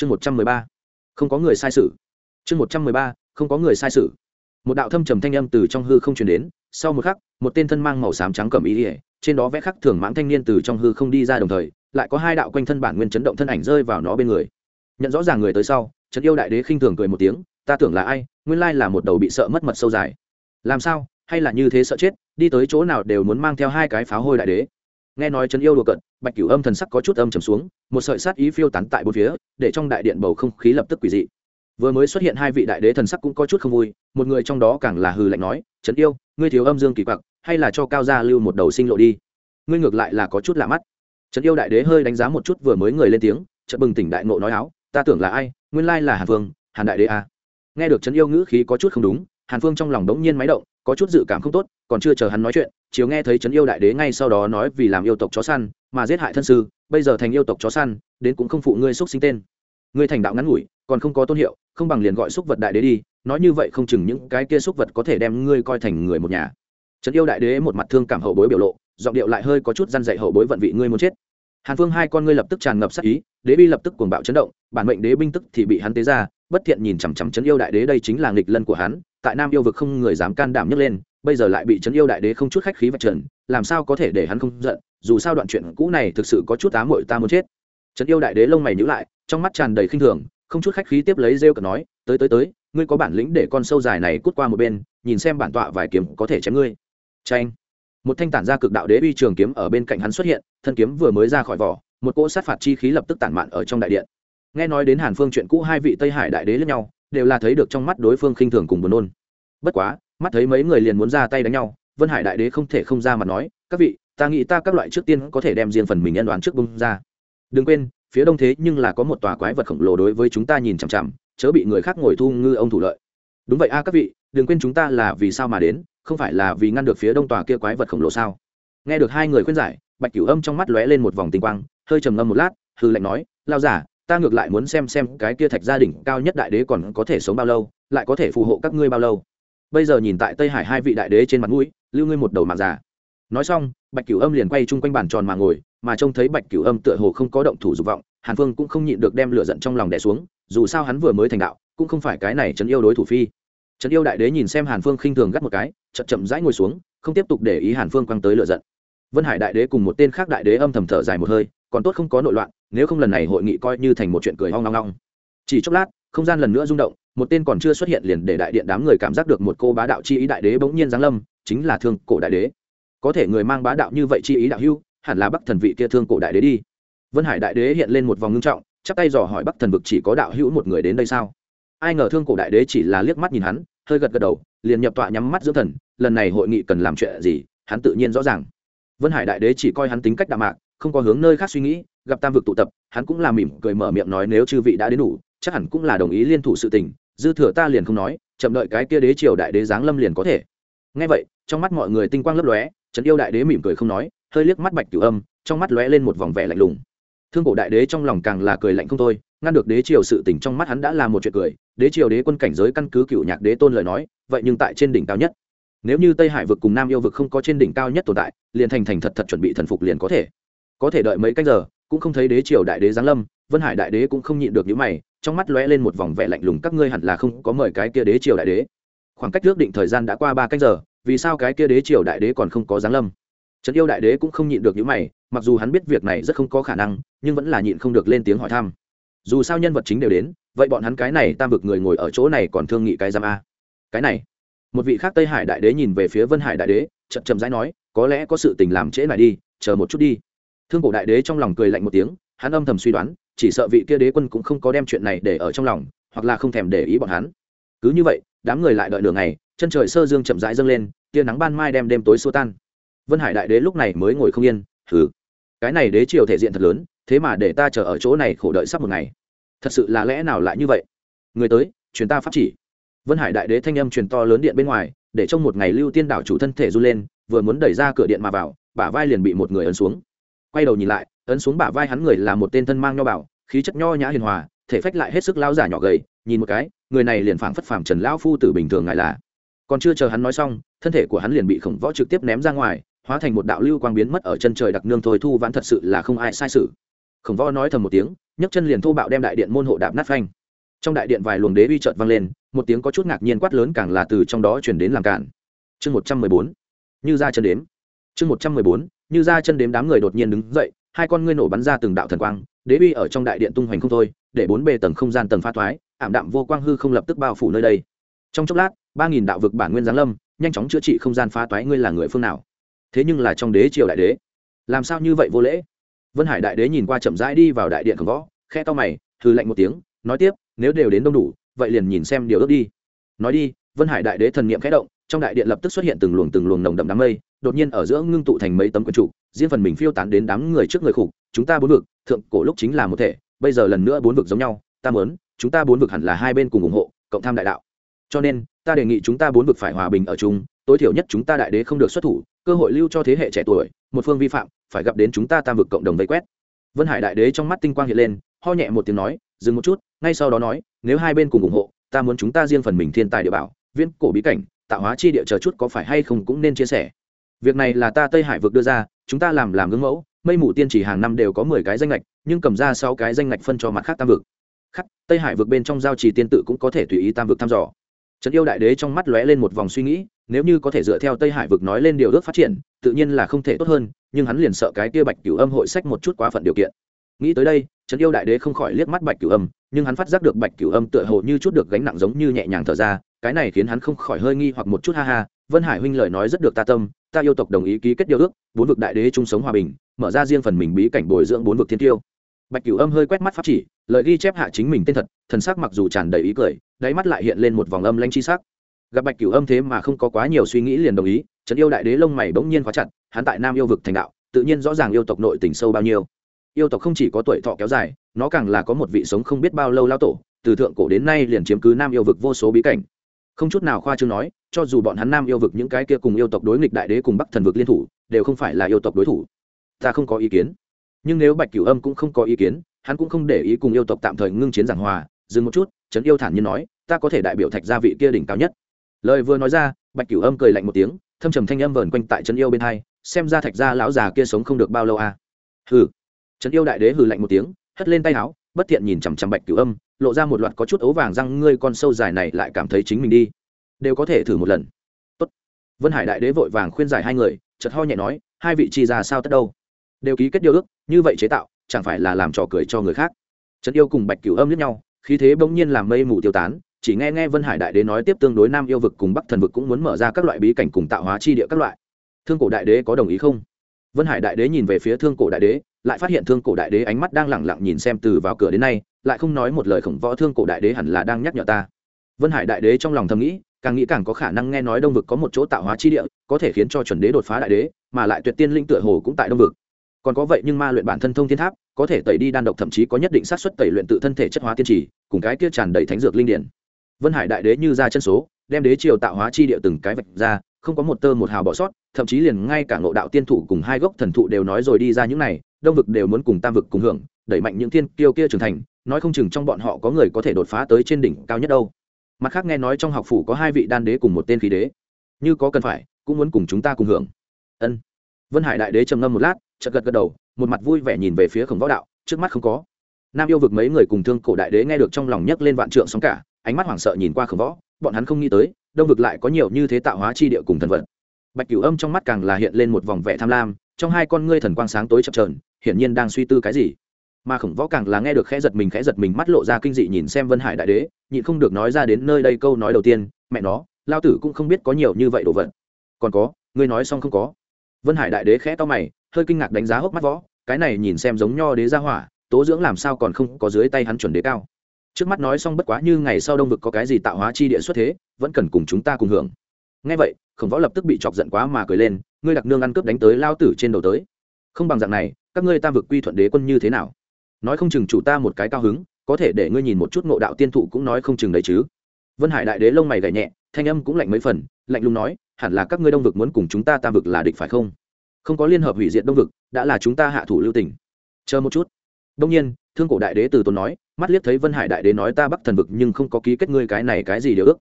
chương một trăm mười ba, không có người sai sự. Chương một trăm mười ba, không có người sai sự. Một đạo thâm trầm thanh âm từ trong hư không truyền đến, sau một khắc, một tên thân mang màu xám trắng cầm ý ỉa trên đó vẽ khắc thường mãng thanh niên từ trong hư không đi ra đồng thời, lại có hai đạo quanh thân bản nguyên chấn động thân ảnh rơi vào nó bên người. Nhận rõ ràng người tới sau trấn yêu đại đế khinh thường cười một tiếng, ta tưởng là ai, nguyên lai là một đầu bị sợ mất mật sâu dài. Làm sao, hay là như thế sợ chết, đi tới chỗ nào đều muốn mang theo hai cái pháo hôi đại đế nghe nói trấn yêu đùa cận bạch cửu âm thần sắc có chút âm trầm xuống một sợi sát ý phiêu tán tại bốn phía để trong đại điện bầu không khí lập tức quỷ dị. Vừa mới xuất hiện hai vị đại đế thần sắc cũng có chút không vui một người trong đó càng là hừ lạnh nói trấn yêu ngươi thiếu âm dương kỳ quặc hay là cho cao gia lưu một đầu sinh lộ đi. Ngươi ngược lại là có chút lạ mắt. Trấn yêu đại đế hơi đánh giá một chút vừa mới người lên tiếng chợt bừng tỉnh đại ngộ nói áo ta tưởng là ai? Nguyên lai là hàn Vương, hàn đại đế à. nghe được trấn yêu ngữ khí có chút không đúng hàn phương trong lòng đống nhiên máy động có chút dự cảm không tốt, còn chưa chờ hắn nói chuyện chiếu nghe thấy trấn yêu đại đế ngay sau đó nói vì làm yêu tộc chó săn, mà giết hại thân sư, bây giờ thành yêu tộc chó săn, đến cũng không phụ ngươi xúc sinh tên. Ngươi thành đạo ngắn ngủi, còn không có tôn hiệu, không bằng liền gọi xúc vật đại đế đi, nói như vậy không chừng những cái kia xúc vật có thể đem ngươi coi thành người một nhà. Trấn yêu đại đế một mặt thương cảm hậu bối biểu lộ, giọng điệu lại hơi có chút răn dạy hậu bối vận vị ngươi muốn chết. Hàn phương hai con ngươi lập tức tràn ngập sắc ý, đế bi lập tức cuồng bạo chấn động, bản mệnh đế binh tức thì bị hắn tế ra, bất thiện nhìn chằm chằm trấn yêu đại đế đây chính là nghịch lân của hắn tại nam yêu vực không người dám can đảm nhấc lên, bây giờ lại bị trấn yêu đại đế không chút khách khí vạch trần, làm sao có thể để hắn không giận, dù sao đoạn chuyện cũ này thực sự có chút á mội ta muốn chết. Trấn yêu đại đế lông mày nhữ lại, trong mắt tràn đầy khinh thường, không chút khách khí tiếp lấy rêu cờ nói, tới tới tới, ngươi có bản lĩnh để con sâu dài này cút qua một bên, nhìn xem bản tọa vài kiếm có thể chém ngươi. Tranh một thanh tản ra cực đạo đế uy trường kiếm ở bên cạnh hắn xuất hiện, thân kiếm vừa mới ra khỏi vỏ, một cỗ sát phạt chi khí lập tức tản mạn ở trong đại điện. Nghe nói đến hàn phương chuyện cũ hai vị tây hải đại đế lẫn nhau đều là thấy được trong mắt đối phương khinh thường cùng buồn nôn. Bất quá, mắt thấy mấy người liền muốn ra tay đánh nhau, vân hải đại đế không thể không ra mà nói, các vị, ta nghĩ ta các loại trước tiên có thể đem riêng phần mình nhân đoán trước bung ra. Đừng quên, phía đông thế nhưng là có một tòa quái vật khổng lồ đối với chúng ta nhìn chằm chằm, chớ bị người khác ngồi thu ngư ông thủ lợi. Đúng vậy a, các vị, đừng quên chúng ta là vì sao mà đến, không phải là vì ngăn được phía đông tòa kia quái vật khổng lồ sao? Nghe được hai người khuyên giải, bạch cửu âm trong mắt lóe lên một vòng tinh quang, hơi trầm ngâm một lát hư lệnh nói lao giả ta ngược lại muốn xem xem cái kia thạch gia đình cao nhất đại đế còn có thể sống bao lâu, lại có thể phù hộ các ngươi bao lâu. Bây giờ nhìn tại tây hải hai vị đại đế trên mặt mũi, lưu ngươi một đầu mạng già. Nói xong, bạch cửu âm liền quay chung quanh bàn tròn mà ngồi, mà trông thấy bạch cửu âm tựa hồ không có động thủ dục vọng, hàn phương cũng không nhịn được đem lửa giận trong lòng đè xuống, dù sao hắn vừa mới thành đạo, cũng không phải cái này trấn yêu đối thủ phi. Trấn yêu đại đế nhìn xem hàn phương khinh thường gắt một cái, chậm chậm rãi ngồi xuống, không tiếp tục để ý hàn phương quăng tới lửa giận. Vân hải đại đế cùng một tên khác đại đế âm thầm thở dài một hơi còn tốt không có nội loạn, nếu không lần này hội nghị coi như thành một chuyện cười hoang long long chỉ chốc lát, không gian lần nữa rung động, một tên còn chưa xuất hiện liền để đại điện đám người cảm giác được một cô bá đạo chi ý đại đế bỗng nhiên giáng lâm, chính là thương cổ đại đế. Có thể người mang bá đạo như vậy chi ý đạo hưu hẳn là bắc thần vị kia thương cổ đại đế đi. Vân hải đại đế hiện lên một vòng ngưng trọng, chắp tay dò hỏi bắc thần vực chỉ có đạo hữu một người đến đây sao? Ai ngờ thương cổ đại đế chỉ là liếc mắt nhìn hắn, hơi gật gật đầu, liền nhập tọa nhắm mắt dưỡng thần, lần này hội nghị cần làm chuyện gì, hắn tự nhiên rõ ràng. Vân hải đại đế chỉ coi hắn tính cách đạm mạc không có hướng nơi khác suy nghĩ, gặp tam vực tụ tập, hắn cũng là mỉm cười mở miệng nói nếu chư vị đã đến đủ, chắc hẳn cũng là đồng ý liên thủ sự tình, dư thừa ta liền không nói, chậm đợi cái kia đế triều đại đế giáng lâm liền có thể. Ngay vậy, trong mắt mọi người tinh quang lấp lóe, trấn yêu đại đế mỉm cười không nói, hơi liếc mắt bạch cửu âm, trong mắt lóe lên một vòng vẻ lạnh lùng. Thương cổ đại đế trong lòng càng là cười lạnh không thôi, ngăn được đế triều sự tình trong mắt hắn đã là một chuyện cười, đế triều đế quân cảnh giới căn cứ cựu nhạc đế tôn lời nói, vậy nhưng tại trên đỉnh cao nhất. Nếu như tây hải vực cùng nam yêu vực không có trên đỉnh cao nhất tồn tại, liền thành thành thật thật chuẩn bị thần phục liền có thể có thể đợi mấy cách giờ, cũng không thấy đế triều đại đế giáng lâm, vân hải đại đế cũng không nhịn được những mày, trong mắt lóe lên một vòng vẻ lạnh lùng, các ngươi hẳn là không có mời cái kia đế triều đại đế. Khoảng cách ước định thời gian đã qua ba cách giờ, vì sao cái kia đế triều đại đế còn không có giáng lâm? Trấn yêu đại đế cũng không nhịn được những mày, mặc dù hắn biết việc này rất không có khả năng, nhưng vẫn là nhịn không được lên tiếng hỏi thăm. Dù sao nhân vật chính đều đến, vậy bọn hắn cái này tam vực người ngồi ở chỗ này còn thương nghị cái giam a? Cái này. Một vị khác tây hải đại đế nhìn về phía vân hải đại đế, chậm chậm rãi nói, có lẽ có sự tình làm trễ này đi, chờ một chút đi thương cổ đại đế trong lòng cười lạnh một tiếng, hắn âm thầm suy đoán, chỉ sợ vị kia đế quân cũng không có đem chuyện này để ở trong lòng, hoặc là không thèm để ý bọn hắn. Cứ như vậy, đám người lại đợi đường này chân trời sơ dương chậm rãi dâng lên, tia nắng ban mai đem đêm tối xua tan. Vân hải đại đế lúc này mới ngồi không yên thử cái này đế triều thể diện thật lớn, thế mà để ta chờ ở chỗ này khổ đợi sắp một ngày. Thật sự là lẽ nào lại như vậy? Người tới, truyền ta pháp chỉ. Vân hải đại đế thanh âm truyền to lớn điện bên ngoài, để trong một ngày lưu tiên đảo chủ thân thể run lên, vừa muốn đẩy ra cửa điện mà vào, bả vai liền bị một người ấn xuống quay đầu nhìn lại, ấn xuống bả vai hắn người là một tên thân mang nho bảo khí chất nho nhã hiền hòa, thể phách lại hết sức lao giả nhỏ gầy, nhìn một cái, người này liền phảng phất phàm trần lão phu tử bình thường ngại là. Còn chưa chờ hắn nói xong, thân thể của hắn liền bị khổng võ trực tiếp ném ra ngoài, hóa thành một đạo lưu quang biến mất ở chân trời đặc nương thôi thu vãn thật sự là không ai sai sự. Khổng võ nói thầm một tiếng, nhấc chân liền thô bạo đem đại điện môn hộ đạp nát phanh. Trong đại điện vài luồng đế uy chợt vang lên, một tiếng có chút ngạc nhiên quát lớn càng là từ trong đó chuyển đến làm cản. Chương một trăm mười bốn. Như ra chân đếm. Chương một trăm mười bốn như ra chân đếm đám người đột nhiên đứng dậy, hai con ngươi nổ bắn ra từng đạo thần quang, đế uy ở trong đại điện tung hoành không thôi, để bốn bề tầng không gian tầng pha thoái, ảm đạm vô quang hư không lập tức bao phủ nơi đây. Trong chốc lát, ba nghìn đạo vực bản nguyên giáng lâm, nhanh chóng chữa trị không gian phá toái ngươi là người phương nào? Thế nhưng là trong đế triều đại đế. Làm sao như vậy vô lễ? Vân hải đại đế nhìn qua chậm rãi đi vào đại điện khổng võ khe to mày thư lạnh một tiếng, nói tiếp, nếu đều đến đông đủ, vậy liền nhìn xem điều ước đi. Nói đi, vân hải đại đế thần niệm khẽ động, trong đại điện lập tức xuất hiện từng luồng từng luồng nồng đậm đám mây đột nhiên ở giữa ngưng tụ thành mấy tấm quần trụ, riêng phần mình phiêu tán đến đám người trước người khủng chúng ta bốn vực, thượng cổ lúc chính là một thể, bây giờ lần nữa bốn vực giống nhau, ta muốn, chúng ta bốn vực hẳn là hai bên cùng ủng hộ, cộng tham đại đạo. Cho nên, ta đề nghị chúng ta bốn vực phải hòa bình ở chung, tối thiểu nhất chúng ta đại đế không được xuất thủ, cơ hội lưu cho thế hệ trẻ tuổi, một phương vi phạm, phải gặp đến chúng ta tam vực cộng đồng vây quét. Vân hải đại đế trong mắt tinh quang hiện lên, ho nhẹ một tiếng nói, dừng một chút, ngay sau đó nói, nếu hai bên cùng ủng hộ, ta muốn chúng ta riêng phần mình thiên tài địa bảo viên cổ bí cảnh, tạo hóa chi địa chờ chút có phải hay không cũng nên chia sẻ việc này là ta tây hải vực đưa ra, chúng ta làm làm gương mẫu, mây mù tiên chỉ hàng năm đều có mười cái danh lệch nhưng cầm ra sáu cái danh lệch phân cho mặt khác tam vực. Khắc tây hải vực bên trong giao trì tiên tự cũng có thể tùy ý tam vực thăm dò. Trấn yêu đại đế trong mắt lóe lên một vòng suy nghĩ, nếu như có thể dựa theo tây hải vực nói lên điều ước phát triển, tự nhiên là không thể tốt hơn, nhưng hắn liền sợ cái kia bạch cửu âm hội sách một chút quá phận điều kiện. Nghĩ tới đây trấn yêu đại đế không khỏi liếc mắt bạch cửu âm, nhưng hắn phát giác được bạch cửu âm tựa hồ như chút được gánh nặng giống như nhẹ nhàng thở ra, cái này khiến hắn không khỏi hơi nghi hoặc một chút, ha ha, vân hải huynh lời nói rất được ta tâm ta yêu tộc đồng ý ký kết điều ước, bốn vực đại đế chung sống hòa bình, mở ra riêng phần mình bí cảnh bồi dưỡng bốn vực thiên tiêu bạch cửu âm hơi quét mắt pháp chỉ lợi ghi chép hạ chính mình tên thật, thần sắc mặc dù tràn đầy ý cười, đáy mắt lại hiện lên một vòng âm lanh chi sắc. Gặp bạch cửu âm thế mà không có quá nhiều suy nghĩ liền đồng ý, trấn yêu đại đế lông mày bỗng nhiên khóa chặt, hắn tại nam yêu vực thành đạo, tự nhiên rõ ràng yêu tộc nội tình sâu bao nhiêu. Yêu tộc không chỉ có tuổi thọ kéo dài, nó càng là có một vị sống không biết bao lâu lao tổ, từ thượng cổ đến nay liền chiếm cứ nam yêu vực vô số bí cảnh. Không chút nào khoa chương nói cho dù bọn hắn nam yêu vực những cái kia cùng yêu tộc đối nghịch đại đế cùng bắc thần vực liên thủ, đều không phải là yêu tộc đối thủ. Ta không có ý kiến. Nhưng nếu bạch cửu âm cũng không có ý kiến, hắn cũng không để ý cùng yêu tộc tạm thời ngưng chiến giảng hòa. Dừng một chút, trấn yêu thản nhiên nói, ta có thể đại biểu thạch gia vị kia đỉnh cao nhất. Lời vừa nói ra, bạch cửu âm cười lạnh một tiếng, thâm trầm thanh âm vờn quanh tại trấn yêu bên hai, xem ra thạch gia lão già kia sống không được bao lâu à. Hừ. Trấn yêu đại đế hừ lạnh một tiếng, hất lên tay áo, bất thiện nhìn chằm chằm bạch cửu âm, lộ ra một loạt có chút ấu vàng răng ngươi con sâu dài này lại cảm thấy chính mình đi đều có thể thử một lần. Tốt. vân hải đại đế vội vàng khuyên giải hai người, chợt ho nhẹ nói, hai vị chi ra sao tất đâu? Đều ký kết điều ước, như vậy chế tạo, chẳng phải là làm trò cười cho người khác. Trấn yêu cùng bạch cửu âm lẫn nhau, khí thế bỗng nhiên làm mây mù tiêu tán, chỉ nghe nghe vân hải đại đế nói tiếp tương đối nam yêu vực cùng bắc thần vực cũng muốn mở ra các loại bí cảnh cùng tạo hóa chi địa các loại. Thương cổ đại đế có đồng ý không? Vân hải đại đế nhìn về phía thương cổ đại đế, lại phát hiện thương cổ đại đế ánh mắt đang lẳng lặng nhìn xem từ vào cửa đến nay, lại không nói một lời khổng võ thương cổ đại đế hẳn là đang nhắc nhở ta. Vân hải đại đế trong lòng thầm nghĩ càng nghĩ càng có khả năng nghe nói đông vực có một chỗ tạo hóa chi địa, có thể khiến cho chuẩn đế đột phá đại đế, mà lại tuyệt tiên linh tựa hồ cũng tại đông vực. Còn có vậy nhưng ma luyện bản thân thông thiên tháp, có thể tẩy đi đan độc thậm chí có nhất định sát xuất tẩy luyện tự thân thể chất hóa tiên trì, cùng cái kia tràn đầy thánh dược linh điển. Vân hải đại đế như ra chân số, đem đế triều tạo hóa chi địa từng cái vạch ra, không có một tơ một hào bỏ sót, thậm chí liền ngay cả ngộ đạo tiên thủ cùng hai gốc thần thụ đều nói rồi đi ra những này, đông vực đều muốn cùng tam vực cùng hưởng, đẩy mạnh những thiên kiêu kia trưởng thành, nói không chừng trong bọn họ có người có thể đột phá tới trên đỉnh cao nhất đâu mặt khác nghe nói trong học phủ có hai vị đan đế cùng một tên khí đế. Như có cần phải, cũng muốn cùng chúng ta cùng hưởng. Ân. Vân hải đại đế trầm ngâm một lát, chợt gật gật đầu, một mặt vui vẻ nhìn về phía khổng võ đạo, trước mắt không có. Nam yêu vực mấy người cùng thương cổ đại đế nghe được trong lòng nhấc lên vạn trượng sóng cả, ánh mắt hoảng sợ nhìn qua khổng võ, bọn hắn không nghĩ tới, đông vực lại có nhiều như thế tạo hóa chi địa cùng thần vật. Bạch cửu âm trong mắt càng là hiện lên một vòng vẻ tham lam, trong hai con ngươi thần quang sáng tối chập trờn hiển nhiên đang suy tư cái gì mà khổng võ càng là nghe được khẽ giật mình, khẽ giật mình, mắt lộ ra kinh dị nhìn xem vân hải đại đế, nhịn không được nói ra đến nơi đây câu nói đầu tiên, mẹ nó lao tử cũng không biết có nhiều như vậy đồ vật. Còn có, ngươi nói xong không có? Vân hải đại đế khẽ to mày, hơi kinh ngạc đánh giá hốc mắt võ, cái này nhìn xem giống nho đế ra hỏa, tố dưỡng làm sao còn không có dưới tay hắn chuẩn đế cao? Trước mắt nói xong bất quá như ngày sau đông vực có cái gì tạo hóa chi địa xuất thế, vẫn cần cùng chúng ta cùng hưởng. Ngay vậy, khổng võ lập tức bị chọc giận quá mà cười lên, ngươi đặc nương ăn cướp đánh tới lao tử trên đầu tới. Không bằng dạng này, các ngươi tam vực quy thuận đế quân như thế nào? Nói không chừng chủ ta một cái cao hứng, có thể để ngươi nhìn một chút ngộ đạo tiên thụ cũng nói không chừng đấy chứ. Vân hải đại đế lông mày gảy nhẹ, thanh âm cũng lạnh mấy phần, lạnh lùng nói, hẳn là các ngươi đông vực muốn cùng chúng ta tam vực là địch phải không? Không có liên hợp hủy diệt đông vực, đã là chúng ta hạ thủ lưu tỉnh chờ một chút. Đông nhiên, thương cổ đại đế từ tốn nói, mắt liếc thấy vân hải đại đế nói ta bắc thần vực nhưng không có ký kết ngươi cái này cái gì điều ước.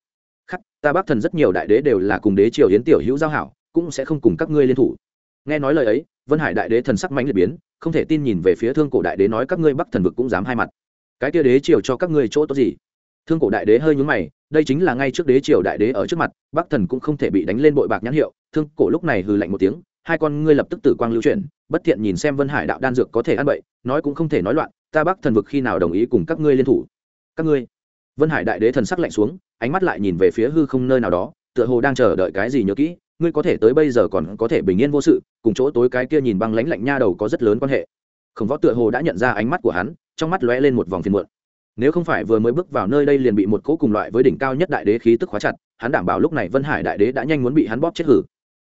Khắc, ta bắc thần rất nhiều đại đế đều là cùng đế triều hiến tiểu hữu giao hảo, cũng sẽ không cùng các ngươi liên thủ. Nghe nói lời ấy, vân hải đại đế thần sắc mãnh liệt biến không thể tin nhìn về phía thương cổ đại đế nói các ngươi bắc thần vực cũng dám hai mặt. Cái kia đế triều cho các ngươi chỗ tốt gì? Thương cổ đại đế hơi nhúng mày, đây chính là ngay trước đế triều đại đế ở trước mặt, bắc thần cũng không thể bị đánh lên bội bạc nhãn hiệu. Thương cổ lúc này hừ lạnh một tiếng, hai con ngươi lập tức tử quang lưu chuyển, bất thiện nhìn xem vân hải đạo đan dược có thể ăn bậy, nói cũng không thể nói loạn, ta bắc thần vực khi nào đồng ý cùng các ngươi liên thủ? Các ngươi? Vân hải đại đế thần sắc lạnh xuống, ánh mắt lại nhìn về phía hư không nơi nào đó, tựa hồ đang chờ đợi cái gì nhớ kỹ ngươi có thể tới bây giờ còn có thể bình yên vô sự, cùng chỗ tối cái kia nhìn băng lãnh lạnh nha đầu có rất lớn quan hệ. Khổng võ tựa hồ đã nhận ra ánh mắt của hắn, trong mắt lóe lên một vòng phiền muộn. Nếu không phải vừa mới bước vào nơi đây liền bị một cỗ cùng loại với đỉnh cao nhất đại đế khí tức khóa chặt, hắn đảm bảo lúc này vân hải đại đế đã nhanh muốn bị hắn bóp chết hử.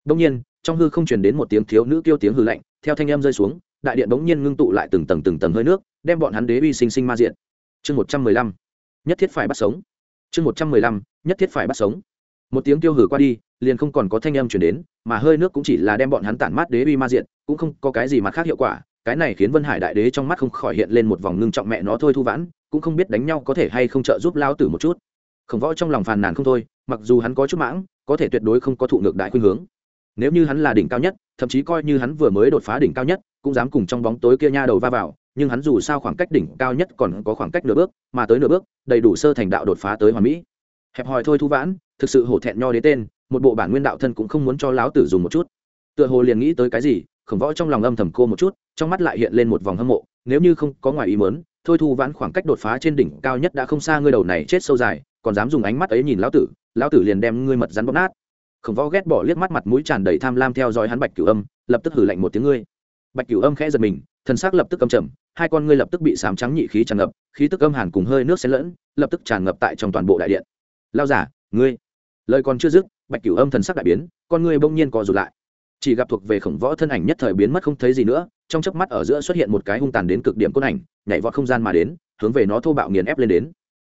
Đông nhiên, trong hư không truyền đến một tiếng thiếu nữ kêu tiếng hư lạnh, theo thanh âm rơi xuống, đại điện bỗng nhiên ngưng tụ lại từng tầng từng tầng hơi nước, đem bọn hắn đế uy sinh sinh ma diện. Chương một trăm mười lăm, nhất thiết phải bắt sống. Chương một trăm mười lăm, nhất thiết phải bắt sống một tiếng tiêu hử qua đi, liền không còn có thanh âm chuyển đến, mà hơi nước cũng chỉ là đem bọn hắn tản mát đế uy ma diện cũng không có cái gì mặt khác hiệu quả. Cái này khiến vân hải đại đế trong mắt không khỏi hiện lên một vòng ngưng trọng mẹ nó thôi thu vãn, cũng không biết đánh nhau có thể hay không trợ giúp lao tử một chút. Khổng võ trong lòng phàn nàn không thôi, mặc dù hắn có chút mãng, có thể tuyệt đối không có thụ ngược đại khuyên hướng. Nếu như hắn là đỉnh cao nhất, thậm chí coi như hắn vừa mới đột phá đỉnh cao nhất, cũng dám cùng trong bóng tối kia nha đầu va vào, nhưng hắn dù sao khoảng cách đỉnh cao nhất còn có khoảng cách nửa bước, mà tới nửa bước, đầy đủ sơ thành đạo đột phá tới hoàn mỹ. Hẹp hòi thôi thu vãn thực sự hổ thẹn nho đế tên, một bộ bản nguyên đạo thân cũng không muốn cho lão tử dùng một chút. Tựa hồ liền nghĩ tới cái gì, khổng võ trong lòng âm thầm cô một chút, trong mắt lại hiện lên một vòng hâm mộ, nếu như không có ngoài ý mớn thôi thu vãn khoảng cách đột phá trên đỉnh cao nhất đã không xa ngươi đầu này chết sâu dài, còn dám dùng ánh mắt ấy nhìn lão tử lão tử liền đem ngươi mật rắn bóp nát. Khổng võ ghét bỏ liếc mắt mặt mũi tràn đầy tham lam theo dõi hắn bạch cửu âm, lập tức hử lạnh một tiếng ngươi. Bạch cửu âm khẽ giật mình thân xác lập tức âm trầm, hai con ngươi lập tức bị sám trắng nhị khí tràn ngập, khí tức âm hàn cùng hơi nước xen lẫn, lập tức tràn ngập tại trong toàn bộ đại điện. Lao giả ngươi lời còn chưa dứt, bạch cửu âm thần sắc đại biến, con ngươi bỗng nhiên co rụt lại. Chỉ gặp thuộc về khổng võ thân ảnh nhất thời biến mất không thấy gì nữa, trong chớp mắt ở giữa xuất hiện một cái hung tàn đến cực điểm côn ảnh, nhảy vọt không gian mà đến, hướng về nó thô bạo nghiền ép lên đến.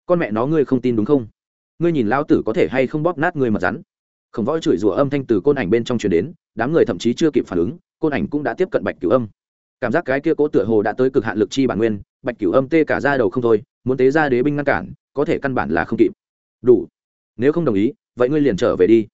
Con mẹ nó ngươi không tin đúng không? Ngươi nhìn lao tử có thể hay không bóp nát ngươi mặt rắn? Khổng võ chửi rủa âm thanh từ côn ảnh bên trong truyền đến, đám người thậm chí chưa kịp phản ứng, côn ảnh cũng đã tiếp cận bạch cửu âm. Cảm giác cái kia cố tựa hồ đã tới cực hạn lực chi bản nguyên, bạch cửu âm tê cả ra đầu không thôi, muốn tế ra đế binh ngăn cản, có thể căn bản là không kịp. Đủ nếu không đồng ý, vậy ngươi liền trở về đi.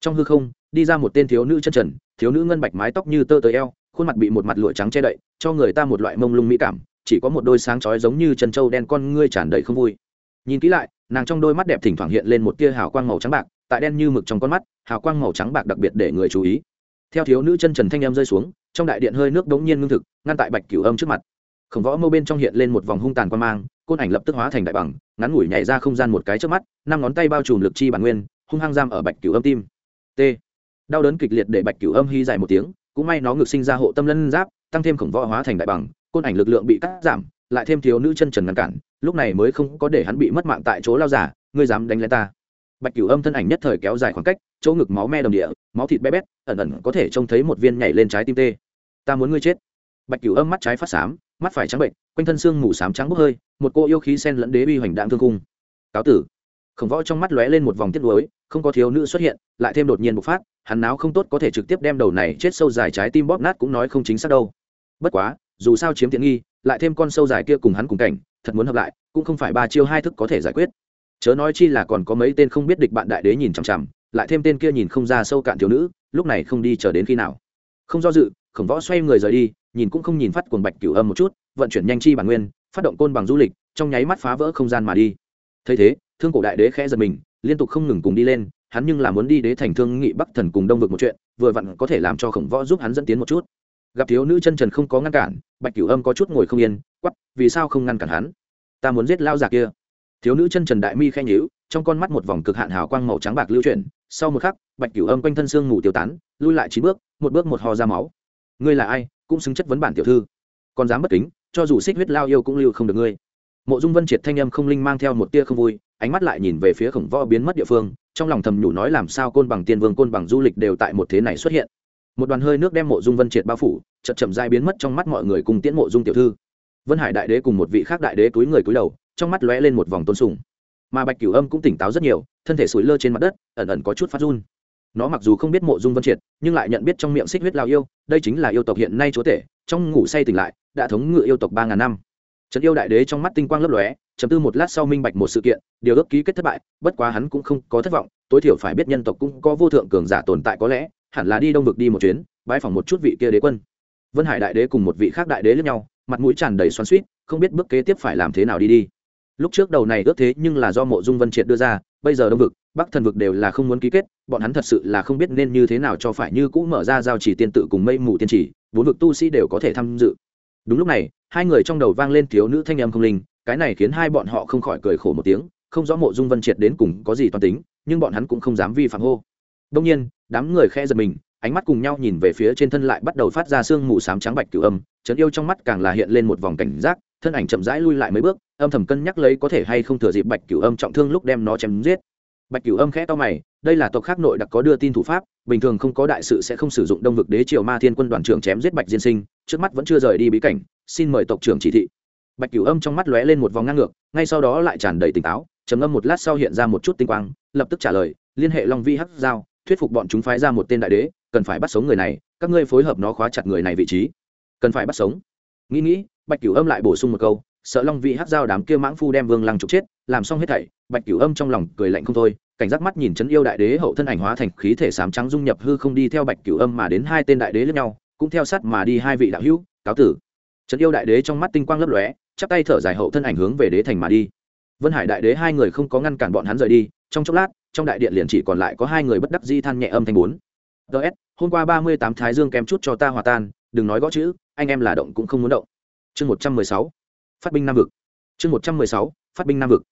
Trong hư không, đi ra một tên thiếu nữ chân trần, thiếu nữ ngân bạch mái tóc như tơ tới eo, khuôn mặt bị một mặt lụa trắng che đậy, cho người ta một loại mông lung mỹ cảm, chỉ có một đôi sáng chói giống như chân trâu đen con ngươi tràn đầy không vui. Nhìn kỹ lại, nàng trong đôi mắt đẹp thỉnh thoảng hiện lên một tia hào quang màu trắng bạc, tại đen như mực trong con mắt, hào quang màu trắng bạc đặc biệt để người chú ý. Theo thiếu nữ chân trần thanh em rơi xuống, trong đại điện hơi nước đống nhiên ngưng thực, ngăn tại bạch cửu âm trước mặt khổng võ mâu bên trong hiện lên một vòng hung tàn quan mang, côn ảnh lập tức hóa thành đại bằng, ngắn ngủi nhảy ra không gian một cái trước mắt, năm ngón tay bao trùm lực chi bản nguyên, hung hăng giam ở bạch cửu âm tim. T. Đau đớn kịch liệt để bạch cửu âm hy dài một tiếng, cũng may nó ngược sinh ra hộ tâm lân giáp, tăng thêm khổng võ hóa thành đại bằng, côn ảnh lực lượng bị cắt giảm, lại thêm thiếu nữ chân trần ngăn cản, lúc này mới không có để hắn bị mất mạng tại chỗ lao giả, ngươi dám đánh lấy ta. Bạch cửu âm thân ảnh nhất thời kéo dài khoảng cách, chỗ ngực máu me đồng địa, máu thịt bé bét, ẩn ẩn có thể trông thấy một viên nhảy lên trái tim tê. Ta muốn ngươi chết bạch cửu âm mắt trái phát xám mắt phải trắng bệnh, quanh thân xương mù xám trắng bốc hơi, một cô yêu khí sen lẫn đế bi hoành đạn thương cung cáo tử. Khổng võ trong mắt lóe lên một vòng tiết lối không có thiếu nữ xuất hiện, lại thêm đột nhiên bộc phát, hắn náo không tốt có thể trực tiếp đem đầu này chết sâu dài trái tim bóp nát cũng nói không chính xác đâu. Bất quá, dù sao chiếm tiện nghi, lại thêm con sâu dài kia cùng hắn cùng cảnh, thật muốn hợp lại, cũng không phải ba chiêu hai thức có thể giải quyết. Chớ nói chi là còn có mấy tên không biết địch bạn đại đế nhìn chằm chằm, lại thêm tên kia nhìn không ra sâu cạn thiếu nữ, lúc này không đi chờ đến khi nào. Không do dự, khổng võ xoay người rời đi nhìn cũng không nhìn phát cuồng bạch cửu âm một chút, vận chuyển nhanh chi bản nguyên, phát động côn bằng du lịch, trong nháy mắt phá vỡ không gian mà đi. Thấy thế, thương cổ đại đế khẽ giật mình, liên tục không ngừng cùng đi lên, hắn nhưng là muốn đi đế thành thương nghị bắc thần cùng đông vực một chuyện, vừa vặn có thể làm cho khổng võ giúp hắn dẫn tiến một chút. Gặp thiếu nữ chân trần không có ngăn cản, bạch cửu âm có chút ngồi không yên quắp vì sao không ngăn cản hắn? Ta muốn giết lao già kia. Thiếu nữ chân trần đại mi khen nhíu, trong con mắt một vòng cực hạn hào quang màu trắng bạc lưu chuyển. Sau một khắc, bạch cửu âm quanh thân xương ngủ tiêu tán, lui lại chín bước, một bước một hò ra máu ngươi là ai, cũng xứng chất vấn bản tiểu thư. Còn dám bất kính, cho dù xích huyết lao yêu cũng lưu không được ngươi. Mộ dung vân triệt thanh âm không linh mang theo một tia không vui, ánh mắt lại nhìn về phía khổng võ biến mất địa phương, trong lòng thầm nhủ nói làm sao côn bằng tiên vương, côn bằng du lịch đều tại một thế này xuất hiện. Một đoàn hơi nước đem mộ dung vân triệt bao phủ, chậm chậm dai biến mất trong mắt mọi người cùng tiễn mộ dung tiểu thư. Vân hải đại đế cùng một vị khác đại đế túi người túi đầu, trong mắt lóe lên một vòng tôn sùng. Mà bạch cửu âm cũng tỉnh táo rất nhiều, thân thể sủi lơ trên mặt đất, ẩn ẩn có chút phát run nó mặc dù không biết mộ dung vân triệt, nhưng lại nhận biết trong miệng xích huyết lao yêu, đây chính là yêu tộc hiện nay chúa tể, trong ngủ say tỉnh lại, đã thống ngự yêu tộc ba ngàn năm. Trấn yêu đại đế trong mắt tinh quang lấp lóe, chấm tư một lát sau minh bạch một sự kiện, điều ước ký kết thất bại, bất quá hắn cũng không có thất vọng, tối thiểu phải biết nhân tộc cũng có vô thượng cường giả tồn tại có lẽ, hẳn là đi đông vực đi một chuyến bãi phòng một chút vị kia đế quân. Vân hải đại đế cùng một vị khác đại đế lẫn nhau, mặt mũi tràn đầy xoắn suýt không biết bước kế tiếp phải làm thế nào đi đi lúc trước đầu này ước thế nhưng là do mộ dung vân triệt đưa ra, bây giờ đông vực, bắc thần vực đều là không muốn ký kết, bọn hắn thật sự là không biết nên như thế nào cho phải như cũ mở ra giao chỉ tiên tự cùng mây mù tiên chỉ, bốn vực tu sĩ đều có thể tham dự. Đúng lúc này, hai người trong đầu vang lên thiếu nữ thanh âm không linh, cái này khiến hai bọn họ không khỏi cười khổ một tiếng, không rõ mộ dung vân triệt đến cùng có gì toàn tính, nhưng bọn hắn cũng không dám vi phạm hô. Đông nhiên, đám người khe giật mình, ánh mắt cùng nhau nhìn về phía trên thân lại bắt đầu phát ra sương mù sám trắng bạch cửu âm trấn yêu trong mắt càng là hiện lên một vòng cảnh giác thân ảnh chậm rãi lui lại mấy bước, âm thầm cân nhắc lấy có thể hay không thừa dịp bạch cửu âm trọng thương lúc đem nó chém giết. Bạch cửu âm khẽ to mày, đây là tộc khác nội đặc có đưa tin thủ pháp, bình thường không có đại sự sẽ không sử dụng đông vực đế triều ma thiên quân đoàn trưởng chém giết bạch diên sinh, trước mắt vẫn chưa rời đi bí cảnh, xin mời tộc trưởng chỉ thị. Bạch cửu âm trong mắt lóe lên một vòng ngang ngược, ngay sau đó lại tràn đầy tỉnh táo, trầm ngâm một lát sau hiện ra một chút tinh quang, lập tức trả lời, liên hệ long vi hắc giao, thuyết phục bọn chúng phái ra một tên đại đế, cần phải bắt sống người này, các ngươi phối hợp nó khóa chặt người này vị trí. Cần phải bắt sống. Nghĩ nghĩ bạch cửu âm lại bổ sung một câu, sợ long vị hắc giao đám kia mãng phu đem vương lăng trục chết, làm xong hết thảy. Bạch cửu âm trong lòng cười lạnh không thôi, cảnh giác mắt nhìn chấn yêu đại đế hậu thân ảnh hóa thành khí thể sám trắng dung nhập hư không đi theo bạch cửu âm mà đến hai tên đại đế lẫn nhau, cũng theo sát mà đi hai vị đạo hữu, cáo tử. Chấn yêu đại đế trong mắt tinh quang lấp lóe, chắp tay thở dài hậu thân ảnh hướng về đế thành mà đi. Vân hải đại đế hai người không có ngăn cản bọn hắn rời đi, trong chốc lát, trong đại điện liền chỉ còn lại có hai người bất đắc di than nhẹ âm thanh bốn. Ts hôm qua ba mươi tám thái dương kém chút cho ta hòa tan, đừng nói gõ chữ, anh em là động cũng không muốn động chương một trăm mười sáu, phát binh nam vực. Chương một trăm mười sáu, phát binh nam vực.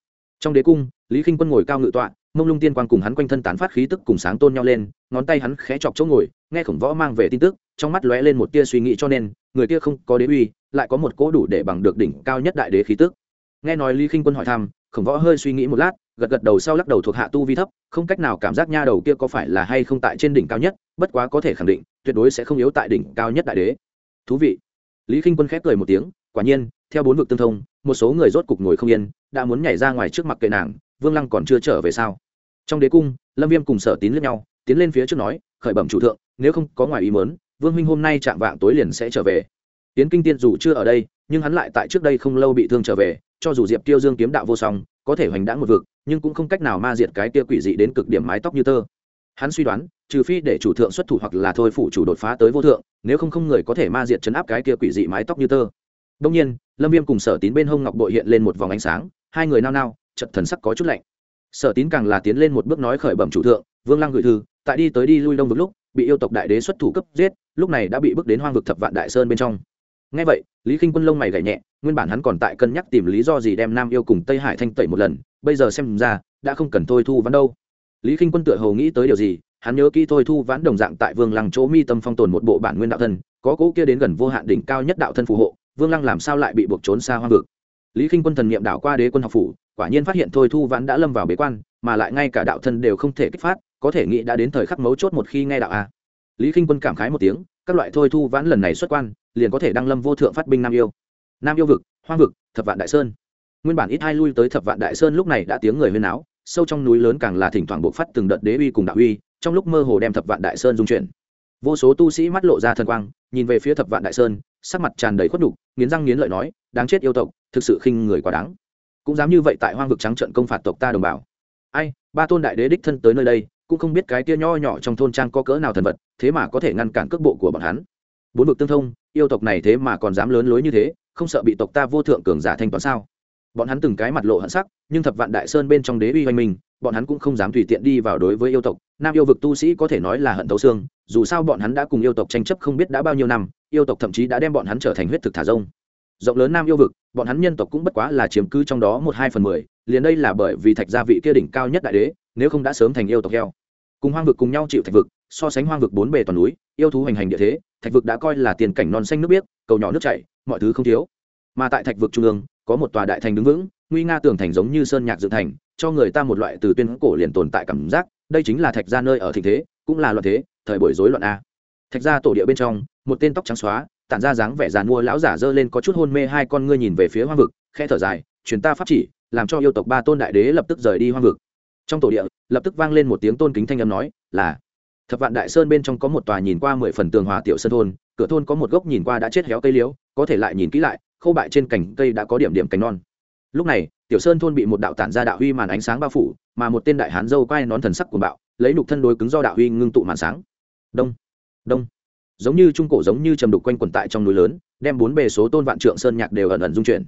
Trong đế cung, lý k i n h quân ngồi cao ngự tọa, mông lung tiên quang cùng hắn quanh thân tán phát khí tức cùng sáng tôn nhau lên, ngón tay hắn khẽ chọc chỗ ngồi, nghe khổng võ mang về tin tức, trong mắt lóe lên một tia suy nghĩ cho nên, người kia không có đế uy, lại có một cỗ đủ để bằng được đỉnh cao nhất đại đế khí tức. Nghe nói lý k i n h quân hỏi thăm, khổng võ hơi suy nghĩ một lát, gật gật đầu sau lắc đầu thuộc hạ tu vi thấp, không cách nào cảm giác nha đầu kia có phải là hay không tại trên đỉnh cao nhất, bất quá có thể khẳng định, tuyệt đối sẽ không yếu tại đỉnh cao nhất đại đế. Thú vị lý k i n h quân khép cười một tiếng, quả nhiên, theo bốn vực tương thông, một số người rốt cục ngồi không yên, đã muốn nhảy ra ngoài trước mặt kệ nàng, vương lăng còn chưa trở về sao? Trong đế cung, lâm viêm cùng sở tín lẫn nhau, tiến lên phía trước nói, khởi bẩm chủ thượng, nếu không có ngoài ý mớn vương huynh hôm nay chạm vạng tối liền sẽ trở về. Tiến kinh tiên dù chưa ở đây, nhưng hắn lại tại trước đây không lâu bị thương trở về, cho dù diệp tiêu dương kiếm đạo vô song, có thể hoành đãng một vực, nhưng cũng không cách nào ma diệt cái kia quỷ dị đến cực điểm mái tóc như tơ. Hắn suy đoán trừ phi để chủ thượng xuất thủ hoặc là thôi phủ chủ đột phá tới vô thượng, nếu không không người có thể ma diệt chấn áp cái kia quỷ dị mái tóc như tơ. Đông nhiên, lâm viêm cùng sở tín bên hông ngọc bội hiện lên một vòng ánh sáng, hai người nao nao chật thần sắc có chút lạnh. Sở tín càng là tiến lên một bước nói khởi bẩm chủ thượng, vương lăng gửi thư, tại đi tới đi lui đông vực lúc, bị yêu tộc đại đế xuất thủ cấp giết, lúc này đã bị bước đến hoang vực thập vạn đại sơn bên trong. Ngay vậy, lý k i n h quân lông mày gảy nhẹ, nguyên bản hắn còn tại cân nhắc tìm lý do gì đem nam yêu cùng tây hải thanh tẩy một lần, bây giờ xem ra, đã không cần thôi thu vãn đâu. Lý k i n h quân tựa hồ nghĩ tới điều gì hắn nhớ kỹ thôi thu vãn đồng dạng tại vương lăng chỗ mi tâm phong tồn một bộ bản nguyên đạo thân, có cỗ kia đến gần vô hạn đỉnh cao nhất đạo thân phù hộ, vương lăng làm sao lại bị buộc trốn xa hoang vực? Lý k i n h quân thần n i ệ m qua đế quân học phủ, quả nhiên phát hiện thôi thu vãn đã lâm vào bế quan, mà lại ngay cả đạo thân đều không thể kích phát, có thể nghĩ đã đến thời khắc mấu chốt một khi nghe đạo a. Lý k i n h quân cảm khái một tiếng, các loại thôi thu vãn lần này xuất quan, liền có thể đăng lâm vô thượng phát binh nam yêu. Nam yêu vực, hoang vực, thập vạn đại sơn. Nguyên bản ít hai lui tới thập vạn đại sơn lúc này đã tiếng người huyên áo sâu trong núi lớn càng là thỉnh thoảng buộc phát từng đợt đế uy cùng đạo uy trong lúc mơ hồ đem thập vạn đại sơn dung chuyển. Vô số tu sĩ mắt lộ ra thần quang, nhìn về phía thập vạn đại sơn, sắc mặt tràn đầy khuất đục nghiến răng nghiến lợi nói, đáng chết yêu tộc, thực sự khinh người quá đáng. Cũng dám như vậy tại hoang vực trắng trận công phạt tộc ta đồng bào. Ai, ba tôn đại đế đích thân tới nơi đây, cũng không biết cái tia nho nhỏ trong thôn trang có cỡ nào thần vật, thế mà có thể ngăn cản cước bộ của bọn hắn. Bốn vực tương thông, yêu tộc này thế mà còn dám lớn lối như thế, không sợ bị tộc ta vô thượng cường giả thanh toán sao? Bọn hắn từng cái mặt lộ hận sắc, nhưng thập vạn đại sơn bên trong đế uy hoành mình, bọn hắn cũng không dám tùy tiện đi vào đối với yêu tộc. Nam yêu vực tu sĩ có thể nói là hận thấu xương, dù sao bọn hắn đã cùng yêu tộc tranh chấp không biết đã bao nhiêu năm, yêu tộc thậm chí đã đem bọn hắn trở thành huyết thực thả rông. Rộng lớn nam yêu vực, bọn hắn nhân tộc cũng bất quá là chiếm cứ trong đó một hai phần mười, liền đây là bởi vì thạch gia vị kia đỉnh cao nhất đại đế, nếu không đã sớm thành yêu tộc heo. Cùng hoang vực cùng nhau chịu thạch vực, so sánh hoang vực bốn bề toàn núi, yêu thú hành hành địa thế, thạch vực đã coi là tiền cảnh non xanh nước biếc, cầu nhỏ nước chảy, mọi thứ không thiếu. Mà tại thạch vực trung ương có một tòa đại thành đứng vững, nguy nga tường thành giống như sơn nhạc dựng thành, cho người ta một loại từ tuyên cổ liền tồn tại cảm giác, đây chính là thạch gia nơi ở thịnh thế, cũng là loạn thế, thời buổi rối loạn a. Thạch gia tổ địa bên trong, một tên tóc trắng xóa, tản ra dáng vẻ dàn mua lão giả dơ lên có chút hôn mê hai con ngươi nhìn về phía hoang vực khe thở dài, truyền ta pháp chỉ, làm cho yêu tộc ba tôn đại đế lập tức rời đi hoang vực. Trong tổ địa, lập tức vang lên một tiếng tôn kính thanh âm nói, là. Thập vạn đại sơn bên trong có một tòa nhìn qua mười phần tường hòa tiểu sơn thôn cửa thôn có một gốc nhìn qua đã chết héo cây liễu, có thể lại nhìn kỹ lại khâu bại trên cành cây đã có điểm điểm cành non. Lúc này, tiểu sơn thôn bị một đạo tản ra đạo huy màn ánh sáng bao phủ, mà một tên đại hán dâu quay nón thần sắc của bạo, lấy nục thân đối cứng do đạo huy ngưng tụ màn sáng. Đông đông. Giống như trung cổ giống như trầm đục quanh quần tại trong núi lớn, đem bốn bề số tôn vạn trượng sơn nhạc đều ẩn ẩn dung chuyển.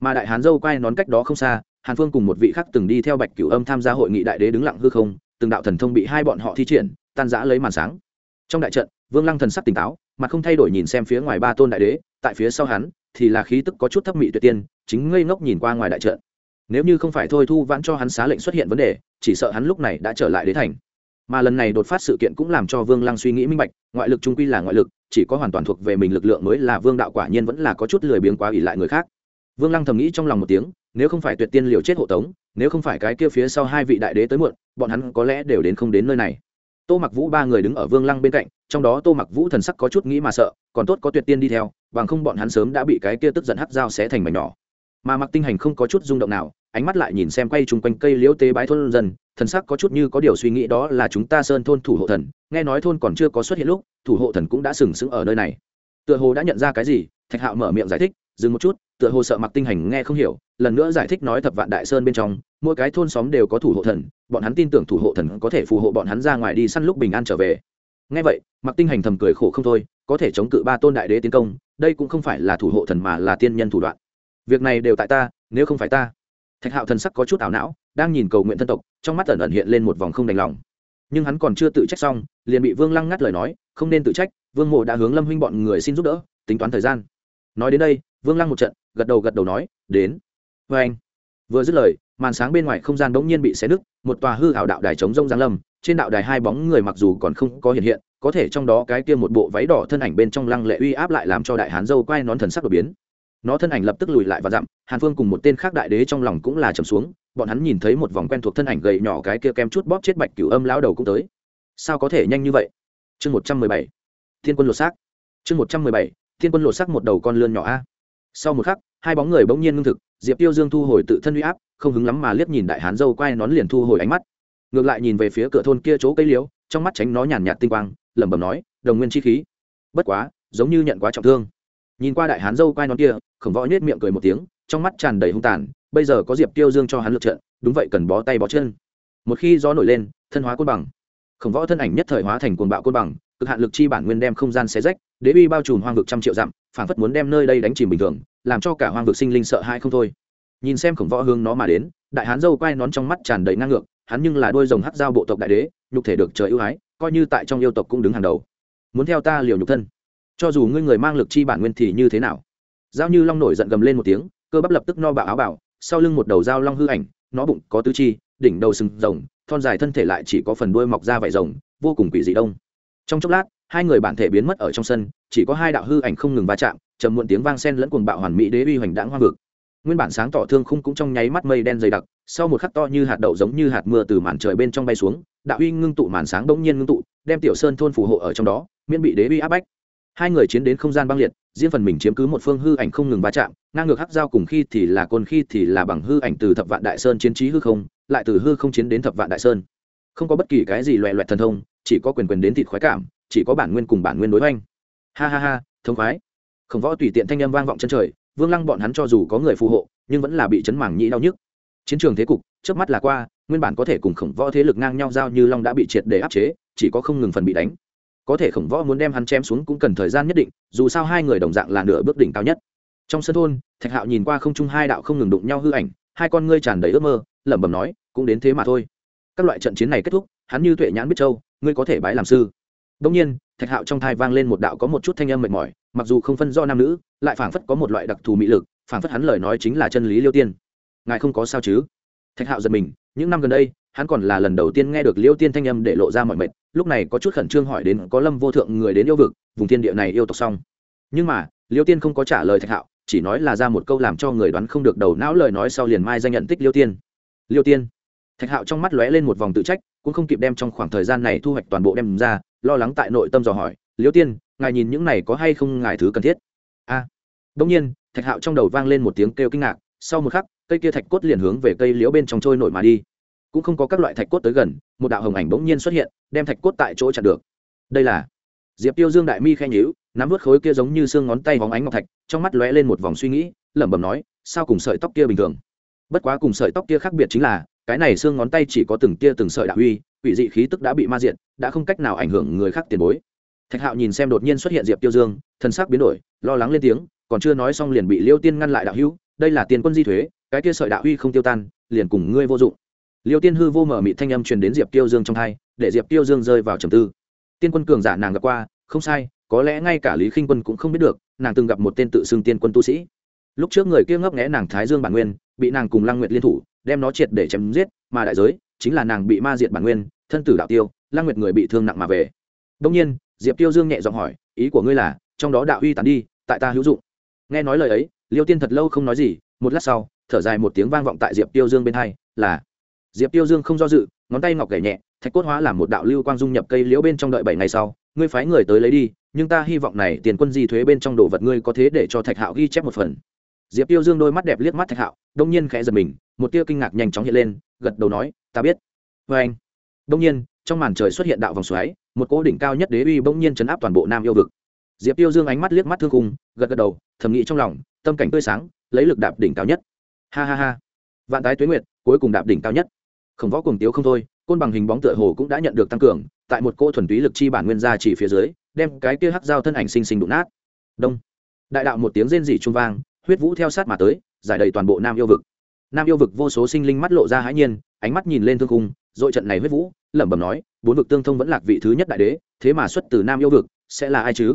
Mà đại hán dâu quay nón cách đó không xa, hàn phương cùng một vị khác từng đi theo bạch cửu âm tham gia hội nghị đại đế đứng lặng hư không, từng đạo thần thông bị hai bọn họ thi triển, tan giã lấy màn sáng trong đại trận, vương lăng thần sắc tỉnh táo mặt không thay đổi nhìn xem phía ngoài ba tôn đại đế, tại phía sau hắn thì là khí tức có chút thấp mị tuyệt tiên, chính ngây ngốc nhìn qua ngoài đại trận. Nếu như không phải thôi thu vãn cho hắn xá lệnh xuất hiện vấn đề, chỉ sợ hắn lúc này đã trở lại đế thành. Mà lần này đột phát sự kiện cũng làm cho vương lăng suy nghĩ minh bạch, ngoại lực trung quy là ngoại lực, chỉ có hoàn toàn thuộc về mình lực lượng mới là vương đạo quả nhiên vẫn là có chút lười biếng quá ỉ lại người khác. Vương lăng thầm nghĩ trong lòng một tiếng, nếu không phải tuyệt tiên liều chết hộ tống, nếu không phải cái kia phía sau hai vị đại đế tới muộn, bọn hắn có lẽ đều đến không đến nơi này tô mặc vũ ba người đứng ở vương lăng bên cạnh, trong đó tô mặc vũ thần sắc có chút nghĩ mà sợ, còn tốt có tuyệt tiên đi theo, bằng không bọn hắn sớm đã bị cái kia tức giận hắt dao xé thành mảnh nhỏ. Mà mặc tinh hành không có chút rung động nào, ánh mắt lại nhìn xem quay chung quanh cây liễu tế bái thôn dân, thần sắc có chút như có điều suy nghĩ đó là chúng ta sơn thôn thủ hộ thần, nghe nói thôn còn chưa có xuất hiện lúc, thủ hộ thần cũng đã sừng sững ở nơi này. Tựa hồ đã nhận ra cái gì, thạch hạo mở miệng giải thích dừng một chút, tựa hồ sợ mặc tinh hành nghe không hiểu, lần nữa giải thích nói thập vạn đại sơn bên trong, mỗi cái thôn xóm đều có thủ hộ thần, bọn hắn tin tưởng thủ hộ thần có thể phù hộ bọn hắn ra ngoài đi săn lúc bình an trở về. Nghe vậy mặc tinh hành thầm cười khổ không thôi, có thể chống cự ba tôn đại đế tiến công, đây cũng không phải là thủ hộ thần mà là tiên nhân thủ đoạn. Việc này đều tại ta, nếu không phải ta. Thạch hạo thần sắc có chút ảo não, đang nhìn cầu nguyện thân tộc, trong mắt ẩn ẩn hiện lên một vòng không đành lòng. Nhưng hắn còn chưa tự trách xong, liền bị vương lăng ngắt lời nói, không nên tự trách, vương mộ đã hướng lâm huynh bọn người xin giúp đỡ, tính toán thời gian. Nói đến đây vương lăng một trận, gật đầu gật đầu nói, đến. Vê anh, vừa dứt lời, màn sáng bên ngoài không gian đ ỗ n g nhiên bị xé nứt, một tòa hư hảo đạo đài chống rông giang lâm, trên đạo đài hai bóng người mặc dù còn không có hiện hiện, có thể trong đó cái kia một bộ váy đỏ thân ảnh bên trong lăng lệ uy áp lại làm cho đại hán dâu quay nón thần sắc đột biến. Nó thân ảnh lập tức lùi lại và dặm, hàn phương cùng một tên khác đại đế trong lòng cũng là trầm xuống, bọn hắn nhìn thấy một vòng quen thuộc thân ảnh gầy nhỏ cái kia kem chút bóp chết bạch cửu âm lão đầu cũng tới. Sao có thể nhanh như vậy? Chương một trăm mười bảy. Thiên quân lột xác. Chương một trăm mười bảy. Thiên quân lột xác một đầu con lươn nhỏ a sau một khắc, hai bóng người bỗng nhiên ngưng thực, diệp tiêu dương thu hồi tự thân uy áp, không hứng lắm mà liếc nhìn đại hán dâu quay nón liền thu hồi ánh mắt. Ngược lại nhìn về phía cửa thôn kia chỗ cây liếu trong mắt tránh nó nhàn nhạt tinh quang, lẩm bẩm nói, đồng nguyên chi khí. Bất quá, giống như nhận quá trọng thương. Nhìn qua đại hán dâu quay nón kia, khổng võ nhếch miệng cười một tiếng, trong mắt tràn đầy hung tàn, bây giờ có diệp tiêu dương cho hắn lượt trận, đúng vậy cần bó tay bó chân. Một khi gió nổi lên, thân hóa côn bằng. Khổng võ thân ảnh nhất thời hóa thành cuồng bạo côn bằng, cực hạn lực chi bản nguyên đem không gian xé rách đế uy bao trùm hoang vực trăm triệu dặm phản phất muốn đem nơi đây đánh chìm bình thường, làm cho cả hoang vực sinh linh sợ hãi không thôi. Nhìn xem khổng võ hương nó mà đến, đại hán dâu quay nón trong mắt tràn đầy ngang ngược, hắn nhưng là đôi rồng hắc giao bộ tộc đại đế, nhục thể được trời ưu ái, coi như tại trong yêu tộc cũng đứng hàng đầu. Muốn theo ta liều nhục thân. Cho dù ngươi người mang lực chi bản nguyên thì như thế nào? Giao như long nổi giận gầm lên một tiếng, cơ bắp lập tức no bạo áo bảo sau lưng một đầu dao long hư ảnh, nó bụng có tứ chi, đỉnh đầu sừng rồng, thon dài thân thể lại chỉ có phần đuôi mọc ra vải rồng, vô cùng quỷ dị đông. Trong chốc lát hai người bản thể biến mất ở trong sân, chỉ có hai đạo hư ảnh không ngừng va chạm chầm muộn tiếng vang sen lẫn cuồng bạo hoàn mỹ đế uy hoành đãng hoa vực. Nguyên bản sáng tỏ thương khung cũng trong nháy mắt mây đen dày đặc, sau một khắc to như hạt đậu giống như hạt mưa từ màn trời bên trong bay xuống, đạo uy ngưng tụ màn sáng bỗng nhiên ngưng tụ, đem tiểu sơn thôn phù hộ ở trong đó, miễn bị đế uy áp bách. Hai người chiến đến không gian băng liệt, riêng phần mình chiếm cứ một phương hư ảnh không ngừng va chạm, ngang ngược hắc giao cùng khi thì là côn, khi thì là bằng hư ảnh từ thập vạn đại sơn chiến trí hư không, lại từ hư không chiến đến thập vạn đại sơn. Không có bất kỳ cái gì loẹ loẹt thần thông, chỉ có quyền quyền đến thịt khoái cảm chỉ có bản nguyên cùng bản nguyên đối oanh ha ha ha, thông khoái. Khổng võ tùy tiện thanh âm vang vọng chân trời, vương lăng bọn hắn cho dù có người phù hộ, nhưng vẫn là bị chấn mảng nhĩ đau nhức. Chiến trường thế cục trước mắt là qua, nguyên bản có thể cùng khổng võ thế lực ngang nhau giao như long đã bị triệt để áp chế, chỉ có không ngừng phần bị đánh. Có thể khổng võ muốn đem hắn chém xuống cũng cần thời gian nhất định, dù sao hai người đồng dạng là nửa bước đỉnh cao nhất. Trong sân thôn, thạch hạo nhìn qua không trung hai đạo không ngừng đụng nhau hư ảnh, hai con ngươi tràn đầy ước mơ, lẩm bẩm nói, cũng đến thế mà thôi. Các loại trận chiến này kết thúc, hắn như tuệ nhãn biết châu, ngươi có thể bái làm sư đông nhiên, thạch hạo trong thai vang lên một đạo có một chút thanh âm mệt mỏi, mặc dù không phân do nam nữ, lại phảng phất có một loại đặc thù mị lực, phảng phất hắn lời nói chính là chân lý liêu tiên. Ngài không có sao chứ? Thạch hạo giật mình, những năm gần đây, hắn còn là lần đầu tiên nghe được liêu tiên thanh âm để lộ ra mọi mệt, lúc này có chút khẩn trương hỏi đến có lâm vô thượng người đến yêu vực, vùng thiên địa này yêu tộc xong. Nhưng mà, liêu tiên không có trả lời thạch hạo, chỉ nói là ra một câu làm cho người đoán không được đầu não lời nói sau liền mai danh nhận tích liêu tiên. Liêu tiên. Thạch hạo trong mắt lóe lên một vòng tự trách, cũng không kịp đem trong khoảng thời gian này thu hoạch toàn bộ đem ra lo lắng tại nội tâm dò hỏi liêu tiên ngài nhìn những này có hay không ngài thứ cần thiết? A. À, đông nhiên thạch hạo trong đầu vang lên một tiếng kêu kinh ngạc sau một khắc cây kia thạch cốt liền hướng về cây liễu bên trong trôi nổi mà đi. Cũng không có các loại thạch cốt tới gần một đạo hồng ảnh bỗng nhiên xuất hiện đem thạch cốt tại chỗ chặn được. Đây là diệp tiêu dương đại mi khen nhữ nắm vớt khối kia giống như xương ngón tay hóng ánh ngọc thạch trong mắt lóe lên một vòng suy nghĩ lẩm bẩm nói sao cùng sợi tóc kia bình thường? Bất quá cùng sợi tóc kia khác biệt chính là cái này xương ngón tay chỉ có từng tia từng sợi đạo uy quỷ dị khí tức đã bị ma diện đã không cách nào ảnh hưởng người khác tiền bối. Thạch hạo nhìn xem đột nhiên xuất hiện diệp tiêu dương thân sắc biến đổi, lo lắng lên tiếng, còn chưa nói xong liền bị liêu tiên ngăn lại đạo hữu, đây là tiền quân di thuế, cái kia sợi đạo huy không tiêu tan, liền cùng ngươi vô dụng. Liêu tiên hư vô mở mị thanh âm truyền đến diệp tiêu dương trong hai để diệp tiêu dương rơi vào trầm tư. Tiên quân cường giả nàng gặp qua, không sai, có lẽ ngay cả lý khinh quân cũng không biết được, nàng từng gặp một tên tự xưng tiên quân tu sĩ. Lúc trước người kia ngấp nghẽ nàng thái dương bản nguyên, bị nàng cùng lăng nguyệt liên thủ, đem nó triệt để chém giết, mà đại giới chính là nàng bị ma diệt bản nguyên thân tử đạo tiêu lăng nguyệt người bị thương nặng mà về. Đông nhiên, diệp tiêu dương nhẹ giọng hỏi, ý của ngươi là, trong đó đạo uy tàn đi, tại ta hữu dụng. Nghe nói lời ấy, liêu tiên thật lâu không nói gì, một lát sau, thở dài một tiếng vang vọng tại diệp tiêu dương bên hai, là, diệp tiêu dương không do dự, ngón tay ngọc gảy nhẹ, thạch cốt hóa làm một đạo lưu quang dung nhập cây liễu bên trong đợi bảy ngày sau, ngươi phái người tới lấy đi, nhưng ta hy vọng này tiền quân di thuế bên trong đồ vật ngươi có thế để cho thạch hạo ghi chép một phần. Diệp tiêu dương đôi mắt đẹp liếc mắt thạch hạo đông nhiên khẽ giật mình, một tia kinh ngạc nhanh chóng hiện lên, gật đầu nói, ta biết. Vê anh đông nhiên, trong màn trời xuất hiện đạo vòng xoáy, một cỗ đỉnh cao nhất đế uy bỗng nhiên chấn áp toàn bộ nam yêu vực. Diệp tiêu dương ánh mắt liếc mắt thương khung, gật gật đầu, thầm nghĩ trong lòng, tâm cảnh tươi sáng, lấy lực đạp đỉnh cao nhất. Ha ha ha. Vạn tái tuế nguyệt, cuối cùng đạp đỉnh cao nhất. Không võ cùng tiếu không thôi, côn bằng hình bóng tựa hồ cũng đã nhận được tăng cường, tại một cỗ thuần túy lực chi bản nguyên gia chỉ phía dưới, đem cái kia hắc giao thân ảnh sinh sinh đụng nát. Đông. Đại đạo một tiếng rên rỉ trung vang, huyết vũ theo sát mà tới, giải đầy toàn bộ nam yêu vực. Nam yêu vực vô số sinh linh mắt lộ ra hãi nhiên ánh mắt nhìn lên thương cung dội trận này huyết vũ, lẩm bẩm nói, bốn vực tương thông vẫn lạc vị thứ nhất đại đế, thế mà xuất từ nam yêu vực, sẽ là ai chứ?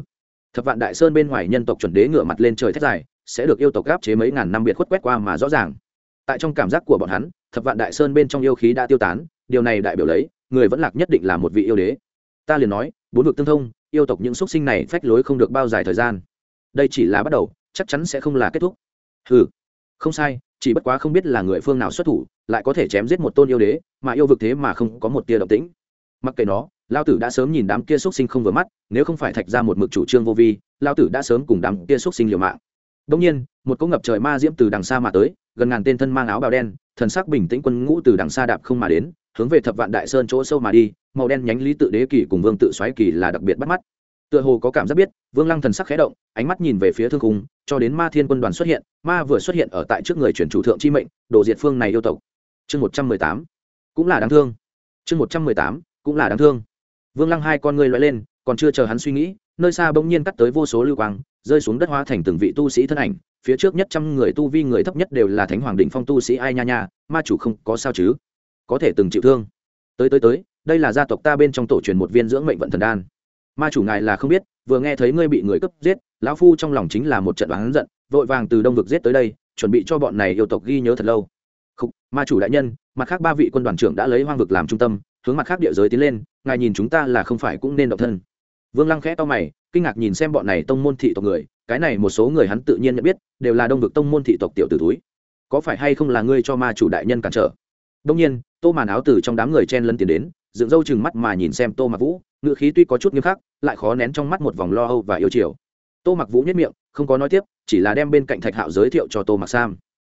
Thập vạn đại sơn bên ngoài nhân tộc chuẩn đế ngửa mặt lên trời thét dài, sẽ được yêu tộc gáp chế mấy ngàn năm biệt khuất quét qua mà rõ ràng. Tại trong cảm giác của bọn hắn, thập vạn đại sơn bên trong yêu khí đã tiêu tán, điều này đại biểu lấy, người vẫn lạc nhất định là một vị yêu đế. Ta liền nói, bốn vực tương thông, yêu tộc những xuất sinh này phách lối không được bao dài thời gian. Đây chỉ là bắt đầu, chắc chắn sẽ không là kết thúc. Ừ không sai, chỉ bất quá không biết là người phương nào xuất thủ, lại có thể chém giết một tôn yêu đế, mà yêu vực thế mà không có một tia động tĩnh. Mặc kệ nó lao tử đã sớm nhìn đám kia xuất sinh không vừa mắt, nếu không phải thạch ra một mực chủ trương vô vi lao tử đã sớm cùng đám kia xuất sinh liều mạng. Đông nhiên, một cỗ ngập trời ma diễm từ đằng xa mà tới, gần ngàn tên thân mang áo bào đen, thần sắc bình tĩnh quân ngũ từ đằng xa đạp không mà đến, hướng về thập vạn đại sơn chỗ sâu mà đi, màu đen nhánh lý tự đế kỳ cùng vương tự xoáy kỳ là đặc biệt bắt mắt tựa hồ có cảm giác biết, vương lăng thần sắc khẽ động, ánh mắt nhìn về phía thương khung, cho đến ma thiên quân đoàn xuất hiện, ma vừa xuất hiện ở tại trước người chuyển chủ thượng chi mệnh, đồ diệt phương này yêu tộc. Chương một trăm mười tám, cũng là đáng thương. Chương một trăm mười tám, cũng là đáng thương. Vương lăng hai con ngươi loại lên, còn chưa chờ hắn suy nghĩ, nơi xa bỗng nhiên cắt tới vô số lưu quang, rơi xuống đất hóa thành từng vị tu sĩ thân ảnh, phía trước nhất trăm người tu vi người thấp nhất đều là thánh hoàng đỉnh phong tu sĩ ai nha nha, ma chủ không có sao chứ? Có thể từng chịu thương. Tới tới tới, đây là gia tộc ta bên trong tổ truyền một viên dưỡng mệnh vận thần đan ma chủ ngài là không biết vừa nghe thấy ngươi bị người cướp giết lão phu trong lòng chính là một trận oán giận vội vàng từ đông vực giết tới đây chuẩn bị cho bọn này yêu tộc ghi nhớ thật lâu. Khúc, ma chủ đại nhân mặt khác ba vị quân đoàn trưởng đã lấy hoang vực làm trung tâm hướng mặt khác địa giới tiến lên ngài nhìn chúng ta là không phải cũng nên động thân. Vương lăng khẽ to mày kinh ngạc nhìn xem bọn này tông môn thị tộc người cái này một số người hắn tự nhiên nhận biết đều là đông vực tông môn thị tộc tiểu tử túi có phải hay không là ngươi cho ma chủ đại nhân cản trở? Đông nhiên tô màn áo từ trong đám người chen lân tiến đến dựng râu chừng mắt mà nhìn xem tô mặc vũ ngựa khí tuy có chút nghiêm khắc, lại khó nén trong mắt một vòng lo âu và yêu chiều. Tô mặc vũ nhất miệng, không có nói tiếp, chỉ là đem bên cạnh thạch hạo giới thiệu cho tô mặc sam.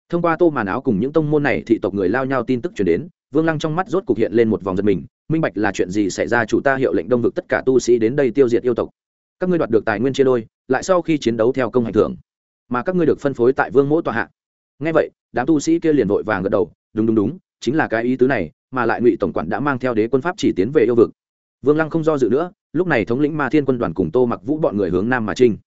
Thông qua tô màn áo cùng những tông môn này, thị tộc người lao nhau tin tức chuyển đến, vương lăng trong mắt rốt cục hiện lên một vòng giật mình, minh bạch là chuyện gì xảy ra chủ ta hiệu lệnh đông vực tất cả tu sĩ đến đây tiêu diệt yêu tộc. Các ngươi đoạt được tài nguyên chia đôi, lại sau khi chiến đấu theo công hành thưởng, mà các ngươi được phân phối tại vương mỗi tòa hạ. Ngay vậy, đám tu sĩ kia liền vội vàng gật đầu, đúng đúng đúng, chính là cái ý tứ này, mà lại ngụy tổng quản đã mang theo đế quân pháp chỉ tiến về yêu vực vương lăng không do dự nữa, lúc này thống lĩnh ma thiên quân đoàn cùng tô mặc vũ bọn người hướng nam mà trinh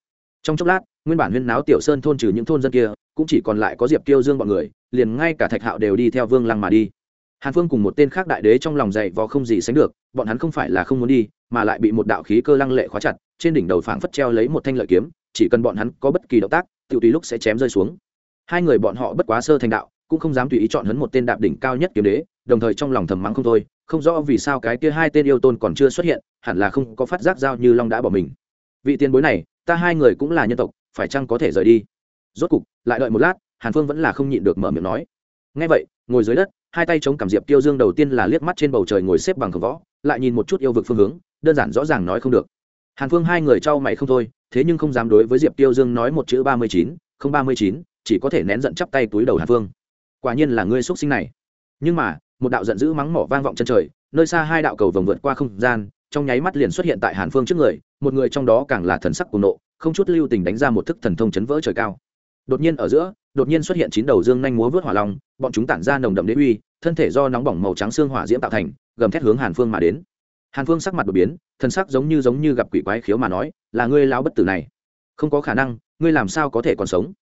trong chốc lát, nguyên bản huyên náo tiểu sơn thôn trừ những thôn dân kia, cũng chỉ còn lại có diệp tiêu dương bọn người, liền ngay cả thạch hạo đều đi theo vương lăng mà đi. Hàn phương cùng một tên khác đại đế trong lòng dậy vò không gì sánh được, bọn hắn không phải là không muốn đi, mà lại bị một đạo khí cơ lăng lệ khóa chặt, trên đỉnh đầu phảng phất treo lấy một thanh lợi kiếm, chỉ cần bọn hắn có bất kỳ động tác tự tùy lúc sẽ chém rơi xuống. Hai người bọn họ bất quá sơ thành đạo, cũng không dám tùy ý chọn hấn một tên đạp đỉnh cao nhất kiếm đế đồng thời trong lòng thầm mắng không thôi, không rõ vì sao cái kia hai tên yêu tôn còn chưa xuất hiện, hẳn là không có phát giác giao như long đã bỏ mình. Vị tiền bối này, ta hai người cũng là nhân tộc, phải chăng có thể rời đi? Rốt cục, lại đợi một lát, hàn phương vẫn là không nhịn được mở miệng nói. Ngay vậy, ngồi dưới đất, hai tay chống cảm diệp tiêu dương đầu tiên là liếc mắt trên bầu trời ngồi xếp bằng khổng võ, lại nhìn một chút yêu vực phương hướng, đơn giản rõ ràng nói không được. Hàn phương hai người trao mày không thôi, thế nhưng không dám đối với diệp tiêu dương nói một chữ ba mươi chín, không ba mươi chín, chỉ có thể nén giận chắp tay túi đầu hàn phương. Quả nhiên là ngươi x sinh này. Nhưng mà một đạo giận dữ mắng mỏ vang vọng chân trời, nơi xa hai đạo cầu vồng vượt qua không gian, trong nháy mắt liền xuất hiện tại hàn phương trước người, một người trong đó càng là thần sắc cuồng nộ, không chút lưu tình đánh ra một thức thần thông chấn vỡ trời cao. Đột nhiên ở giữa, đột nhiên xuất hiện chín đầu dương nhanh múa vớt hỏa long, bọn chúng tản ra nồng đậm đế uy, thân thể do nóng bỏng màu trắng xương hỏa diễm tạo thành, gầm thét hướng hàn phương mà đến. Hàn phương sắc mặt đột biến thân sắc giống như giống như gặp quỷ quái khiếu mà nói, là ngươi lao bất tử này. Không có khả năng, ngươi làm sao có thể còn sống?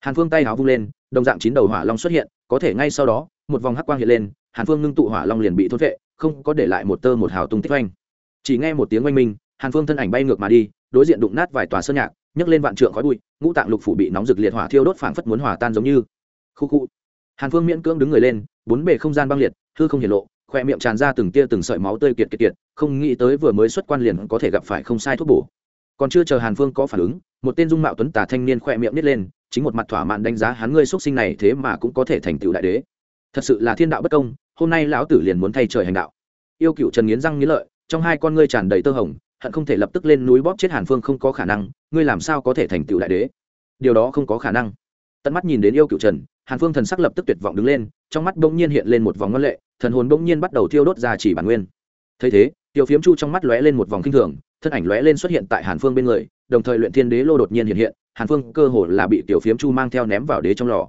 Hàn phương tay háo vung lên, đồng dạng chín đầu hỏa long xuất hiện, có thể ngay sau đó, một vòng hắc quang hiện lên hàn phương ngưng tụ hỏa long liền bị thốt vệ không có để lại một tơ một hào tung tích oanh chỉ nghe một tiếng oanh minh, hàn phương thân ảnh bay ngược mà đi, đối diện đụng nát vài tòa sơn nhạc, nhấc lên vạn trượng khói bụi, ngũ tạng lục phủ bị nóng rực liệt hỏa thiêu đốt phảng phất muốn hòa tan giống như. Khu khu. Hàn phương miễn cưỡng đứng người lên, bốn bề không gian băng liệt, hư không hiển lộ, khoe miệng tràn ra từng tia từng sợi máu tươi kiệt kiệt kiệt, không nghĩ tới vừa mới xuất quan liền có thể gặp phải không sai thuốc bổ. Còn chưa chờ hàn phương có phản ứng, một tên dung mạo tuấn tả thanh niên khoe miệng nít lên, chính một mặt thỏa mãn đánh giá hắn ngươi xuất sinh này thế mà cũng có thể thành tựu đại đế thật sự là thiên đạo bất công, hôm nay lão tử liền muốn thay trời hành đạo. Yêu cựu trần nghiến răng nghiến lợi, trong hai con ngươi tràn đầy tơ hồng, hận không thể lập tức lên núi bóp chết hàn phương không có khả năng, ngươi làm sao có thể thành tựu đại đế? Điều đó không có khả năng. Tận mắt nhìn đến yêu cựu trần, hàn phương thần sắc lập tức tuyệt vọng đứng lên, trong mắt bỗng nhiên hiện lên một vòng ngân lệ, thần hồn bỗng nhiên bắt đầu thiêu đốt ra chỉ bản nguyên. Thấy thế tiểu phiếm chu trong mắt lóe lên một vòng kinh thường, thân ảnh lóe lên xuất hiện tại hàn phương bên người, đồng thời luyện thiên đế lô đột nhiên hiện hiện, hàn phương cơ hồ là bị tiểu phiếm chu mang theo ném vào đế trong lò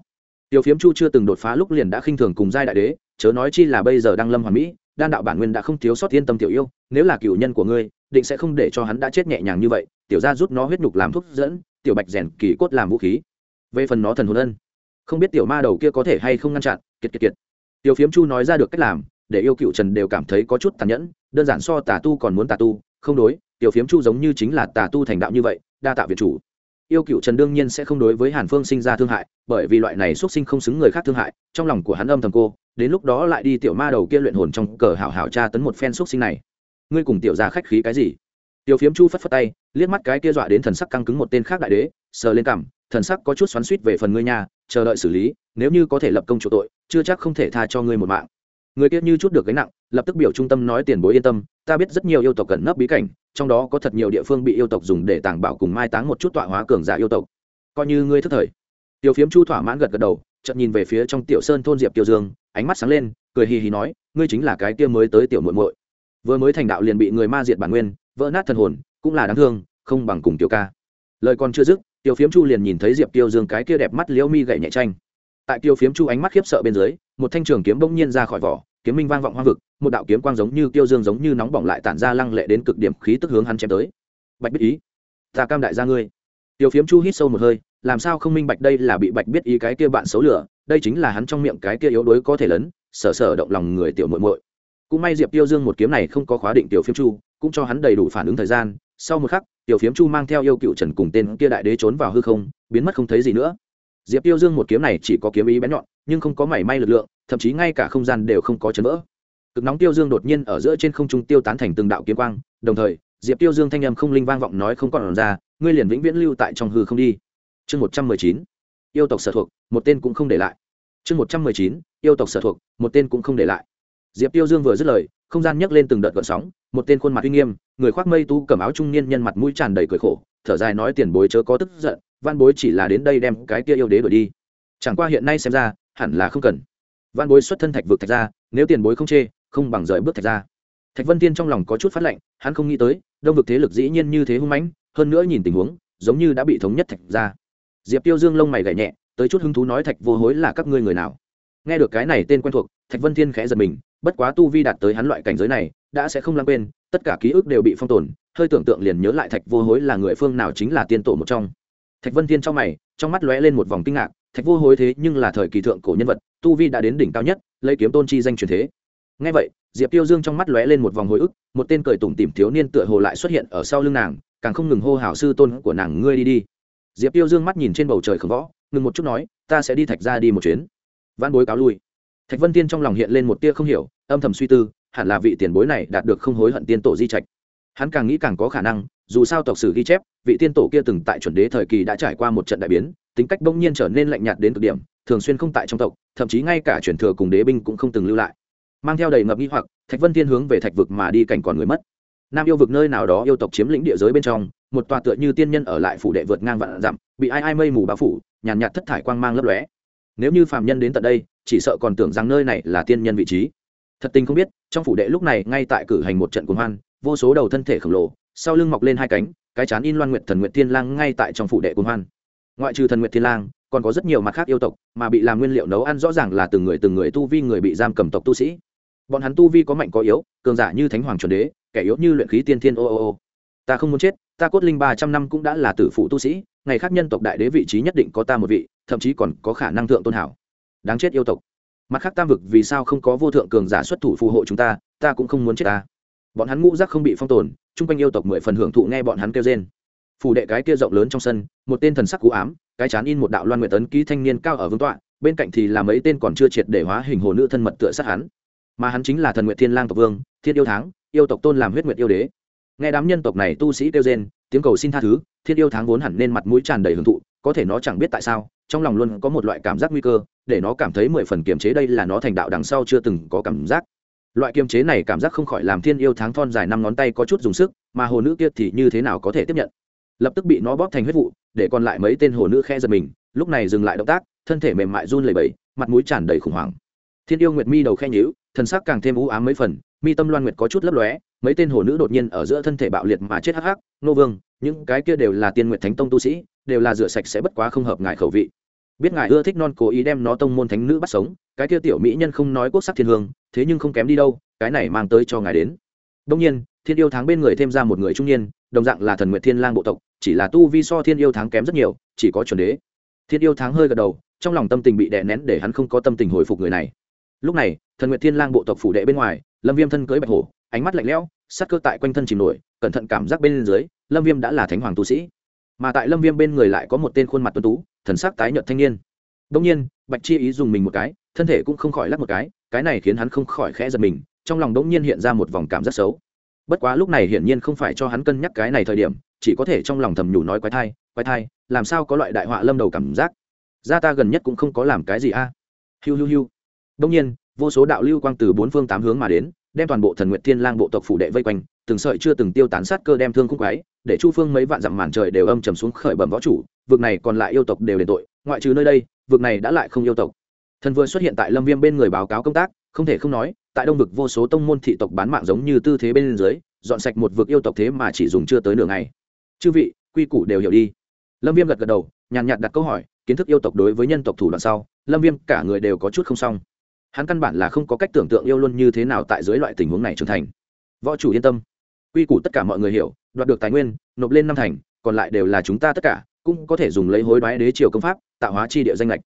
tiểu phiếm chu chưa từng đột phá lúc liền đã khinh thường cùng giai đại đế, chớ nói chi là bây giờ đang lâm hoàn mỹ, đan đạo bản nguyên đã không thiếu sót yên tâm tiểu yêu, nếu là cựu nhân của ngươi, định sẽ không để cho hắn đã chết nhẹ nhàng như vậy, tiểu ra rút nó huyết nhục làm thuốc dẫn, tiểu bạch rèn kỳ cốt làm vũ khí. Về phần nó thần hồn ân, không biết tiểu ma đầu kia có thể hay không ngăn chặn, kiệt kiệt kiệt. Tiểu phiếm chu nói ra được cách làm, để yêu cựu trần đều cảm thấy có chút tàn nhẫn, đơn giản so tà tu còn muốn tà tu, không đối tiểu phiếm chu giống như chính là tà tu thành đạo như vậy, đa tạ việt chủ yêu cựu trần đương nhiên sẽ không đối với hàn phương sinh ra thương hại, bởi vì loại này xuất sinh không xứng người khác thương hại, trong lòng của hắn âm thầm cô, đến lúc đó lại đi tiểu ma đầu kia luyện hồn trong cờ hảo hảo tra tấn một phen xuất sinh này. Ngươi cùng tiểu ra khách khí cái gì? Tiểu phiếm chu phất phất tay, liếc mắt cái kia dọa đến thần sắc căng cứng một tên khác đại đế, sờ lên cằm, thần sắc có chút xoắn suýt về phần ngươi nhà chờ đợi xử lý, nếu như có thể lập công chủ tội, chưa chắc không thể tha cho ngươi một mạng. Người kia như chút được gánh nặng, lập tức biểu trung tâm nói tiền bối yên tâm, ta biết rất nhiều yêu tộc cẩn nấp bí cảnh trong đó có thật nhiều địa phương bị yêu tộc dùng để tàng bảo cùng mai táng một chút tọa hóa cường giả yêu tộc. Coi như ngươi thức thời. Tiểu phiếm chu thỏa mãn gật gật đầu, chợt nhìn về phía trong tiểu sơn thôn diệp Tiểu dương, ánh mắt sáng lên, cười hì hì nói, ngươi chính là cái kia mới tới tiểu muội muội. Vừa mới thành đạo liền bị người ma diệt bản nguyên, vỡ nát thần hồn, cũng là đáng thương, không bằng cùng tiểu ca. Lời còn chưa dứt, tiểu phiếm chu liền nhìn thấy diệp tiêu dương cái kia đẹp mắt liễu mi gậy nhẹ tranh. Tại tiêu phiếm chu ánh mắt khiếp sợ bên dưới, một thanh trường kiếm bỗng nhiên ra khỏi vỏ kiếm minh vang vọng hoang vực, một đạo kiếm quang giống như tiêu dương giống như nóng bỏng lại tản ra lăng lệ đến cực điểm khí tức hướng hắn chém tới. Bạch biết ý, ta cam đại gia ngươi. Tiêu phiếm chu hít sâu một hơi, làm sao không minh bạch đây là bị bạch biết ý cái kia bạn xấu lửa đây chính là hắn trong miệng cái kia yếu đuối có thể lớn sở sở động lòng người tiểu muội muội. Cũng may diệp tiêu dương một kiếm này không có khóa định tiểu phiếm chu, cũng cho hắn đầy đủ phản ứng thời gian. Sau một khắc tiểu phiếm chu mang theo yêu cựu trần cùng tên kia đại đế trốn vào hư không, biến mất không thấy gì nữa. Diệp tiêu dương một kiếm này chỉ có kiếm ý bén nhọn nhưng không có mảy may lực lượng, thậm chí ngay cả không gian đều không có chấn vỡ. Cực nóng tiêu dương đột nhiên ở giữa trên không trung tiêu tán thành từng đạo kiếm quang, đồng thời, diệp tiêu dương thanh âm không linh vang vọng nói không còn ra, ngươi liền vĩnh viễn lưu tại trong hư không đi. Chương một trăm mười chín, yêu tộc sở thuộc, một tên cũng không để lại. Chương một trăm mười chín, yêu tộc sở thuộc, một tên cũng không để lại. Diệp tiêu dương vừa dứt lời, không gian nhấc lên từng đợt gợn sóng, một tên khuôn mặt uy nghiêm, người khoác mây tu cầm áo trung niên nhân mặt mũi tràn đầy cười khổ, thở dài nói tiền bối chớ có tức giận, văn bối chỉ là đến đây đem cái kia yêu đế đuổi đi. Chẳng qua hiện nay xem ra hẳn là không cần. Văn bối xuất thân thạch vực thạch ra nếu tiền bối không chê, không bằng rời bước thạch ra thạch vân tiên trong lòng có chút phát lệnh, hắn không nghĩ tới, đông vực thế lực dĩ nhiên như thế hung mãnh, hơn nữa nhìn tình huống, giống như đã bị thống nhất thạch ra diệp tiêu dương lông mày gảy nhẹ, tới chút hứng thú nói thạch vô hối là các ngươi người nào? Nghe được cái này tên quen thuộc, thạch vân thiên khẽ giật mình, bất quá tu vi đạt tới hắn loại cảnh giới này, đã sẽ không lãng quên, tất cả ký ức đều bị phong tồn, hơi tưởng tượng liền nhớ lại thạch vô hối là người phương nào chính là tiên tổ một trong. Thạch vân thiên trong mày, trong mắt lóe lên một vòng kinh ngạc thạch vô hối thế nhưng là thời kỳ thượng cổ nhân vật, tu vi đã đến đỉnh cao nhất, lấy kiếm tôn chi danh truyền thế. Ngay vậy, diệp tiêu dương trong mắt lóe lên một vòng hồi ức, một tên cười tủm tìm thiếu niên tựa hồ lại xuất hiện ở sau lưng nàng, càng không ngừng hô hào, sư tôn của nàng, ngươi đi đi. Diệp tiêu dương mắt nhìn trên bầu trời khổng võ, ngừng một chút nói, ta sẽ đi thạch ra đi một chuyến. Văn bối cáo lui. Thạch vân tiên trong lòng hiện lên một tia không hiểu, âm thầm suy tư, hẳn là vị tiền bối này đạt được không hối hận tiên tổ di trạch. Hắn càng nghĩ càng có khả năng, dù sao tộc sử ghi chép, vị tiên tổ kia từng tại chuẩn đế thời kỳ đã trải qua một trận đại biến tính cách bỗng nhiên trở nên lạnh nhạt đến cực điểm thường xuyên không tại trong tộc thậm chí ngay cả chuyển thừa cùng đế binh cũng không từng lưu lại. Mang theo đầy ngập nghi hoặc thạch vân Thiên hướng về thạch vực mà đi cảnh còn người mất. Nam yêu vực nơi nào đó yêu tộc chiếm lĩnh địa giới bên trong một tòa tựa như tiên nhân ở lại phủ đệ vượt ngang vạn dặm bị ai ai mây mù bao phủ nhàn nhạt, nhạt thất thải quang mang lấp lóe. Nếu như phàm nhân đến tận đây chỉ sợ còn tưởng rằng nơi này là tiên nhân vị trí. Thật tình không biết trong phủ đệ lúc này ngay tại cử hành một trận cuồng hoan vô số đầu thân thể khổng lồ sau lưng mọc lên hai cánh cái chán in loan nguyệt thần nguyệt tiên lang ngay tại trong phủ đệ cuồng hoan ngoại trừ thần nguyệt thiên lang, còn có rất nhiều mặt khác yêu tộc, mà bị làm nguyên liệu nấu ăn rõ ràng là từng người từng người tu vi người bị giam cầm tộc tu sĩ. Bọn hắn tu vi có mạnh có yếu, cường giả như thánh hoàng chuẩn đế, kẻ yếu như luyện khí tiên thiên ô ô ô. Ta không muốn chết, ta cốt linh ba trăm năm cũng đã là tử phụ tu sĩ, ngày khác nhân tộc đại đế vị trí nhất định có ta một vị, thậm chí còn có khả năng thượng tôn hảo. Đáng chết yêu tộc. Mặt khác tam vực vì sao không có vô thượng cường giả xuất thủ phù hộ chúng ta ta cũng không muốn chết ta. Bọn hắn ngũ giác không bị phong tồn, chung quanh yêu tộc mười phần hưởng thụ nghe bọn hắn kêu trên phủ đệ cái kia rộng lớn trong sân, một tên thần sắc cú ám, cái chán in một đạo loan nguyện tấn ký thanh niên cao ở vương tọa, bên cạnh thì là mấy tên còn chưa triệt để hóa hình hồ nữ thân mật tựa sát hắn. Mà hắn chính là thần nguyện thiên lang tộc vương, thiên yêu tháng, yêu tộc tôn làm huyết nguyệt yêu đế. Nghe đám nhân tộc này tu sĩ kêu rên, tiếng cầu xin tha thứ, thiên yêu tháng vốn hẳn nên mặt mũi tràn đầy hưởng thụ, có thể nó chẳng biết tại sao, trong lòng luôn có một loại cảm giác nguy cơ, để nó cảm thấy mười phần kiềm chế đây là nó thành đạo đằng sau chưa từng có cảm giác. Loại kiềm chế này cảm giác không khỏi làm thiên yêu tháng thon dài năm ngón tay có chút dùng sức, mà hồ nữ kia thì như thế nào có thể tiếp nhận? Lập tức bị nó bóp thành huyết vụ, để còn lại mấy tên hồ nữ khe giật mình, lúc này dừng lại động tác, thân thể mềm mại run lẩy bẩy, mặt mũi tràn đầy khủng hoảng. Thiên yêu nguyệt mi đầu khe nhíu, thần sắc càng thêm u ám mấy phần, mi tâm loan nguyệt có chút lấp lóe, mấy tên hồ nữ đột nhiên ở giữa thân thể bạo liệt mà chết hắc hắc, nô vương, những cái kia đều là tiên nguyệt thánh tông tu sĩ, đều là rửa sạch sẽ bất quá không hợp ngài khẩu vị. Biết ngài ưa thích non cố ý đem nó tông môn thánh nữ bắt sống, cái kia tiểu mỹ nhân không nói quốc sắc thiên hương, thế nhưng không kém đi đâu, cái này mang tới cho ngài đến. Đông nhiên, thiên yêu tháng bên người thêm ra một người trung niên, đồng dạng là thần nguyệt thiên lang bộ tộc chỉ là tu vi so thiên yêu tháng kém rất nhiều, chỉ có chuẩn đế. Thiên yêu tháng hơi gật đầu, trong lòng tâm tình bị đè nén để hắn không có tâm tình hồi phục người này. Lúc này, thần nguyệt thiên lang bộ tộc phủ đệ bên ngoài, lâm viêm thân cưới bạch hổ, ánh mắt lạnh lẽo sắc cơ tại quanh thân chìm nổi, cẩn thận cảm giác bên dưới, lâm viêm đã là thánh hoàng tu sĩ. Mà tại lâm viêm bên người lại có một tên khuôn mặt tuấn tú, thần sắc tái nhợt thanh niên. Đông nhiên, bạch chi ý dùng mình một cái, thân thể cũng không khỏi lắc một cái cái này khiến hắn không khỏi khẽ giật mình, trong lòng đống nhiên hiện ra một vòng cảm rất xấu bất quá lúc này hiển nhiên không phải cho hắn cân nhắc cái này thời điểm, chỉ có thể trong lòng thầm nhủ nói quái thai quái thai, làm sao có loại đại họa lâm đầu cảm giác. Ra ta gần nhất cũng không có làm cái gì a. À? hiu hiu hiu. Đông nhiên, vô số đạo lưu quang từ bốn phương tám hướng mà đến, đem toàn bộ thần nguyện thiên lang bộ tộc phủ đệ vây quanh, từng sợi chưa từng tiêu tán sát cơ đem thương khúc quái, để chu phương mấy vạn dặm màn trời đều âm trầm xuống khởi bẩm võ chủ, vực này còn lại yêu tộc đều đền tội, ngoại trừ nơi đây, vực này đã lại không yêu tộc. Thần vừa xuất hiện tại lâm viêm bên người báo cáo công tác, không thể không nói tại đông vực vô số tông môn thị tộc bán mạng giống như tư thế bên dưới, dọn sạch một vực yêu tộc thế mà chỉ dùng chưa tới nửa ngày. Chư vị, quy củ đều hiểu đi. Lâm viêm gật gật đầu, nhàn nhạt đặt câu hỏi, kiến thức yêu tộc đối với nhân tộc thủ đoạn sau, lâm viêm cả người đều có chút không xong. Hắn căn bản là không có cách tưởng tượng yêu luôn như thế nào tại dưới loại tình huống này trưởng thành. Võ chủ yên tâm. Quy củ tất cả mọi người hiểu, đoạt được tài nguyên, nộp lên năm thành, còn lại đều là chúng ta tất cả, cũng có thể dùng lấy hối đoái đế triều công pháp, tạo hóa chi địa danh lệch.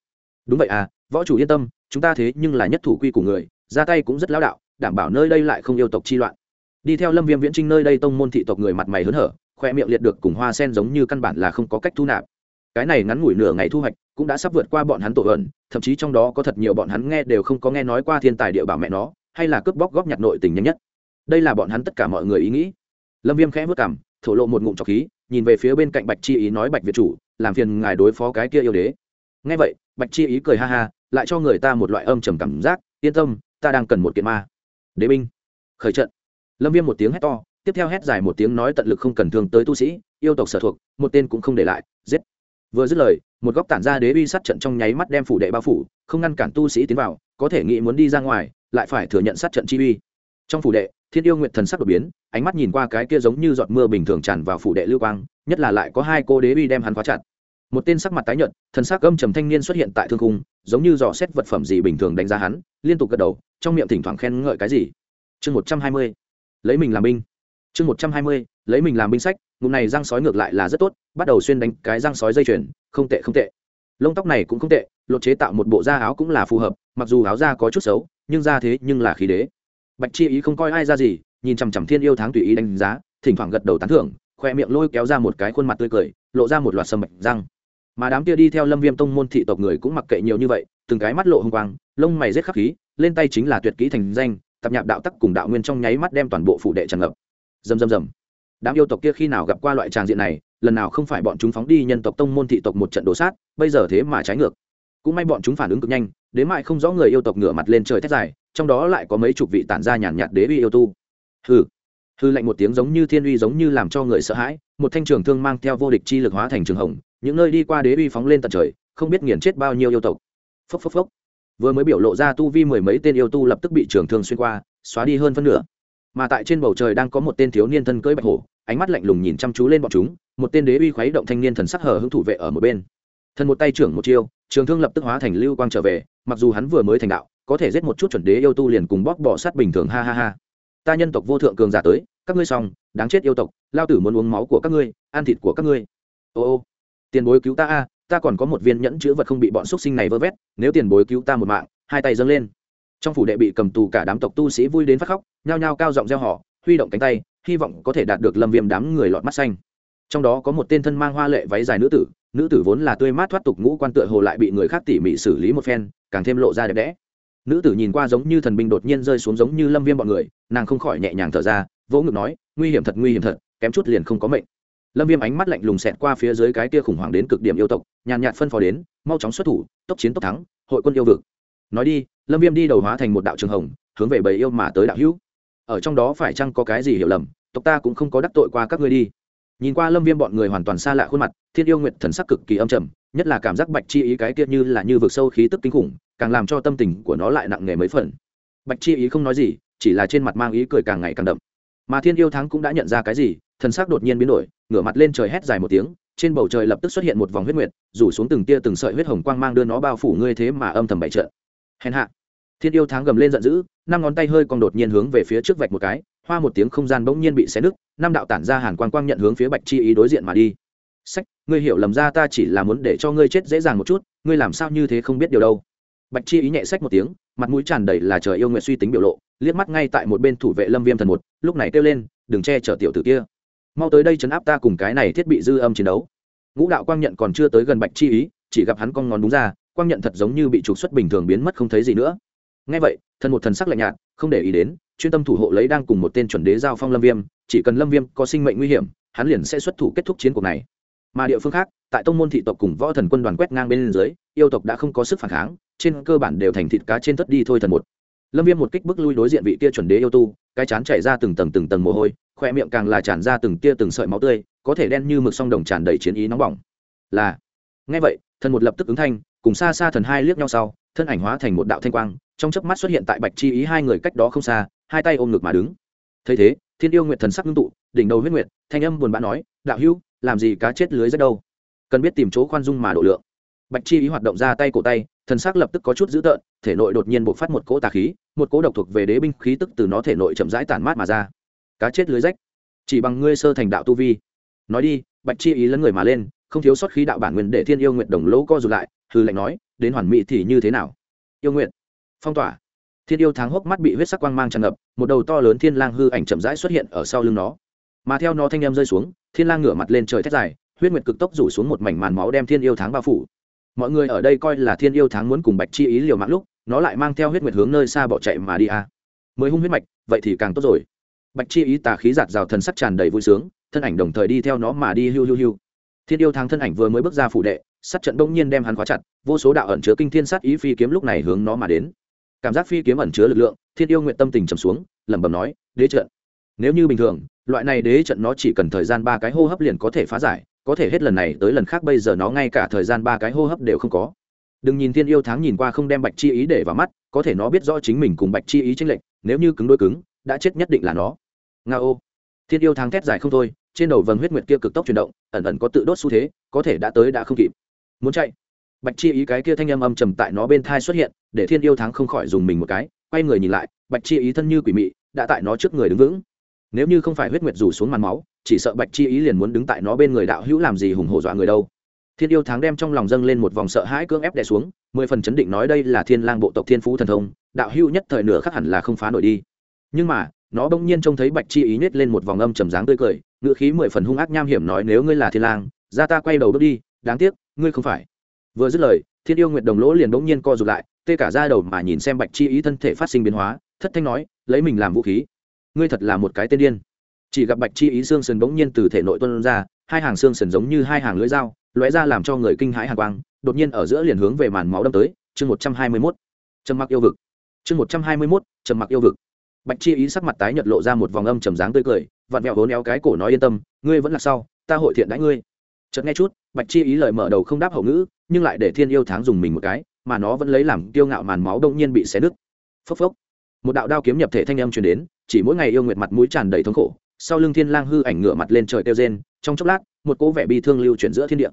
Đúng vậy à võ chủ yên tâm, chúng ta thế nhưng là nhất thủ quy của người ra tay cũng rất lão đạo, đảm bảo nơi đây lại không yêu tộc chi loạn. Đi theo lâm viêm viễn trinh nơi đây tông môn thị tộc người mặt mày hớn hở, khoe miệng liệt được cùng hoa sen giống như căn bản là không có cách thu nạp. Cái này ngắn ngủi nửa ngày thu hoạch, cũng đã sắp vượt qua bọn hắn tổ ẩn, thậm chí trong đó có thật nhiều bọn hắn nghe đều không có nghe nói qua thiên tài địa bảo mẹ nó, hay là cướp bóc góp nhặt nội tình nhanh nhất. Đây là bọn hắn tất cả mọi người ý nghĩ. Lâm viêm khẽ vất cảm thổ lộ một ngụm trọc khí, nhìn về phía bên cạnh bạch chi ý nói bạch việt chủ, làm phiền ngài đối phó cái kia yêu đế. Nghe vậy, bạch chi ý cười ha ha, lại cho người ta một loại âm trầm cảm giác, yên tâm ta đang cần một kiện ma. Đế binh. Khởi trận. Lâm viêm một tiếng hét to, tiếp theo hét dài một tiếng nói tận lực không cần thương tới tu sĩ, yêu tộc sở thuộc, một tên cũng không để lại, giết. Vừa dứt lời, một góc tản ra đế bi sát trận trong nháy mắt đem phủ đệ bao phủ, không ngăn cản tu sĩ tiến vào, có thể nghĩ muốn đi ra ngoài, lại phải thừa nhận sát trận chi uy. Trong phủ đệ, thiên yêu nguyện thần sắc đột biến, ánh mắt nhìn qua cái kia giống như giọt mưa bình thường tràn vào phủ đệ lưu quang, nhất là lại có hai cô đế bi đem hắn khóa chặt. Một tên sắc mặt tái nhợt, thần sắc âm trầm thanh niên xuất hiện tại thương cung giống như dò xét vật phẩm gì bình thường đánh giá hắn, liên tục gật đầu trong miệng thỉnh thoảng khen ngợi cái gì? Chương một trăm hai mươi, lấy mình làm binh. Chương một trăm hai mươi, lấy mình làm binh sách, ngụm này răng sói ngược lại là rất tốt, bắt đầu xuyên đánh cái răng sói dây chuyền, không tệ không tệ. Lông tóc này cũng không tệ lột chế tạo một bộ da áo cũng là phù hợp, mặc dù áo da có chút xấu, nhưng da thế nhưng là khí đế. Bạch chi ý không coi ai ra gì, nhìn chằm chằm thiên yêu tháng tùy ý đánh giá, thỉnh thoảng gật đầu tán thưởng, khoe miệng lôi kéo ra một cái khuôn mặt tươi cười, lộ ra một loạt sầm bạch răng. Mà đám kia đi theo lâm viêm tông môn thị tộc người cũng mặc kệ nhiều như vậy từng cái mắt lộ hung quang, lông mày rết khắc khí, lên tay chính là tuyệt kỹ thành danh tập nhạp đạo tắc cùng đạo nguyên trong nháy mắt đem toàn bộ phủ đệ tràn ngập. Dầm dầm dầm đám yêu tộc kia khi nào gặp qua loại tràng diện này, lần nào không phải bọn chúng phóng đi nhân tộc tông môn thị tộc một trận đổ sát, bây giờ thế mà trái ngược. Cũng may bọn chúng phản ứng cực nhanh đến mại không rõ người yêu tộc ngửa mặt lên trời thét dài, trong đó lại có mấy chục vị tản ra nhàn nhạt đế uy yêu tu. Hừ. Hư lạnh một tiếng giống như thiên uy giống như làm cho người sợ hãi, một thanh trường thương mang theo vô địch chi lực hóa thành trường hồng, những nơi đi qua đế uy phóng lên tận trời, không biết nghiền chết bao nhiêu yêu tộc phốc phốc phốc. Vừa mới biểu lộ ra tu vi mười mấy tên yêu tu lập tức bị trường thương xuyên qua, xóa đi hơn phân nửa. Mà tại trên bầu trời đang có một tên thiếu niên thân cưỡi bạch hổ, ánh mắt lạnh lùng nhìn chăm chú lên bọn chúng, một tên đế uy khuấy động thanh niên thần sắc hờ hứng thủ vệ ở một bên. Thân một tay trưởng một chiêu, trường thương lập tức hóa thành lưu quang trở về, mặc dù hắn vừa mới thành đạo, có thể giết một chút chuẩn đế yêu tu liền cùng bóp bỏ sát bình thường, ha ha ha. Ta nhân tộc vô thượng cường giả tới, các ngươi xong, đáng chết yêu tộc, lao tử muốn uống máu của các ngươi, ăn thịt của các ngươi. Ô ô, tiền bối cứu ta a ta còn có một viên nhẫn chữ vật không bị bọn x sinh này vơ vét, nếu tiền bối cứu ta một mạng, hai tay dâng lên. Trong phủ đệ bị cầm tù cả đám tộc tu sĩ vui đến phát khóc, nhao nhao cao giọng gieo họ huy động cánh tay, hy vọng có thể đạt được lâm viêm đám người lọt mắt xanh. Trong đó có một tên thân mang hoa lệ váy dài nữ tử nữ tử vốn là tươi mát thoát tục ngũ quan tựa hồ lại bị người khác tỉ mỉ xử lý một phen, càng thêm lộ ra đẹp đẽ. Nữ tử nhìn qua giống như thần binh đột nhiên rơi xuống giống như lâm viêm bọn người, nàng không khỏi nhẹ nhàng thở ra, vỗ ngực nói, nguy hiểm thật, nguy hiểm thật, kém chút liền không có mệnh lâm viêm ánh mắt lạnh lùng xẹt qua phía dưới cái kia khủng hoảng đến cực điểm yêu tộc, nhàn nhạt phân phó đến, mau chóng xuất thủ, tốc chiến tốc thắng, hội quân yêu vực. Nói đi, lâm viêm đi đầu hóa thành một đạo trường hồng, hướng về bầy yêu mà tới đạo hữu. Ở trong đó phải chăng có cái gì hiểu lầm, tộc ta cũng không có đắc tội qua các ngươi đi. Nhìn qua lâm viêm bọn người hoàn toàn xa lạ khuôn mặt, thiên yêu nguyện thần sắc cực kỳ âm trầm, nhất là cảm giác bạch chi ý cái kia như là như vực sâu khí tức kinh khủng, càng làm cho tâm tình của nó lại nặng nề mấy phần. Bạch chi ý không nói gì, chỉ là trên mặt mang ý cười càng ngày càng đậm. Mà thiên yêu thắng cũng đã nhận ra cái gì thần sắc đột nhiên biến đổi, ngửa mặt lên trời hét dài một tiếng, trên bầu trời lập tức xuất hiện một vòng huyết nguyệt, rủ xuống từng tia từng sợi huyết hồng quang mang đưa nó bao phủ ngươi thế mà âm thầm bày trận. Hèn hạ. Thiên yêu thắng gầm lên giận dữ, năm ngón tay hơi còn đột nhiên hướng về phía trước vạch một cái, hoa một tiếng không gian bỗng nhiên bị xé nứt, năm đạo tản ra hàn quang quang nhận hướng phía bạch chi ý đối diện mà đi. Sách, ngươi hiểu lầm ra ta chỉ là muốn để cho ngươi chết dễ dàng một chút, ngươi làm sao như thế không biết điều đâu. Bạch chi ý nhẹ sách một tiếng, mặt mũi tràn đầy là trời yêu nguyện suy tính biểu lộ, liếc mắt ngay tại một bên thủ vệ lâm viêm thần một, lúc này kêu lên, đừng che chở tiểu tử kia mau tới đây chấn áp ta cùng cái này thiết bị dư âm chiến đấu. Ngũ đạo quang nhận còn chưa tới gần bạch chi ý, chỉ gặp hắn con ngón đúng ra, quang nhận thật giống như bị trục xuất bình thường biến mất không thấy gì nữa. Ngay vậy thần một thần sắc lạnh nhạt, không để ý đến, chuyên tâm thủ hộ lấy đang cùng một tên chuẩn đế giao phong lâm viêm, chỉ cần lâm viêm có sinh mệnh nguy hiểm, hắn liền sẽ xuất thủ kết thúc chiến cuộc này. Mà địa phương khác, tại tông môn thị tộc cùng võ thần quân đoàn quét ngang bên dưới, yêu tộc đã không có sức phản kháng, trên cơ bản đều thành thịt cá trên tất đi thôi thần một lâm viêm một kích bước lui đối diện vị kia chuẩn đế yêu tu, cái chán chảy ra từng tầng từng tầng mồ hôi khoe miệng càng là tràn ra từng tia từng sợi máu tươi, có thể đen như mực song đồng tràn đầy chiến ý nóng bỏng. Là ngay vậy, thần một lập tức ứng thanh, cùng xa xa thần hai liếc nhau sau, thân ảnh hóa thành một đạo thanh quang, trong chớp mắt xuất hiện tại bạch chi ý hai người cách đó không xa, hai tay ôm ngực mà đứng. Thấy thế, thiên yêu nguyệt thần sắc ngưng tụ, đỉnh đầu huyết nguyệt, thanh âm buồn bã nói, đạo hữu, làm gì cá chết lưới rất đâu? Cần biết tìm chỗ khoan dung mà độ lượng. Bạch chi ý hoạt động ra tay cổ tay thần sắc lập tức có chút dữ tợn, thể nội đột nhiên bộc phát một cỗ tà khí, một cỗ độc thuộc về đế binh khí tức từ nó thể nội chậm rãi tản mát mà ra. Cá chết lưới rách. Chỉ bằng ngươi sơ thành đạo tu vi. Nói đi, bạch chi ý lấn người mà lên, không thiếu sót khí đạo bản nguyên để thiên yêu nguyện đồng lỗ co rụt lại hư lệnh nói, đến hoàn mỹ thì như thế nào? Yêu nguyện phong tỏa. Thiên yêu tháng hốc mắt bị huyết sắc quang mang tràn ngập, một đầu to lớn thiên lang hư ảnh chậm rãi xuất hiện ở sau lưng nó. Mà theo nó thanh âm rơi xuống, thiên lang ngửa mặt lên trời thét dài, huyết nguyệt cực tốc rủ xuống một mảnh màn máu đem thiên yêu tháng bao phủ mọi người ở đây coi là thiên yêu tháng muốn cùng bạch chi ý liều mạng lúc, nó lại mang theo huyết nguyệt hướng nơi xa bỏ chạy mà đi a à. mới hung huyết mạch, vậy thì càng tốt rồi. Bạch chi ý tà khí giạt rào thần sắc tràn đầy vui sướng, thân ảnh đồng thời đi theo nó mà đi hiu hiu hiu. Thiên yêu tháng thân ảnh vừa mới bước ra phủ đệ, sát trận đông nhiên đem hắn khóa chặt, vô số đạo ẩn chứa kinh thiên sát ý phi kiếm lúc này hướng nó mà đến. Cảm giác phi kiếm ẩn chứa lực lượng, thiên yêu nguyện tâm tình trầm xuống, lẩm bẩm nói, đế trận. Nếu như bình thường, loại này đế trận nó chỉ cần thời gian ba cái hô hấp liền có thể phá giải có thể hết lần này tới lần khác bây giờ nó ngay cả thời gian ba cái hô hấp đều không có. Đừng nhìn thiên yêu tháng nhìn qua không đem bạch chi ý để vào mắt, có thể nó biết rõ chính mình cùng bạch chi ý tranh lệch, nếu như cứng đôi cứng, đã chết nhất định là nó. Nga ô. Thiên yêu tháng thét dài không thôi, trên đầu vầng huyết nguyệt kia cực tốc chuyển động, ẩn ẩn có tự đốt xu thế, có thể đã tới đã không kịp. Muốn chạy. Bạch chi ý cái kia thanh âm âm trầm tại nó bên thai xuất hiện, để thiên yêu tháng không khỏi dùng mình một cái, quay người nhìn lại, bạch chi ý thân như quỷ mị, đã tại nó trước người đứng vững. Nếu như không phải huyết nguyệt rủ xuống màn máu chỉ sợ bạch chi ý liền muốn đứng tại nó bên người đạo hữu làm gì hùng hổ dọa người đâu. Thiên yêu tháng đem trong lòng dâng lên một vòng sợ hãi cưỡng ép đè xuống, mười phần chấn định nói đây là thiên lang bộ tộc thiên phú thần thông, đạo hữu nhất thời nửa khắc hẳn là không phá nổi đi. Nhưng mà, nó bỗng nhiên trông thấy bạch chi ý nhét lên một vòng âm trầm dáng tươi cười ngựa khí mười phần hung ác nham hiểm nói nếu ngươi là thiên lang, ra ta quay đầu bước đi, đáng tiếc, ngươi không phải. Vừa dứt lời, thiên yêu nguyệt đồng lỗ liền bỗng nhiên co rụt lại, tê cả ra đầu mà nhìn xem bạch chi ý thân thể phát sinh biến hóa, thất thanh nói, lấy mình làm vũ khí. Ngươi thật là một cái tên điên chỉ gặp bạch chi ý xương sườn bỗng nhiên từ thể nội tuân ra, hai hàng xương sườn giống như hai hàng lưỡi dao, lóe ra làm cho người kinh hãi hàng quang, đột nhiên ở giữa liền hướng về màn máu đâm tới, chương một trăm hai mươi mốt. Trầm mặc yêu vực. Chương một trăm hai mươi mốt, trầm mặc yêu vực. Bạch chi ý sắc mặt tái nhợt lộ ra một vòng âm trầm dáng tươi cười, vặn vẹo hố néo cái cổ nói yên tâm, ngươi vẫn là sau, ta hội thiện đãi ngươi. Chợt nghe chút, bạch chi ý lời mở đầu không đáp hậu ngữ, nhưng lại để thiên yêu tháng dùng mình một cái, mà nó vẫn lấy làm tiêu ngạo màn máu đông nhiên bị xé nứt. Phốc phốc. Một đạo đao kiếm nhập thể thanh âm truyền đến, chỉ mỗi ngày yêu nguyệt mặt mũi tràn đầy thống khổ sau lưng thiên lang hư ảnh ngửa mặt lên trời kêu rên, trong chốc lát, một cỗ vẻ bi thương lưu chuyển giữa thiên địa.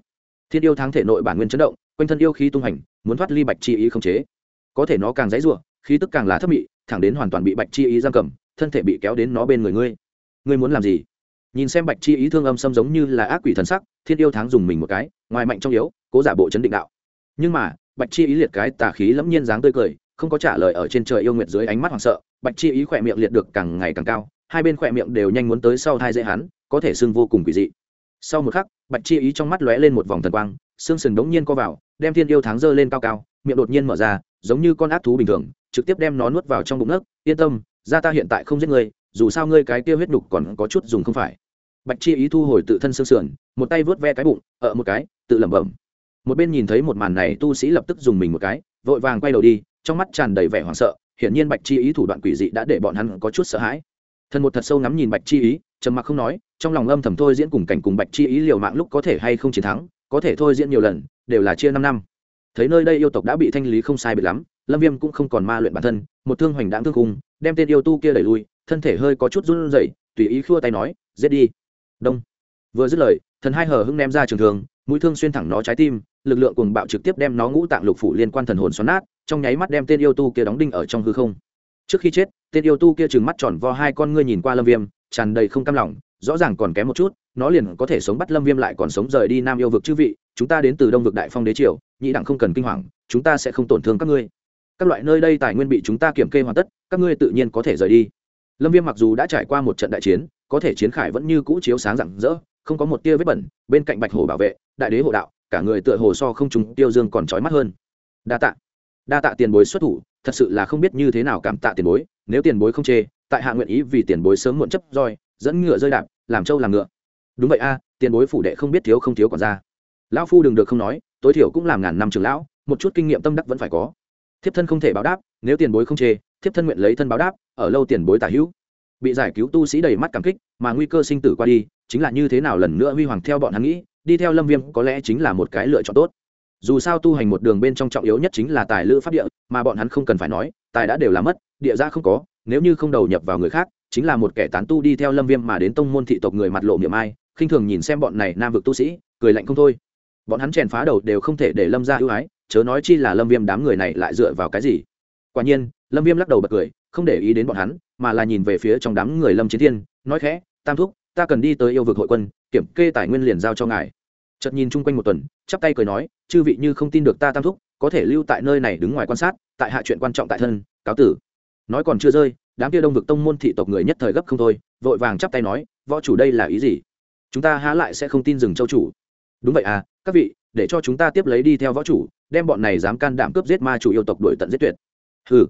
Thiên yêu tháng thể nội bản nguyên chấn động, quanh thân yêu khí tung hành, muốn thoát ly bạch chi ý không chế. Có thể nó càng dãy rủa, khí tức càng là thấp mị, thẳng đến hoàn toàn bị bạch chi ý giam cầm, thân thể bị kéo đến nó bên người ngươi. Ngươi muốn làm gì? Nhìn xem bạch chi ý thương âm xâm giống như là ác quỷ thần sắc, thiên yêu tháng dùng mình một cái, ngoài mạnh trong yếu, cố giả bộ chấn định đạo. Nhưng mà, bạch chi ý liệt cái tà khí lẫm nhiên dáng tươi cười, không có trả lời ở trên trời yêu nguyệt dưới ánh mắt hoảng sợ, bạch chi ý khỏe miệng liệt được càng ngày càng cao hai bên khỏe miệng đều nhanh muốn tới sau thai dễ hắn, có thể xưng vô cùng quỷ dị. Sau một khắc, bạch chi ý trong mắt lóe lên một vòng thần quang, xương sừng đống nhiên co vào, đem thiên yêu tháng dơ lên cao cao, miệng đột nhiên mở ra, giống như con ác thú bình thường, trực tiếp đem nó nuốt vào trong bụng nước. yên tâm, gia ta hiện tại không giết ngươi, dù sao ngươi cái tiêu huyết nhục còn có chút dùng không phải. Bạch chi ý thu hồi tự thân xương sườn, một tay vớt ve cái bụng ở một cái, tự lẩm bẩm. Một bên nhìn thấy một màn này, tu sĩ lập tức dùng mình một cái, vội vàng quay đầu đi, trong mắt tràn đầy vẻ hoảng sợ, hiển nhiên bạch chi ý thủ đoạn quỷ dị đã để bọn hắn có chút sợ hãi thần một thật sâu ngắm nhìn bạch chi ý trầm mặc không nói trong lòng âm thầm thôi diễn cùng cảnh cùng bạch chi ý liều mạng lúc có thể hay không chiến thắng có thể thôi diễn nhiều lần đều là chia năm năm. Thấy nơi đây yêu tộc đã bị thanh lý không sai biệt lắm lâm viêm cũng không còn ma luyện bản thân một thương hoành đáng thương cùng, đem tên yêu tu kia đẩy lui thân thể hơi có chút run rẩy tùy ý khua tay nói giết đi. Đông. Vừa dứt lời thần hai hờ hưng ném ra trường thường mũi thương xuyên thẳng nó trái tim lực lượng cuồng bạo trực tiếp đem nó ngũ tạng lục phủ liên quan thần hồn xoắn nát trong nháy mắt đem tên yêu tu kia đóng đinh ở trong hư không trước khi chết, tên yêu tu kia trừng mắt tròn vo hai con ngươi nhìn qua lâm viêm, tràn đầy không cam lòng, rõ ràng còn kém một chút, nó liền có thể sống bắt lâm viêm lại còn sống rời đi nam yêu vực chư vị, chúng ta đến từ đông vực đại phong đế triều, nhị đẳng không cần kinh hoàng, chúng ta sẽ không tổn thương các ngươi. Các loại nơi đây tài nguyên bị chúng ta kiểm kê hoàn tất, các ngươi tự nhiên có thể rời đi. Lâm viêm mặc dù đã trải qua một trận đại chiến, có thể chiến khải vẫn như cũ chiếu sáng rạng rỡ, không có một tia vết bẩn, bên cạnh bạch hồ bảo vệ, đại đế hộ đạo, cả người tựa hồ so không trùng tiêu dương còn trói mắt hơn. Đa tạ. Đa tạ tiền bối xuất thủ thật sự là không biết như thế nào cảm tạ tiền bối, nếu tiền bối không chê, tại hạ nguyện ý vì tiền bối sớm muộn chấp roi, dẫn ngựa rơi đạp, làm trâu làm ngựa. Đúng vậy a, tiền bối phủ đệ không biết thiếu không thiếu còn ra. Lão phu đừng được không nói, tối thiểu cũng làm ngàn năm trường lão, một chút kinh nghiệm tâm đắc vẫn phải có. Thiếp thân không thể báo đáp, nếu tiền bối không chê, thiếp thân nguyện lấy thân báo đáp, ở lâu tiền bối tả hữu. Bị giải cứu tu sĩ đầy mắt cảm kích, mà nguy cơ sinh tử qua đi, chính là như thế nào lần nữa huy hoàng theo bọn hắn nghĩ, đi theo lâm viêm có lẽ chính là một cái lựa chọn tốt dù sao tu hành một đường bên trong trọng yếu nhất chính là tài lữ pháp địa, mà bọn hắn không cần phải nói, tài đã đều là mất, địa ra không có, nếu như không đầu nhập vào người khác, chính là một kẻ tán tu đi theo lâm viêm mà đến tông môn thị tộc người mặt lộ miệng ai, khinh thường nhìn xem bọn này nam vực tu sĩ, cười lạnh không thôi. Bọn hắn chèn phá đầu đều không thể để lâm ra ưu ái, chớ nói chi là lâm viêm đám người này lại dựa vào cái gì. Quả nhiên, lâm viêm lắc đầu bật cười, không để ý đến bọn hắn, mà là nhìn về phía trong đám người lâm chiến thiên, nói khẽ, tam thúc, ta cần đi tới yêu vực hội quân, kiểm kê tài nguyên liền giao cho ngài chợt nhìn chung quanh một tuần, chắp tay cười nói, chư vị như không tin được ta tam thúc, có thể lưu tại nơi này đứng ngoài quan sát, tại hạ chuyện quan trọng tại thân, cáo tử. Nói còn chưa rơi, đám kia đông vực tông môn thị tộc người nhất thời gấp không thôi, vội vàng chắp tay nói, võ chủ đây là ý gì? Chúng ta há lại sẽ không tin dừng châu chủ. Đúng vậy à các vị, để cho chúng ta tiếp lấy đi theo võ chủ, đem bọn này dám can đảm cướp giết ma chủ yêu tộc đuổi tận giết tuyệt. Ừ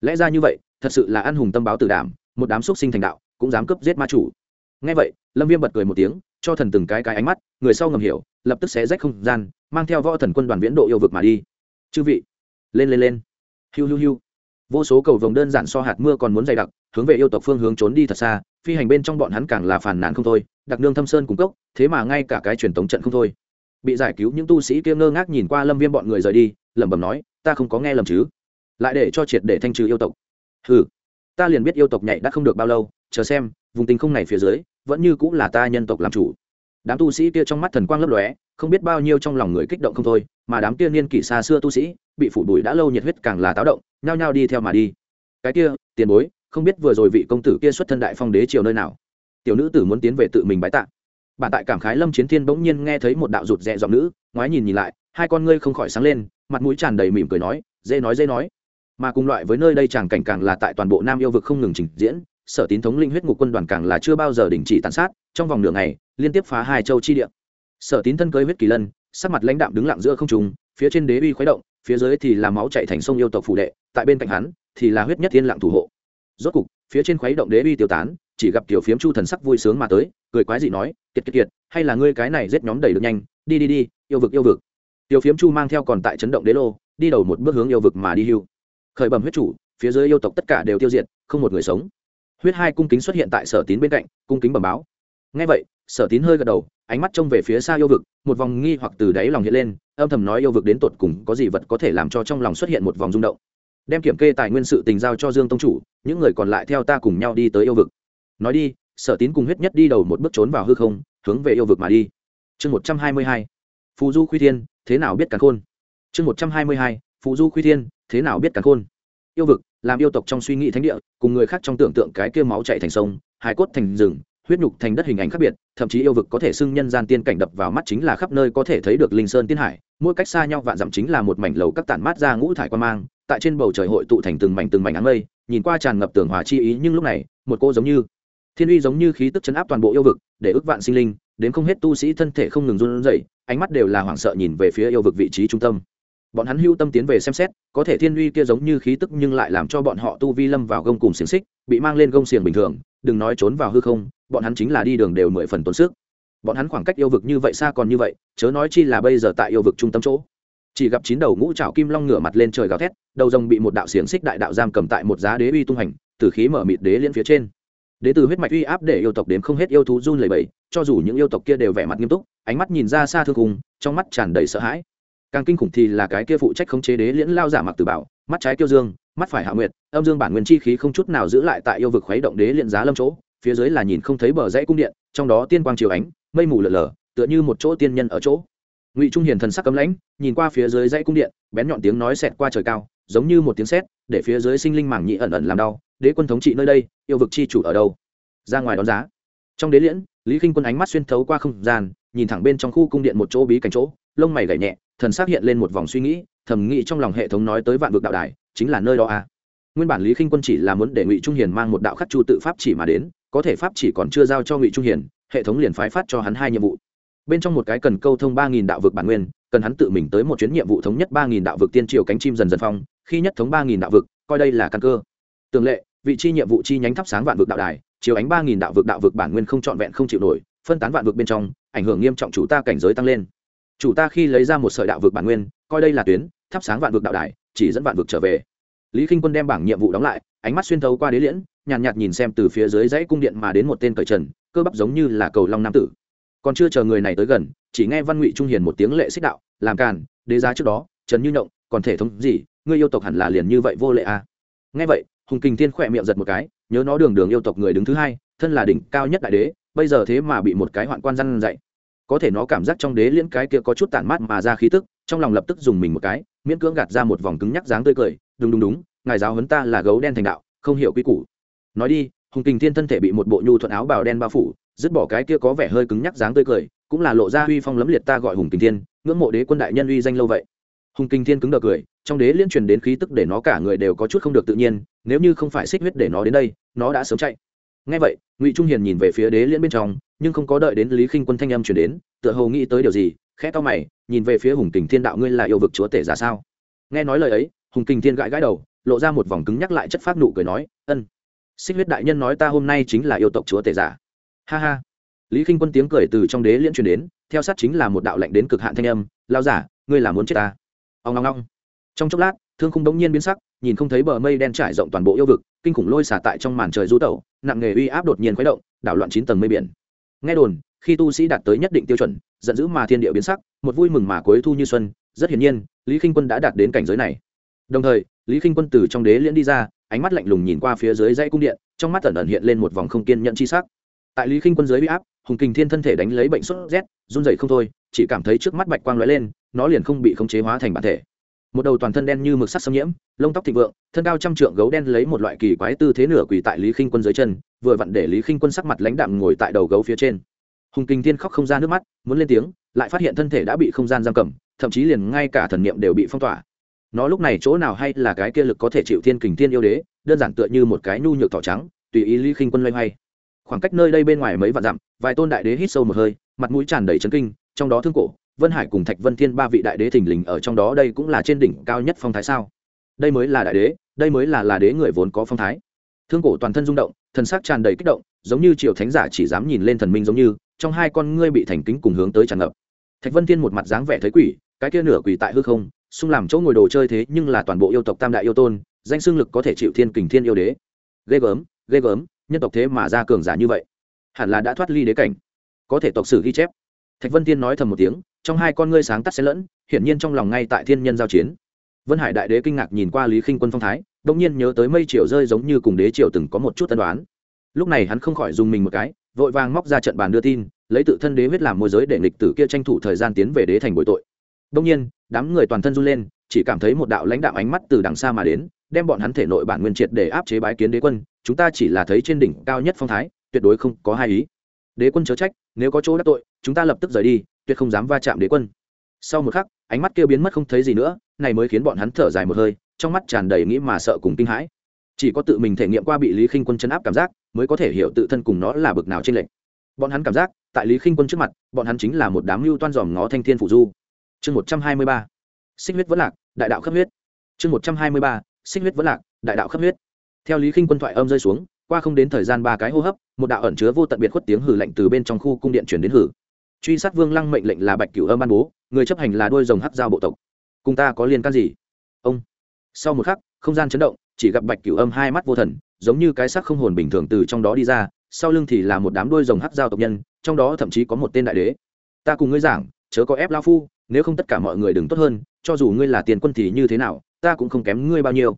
lẽ ra như vậy, thật sự là ăn hùng tâm báo tử đảm, một đám xúc sinh thành đạo, cũng dám cướp giết ma chủ. Ngay vậy, lâm viêm bật cười một tiếng, cho thần từng cái cái ánh mắt, người sau ngầm hiểu lập tức sẽ rách không gian, mang theo võ thần quân đoàn viễn độ yêu vực mà đi. Chư vị, lên lên lên. Hiu hiu hiu. Vô số cầu vồng đơn giản so hạt mưa còn muốn dày đặc, hướng về yêu tộc phương hướng trốn đi thật xa, phi hành bên trong bọn hắn càng là phản nàn không thôi, đặc nương thâm sơn cung cốc, thế mà ngay cả cái truyền thống trận không thôi. Bị giải cứu những tu sĩ kia ngơ ngác nhìn qua lâm viêm bọn người rời đi, lẩm bẩm nói, ta không có nghe lầm chứ? Lại để cho triệt để thanh trừ yêu tộc. Ừ ta liền biết yêu tộc nhảy đã không được bao lâu, chờ xem, vùng tinh không này phía dưới, vẫn như cũng là ta nhân tộc làm chủ đám tu sĩ kia trong mắt thần quang lấp lóe, không biết bao nhiêu trong lòng người kích động không thôi, mà đám kia niên kỷ xa xưa tu sĩ, bị phủ bụi đã lâu nhiệt huyết càng là táo động, nhao nhao đi theo mà đi. Cái kia, tiền bối, không biết vừa rồi vị công tử kia xuất thân đại phong đế triều nơi nào? Tiểu nữ tử muốn tiến về tự mình bái tạ. Bản tại cảm khái lâm chiến thiên bỗng nhiên nghe thấy một đạo rụt rè giọng nữ, ngoái nhìn nhìn lại, hai con ngươi không khỏi sáng lên, mặt mũi tràn đầy mỉm cười nói, dễ nói dễ nói. Mà cùng loại với nơi đây chàng cảnh càng là tại toàn bộ nam yêu vực không ngừng trình diễn, sở tín thống linh huyết ngục quân đoàn càng là chưa bao giờ đình chỉ tàn sát, trong vòng nửa ngày liên tiếp phá hai châu chi địa. Sở tín thân cưới huyết kỳ lân, sắc mặt lãnh đạm đứng lặng giữa không trùng phía trên đế uy khuấy động, phía dưới thì là máu chạy thành sông yêu tộc phủ đệ, tại bên cạnh hắn thì là huyết nhất thiên lặng thủ hộ. Rốt cục, phía trên khuấy động đế uy tiêu tán, chỉ gặp tiểu phiếm chu thần sắc vui sướng mà tới, cười quái dị nói, kiệt kiệt kiệt, hay là ngươi cái này giết nhóm đẩy được nhanh, đi đi đi, yêu vực yêu vực. Tiểu phiếm chu mang theo còn tại chấn động đế lô, đi đầu một bước hướng yêu vực mà đi hưu. Khởi bẩm huyết chủ, phía dưới yêu tộc tất cả đều tiêu diệt, không một người sống. Huyết hai cung kính xuất hiện tại sở tín bên cạnh, cung kính bẩm báo ngay vậy, sở tín hơi gật đầu, ánh mắt trông về phía xa yêu vực, một vòng nghi hoặc từ đáy lòng hiện lên, âm thầm nói yêu vực đến tột cùng có gì vật có thể làm cho trong lòng xuất hiện một vòng rung động. Đem kiểm kê tài nguyên sự tình giao cho dương tông chủ, những người còn lại theo ta cùng nhau đi tới yêu vực. Nói đi, sở tín cùng huyết nhất đi đầu một bước trốn vào hư không, hướng về yêu vực mà đi. Chương một trăm hai mươi hai, phù du khuy thiên, thế nào biết càn khôn? Chương một trăm hai mươi hai, phù du khuy thiên, thế nào biết càn khôn? Yêu vực, làm yêu tộc trong suy nghĩ thánh địa, cùng người khác trong tưởng tượng cái kia máu chạy thành sông hải cốt thành rừng huyết nhục thành đất hình ảnh khác biệt, thậm chí yêu vực có thể xưng nhân gian tiên cảnh đập vào mắt chính là khắp nơi có thể thấy được linh sơn tiên hải, mỗi cách xa nhau vạn dặm chính là một mảnh lầu các tản mát ra ngũ thải quan mang, tại trên bầu trời hội tụ thành từng mảnh từng mảnh áng mây, nhìn qua tràn ngập tường hòa chi ý, nhưng lúc này, một cô giống như thiên uy giống như khí tức chấn áp toàn bộ yêu vực, để ức vạn sinh linh, đến không hết tu sĩ thân thể không ngừng run rẩy, ánh mắt đều là hoảng sợ nhìn về phía yêu vực vị trí trung tâm. Bọn hắn hưu tâm tiến về xem xét, có thể thiên uy kia giống như khí tức nhưng lại làm cho bọn họ tu vi lâm vào gông cùng xiềng xích, bị mang lên gông xiềng bình thường, đừng nói trốn vào hư không bọn hắn chính là đi đường đều mười phần tốn sức. Bọn hắn khoảng cách yêu vực như vậy xa còn như vậy, chớ nói chi là bây giờ tại yêu vực trung tâm chỗ. Chỉ gặp chín đầu ngũ trảo kim long ngửa mặt lên trời gào thét, đầu rồng bị một đạo xiềng xích đại đạo giam cầm tại một giá đế uy tung hành, từ khí mở mịt đế liên phía trên. Đế từ huyết mạch uy áp để yêu tộc đến không hết yêu thú run lẩy bẩy, cho dù những yêu tộc kia đều vẻ mặt nghiêm túc, ánh mắt nhìn ra xa thương cùng, trong mắt tràn đầy sợ hãi. Càng kinh khủng thì là cái kia phụ trách khống chế đế liễn lao giả mặc tử bảo, mắt trái kiêu dương, mắt phải hạ nguyệt, âm dương bản nguyên chi khí không chút nào giữ lại tại yêu vực khuấy động đế liễn giá lâm chỗ phía dưới là nhìn không thấy bờ dãy cung điện, trong đó tiên quang chiều ánh, mây mù lở lở, tựa như một chỗ tiên nhân ở chỗ. Ngụy trung hiền thần sắc cấm lãnh, nhìn qua phía dưới dãy cung điện, bén nhọn tiếng nói xẹt qua trời cao, giống như một tiếng sét, để phía dưới sinh linh mảng nhị ẩn ẩn làm đau, đế quân thống trị nơi đây, yêu vực chi chủ ở đâu? Ra ngoài đón giá. Trong đế liễn, lý k quân ánh mắt xuyên thấu qua không gian, nhìn thẳng bên trong khu cung điện một chỗ bí cảnh chỗ, lông mày gảy nhẹ, thần xác hiện lên một vòng suy nghĩ, thầm nghĩ trong lòng hệ thống nói tới vạn vực đạo đài, chính là nơi đó à. nguyên bản lý k quân chỉ là muốn để ngụy trung hiền mang một đạo khắc chu tự pháp chỉ mà đến có thể pháp chỉ còn chưa giao cho ngụy trung hiền, hệ thống liền phái phát cho hắn hai nhiệm vụ. Bên trong một cái cần câu thông ba nghìn đạo vực bản nguyên, cần hắn tự mình tới một chuyến nhiệm vụ thống nhất ba nghìn đạo vực tiên triều cánh chim dần dần phong, khi nhất thống ba nghìn đạo vực, coi đây là căn cơ. Tường lệ, vị chi nhiệm vụ chi nhánh thắp sáng vạn vực đạo đài, chiếu ánh ba nghìn đạo vực đạo vực bản nguyên không trọn vẹn không chịu nổi, phân tán vạn vực bên trong, ảnh hưởng nghiêm trọng chủ ta cảnh giới tăng lên. Chủ ta khi lấy ra một sợi đạo vực bản nguyên, coi đây là tuyến, thắp sáng vạn vực đạo đài, chỉ dẫn vạn vực trở về. Lý k i n h quân đem bảng nhiệm vụ đóng lại, ánh mắt xuyên thấu qua đế liễn nhàn nhạt, nhạt nhìn xem từ phía dưới dãy cung điện mà đến một tên cởi trần cơ bắp giống như là cầu long nam tử. Còn chưa chờ người này tới gần chỉ nghe văn ngụy trung hiền một tiếng lệ xích đạo làm càn đế giá trước đó trần như nhộng còn thể thống gì ngươi yêu tộc hẳn là liền như vậy vô lệ à. nghe vậy hùng kình tiên khỏe miệng giật một cái nhớ nó đường đường yêu tộc người đứng thứ hai thân là đỉnh cao nhất đại đế bây giờ thế mà bị một cái hoạn quan răn dạy. Có thể nó cảm giác trong đế liễn cái kia có chút tản mát mà ra khí tức trong lòng lập tức dùng mình một cái miễn cưỡng gạt ra một vòng cứng nhắc dáng tươi cười đúng đúng đúng ngài giáo huấn ta là gấu đen thành đạo không hiểu quy củ nói đi, hùng kình thiên thân thể bị một bộ nhu thuận áo bào đen bao phủ, dứt bỏ cái kia có vẻ hơi cứng nhắc dáng tươi cười, cũng là lộ ra uy phong lấm liệt ta gọi hùng kình thiên, ngưỡng mộ đế quân đại nhân uy danh lâu vậy. Hùng kình thiên cứng đờ cười, trong đế liên truyền đến khí tức để nó cả người đều có chút không được tự nhiên, nếu như không phải xích huyết để nó đến đây, nó đã sớm chạy. Ngay vậy, ngụy trung hiền nhìn về phía đế liên bên trong, nhưng không có đợi đến lý khinh quân thanh âm truyền đến, tựa hồ nghĩ tới điều gì, khẽ to mày, nhìn về phía hùng kình thiên đạo ngươi là yêu vực chúa tể ra sao? Nghe nói lời ấy, hùng kình thiên gãi gãi đầu, lộ ra một vòng cứng nhắc lại chất phát nụ cười nói, ân xích huyết đại nhân nói ta hôm nay chính là yêu tộc chúa tể giả. Ha ha. Lý k i n h quân tiếng cười từ trong đế liễn truyền đến, theo sát chính là một đạo lệnh đến cực hạn thanh âm lao giả, ngươi là muốn chết ta? Ông long long trong chốc lát, thương khung đống nhiên biến sắc, nhìn không thấy bờ mây đen trải rộng toàn bộ yêu vực, kinh khủng lôi xả tại trong màn trời du tẩu, nặng nghề uy áp đột nhiên khuấy động, đảo loạn chín tầng mây biển. Nghe đồn, khi tu sĩ đạt tới nhất định tiêu chuẩn, giận dữ mà thiên địa biến sắc, một vui mừng mà cuối thu như xuân, rất hiển nhiên, lý k i n h quân đã đạt đến cảnh giới này. Đồng thời, lý k i n h quân từ trong đế liễn đi ra ánh mắt lạnh lùng nhìn qua phía dưới dãy cung điện, trong mắt ẩn ẩn hiện lên một vòng không kiên nhận chi sắc. Tại lý khinh quân dưới huy áp, hùng kình thiên thân thể đánh lấy bệnh sốt rét, run dậy không thôi, chỉ cảm thấy trước mắt bạch quang lóe lên, nó liền không bị khống chế hóa thành bản thể. Một đầu toàn thân đen như mực sắt xâm nhiễm, lông tóc thịnh vượng, thân cao trăm trượng gấu đen lấy một loại kỳ quái tư thế nửa quỳ tại lý khinh quân dưới chân, vừa vặn để lý khinh quân sắc mặt lãnh đạm ngồi tại đầu gấu phía trên. Hùng kình thiên khóc không ra nước mắt, muốn lên tiếng, lại phát hiện thân thể đã bị không gian giam cầm, thậm chí liền ngay cả thần niệm đều bị phong tỏa nó lúc này chỗ nào hay là cái kia lực có thể chịu thiên kình thiên yêu đế, đơn giản tựa như một cái nhu nhược thỏ trắng, tùy ý lý khinh quân loay hoay. Khoảng cách nơi đây bên ngoài mấy vạn dặm, vài tôn đại đế hít sâu một hơi, mặt mũi tràn đầy chấn kinh, trong đó thương cổ, vân hải cùng thạch vân thiên ba vị đại đế thình lình ở trong đó đây cũng là trên đỉnh cao nhất phong thái sao? Đây mới là đại đế, đây mới là là đế người vốn có phong thái. Thương cổ toàn thân rung động, thần sắc tràn đầy kích động, giống như triều thánh giả chỉ dám nhìn lên thần minh giống như, trong hai con ngươi bị thành kính cùng hướng tới tràn ngập. Thạch vân thiên một mặt dáng vẻ thấy quỷ, cái kia nửa quỷ tại hư không xung làm chỗ ngồi đồ chơi thế nhưng là toàn bộ yêu tộc tam đại yêu tôn, danh xương lực có thể chịu thiên kình thiên yêu đế. Ghê gớm ghê gớm, nhân tộc thế mà ra cường giả như vậy. Hẳn là đã thoát ly đế cảnh. Có thể tộc sử ghi chép. Thạch vân tiên nói thầm một tiếng, trong hai con ngươi sáng tắt xen lẫn, hiển nhiên trong lòng ngay tại thiên nhân giao chiến. Vân hải đại đế kinh ngạc nhìn qua lý khinh quân phong thái đông nhiên nhớ tới mây triều rơi giống như cùng đế triều từng có một chút tân đoán lúc này hắn không khỏi dùng mình một cái, vội vàng móc ra trận bàn đưa tin, lấy tự thân đế huyết làm môi giới để nghịch tử kia tranh thủ thời gian tiến về đế thành bội tội đông nhiên, đám người toàn thân run lên, chỉ cảm thấy một đạo lãnh đạo ánh mắt từ đằng xa mà đến, đem bọn hắn thể nội bản nguyên triệt để áp chế bái kiến đế quân, chúng ta chỉ là thấy trên đỉnh cao nhất phong thái, tuyệt đối không có hai ý. Đế quân chớ trách, nếu có chỗ đắc tội, chúng ta lập tức rời đi, tuyệt không dám va chạm đế quân. Sau một khắc, ánh mắt kia biến mất không thấy gì nữa, này mới khiến bọn hắn thở dài một hơi, trong mắt tràn đầy nghĩ mà sợ cùng kinh hãi. Chỉ có tự mình thể nghiệm qua bị lý khinh quân chấn áp cảm giác, mới có thể hiểu tự thân cùng nó là bực nào trên lệnh bọn hắn cảm giác, tại lý khinh quân trước mặt, bọn hắn chính là một đám lưu toan giòm ngó thanh thiên phụ du chương một trăm hai mươi ba, xích huyết vẫn lạc, đại đạo khắp huyết. chương một trăm hai mươi ba, xích huyết vẫn lạc, đại đạo khắp huyết. theo lý khinh quân thoại âm rơi xuống, qua không đến thời gian ba cái hô hấp, một đạo ẩn chứa vô tận biệt khuất tiếng hử lạnh từ bên trong khu cung điện chuyển đến hử. truy sát vương lăng mệnh lệnh là bạch cửu âm ban bố, người chấp hành là đôi rồng hắc giao bộ tộc. cùng ta có liên can gì? ông. sau một khắc, không gian chấn động, chỉ gặp bạch cửu âm hai mắt vô thần, giống như cái xác không hồn bình thường từ trong đó đi ra, sau lưng thì là một đám đôi rồng hắc giao tộc nhân, trong đó thậm chí có một tên đại đế. ta cùng ngươi giảng, chớ có ép lao phu nếu không tất cả mọi người đừng tốt hơn, cho dù ngươi là tiền quân thì như thế nào, ta cũng không kém ngươi bao nhiêu.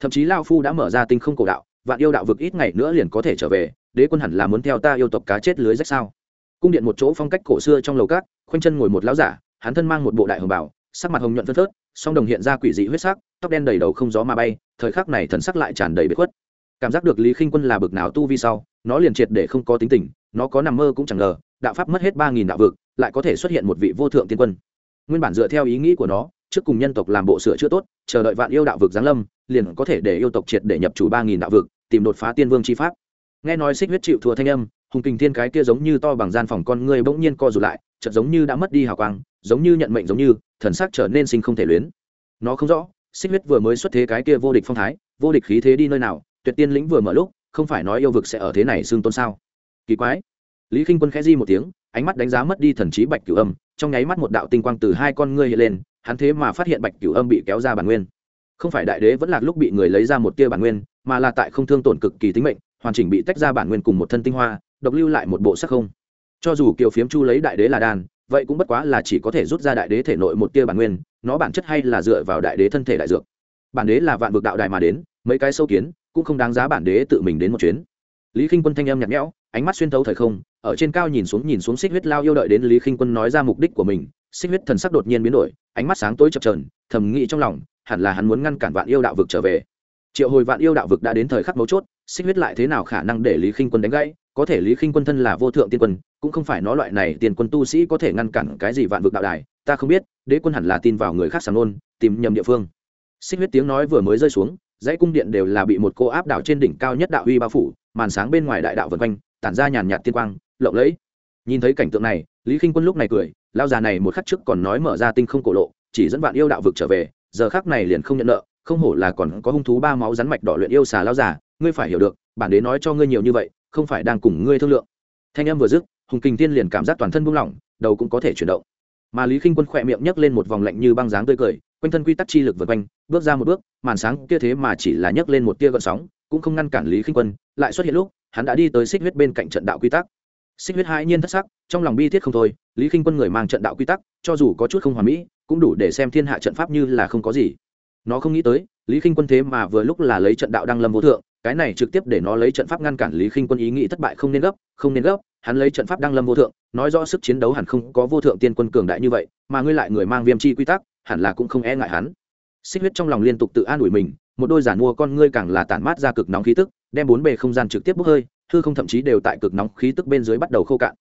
Thậm chí lao phu đã mở ra tinh không cổ đạo, vạn yêu đạo vực ít ngày nữa liền có thể trở về, đế quân hẳn là muốn theo ta yêu tộc cá chết lưới rách sao? Cung điện một chỗ phong cách cổ xưa trong lầu cát khoanh chân ngồi một lão giả, hắn thân mang một bộ đại hồng bảo, sắc mặt hồng nhuận phân phớt, song đồng hiện ra quỷ dị huyết sắc, tóc đen đầy đầu không gió mà bay, thời khắc này thần sắc lại tràn đầy bế khuất. Cảm giác được lý khinh quân là bực nào tu vi sau, nó liền triệt để không có tính tình, nó có nằm mơ cũng chẳng ngờ, đạo pháp mất hết ba nghìn đạo vực, lại có thể xuất hiện một vị vô thượng tiên quân nguyên bản dựa theo ý nghĩ của nó, trước cùng nhân tộc làm bộ sửa chữa tốt, chờ đợi vạn yêu đạo vực giáng lâm, liền có thể để yêu tộc triệt để nhập chủ ba nghìn đạo vực, tìm đột phá tiên vương chi pháp. Nghe nói xích huyết chịu thua thanh âm, hùng kình thiên cái kia giống như to bằng gian phòng con người bỗng nhiên co rụt lại, chợt giống như đã mất đi hào quang, giống như nhận mệnh giống như, thần sắc trở nên sinh không thể luyến. Nó không rõ, xích huyết vừa mới xuất thế cái kia vô địch phong thái, vô địch khí thế đi nơi nào, tuyệt tiên lĩnh vừa mở lúc, không phải nói yêu vực sẽ ở thế này xương tôn sao? Kỳ quái. Lý k i n h quân khẽ di một tiếng, ánh mắt đánh giá mất đi thần trí bạch cửu âm trong nháy mắt một đạo tinh quang từ hai con ngươi hiện lên, hắn thế mà phát hiện bạch cửu âm bị kéo ra bản nguyên. Không phải đại đế vẫn là lúc bị người lấy ra một tia bản nguyên, mà là tại không thương tổn cực kỳ tính mệnh, hoàn chỉnh bị tách ra bản nguyên cùng một thân tinh hoa, độc lưu lại một bộ sắc không. Cho dù kiều phiếm chu lấy đại đế là đàn vậy cũng bất quá là chỉ có thể rút ra đại đế thể nội một tia bản nguyên, nó bản chất hay là dựa vào đại đế thân thể đại dược. Bản đế là vạn vực đạo đài mà đến, mấy cái sâu kiến, cũng không đáng giá bản đế tự mình đến một chuyến. Lý k i n h quân thanh âm nhạt nhẽo ánh mắt xuyên thấu thời không, ở trên cao nhìn xuống nhìn xuống xích huyết lao yêu đợi đến lý k i n h quân nói ra mục đích của mình, xích huyết thần sắc đột nhiên biến đổi, ánh mắt sáng tối chập trờn thầm nghĩ trong lòng, hẳn là hắn muốn ngăn cản vạn yêu đạo vực trở về. Triệu hồi vạn yêu đạo vực đã đến thời khắc mấu chốt, xích huyết lại thế nào khả năng để lý k i n h quân đánh gãy, có thể lý k i n h quân thân là vô thượng tiên quân, cũng không phải nói loại này tiền quân tu sĩ có thể ngăn cản cái gì vạn vực đạo đài, ta không biết, đế quân hẳn là tin vào người khác sàng nôn, tìm nhầm địa phương. Xích huyết tiếng nói vừa mới rơi xuống, dãy cung điện đều là bị một cô áp đảo trên đỉnh cao nhất đạo uy bao phủ, màn sáng bên ngoài đại đạo vân quanh tản ra nhàn nhạt tiên quang, lộng lẫy. Nhìn thấy cảnh tượng này, lý k i n h quân lúc này cười, lao già này một khắc trước còn nói mở ra tinh không cổ lộ, chỉ dẫn bạn yêu đạo vực trở về, giờ khắc này liền không nhận nợ, không hổ là còn có hung thú ba máu rắn mạch đỏ luyện yêu xà lao già, ngươi phải hiểu được, bản đế nói cho ngươi nhiều như vậy, không phải đang cùng ngươi thương lượng. Thanh em vừa dứt, hùng kình tiên liền cảm giác toàn thân buông lỏng, đầu cũng có thể chuyển động. Mà lý k i n h quân khỏe miệng nhấc lên một vòng lạnh như băng dáng tươi cười, quanh thân quy tắc chi lực vượt quanh, bước ra một bước, màn sáng kia thế mà chỉ là nhấc lên một tia gợn sóng, cũng không ngăn cản lý khinh quân, lại xuất hiện lúc hắn đã đi tới xích huyết bên cạnh trận đạo quy tắc. Xích huyết hai nhiên thất sắc, trong lòng bi thiết không thôi, lý khinh quân người mang trận đạo quy tắc, cho dù có chút không hoàn mỹ, cũng đủ để xem thiên hạ trận pháp như là không có gì. Nó không nghĩ tới, lý khinh quân thế mà vừa lúc là lấy trận đạo đăng lâm vô thượng, cái này trực tiếp để nó lấy trận pháp ngăn cản lý khinh quân ý nghĩ thất bại không nên gấp, không nên gấp, hắn lấy trận pháp đăng lâm vô thượng, nói rõ sức chiến đấu hẳn không có vô thượng tiên quân cường đại như vậy, mà ngươi lại người mang viêm chi quy tắc, hẳn là cũng không e ngại hắn. Xích huyết trong lòng liên tục tự an ủi mình một đôi giản mua con ngươi càng là tản mát ra cực nóng khí tức, đem bốn bề không gian trực tiếp bốc hơi, hư không thậm chí đều tại cực nóng khí tức bên dưới bắt đầu khô cạn.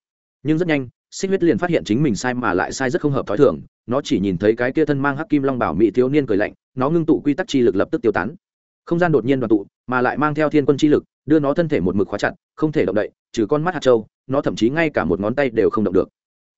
Nhưng rất nhanh, xích huyết liền phát hiện chính mình sai mà lại sai rất không hợp thói thường, nó chỉ nhìn thấy cái kia thân mang hắc kim long bảo mỹ thiếu niên cười lạnh, nó ngưng tụ quy tắc chi lực lập tức tiêu tán. Không gian đột nhiên đoàn tụ, mà lại mang theo thiên quân chi lực, đưa nó thân thể một mực khóa chặt, không thể động đậy, trừ con mắt hạt châu, nó thậm chí ngay cả một ngón tay đều không động được.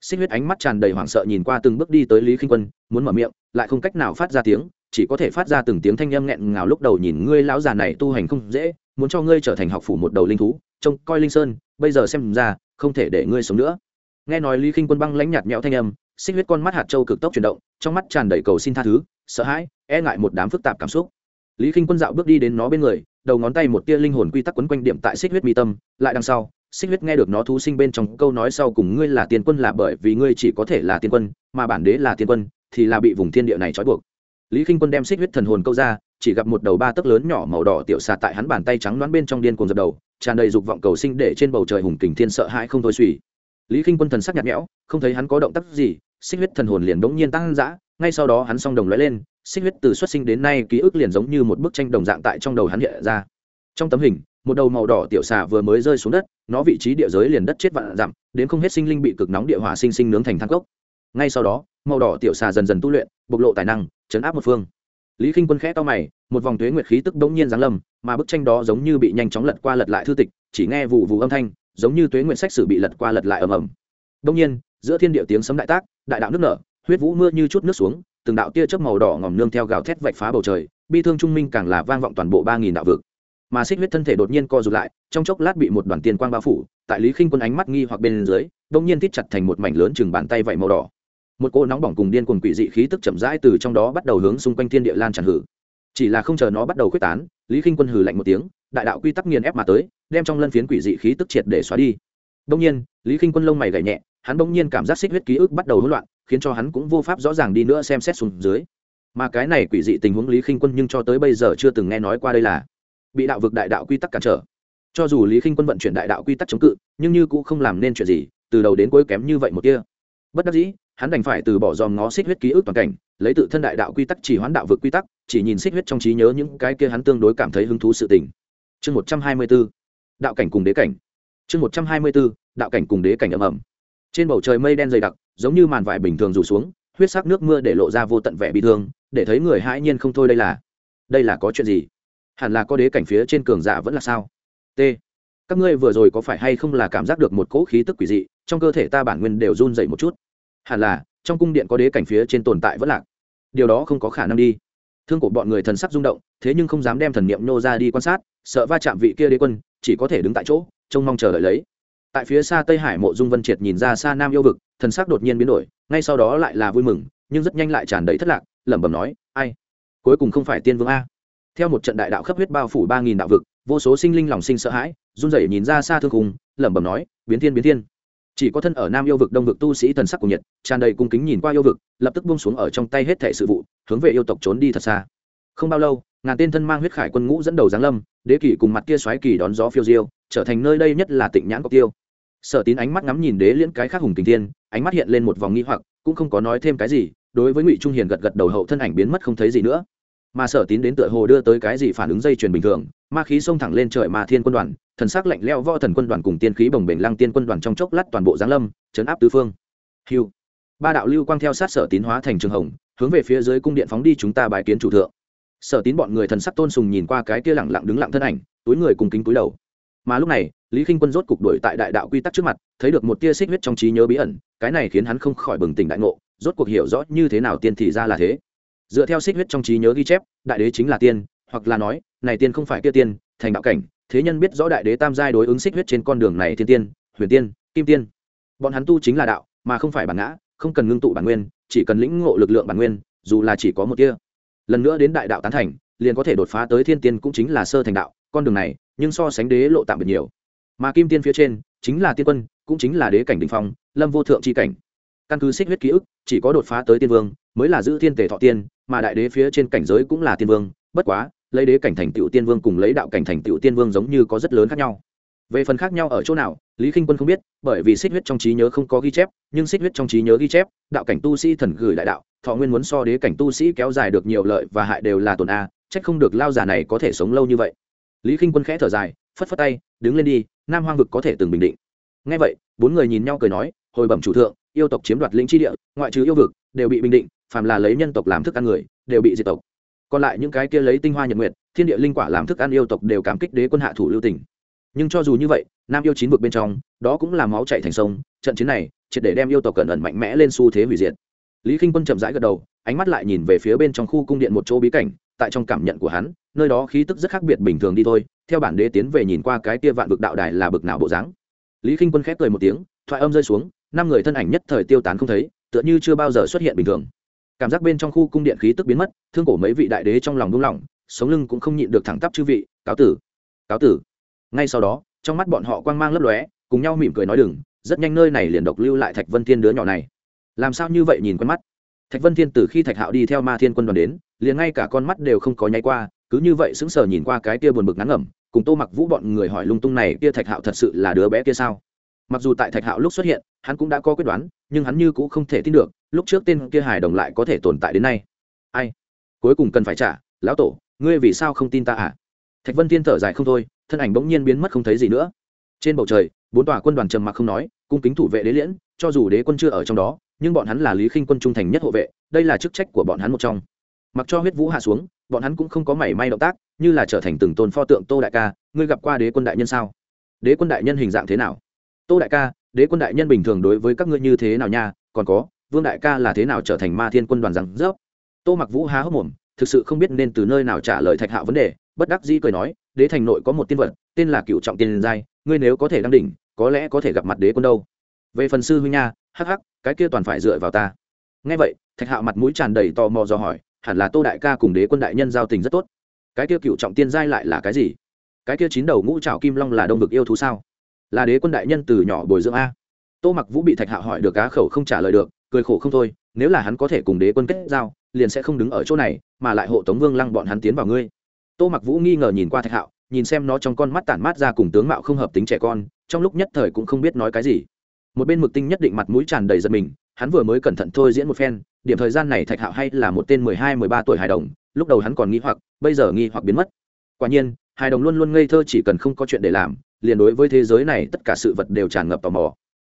Xích huyết ánh mắt tràn đầy hoảng sợ nhìn qua từng bước đi tới lý khinh quân, muốn mở miệng, lại không cách nào phát ra tiếng chỉ có thể phát ra từng tiếng thanh âm nghẹn ngào lúc đầu nhìn ngươi lão già này tu hành không dễ, muốn cho ngươi trở thành học phủ một đầu linh thú, trông coi linh sơn, bây giờ xem ra, không thể để ngươi sống nữa. Nghe nói lý khinh quân băng lãnh nhạt nhẽo thanh âm, xích huyết con mắt hạt châu cực tốc chuyển động, trong mắt tràn đầy cầu xin tha thứ, sợ hãi e ngại một đám phức tạp cảm xúc. Lý khinh quân dạo bước đi đến nó bên người, đầu ngón tay một tia linh hồn quy tắc quấn quanh điểm tại xích huyết mi tâm, lại đằng sau, xích huyết nghe được nó thú sinh bên trong câu nói sau cùng ngươi là tiên quân là bởi vì ngươi chỉ có thể là tiên quân, mà bản đế là tiên quân, thì là bị vùng thiên địa này trói buộc lý k i n h quân đem xích huyết thần hồn câu ra, chỉ gặp một đầu ba tấc lớn nhỏ màu đỏ tiểu xà tại hắn bàn tay trắng đoán bên trong điên cuồng dập đầu, tràn đầy dục vọng cầu sinh để trên bầu trời hùng kình thiên sợ hãi không thôi suy. Lý k i n h quân thần sắc nhạt nhẽo, không thấy hắn có động tác gì, xích huyết thần hồn liền bỗng nhiên tăng dã, ngay sau đó hắn s o n g đồng lóe lên, xích huyết từ xuất sinh đến nay ký ức liền giống như một bức tranh đồng dạng tại trong đầu hắn hiện ra. Trong tấm hình, một đầu màu đỏ tiểu xà vừa mới rơi xuống đất, nó vị trí địa giới liền đất chết vạn dặm, đến không hết sinh linh bị cực nóng địa hỏa sinh sinh nướng thành thang cốc. Ngay sau đó, màu đỏ tiểu xà dần dần tu luyện, bộc lộ tài năng chấn áp một phương. Lý k i n h quân khẽ to mày, một vòng tuế nguyệt khí tức đống nhiên giáng lâm, mà bức tranh đó giống như bị nhanh chóng lật qua lật lại thư tịch, chỉ nghe vụ vụ âm thanh, giống như tuế nguyệt sách sử bị lật qua lật lại ầm ầm. Đông nhiên, giữa thiên địa tiếng sấm đại tác, đại đạo nước nở, huyết vũ mưa như chút nước xuống, từng đạo tia chớp màu đỏ ngòm nương theo gào thét vạch phá bầu trời, bi thương trung minh càng là vang vọng toàn bộ ba nghìn đạo vực. Mà xích huyết thân thể đột nhiên co rụt lại, trong chốc lát bị một đoàn tiền quang bao phủ, tại lý khinh quân ánh mắt nghi hoặc bên dưới đông nhiên tít chặt thành một mảnh lớn chừng bàn tay vảy màu đỏ một cô nóng bỏng cùng điên cuồng quỷ dị khí tức chậm rãi từ trong đó bắt đầu hướng xung quanh thiên địa lan tràn hử. Chỉ là không chờ nó bắt đầu quyết tán, lý khinh quân hừ lạnh một tiếng, đại đạo quy tắc nghiền ép mà tới, đem trong lân phiến quỷ dị khí tức triệt để xóa đi. Đông nhiên, lý khinh quân lông mày gảy nhẹ, hắn bỗng nhiên cảm giác xích huyết ký ức bắt đầu hỗn loạn, khiến cho hắn cũng vô pháp rõ ràng đi nữa xem xét xuống dưới. Mà cái này quỷ dị tình huống lý khinh quân nhưng cho tới bây giờ chưa từng nghe nói qua đây là bị đạo vực đại đạo quy tắc cản trở. Cho dù lý khinh quân vận chuyển đại đạo quy tắc chống cự, nhưng như cũng không làm nên chuyện gì, từ đầu đến cuối kém như vậy một kia. Bất đắc dĩ hắn đành phải từ bỏ dòm ngó xích huyết ký ức toàn cảnh, lấy tự thân đại đạo quy tắc, chỉ hoán đạo vực quy tắc, chỉ nhìn xích huyết trong trí nhớ những cái kia hắn tương đối cảm thấy hứng thú sự tình. Chương một trăm hai mươi b ố đạo cảnh cùng đế cảnh. Chương một trăm hai mươi b ố đạo cảnh cùng đế cảnh ầm ầm. Trên bầu trời mây đen dày đặc, giống như màn vải bình thường rủ xuống, huyết sắc nước mưa để lộ ra vô tận vẻ bị thương, để thấy người hãi nhiên không thôi đây là đây là có chuyện gì? Hẳn là có đế cảnh phía trên cường giả vẫn là sao? T. Các ngươi vừa rồi có phải hay không là cảm giác được một cỗ khí tức quỷ dị, trong cơ thể ta bản nguyên đều run dậy một chút hẳn là, trong cung điện có đế cảnh phía trên tồn tại vẫn lạc. Điều đó không có khả năng đi. Thương của bọn người thần sắc rung động, thế nhưng không dám đem thần niệm nhô ra đi quan sát, sợ va chạm vị kia đế quân, chỉ có thể đứng tại chỗ, trông mong chờ đợi lấy. Tại phía xa tây hải mộ dung vân triệt nhìn ra xa nam yêu vực, thần sắc đột nhiên biến đổi, ngay sau đó lại là vui mừng, nhưng rất nhanh lại tràn đầy thất lạc, lẩm bẩm nói, ai? Cuối cùng không phải tiên vương a? Theo một trận đại đạo khắp huyết bao phủ ba nghìn đạo vực, vô số sinh linh lòng sinh sợ hãi, run rẩy nhìn ra xa thương khùng lẩm bẩm nói, biến thiên biến thiên chỉ có thân ở nam yêu vực đông vực tu sĩ thần sắc của nhiệt, tràn đầy cung kính nhìn qua yêu vực, lập tức buông xuống ở trong tay hết thẻ sự vụ, hướng về yêu tộc trốn đi thật xa. Không bao lâu, ngàn tên thân mang huyết khải quân ngũ dẫn đầu giáng lâm, đế kỷ cùng mặt kia xoáy kỳ đón gió phiêu diêu, trở thành nơi đây nhất là tịnh nhãn cọc tiêu. Sở tín ánh mắt ngắm nhìn đế liễn cái khác hùng tình thiên, ánh mắt hiện lên một vòng nghi hoặc, cũng không có nói thêm cái gì, đối với ngụy trung hiền gật gật đầu hậu thân ảnh biến mất không thấy gì nữa. Mà sở tín đến tựa hồ đưa tới cái gì phản ứng dây chuyền bình thường, ma khí xông thẳng lên trời mà thiên quân đoàn thần sắc lạnh lẽo võ thần quân đoàn cùng tiên khí bồng bềnh lăng tiên quân đoàn trong chốc lát toàn bộ giáng lâm chấn áp tứ phương. Hiu ba đạo lưu quang theo sát sở tín hóa thành trường hồng, hướng về phía dưới cung điện phóng đi chúng ta bài kiến chủ thượng. Sở tín bọn người thần sắc tôn sùng nhìn qua cái kia lẳng lặng đứng lặng thân ảnh, túi người cùng kính túi đầu. Mà lúc này, lý k i n h quân rốt cục đuổi tại đại đạo quy tắc trước mặt, thấy được một tia xích huyết trong trí nhớ bí ẩn, cái này khiến hắn không khỏi bừng tỉnh đại ngộ, rốt cuộc hiểu rõ như thế nào tiên thì ra là thế. Dựa theo xích huyết trong trí nhớ ghi chép, đại đế chính là tiên, hoặc là nói, này tiên không phải kia tiên, thành đạo cảnh thế nhân biết rõ đại đế tam giai đối ứng xích huyết trên con đường này thiên tiên, huyền tiên, kim tiên. Bọn hắn tu chính là đạo, mà không phải bản ngã, không cần ngưng tụ bản nguyên, chỉ cần lĩnh ngộ lực lượng bản nguyên, dù là chỉ có một tia. Lần nữa đến đại đạo tán thành, liền có thể đột phá tới thiên tiên cũng chính là sơ thành đạo, con đường này, nhưng so sánh đế lộ tạm biệt nhiều. Mà kim tiên phía trên, chính là tiên quân, cũng chính là đế cảnh đình phong, lâm vô thượng c h i cảnh. Căn cứ xích huyết ký ức, chỉ có đột phá tới tiên vương, mới là giữ thiên tể thọ tiên, mà đại đế phía trên cảnh giới cũng là tiên vương, bất quá lấy đế cảnh thành tựu tiên vương cùng lấy đạo cảnh thành tựu tiên vương giống như có rất lớn khác nhau. Về phần khác nhau ở chỗ nào, lý k i n h quân không biết, bởi vì xích huyết trong trí nhớ không có ghi chép, nhưng xích huyết trong trí nhớ ghi chép, đạo cảnh tu sĩ thần gửi đại đạo, thọ nguyên muốn so đế cảnh tu sĩ kéo dài được nhiều lợi và hại đều là tổn a c h ắ c không được lao già này có thể sống lâu như vậy. Lý k i n h quân khẽ thở dài, phất phất tay, đứng lên đi, nam hoang vực có thể từng bình định. Ngay vậy, bốn người nhìn nhau cười nói, hồi bẩm chủ thượng, yêu tộc chiếm đoạt lĩnh tri địa, ngoại trừ yêu vực, đều bị bình định, phàm là lấy nhân tộc làm thức ăn người, đều bị diệt tộc còn lại những cái kia lấy tinh hoa nhật nguyệt, thiên địa linh quả làm thức ăn yêu tộc đều cảm kích đế quân hạ thủ lưu tỉnh nhưng cho dù như vậy, nam yêu chín vực bên trong, đó cũng là máu chạy thành sông, trận chiến này, triệt để đem yêu tộc cẩn ẩn mạnh mẽ lên xu thế hủy diệt. Lý k i n h quân chậm rãi gật đầu, ánh mắt lại nhìn về phía bên trong khu cung điện một chỗ bí cảnh, tại trong cảm nhận của hắn, nơi đó khí tức rất khác biệt bình thường đi thôi, theo bản đế tiến về nhìn qua cái kia vạn vực đạo đài là bực nào bộ dáng. Lý k i n h quân khép cười một tiếng, thoại âm rơi xuống, năm người thân ảnh nhất thời tiêu tán không thấy, tựa như chưa bao giờ xuất hiện bình thường cảm giác bên trong khu cung điện khí tức biến mất thương cổ mấy vị đại đế trong lòng đung lòng, sống lưng cũng không nhịn được thẳng tắp chư vị cáo tử cáo tử. Ngay sau đó trong mắt bọn họ quang mang lấp lóe cùng nhau mỉm cười nói đừng rất nhanh nơi này liền độc lưu lại thạch vân thiên đứa nhỏ này. Làm sao như vậy nhìn quen mắt? Thạch vân thiên từ khi thạch hạo đi theo ma thiên quân đoàn đến liền ngay cả con mắt đều không có nháy qua cứ như vậy sững sờ nhìn qua cái kia buồn bực ngắn ngẩm cùng tô mặc vũ bọn người hỏi lung tung này kia thạch hạo thật sự là đứa bé kia sao? Mặc dù tại thạch hạo lúc xuất hiện hắn cũng đã có quyết đoán nhưng hắn như cũng không thể tin được lúc trước tên kia hài đồng lại có thể tồn tại đến nay. Ai? Cuối cùng cần phải trả, lão tổ, ngươi vì sao không tin ta à? Thạch vân Thiên thở dài không thôi, thân ảnh bỗng nhiên biến mất không thấy gì nữa. Trên bầu trời, bốn tòa quân đoàn trầm mặc không nói, cung kính thủ vệ đế liễn, cho dù đế quân chưa ở trong đó, nhưng bọn hắn là lý khinh quân trung thành nhất hộ vệ, đây là chức trách của bọn hắn một trong. Mặc cho huyết vũ hạ xuống, bọn hắn cũng không có mảy may động tác, như là trở thành từng tôn pho tượng tô đại ca, ngươi gặp qua đế quân đại nhân sao? Đế quân đại nhân hình dạng thế nào? Tô đại ca, đế quân đại nhân bình thường đối với các ngươi như thế nào nha? Còn có vương đại ca là thế nào trở thành ma thiên quân đoàn rằng dốc tô mặc vũ há hốc mồm, thực sự không biết nên từ nơi nào trả lời thạch hạo vấn đề, bất đắc dĩ cười nói, đế thành nội có một tiên vật, tên là cựu trọng tiên giai, ngươi nếu có thể đăng đỉnh, có lẽ có thể gặp mặt đế quân đâu. Về phần sư huynh nha, hắc hắc, cái kia toàn phải dựa vào ta. Nghe vậy, thạch hạo mặt mũi tràn đầy tò mò do hỏi, hẳn là tô đại ca cùng đế quân đại nhân giao tình rất tốt. Cái kia cựu trọng tiên giai lại là cái gì? Cái kia chín đầu ngũ trào kim long là đông vực yêu thú sao? Là đế quân đại nhân từ nhỏ bồi dưỡng a? Tô mặc vũ bị thạch hạo hỏi được cá khẩu không trả lời được cười khổ không thôi nếu là hắn có thể cùng đế quân kết giao liền sẽ không đứng ở chỗ này mà lại hộ tống vương lăng bọn hắn tiến vào ngươi. Tô mặc vũ nghi ngờ nhìn qua thạch hạo nhìn xem nó trong con mắt tản mát ra cùng tướng mạo không hợp tính trẻ con trong lúc nhất thời cũng không biết nói cái gì. Một bên mực tinh nhất định mặt mũi tràn đầy giật mình hắn vừa mới cẩn thận thôi diễn một phen điểm thời gian này thạch hạo hay là một tên mười hai mười ba tuổi hài đồng lúc đầu hắn còn nghi hoặc bây giờ nghi hoặc biến mất. Quả nhiên hài đồng luôn luôn ngây thơ chỉ cần không có chuyện để làm liền đối với thế giới này tất cả sự vật đều tràn ngập tò mò.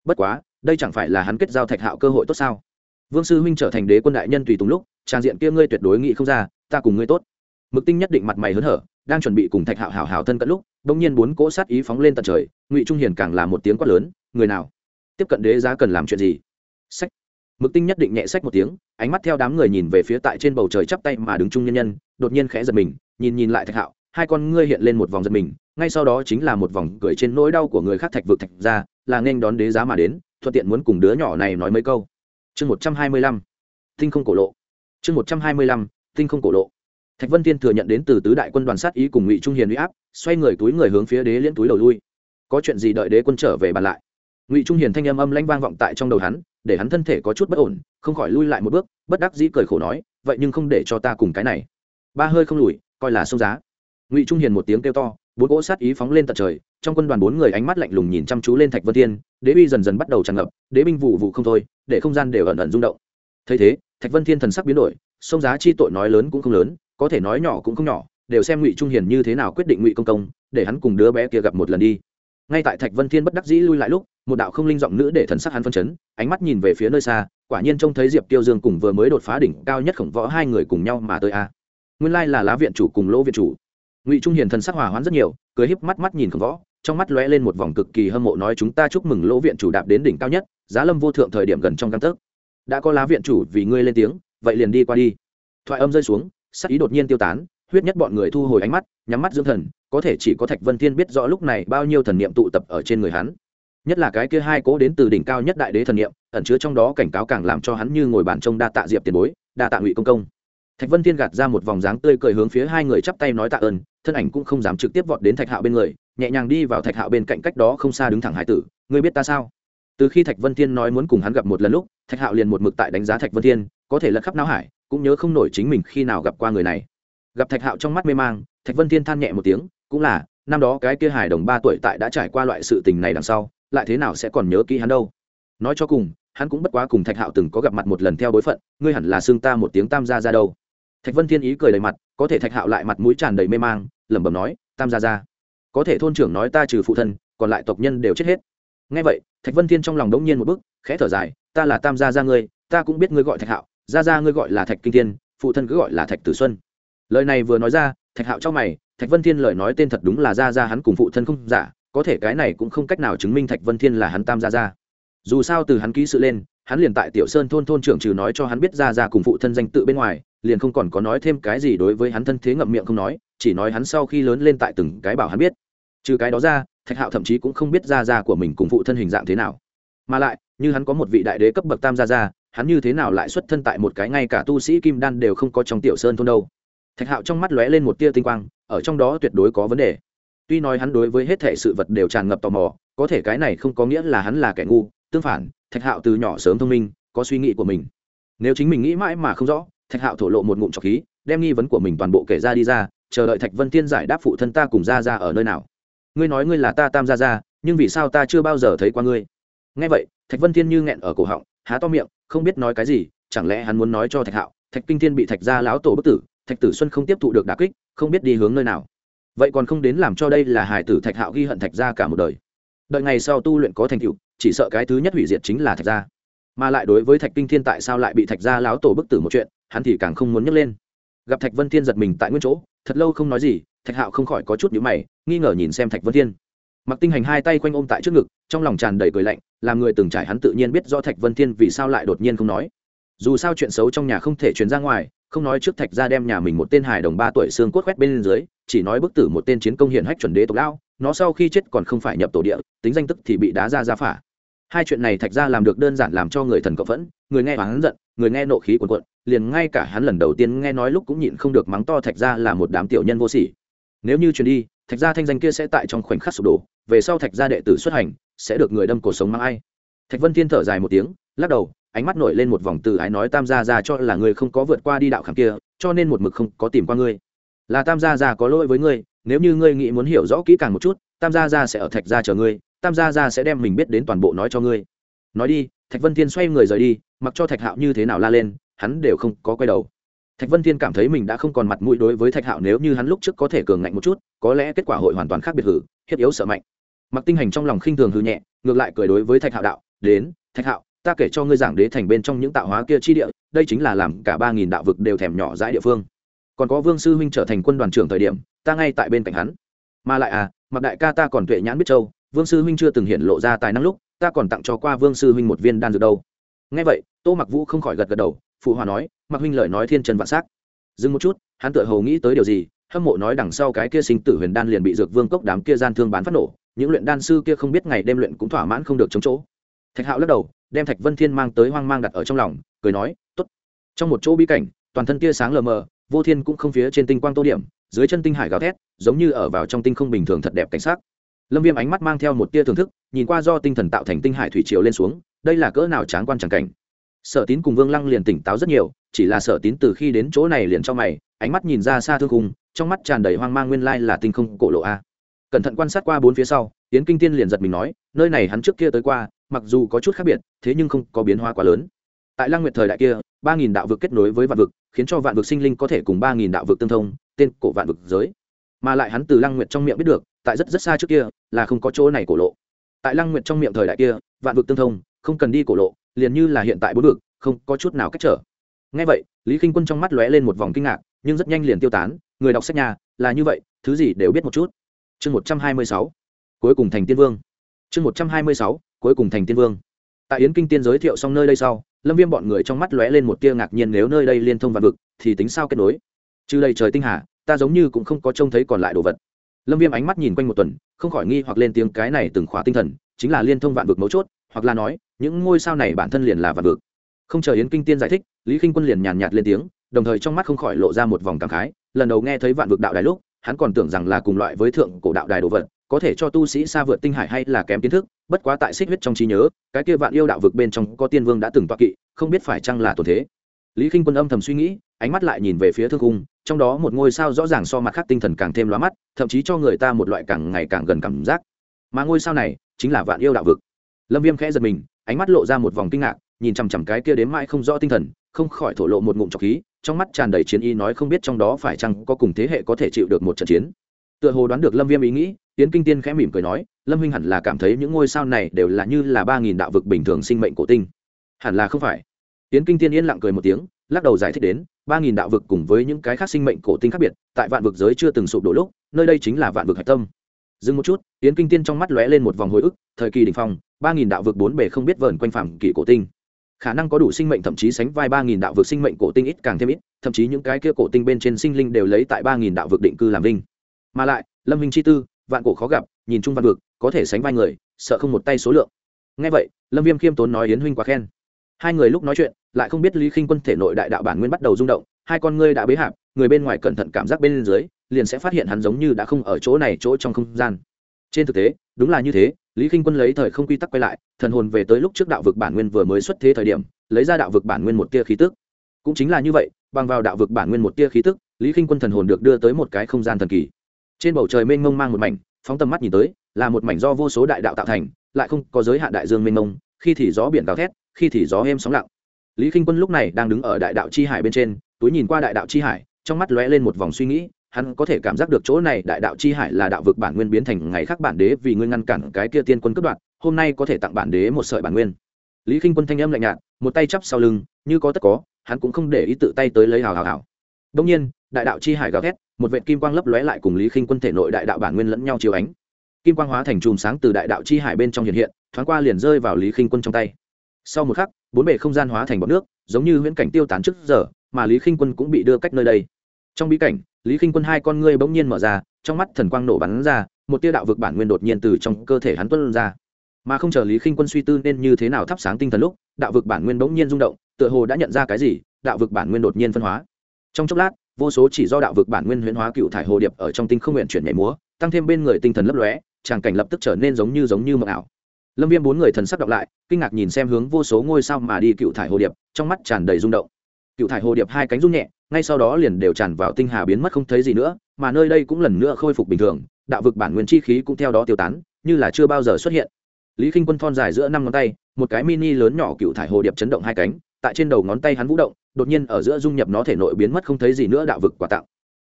Bất quá đây chẳng phải là hắn kết giao thạch hạo cơ hội tốt sao? Vương sư huynh trở thành đế quân đại nhân tùy tùng lúc, trang diện kia ngươi tuyệt đối nghĩ không ra, ta cùng ngươi tốt. Mực tinh nhất định mặt mày hớn hở, đang chuẩn bị cùng thạch hạo hảo hảo thân cận lúc đ ỗ n g nhiên bốn cỗ sát ý phóng lên tận trời, ngụy trung hiền càng là một tiếng quát lớn, người nào? Tiếp cận đế giá cần làm chuyện gì? Sách. Mực tinh nhất định nhẹ sách một tiếng, ánh mắt theo đám người nhìn về phía tại trên bầu trời chắp tay mà đứng chung nhân nhân, đột nhiên khẽ giật mình, nhìn nhìn lại thạch hạo, hai con ngươi hiện lên một vòng giật mình, ngay sau đó chính là một vòng cười trên nỗi đau của người khác thạch vực thạch ra là nghênh đón đế giá mà đến thuận tiện muốn cùng đứa nhỏ này nói mấy câu. Chương một trăm hai mươi lăm, tinh không cổ lộ. Chương một trăm hai mươi lăm, tinh không cổ lộ. Thạch vân tiên thừa nhận đến từ tứ đại quân đoàn sát ý cùng ngụy trung hiền huy áp, xoay người túi người hướng phía đế liễn túi đầu lui. Có chuyện gì đợi đế quân trở về bàn lại. Ngụy trung hiền thanh âm âm lanh vang vọng tại trong đầu hắn, để hắn thân thể có chút bất ổn, không khỏi lui lại một bước, bất đắc dĩ cười khổ nói, vậy nhưng không để cho ta cùng cái này. Ba hơi không lùi, coi là sông giá. Ngụy trung hiền một tiếng kêu to bốn cỗ sát ý phóng lên tận trời, trong quân đoàn bốn người ánh mắt lạnh lùng nhìn chăm chú lên thạch vân Thiên, đế uy dần dần bắt đầu tràn ngập, đế binh vụ vụ không thôi, để không gian đều ẩn ẩn rung động. Thấy thế, thạch vân thiên thần sắc biến đổi, sông giá chi tội nói lớn cũng không lớn, có thể nói nhỏ cũng không nhỏ, đều xem ngụy trung hiền như thế nào quyết định ngụy công công, để hắn cùng đứa bé kia gặp một lần đi. Ngay tại thạch vân thiên bất đắc dĩ lui lại lúc, một đạo không linh giọng nữ để thần sắc hắn phân chấn, ánh mắt nhìn về phía nơi xa, quả nhiên trông thấy diệp tiêu dương cùng vừa mới đột phá đỉnh cao nhất khổng võ hai người cùng nhau mà tới a. Nguyên lai là lá viện chủ cùng lỗ viện chủ ngụy trung hiền thần sắc hòa hoãn rất nhiều cười híp mắt mắt nhìn khổng võ trong mắt lóe lên một vòng cực kỳ hâm mộ nói chúng ta chúc mừng lỗ viện chủ đạp đến đỉnh cao nhất giá lâm vô thượng thời điểm gần trong căn tấc đã có lá viện chủ vì ngươi lên tiếng vậy liền đi qua đi thoại âm rơi xuống sắc ý đột nhiên tiêu tán huyết nhất bọn người thu hồi ánh mắt nhắm mắt dưỡng thần có thể chỉ có thạch vân thiên biết rõ lúc này bao nhiêu thần niệm tụ tập ở trên người hắn nhất là cái kia hai cố đến từ đỉnh cao nhất đại đế thần niệm ẩn chứa trong đó cảnh cáo càng làm cho hắn như ngồi bàn trông đa tạ diệp tiền bối đa tạ ngụy công công thạch vân thiên gạt ra một vòng dáng tươi cười hướng phía hai người chắp tay nói tạ ơn, thân ảnh cũng không dám trực tiếp vọt đến thạch hạo bên người, nhẹ nhàng đi vào thạch hạo bên cạnh cách đó không xa đứng thẳng hải tử, ngươi biết ta sao? Từ khi thạch vân thiên nói muốn cùng hắn gặp một lần lúc, thạch hạo liền một mực tại đánh giá thạch vân thiên, có thể lật khắp não hải, cũng nhớ không nổi chính mình khi nào gặp qua người này. Gặp thạch hạo trong mắt mê mang, thạch vân thiên than nhẹ một tiếng, cũng là, năm đó cái kia hải đồng ba tuổi tại đã trải qua loại sự tình này đằng sau, lại thế nào sẽ còn nhớ kỹ hắn đâu? Nói cho cùng, hắn cũng bất quá cùng thạch hạo từng có gặp mặt một lần theo bối phận, ngươi hẳn là xương ta một tiếng tam gia ra đâu thạch vân thiên ý cười đầy mặt, có thể thạch hạo lại mặt mũi tràn đầy mê mang, lẩm bẩm nói, tam gia ra có thể thôn trưởng nói ta trừ phụ thân, còn lại tộc nhân đều chết hết. Ngay vậy, thạch vân thiên trong lòng đống nhiên một bức, khẽ thở dài, ta là tam gia ra ngươi, ta cũng biết ngươi gọi thạch hạo, gia gia ngươi gọi là thạch kinh thiên, phụ thân cứ gọi là thạch tử xuân. Lời này vừa nói ra, thạch hạo trong mày, thạch vân thiên lời nói tên thật đúng là gia gia hắn cùng phụ thân không giả, có thể cái này cũng không cách nào chứng minh thạch vân thiên là hắn tam gia gia. Dù sao từ hắn ký sự lên hắn liền tại tiểu sơn thôn thôn trưởng trừ nói cho hắn biết Ra Ra cùng phụ thân danh tự bên ngoài, liền không còn có nói thêm cái gì đối với hắn thân thế ngậm miệng không nói, chỉ nói hắn sau khi lớn lên tại từng cái bảo hắn biết. Trừ cái đó ra, thạch hạo thậm chí cũng không biết Ra Ra của mình cùng phụ thân hình dạng thế nào. Mà lại, như hắn có một vị đại đế cấp bậc tam gia gia, hắn như thế nào lại xuất thân tại một cái ngay cả tu sĩ kim đan đều không có trong tiểu sơn thôn đâu. Thạch hạo trong mắt lóe lên một tia tinh quang, ở trong đó tuyệt đối có vấn đề. Tuy nói hắn đối với hết thể sự vật đều tràn ngập tò mò, có thể cái này không có nghĩa là hắn là kẻ ngu, tương phản thạch hạo từ nhỏ sớm thông minh, có suy nghĩ của mình. Nếu chính mình nghĩ mãi mà không rõ, thạch hạo thổ lộ một ngụm trọc khí, đem nghi vấn của mình toàn bộ kể ra đi ra, chờ đợi thạch vân tiên giải đáp phụ thân ta cùng ra ra ở nơi nào. Ngươi nói ngươi là ta tam gia ra nhưng vì sao ta chưa bao giờ thấy qua ngươi? Nghe vậy, thạch vân tiên như nghẹn ở cổ họng, há to miệng, không biết nói cái gì, chẳng lẽ hắn muốn nói cho thạch hạo, thạch kinh thiên bị thạch gia lão tổ bức tử, thạch tử xuân không tiếp thụ được đà kích, không biết đi hướng nơi nào. Vậy còn không đến làm cho đây là hải tử thạch hạo ghi hận thạch Gia cả một đời. Đợi ngày sau tu luyện có thành tựu chỉ sợ cái thứ nhất hủy diệt chính là thạch gia. Mà lại đối với thạch kinh thiên tại sao lại bị thạch gia láo tổ bức tử một chuyện, hắn thì càng không muốn nhấc lên. Gặp thạch vân thiên giật mình tại nguyên chỗ, thật lâu không nói gì, thạch hạo không khỏi có chút nhữ mày, nghi ngờ nhìn xem thạch vân thiên. Mặc tinh hành hai tay quanh ôm tại trước ngực, trong lòng tràn đầy cười lạnh, làm người từng trải hắn tự nhiên biết rõ thạch vân thiên vì sao lại đột nhiên không nói. Dù sao chuyện xấu trong nhà không thể truyền ra ngoài, không nói trước thạch ra đem nhà mình một tên hài đồng ba tuổi xương cốt quét bên dưới, chỉ nói bức tử một tên chiến công hiển hách chuẩn đế tộc lao nó sau khi chết còn không phải nhập tổ địa, tính danh tức thì bị đá ra ra phả hai chuyện này thạch ra làm được đơn giản làm cho người thần cộng phẫn, người nghe hắn giận, người nghe nộ khí cuồn cuộn, liền ngay cả hắn lần đầu tiên nghe nói lúc cũng nhịn không được mắng to thạch ra là một đám tiểu nhân vô sỉ. Nếu như truyền đi, thạch gia thanh danh kia sẽ tại trong khoảnh khắc sụp đổ, về sau thạch gia đệ tử xuất hành, sẽ được người đâm cổ sống mang ai. Thạch vân thiên thở dài một tiếng, lắc đầu, ánh mắt nổi lên một vòng từ ái nói tam gia ra cho là người không có vượt qua đi đạo khảm kia, cho nên một mực không có tìm qua ngươi. Là tam gia ra có lỗi với ngươi, nếu như ngươi nghĩ muốn hiểu rõ kỹ càng một chút, tam gia ra sẽ ở thạch gia chờ ngươi tam gia gia sẽ đem mình biết đến toàn bộ nói cho ngươi. Nói đi, thạch vân thiên xoay người rời đi, mặc cho thạch hạo như thế nào la lên, hắn đều không có quay đầu. Thạch vân thiên cảm thấy mình đã không còn mặt mũi đối với thạch hạo nếu như hắn lúc trước có thể cường ngạnh một chút, có lẽ kết quả hội hoàn toàn khác biệt hử, hiếp yếu sợ mạnh. Mặc tinh hành trong lòng khinh thường hư nhẹ, ngược lại cười đối với thạch hạo đạo, đến, thạch hạo, ta kể cho ngươi giảng đế thành bên trong những tạo hóa kia chi địa, đây chính là làm cả ba nghìn đạo vực đều thèm nhỏ dãi địa phương. Còn có vương sư huynh trở thành quân đoàn trưởng thời điểm, ta ngay tại bên cạnh hắn. Mà lại à mặc đại ca ta còn tuệ nhãn biết châu vương sư huynh chưa từng hiện lộ ra tài năng lúc, ta còn tặng cho qua vương sư huynh một viên đan dược đâu. Ngay vậy, tô mặc vũ không khỏi gật gật đầu, phụ hòa nói, mặc huynh lời nói thiên trần vạn s á c dừng một chút, hắn tự hầu nghĩ tới điều gì, hâm mộ nói đằng sau cái kia sinh tử huyền đan liền bị dược vương cốc đám kia gian thương bán phát nổ, những luyện đan sư kia không biết ngày đêm luyện cũng thỏa mãn không được chống chỗ. Thạch hạo lắc đầu, đem thạch vân thiên mang tới hoang mang đặt ở trong lòng, cười nói t ố t trong một chỗ bí cảnh, toàn thân kia sáng lờ mờ, vô thiên cũng không phía trên tinh quang tô điểm, dưới chân tinh hải gào thét, giống như ở vào trong tinh không bình thường thật đẹp cảnh sắc lâm viêm ánh mắt mang theo một tia thưởng thức, nhìn qua do tinh thần tạo thành tinh hải thủy triều lên xuống, đây là cỡ nào tráng quan tràng cảnh. Sở tín cùng vương lăng liền tỉnh táo rất nhiều, chỉ là sở tín từ khi đến chỗ này liền cho mày, ánh mắt nhìn ra xa thương khung, trong mắt tràn đầy hoang mang nguyên lai là tinh không cổ lộ a. Cẩn thận quan sát qua bốn phía sau tiến kinh tiên liền giật mình nói, nơi này hắn trước kia tới qua, mặc dù có chút khác biệt, thế nhưng không có biến hóa quá lớn. Tại lăng nguyệt thời đại kia, ba nghìn đạo vực kết nối với vạn vực, khiến cho vạn vực sinh linh có thể cùng ba nghìn đạo vực tương thông, tên cổ vạn vực giới. Mà lại hắn từ lăng nguyệt trong miệng biết được tại rất rất xa trước kia, là không có chỗ này cổ lộ. Tại lăng nguyệt trong miệng thời đại kia, vạn vực tương thông, không cần đi cổ lộ, liền như là hiện tại bốn vực, không có chút nào cách trở. Ngay vậy, lý k i n h quân trong mắt lóe lên một vòng kinh ngạc, nhưng rất nhanh liền tiêu tán, người đọc sách nhà, là như vậy, thứ gì đều biết một chút. Chương một trăm hai mươi sáu, cuối cùng thành tiên vương. Chương một trăm hai mươi sáu, cuối cùng thành tiên vương. Tại yến kinh tiên giới thiệu xong nơi đây sau, lâm viêm bọn người trong mắt lóe lên một tia ngạc nhiên nếu nơi đây liên thông vạn vực, thì tính sao kết nối? Trừ đây trời tinh hà, ta giống như cũng không có trông thấy còn lại đồ vật lâm viêm ánh mắt nhìn quanh một tuần, không khỏi nghi hoặc lên tiếng cái này từng khóa tinh thần, chính là liên thông vạn vực mấu chốt, hoặc là nói, những ngôi sao này bản thân liền là vạn vực. Không chờ yến kinh tiên giải thích, lý k i n h quân liền nhàn nhạt lên tiếng, đồng thời trong mắt không khỏi lộ ra một vòng cảm khái, lần đầu nghe thấy vạn vực đạo đài lúc, hắn còn tưởng rằng là cùng loại với thượng cổ đạo đài đồ vật, có thể cho tu sĩ xa vượt tinh hải hay là kém kiến thức, bất quá tại xích huyết trong trí nhớ, cái kia vạn yêu đạo vực bên trong có tiên vương đã từng toa kỵ, không biết phải chăng là tổ thế. Lý k i n h quân âm thầm suy nghĩ ánh mắt lại nhìn về phía thương cung trong đó một ngôi sao rõ ràng so mặt khác tinh thần càng thêm lóa mắt, thậm chí cho người ta một loại càng ngày càng gần cảm giác. Mà ngôi sao này chính là vạn yêu đạo vực. Lâm viêm khẽ giật mình, ánh mắt lộ ra một vòng kinh ngạc, nhìn chằm chằm cái kia đến mãi không rõ tinh thần, không khỏi thổ lộ một ngụm trọc khí, trong mắt tràn đầy chiến ý nói không biết trong đó phải chăng có cùng thế hệ có thể chịu được một trận chiến. Tựa hồ đoán được lâm viêm ý nghĩ tiến kinh tiên khẽ mỉm cười nói, lâm huynh hẳn là cảm thấy những ngôi sao này đều là như là ba nghìn đạo vực bình thường sinh mệnh cổ tinh. Hẳn là không phải. Tiến kinh tiên yên lặng cười một tiếng lắc đầu giải thích đến, ba nghìn đạo vực cùng với những cái khác sinh mệnh cổ tinh khác biệt, tại vạn vực giới chưa từng sụp đổ lúc, nơi đây chính là vạn vực hạch tâm. Dừng một chút tiến kinh tiên trong mắt lóe lên một vòng hồi ức, thời kỳ đ ỉ n h phong, ba nghìn đạo vực bốn bề không biết vờn quanh phạm kỷ cổ tinh. Khả năng có đủ sinh mệnh thậm chí sánh vai ba nghìn đạo vực sinh mệnh cổ tinh ít càng thêm ít, thậm chí những cái kia cổ tinh bên trên sinh linh đều lấy tại ba nghìn đạo vực định cư làm linh mà lại, lâm minh chi tư, vạn cổ khó gặp, nhìn chung văn vực, có thể sánh vai người, sợ không một tay số lượng. Ngay vậy, lâm viêm khiêm tốn nói yến huynh quá khen. Hai người lúc nói chuyện lại không biết lý khinh quân thể nội đại đạo bản nguyên bắt đầu rung động, hai con ngươi đã bế hạp, người bên ngoài cẩn thận cảm giác bên dưới, liền sẽ phát hiện hắn giống như đã không ở chỗ này chỗ trong không gian. Trên thực tế, đúng là như thế, lý k i n h quân lấy thời không quy tắc quay lại, thần hồn về tới lúc trước đạo vực bản nguyên vừa mới xuất thế thời điểm, lấy ra đạo vực bản nguyên một tia khí tức. Cũng chính là như vậy, bằng vào đạo vực bản nguyên một tia khí tức, lý k i n h quân thần hồn được đưa tới một cái không gian thần kỳ. Trên bầu trời mênh mông mang một mảnh, phóng tầm mắt nhìn tới, là một mảnh do vô số đại đạo tạo thành, lại không có giới hạn đại dương mênh mông, khi thì gió biển gào thét, khi thì gió êm sóng lặng lý k i n h quân lúc này đang đứng ở đại đạo chi hải bên trên, túi nhìn qua đại đạo chi hải, trong mắt lóe lên một vòng suy nghĩ, hắn có thể cảm giác được chỗ này đại đạo chi hải là đạo vực bản nguyên biến thành ngày khác bản đế vì ngươi ngăn cản cái kia tiên quân cướp đoạt, hôm nay có thể tặng bản đế một sợi bản nguyên. Lý k quân thanh âm lạnh nhạt, một tay chắp sau lưng, như có tất có, hắn cũng không để ý tự tay tới lấy hào hào hào. Đông nhiên, đại đạo chi hải gào thét, một vệ kim quang lấp lóe lại cùng lý Kinh quân thể nội đại đạo bản nguyên lẫn nhau chiếu ánh. Kim quang hóa thành chùm sáng từ đại đạo chi hải bên trong hiện hiện, thoáng qua liền rơi vào lý Kinh quân trong tay. Sau một khắc bốn bề không gian hóa thành bọt nước, giống như huyễn cảnh tiêu tán trước giờ, mà lý khinh quân cũng bị đưa cách nơi đây. Trong bí cảnh, lý khinh quân hai con ngươi bỗng nhiên mở ra, trong mắt thần quang nổ bắn ra, một tia đạo vực bản nguyên đột nhiên từ trong cơ thể hắn tuân ra. Mà không chờ lý khinh quân suy tư nên như thế nào thắp sáng tinh thần lúc, đạo vực bản nguyên bỗng nhiên rung động, tựa hồ đã nhận ra cái gì, đạo vực bản nguyên đột nhiên phân hóa. Trong chốc lát, vô số chỉ do đạo vực bản nguyên huyễn hóa cựu thải hồ điệp ở trong tinh không nguyện chuyển nhảy múa, tăng thêm bên người tinh thần lấp lóe, tràng cảnh lập tức trở nên giống như giống như mộng ảo lâm viêm bốn người thần sắc đọc lại, kinh ngạc nhìn xem hướng vô số ngôi sao mà đi cựu thải hồ điệp, trong mắt tràn đầy rung động cựu thải hồ điệp hai cánh rung nhẹ, ngay sau đó liền đều tràn vào tinh hà biến mất không thấy gì nữa, mà nơi đây cũng lần nữa khôi phục bình thường, đạo vực bản nguyên chi khí cũng theo đó tiêu tán, như là chưa bao giờ xuất hiện lý k i n h quân thon dài giữa năm ngón tay, một cái mini lớn nhỏ cựu thải hồ điệp chấn động hai cánh, tại trên đầu ngón tay hắn vũ động, đột nhiên ở giữa dung nhập nó thể nội biến mất không thấy gì nữa đạo vực quả tặng.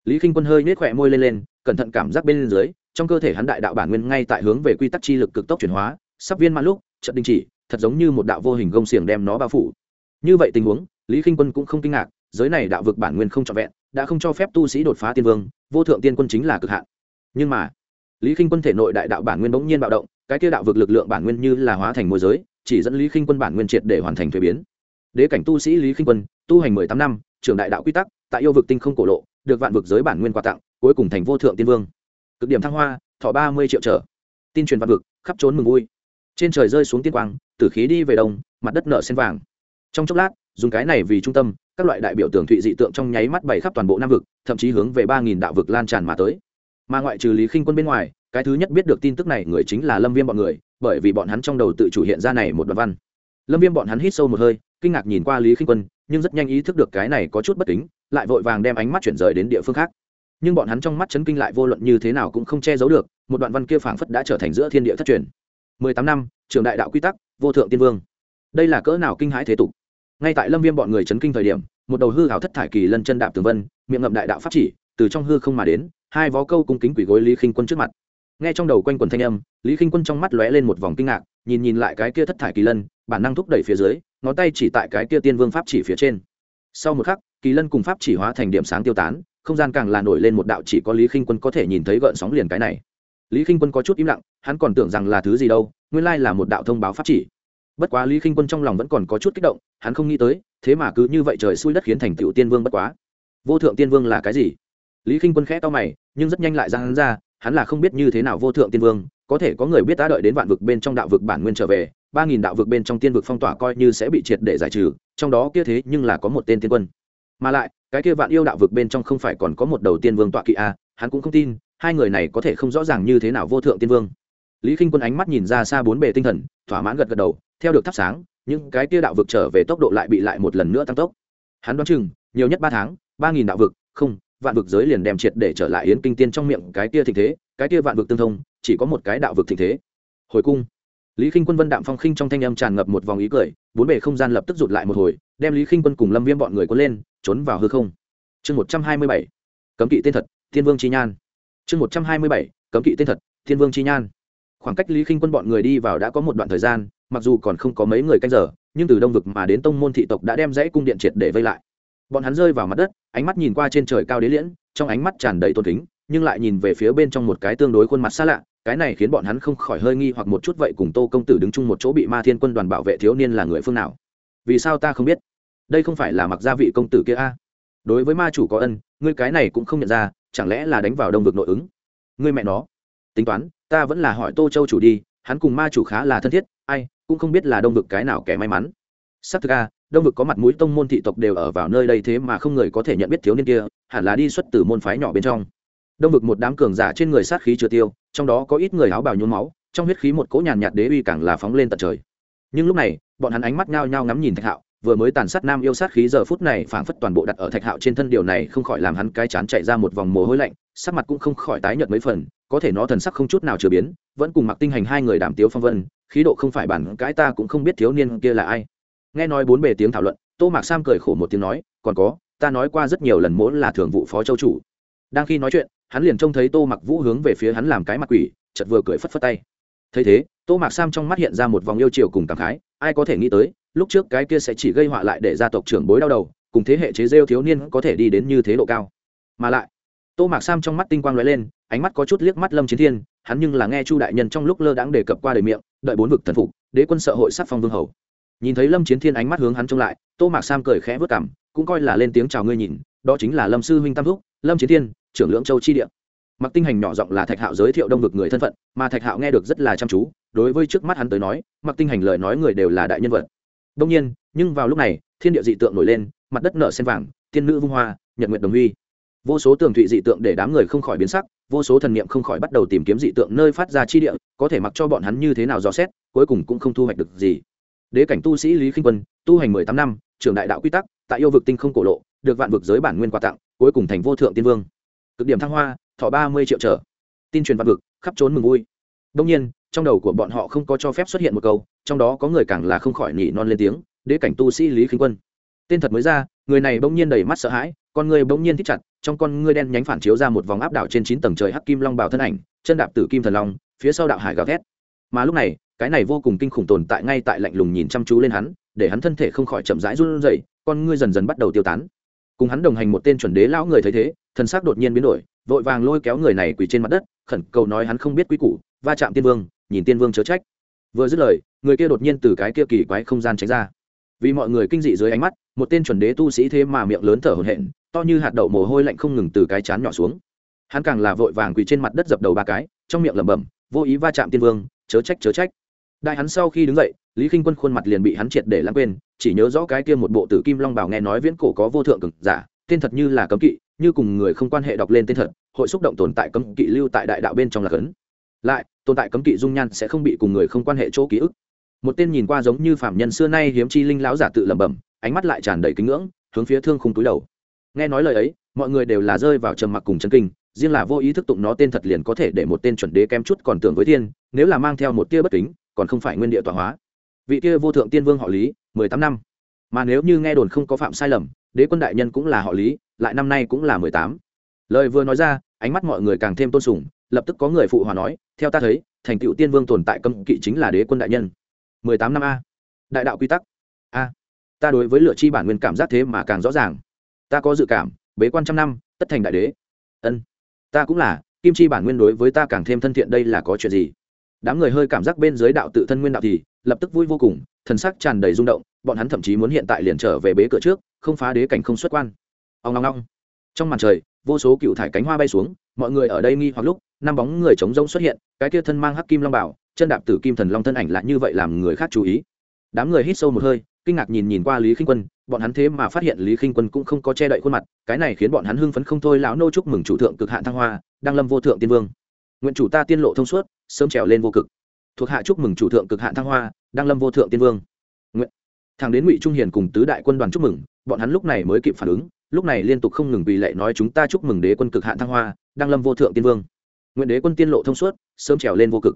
lý k i n h quân hơi nhếch khỏe môi lên lên, cẩn thận cảm giác bên dưới, trong cơ thể hắn đại đạo bản nguyên ngay tại hướng về quy tắc chi lực cực tốc chuyển hóa sắp viên mãn lúc trận đình chỉ, thật giống như một đạo vô hình gông xiềng đem nó bao phủ. Như vậy tình huống, lý k i n h quân cũng không kinh ngạc, giới này đạo vực bản nguyên không trọn vẹn, đã không cho phép tu sĩ đột phá tiên vương, vô thượng tiên quân chính là cực hạn. Nhưng mà, lý k i n h quân thể nội đại đạo bản nguyên bỗng nhiên bạo động, cái kia đạo vực lực lượng bản nguyên như là hóa thành môi giới, chỉ dẫn lý k i n h quân bản nguyên triệt để hoàn thành thuế biến. Đế cảnh tu sĩ lý k i n h quân, tu hành mười tám năm, trưởng đại đạo quy tắc, tại yêu vực tinh không cổ lộ, được vạn vực giới bản nguyên quà tặng, cuối cùng thành vô thượng tiên vương. Cực điểm thăng hoa, thọ ba mươi triệu trở. Tin truyền vạn vực, khắp trốn mừng vui trên trời rơi xuống tiên quang, tử khí đi về đông, mặt đất nở sen vàng. Trong chốc lát, dùng cái này vì trung tâm, các loại đại biểu tường thụy dị tượng trong nháy mắt bày khắp toàn bộ nam vực, thậm chí hướng về ba nghìn đạo vực lan tràn mà tới. Mà ngoại trừ lý khinh quân bên ngoài, cái thứ nhất biết được tin tức này người chính là lâm viêm bọn người, bởi vì bọn hắn trong đầu tự chủ hiện ra này một đoạn văn. Lâm viêm bọn hắn hít sâu một hơi, kinh ngạc nhìn qua lý khinh quân, nhưng rất nhanh ý thức được cái này có chút bất kính, lại vội vàng đem ánh mắt chuyển rời đến địa phương khác. Nhưng bọn hắn trong mắt chấn kinh lại vô luận như thế nào cũng không che giấu được, một đoạn văn kia phảng phất đã trở thành giữa thiên địa thất truyền mười tám năm trường đại đạo quy tắc, vô thượng tiên vương. Đây là cỡ nào kinh hãi thế tục. Ngay tại lâm viêm bọn người chấn kinh thời điểm, một đầu hư hào thất thải kỳ lân chân đạp tường vân, miệng ngậm đại đạo pháp chỉ, từ trong hư không mà đến, hai vó câu cung kính quỷ gối lý khinh quân trước mặt. Nghe trong đầu quanh quần thanh âm, lý khinh quân trong mắt lóe lên một vòng kinh ngạc, nhìn nhìn lại cái kia thất thải kỳ lân, bản năng thúc đẩy phía dưới, ngón tay chỉ tại cái kia tiên vương pháp chỉ phía trên. Sau một khắc, kỳ lân cùng pháp chỉ hóa thành điểm sáng tiêu tán, không gian càng là nổi lên một đạo chỉ có lý khinh quân có thể nhìn thấy gợn sóng liền cái này lý khinh quân có chút im lặng hắn còn tưởng rằng là thứ gì đâu nguyên lai là một đạo thông báo pháp chỉ. Bất quá lý khinh quân trong lòng vẫn còn có chút kích động hắn không nghĩ tới thế mà cứ như vậy trời xui đất khiến thành tựu tiên vương bất quá. Vô thượng tiên vương là cái gì? Lý khinh quân khẽ to mày nhưng rất nhanh lại ra hắn ra hắn là không biết như thế nào vô thượng tiên vương có thể có người biết đã đợi đến vạn vực bên trong đạo vực bản nguyên trở về ba nghìn đạo vực bên trong tiên vực phong tỏa coi như sẽ bị triệt để giải trừ trong đó kia thế nhưng là có một tên tiên quân. Mà lại cái kia vạn yêu đạo vực bên trong không phải còn có một đầu tiên vương tọa kỵ a à, hắn cũng không tin hai người này có thể không rõ ràng như thế nào vô thượng tiên vương. Lý k i n h quân ánh mắt nhìn ra xa bốn bề tinh thần, thỏa mãn gật gật đầu, theo được thắp sáng, những cái kia đạo vực trở về tốc độ lại bị lại một lần nữa tăng tốc. Hắn đoán chừng, nhiều nhất ba tháng, ba nghìn đạo vực, không, vạn vực giới liền đem triệt để trở lại yến kinh tiên trong miệng cái kia thịnh thế, cái kia vạn vực tương thông, chỉ có một cái đạo vực thịnh thế. Hồi cung, lý k i n h quân vân đạm phong khinh trong thanh âm tràn ngập một vòng ý cười, bốn bề không gian lập tức rụt lại một hồi, đem lý k i n h quân cùng lâm viêm bọn người quân lên, trốn vào hư không. Chương một trăm hai mươi bảy, cấm kỵ tên thật, thiên vương chi nhan chương một trăm hai mươi bảy, cấm kỵ tên thật, thiên vương chi nhan. Khoảng cách lý k i n h quân bọn người đi vào đã có một đoạn thời gian, mặc dù còn không có mấy người canh giờ, nhưng từ đông vực mà đến tông môn thị tộc đã đem dãy cung điện triệt để vây lại. Bọn hắn rơi vào mặt đất, ánh mắt nhìn qua trên trời cao đế liễn, trong ánh mắt tràn đầy tôn kính, nhưng lại nhìn về phía bên trong một cái tương đối khuôn mặt xa lạ, cái này khiến bọn hắn không khỏi hơi nghi hoặc một chút vậy cùng tô công tử đứng chung một chỗ bị ma thiên quân đoàn bảo vệ thiếu niên là người phương nào? Vì sao ta không biết? Đây không phải là mặc gia vị công tử kia a? Đối với ma chủ có ân, ngươi cái này cũng không nhận ra chẳng lẽ là đánh vào đông vực nội ứng? Ngươi mẹ nó. Tính toán, ta vẫn là hỏi tô châu chủ đi, hắn cùng ma chủ khá là thân thiết, ai, cũng không biết là đông vực cái nào kẻ may mắn. Sắc thực ra đông vực có mặt mũi tông môn thị tộc đều ở vào nơi đây thế mà không người có thể nhận biết thiếu niên kia, hẳn là đi xuất từ môn phái nhỏ bên trong. Đông vực một đám cường giả trên người sát khí chưa tiêu, trong đó có ít người áo bào nhuốm máu, trong huyết khí một cỗ nhàn nhạt đế uy càng là phóng lên tận trời. Nhưng lúc này, bọn hắn ánh mắt nhao nhao ngắm nhìn thạch hạo vừa mới tàn sát nam yêu sát khí giờ phút này phảng phất toàn bộ đặt ở thạch hạo trên thân điều này không khỏi làm hắn cái chán chạy ra một vòng mồ hôi lạnh, sắc mặt cũng không khỏi tái nhợt mấy phần, có thể nó thần sắc không chút nào chưa biến, vẫn cùng mặc tinh hành hai người đảm tiếu phong vân, khí độ không phải bản cãi ta cũng không biết thiếu niên kia là ai. Nghe nói bốn bề tiếng thảo luận, tô mạc sam cười khổ một tiếng nói, còn có, ta nói qua rất nhiều lần mỗi là thường vụ phó châu chủ. Đang khi nói chuyện, hắn liền trông thấy tô mặc vũ hướng về phía hắn làm cái mặt quỷ chật vừa cười phất phất tay. Thấy thế, tô mạc sam trong mắt hiện ra một vòng yêu chiều cùng cảm khái, ai có thể nghĩ tới lúc trước cái kia sẽ chỉ gây họa lại để gia tộc trưởng bối đau đầu, cùng thế hệ chế rêu thiếu niên có thể đi đến như thế độ cao. Mà lại, tô mạc sam trong mắt tinh quang lóe lên, ánh mắt có chút liếc mắt lâm chiến thiên, hắn nhưng là nghe chu đại nhân trong lúc lơ đãng đề cập qua đời miệng, đợi bốn vực thần phục, đế quân sợ hội sắc phong vương hầu. Nhìn thấy lâm chiến thiên ánh mắt hướng hắn trông lại, tô mạc sam cười khẽ vớt cảm cũng coi là lên tiếng chào ngươi nhìn, đó chính là lâm sư huynh tam thúc, lâm chiến thiên, trưởng lưỡng châu chi địa. Mặc tinh hành nhỏ giọng là thạch hạo giới thiệu đông vực người thân phận, mà thạch hạo nghe được rất là chăm chú, đối với trước mắt hắn tới nói, mặc tinh hành lời nói người đều là đại nhân vật đông nhiên, nhưng vào lúc này, thiên địa dị tượng nổi lên, mặt đất nở sen vàng, tiên nữ vung hoa, nhật nguyện đồng huy. Vô số tường thụy dị tượng để đám người không khỏi biến sắc, vô số thần niệm không khỏi bắt đầu tìm kiếm dị tượng nơi phát ra chi địa, có thể mặc cho bọn hắn như thế nào dò xét, cuối cùng cũng không thu hoạch được gì. Đế cảnh tu sĩ lý khinh quân, tu hành mười tám năm, trưởng đại đạo quy tắc, tại yêu vực tinh không cổ lộ, được vạn vực giới bản nguyên quà tặng, cuối cùng thành vô thượng tiên vương. Cực điểm thăng hoa, thọ ba mươi triệu trở. Tin truyền vạn vực, khắp trốn mừng vui. Đông nhiên trong đầu của bọn họ không có cho phép xuất hiện một câu, trong đó có người càng là không khỏi nhỉ non lên tiếng, đế cảnh tu sĩ lý khinh quân. Tên thật mới ra, người này bỗng nhiên đầy mắt sợ hãi, con người bỗng nhiên thích chặt, trong con ngươi đen nhánh phản chiếu ra một vòng áp đảo trên chín tầng trời hắc kim long bảo thân ảnh, chân đạp tử kim thần long, phía sau đạo hải gào thét. Mà lúc này, cái này vô cùng kinh khủng tồn tại ngay tại lạnh lùng nhìn chăm chú lên hắn, để hắn thân thể không khỏi chậm rãi run rẩy, con ngươi dần dần bắt đầu tiêu tán. Cùng hắn đồng hành một tên chuẩn đế lão người thấy thế thần sắc đột nhiên biến đổi, vội vàng lôi kéo người này quỳ trên mặt đất, khẩn cầu nói hắn không biết quy củ, va chạm tiên vương nhìn tiên vương chớ trách. Vừa dứt lời, người kia đột nhiên từ cái kia kỳ quái không gian tránh ra. Vì mọi người kinh dị dưới ánh mắt, một tên chuẩn đế tu sĩ thế mà miệng lớn thở hổn hển, to như hạt đậu mồ hôi lạnh không ngừng từ cái chán nhỏ xuống. Hắn càng là vội vàng quỳ trên mặt đất dập đầu ba cái, trong miệng lẩm bẩm, vô ý va chạm tiên vương, chớ trách chớ trách. Đại hắn sau khi đứng dậy, lý k i n h quân khuôn mặt liền bị hắn triệt để lãng quên, chỉ nhớ rõ cái kia một bộ tử kim long bảo nghe nói viễn cổ có vô thượng cực giả, tên thật như là cấm kỵ, như cùng người không quan hệ đọc lên tên thật, hội xúc động tồn tại cấm kỵ lưu tại đại đạo bên trong là cấn lại, tồn tại cấm kỵ dung nhan sẽ không bị cùng người không quan hệ chỗ ký ức. Một tên nhìn qua giống như phạm nhân xưa nay hiếm chi linh lão giả tự lẩm bẩm, ánh mắt lại tràn đầy kính ngưỡng, hướng phía thương khung túi đầu. Nghe nói lời ấy, mọi người đều là rơi vào trầm mặc cùng chân kinh, riêng là vô ý thức tụng nó tên thật liền có thể để một tên chuẩn đế kém chút còn tưởng với thiên, nếu là mang theo một tia bất kính, còn không phải nguyên địa tọa hóa. Vị kia vô thượng tiên vương họ lý, mười tám năm. Mà nếu như nghe đồn không có phạm sai lầm, đế quân đại nhân cũng là họ lý, lại năm nay cũng là mười tám. Lời vừa nói ra, ánh mắt mọi người càng thêm tôn sùng lập tức có người phụ hòa nói, theo ta thấy, thành tựu tiên vương tồn tại cấm kỵ chính là đế quân đại nhân. mười tám năm a. Đại đạo quy tắc. A. Ta đối với lựa chi bản nguyên cảm giác thế mà càng rõ ràng. Ta có dự cảm, bế quan trăm năm, tất thành đại đế. Ân. Ta cũng là, kim chi bản nguyên đối với ta càng thêm thân thiện đây là có chuyện gì? Đám người hơi cảm giác bên dưới đạo tự thân nguyên đạo thì, lập tức vui vô cùng, thần sắc tràn đầy rung động, bọn hắn thậm chí muốn hiện tại liền trở về bế cửa trước, không phá đế cảnh không xuất quan. Ông long long trong màn trời, vô số cựu thải cánh hoa bay xuống, mọi người ở đây nghi hoặc lúc năm bóng người trống rỗng xuất hiện, cái kia thân mang hắc kim long bảo, chân đạp tử kim thần long thân ảnh lại như vậy làm người khác chú ý. Đám người hít sâu một hơi, kinh ngạc nhìn nhìn qua lý khinh quân, bọn hắn thế mà phát hiện lý khinh quân cũng không có che đậy khuôn mặt, cái này khiến bọn hắn hưng phấn không thôi, lão nô chúc mừng chủ thượng cực hạn thăng hoa Đang lâm vô thượng tiên vương. Nguyện chủ ta tiên lộ thông suốt, sớm trèo lên vô cực. Thuộc hạ chúc mừng chủ thượng cực hạn thăng hoa Đang lâm vô thượng tiên vương. Nguyện. Thằng đến ngụy trung hiền cùng tứ đại quân đoàn chúc mừng, bọn hắn lúc này mới kịp phản ứng, lúc này liên tục không ngừng vì lệ nói chúng ta chúc mừng đế quân cực hạn thăng hoa Đang lâm vô thượng tiên vương nguyễn đế quân tiên lộ thông suốt, sớm trèo lên vô cực.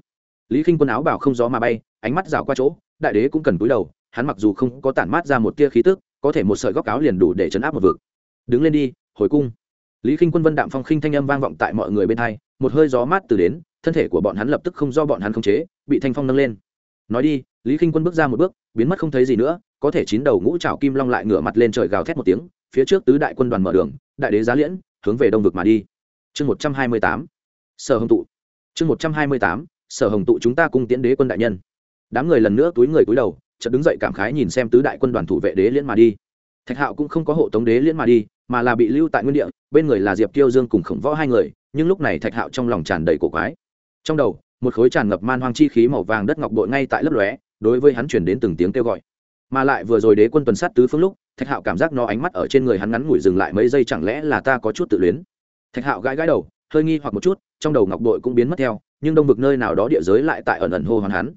Lý k i n h quân áo bảo không gió mà bay, ánh mắt rào qua chỗ, đại đế cũng cần cúi đầu, hắn mặc dù không có tản mát ra một tia khí tức, có thể một sợi góc áo liền đủ để chấn áp một vực. Đứng lên đi, hồi cung. Lý k i n h quân vân đạm phong khinh thanh âm vang vọng tại mọi người bên thai một hơi gió mát từ đến, thân thể của bọn hắn lập tức không do bọn hắn khống chế, bị thanh phong nâng lên. Nói đi, lý k i n h quân bước ra một bước, biến mất không thấy gì nữa, có thể chín đầu ngũ trào kim long lại ngửa mặt lên trời gào thét một tiếng, phía trước tứ đại quân đoàn mở đường, đại đế giá liễn, hướng về đông vực mà đi. Chương một trăm hai mươi tám sở hồng tụ. Chương một trăm hai mươi tám, sở hồng tụ chúng ta cung tiễn đế quân đại nhân. Đám người lần nữa túi người túi đầu, chợt đứng dậy cảm khái nhìn xem tứ đại quân đoàn thủ vệ đế liễn mà đi. Thạch hạo cũng không có hộ tống đế liễn mà đi, mà là bị lưu tại nguyên địa, bên người là diệp tiêu dương cùng khổng võ hai người, nhưng lúc này thạch hạo trong lòng tràn đầy cổ quái. Trong đầu, một khối tràn ngập man hoang chi khí màu vàng đất ngọc bội ngay tại lấp lóe, đối với hắn chuyển đến từng tiếng kêu gọi. Mà lại vừa rồi đế quân tuần sát tứ phương lúc, thạch hạo cảm giác nó ánh mắt ở trên người hắn ngắn ngủi dừng lại mấy giây chẳng lẽ là ta có chút tự luyến. Thạch hạo gãi gãi đầu hơi nghi hoặc một chút, trong đầu ngọc Đội cũng biến mất theo, nhưng đông vực nơi nào đó địa giới lại tại ẩn ẩn hô hoàn hắn.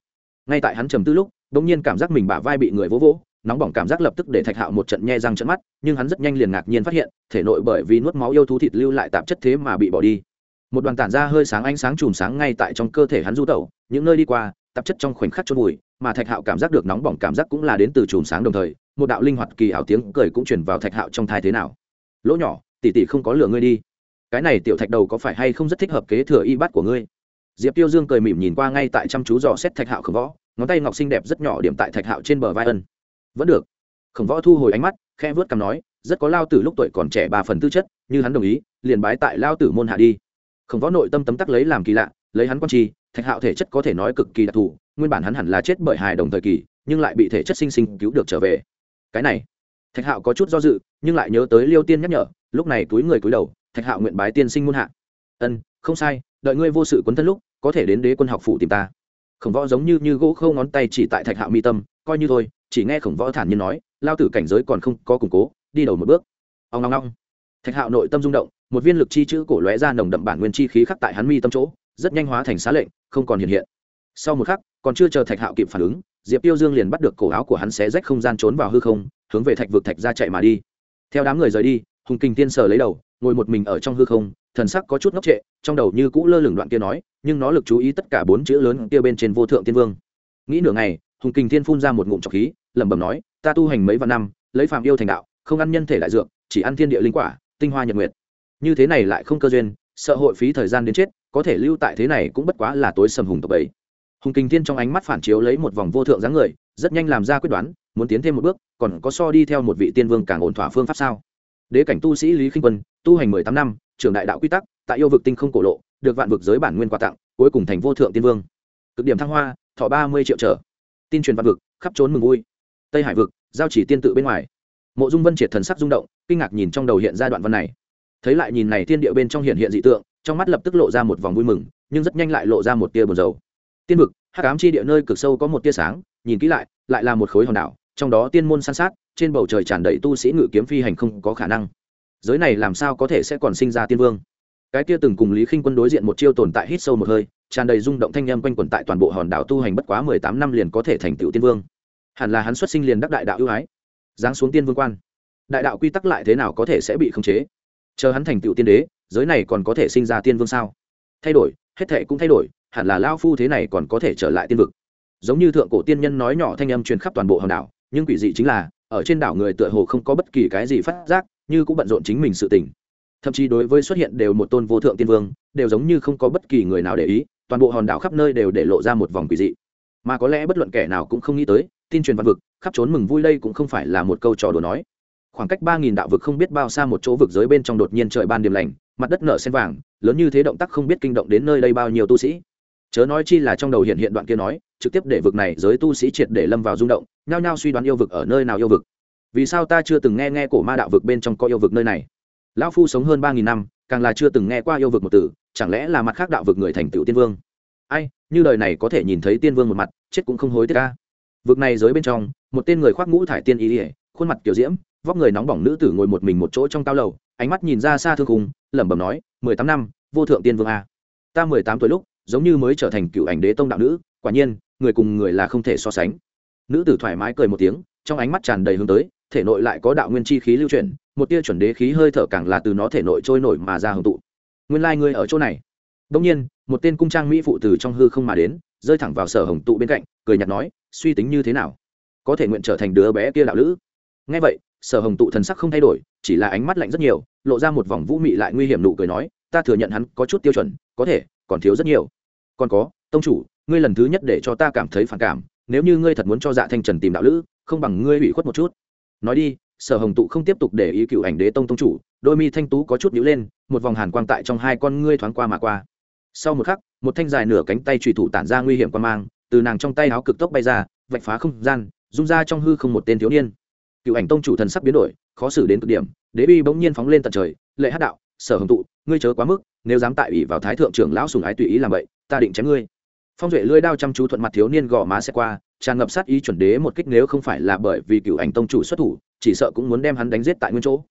Ngay tại hắn trầm tư lúc đ ỗ n g nhiên cảm giác mình bả vai bị người vỗ vỗ, nóng bỏng cảm giác lập tức để thạch hạo một trận nhe răng trận mắt, nhưng hắn rất nhanh liền ngạc nhiên phát hiện, thể nội bởi vì nuốt máu yêu thú thịt lưu lại tạp chất thế mà bị bỏ đi. Một đoàn tản ra hơi sáng ánh sáng chùm sáng ngay tại trong cơ thể hắn du tẩu, những nơi đi qua, tạp chất trong khoảnh khắc chôn vùi, mà thạch hạo cảm giác được nóng bỏng cảm giác cũng là đến từ chùm sáng đồng thời, một đạo linh hoạt kỳ ảo tiếng cười cũng chuyển vào thạch hạo trong thai thế nào. Lỗ nhỏ tỉ tỉ không có lửa ngươi đi cái này tiểu thạch đầu có phải hay không rất thích hợp kế thừa y bát của ngươi? Diệp tiêu dương cười mỉm nhìn qua ngay tại chăm chú dò xét thạch hạo khổng võ, ngón tay ngọc xinh đẹp rất nhỏ điểm tại thạch hạo trên bờ vai ân. Vẫn được. Khổng võ thu hồi ánh mắt khe vớt cằm nói, rất có lao tử lúc tuổi còn trẻ ba phần tư chất, như hắn đồng ý, liền bái tại lao tử môn hạ đi. Khổng võ nội tâm tấm tắc lấy làm kỳ lạ, lấy hắn quan trì, thạch hạo thể chất có thể nói cực kỳ đặc thù, nguyên bản hắn hẳn là chết bởi hài đồng thời kỳ, nhưng lại bị thể chất sinh sinh cứu được trở về. Cái này, thạch hạo có chút do dự, nhưng lại nhớ tới liêu tiên nhắc nhở, lúc này túi người túi đầu thạch hạo nguyện bái tiên sinh muôn hạ. Ân, không sai, đợi ngươi vô sự quấn thân lúc, có thể đến đế quân học phụ tìm ta. Khổng võ giống như như gỗ khâu ngón tay chỉ tại thạch hạo mi tâm, coi như thôi, chỉ nghe khổng võ thản nhiên nói, lao tử cảnh giới còn không có củng cố, đi đầu một bước. Ông ngong ngong thạch hạo nội tâm rung động, một viên lực chi chữ cổ lóe ra nồng đậm bản nguyên chi khí khắc tại hắn mi tâm chỗ, rất nhanh hóa thành xá lệnh, không còn hiện hiện. Sau một khắc, còn chưa chờ thạch hạo kịp phản ứng, diệp tiêu dương liền bắt được cổ áo của hắn xé rách không gian trốn vào hư không, hướng về thạch vực thạch ra chạy mà đi. Theo đám người rời đi, hùng kinh tiên sờ lấy đầu ngồi một mình ở trong hư không, thần sắc có chút ngốc trệ, trong đầu như cũ lơ lửng đoạn kia nói, nhưng nó lực chú ý tất cả bốn chữ lớn kia bên trên vô thượng tiên vương. Nghĩ nửa ngày, hùng kinh thiên phun ra một ngụm trọc khí, lẩm bẩm nói, ta tu hành mấy vạn năm, lấy phạm yêu thành đạo, không ăn nhân thể đại dược, chỉ ăn thiên địa linh quả, tinh hoa nhật nguyệt. Như thế này lại không cơ duyên, sợ hội phí thời gian đến chết, có thể lưu tại thế này cũng bất quá là tối sầm hùng tộc ấy hùng kinh thiên trong ánh mắt phản chiếu lấy một vòng vô thượng dáng người, rất nhanh làm ra quyết đoán, muốn tiến thêm một bước, còn có so đi theo một vị tiên vương càng ổn thỏa phương pháp sao? Đế cảnh tu sĩ lý khinh quân tu hành mười tám năm, trưởng đại đạo quy tắc, tại yêu vực tinh không cổ lộ, được vạn vực giới bản nguyên quà tặng, cuối cùng thành vô thượng tiên vương. Cực điểm thăng hoa, thọ ba mươi triệu trở. Tin truyền vạn vực, khắp trốn mừng vui. Tây hải vực, giao chỉ tiên tự bên ngoài. Mộ dung vân triệt thần sắc rung động, kinh ngạc nhìn trong đầu hiện ra đoạn văn này. Thấy lại nhìn này tiên địa bên trong hiện hiện dị tượng, trong mắt lập tức lộ ra một vòng vui mừng, nhưng rất nhanh lại lộ ra một tia buồn dầu tiên vực, hắc ám chi địa nơi cực sâu có một tia sáng, nhìn kỹ lại lại là một khối hòn đảo, trong đó tiên môn san sát, trên bầu trời tràn đầy tu sĩ ngự kiếm phi hành không có khả năng giới này làm sao có thể sẽ còn sinh ra tiên vương? Cái kia từng cùng lý khinh quân đối diện một chiêu tồn tại hít sâu một hơi, tràn đầy rung động thanh â m quanh quẩn tại toàn bộ hòn đảo tu hành bất quá mười tám năm liền có thể thành tựu tiên vương. Hẳn là hắn xuất sinh liền đắc đại đạo ưu ái, giáng xuống tiên vương quan. Đại đạo quy tắc lại thế nào có thể sẽ bị khống chế? Chờ hắn thành tựu tiên đế, giới này còn có thể sinh ra tiên vương sao? Thay đổi, hết thệ cũng thay đổi, hẳn là lao phu thế này còn có thể trở lại tiên vực. Giống như thượng cổ tiên nhân nói nhỏ thanh âm truyền khắp toàn bộ hòn đảo, nhưng quỷ dị chính là, ở trên đảo người tựa hồ không có bất kỳ cái gì phát giác như cũng bận rộn chính mình sự tình. Thậm chí đối với xuất hiện đều một tôn vô thượng tiên vương, đều giống như không có bất kỳ người nào để ý, toàn bộ hòn đảo khắp nơi đều để lộ ra một vòng quỷ dị. Mà có lẽ bất luận kẻ nào cũng không nghĩ tới, tin truyền văn vực, khắp trốn mừng vui đây cũng không phải là một câu trò đùa nói. Khoảng cách ba nghìn đạo vực không biết bao xa một chỗ vực giới bên trong đột nhiên trời ban điểm lành, mặt đất nở sen vàng, lớn như thế động tác không biết kinh động đến nơi đây bao nhiêu tu sĩ. Chớ nói chi là trong đầu hiện hiện đoạn kia nói, trực tiếp để vực này giới tu sĩ triệt để lâm vào rung động, nhao nhao suy đoán yêu vực ở nơi nào yêu vực vì sao ta chưa từng nghe nghe cổ ma đạo vực bên trong có yêu vực nơi này? Lão phu sống hơn ba nghìn năm, càng là chưa từng nghe qua yêu vực một từ chẳng lẽ là mặt khác đạo vực người thành tựu tiên vương? Ai, như đời này có thể nhìn thấy tiên vương một mặt, chết cũng không hối tiếc ca vực này giới bên trong, một tên người khoác ngũ thải tiên ý ỉa khuôn mặt kiểu diễm, vóc người nóng bỏng nữ tử ngồi một mình một chỗ trong cao lầu, ánh mắt nhìn ra xa thương khung, lẩm bẩm nói, mười tám năm, vô thượng tiên vương a. Ta mười tám tuổi lúc, giống như mới trở thành cựu ảnh đế tông đạo nữ, quả nhiên, người cùng người là không thể so sánh. Nữ tử thoải mái cười một tiếng, trong ánh mắt tràn đầy hướng tới thể nội lại có đạo nguyên chi khí lưu chuyển, một tia chuẩn đế khí hơi thở càng là từ nó thể nội trôi nổi mà ra hồng tụ. Nguyên lai、like、ngươi ở chỗ này. Đông nhiên, một tên cung trang mỹ phụ từ trong hư không mà đến, rơi thẳng vào sở hồng tụ bên cạnh, cười nhạt nói, suy tính như thế nào? Có thể nguyện trở thành đứa bé kia đạo lữ? Ngay vậy, sở hồng tụ thần sắc không thay đổi, chỉ là ánh mắt lạnh rất nhiều, lộ ra một vòng vũ mị lại nguy hiểm nụ cười nói, ta thừa nhận hắn có chút tiêu chuẩn, có thể, còn thiếu rất nhiều. Còn có, tông chủ, ngươi lần thứ nhất để cho ta cảm thấy phản cảm, nếu như ngươi thật muốn cho dạ thanh trần tìm đạo lữ, không bằng ngươi ủy khuất một chút nói đi, sở hồng tụ không tiếp tục để ý cựu ảnh đế tông tông chủ, đôi mi thanh tú có chút nhữ lên, một vòng hàn quang tại trong hai con ngươi thoáng qua mà qua. Sau một khắc, một thanh dài nửa cánh tay trùy thủ tản ra nguy hiểm quan mang, từ nàng trong tay áo cực tốc bay ra, vạch phá không gian, rung ra trong hư không một tên thiếu niên. Cựu ảnh tông chủ thần sắc biến đổi, khó xử đến cực điểm, đế bi bỗng nhiên phóng lên tận trời, lệ hát đạo, sở hồng tụ, ngươi chớ quá mức, nếu dám tại ủy vào thái thượng trưởng lão sùng ái tùy ý làm vậy, ta định chém ngươi. Phong duệ lưỡi đao chăm chú thuận mặt thiếu niên gò má xe qua tràn ngập sát ý chuẩn đế một kích nếu không phải là bởi vì cựu ảnh tông chủ xuất thủ, chỉ sợ cũng muốn đem hắn đánh giết tại nguyên chỗ.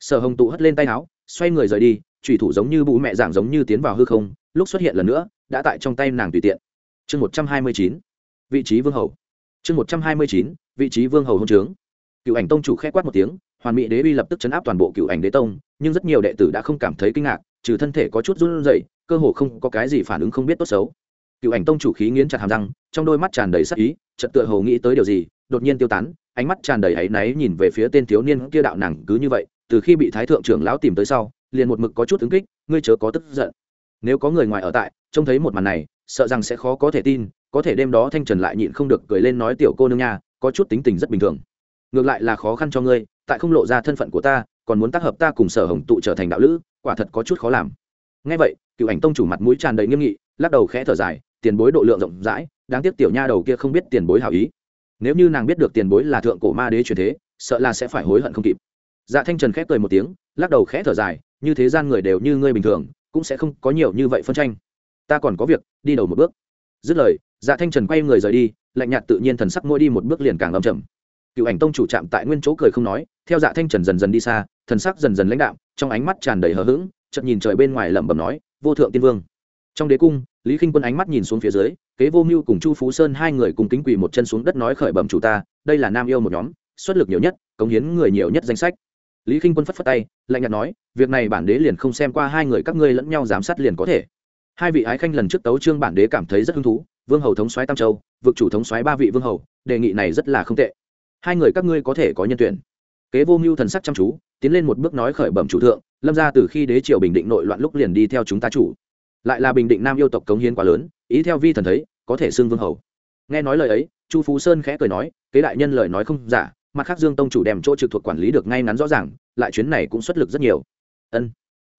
Sở hồng tụ hất lên tay áo, xoay người rời đi trùy thủ giống như bụ mẹ dạng giống như tiến vào hư không, lúc xuất hiện lần nữa, đã tại trong tay nàng tùy tiện. Chương một trăm hai mươi chín, vị trí vương hầu. Chương một trăm hai mươi chín, vị trí vương hầu hôn trướng. Cựu ảnh tông chủ k h ẽ quát một tiếng, hoàn mỹ đế bi lập tức chấn áp toàn bộ cựu ảnh đế tông, nhưng rất nhiều đệ tử đã không cảm thấy kinh ngạc, trừ thân thể có chút run rẩy, cơ hồ không có cái gì phản ứng không biết tốt xấu cựu ảnh tông chủ khí nghiến chặt hàm răng, trong đôi mắt tràn đầy sắc ý, chợt tựa hồ nghĩ tới điều gì, đột nhiên tiêu tán, ánh mắt tràn đầy áy náy nhìn về phía tên thiếu niên kia đạo nàng cứ như vậy, từ khi bị thái thượng trưởng lão tìm tới sau, liền một mực có chút ứng kích, ngươi chớ có tức giận. Nếu có người ngoài ở tại, trông thấy một màn này, sợ rằng sẽ khó có thể tin, có thể đêm đó thanh trần lại nhịn không được cười lên nói tiểu cô nương nha, có chút tính tình rất bình thường. Ngược lại là khó khăn cho ngươi, tại không lộ ra thân phận của ta, còn muốn tác hợp ta cùng sở hồng tụ trở thành đạo lữ, quả thật có chút khó làm. Ngay vậy, cựu ảnh tông chủ mặt mũi tràn đầy nghiêm nghị, lắc đầu khẽ thở dài tiền bối độ lượng rộng rãi, đáng tiếc tiểu nha đầu kia không biết tiền bối hảo ý. Nếu như nàng biết được tiền bối là thượng cổ ma đế truyền thế, sợ là sẽ phải hối hận không kịp. Dạ thanh trần khẽ cười một tiếng, lắc đầu khẽ thở dài, như thế gian người đều như ngươi bình thường, cũng sẽ không có nhiều như vậy phân tranh. Ta còn có việc, đi đầu một bước. Dứt lời dạ thanh trần quay người rời đi, lạnh nhạt tự nhiên thần sắc mỗi đi một bước liền càng âm trầm. Cựu ảnh tông chủ chạm tại nguyên chỗ cười không nói, theo dạ thanh trần dần dần đi xa, thần sắc dần dần lãnh đạm, trong ánh mắt tràn đầy hờ hững, chợt nhìn trời bên ngoài lẩm bẩm nói, vô thượng tiên vương. Trong đế cung lý k i n h quân ánh mắt nhìn xuống phía dưới, kế vô mưu cùng chu phú sơn hai người cùng kính quỳ một chân xuống đất nói khởi bẩm chủ ta, đây là nam yêu một nhóm, xuất lực nhiều nhất, cống hiến người nhiều nhất danh sách. Lý k i n h quân phất phất tay, lạnh nhạt nói, việc này bản đế liền không xem qua hai người các ngươi lẫn nhau giám sát liền có thể. Hai vị ái khanh lần trước tấu trương bản đế cảm thấy rất hứng thú, vương hầu thống soái tam châu, vực chủ thống soái ba vị vương hầu, đề nghị này rất là không tệ. Hai người các ngươi có thể có nhân tuyển. Kế vô mưu thần sắc chăm chú, tiến lên một bước nói khởi bẩm chủ thượng, lâm ra từ khi đế triều bình định nội loạn lúc liền đi theo chúng ta chủ lại là bình định nam yêu tộc cống hiến quá lớn, ý theo vi thần thấy, có thể xưng vương hầu. Nghe nói lời ấy, chu phú sơn khẽ cười nói, kế đại nhân lời nói không giả, mặt khác dương tông chủ đem chỗ trực thuộc quản lý được ngay ngắn rõ ràng, lại chuyến này cũng xuất lực rất nhiều. Ân.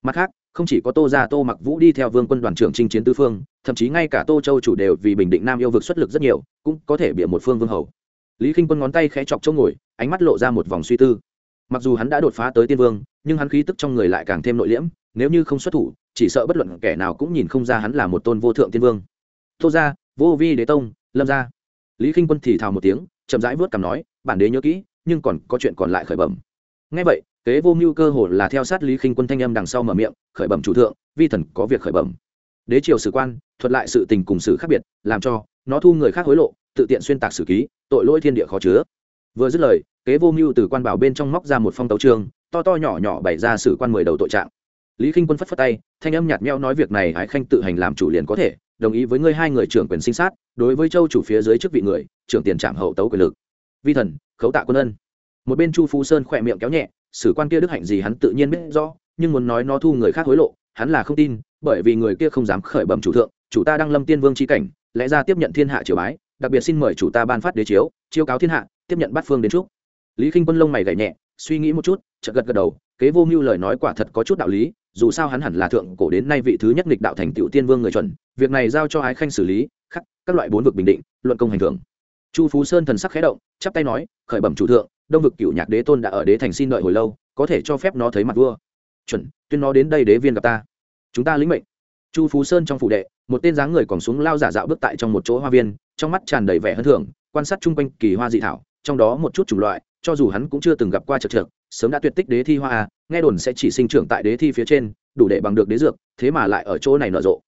Mặt khác, không chỉ có tô gia tô mặc vũ đi theo vương quân đoàn trưởng chinh chiến tư phương, thậm chí ngay cả tô châu chủ đều vì bình định nam yêu vực xuất lực rất nhiều, cũng có thể bịa một phương vương hầu. Lý k i n h quân ngón tay khẽ chọc chỗ ngồi, ánh mắt lộ ra một vòng suy tư. Mặc dù hắn đã đột phá tới tiên vương, nhưng hắn khí tức trong người lại càng thêm nội liễm, nếu như không xuất thủ chỉ sợ bất luận kẻ nào cũng nhìn không ra hắn là một tôn vô thượng tiên vương. Tô ra vô vi đế tông, lâm ra lý k i n h quân thì thào một tiếng, chậm rãi vớt cằm nói, bản đế nhớ kỹ, nhưng còn có chuyện còn lại khởi bẩm. Ngay vậy, kế vô mưu cơ hồ là theo sát lý k i n h quân thanh âm đằng sau mở miệng, khởi bẩm chủ thượng, vi thần có việc khởi bẩm. Đế triều sử quan, thuật lại sự tình cùng sự khác biệt, làm cho nó thu người khác hối lộ, tự tiện xuyên tạc sử ký, tội lỗi thiên địa khó chứa. Vừa dứt lời, kế vô mưu từ quan bảo bên trong móc ra một phong tấu trường, to to nhỏ nhỏ bày ra sử quan mười đầu tội trạng lý k i n h quân phất phất tay, thanh âm nhạt meo nói việc này ái khanh tự hành làm chủ liền có thể, đồng ý với ngươi hai người trưởng quyền sinh sát, đối với châu chủ phía dưới chức vị người, trưởng tiền trạm hậu tấu quyền lực. Vi thần, khấu tạ quân ân. Một bên chu phú sơn khỏe miệng kéo nhẹ, sử quan kia đức hạnh gì hắn tự nhiên biết rõ, nhưng muốn nói nó thu người khác hối lộ, hắn là không tin, bởi vì người kia không dám khởi bẩm chủ thượng, chủ ta đang lâm tiên vương tri cảnh, lẽ ra tiếp nhận thiên hạ triều bái, đặc biệt xin mời chủ ta ban phát đế chiếu, chiêu cáo thiên hạ, tiếp nhận bắt phương đến trước lý k i n h quân lông mày gảy nhẹ, suy nghĩ một chút, chợt gật gật đầu, kế vô mưu lời nói quả thật có chút đạo lý dù sao hắn hẳn là thượng cổ đến nay vị thứ nhất nghịch đạo thành tựu tiên vương người chuẩn, việc này giao cho ái khanh xử lý, khắc, các loại bốn vực bình định, luận công hành thưởng. Chu phú sơn thần sắc khẽ động, chắp tay nói, khởi bẩm chủ thượng, đông vực cựu nhạc đế tôn đã ở đế thành xin đợi hồi lâu, có thể cho phép nó thấy mặt vua. Chuẩn, tuyên nó đến đây đế viên gặp ta. Chúng ta lĩnh mệnh. Chu phú sơn trong phủ đệ, một tên dáng người còn xuống lao giả dạo bước tại trong một chỗ hoa viên, trong mắt tràn đầy vẻ hân thường quan sát chung quanh kỳ hoa dị thảo, trong đó một chút chủng loại, cho dù hắn cũng chưa từng gặp qua trật trượt sớm đã tuyệt tích đế thi hoa à, nghe đồn sẽ chỉ sinh trưởng tại đế thi phía trên đủ để bằng được đế dược thế mà lại ở chỗ này nở rộ.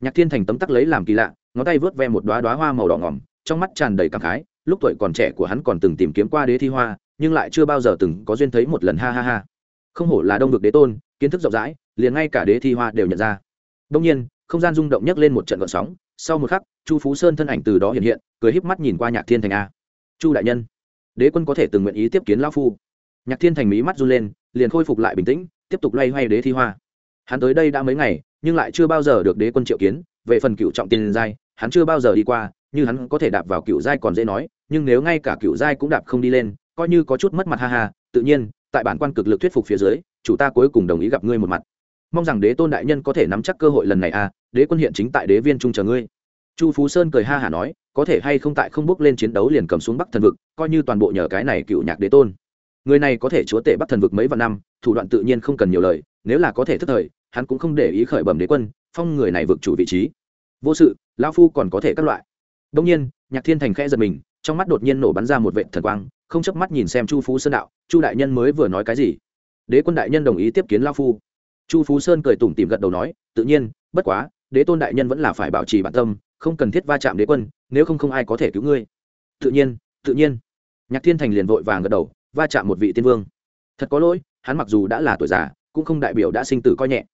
Nhạc thiên thành tấm tắc lấy làm kỳ lạ ngón tay vớt ve một đoá đoá hoa màu đỏ ngỏm trong mắt tràn đầy cảm khái lúc tuổi còn trẻ của hắn còn từng tìm kiếm qua đế thi hoa nhưng lại chưa bao giờ từng có duyên thấy một lần ha ha ha. Không hổ là đông vực đế tôn kiến thức rộng rãi liền ngay cả đế thi hoa đều nhận ra. Đông nhiên không gian rung động nhấc lên một trận gợn sóng sau một khắc chu phú sơn thân ảnh từ đó hiện hiện cười híp mắt nhìn qua nhạc thiên thành a. Chu đại nhân đế quân có thể từng nguyện ý tiếp kiến lão phu? Nhạc thiên thành mí mắt run lên, liền khôi phục lại bình tĩnh, tiếp tục loay hoay đế thi hoa. Hắn tới đây đã mấy ngày, nhưng lại chưa bao giờ được đế quân triệu kiến, về phần cựu trọng tiền giai, hắn chưa bao giờ đi qua, như hắn có thể đạp vào cựu giai còn dễ nói, nhưng nếu ngay cả cựu giai cũng đạp không đi lên, coi như có chút mất mặt ha ha, tự nhiên, tại bản quan cực lực thuyết phục phía dưới, chủ ta cuối cùng đồng ý gặp ngươi một mặt. Mong rằng đế tôn đại nhân có thể nắm chắc cơ hội lần này à đế quân hiện chính tại đế viên trung chờ ngươi. Chu phú sơn cười ha hả nói, có thể hay không tại không bước lên chiến đấu liền cầm xuống bắc thần vực, coi như toàn bộ nhờ cái này cựu nhạc đế tôn người này có thể chúa tể bắc thần vực mấy vạn năm, thủ đoạn tự nhiên không cần nhiều lời, nếu là có thể thức thời, hắn cũng không để ý khởi bẩm đế quân, phong người này vực chủ vị trí. Vô sự lao phu còn có thể các loại. Đông nhiên, nhạc thiên thành khẽ giật mình, trong mắt đột nhiên nổ bắn ra một vệ thần quang, không chớp mắt nhìn xem chu phú sơn đạo, chu đại nhân mới vừa nói cái gì? Đế quân đại nhân đồng ý tiếp kiến lao phu. Chu phú sơn cười tủm tìm gật đầu nói, tự nhiên, bất quá, đế tôn đại nhân vẫn là phải bảo trì bản tâm, không cần thiết va chạm đế quân, nếu không không ai có thể cứu ngươi. Tự nhiên tự nhiên. Nhạc thiên thành liền vội vàng gật đầu va chạm một vị tiên vương. Thật có lỗi, hắn mặc dù đã là tuổi già, cũng không đại biểu đã sinh tử coi nhẹ.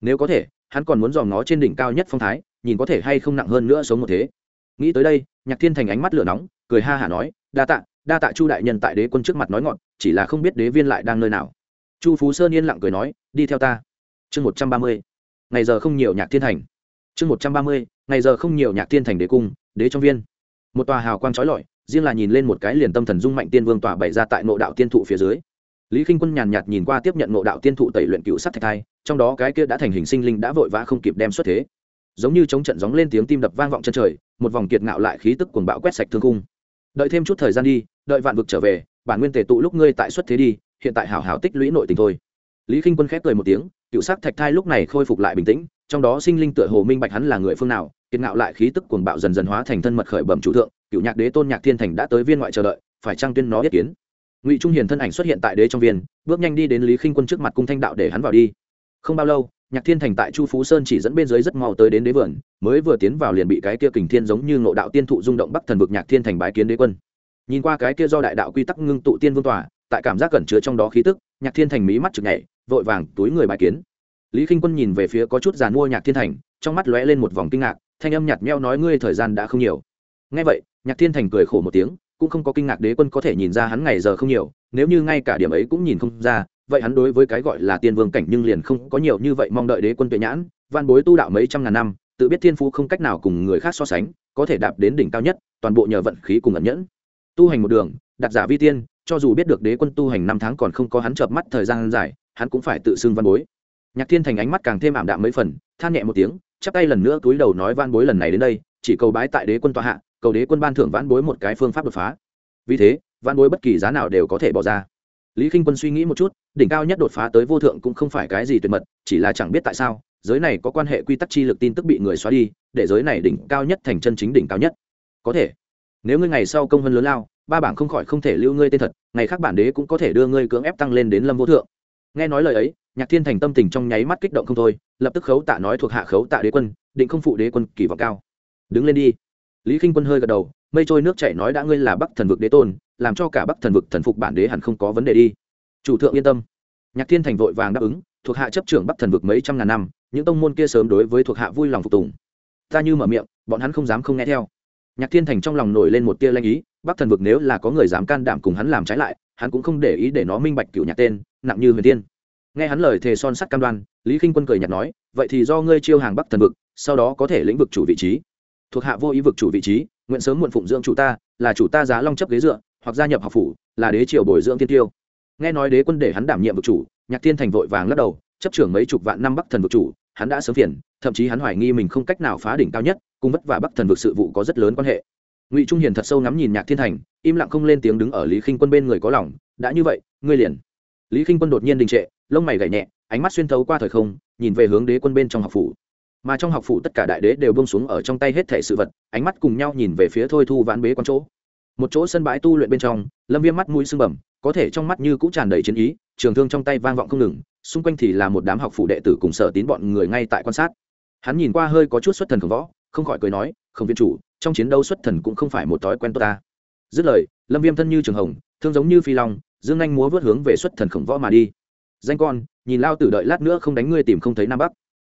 Nếu có thể, hắn còn muốn dòm nó trên đỉnh cao nhất phong thái, nhìn có thể hay không nặng hơn nữa sống một thế. Nghĩ tới đây, nhạc thiên thành ánh mắt lửa nóng, cười ha hả nói, đa tạ đa tạ chu đại nhân tại đế quân trước mặt nói ngọn, chỉ là không biết đế viên lại đang nơi nào. Chu phú sơn yên lặng cười nói, đi theo ta. Chương một trăm ba mươi. Ngày giờ không nhiều nhạc thiên thành. Chương một trăm ba mươi, ngày giờ không nhiều nhạc thiên thành đế cung, đế trong viên. Một tòa hào quang trói lọi riêng là nhìn lên một cái liền tâm thần dung mạnh tiên vương tỏa bày ra tại nội đạo tiên thụ phía dưới. Lý k i n h quân nhàn nhạt nhìn qua tiếp nhận nội đạo tiên thụ tẩy luyện cựu sắc thạch thai, trong đó cái kia đã thành hình sinh linh đã vội vã không kịp đem xuất thế. Giống như chống trận gióng lên tiếng tim đập vang vọng chân trời, một vòng kiệt ngạo lại khí tức cuồng bạo quét sạch thương cung đợi thêm chút thời gian đi, đợi vạn vực trở về, bản nguyên tề tụ lúc ngươi tại xuất thế đi, hiện tại hảo hảo tích lũy nội tình thôi. Lý k i n h quân khép cười một tiếng, cựu sắc thạch thai lúc này khôi phục lại bình tĩnh, trong đó sinh linh tựa hồ minh bạch hắn là người phương nào, kiệt ngạo lại khí tức cuồng bạo dần dần hóa thành thân mật khởi bẩm chủ thượng cựu nhạc đế tôn nhạc thiên thành đã tới viên ngoại chờ đợi, phải trang tuyên nó biết kiến? Ngụy trung hiền thân ảnh xuất hiện tại đế trong viên, bước nhanh đi đến lý khinh quân trước mặt cung thanh đạo để hắn vào đi. Không bao lâu, nhạc thiên thành tại chu phú sơn chỉ dẫn bên dưới rất mau tới đến đế vườn, mới vừa tiến vào liền bị cái kia kình thiên giống như ngộ đạo tiên thụ rung động bắc thần vực nhạc thiên thành bái kiến đế quân. Nhìn qua cái kia do đại đạo quy tắc ngưng tụ tiên vương tòa, tại cảm giác cẩn chứa trong đó khí tức, nhạc thiên thành mí mắt chực nhảy, vội vàng túi người bái kiến. Lý k i n h quân nhìn về phía có chút giàn mua nhạc thiên thành, trong mắt lóe lên một vòng kinh ngạc, thanh âm nhạt meo nói, ngươi thời gian đã không nhiều ngay vậy, nhạc thiên thành cười khổ một tiếng, cũng không có kinh ngạc đế quân có thể nhìn ra hắn ngày giờ không nhiều, nếu như ngay cả điểm ấy cũng nhìn không ra, vậy hắn đối với cái gọi là tiên vương cảnh nhưng liền không có nhiều như vậy mong đợi đế quân tuệ nhãn văn bối tu đạo mấy trăm ngàn năm, tự biết thiên phú không cách nào cùng người khác so sánh, có thể đạp đến đỉnh cao nhất, toàn bộ nhờ vận khí cùng ẩn nhẫn. Tu hành một đường, đặt giả vi tiên, cho dù biết được đế quân tu hành năm tháng còn không có hắn chợp mắt thời gian dài, hắn cũng phải tự xưng văn bối. Nhạc thiên thành ánh mắt càng thêm ảm đạm mấy phần, than nhẹ một tiếng, chắp tay lần nữa túi đầu nói van bối lần này đến đây, chỉ cầu bái tại đế quân tọa hạ cầu đế quân ban thưởng vãn bối một cái phương pháp đột phá. Vì thế, vãn bối bất kỳ giá nào đều có thể bỏ ra. Lý k i n h quân suy nghĩ một chút, đỉnh cao nhất đột phá tới vô thượng cũng không phải cái gì tuyệt mật, chỉ là chẳng biết tại sao, giới này có quan hệ quy tắc chi lực tin tức bị người xóa đi, để giới này đỉnh cao nhất thành chân chính đỉnh cao nhất. Có thể, nếu ngươi ngày sau công hơn lớn lao, ba bảng không khỏi không thể lưu ngươi tên thật, ngày khác bản đế cũng có thể đưa ngươi cưỡng ép tăng lên đến lâm vô thượng. Nghe nói lời ấy, nhạc thiên thành tâm tình trong nháy mắt kích động không thôi, lập tức khấu tạ nói thuộc hạ khấu tạ đế quân, định không phụ đế quân kỳ vọng cao. Đứng lên đi lý k i n h quân hơi gật đầu, mây trôi nước chảy nói đã ngươi là bắc thần vực đế tôn, làm cho cả bắc thần vực thần phục bản đế hẳn không có vấn đề đi. Chủ thượng yên tâm. Nhạc thiên thành vội vàng đáp ứng, thuộc hạ chấp trưởng bắc thần vực mấy trăm ngàn năm, những tông môn kia sớm đối với thuộc hạ vui lòng phục tùng. Ta như mở miệng, bọn hắn không dám không nghe theo. Nhạc thiên thành trong lòng nổi lên một tia lanh ý, bắc thần vực nếu là có người dám can đảm cùng hắn làm trái lại, hắn cũng không để ý để nó minh bạch cựu nhạc tên, nặng như huyền tiên nghe hắn lời thề son sắt cam đoan, lý k i n h quân cười nhạt nói, vậy thì do ngươi chiêu hàng bắc thần vực, sau đó có thể lĩnh vực chủ vị trí thuộc hạ vô ý vực chủ vị trí, nguyện sớm muộn phụng dưỡng chủ ta, là chủ ta giá long chấp ghế dựa, hoặc gia nhập học phủ, là đế triều bồi dưỡng tiên tiêu. Nghe nói đế quân để hắn đảm nhiệm vực chủ, nhạc thiên thành vội vàng lắc đầu, chấp trưởng mấy chục vạn năm bắc thần vực chủ, hắn đã sớm phiền, thậm chí hắn hoài nghi mình không cách nào phá đỉnh cao nhất, cùng vất vả bắc thần vực sự vụ có rất lớn quan hệ. Ngụy trung hiền thật sâu ngắm nhìn nhạc thiên thành, im lặng không lên tiếng đứng ở lý khinh quân bên người có lòng, đã như vậy, ngươi liền. Lý khinh quân đột nhiên đình trệ, lông mày gảy nhẹ, ánh mắt xuyên thấu qua thời không, nhìn về hướng đế quân bên trong học phủ mà trong học phủ tất cả đại đế đều bông xuống ở trong tay hết thể sự vật, ánh mắt cùng nhau nhìn về phía thôi thu vãn bế con chỗ. Một chỗ sân bãi tu luyện bên trong, lâm viêm mắt mũi sưng bẩm, có thể trong mắt như cũng tràn đầy chiến ý, trường thương trong tay vang vọng không ngừng, xung quanh thì là một đám học phủ đệ tử cùng sở tín bọn người ngay tại quan sát. Hắn nhìn qua hơi có chút xuất thần khổng võ, không khỏi cười nói không viên chủ, trong chiến đấu xuất thần cũng không phải một thói quen tốt ta. Dứt lời, lâm viêm thân như trường hồng, thương giống như phi long, dương anh múa vớt hướng về xuất thần khổng võ mà đi. Danh con, nhìn lao tử đợi lát nữa không đánh ngươi tìm không thấy nam bắc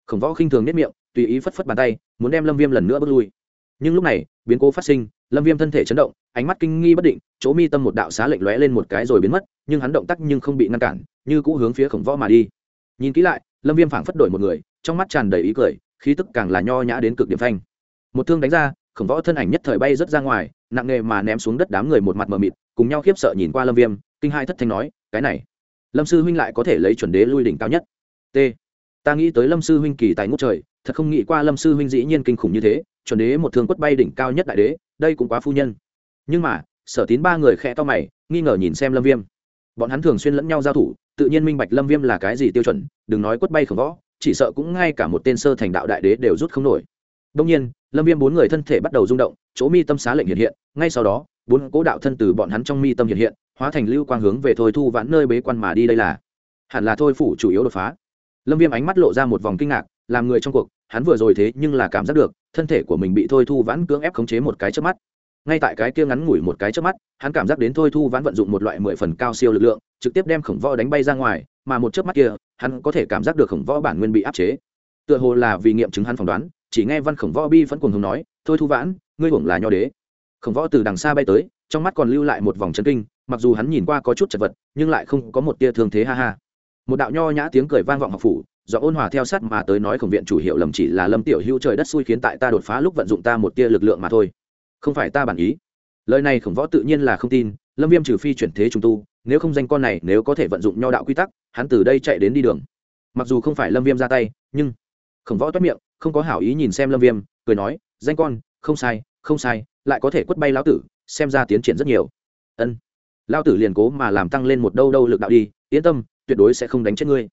khổng võ khinh thường nếp miệng, tùy ý phất phất bàn tay, muốn đem lâm viêm lần nữa bước lui. Nhưng lúc này, biến cố phát sinh, lâm viêm thân thể chấn động, ánh mắt kinh nghi bất định, chỗ mi tâm một đạo xá lệnh lóe lên một cái rồi biến mất, nhưng hắn động tác nhưng không bị ngăn cản, như cũ hướng phía khổng võ mà đi. Nhìn kỹ lại, lâm viêm phảng phất đổi một người, trong mắt tràn đầy ý cười, khí tức càng là nho nhã đến cực điểm phanh. Một thương đánh ra, khổng võ thân ảnh nhất thời bay rớt ra ngoài, nặng nề mà ném xuống đất đám người một mặt mờ mịt, cùng nhau khiếp sợ nhìn qua lâm viêm, kinh hai thất thanh nói, cái này, lâm sư huynh lại có thể lấy chuẩn đế lui đỉnh cao nhất. T ta nghĩ tới lâm sư huynh kỳ tài ngút trời, thật không nghĩ qua lâm sư huynh dĩ nhiên kinh khủng như thế, chuẩn đế một thương quất bay đỉnh cao nhất đại đế, đây cũng quá phu nhân. Nhưng mà, sở tín ba người khẽ to mày, nghi ngờ nhìn xem lâm viêm. Bọn hắn thường xuyên lẫn nhau giao thủ, tự nhiên minh bạch lâm viêm là cái gì tiêu chuẩn, đừng nói quất bay khổng võ, chỉ sợ cũng ngay cả một tên sơ thành đạo đại đế đều rút không nổi. Đông nhiên, lâm viêm bốn người thân thể bắt đầu rung động, chỗ mi tâm xá lệnh hiện hiện, ngay sau đó, bốn cố đạo thân từ bọn hắn trong mi tâm hiện hiện, hóa thành lưu quang hướng về thôi thu vãn nơi bế quan mà đi đây là. Hẳn là thôi phủ chủ yếu đột phá lâm viêm ánh mắt lộ ra một vòng kinh ngạc, làm người trong cuộc, hắn vừa rồi thế nhưng là cảm giác được, thân thể của mình bị thôi thu vãn cưỡng ép khống chế một cái trước mắt. Ngay tại cái kia ngắn ngủi một cái trước mắt, hắn cảm giác đến thôi thu vãn vận dụng một loại mười phần cao siêu lực lượng, trực tiếp đem khổng võ đánh bay ra ngoài, mà một chớp mắt kia, hắn có thể cảm giác được khổng võ bản nguyên bị áp chế. Tựa hồ là vì nghiệm chứng hắn phỏng đoán, chỉ nghe văn khổng võ bi vẫn cùng hùng nói, thôi thu vãn, ngươi hưởng là nho đế. Khổng võ từ đằng xa bay tới, trong mắt còn lưu lại một vòng chân kinh, mặc dù hắn nhìn qua có chút chật vật, nhưng lại không có một tia thương thế ha ha một đạo nho nhã tiếng cười vang vọng học phủ do ôn hòa theo sát mà tới nói khổng viện chủ hiệu lầm chỉ là lâm tiểu hữu trời đất xui khiến tại ta đột phá lúc vận dụng ta một tia lực lượng mà thôi. Không phải ta bản ý. Lời này khổng võ tự nhiên là không tin, lâm viêm trừ phi chuyển thế trùng tu, nếu không danh con này nếu có thể vận dụng nho đạo quy tắc, hắn từ đây chạy đến đi đường. Mặc dù không phải lâm viêm ra tay, nhưng khổng võ toát miệng, không có hảo ý nhìn xem lâm viêm, cười nói, danh con, không sai không sai, lại có thể quất bay lão tử, xem ra tiến triển rất nhiều. Ân. Lao tử liền cố mà làm tăng lên một đâu đâu lực đạo đi, yên tâm tuyệt đối sẽ không đánh chết ngươi.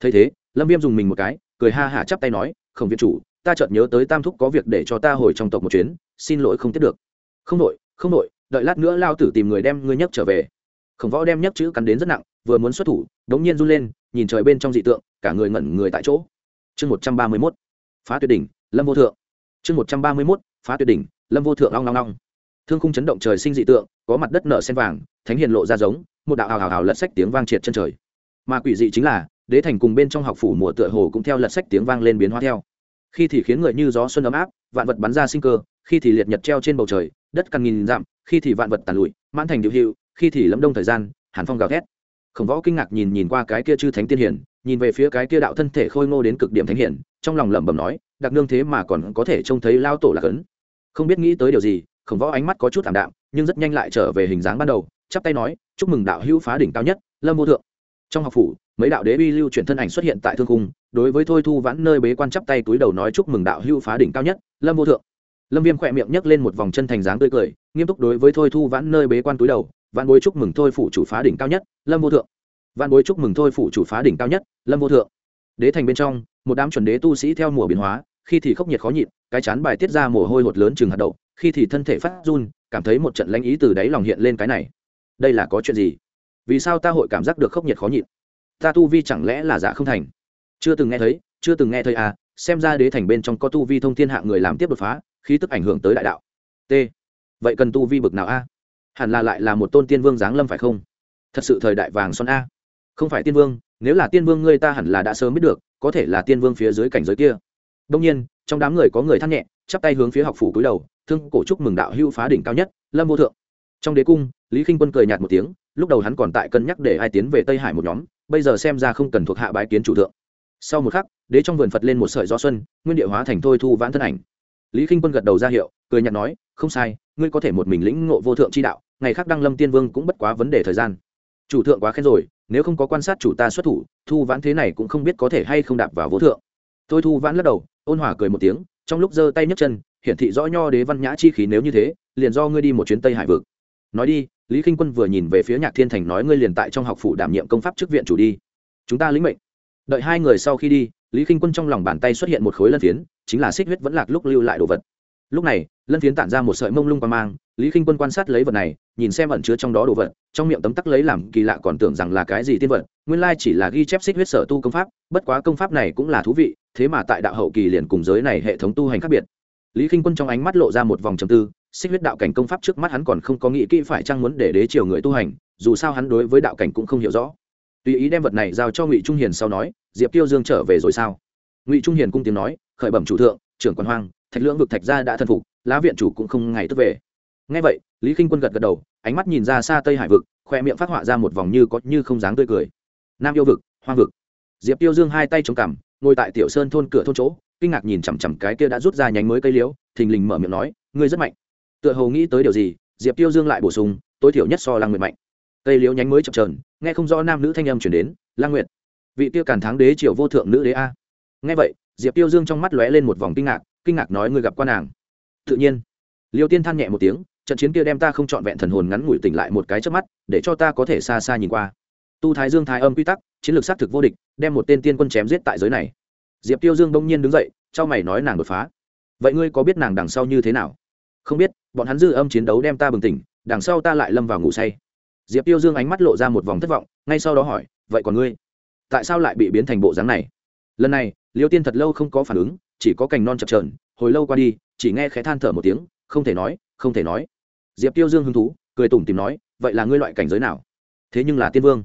Thấy thế, lâm viêm dùng mình một cái, cười ha hả chắp tay nói, không viện chủ, ta chợt nhớ tới tam thúc có việc để cho ta hồi trong tộc một chuyến, xin lỗi không tiếp được. Không đội không đội đợi lát nữa lao tử tìm người đem ngươi nhấc trở về. Khổng võ đem nhấc chữ cắn đến rất nặng, vừa muốn xuất thủ, đống nhiên run lên, nhìn trời bên trong dị tượng, cả người ngẩn người tại chỗ. Chương một trăm ba mươi mốt, phá tuyệt đỉnh, lâm vô thượng. Chương một trăm ba mươi mốt, phá tuyệt đỉnh, lâm vô thượng long long long. Thương khung chấn động trời sinh dị tượng, có mặt đất nở sen vàng, thánh hiền lộ ra giống, một đạo hào hào hào lật sách tiếng vang triệt chân trời mà quỷ dị chính là, đế thành cùng bên trong học phủ mùa tựa hồ cũng theo lật sách tiếng vang lên biến hóa theo. Khi thì khiến người như gió xuân ấm áp, vạn vật bắn ra sinh cơ, khi thì liệt nhật treo trên bầu trời, đất càng nghìn dặm, khi thì vạn vật tàn lụi, mãn thành điệu hiệu, khi thì lẫm đông thời gian, hàn phong gào thét. Khổng võ kinh ngạc nhìn nhìn qua cái kia chư thánh tiên hiển, nhìn về phía cái kia đạo thân thể khôi ngô đến cực điểm thánh hiển, trong lòng lẩm bẩm nói, đặc nương thế mà còn có thể trông thấy lao tổ lạc ấn. Không biết nghĩ tới điều gì, khổng võ ánh mắt có chút thảm đạm, nhưng rất nhanh lại trở về hình dáng ban đầu, chắp tay nói, chúc mừng đạo hữu phá đỉnh cao nhất, lâm vô thượng trong học phủ, mấy đạo đế bi lưu chuyển thân ảnh xuất hiện tại thương cung đối với thôi thu vãn nơi bế quan chắp tay túi đầu nói chúc mừng đạo hưu phá đỉnh cao nhất, lâm vô thượng. Lâm viêm khỏe miệng nhấc lên một vòng chân thành dáng tươi cười, nghiêm túc đối với thôi thu vãn nơi bế quan túi đầu vạn bối chúc mừng thôi phủ chủ phá đỉnh cao nhất, lâm vô thượng. Vạn bối chúc mừng thôi phủ chủ phá đỉnh cao nhất, lâm vô thượng. Đế thành bên trong, một đám chuẩn đế tu sĩ theo mùa biến hóa, khi thì khốc nhiệt khó nhịn, cái chán bài tiết ra mồ hôi hột lớn chừng hạt đậu, khi thì thân thể phát run, cảm thấy một trận lãnh ý từ đáy lòng hiện lên cái này. Đây là có chuyện gì? Vì sao ta hội cảm giác được khốc nhiệt khó nhịn? Ta tu vi chẳng lẽ là giả không thành? Chưa từng nghe thấy, chưa từng nghe thấy à xem ra đế thành bên trong có tu vi thông thiên hạ người làm tiếp đột phá, khí tức ảnh hưởng tới đại đạo. T. Vậy cần tu vi bực nào a? Hẳn là lại là một tôn tiên vương giáng lâm phải không? Thật sự thời đại vàng son a. Không phải tiên vương, nếu là tiên vương ngươi ta hẳn là đã sớm biết được, có thể là tiên vương phía dưới cảnh giới kia. Đông nhiên, trong đám người có người thắt nhẹ, chắp tay hướng phía học phủ cúi đầu, thương cổ chúc mừng đạo hưu phá đỉnh cao nhất, lâm vô thượng. Trong đế cung, lý k i n h quân cười nhạt một tiếng lúc đầu hắn còn tại cân nhắc để ai tiến về tây hải một nhóm, bây giờ xem ra không cần thuộc hạ bái kiến chủ thượng. Sau một khắc, đế trong vườn phật lên một sợi gió xuân, nguyên địa hóa thành thôi thu vãn thân ảnh. Lý k i n h quân gật đầu ra hiệu, cười nhạt nói, không sai, ngươi có thể một mình lĩnh ngộ vô thượng chi đạo, ngày khác đăng lâm tiên vương cũng bất quá vấn đề thời gian. Chủ thượng quá khen rồi, nếu không có quan sát chủ ta xuất thủ, thu vãn thế này cũng không biết có thể hay không đạp vào vô thượng. Tôi thu vãn lắc đầu, ôn hòa cười một tiếng, trong lúc giơ tay nhấc chân, hiển thị rõ nho đế văn nhã chi khí nếu như thế, liền do ngươi đi một chuyến tây hải vực. Nói đi lý k i n h quân vừa nhìn về phía nhạc thiên thành nói, ngươi liền tại trong học phủ đảm nhiệm công pháp chức viện chủ đi. Chúng ta lĩnh mệnh. Đợi hai người sau khi đi, lý k i n h quân trong lòng bàn tay xuất hiện một khối lân phiến, chính là xích huyết vẫn lạc lúc lưu lại đồ vật. Lúc này, lân phiến tản ra một sợi mông lung qua mang, lý k i n h quân quan sát lấy vật này, nhìn xem ẩn chứa trong đó đồ vật, trong miệng tấm tắc lấy làm kỳ lạ còn tưởng rằng là cái gì tiên vật, nguyên lai chỉ là ghi chép xích huyết sở tu công pháp, bất quá công pháp này cũng là thú vị, thế mà tại đạo hậu kỳ liền cùng giới này hệ thống tu hành khác biệt. Lý k i n h quân trong ánh mắt lộ ra một vòng trầm tư xích huyết đạo cảnh công pháp trước mắt hắn còn không có nghĩ kỹ phải chăng muốn để đế triều người tu hành, dù sao hắn đối với đạo cảnh cũng không hiểu rõ. Tùy ý đem vật này giao cho ngụy trung hiền sau nói, diệp tiêu dương trở về rồi sao? Ngụy trung hiền cung tiếng nói, khởi bẩm chủ thượng, trưởng quan hoang, thạch lưỡng vực thạch gia đã thân phục, lá viện chủ cũng không ngày tức về. Ngay vậy, lý k i n h quân gật gật đầu, ánh mắt nhìn ra xa tây hải vực, khoe miệng phát họa ra một vòng như có như không dáng tươi cười. Nam yêu vực, hoang vực. Diệp tiêu dương hai tay chống cằm, ngồi tại tiểu sơn thôn cửa thôn chỗ, kinh ngạc nhìn chằm chằm cái kia đã rút ra nhánh mới cây liễu, thình lình mở miệng nói, ngươi rất mạnh tựa hồ nghĩ tới điều gì, diệp tiêu dương lại bổ sung, tối thiểu nhất so lăng nguyệt mạnh. Cây liễu nhánh mới chập trờn nghe không rõ nam nữ thanh âm chuyển đến, lăng nguyệt, vị tiêu càn thắng đế triều vô thượng nữ đế a. Nghe vậy, diệp tiêu dương trong mắt lóe lên một vòng kinh ngạc kinh ngạc nói, ngươi gặp quan nàng? Tự nhiên. Liêu tiên than nhẹ một tiếng, trận chiến kia đem ta không trọn vẹn thần hồn ngắn ngủi tỉnh lại một cái trước mắt, để cho ta có thể xa xa nhìn qua. Tu thái dương thái âm quy tắc, chiến lược xác thực vô địch, đem một tên tiên quân chém giết tại giới này. Diệp tiêu dương bỗng nhiên đứng dậy c mày nói, nàng đột phá. Vậy ngươi có biết nàng đằng sau như thế nào? Không biết, bọn hắn dư âm chiến đấu đem ta bừng tỉnh, đằng sau ta lại lâm vào ngủ say. Diệp tiêu dương ánh mắt lộ ra một vòng thất vọng, ngay sau đó hỏi, vậy còn ngươi? Tại sao lại bị biến thành bộ dáng này? Lần này, liêu tiên thật lâu không có phản ứng, chỉ có cành non chập trờn hồi lâu qua đi, chỉ nghe khẽ than thở một tiếng, không thể nói, không thể nói. Diệp tiêu dương hứng thú, cười tủm tìm nói, vậy là ngươi loại cảnh giới nào? Thế nhưng là tiên vương.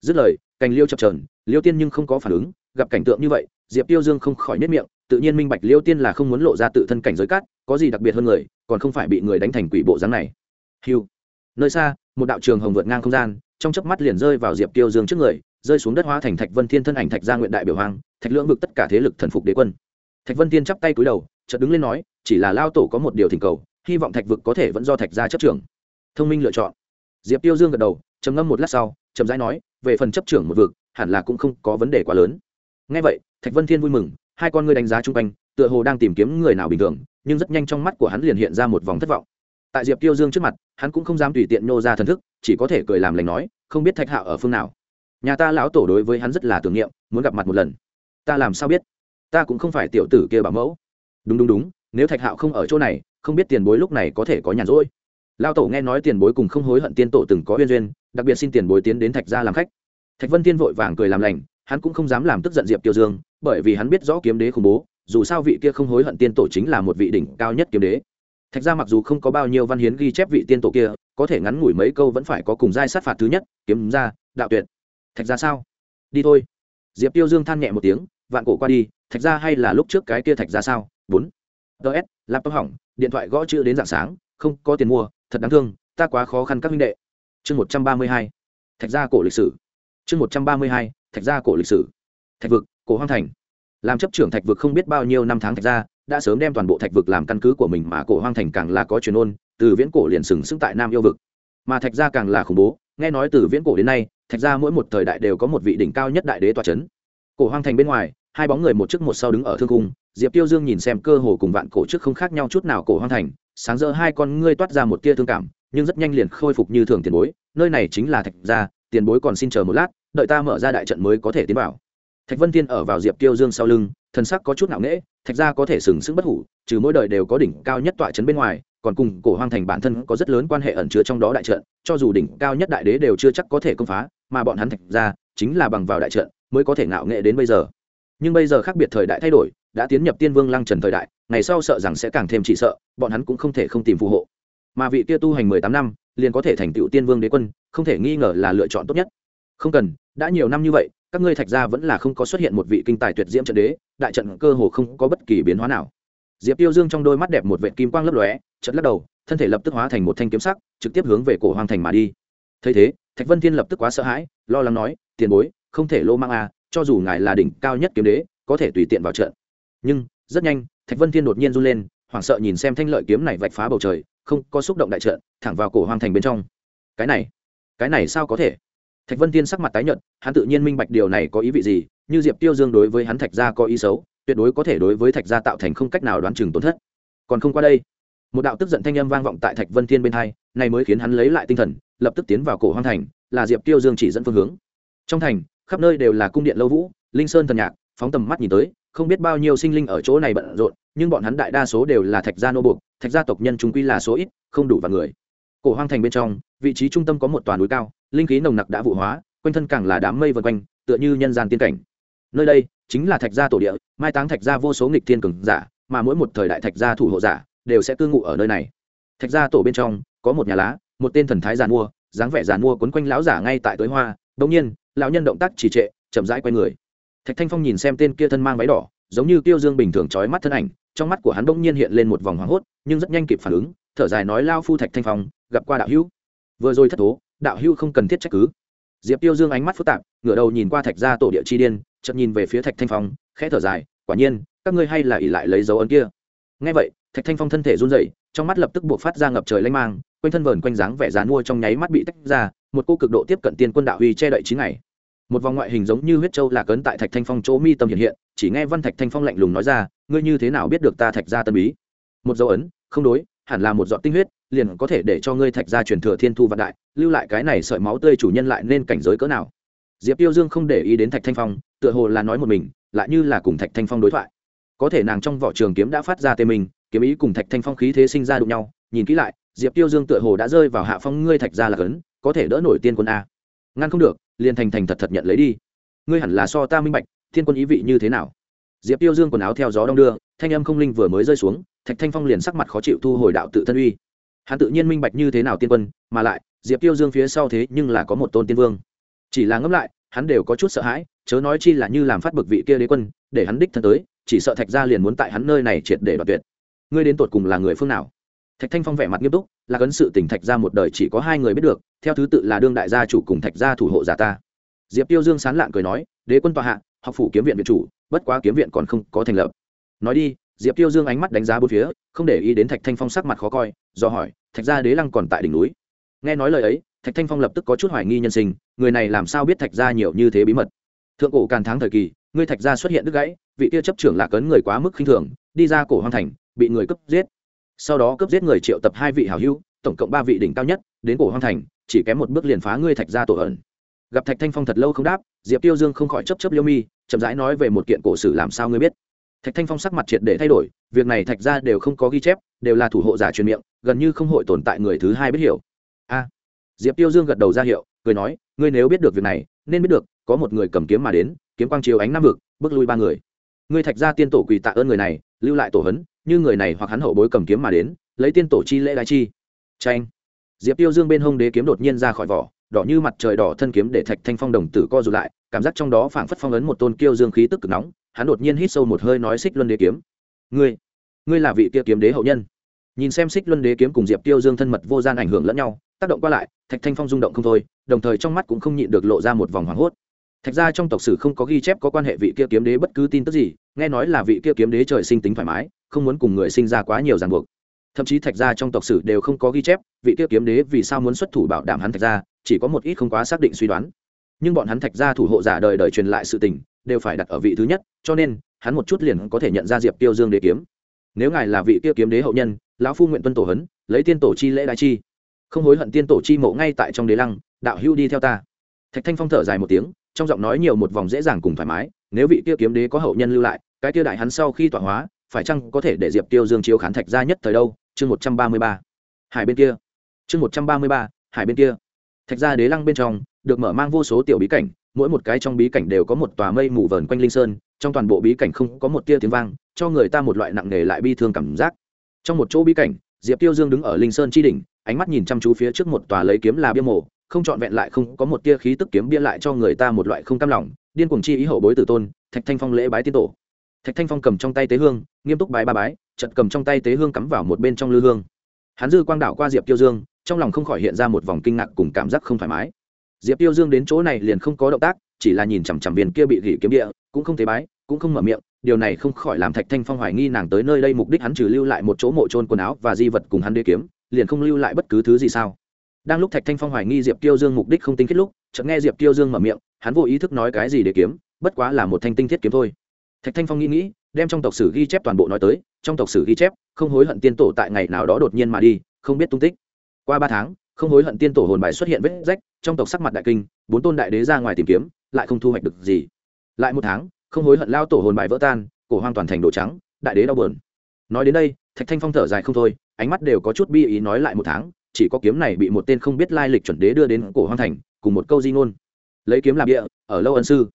Dứt lời, cành liêu chập trờn liêu tiên nhưng không có phản ứng, gặp cảnh tượng như vậy, diệp tiêu dương không khỏi nếp miệng tự nhiên minh bạch liêu tiên là không muốn lộ ra tự thân cảnh giới cát, có gì đặc biệt hơn người, còn không phải bị người đánh thành quỷ bộ dáng này. Hiu nơi xa, một đạo trường hồng vượt ngang không gian, trong chớp mắt liền rơi vào diệp tiêu dương trước người, rơi xuống đất hóa thành thạch vân thiên thân ảnh thạch gia nguyện đại biểu hoàng, thạch lưỡng vực tất cả thế lực thần phục đế quân. Thạch vân thiên chắp tay cúi đầu, chợt đứng lên nói, chỉ là lao tổ có một điều thỉnh cầu, hy vọng thạch vực có thể vẫn do thạch gia chấp trưởng. Thông minh lựa chọn. Diệp tiêu dương gật đầu, trầm ngâm một lát sau trầm rãi nói, về phần chấp trưởng một vực, hẳn là cũng không có vấn đề quá lớn. Ngay vậy, thạch vân thiên vui mừng hai con ngươi đánh giá chung quanh, tựa hồ đang tìm kiếm người nào bình thường, nhưng rất nhanh trong mắt của hắn liền hiện ra một vòng thất vọng. Tại diệp tiêu dương trước mặt, hắn cũng không dám tùy tiện nô ra thần thức, chỉ có thể cười làm lành nói, không biết thạch hạo ở phương nào. Nhà ta lão tổ đối với hắn rất là tưởng niệm, muốn gặp mặt một lần. Ta làm sao biết? Ta cũng không phải tiểu tử kia bảo mẫu. Đúng đúng đúng, nếu thạch hạo không ở chỗ này, không biết tiền bối lúc này có thể có nhàn rỗi. Lao tổ nghe nói tiền bối cùng không hối hận tiên tổ từng có uyên duyên, đặc biệt xin tiền bối tiến đến thạch gia làm khách. Thạch vân tiên vội vàng cười làm lành, hắn cũng không dám làm tức giận diệp tiêu dương bởi vì hắn biết rõ kiếm đế khủng bố, dù sao vị kia không hối hận tiên tổ chính là một vị đỉnh cao nhất kiếm đế. Thạch gia mặc dù không có bao nhiêu văn hiến ghi chép vị tiên tổ kia, có thể ngắn ngủi mấy câu vẫn phải có cùng giai sát phạt thứ nhất, kiếm ra đạo tuyệt. Thạch gia sao? Đi thôi. Diệp tiêu dương than nhẹ một tiếng, vạn cổ qua đi, thạch gia hay là lúc trước cái kia thạch gia sao? Bốn. Ts laptop hỏng, điện thoại gõ chữ đến dạng sáng, không có tiền mua, thật đáng thương, ta quá khó khăn các minh đệ. Chương một trăm ba mươi hai. Thạch gia cổ lịch sử. Chương một trăm ba mươi hai. Thạch gia cổ lịch sử. Thạch vực cổ hoang thành. Làm chấp trưởng thạch vực không biết bao nhiêu năm tháng thạch gia đã sớm đem toàn bộ thạch vực làm căn cứ của mình mà cổ hoang thành càng là có truyền ôn, từ viễn cổ liền sừng sững tại nam yêu vực. Mà thạch gia càng là khủng bố, nghe nói từ viễn cổ đến nay, thạch gia mỗi một thời đại đều có một vị đỉnh cao nhất đại đế tòa c h ấ n cổ hoang thành bên ngoài, hai bóng người một trước một sau đứng ở thương cung, diệp tiêu dương nhìn xem cơ hồ cùng vạn cổ trước không khác nhau chút nào cổ hoang thành, sáng giờ hai con ngươi toát ra một tia thương cảm, nhưng rất nhanh liền khôi phục như thường tiền bối, nơi này chính là thạch gia tiền bối còn xin chờ một lát, đợi ta mở ra đại trận mới có thể tiến vào thạch vân tiên ở vào diệp tiêu dương sau lưng, thần sắc có chút nặng nễ thạch gia có thể sừng sững bất hủ, trừ mỗi đời đều có đỉnh cao nhất tọa trấn bên ngoài, còn cùng cổ hoang thành bản thân có rất lớn quan hệ ẩn chứa trong đó đại trận, cho dù đỉnh cao nhất đại đế đều chưa chắc có thể công phá, mà bọn hắn thạch gia chính là bằng vào đại trận mới có thể ngạo nghệ đến bây giờ. Nhưng bây giờ khác biệt thời đại thay đổi, đã tiến nhập tiên vương lăng trần thời đại, ngày sau sợ rằng sẽ càng thêm chỉ sợ, bọn hắn cũng không thể không tìm phù hộ. Mà vị kia tu hành mười tám năm, liền có thể thành tựu tiên vương đế quân, không thể nghi ngờ là lựa chọn tốt nhất. Không cần, đã nhiều năm như vậy các ngươi thạch gia vẫn là không có xuất hiện một vị kinh tài tuyệt diễm trận đế, đại trận cơ hồ không có bất kỳ biến hóa nào. Diệp tiêu dương trong đôi mắt đẹp một vệ kim quang lấp lóe, chợt lắc đầu, thân thể lập tức hóa thành một thanh kiếm sắc, trực tiếp hướng về cổ hoàng thành mà đi. Thấy thế, thạch vân thiên lập tức quá sợ hãi, lo lắng nói, tiền bối, không thể lô mang à cho dù ngài là đỉnh cao nhất kiếm đế, có thể tùy tiện vào trận. Nhưng, rất nhanh, thạch vân thiên đột nhiên run lên, hoảng sợ nhìn xem thanh lợi kiếm này vạch phá bầu trời, không có xúc động đại trận, thẳng vào cổ hoàng thành bên trong. Cái này cái này sao có thể? Thạch vân tiên sắc mặt tái nhợt, hắn tự nhiên minh bạch điều này có ý vị gì, như diệp tiêu dương đối với hắn thạch gia có ý xấu, tuyệt đối có thể đối với thạch gia tạo thành không cách nào đoán chừng tổn thất. Còn không qua đây, một đạo tức giận thanh âm vang vọng tại thạch vân thiên bên hai, này mới khiến hắn lấy lại tinh thần, lập tức tiến vào cổ hoang thành, là diệp tiêu dương chỉ dẫn phương hướng. Trong thành, khắp nơi đều là cung điện lâu vũ, linh sơn thần nhạc, phóng tầm mắt nhìn tới, không biết bao nhiêu sinh linh ở chỗ này bận rộn, nhưng bọn hắn đại đa số đều là thạch gia nô buộc, thạch gia tộc nhân chúng quy là số ít, không đủ vào người. Cổ hoang thành bên trong, vị trí trung tâm có một toàn núi cao linh khí nồng nặc đã vụ hóa, quanh thân càng là đám mây vần quanh, tựa như nhân gian tiên cảnh. Nơi đây chính là thạch gia tổ địa, mai táng thạch gia vô số nghịch thiên cường giả, mà mỗi một thời đại thạch gia thủ hộ giả đều sẽ cư ngụ ở nơi này. Thạch gia tổ bên trong có một nhà lá, một tên thần thái giàn mua dáng vẻ giàn mua quấn quanh lão giả ngay tại tối hoa đông nhiên, lão nhân động tác trì trệ, chậm rãi quay người. Thạch thanh phong nhìn xem tên kia thân mang váy đỏ, giống như tiêu dương bình thường trói mắt thân ảnh, trong mắt của hắn bỗng nhiên hiện lên một vòng hoảng hốt, nhưng rất nhanh kịp phản ứng, thở dài nói, lao phu thạch thanh phong, gặp qua đạo hữu. Vừa rồi thất thố đạo hữu không cần thiết trách cứ. Diệp tiêu dương ánh mắt phức tạp, ngửa đầu nhìn qua thạch gia tổ địa chi điên, chợt nhìn về phía thạch thanh phong, khẽ thở dài, quả nhiên, các ngươi hay là ỉ lại lấy dấu ấn kia. Ngay vậy, thạch thanh phong thân thể run rẩy, trong mắt lập tức buộc phát ra ngập trời lanh mang, quanh thân vờn quanh dáng vẻ dán mua trong nháy mắt bị tách ra, một cô cực độ tiếp cận tiên quân đạo huy che đậy chín ngày. Một vòng ngoại hình giống như huyết châu lạc ấn tại thạch thanh phong chỗ mi tâm hiện hiện, chỉ nghe văn thạch thanh phong lạnh lùng nói ra, ngươi như thế nào biết được ta thạch gia tân bí? Một dấu ấn, không đối, hẳn là một giọt tinh huyết liền có thể để cho ngươi thạch gia truyền thừa thiên thu vạn đại, lưu lại cái này sợi máu tươi chủ nhân lại nên cảnh giới cỡ nào. Diệp tiêu dương không để ý đến thạch thanh phong, tựa hồ là nói một mình, lại như là cùng thạch thanh phong đối thoại. Có thể nàng trong vỏ trường kiếm đã phát ra tê mình kiếm ý cùng thạch thanh phong khí thế sinh ra đụng nhau, nhìn kỹ lại, diệp tiêu dương tựa hồ đã rơi vào hạ phong ngươi thạch gia là cấn, có thể đỡ nổi tiên quân a. Ngăn không được, liền thành thành thật thật nhận lấy đi. Ngươi hẳn là so ta minh bạch, thiên quân ý vị như thế nào? Diệp tiêu dương quần áo theo gió đong đưa, thanh âm không linh vừa mới rơi xuống, thạch thanh phong liền sắc mặt khó chịu thu hồi đạo tự thân uy hắn tự nhiên minh bạch như thế nào tiên quân, mà lại, diệp tiêu dương phía sau thế nhưng là có một tôn tiên vương. Chỉ là ngẫm lại, hắn đều có chút sợ hãi, chớ nói chi là như làm phát bực vị kia đế quân, để hắn đích thân tới, chỉ sợ thạch gia liền muốn tại hắn nơi này triệt để đoạt tuyệt. Ngươi đến tột cùng là người phương nào? Thạch thanh phong vẻ mặt nghiêm túc, là cấn sự tỉnh thạch gia một đời chỉ có hai người biết được, theo thứ tự là đương đại gia chủ cùng thạch gia thủ hộ giả ta. Diệp tiêu dương sán lạn cười nói, đế quân tòa hạ, học phủ kiếm viện viện chủ, bất quá kiếm viện còn không có thành lập. Nói đi diệp tiêu dương ánh mắt đánh giá bốn phía, không để ý đến thạch thanh phong sắc mặt khó coi, do hỏi, thạch gia đế lăng còn tại đỉnh núi? Nghe nói lời ấy, thạch thanh phong lập tức có chút hoài nghi nhân sinh, người này làm sao biết thạch gia nhiều như thế bí mật? Thượng cổ càn tháng thời kỳ, ngươi thạch gia xuất hiện đứt gãy, vị kia chấp trưởng lạc ấn người quá mức khinh thường, đi ra cổ hoang thành, bị người cướp giết. Sau đó cướp giết người triệu tập hai vị hảo hữu, tổng cộng ba vị đỉnh cao nhất, đến cổ hoang thành, chỉ kém một bước liền phá ngươi thạch gia tổ ẩn. Gặp thạch thanh phong thật lâu không đáp, diệp tiêu dương không khỏi chấp chấp liêu mi, chậm rãi nói về một kiện cổ sử làm sao ngươi biết thạch thanh phong sắc mặt triệt để thay đổi, việc này thạch ra đều không có ghi chép, đều là thủ hộ giả truyền miệng, gần như không hội tồn tại người thứ hai biết hiểu. A. Diệp tiêu dương gật đầu ra hiệu, cười nói, ngươi nếu biết được việc này, nên biết được, có một người cầm kiếm mà đến, kiếm quang chiếu ánh nam vực, bước lui ba người. Ngươi thạch ra tiên tổ quỳ tạ ơn người này, lưu lại tổ hấn, như người này hoặc hắn hậu bối cầm kiếm mà đến, lấy tiên tổ chi lễ đại chi. Tranh diệp tiêu dương bên hông đế kiếm đột nhiên ra khỏi vỏ, đỏ như mặt trời đỏ thân kiếm để thạch thanh phong đồng tử co rụt lại, cảm giác trong đó phảng phất phong ấn một tôn kiêu dương khí tức cực nóng hắn đột nhiên hít sâu một hơi nói xích luân đế kiếm. Ngươi ngươi là vị kia kiếm đế hậu nhân. Nhìn xem xích luân đế kiếm cùng diệp tiêu dương thân mật vô gian ảnh hưởng lẫn nhau, tác động qua lại, thạch thanh phong rung động không thôi, đồng thời trong mắt cũng không nhịn được lộ ra một vòng hoảng hốt. Thạch ra trong tộc sử không có ghi chép có quan hệ vị kia kiếm đế bất cứ tin tức gì, nghe nói là vị kia kiếm đế trời sinh tính thoải mái, không muốn cùng người sinh ra quá nhiều ràng buộc. Thậm chí thạch ra trong tộc sử đều không có ghi chép vị kia kiếm đế vì sao muốn xuất thủ bảo đảm hắn thạch ra chỉ có một ít không quá xác định suy đoán. Nhưng bọn hắn thạch ra thủ hộ giả đời đời truyền lại sự tình đều phải đặt ở vị thứ nhất, cho nên, hắn một chút liền có thể nhận ra diệp tiêu dương đế kiếm. Nếu ngài là vị kia kiếm đế hậu nhân, lão phu nguyện tuân tổ hấn, lấy tiên tổ chi lễ đại chi. Không hối hận tiên tổ chi mộ ngay tại trong đế lăng, đạo hưu đi theo ta. Thạch thanh phong thở dài một tiếng, trong giọng nói nhiều một vòng dễ dàng cùng thoải mái, nếu vị kia kiếm đế có hậu nhân lưu lại, cái kia đại hắn sau khi tọa hóa, phải chăng có thể để diệp tiêu dương chiếu khán thạch ra nhất thời đâu? Chương một trăm ba mươi ba. Hải bên kia. Chương một trăm ba mươi ba, hải bên kia. Thạch ra đế lăng bên trong, được mở mang vô số tiểu bí cảnh mỗi một cái trong bí cảnh đều có một tòa mây mù vờn quanh linh sơn, trong toàn bộ bí cảnh không có một tia tiếng vang, cho người ta một loại nặng nề lại bi thương cảm giác. Trong một chỗ bí cảnh, diệp tiêu dương đứng ở linh sơn tri đỉnh, ánh mắt nhìn chăm chú phía trước một tòa lấy kiếm là bia mổ, không trọn vẹn lại không có một tia khí tức kiếm bia lại cho người ta một loại không cam lòng, điên cuồng chi ý hậu bối tử tôn, thạch thanh phong lễ bái tiên tổ. Thạch thanh phong cầm trong tay tế hương, nghiêm túc bái ba bái chật cầm trong tay tế hương cắm vào một bên trong lư hương. Hắn dư quang đảo qua diệp tiêu dương, trong lòng không khỏi hiện ra một vòng kinh ngạc cùng cảm giác không thoải mái diệp tiêu dương đến chỗ này liền không có động tác, chỉ là nhìn chằm chằm viên kia bị gỉ kiếm địa, cũng không thấy bái, cũng không mở miệng, điều này không khỏi làm thạch thanh phong hoài nghi nàng tới nơi đây mục đích hắn trừ lưu lại một chỗ mộ trôn quần áo và di vật cùng hắn đế kiếm, liền không lưu lại bất cứ thứ gì sao. Đang lúc thạch thanh phong hoài nghi diệp tiêu dương mục đích không tính kết lúc, chợt nghe diệp tiêu dương mở miệng, hắn vô ý thức nói cái gì để kiếm, bất quá là một thanh tinh thiết kiếm thôi. Thạch thanh phong nghĩ nghĩ, đem trong tộc sử ghi chép toàn bộ nói tới, trong tộc sử ghi chép, không hối hận tiên tổ tại ngày nào đó đột nhiên mà đi, không biết tung tích. Qua ba tháng không hối hận tiên tổ hồn bài xuất hiện vết rách, trong tộc sắc mặt đại kinh, bốn tôn đại đế ra ngoài tìm kiếm, lại không thu hoạch được gì. Lại một tháng, không hối hận lao tổ hồn bài vỡ tan, cổ hoang toàn thành đồ trắng, đại đế đau buồn. Nói đến đây, thạch thanh phong thở dài không thôi, ánh mắt đều có chút bi ý nói lại một tháng, chỉ có kiếm này bị một tên không biết lai lịch chuẩn đế đưa đến cổ hoang thành, cùng một câu di ngôn. Lấy kiếm làm địa ở lâu ân sư.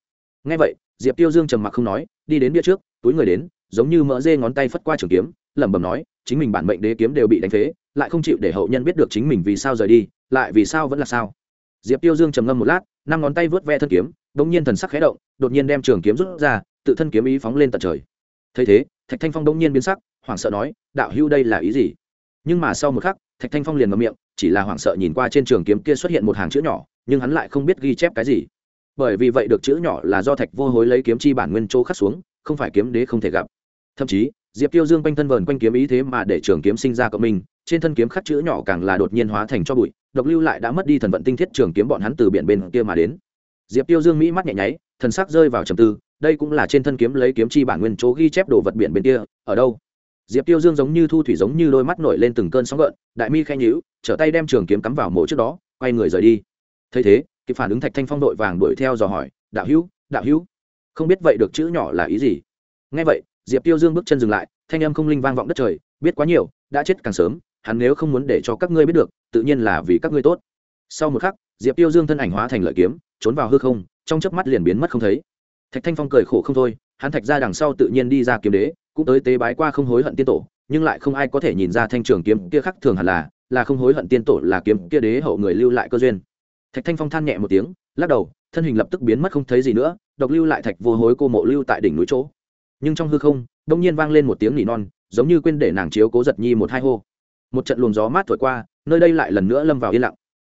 Ngay vậy, diệp tiêu dương trầm mặc không nói, đi đến bia trước, túi người đến, giống như mỡ dê ngón tay phất qua trường kiếm lẩm bẩm nói, chính mình bản mệnh đế kiếm đều bị đánh phế, lại không chịu để hậu nhân biết được chính mình vì sao rời đi, lại vì sao vẫn là sao. Diệp tiêu dương trầm ngâm một lát, năm ngón tay vớt ve thân kiếm đ ỗ n g nhiên thần sắc khé động, đột nhiên đem trường kiếm rút ra, tự thân kiếm ý phóng lên tận trời. Thấy thế, thạch thanh phong đ ỗ n g nhiên biến sắc, hoảng sợ nói, đạo hưu đây là ý gì? Nhưng mà sau một khắc, thạch thanh phong liền ngậm miệng, chỉ là hoảng sợ nhìn qua trên trường kiếm kia xuất hiện một hàng chữ nhỏ, nhưng hắn lại không biết ghi chép cái gì. Bởi vì vậy được chữ nhỏ là do thạch vô hối lấy kiếm chi bản nguyên chỗ khắc xuống, không phải kiếm đế không thể gặp. Thậm chí diệp tiêu dương quanh thân vờn quanh kiếm ý thế mà để trường kiếm sinh ra cộng minh, trên thân kiếm khắc chữ nhỏ càng là đột nhiên hóa thành cho bụi, độc lưu lại đã mất đi thần vận tinh thiết trường kiếm bọn hắn từ biển bên kia mà đến. Diệp tiêu dương mỹ mắt nhẹ nháy, thần sắc rơi vào trầm tư, đây cũng là trên thân kiếm lấy kiếm chi bản nguyên chỗ ghi chép đồ vật biển bên kia, ở đâu? Diệp tiêu dương giống như thu thủy giống như đôi mắt nổi lên từng cơn sóng gợn, đại mi khen nhíu, trở tay đem trường kiếm cắm vào mộ trước đó, quay người rời đi. Thấy thế, kịp phản ứng thạch thanh phong đội vàng đuổi theo dò hỏi, đạo hữu đạo hữu, không biết vậy được chữ nhỏ là ý gì? Nghe vậy diệp tiêu dương bước chân dừng lại, thanh âm không linh vang vọng đất trời, biết quá nhiều, đã chết càng sớm, hắn nếu không muốn để cho các ngươi biết được, tự nhiên là vì các ngươi tốt. Sau một khắc, diệp tiêu dương thân ảnh hóa thành lợi kiếm, trốn vào hư không, trong chớp mắt liền biến mất không thấy. Thạch thanh phong cười khổ không thôi, hắn thạch ra đằng sau tự nhiên đi ra kiếm đế, cũng tới tế bái qua không hối hận tiên tổ, nhưng lại không ai có thể nhìn ra thanh trường kiếm kia khắc thường hẳn là là không hối hận tiên tổ, là kiếm kia đế hậu người lưu lại cơ duyên. Thạch thanh phong than nhẹ một tiếng, lắc đầu, thân hình lập tức biến mất không thấy gì nữa, độc lưu lại thạch vô hối cô mộ lưu tại đỉnh núi chỗ nhưng trong hư không, đông nhiên vang lên một tiếng nỉ non, giống như quên để nàng chiếu cố giật nhi một hai hô. Một trận luồng gió mát thổi qua, nơi đây lại lần nữa lâm vào yên lặng.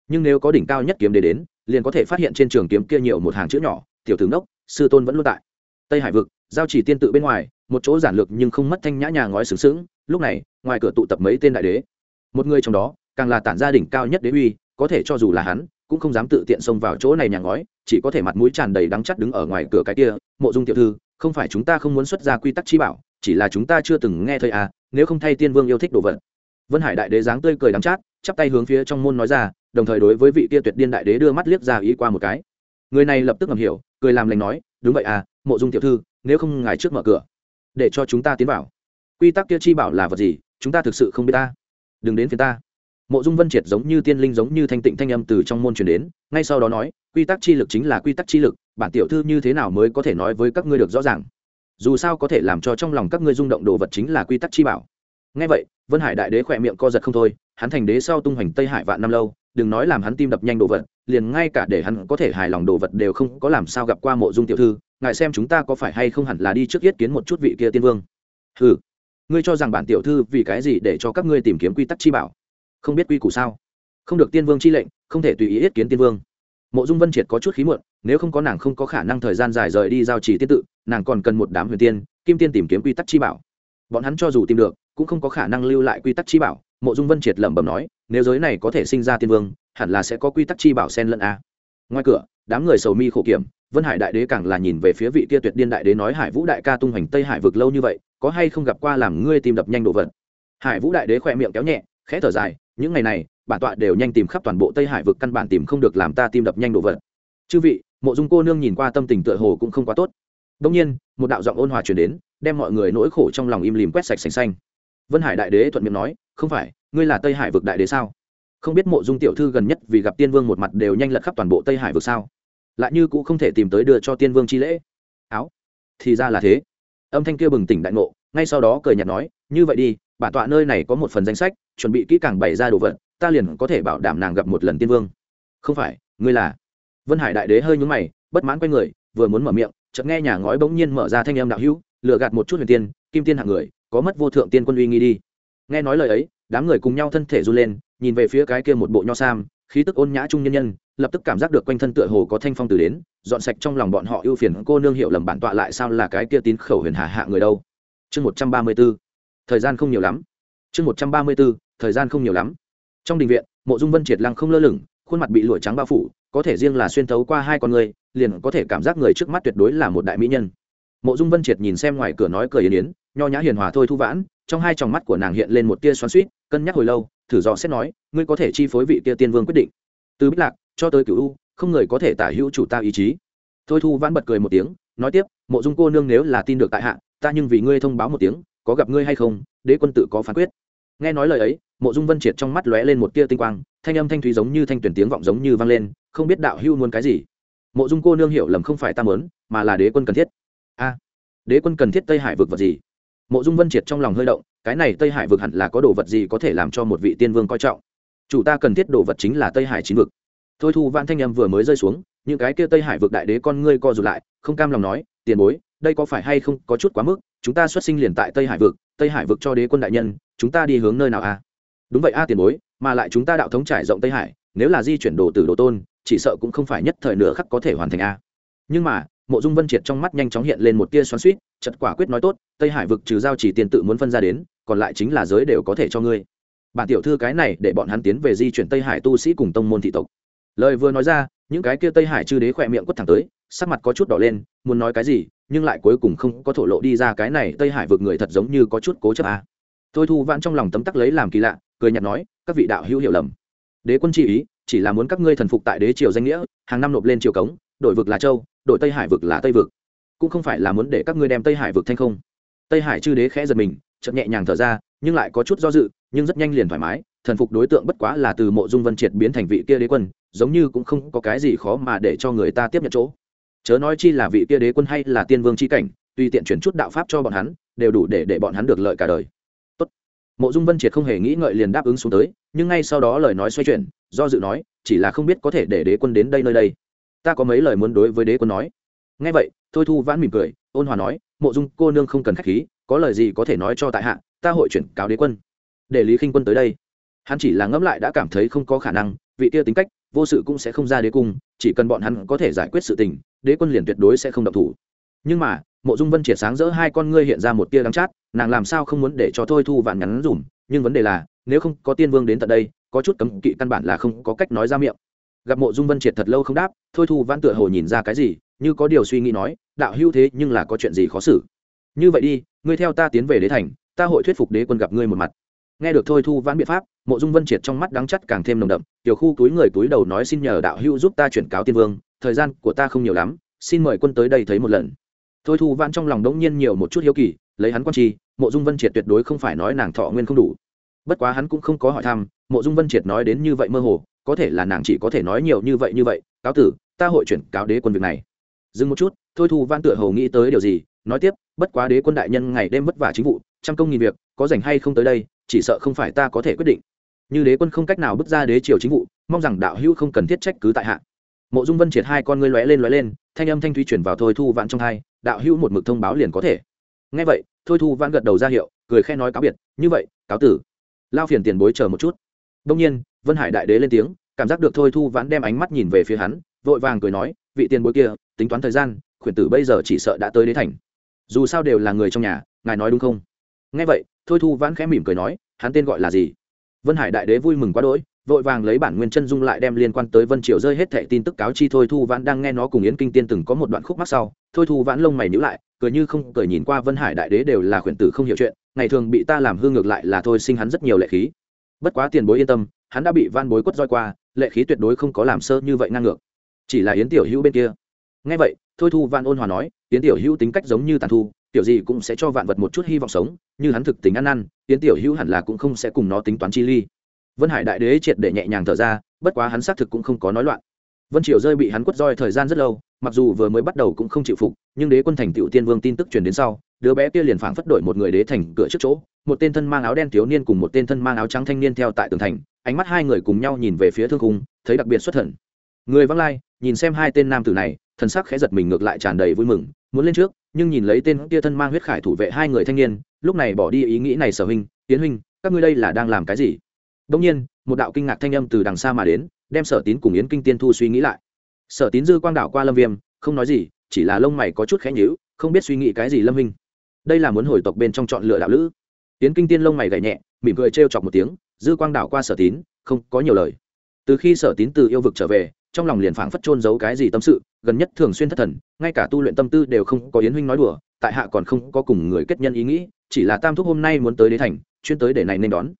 Nhưng nếu có đỉnh cao nhất kiếm đế đến, liền có thể phát hiện trên trường kiếm kia nhiều một hàng chữ nhỏ, tiểu tướng đốc sư tôn vẫn luôn tại. Tây hải vực, giao chỉ tiên tự bên ngoài, một chỗ giản lược nhưng không mất thanh nhã nhà ngói sướng sướng lúc này, ngoài cửa tụ tập mấy tên đại đế. Một người trong đó, càng là tản gia đỉnh cao nhất đế uy, có thể cho dù là hắn, cũng không dám tự tiện xông vào chỗ này nhà ngói, chỉ có thể mặt mũi tràn đầy đắng chắt đứng ở ngoài cửa cái kia, mộ dung tiểu thư không phải chúng ta không muốn xuất ra quy tắc chi bảo, chỉ là chúng ta chưa từng nghe thấy à nếu không thay tiên vương yêu thích đồ vật. Vân hải đại đế dáng tươi cười đắm chát, chắp tay hướng phía trong môn nói ra, đồng thời đối với vị kia tuyệt điên đại đế đưa mắt liếc ra ý qua một cái. Người này lập tức ngầm hiểu, cười làm lành nói, đúng vậy à mộ dung tiểu thư, nếu không ngài trước mở cửa, để cho chúng ta tiến vào. Quy tắc kia chi bảo là vật gì, chúng ta thực sự không biết ta. Đừng đến phía ta. Mộ dung vân triệt giống như tiên linh giống như thanh tịnh thanh âm từ trong môn truyền đến, ngay sau đó nói quy tắc chi lực chính là quy tắc chi lực, bản tiểu thư như thế nào mới có thể nói với các ngươi được rõ ràng? Dù sao có thể làm cho trong lòng các ngươi rung động đồ vật chính là quy tắc chi bảo. Ngay vậy, vân hải đại đế khỏe miệng co giật không thôi, hắn thành đế sau tung hoành tây hải vạn năm lâu, đừng nói làm hắn tim đập nhanh đồ vật, liền ngay cả để hắn có thể hài lòng đồ vật đều không có làm sao gặp qua mộ dung tiểu thư, ngài xem chúng ta có phải hay không hẳn là đi trước yết kiến một chút vị kia tiên vương? Ừ ngươi cho rằng bản tiểu thư vì cái gì để cho các ngươi tìm kiếm quy tắc chi bảo? Không biết quy củ sao? Không được tiên vương chi lệnh, không thể tùy ý yết kiến tiên vương mộ dung vân triệt có chút khí muộn, nếu không có nàng không có khả năng thời gian dài rời đi giao trì tiên tự, nàng còn cần một đám huyền tiên, kim tiên tìm kiếm quy tắc chi bảo. Bọn hắn cho dù tìm được, cũng không có khả năng lưu lại quy tắc chi bảo, mộ dung vân triệt lẩm bẩm nói, nếu giới này có thể sinh ra tiên vương, hẳn là sẽ có quy tắc chi bảo sen lẫn a. Ngoài cửa, đám người sầu mi khổ kiểm, vân hải đại đế càng là nhìn về phía vị kia tuyệt điên đại đế nói hải vũ đại ca tung hoành tây hải vực lâu như vậy, có hay không gặp qua làm ngươi tìm đập nhanh đồ vật? Hải vũ đại đế khỏe miệng kéo nhẹ, khẽ thở dài, những ngày này bản tọa đều nhanh tìm khắp toàn bộ tây hải vực căn bản tìm không được làm ta tim đập nhanh đồ vật. Chư vị, mộ dung cô nương nhìn qua tâm tình tựa hồ cũng không quá tốt. Đông nhiên, một đạo giọng ôn hòa truyền đến, đem mọi người nỗi khổ trong lòng im lìm quét sạch sành xanh. Vân hải đại đế thuận miệng nói, không phải, ngươi là tây hải vực đại đế sao? Không biết mộ dung tiểu thư gần nhất vì gặp tiên vương một mặt đều nhanh lật khắp toàn bộ tây hải vực sao? Lại như cũng không thể tìm tới đưa cho tiên vương chi lễ. Áo, thì ra là thế. Âm thanh kia bừng tỉnh đại ngộ, ngay sau đó cười nhạt nói, như vậy đi, bản tọa nơi này có một phần danh sách, chuẩn bị kỹ càng bày ra đồ vật ta liền có thể bảo đảm nàng gặp một lần tiên vương. Không phải, ngươi là. Vân hải đại đế hơi nhúng mày, bất mãn quay người, vừa muốn mở miệng, chợt nghe nhà ngói bỗng nhiên mở ra thanh âm đạo hữu, lừa gạt một chút huyền tiên, kim tiên hạng người, có mất vô thượng tiên quân uy nghi đi. Nghe nói lời ấy, đám người cùng nhau thân thể run lên, nhìn về phía cái kia một bộ nho sam, khí tức ôn nhã trung nhân nhân, lập tức cảm giác được quanh thân tựa hồ có thanh phong từ đến, dọn sạch trong lòng bọn họ ưu phiền cô nương hiệu lầm bản tọa lại sao là cái kia tín khẩu huyền hạ hạ người đâu. Chương một trăm ba mươi b ố thời gian không nhiều lắm. Chương một trăm ba mươi b ố thời gian không nhiều lắm trong đình viện, mộ dung vân triệt lăng không lơ lửng, khuôn mặt bị lụa trắng bao phủ, có thể riêng là xuyên thấu qua hai con người, liền có thể cảm giác người trước mắt tuyệt đối là một đại mỹ nhân. Mộ dung vân triệt nhìn xem ngoài cửa nói cười yến yến, nho nhã hiền hòa thôi thu vãn, trong hai tròng mắt của nàng hiện lên một tia xoắn suýt cân nhắc hồi lâu, thử dò xét nói, ngươi có thể chi phối vị tia tiên vương quyết định? Từ bích lạc, cho tới cựu u, không người có thể tả hữu chủ ta ý chí. Thôi thu vãn bật cười một tiếng, nói tiếp, mộ dung cô nương nếu là tin được tại hạ, ta nhưng vì ngươi thông báo một tiếng, có gặp ngươi hay không, đế quân tự có phán quyết nghe nói lời ấy, mộ dung vân triệt trong mắt lóe lên một tia tinh quang, thanh âm thanh thúy giống như thanh tuyển tiếng vọng giống như vang lên, không biết đạo hưu muốn cái gì. Mộ dung cô nương hiểu lầm không phải ta mớn mà là đế quân cần thiết. A, đế quân cần thiết tây hải vực vật gì? Mộ dung vân triệt trong lòng hơi động, cái này tây hải vực hẳn là có đồ vật gì có thể làm cho một vị tiên vương coi trọng? Chủ ta cần thiết đồ vật chính là tây hải chín vực. Thôi thu vãn thanh âm vừa mới rơi xuống, những cái kia tây hải vực đại đế con ngươi co rụt lại, không cam lòng nói, tiền bối, đây có phải hay không có chút quá mức, chúng ta xuất sinh liền tại tây hải vực tây hải vực cho đế quân đại nhân, chúng ta đi hướng nơi nào a đúng vậy a tiền bối, mà lại chúng ta đạo thống trải rộng tây hải, nếu là di chuyển đồ từ đồ tôn, chỉ sợ cũng không phải nhất thời nửa khắc có thể hoàn thành a. Nhưng mà, mộ dung vân triệt trong mắt nhanh chóng hiện lên một tia xoắn suýt chật quả quyết nói tốt, tây hải vực trừ giao chỉ tiền tự muốn phân ra đến, còn lại chính là giới đều có thể cho ngươi. Bản tiểu thư cái này để bọn hắn tiến về di chuyển tây hải tu sĩ cùng tông môn thị tộc. Lời vừa nói ra, những cái kia tây hải chư đế khỏe miệng quất thẳng tới, sắc mặt có chút đỏ lên, muốn nói cái gì nhưng lại cuối cùng không có thổ lộ đi ra cái này tây hải vực người thật giống như có chút cố chấp à? thôi thu vãn trong lòng tấm tắc lấy làm kỳ lạ, cười nhạt nói, các vị đạo hữu hiểu lầm. Đế quân chi ý, chỉ là muốn các ngươi thần phục tại đế triều danh nghĩa, hàng năm nộp lên triều cống, đổi vực là châu, đổi tây hải vực là tây vực. Cũng không phải là muốn để các ngươi đem tây hải vực thanh không. Tây hải chư đế khẽ giật mình chậm nhẹ nhàng thở ra, nhưng lại có chút do dự, nhưng rất nhanh liền thoải mái, thần phục đối tượng bất quá là từ mộ dung vân triệt biến thành vị kia đế quân, giống như cũng không có cái gì khó mà để cho người ta tiếp nhận chỗ chớ nói chi là vị kia đế quân hay là tiên vương c h i cảnh, tùy tiện chuyển chút đạo pháp cho bọn hắn, đều đủ để để bọn hắn được lợi cả đời. Tốt. mộ dung vân triệt không hề nghĩ ngợi liền đáp ứng xuống tới, nhưng ngay sau đó lời nói xoay chuyển, do dự nói, chỉ là không biết có thể để đế quân đến đây nơi đây. Ta có mấy lời muốn đối với đế quân nói. Ngay vậy, thôi thu vãn mỉm cười, ôn hòa nói, mộ dung, cô nương không cần k h á c h khí, có lời gì có thể nói cho tại hạ, ta hội chuyển cáo đế quân. Để lý khinh quân tới đây. Hắn chỉ là ngẫm lại đã cảm thấy không có khả năng, vị kia tính cách, vô sự cũng sẽ không ra đế cung, chỉ cần bọn hắn có thể giải quyết sự tình đế quân liền tuyệt đối sẽ không động thủ. Nhưng mà, mộ dung vân triệt sáng rỡ hai con ngươi hiện ra một tia đắng chát, nàng làm sao không muốn để cho thôi thu vạn ngắn dùm, nhưng vấn đề là, nếu không có tiên vương đến tận đây, có chút cấm kỵ căn bản là không có cách nói ra miệng. Gặp mộ dung vân triệt thật lâu không đáp, thôi thu vãn tựa hồ nhìn ra cái gì, như có điều suy nghĩ nói, đạo hưu thế, nhưng là có chuyện gì khó xử? Như vậy đi, ngươi theo ta tiến về đế thành, ta hội thuyết phục đế quân gặp ngươi một mặt. Nghe được thôi thu vãn biện pháp, mộ dung vân triệt trong mắt đắng chắt càng thêm nồng đậm, tiểu khu túi người túi đầu nói xin nhờ đạo hưu giúp ta chuyển cáo tiên vương thời gian của ta không nhiều lắm, xin mời quân tới đây thấy một lần. Thôi thu vãn trong lòng đống nhiên nhiều một chút hiếu kỳ, lấy hắn quan chi mộ dung vân triệt tuyệt đối không phải nói nàng thọ nguyên không đủ. Bất quá hắn cũng không có hỏi thăm, mộ dung vân triệt nói đến như vậy mơ hồ, có thể là nàng chỉ có thể nói nhiều như vậy như vậy. Cáo tử, ta hội chuyển cáo đế quân việc này. Dừng một chút, thôi thu vãn tựa hầu nghĩ tới điều gì, nói tiếp, bất quá đế quân đại nhân ngày đêm vất vả chính vụ, trăm công nghìn việc, có rảnh hay không tới đây, chỉ sợ không phải ta có thể quyết định. Như đế quân không cách nào bước ra đế triều chính vụ, mong rằng đạo hữu không cần thiết trách cứ tại hạ mộ dung vân triệt hai con ngươi lóe lên lóe lên, thanh âm thanh thúy chuyển vào thôi thu vãn trong hai, đạo hữu một mực thông báo liền có thể. Ngay vậy, thôi thu vãn gật đầu ra hiệu, cười khe nói cáo biệt, như vậy, cáo tử. Lao phiền tiền bối chờ một chút. Đông nhiên, vân hải đại đế lên tiếng, cảm giác được thôi thu vãn đem ánh mắt nhìn về phía hắn, vội vàng cười nói, vị tiền bối kia, tính toán thời gian, khuyển tử bây giờ chỉ sợ đã tới đế thành. Dù sao đều là người trong nhà, ngài nói đúng không? Nghe vậy, thôi thu vãn khẽ mỉm cười nói, hắn tên gọi là gì? Vân hải đại đế vui mừng quá đỗi vội vàng lấy bản nguyên chân dung lại đem liên quan tới vân triều rơi hết thệ tin tức cáo chi thôi thu vãn đang nghe nó cùng yến kinh tiên từng có một đoạn khúc mắc sau. Thôi thu vãn lông mày nhữ lại, cười như không cười nhìn qua vân hải đại đế đều là khuyển tử không hiểu chuyện, ngày thường bị ta làm hư ngược lại là thôi sinh hắn rất nhiều lệ khí. Bất quá tiền bối yên tâm, hắn đã bị van bối quất roi qua, lệ khí tuyệt đối không có làm sơ như vậy ngang ngược. Chỉ là yến tiểu hữu bên kia. Nghe vậy, thôi thu van ôn hòa nói, yến tiểu hữu tính cách giống như tàn thu, tiểu gì cũng sẽ cho vạn vật một chút hy vọng sống, như hắn thực tính ăn ăn yến tiểu hữu hẳn là cũng không sẽ cùng nó tính toán chi ly vân hải đại đế triệt để nhẹ nhàng thở ra, bất quá hắn xác thực cũng không có nói loạn. Vân triều rơi bị hắn quất roi thời gian rất lâu, mặc dù vừa mới bắt đầu cũng không chịu phục, nhưng đế quân thành tựu tiên vương tin tức truyền đến sau, đứa bé kia liền phảng phất đổi một người đế thành cửa trước chỗ, một tên thân mang áo đen thiếu niên cùng một tên thân mang áo trắng thanh niên theo tại tường thành, ánh mắt hai người cùng nhau nhìn về phía thương khung, thấy đặc biệt xuất thần. Người văng lai, nhìn xem hai tên nam tử này, thần sắc khẽ giật mình ngược lại tràn đầy vui mừng, muốn lên trước, nhưng nhìn lấy tên kia thân mang huyết khải thủ vệ hai người thanh niên, lúc này bỏ đi ý nghĩ này sở huynh, tiến huynh, các ngươi đây là đang làm cái gì? Đông nhiên, một đạo kinh ngạc thanh âm từ đằng xa mà đến, đem sở tín cùng yến kinh tiên thu suy nghĩ lại. Sở tín dư quang đảo qua lâm viêm, không nói gì, chỉ là lông mày có chút khẽ nhíu, không biết suy nghĩ cái gì lâm huynh đây là muốn hồi tộc bên trong chọn lựa đạo lữ. Yến kinh tiên lông mày gảy nhẹ, mỉm cười trêu chọc một tiếng, dư quang đảo qua sở tín, không có nhiều lời. Từ khi sở tín từ yêu vực trở về, trong lòng liền phảng phất trôn giấu cái gì tâm sự, gần nhất thường xuyên thất thần, ngay cả tu luyện tâm tư đều không có yến huynh nói đùa, tại hạ còn không có cùng người kết nhân ý nghĩ, chỉ là tam thúc hôm nay muốn tới đế thành, chuyên tới để này nên đón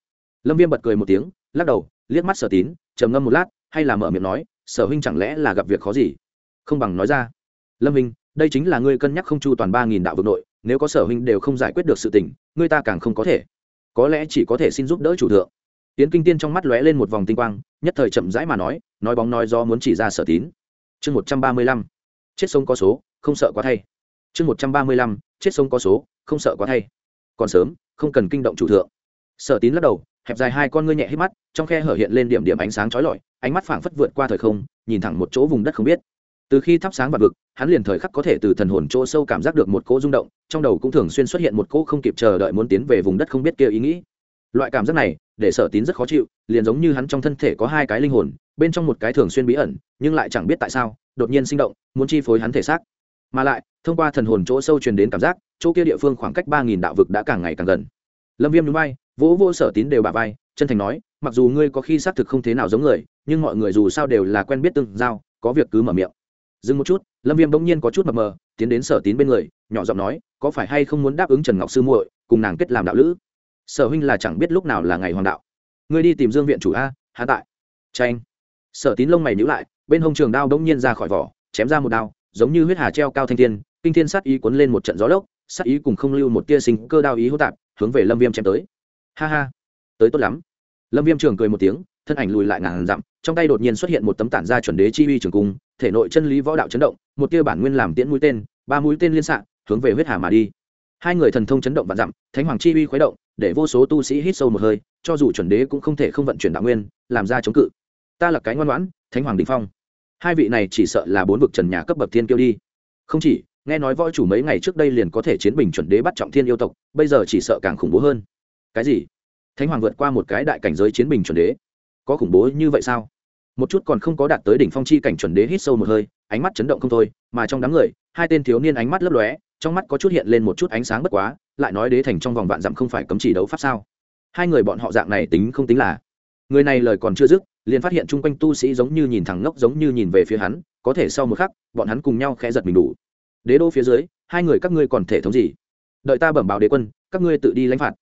lâm viêm bật cười một tiếng, lắc đầu, liếc mắt sở tín, trầm ngâm một lát, hay là mở miệng nói, sở huynh chẳng lẽ là gặp việc khó gì? Không bằng nói ra. Lâm huynh, đây chính là ngươi cân nhắc không chu toàn ba nghìn đạo vực nội, nếu có sở huynh đều không giải quyết được sự tình, ngươi ta càng không có thể. Có lẽ chỉ có thể xin giúp đỡ chủ thượng. Tiến kinh tiên trong mắt lóe lên một vòng tinh quang, nhất thời chậm rãi mà nói nói bóng nói do muốn chỉ ra sở tín. Chương một trăm ba mươi lăm, chết sống có số, không sợ quá thay. Chương một trăm ba mươi lăm, chết sống có số, không sợ quá thay. Còn sớm, không cần kinh động chủ thượng. Sở tín lắc đầu hẹp dài hai con ngươi nhẹ hít mắt, trong khe hở hiện lên điểm điểm ánh sáng trói lọi, ánh mắt phảng phất vượt qua thời không, nhìn thẳng một chỗ vùng đất không biết. Từ khi thắp sáng vật vực, hắn liền thời khắc có thể từ thần hồn chỗ sâu cảm giác được một cỗ rung động, trong đầu cũng thường xuyên xuất hiện một cỗ không kịp chờ đợi muốn tiến về vùng đất không biết kia ý nghĩ. Loại cảm giác này, để sở tín rất khó chịu, liền giống như hắn trong thân thể có hai cái linh hồn, bên trong một cái thường xuyên bí ẩn, nhưng lại chẳng biết tại sao, đột nhiên sinh động, muốn chi phối hắn thể xác. Mà lại, thông qua thần hồn chỗ sâu truyền đến cảm giác, chỗ kia địa phương khoảng cách ba nghìn đạo vực đã càng ngày càng gần. Lâm viêm núi bay vỗ vô sở tín đều bà vai, chân thành nói, mặc dù ngươi có khi xác thực không thế nào giống người, nhưng mọi người dù sao đều là quen biết từng giao, có việc cứ mở miệng. Dừng một chút, lâm viêm bỗng nhiên có chút mập mờ, tiến đến sở tín bên người, nhỏ giọng nói, có phải hay không muốn đáp ứng trần ngọc sư muội, cùng nàng kết làm đạo lữ? Sở huynh là chẳng biết lúc nào là ngày hoàng đạo. Ngươi đi tìm dương viện chủ a, hạ tại. Tranh sở tín lông mày nhữ lại, bên hông trường đao bỗng nhiên ra khỏi vỏ, chém ra một đao, giống như huyết hà treo cao thanh thiên, kinh thiên sát ý cuốn lên một trận gió lốc, sát ý cùng không lưu một tia sinh cơ đao ý hô tạp, hướng về lâm viêm chém tới ha ha, tới tốt lắm. Lâm viêm trường cười một tiếng, thân ảnh lùi lại ngàn dặm, trong tay đột nhiên xuất hiện một tấm tản ra chuẩn đế chi uy trường cung, thể nội chân lý võ đạo chấn động, một tia bản nguyên làm tiễn mũi tên, ba mũi tên liên xạ, hướng về huyết hà mà đi. Hai người thần thông chấn động vạn dặm, thánh hoàng chi uy khuấy động, để vô số tu sĩ hít sâu một hơi, cho dù chuẩn đế cũng không thể không vận chuyển đạo nguyên, làm ra chống cự. Ta là cái ngoan ngoãn, thánh hoàng đình phong. Hai vị này chỉ sợ là bốn vực trần nhà cấp bậc thiên kiêu đi. Không chỉ, nghe nói võ chủ mấy ngày trước đây liền có thể chiến bình chuẩn đế bắt trọng thiên yêu tộc, bây giờ chỉ sợ càng khủng bố hơn cái gì? Thánh hoàng vượt qua một cái đại cảnh giới chiến bình chuẩn đế. Có khủng bố như vậy sao? Một chút còn không có đạt tới đỉnh phong chi cảnh chuẩn đế hít sâu một hơi, ánh mắt chấn động không thôi, mà trong đám người, hai tên thiếu niên ánh mắt lấp lóe, trong mắt có chút hiện lên một chút ánh sáng bất quá, lại nói đế thành trong vòng vạn dặm không phải cấm chỉ đấu pháp sao? Hai người bọn họ dạng này tính không tính là. Người này lời còn chưa dứt, liền phát hiện chung quanh tu sĩ giống như nhìn thẳng ngốc, giống như nhìn về phía hắn, có thể sau một khắc, bọn hắn cùng nhau khẽ giật mình đủ. Đế đô phía dưới, hai người các ngươi còn thể thống gì? Đợi ta bẩm báo đế quân, các ngươi tự đi lãnh phạt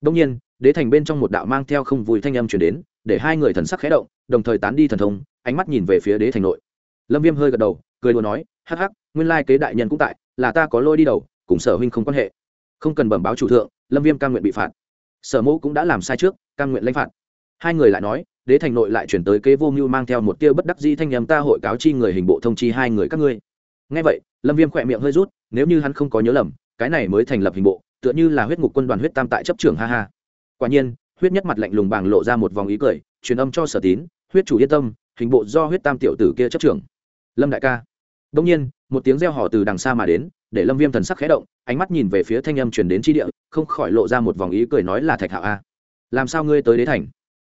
đông nhiên, đế thành bên trong một đạo mang theo không vui thanh âm chuyển đến, để hai người thần sắc khẽ động, đồng thời tán đi thần thông, ánh mắt nhìn về phía đế thành nội. Lâm viêm hơi gật đầu, cười đùa nói, hắc hắc, nguyên lai kế đại nhân cũng tại, là ta có lôi đi đầu, cùng sở huynh không quan hệ. Không cần bẩm báo chủ thượng, lâm viêm cam nguyện bị phạt. Sở mẫu cũng đã làm sai trước, cam nguyện lãnh phạt. Hai người lại nói, đế thành nội lại chuyển tới kế vô mưu mang theo một tia bất đắc di thanh nhầm ta hội cáo chi người hình bộ thông chi hai người các ngươi. Ngay vậy, lâm viêm khỏe miệng hơi rút, nếu như hắn không có nhớ lầm, cái này mới thành lập hình bộ tựa như là huyết ngục quân đoàn huyết tam tại chấp trưởng, ha ha. Quả nhiên, huyết nhất mặt lạnh lùng bàng lộ ra một vòng ý cười, truyền âm cho sở tín, huyết chủ yên tâm, hình bộ do huyết tam tiểu tử kia chấp trưởng. Lâm đại ca. Đông nhiên, một tiếng reo hò từ đằng xa mà đến, để lâm viêm thần sắc khẽ động, ánh mắt nhìn về phía thanh âm truyền đến tri địa, không khỏi lộ ra một vòng ý cười nói là thạch hạo a. Làm sao ngươi tới đế thành?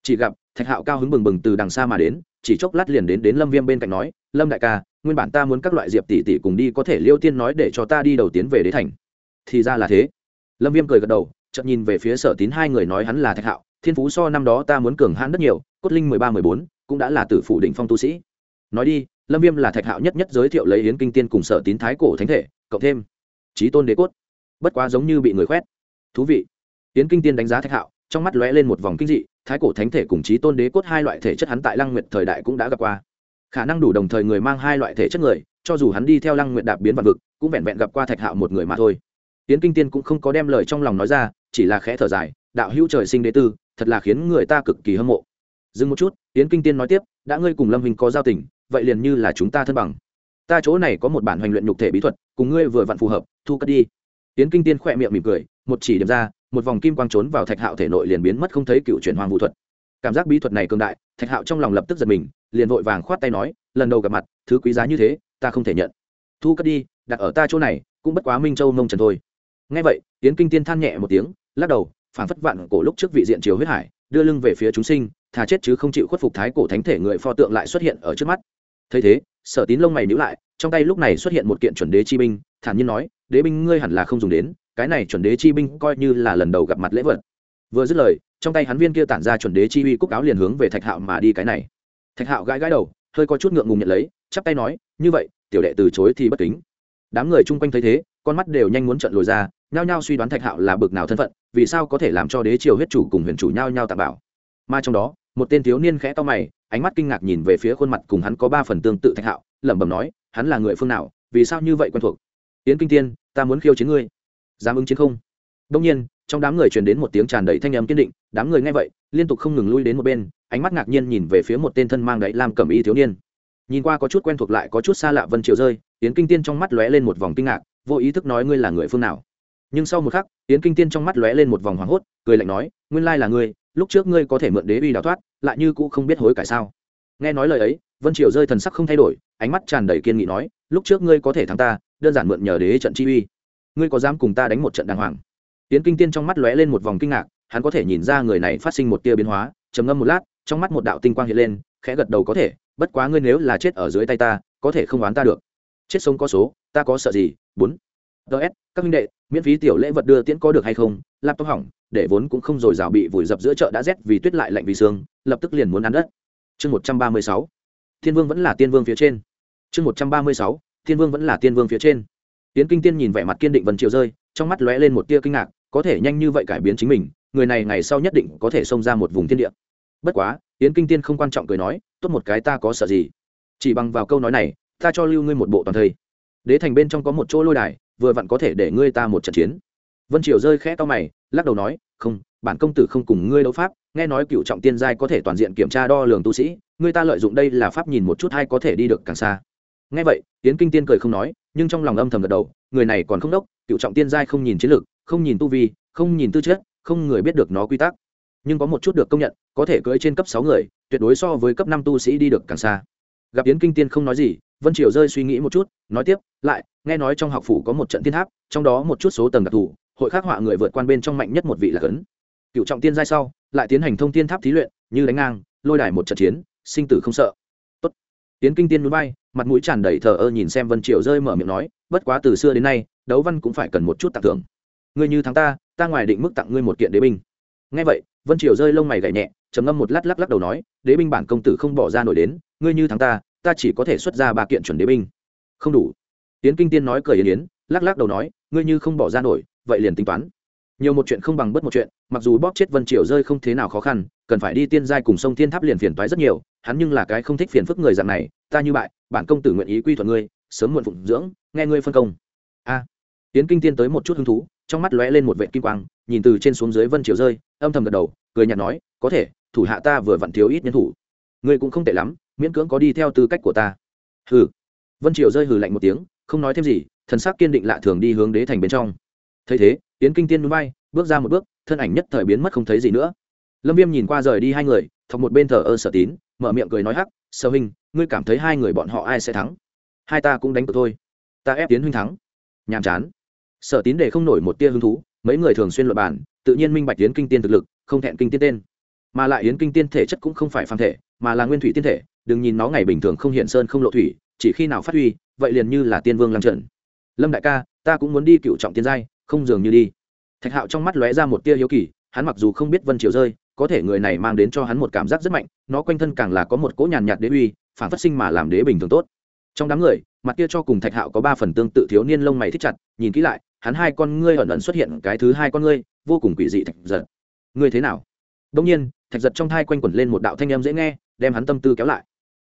Chỉ gặp, thạch hạo cao hứng bừng bừng từ đằng xa mà đến, chỉ chốc lát liền đến đến lâm viêm bên cạnh nói, lâm đại ca, nguyên bản ta muốn các loại diệp tỷ tỷ cùng đi có thể liêu tiên nói để cho ta đi đầu tiến về đế thành. Thì ra là thế lâm viêm cười gật đầu chậm nhìn về phía sở tín hai người nói hắn là thạch hạo, thiên phú so năm đó ta muốn cường hãn rất nhiều, cốt linh mười ba, mười bốn, cũng đã là tử phủ đỉnh phong tu sĩ. Nói đi, lâm viêm là thạch hạo nhất nhất giới thiệu lấy hiến kinh tiên cùng sở tín thái cổ thánh thể, cộng thêm trí tôn đế cốt. Bất quá giống như bị người khoét. Thú vị. Hiến kinh tiên đánh giá thạch hạo, trong mắt lóe lên một vòng kinh dị, thái cổ thánh thể cùng trí tôn đế cốt hai loại thể chất hắn tại lăng nguyệt thời đại cũng đã gặp qua. Khả năng đủ đồng thời người mang hai loại thể chất người, cho dù hắn đi theo lăng nguyệt đạp biến vật vực, cũng vẹn vẹn gặp qua thạch hạo một người mà thôi tiến kinh tiên cũng không có đem lời trong lòng nói ra, chỉ là khẽ thở dài, đạo hữu trời sinh đế tư thật là khiến người ta cực kỳ hâm mộ. Dừng một chút tiến kinh tiên nói tiếp, đã ngươi cùng lâm hình có giao tình, vậy liền như là chúng ta thân bằng. Ta chỗ này có một bản hoành luyện nhục thể bí thuật, cùng ngươi vừa vặn phù hợp, thu cất đi. Tiến kinh tiên khỏe miệng mỉm cười, một chỉ điểm ra, một vòng kim quang trốn vào thạch hạo thể nội liền biến mất không thấy cựu chuyển hoàng vũ thuật. Cảm giác bí thuật này cường đại, thạch hạo trong lòng lập tức giật mình, liền vội vàng khoát tay nói, lần đầu gặp mặt, thứ quý giá như thế, ta không thể nhận. Thu cất đi, đặt ở ta chỗ này, cũng bất quá minh châu mông trần thôi ngay vậy tiến kinh tiên than nhẹ một tiếng, lắc đầu phản phất vạn cổ lúc trước vị diện chiều huyết hải, đưa lưng về phía chúng sinh, thà chết chứ không chịu khuất phục thái cổ thánh thể người pho tượng lại xuất hiện ở trước mắt. Thấy thế, sở tín lông mày nhíu lại, trong tay lúc này xuất hiện một kiện chuẩn đế chi binh, thản nhiên nói, đế binh ngươi hẳn là không dùng đến, cái này chuẩn đế chi binh coi như là lần đầu gặp mặt lễ vật. Vừa dứt lời, trong tay hắn viên kia tản ra chuẩn đế chi uy cúc áo liền hướng về thạch hạo mà đi cái này. Thạch hạo gãi gãi đầu, hơi có chút ngượng ngùng nhận lấy, chắp tay nói, như vậy, tiểu đệ từ chối thì bất kính. Đám người chung quanh thấy thế, con mắt đều nhanh muốn trận lồi ra nhao nhao suy đoán thạch hạo là bực nào thân phận, vì sao có thể làm cho đế triều huyết chủ cùng huyền chủ nhao nhao tạm bảo. Mà trong đó, một tên thiếu niên khẽ to mày, ánh mắt kinh ngạc nhìn về phía khuôn mặt cùng hắn có ba phần tương tự thạch hạo, lẩm bẩm nói, hắn là người phương nào, vì sao như vậy quen thuộc? Yến kinh tiên, ta muốn khiêu chiến ngươi. Dám ứng chiến không? Đông nhiên, trong đám người truyền đến một tiếng tràn đầy thanh âm kiên định, đám người nghe vậy, liên tục không ngừng lui đến một bên, ánh mắt ngạc nhiên nhìn về phía một tên thân mang đấy làm cẩm y thiếu niên. Nhìn qua có chút quen thuộc lại có chút xa lạ vân triều rơi, yến kinh tiên trong mắt lóe lên một vòng kinh ngạc, vô ý thức nói ngươi là người phương nào? Nhưng sau một khắc, yến kinh tiên trong mắt lóe lên một vòng hoảng hốt, cười lạnh nói, nguyên lai là ngươi, lúc trước ngươi có thể mượn đế uy đào thoát, lại như cũ không biết hối cải sao. Nghe nói lời ấy, vân triều rơi thần sắc không thay đổi, ánh mắt tràn đầy kiên nghị nói, lúc trước ngươi có thể thắng ta, đơn giản mượn nhờ đế trận chi uy. Ngươi có dám cùng ta đánh một trận đàng hoàng? Tiến kinh tiên trong mắt lóe lên một vòng kinh ngạc, hắn có thể nhìn ra người này phát sinh một tia biến hóa, trầm ngâm một lát, trong mắt một đạo tinh quang hiện lên, khẽ gật đầu có thể, bất quá ngươi nếu là chết ở dưới tay ta, có thể không oán ta được. Chết sống có số, ta có sợ gì? Bốn ts các minh đệ, miễn phí tiểu lễ vật đưa tiễn có được hay không? Laptop hỏng, để vốn cũng không dồi dào bị vùi dập giữa chợ đã rét vì tuyết lại lạnh vì sương, lập tức liền muốn ăn đất. Chương một trăm ba mươi sáu. Thiên vương vẫn là tiên vương phía trên. Chương một trăm ba mươi sáu. Thiên vương vẫn là tiên vương phía trên. Tiến kinh tiên nhìn vẻ mặt kiên định vần chiều rơi, trong mắt lóe lên một tia kinh ngạc, có thể nhanh như vậy cải biến chính mình, người này ngày sau nhất định có thể xông ra một vùng thiên địa. Bất quá tiến kinh tiên không quan trọng cười nói, tốt một cái ta có sợ gì? Chỉ bằng vào câu nói này, ta cho lưu ngươi một bộ toàn thây. Đế thành bên trong có một chỗ lôi đài vừa vặn có thể để ngươi ta một trận chiến. Vân triều rơi khẽ to mày, lắc đầu nói, không, bản công tử không cùng ngươi đấu pháp, nghe nói cựu trọng tiên giai có thể toàn diện kiểm tra đo lường tu sĩ, ngươi ta lợi dụng đây là pháp nhìn một chút hay có thể đi được càng xa. Nghe vậy tiến kinh tiên cười không nói, nhưng trong lòng âm thầm gật đầu, người này còn không đốc, cựu trọng tiên giai không nhìn chiến lược, không nhìn tu vi, không nhìn tư chất, không người biết được nó quy tắc. Nhưng có một chút được công nhận, có thể cưỡi trên cấp sáu người, tuyệt đối so với cấp năm tu sĩ đi được càng xa. Gặp yến kinh tiên không nói gì vân triều rơi suy nghĩ một chút, nói tiếp, lại, nghe nói trong học phủ có một trận thiên tháp, trong đó một chút số tầng đặc thù, hội khắc họa người vượt quan bên trong mạnh nhất một vị là cấn. Cựu trọng tiên giai sau, lại tiến hành thông tiên tháp thí luyện, như đánh ngang, lôi đài một trận chiến, sinh tử không sợ. Tốt. tiến kinh tiên núi bay, mặt mũi tràn đầy thờ ơ nhìn xem vân triều rơi mở miệng nói, bất quá từ xưa đến nay, đấu văn cũng phải cần một chút tặng thưởng. Ngươi như thắng ta ta ngoài định mức tặng ngươi một kiện đế binh. Ngay vậy, vân triều rơi lông mày gảy nhẹ, trầm ngâm một lát lắc lắc đầu nói, đế binh bản công tử không bỏ ra nổi đến, ngươi như thắng ta ta chỉ có thể xuất ra ba kiện chuẩn đế binh. Không đủ. Tiến kinh tiên nói cười yến yến, lắc lắc đầu nói, ngươi như không bỏ ra nổi, vậy liền tính toán. Nhiều một chuyện không bằng bất một chuyện, mặc dù bóp chết vân triều rơi không thế nào khó khăn, cần phải đi tiên giai cùng sông thiên tháp liền phiền toái rất nhiều, hắn nhưng là cái không thích phiền phức người dạng này, ta như bại, bản công tử nguyện ý quy thuận ngươi, sớm muộn phụng dưỡng, nghe ngươi phân công. A. Tiến kinh tiên tới một chút hứng thú, trong mắt lóe lên một vệ kim quang, nhìn từ trên xuống dưới vân triều rơi, âm thầm gật đầu, cười nhạt nói, có thể, thủ hạ ta vừa vặn thiếu ít nhân thủ. Ngươi cũng không tệ lắm miễn cưỡng có đi theo tư cách của ta. Hừ. Vân triều rơi hừ lạnh một tiếng, không nói thêm gì, thần sắc kiên định lạ thường đi hướng đế thành bên trong. Thấy thế tiến kinh tiên núi bay, bước ra một bước, thân ảnh nhất thời biến mất không thấy gì nữa. Lâm viêm nhìn qua rời đi hai người, thọc một bên thờ ơ sở tín, mở miệng cười nói hắc sơ huynh, ngươi cảm thấy hai người bọn họ ai sẽ thắng? Hai ta cũng đánh cược thôi. Ta ép tiến huynh thắng. Nhàm chán. Sở tín để không nổi một tia hứng thú, mấy người thường xuyên luật bản tự nhiên minh bạch yến kinh tiên thực lực, không thẹn kinh tiên tên. Mà lại yến kinh tiên thể chất cũng không phải phàm thể, mà là nguyên thủy tiên thể đừng nhìn nó ngày bình thường không hiện sơn không lộ thủy, chỉ khi nào phát huy, vậy liền như là tiên vương lăng trận lâm đại ca, ta cũng muốn đi cựu trọng tiên giai, không dường như đi. Thạch hạo trong mắt lóe ra một tia hiếu kỳ, hắn mặc dù không biết vân triều rơi, có thể người này mang đến cho hắn một cảm giác rất mạnh, nó quanh thân càng là có một cỗ nhàn nhạt đế uy, phản phát sinh mà làm đế bình thường tốt. Trong đám người, mặt kia cho cùng thạch hạo có ba phần tương tự thiếu niên lông mày thích chặt, nhìn kỹ lại, hắn hai con ngươi ẩn ẩn xuất hiện cái thứ hai con ngươi, vô cùng quỷ dị thạch giật. Ngươi thế nào? Đông nhiên, thạch giật trong thai quanh quẩn lên một đạo thanh âm dễ nghe, đem hắn tâm tư kéo lại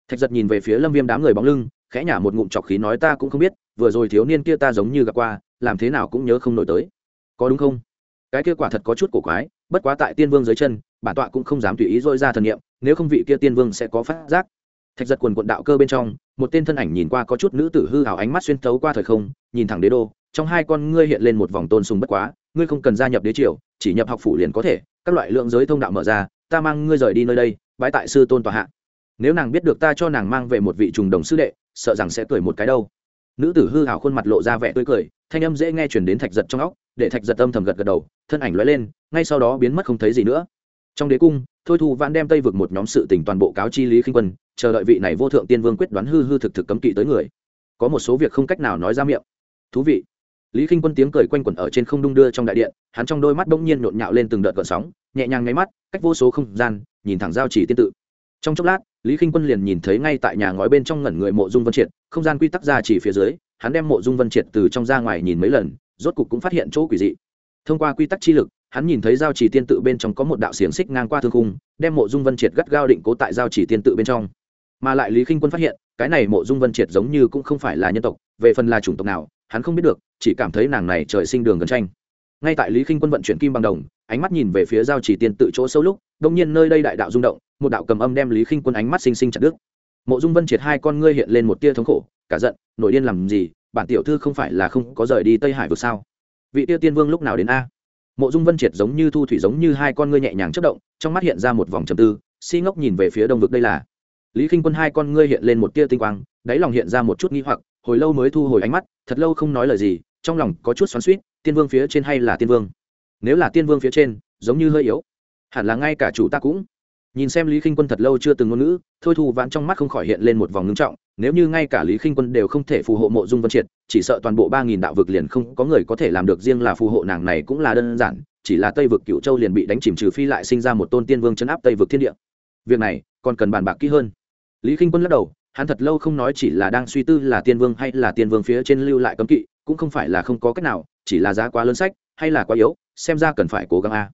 thạch giật nhìn về phía lâm viêm đám người bóng lưng, khẽ nhả một ngụm chọc khí nói ta cũng không biết, vừa rồi thiếu niên kia ta giống như gặp qua, làm thế nào cũng nhớ không nổi tới. Có đúng không? Cái kia quả thật có chút cổ quái, bất quá tại tiên vương dưới chân, bản tọa cũng không dám tùy ý dội ra thần nghiệm nếu không vị kia tiên vương sẽ có phát giác. Thạch giật quần quận đạo cơ bên trong, một tên thân ảnh nhìn qua có chút nữ tử hư hảo ánh mắt xuyên thấu qua thời không, nhìn thẳng đế đô, trong hai con ngươi hiện lên một vòng tôn sùng bất quá, ngươi không cần gia nhập đế triều, chỉ nhập học phủ liền có thể, các loại lượng giới thông đạo mở ra, ta mang ngươi rời đi nơi đây bãi tại sư tôn tòa hạ nếu nàng biết được ta cho nàng mang về một vị trùng đồng sư đệ, sợ rằng sẽ cười một cái đâu. Nữ tử hư hào khuôn mặt lộ ra vẻ tươi cười, thanh âm dễ nghe chuyển đến thạch giật trong óc, để thạch giật âm thầm gật gật đầu, thân ảnh lóe lên, ngay sau đó biến mất không thấy gì nữa. Trong đế cung, thôi thu vãn đem tây vực một nhóm sự tình toàn bộ cáo chi lý khinh quân, chờ đợi vị này vô thượng tiên vương quyết đoán hư hư thực thực cấm kỵ tới người. Có một số việc không cách nào nói ra miệng. Thú vị. Lý khinh quân tiếng cười quanh quẩn ở trên không đung đưa trong đại điện, hắn trong đôi mắt bỗng nhiên nhộn nhạo lên từng đợt gợn sóng, nhẹ nhàng nháy mắt, cách vô số không gian, nhìn thẳng giao chỉ tiên tự trong chốc lát, lý khinh quân liền nhìn thấy ngay tại nhà ngói bên trong ngẩn người mộ dung vân triệt, không gian quy tắc ra chỉ phía dưới, hắn đem mộ dung vân triệt từ trong ra ngoài nhìn mấy lần, rốt cục cũng phát hiện chỗ quỷ dị. Thông qua quy tắc chi lực, hắn nhìn thấy giao chỉ tiên tự bên trong có một đạo xiềng xích ngang qua thương khung, đem mộ dung vân triệt gắt gao định cố tại giao chỉ tiên tự bên trong. Mà lại lý khinh quân phát hiện, cái này mộ dung vân triệt giống như cũng không phải là nhân tộc, về phần là chủng tộc nào, hắn không biết được, chỉ cảm thấy nàng này trời sinh đường gần tranh. Ngay tại lý khinh quân vận chuyển kim bằng đồng, ánh mắt nhìn về phía giao chỉ tiên tự chỗ sâu lúc đông nhiên nơi đây đại đạo rung động một đạo cầm âm đem lý khinh quân ánh mắt xinh xinh chặt đứt. Mộ dung vân triệt hai con ngươi hiện lên một tia thống khổ, cả giận, nổi điên làm gì, bản tiểu thư không phải là không có rời đi tây hải vực sao? Vị tiêu tiên vương lúc nào đến a? Mộ dung vân triệt giống như thu thủy giống như hai con ngươi nhẹ nhàng chất động, trong mắt hiện ra một vòng trầm tư, si ngốc nhìn về phía đông vực đây là. Lý k i n h quân hai con ngươi hiện lên một tia tinh quang, đáy lòng hiện ra một chút nghi hoặc, hồi lâu mới thu hồi ánh mắt, thật lâu không nói lời gì, trong lòng có chút xoắn suýt tiên vương phía trên hay là tiên vương? Nếu là tiên vương phía trên, giống như hơi yếu. Hẳn là ngay cả chủ ta cũng nhìn xem lý k i n h quân thật lâu chưa từng ngôn ngữ, thôi thu vãn trong mắt không khỏi hiện lên một vòng ngưng trọng, nếu như ngay cả lý k i n h quân đều không thể phù hộ mộ dung vân triệt, chỉ sợ toàn bộ ba nghìn đạo vực liền không có người có thể làm được riêng là phù hộ nàng này cũng là đơn giản, chỉ là tây vực cựu châu liền bị đánh chìm trừ phi lại sinh ra một tôn tiên vương chấn áp tây vực thiên địa. Việc này, còn cần bàn bạc kỹ hơn. Lý k i n h quân lắc đầu, hắn thật lâu không nói chỉ là đang suy tư là tiên vương hay là tiên vương phía trên lưu lại cấm kỵ, cũng không phải là không có cách nào, chỉ là giá quá lớn sách, hay là quá yếu, xem ra cần phải cố gắng a.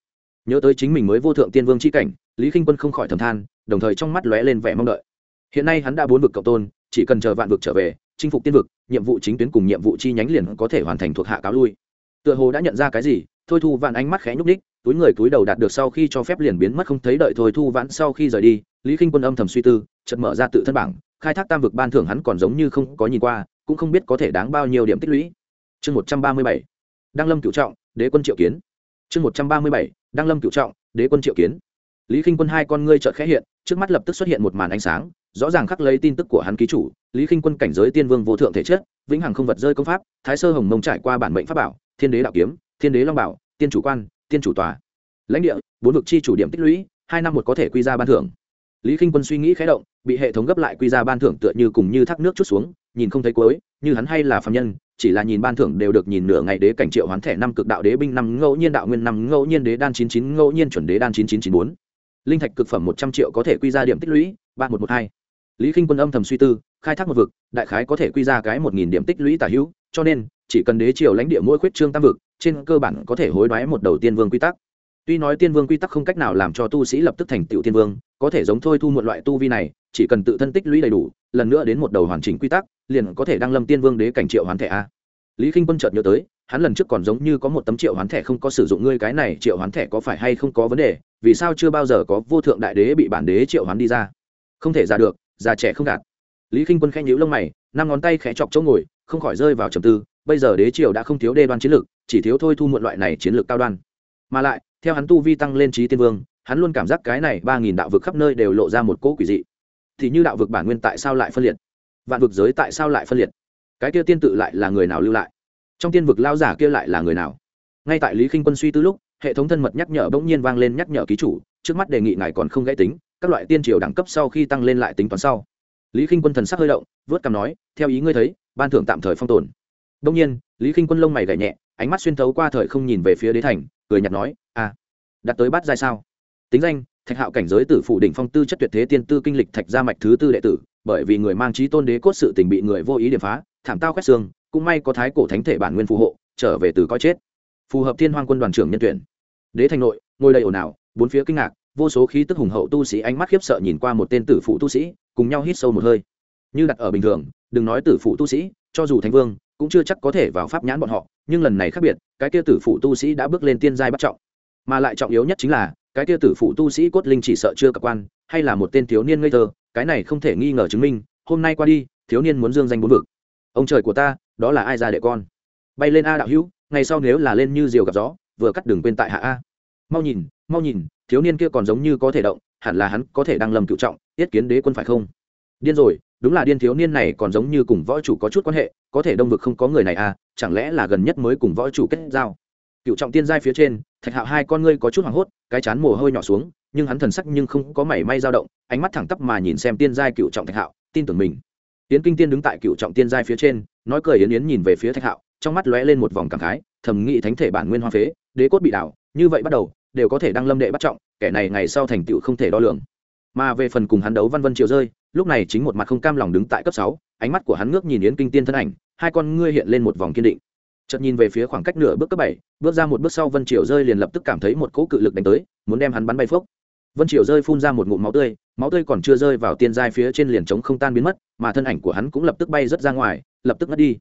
Nhớ tới chính mình mới vô thượng tiên vương c h i cảnh lý k i n h quân không khỏi thầm than, đồng thời trong mắt lóe lên vẻ mong đợi. Hiện nay hắn đã bốn vực cộng tôn, chỉ cần chờ vạn vực trở về, chinh phục tiên vực, nhiệm vụ chính tuyến cùng nhiệm vụ chi nhánh liền có thể hoàn thành thuộc hạ cáo lui. Tựa hồ đã nhận ra cái gì, thôi thu vạn ánh mắt khẽ nhúc ních túi người túi đầu đạt được sau khi cho phép liền biến mất không thấy đợi thôi thu vãn sau khi rời đi, lý k i n h quân âm thầm suy tư chật mở ra tự thân bảng, khai thác tam vực ban thưởng hắn còn giống như không có nhìn qua, cũng không biết có thể đáng bao nhiêu điểm tích lũy. Chương một trăm ba mươi bảy, đăng lâm cựu trọng, đế quân triệu kiến. Chương một trăm ba mươi bảy, đăng lâm cựu trọng, đế quân triệu kiến lý k i n h quân hai con ngươi chợt khẽ hiện, trước mắt lập tức xuất hiện một màn ánh sáng, rõ ràng khắc lấy tin tức của hắn ký chủ, lý k i n h quân cảnh giới tiên vương vô thượng thể chất, vĩnh hằng không vật rơi công pháp, thái sơ hồng mông trải qua bản mệnh pháp bảo, thiên đế đạo kiếm, thiên đế long bảo, tiên chủ quan, tiên chủ tòa. Lãnh địa, bốn vực chi chủ điểm tích lũy, hai năm một có thể quy ra ban thưởng. Lý k i n h quân suy nghĩ khé động, bị hệ thống gấp lại quy ra ban thưởng tựa như cùng như thác nước chút xuống, nhìn không thấy cuối, như hắn hay là phạm nhân, chỉ là nhìn ban thưởng đều được nhìn nửa ngày đế cảnh triệu hoán thẻ năm cực đạo đế binh năm ngẫu nhiên đạo nguyên năm ngẫu nhiên đế đan chín chín ngẫu nhiên chuẩn đế đan chín chín chín bốn linh thạch cực phẩm một trăm triệu có thể quy ra điểm tích lũy, ba một một hai. Lý k i n h quân âm thầm suy tư, khai thác một vực, đại khái có thể quy ra cái một nghìn điểm tích lũy tả hữu, cho nên, chỉ cần đế triều lãnh địa mỗi khuyết trương tam vực, trên cơ bản có thể hối đoái một đầu tiên vương quy tắc. Tuy nói tiên vương quy tắc không cách nào làm cho tu sĩ lập tức thành tựu tiên vương, có thể giống thôi thu một loại tu vi này, chỉ cần tự thân tích lũy đầy đủ, lần nữa đến một đầu hoàn chỉnh quy tắc, liền có thể đăng lâm tiên vương đế cảnh triệu hoán thẻ a. Lý k i n h quân chợt nhớ tới hắn lần trước còn giống như có một tấm triệu hoán thẻ không có sử dụng ngươi cái này triệu hoán thẻ có phải hay không có vấn đề, vì sao chưa bao giờ có vô thượng đại đế bị bản đế triệu hoán đi ra? Không thể ra được, già trẻ không gạt. Lý k i n h quân khen nhữ lông mày, năm ngón tay khẽ chọc chỗ ngồi, không khỏi rơi vào trầm tư, bây giờ đế triều đã không thiếu đê đoan chiến lược, chỉ thiếu thôi thu muộn loại này chiến lược cao đoan. Mà lại, theo hắn tu vi tăng lên trí tiên vương, hắn luôn cảm giác cái này ba nghìn đạo vực khắp nơi đều lộ ra một cỗ quỷ dị. Thì như đạo vực bản nguyên tại sao lại phân liệt? Vạn vực giới tại sao lại phân liệt? Cái kia tiên tự lại là người nào lưu lại? Trong tiên vực lao giả kia lại là người nào? Ngay tại lý khinh quân suy tư lúc, hệ thống thân mật nhắc nhở bỗng nhiên vang lên nhắc nhở ký chủ, trước mắt đề nghị ngài còn không gãy tính, các loại tiên triều đẳng cấp sau khi tăng lên lại tính toán sau. Lý khinh quân thần sắc hơi động, vớt cằm nói, theo ý ngươi thấy, ban thưởng tạm thời phong tồn. Đông nhiên, lý khinh quân lông mày gảy nhẹ, ánh mắt xuyên thấu qua thời không nhìn về phía đế thành, cười nhạt nói à đặt tới bát giai sao? Tính danh, thạch hạo cảnh giới tử phụ đỉnh phong tư chất tuyệt thế tiên tư kinh lịch thạch gia mạch thứ tư đệ tử, bởi vì người mang trí tôn đế cốt sự tình bị người vô ý điểm phá, thảm tao quét xương cũng may có thái cổ thánh thể bản nguyên phù hộ, trở về từ coi chết. Phù hợp thiên hoang quân đoàn trưởng nhân tuyển. Đế thành nội, ngồi đầy ồn ào, bốn phía kinh ngạc, vô số khí tức hùng hậu tu sĩ ánh mắt khiếp sợ nhìn qua một tên tử phụ tu sĩ, cùng nhau hít sâu một hơi. Như đặt ở bình thường, đừng nói tử phụ tu sĩ, cho dù thánh vương, cũng chưa chắc có thể vào pháp nhãn bọn họ, nhưng lần này khác biệt, cái kia tử phụ tu sĩ đã bước lên tiên giai bắt trọng. Mà lại trọng yếu nhất chính là, cái kia tử phụ tu sĩ cốt linh chỉ sợ chưa cập quan, hay là một tên thiếu niên ngây thơ, cái này không thể nghi ngờ chứng minh, hôm nay qua đi, thiếu niên muốn dương danh bốn vực. Ông trời của ta đó là ai ra đệ con? Bay lên a đạo hữu, ngày sau nếu là lên như diều gặp gió, vừa cắt đường quên tại hạ a. Mau nhìn mau nhìn, thiếu niên kia còn giống như có thể động, hẳn là hắn có thể đang lầm cựu trọng tiết kiến đế quân phải không? Điên rồi, đúng là điên thiếu niên này còn giống như cùng võ chủ có chút quan hệ, có thể đông vực không có người này à chẳng lẽ là gần nhất mới cùng võ chủ kết giao? Cựu trọng tiên giai phía trên, thạch hạo hai con ngươi có chút hoảng hốt, cái chán mồ hôi nhỏ xuống, nhưng hắn thần sắc nhưng không có mảy may dao động, ánh mắt thẳng tắp mà nhìn xem tiên giai cựu trọng thạch hạo, tin tưởng mình yến kinh tiên đứng tại cựu trọng tiên giai phía trên, nói cười yến yến nhìn về phía thạch hạo, trong mắt lóe lên một vòng cảm khái, thầm nghĩ thánh thể bản nguyên hoa phế, đế cốt bị đảo, như vậy bắt đầu, đều có thể đăng lâm đệ bắt trọng, kẻ này ngày sau thành tựu không thể đo lường. Mà về phần cùng hắn đấu văn vân chiều rơi, lúc này chính một mặt không cam lòng đứng tại cấp sáu, ánh mắt của hắn ngước nhìn yến kinh tiên thân ảnh, hai con ngươi hiện lên một vòng kiên định. Chợt nhìn về phía khoảng cách nửa bước cấp bảy, bước ra một bước sau vân triều rơi liền lập tức cảm thấy một cỗ cự lực đánh tới, muốn đem hắn bắn bay phốc vân triều rơi phun ra một ngụm máu tươi máu tươi còn chưa rơi vào tiên giai phía trên liền trống không tan biến mất, mà thân ảnh của hắn cũng lập tức bay rất ra ngoài, lập tức ngất đi.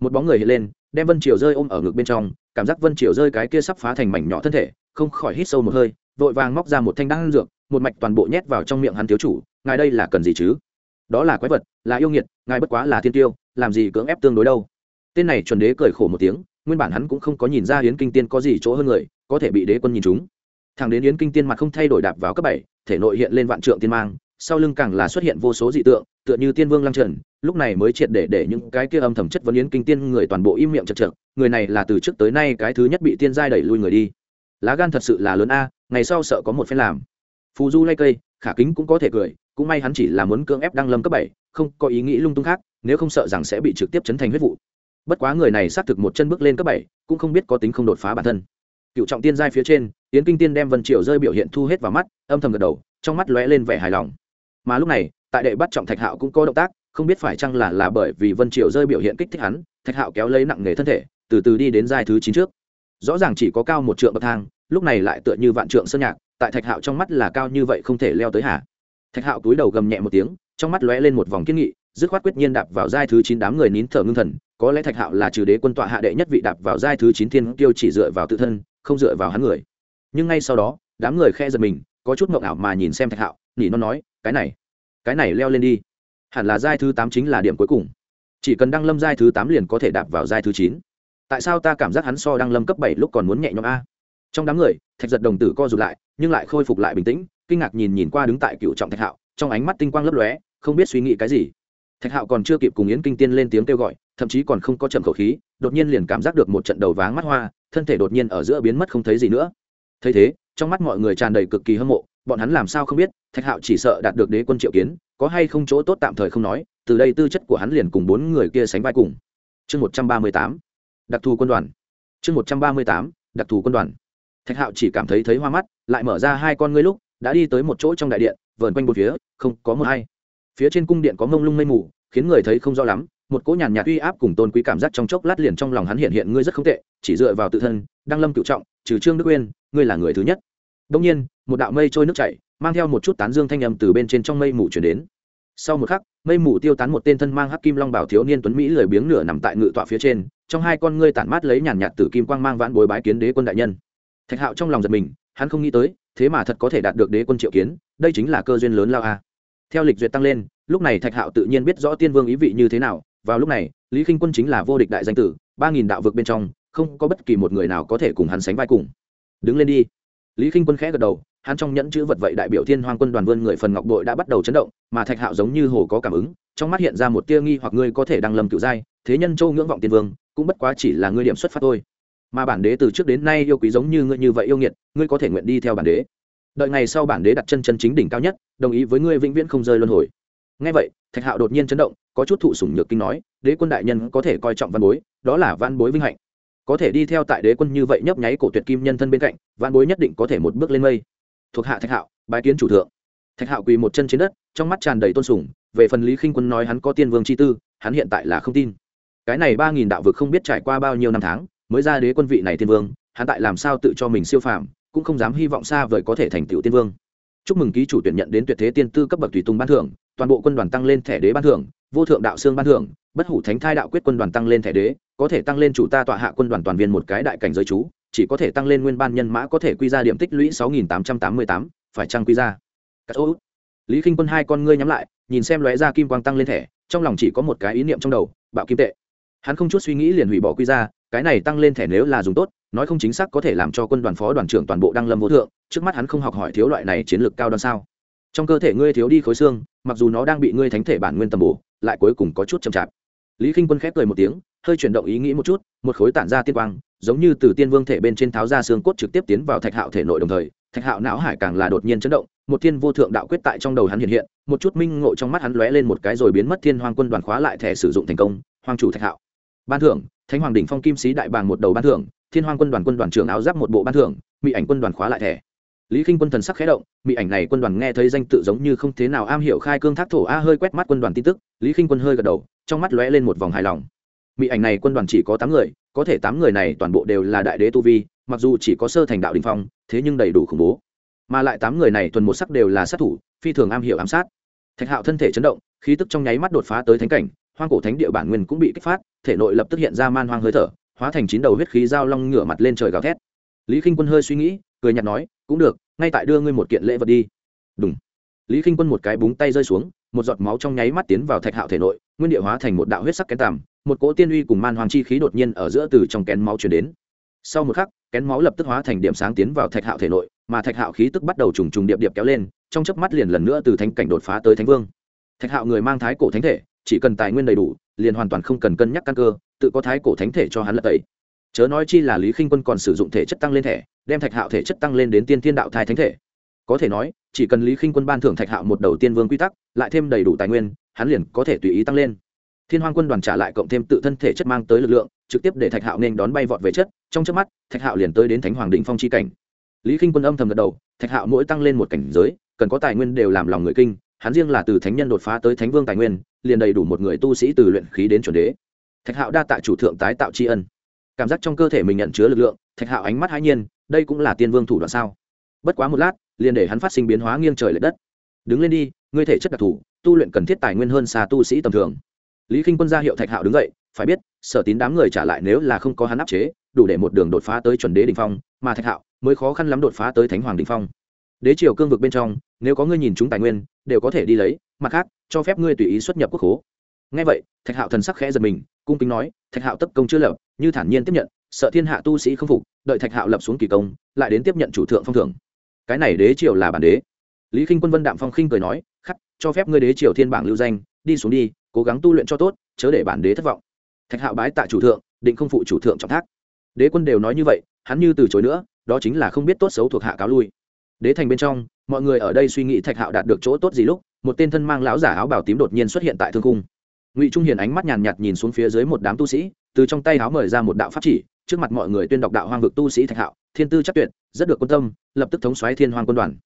Một bóng người hiện lên, đem vân triều rơi ôm ở ngực bên trong, cảm giác vân triều rơi cái kia sắp phá thành mảnh nhỏ thân thể, không khỏi hít sâu một hơi, vội vàng móc ra một thanh đan dược, một mạch toàn bộ nhét vào trong miệng hắn thiếu chủ, ngài đây là cần gì chứ? Đó là quái vật, là yêu nghiệt, ngài bất quá là thiên tiêu, làm gì cưỡng ép tương đối đâu? Tên này chuẩn đế cười khổ một tiếng, nguyên bản hắn cũng không có nhìn ra yến kinh tiên có gì chỗ hơn người, có thể bị đế quân nhìn chúng thằng đến yến kinh tiên mặt không thay đổi đạp vào cấp bảy, thể nội hiện lên vạn trượng tiên mang, sau lưng càng là xuất hiện vô số dị tượng, tựa như tiên vương lăng trần, lúc này mới triệt để để những cái kia âm thầm chất vấn yến kinh tiên người toàn bộ im miệng chật chật, người này là từ trước tới nay cái thứ nhất bị tiên giai đẩy lui người đi. Lá gan thật sự là lớn a, ngày sau sợ có một phen làm. Phù du lay cây, khả kính cũng có thể cười, cũng may hắn chỉ là muốn cưỡng ép đăng lâm cấp bảy, không có ý nghĩ lung tung khác, nếu không sợ rằng sẽ bị trực tiếp chấn thành huyết vụ. Bất quá người này xác thực một chân bước lên cấp bảy, cũng không biết có tính không đột phá bản thân cựu trọng tiên giai phía trên, yến kinh tiên đem vân triều rơi biểu hiện thu hết vào mắt, âm thầm gật đầu, trong mắt lóe lên vẻ hài lòng. Mà lúc này, tại đệ bắt trọng thạch hạo cũng có động tác, không biết phải chăng là là bởi vì vân triều rơi biểu hiện kích thích hắn, thạch hạo kéo lấy nặng nghề thân thể, từ từ đi đến giai thứ chín trước. Rõ ràng chỉ có cao một trượng bậc thang, lúc này lại tựa như vạn trượng sơn nhạc, tại thạch hạo trong mắt là cao như vậy không thể leo tới hạ thạch hạo túi đầu gầm nhẹ một tiếng, trong mắt lóe lên một vòng kiên nghị, dứt khoát quyết nhiên đạp vào giai thứ chín đám người nín thở ngưng thần, có lẽ thạch hạo là trừ đế quân tọa hạ đệ nhất vị đạp vào giai thứ chín thiên tiêu chỉ dựa vào tự thân không dựa vào hắn người. Nhưng ngay sau đó, đám người khe giật mình, có chút mộng ảo mà nhìn xem thạch hạo, nỉ nó nói, cái này cái này leo lên đi. Hẳn là giai thứ tám chính là điểm cuối cùng. Chỉ cần đăng lâm giai thứ tám liền có thể đạp vào giai thứ chín. Tại sao ta cảm giác hắn so đăng lâm cấp bảy lúc còn muốn nhẹ nhõm a? Trong đám người, thạch giật đồng tử co rụt lại, nhưng lại khôi phục lại bình tĩnh, kinh ngạc nhìn nhìn qua đứng tại cựu trọng thạch hạo, trong ánh mắt tinh quang lấp lóe, không biết suy nghĩ cái gì. Thạch hạo còn chưa kịp cùng yến kinh tiên lên tiếng kêu gọi thậm chí còn không có chậm khẩu khí, đột nhiên liền cảm giác được một trận đầu váng mắt hoa, thân thể đột nhiên ở giữa biến mất không thấy gì nữa. Thấy thế, trong mắt mọi người tràn đầy cực kỳ hâm mộ, bọn hắn làm sao không biết, thạch hạo chỉ sợ đạt được đế quân triệu kiến, có hay không chỗ tốt tạm thời không nói, từ đây tư chất của hắn liền cùng bốn người kia sánh vai cùng. Chương một trăm ba mươi tám, đặc thù quân đoàn. Chương một trăm ba mươi tám, đặc thù quân đoàn. Thạch hạo chỉ cảm thấy thấy hoa mắt, lại mở ra hai con ngươi lúc, đã đi tới một chỗ trong đại điện, vờn quanh một phía, không có một hay phía trên cung điện có mông lung mây mù, khiến người thấy không rõ lắm một cỗ nhàn nhạt uy áp cùng tôn quý cảm giác trong chốc lát liền trong lòng hắn hiện hiện ngươi rất không tệ, chỉ dựa vào tự thân, đăng lâm cựu trọng, trừ trương đức uyên, ngươi là người thứ nhất. Đông nhiên, một đạo mây trôi nước chảy, mang theo một chút tán dương thanh âm từ bên trên trong mây mù chuyển đến. Sau một khắc, mây mù tiêu tán một tên thân mang hắc kim long bảo thiếu niên tuấn mỹ lười biếng nửa nằm tại ngự tọa phía trên, trong hai con ngươi tản mát lấy nhàn nhạt tử kim quang mang vãn bối bái kiến đế quân đại nhân. Thạch hạo trong lòng giật mình, hắn không nghĩ tới, thế mà thật có thể đạt được đế quân triệu kiến, đây chính là cơ duyên lớn lao a. Theo lịch duyệt tăng lên, lúc này thạch hạo tự nhiên biết rõ tiên vương ý vị như thế nào vào lúc này, lý k i n h quân chính là vô địch đại danh tử, ba nghìn đạo vực bên trong, không có bất kỳ một người nào có thể cùng hắn sánh vai cùng. Đứng lên đi. Lý k i n h quân khẽ gật đầu, hắn trong nhẫn chữ vật vậy đại biểu thiên hoang quân đoàn vươn người phần ngọc đội đã bắt đầu chấn động, mà thạch hạo giống như hồ có cảm ứng, trong mắt hiện ra một tia nghi hoặc ngươi có thể đang lầm cựu giai, thế nhân châu ngưỡng vọng tiên vương, cũng bất quá chỉ là ngươi điểm xuất phát thôi. Mà bản đế từ trước đến nay yêu quý giống như ngươi như vậy yêu nghiệt, ngươi có thể nguyện đi theo bản đế. Đợi ngày sau bản đế đặt chân chân chính đỉnh cao nhất, đồng ý với ngươi vĩnh viễn không rơi luân hồi. Ngay vậy, thạch hạo đột nhiên chấn động có chút thụ sủng nhược kinh nói, đế quân đại nhân có thể coi trọng văn bối, đó là văn bối vinh hạnh. Có thể đi theo tại đế quân như vậy nhấp nháy cổ tuyệt kim nhân thân bên cạnh, văn bối nhất định có thể một bước lên mây. Thuộc hạ thạch hạo, bái kiến chủ thượng. Thạch hạo quỳ một chân trên đất, trong mắt tràn đầy tôn sùng, về phần lý khinh quân nói hắn có tiên vương chi tư, hắn hiện tại là không tin. Cái này ba nghìn đạo vực không biết trải qua bao nhiêu năm tháng, mới ra đế quân vị này tiên vương, hắn tại làm sao tự cho mình siêu phàm, cũng không dám hy vọng xa vời có thể thành tựu tiên vương. Chúc mừng ký chủ tuyển nhận đến tuyệt thế tiên tư cấp bậc tùy tùng ban thưởng, toàn bộ quân đoàn tăng lên thẻ đế ban thưởng vô thượng đạo xương ban thưởng, bất hủ thánh thai đạo quyết quân đoàn tăng lên thẻ đế, có thể tăng lên chủ ta tọa hạ quân đoàn toàn viên một cái đại cảnh giới chú, chỉ có thể tăng lên nguyên ban nhân mã có thể quy ra điểm tích lũy sáu nghìn tám trăm tám mươi tám, phải trăng quy ra? Cắt ô. lý k i n h quân hai con ngươi nhắm lại, nhìn xem lóe ra kim quang tăng lên thẻ, trong lòng chỉ có một cái ý niệm trong đầu, bạo kim tệ. Hắn không chút suy nghĩ liền hủy bỏ quy ra, cái này tăng lên thẻ nếu là dùng tốt, nói không chính xác có thể làm cho quân đoàn phó đoàn trưởng toàn bộ đăng lâm vô thượng, trước mắt hắn không học hỏi thiếu loại này chiến lược cao đoan sao. Trong cơ thể ngươi thiếu đi khối xương, mặc dù nó đang bị ngươi thánh thể bản nguyên tầm bổ lại cuối cùng có chút chậm chạp. Lý k i n h quân khép cười một tiếng, hơi chuyển động ý nghĩ một chút, một khối tản ra tiên quang, giống như từ tiên vương thể bên trên tháo ra xương cốt trực tiếp tiến vào thạch hạo thể nội đồng thời, thạch hạo não hải càng là đột nhiên chấn động, một thiên vô thượng đạo quyết tại trong đầu hắn hiện hiện, một chút minh ngộ trong mắt hắn lóe lên một cái rồi biến mất thiên hoàng quân đoàn khóa lại thẻ sử dụng thành công hoàng chủ thạch hạo. Ban thưởng, thánh hoàng đỉnh phong kim sĩ đại bàng một đầu ban thưởng, thiên hoàng quân đoàn quân đoàn trưởng áo giáp một bộ ban thưởng, mỹ ảnh quân đoàn khóa lại thẻ lý k i n h quân thần sắc khé động mỹ ảnh này quân đoàn nghe thấy danh tự giống như không thế nào am hiểu khai cương thác thổ a hơi quét mắt quân đoàn tin tức, lý k i n h quân hơi gật đầu, trong mắt lóe lên một vòng hài lòng. Mỹ ảnh này quân đoàn chỉ có tám người, có thể tám người này toàn bộ đều là đại đế tu vi, mặc dù chỉ có sơ thành đạo đình phong, thế nhưng đầy đủ khủng bố. Mà lại tám người này tuần một sắc đều là sát thủ, phi thường am hiểu ám sát. Thạch hạo thân thể chấn động, khí tức trong nháy mắt đột phá tới thánh cảnh, hoang cổ thánh địa bản nguyên cũng bị kích phát, thể nội lập tức hiện ra man hoang hơi thở, hóa thành chín đầu huyết khí dao long ngửa mặt lên trời gào thét. Lý k i n h quân hơi suy nghĩ, cười nhạt nói, cũng được ngay tại đưa ngươi một kiện lễ vật đi. Đúng lý k i n h quân một cái búng tay rơi xuống, một giọt máu trong nháy mắt tiến vào thạch hạo thể nội, nguyên địa hóa thành một đạo huyết sắc kén tàm một cỗ tiên uy cùng man hoàng chi khí đột nhiên ở giữa từ trong kén máu chuyển đến. Sau một khắc, kén máu lập tức hóa thành điểm sáng tiến vào thạch hạo thể nội, mà thạch hạo khí tức bắt đầu trùng trùng điệp điệp kéo lên, trong chớp mắt liền lần nữa từ thánh cảnh đột phá tới thánh vương. Thạch hạo người mang thái cổ thánh thể, chỉ cần tài nguyên đầy đủ, liền hoàn toàn không cần cân nhắc căn cơ, tự có thái cổ thánh thể cho hắn lật tẩy. Chớ nói chi là lý khinh quân còn sử dụng thể chất tăng lên thẻ đem thạch hạo thể chất tăng lên đến tiên thiên đạo thai thánh thể. Có thể nói, chỉ cần lý khinh quân ban thưởng thạch hạo một đầu tiên vương quy tắc, lại thêm đầy đủ tài nguyên, hắn liền có thể tùy ý tăng lên. Thiên hoang quân đoàn trả lại cộng thêm tự thân thể chất mang tới lực lượng, trực tiếp để thạch hạo nên đón bay vọt về chất, trong trước mắt, thạch hạo liền tới đến thánh hoàng định phong c h i cảnh. Lý khinh quân âm thầm gật đầu, thạch hạo mỗi tăng lên một cảnh giới, cần có tài nguyên đều làm lòng người kinh, hắn riêng là từ thánh nhân đột phá tới thánh vương tài nguyên, liền đầy đủ một người tu sĩ từ luyện khí đến chuẩn đế. Thạch hạo đa tạ chủ thượng tái tạo tri ân. Cảm giác trong cơ thể mình nhận chứa lực lượng, thạch hạo ánh mắt hãi nhiên đây cũng là tiên vương thủ đoạn sao? Bất quá một lát, liền để hắn phát sinh biến hóa nghiêng trời l ệ đất. Đứng lên đi, ngươi thể chất đặc thù, tu luyện cần thiết tài nguyên hơn xa tu sĩ tầm thường. Lý k i n h quân ra hiệu thạch hạo đứng dậy, phải biết, sở tín đám người trả lại nếu là không có hắn áp chế, đủ để một đường đột phá tới chuẩn đế đình phong, mà thạch hạo mới khó khăn lắm đột phá tới thánh hoàng đình phong. Đế triều cương vực bên trong, nếu có ngươi nhìn chúng tài nguyên, đều có thể đi lấy, mặt khác, cho phép ngươi tùy ý xuất nhập quốc hố ngay vậy, thạch hạo thần sắc khẽ giật mình, cung kính nói, thạch hạo tất công chưa lập, như thản nhiên tiếp nhận, sợ thiên hạ tu sĩ không phục đợi thạch hạo lập xuống kỳ công, lại đến tiếp nhận chủ thượng phong thưởng. Cái này đế triều là bản đế. Lý k i n h quân vân đạm phong khinh cười nói, khắc, cho phép ngươi đế triều thiên bảng lưu danh, đi xuống đi, cố gắng tu luyện cho tốt, chớ để bản đế thất vọng. Thạch hạo bái tạ chủ thượng, định không phụ chủ thượng trọng thác. Đế quân đều nói như vậy, hắn như từ chối nữa, đó chính là không biết tốt xấu thuộc hạ cáo lui. Đế thành bên trong, mọi người ở đây suy nghĩ thạch hạo đạt được chỗ tốt gì lúc, một tên thân mang lão giả áo bảo tím đột nhiên xuất hiện tại thương cung. Ngụy trung hiền ánh mắt nhàn nhạt nhìn xuống phía dưới một đám tu sĩ, từ trong tay áo mời ra một đạo pháp chỉ trước mặt mọi người tuyên đọc đạo hoang vực tu sĩ thạch hạo, thiên tư chắc tuyệt, rất được quan tâm, lập tức thống xoáy thiên hoàng quân đoàn.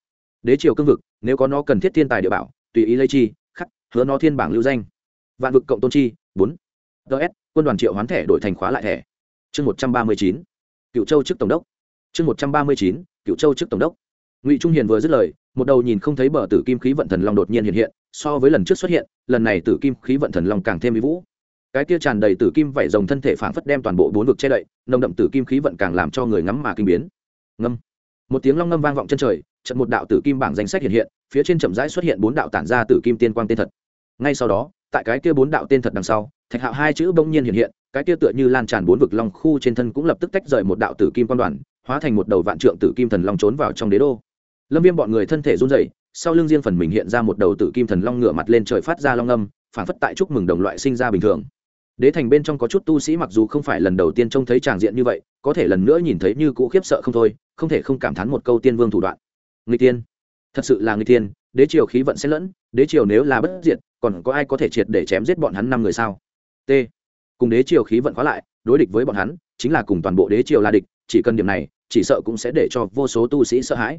Đế triều cương vực, nếu có nó cần thiết thiên tài địa bảo, tùy ý lấy chi, khắc, hứa nó thiên bảng lưu danh. Vạn vực cộng tôn chi, bốn. Ts quân đoàn triệu hoán thẻ đổi thành khóa lại thẻ. Chương một trăm ba mươi chín. Cựu châu chức tổng đốc. Chương một trăm ba mươi chín. Cựu châu chức tổng đốc. Ngụy trung hiền vừa dứt lời, một đầu nhìn không thấy bờ tử kim khí vận thần long đột nhiên hiện hiện, so với lần trước xuất hiện, lần này tử kim khí vận thần long càng thêm mỹ vũ cái kia tràn đầy tử kim vảy rồng thân thể phảng phất đem toàn bộ bốn vực che đậy, nồng đậm tử kim khí vận càng làm cho người ngắm mà kinh biến. Ngâm. Một tiếng long ngâm vang vọng chân trời, trận một đạo tử kim bảng danh sách hiện hiện, phía trên chậm rãi xuất hiện bốn đạo tản ra tử kim tiên quang tên thật. Ngay sau đó, tại cái kia bốn đạo tên thật đằng sau, thạch hạo hai chữ bỗng nhiên hiện hiện, cái kia tựa như lan tràn bốn vực long khu trên thân cũng lập tức tách rời một đạo tử kim quan đoàn, hóa thành một đầu vạn trượng tử kim thần long trốn vào trong đế đô. Lâm viêm bọn người thân thể run rẩy, sau lưng riêng phần mình hiện ra một đầu tử kim thần long ngửa mặt lên trời phát ra long âm phản phất tại chúc mừng đồng loại sinh ra bình thường đế thành bên trong có chút tu sĩ mặc dù không phải lần đầu tiên trông thấy tràng diện như vậy, có thể lần nữa nhìn thấy như cũ khiếp sợ không thôi, không thể không cảm thán một câu tiên vương thủ đoạn. Người tiên thật sự là người tiên đế triều khí vận sẽ lẫn, đế triều nếu là bất diệt, còn có ai có thể triệt để chém giết bọn hắn năm người sao? T. Cùng đế triều khí vận khóa lại, đối địch với bọn hắn, chính là cùng toàn bộ đế triều là địch, chỉ cần điểm này, chỉ sợ cũng sẽ để cho vô số tu sĩ sợ hãi.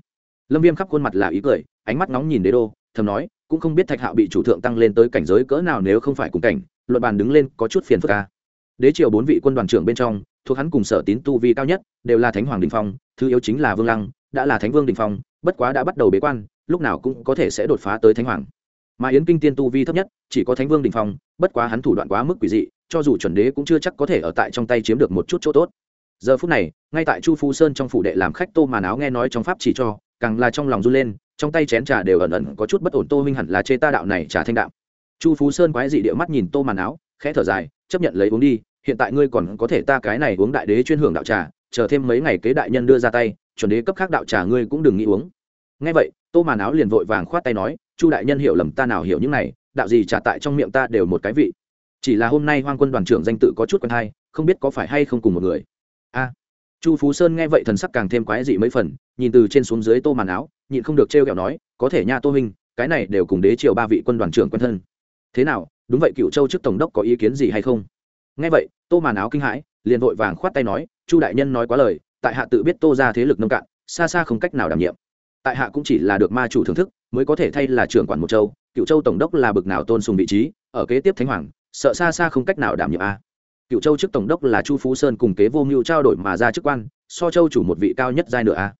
Lâm viêm khắp khuôn mặt là ý cười, ánh mắt nóng nhìn đế đô, thầm nói cũng không biết thạch hạo bị chủ thượng tăng lên tới cảnh giới cỡ nào nếu không phải cùng cảnh, luận bàn đứng lên có chút phiền phức ca đế triều bốn vị quân đoàn trưởng bên trong, thuộc hắn cùng sở tín tu vi cao nhất, đều là thánh hoàng đình phong, thứ yếu chính là vương lăng, đã là thánh vương đình phong, bất quá đã bắt đầu bế quan, lúc nào cũng có thể sẽ đột phá tới thánh hoàng. Mà yến kinh tiên tu vi thấp nhất, chỉ có thánh vương đình phong, bất quá hắn thủ đoạn quá mức quỷ dị, cho dù chuẩn đế cũng chưa chắc có thể ở tại trong tay chiếm được một chút chỗ tốt. Giờ phút này, ngay tại chu phú sơn trong phủ đệ làm khách tô màn áo nghe nói trong pháp chỉ cho, càng là trong lòng run lên trong tay chén trà đều ẩn ẩn có chút bất ổn, tô minh hẳn là chê ta đạo này trà thanh đạo chu phú sơn quái dị địa mắt nhìn tô màn áo, khẽ thở dài, chấp nhận lấy uống đi, hiện tại ngươi còn có thể ta cái này uống đại đế chuyên hưởng đạo trà, chờ thêm mấy ngày kế đại nhân đưa ra tay, chuẩn đế cấp khác đạo trà ngươi cũng đừng nghĩ uống. Ngay vậy, tô màn áo liền vội vàng khoát tay nói, chu đại nhân hiểu lầm ta nào hiểu những này, đạo gì trà tại trong miệng ta đều một cái vị. Chỉ là hôm nay hoang quân đoàn trưởng danh tự có chút quen hay, không biết có phải hay không cùng một người. A. Chu phú sơn nghe vậy thần sắc càng thêm quái dị mấy phần, nhìn từ trên xuống dưới tô màn áo nhịn không được trêu ghẹo nói, có thể nha, tô minh, cái này đều cùng đế triều ba vị quân đoàn trưởng quân thân. Thế nào, đúng vậy, cựu châu trước tổng đốc có ý kiến gì hay không? Nghe vậy, tô màn áo kinh hãi, liền vội vàng khoát tay nói, chu đại nhân nói quá lời, tại hạ tự biết tô ra thế lực nông cạn, xa xa không cách nào đảm nhiệm. Tại hạ cũng chỉ là được ma chủ thưởng thức, mới có thể thay là trưởng quản một châu, cựu châu tổng đốc là bực nào tôn sùng vị trí, ở kế tiếp thánh hoàng, sợ xa xa không cách nào đảm nhiệm a. Cựu châu trước tổng đốc là chu phú sơn cùng kế vô mưu trao đổi mà ra chức quan, so châu chủ một vị cao nhất giai nữa a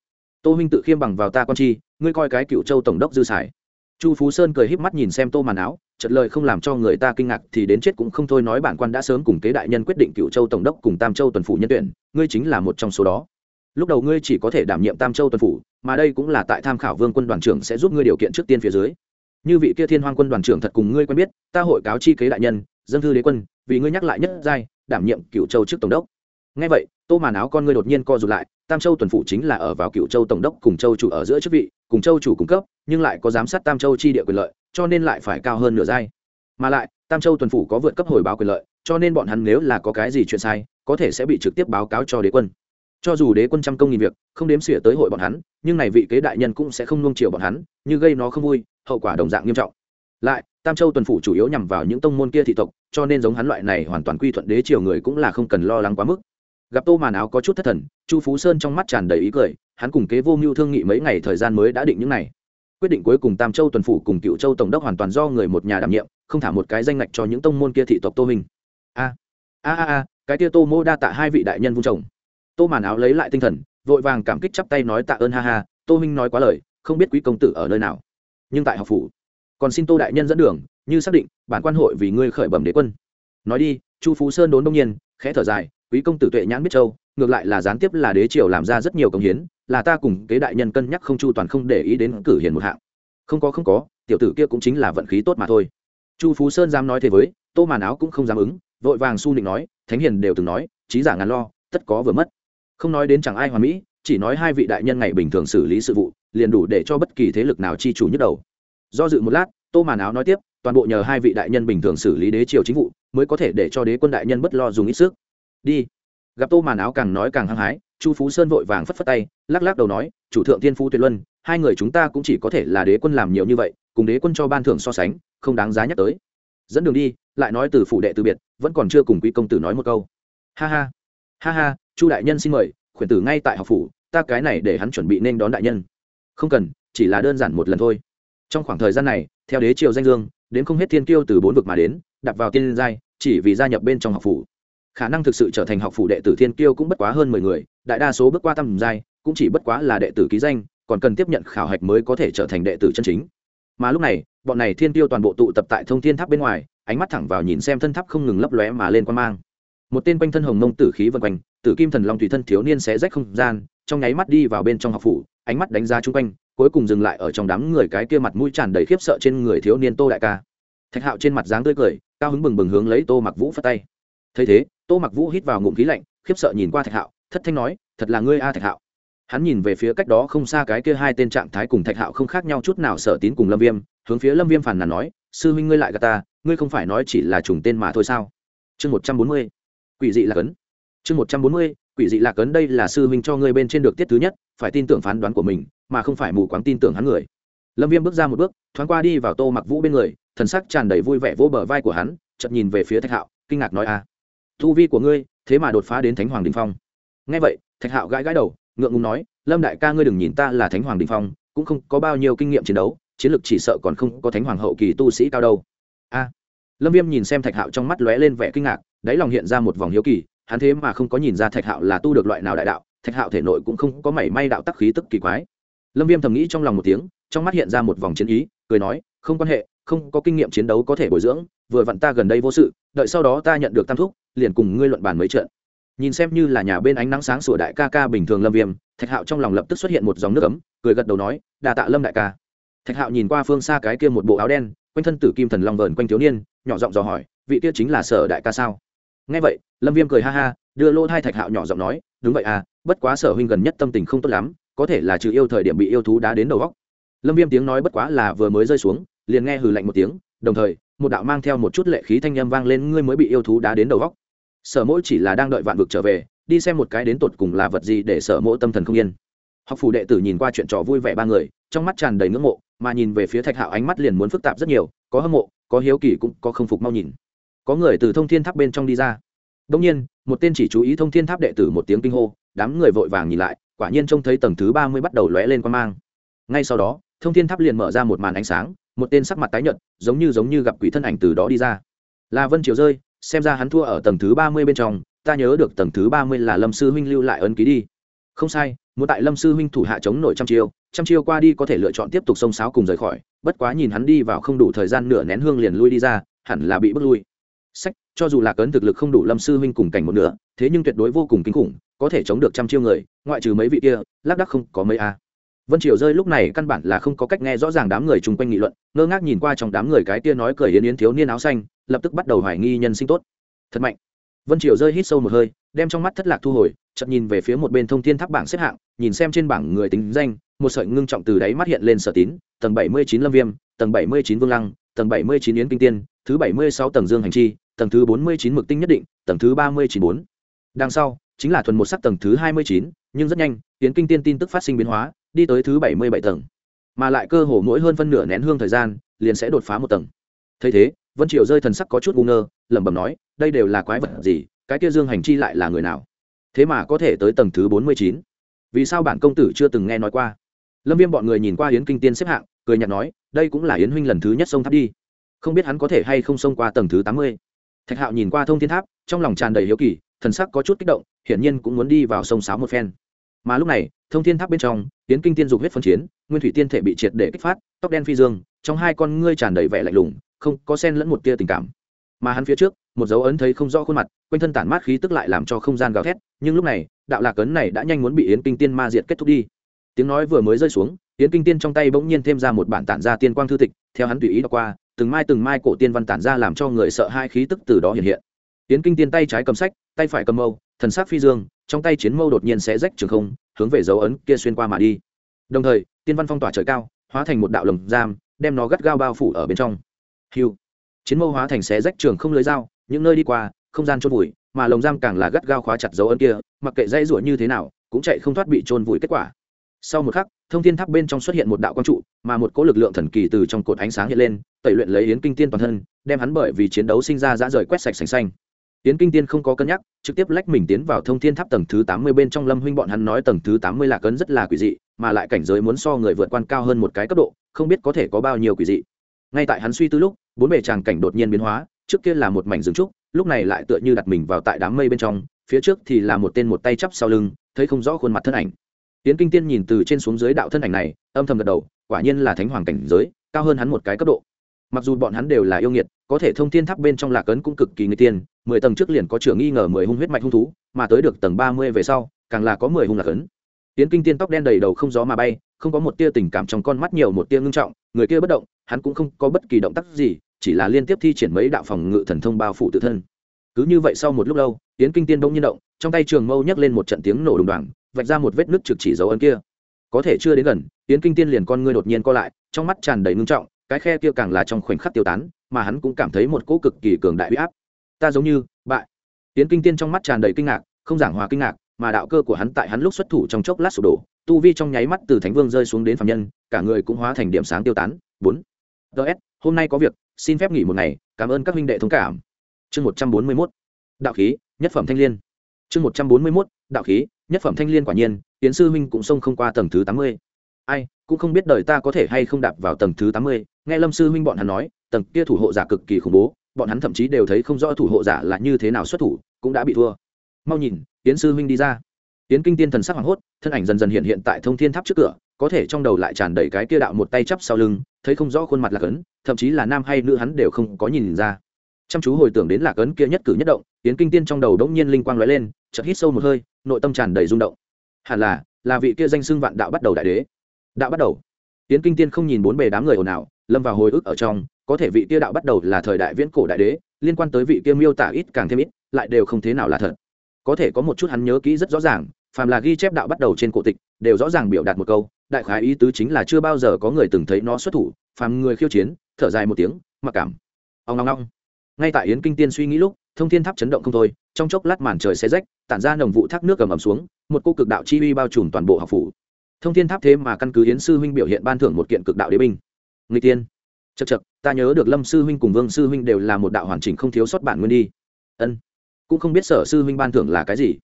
tô minh tự khiêm bằng vào ta con chi, ngươi coi cái cựu châu tổng đốc dư sải. Chu phú sơn cười híp mắt nhìn xem tô màn áo chật lời không làm cho người ta kinh ngạc thì đến chết cũng không thôi nói bản quan đã sớm cùng kế đại nhân quyết định cựu châu tổng đốc cùng tam châu tuần phủ nhân tuyển, ngươi chính là một trong số đó. Lúc đầu ngươi chỉ có thể đảm nhiệm tam châu tuần phủ, mà đây cũng là tại tham khảo vương quân đoàn trưởng sẽ giúp ngươi điều kiện trước tiên phía dưới. Như vị kia thiên hoang quân đoàn trưởng thật cùng ngươi quen biết, ta hội cáo chi kế đại nhân, dân thư đế quân, vì ngươi nhắc lại nhất giai, đảm nhiệm cựu châu trước tổng đốc. Ngay vậy, tô màn áo con ngươi đột nhiên co rụt lại tam châu tuần phủ chính là ở vào cựu châu tổng đốc cùng châu chủ ở giữa chức vị, cùng châu chủ cung cấp, nhưng lại có giám sát tam châu chi địa quyền lợi, cho nên lại phải cao hơn nửa giai. Mà lại, tam châu tuần phủ có vượt cấp hồi báo quyền lợi, cho nên bọn hắn nếu là có cái gì chuyện sai, có thể sẽ bị trực tiếp báo cáo cho đế quân. Cho dù đế quân trăm công nghìn việc, không đếm xỉa tới hội bọn hắn, nhưng này vị kế đại nhân cũng sẽ không nuông chiều bọn hắn, như gây nó không vui, hậu quả đồng dạng nghiêm trọng. Lại, tam châu tuần phủ chủ yếu nhằm vào những tông môn kia thị tộc, cho nên giống hắn loại này hoàn toàn quy thuận đế triều người cũng là không cần lo lắng quá mức gặp tô màn áo có chút thất thần, chu phú sơn trong mắt tràn đầy ý cười, hắn cùng kế vô mưu thương nghị mấy ngày thời gian mới đã định những này. Quyết định cuối cùng tam châu tuần phủ cùng cựu châu tổng đốc hoàn toàn do người một nhà đảm nhiệm, không thả một cái danh ngạch cho những tông môn kia thị tộc tô hình a a a a, cái kia tô mô đa tạ hai vị đại nhân vung chồng. Tô màn áo lấy lại tinh thần, vội vàng cảm kích chắp tay nói tạ ơn, ha ha, tô minh nói quá lời, không biết quý công tử ở nơi nào. Nhưng tại học phủ, còn xin tô đại nhân dẫn đường, như xác định, bản quan hội vì ngươi khởi bẩm đế quân. Nói đi, chu phú sơn đốn đông nhiên, khẽ thở dài quý công tử tuệ nhãn biết châu, ngược lại là gián tiếp là đế triều làm ra rất nhiều công hiến, là ta cùng kế đại nhân cân nhắc không chu toàn không để ý đến cử hiền một hạng. Không có không có, tiểu tử kia cũng chính là vận khí tốt mà thôi. Chu phú sơn dám nói thế với, tô màn áo cũng không dám ứng, vội vàng su định nói, thánh hiền đều từng nói, trí giả ngàn lo, tất có vừa mất. Không nói đến chẳng ai hoàn mỹ, chỉ nói hai vị đại nhân ngày bình thường xử lý sự vụ, liền đủ để cho bất kỳ thế lực nào chi chủ nhức đầu. Do dự một lát, tô màn áo nói tiếp, toàn bộ nhờ hai vị đại nhân bình thường xử lý đế triều chính vụ, mới có thể để cho đế quân đại nhân bất lo dùng ít sức đi. Gặp tô màn áo càng nói càng hăng hái, chu phú sơn vội vàng phất phất tay, lắc lắc đầu nói, chủ thượng tiên phu tuyệt luân, hai người chúng ta cũng chỉ có thể là đế quân làm nhiều như vậy, cùng đế quân cho ban thưởng so sánh, không đáng giá nhắc tới. Dẫn đường đi, lại nói từ phủ đệ từ biệt, vẫn còn chưa cùng quý công tử nói một câu. Ha ha ha ha, chu đại nhân xin mời, khuyển tử ngay tại học phủ, ta cái này để hắn chuẩn bị nên đón đại nhân. Không cần, chỉ là đơn giản một lần thôi. Trong khoảng thời gian này, theo đế triều danh dương, đến không hết thiên kiêu từ bốn vực mà đến đặt vào tiên giai, chỉ vì gia nhập bên trong học phủ khả năng thực sự trở thành học phủ đệ tử thiên kiêu cũng bất quá hơn mười người, đại đa số bước qua tầm giai, cũng chỉ bất quá là đệ tử ký danh, còn cần tiếp nhận khảo hạch mới có thể trở thành đệ tử chân chính. Mà lúc này, bọn này thiên tiêu toàn bộ tụ tập tại thông thiên tháp bên ngoài, ánh mắt thẳng vào nhìn xem thân tháp không ngừng lấp lóe mà lên quan mang. Một tên quanh thân hồng mông tử khí vân quanh, tử kim thần long thủy thân thiếu niên sẽ rách không gian, trong nháy mắt đi vào bên trong học phủ, ánh mắt đánh giá chung quanh, cuối cùng dừng lại ở trong đám người cái kia mặt mũi tràn đầy khiếp sợ trên người thiếu niên tô đại ca. Thạch hạo trên mặt dáng tươi cười, cao hứng bừng bừng hướng lấy tô mặc vũ phất tay thấy thế, tô mặc vũ hít vào ngụm khí lạnh, khiếp sợ nhìn qua thạch hạo, thất thanh nói, thật là ngươi a, thạch hạo. Hắn nhìn về phía cách đó không xa cái kia hai tên trạng thái cùng thạch hạo không khác nhau chút nào sở tín cùng lâm viêm, hướng phía lâm viêm phản nàn nói, sư huynh ngươi lại gà ta, ngươi không phải nói chỉ là trùng tên mà thôi sao? Chương một trăm bốn mươi, quỷ dị lạc ấn. Chương một trăm bốn mươi, quỷ dị lạc ấn đây là sư huynh cho ngươi bên trên được tiết thứ nhất, phải tin tưởng phán đoán của mình, mà không phải mù quáng tin tưởng hắn người. Lâm viêm bước ra một bước, thoáng qua đi vào tô mặc vũ bên người, thần sắc tràn đầy vui vẻ vô bờ vai của hắn chậm nhìn về phía thạch hạo, kinh ngạc nói, a thu vi của ngươi, thế mà đột phá đến thánh hoàng đình phong. Ngay vậy, thạch hạo gãi gãi đầu, ngượng ngùng nói, lâm đại ca ngươi đừng nhìn ta là thánh hoàng đình phong, cũng không có bao nhiêu kinh nghiệm chiến đấu, chiến lược chỉ sợ còn không có thánh hoàng hậu kỳ tu sĩ cao đâu. A. Lâm viêm nhìn xem thạch hạo trong mắt lóe lên vẻ kinh ngạc, đáy lòng hiện ra một vòng hiếu kỳ, hắn thế mà không có nhìn ra thạch hạo là tu được loại nào đại đạo, thạch hạo thể nội cũng không có mảy may đạo tắc khí tức kỳ quái. Lâm viêm thầm nghĩ trong lòng một tiếng, trong mắt hiện ra một vòng chiến ý, cười nói, không quan hệ, không có kinh nghiệm chiến đấu có thể bồi dưỡng, vừa vặn ta gần đây vô sự, đợi sau đó ta nhận được tam thúc liền cùng ngươi luận bàn mấy trận. Nhìn xem như là nhà bên ánh nắng sáng sủa đại ca ca bình thường lâm viêm, thạch hạo trong lòng lập tức xuất hiện một dòng nước ấm, cười gật đầu nói đà tạ lâm đại ca. Thạch hạo nhìn qua phương xa cái kia một bộ áo đen, quanh thân tử kim thần long vờn quanh thiếu niên, nhỏ giọng dò hỏi, vị kia chính là sở đại ca sao? Nghe vậy, lâm viêm cười ha ha, đưa lô thai thạch hạo nhỏ giọng nói, đúng vậy à bất quá sở huynh gần nhất tâm tình không tốt lắm, có thể là trừ yêu thời điểm bị yêu thú đá đến đầu góc lâm viêm tiếng nói bất quá là vừa mới rơi xuống, liền nghe hừ lạnh một tiếng, đồng thời, một đạo mang theo một chút lệ khí thanh â m vang lên, ngươi mới bị yêu thú đá đến đầu góc sở mỗi chỉ là đang đợi vạn vực trở về, đi xem một cái đến tột cùng là vật gì để sở mỗ tâm thần không yên. Học phủ đệ tử nhìn qua chuyện trò vui vẻ ba người, trong mắt tràn đầy ngưỡng mộ, mà nhìn về phía thạch hạo ánh mắt liền muốn phức tạp rất nhiều, có hâm mộ, có hiếu kỳ cũng có không phục mau nhìn. Có người từ thông thiên tháp bên trong đi ra. Đông nhiên, một tên chỉ chú ý thông thiên tháp đệ tử một tiếng kinh hô, đám người vội vàng nhìn lại, quả nhiên trông thấy tầng thứ ba mươi bắt đầu lóe lên quan mang. Ngay sau đó, thông thiên tháp liền mở ra một màn ánh sáng, một tên sắc mặt tái nhợt, giống như giống như gặp quỷ thân ảnh từ đó đi ra. Là vân triều rơi xem ra hắn thua ở tầng thứ ba mươi bên trong, ta nhớ được tầng thứ ba mươi là lâm sư huynh lưu lại ấn ký đi. Không sai, muốn tại lâm sư huynh thủ hạ chống nổi trăm chiêu trăm chiêu qua đi có thể lựa chọn tiếp tục xông sáo cùng rời khỏi, bất quá nhìn hắn đi vào không đủ thời gian nửa nén hương liền lui đi ra, hẳn là bị bước lui. Sách, cho dù là cấn thực lực không đủ lâm sư huynh cùng cảnh một nửa, thế nhưng tuyệt đối vô cùng kinh khủng, có thể chống được trăm chiêu người, ngoại trừ mấy vị kia, lác đắc không có mấy a. Vân triều rơi lúc này căn bản là không có cách nghe rõ ràng đám người chung quanh nghị luận, ngơ ngác nhìn qua trong đám người cái kia nói cười yến yến thiếu niên áo xanh lập tức bắt đầu hoài nghi nhân sinh tốt. Thật mạnh. Vân triều rơi hít sâu một hơi, đem trong mắt thất lạc thu hồi chậm nhìn về phía một bên thông thiên tháp bảng xếp hạng, nhìn xem trên bảng người tính danh, một sợi ngưng trọng từ đáy mắt hiện lên sở tín, tầng bảy mươi chín lâm viêm, tầng bảy mươi chín vương lăng, tầng bảy mươi chín yến kinh tiên, thứ bảy mươi sáu tầng dương hành chi, tầng thứ bốn mươi chín mực tinh nhất định, tầng thứ ba mươi chín bốn. Đằng sau, chính là thuần một sắc tầng thứ hai mươi chín, nhưng rất nhanh, yến kinh tiên tin tức phát sinh biến hóa, đi tới thứ bảy mươi bảy tầng. Mà lại cơ hồ mỗi hơn phân nửa nén hương thời gian, liền sẽ đột phá một tầng. Thấy thế vân triệu rơi thần sắc có chút ngu ngơ, lẩm bẩm nói, đây đều là quái vật gì, cái kia dương hành chi lại là người nào? Thế mà có thể tới tầng thứ bốn mươi chín. Vì sao bản công tử chưa từng nghe nói qua? Lâm viêm bọn người nhìn qua yến kinh tiên xếp hạng, cười nhạt nói, đây cũng là yến huynh lần thứ nhất sông tháp đi. Không biết hắn có thể hay không xông qua tầng thứ tám mươi? Thạch hạo nhìn qua thông thiên tháp, trong lòng tràn đầy hiếu kỳ, thần sắc có chút kích động, hiển nhiên cũng muốn đi vào sông sáo một phen. Mà lúc này, thông thiên tháp bên trong hiến kinh tiên dục huyết phân chiến, nguyên thủy tiên thể bị triệt để kích phát, tóc đen phi dương, trong hai con ngươi tràn đầy vẻ lạnh lùng không có sen lẫn một tia tình cảm. Mà hắn phía trước, một dấu ấn thấy không rõ khuôn mặt, quanh thân tản mát khí tức lại làm cho không gian gào thét, nhưng lúc này, đạo lạc ấn này đã nhanh muốn bị yến kinh tiên ma diệt kết thúc đi. Tiếng nói vừa mới rơi xuống, yến kinh tiên trong tay bỗng nhiên thêm ra một bản tản ra tiên quang thư tịch, theo hắn tùy ý đọc qua, từng mai từng mai cổ tiên văn tản ra làm cho người sợ hai khí tức từ đó hiện hiện. Yến kinh tiên tay trái cầm sách, tay phải cầm mâu, thần sắc phi dương, trong tay chiến mâu đột nhiên sẽ rách trường không, hướng về dấu ấn kia xuyên qua mà đi. Đồng thời, tiên văn phong tỏa trời cao, hóa thành một đạo lồng giam, đem nó gắt gao bao phủ ở bên trong hiu chiến mâu hóa thành xé rách trường không lưới dao, những nơi đi qua, không gian trôn vùi, mà lồng giam càng là gắt gao khóa chặt dấu ấn kia, mặc kệ dây rủa như thế nào, cũng chạy không thoát bị trôn vùi kết quả. Sau một khắc, thông thiên tháp bên trong xuất hiện một đạo quang trụ, mà một cỗ lực lượng thần kỳ từ trong cột ánh sáng hiện lên, tẩy luyện lấy yến kinh tiên toàn thân, đem hắn bởi vì chiến đấu sinh ra dã rời quét sạch sành xanh. Yến kinh tiên không có cân nhắc, trực tiếp lách mình tiến vào thông thiên tháp tầng thứ tám mươi bên trong lâm huynh bọn hắn nói tầng thứ tám mươi là cấn rất là quỷ dị, mà lại cảnh giới muốn so người vượt quan cao hơn một cái cấp độ, không biết có thể có bao nhiêu quỷ dị ngay tại hắn suy tư lúc, bốn bề tràng cảnh đột nhiên biến hóa, trước kia là một mảnh rừng trúc, lúc này lại tựa như đặt mình vào tại đám mây bên trong, phía trước thì là một tên một tay chắp sau lưng, thấy không rõ khuôn mặt thân ảnh. Tiến kinh tiên nhìn từ trên xuống dưới đạo thân ảnh này, âm thầm gật đầu, quả nhiên là thánh hoàng cảnh giới, cao hơn hắn một cái cấp độ. Mặc dù bọn hắn đều là yêu nghiệt, có thể thông thiên tháp bên trong lạc ấn cũng cực kỳ người tiên, mười tầng trước liền có trưởng nghi ngờ mười hung huyết mạch hung thú, mà tới được tầng ba mươi về sau, càng là có mười hung lạc ấn tiến kinh tiên tóc đen đầy đầu không gió mà bay, không có một tia tình cảm trong con mắt nhiều một tia ngưng trọng, người kia bất động, hắn cũng không có bất kỳ động tác gì, chỉ là liên tiếp thi triển mấy đạo phòng ngự thần thông bao phủ tự thân. Cứ như vậy sau một lúc lâu, tiến kinh tiên bỗng nhiên động, trong tay trường mâu nhấc lên một trận tiếng nổ đùng đoàng, vạch ra một vết nứt trực chỉ dấu ấn kia. Có thể chưa đến gần, tiến kinh tiên liền con ngươi đột nhiên co lại, trong mắt tràn đầy ngưng trọng, cái khe kia càng là trong khoảnh khắc tiêu tán, mà hắn cũng cảm thấy một cỗ cực kỳ cường đại huy áp. Ta giống như, bại. Tiến kinh tiên trong mắt tràn đầy kinh ngạc, không giảng hòa kinh ngạc mà đạo cơ của hắn tại hắn lúc xuất thủ trong chốc lát sụp đổ, tu vi trong nháy mắt từ thánh vương rơi xuống đến phạm nhân, cả người cũng hóa thành điểm sáng tiêu tán. Bốn. Ts hôm nay có việc, xin phép nghỉ một ngày, cảm ơn các huynh đệ thông cảm. Chương một trăm bốn mươi mốt. Đạo khí, nhất phẩm thanh l i ê n chương một trăm bốn mươi mốt, đạo khí, nhất phẩm thanh l i ê n quả nhiên tiến sư huynh cũng xông không qua tầng thứ tám mươi. Ai, cũng không biết đời ta có thể hay không đạp vào tầng thứ tám mươi, nghe lâm sư huynh bọn hắn nói, tầng kia thủ hộ giả cực kỳ khủng bố, bọn hắn thậm chí đều thấy không rõ thủ hộ giả là như thế nào xuất thủ, cũng đã bị thua. Mau nhìn tiến sư huynh đi ra. Tiến kinh tiên thần sắc hoảng hốt, thân ảnh dần dần hiện hiện tại thông thiên tháp trước cửa, có thể trong đầu lại tràn đầy cái kia đạo một tay chắp sau lưng, thấy không rõ khuôn mặt lạc ấn, thậm chí là nam hay nữ hắn đều không có nhìn ra. Chăm chú hồi tưởng đến lạc ấn kia nhất cử nhất động tiến kinh tiên trong đầu đống nhiên linh quang lóe lên, chợt hít sâu một hơi, nội tâm tràn đầy rung động. Hẳn là là vị kia danh xưng vạn đạo bắt đầu đại đế. Đạo bắt đầu. Tiến kinh tiên không nhìn bốn bề đám người ồn ào, lâm vào hồi ức ở trong, có thể vị kia đạo bắt đầu là thời đại viễn cổ đại đế, liên quan tới vị kia miêu tả ít càng thêm ít, lại đều không thế nào là thật có thể có một chút hắn nhớ kỹ rất rõ ràng, phàm là ghi chép đạo bắt đầu trên cổ tịch, đều rõ ràng biểu đạt một câu, đại khái ý tứ chính là chưa bao giờ có người từng thấy nó xuất thủ, phàm người khiêu chiến, thở dài một tiếng, mặc cảm. Ông long long ngay tại yến kinh tiên suy nghĩ lúc, thông thiên tháp chấn động không thôi, trong chốc lát màn trời xe rách, tản ra nồng vụ thác nước cầm ẩm xuống, một cô cực đạo chi uy bao trùm toàn bộ học phủ. Thông thiên tháp thế mà căn cứ yến sư huynh biểu hiện ban thưởng một kiện cực đạo đế binh. Người tiên. Chật chật ta nhớ được lâm sư huynh cùng vương sư huynh đều là một đạo hoàn chỉnh không thiếu sót bản nguyên đi. Ân cũng không biết sở sư huynh ban thưởng là cái gì.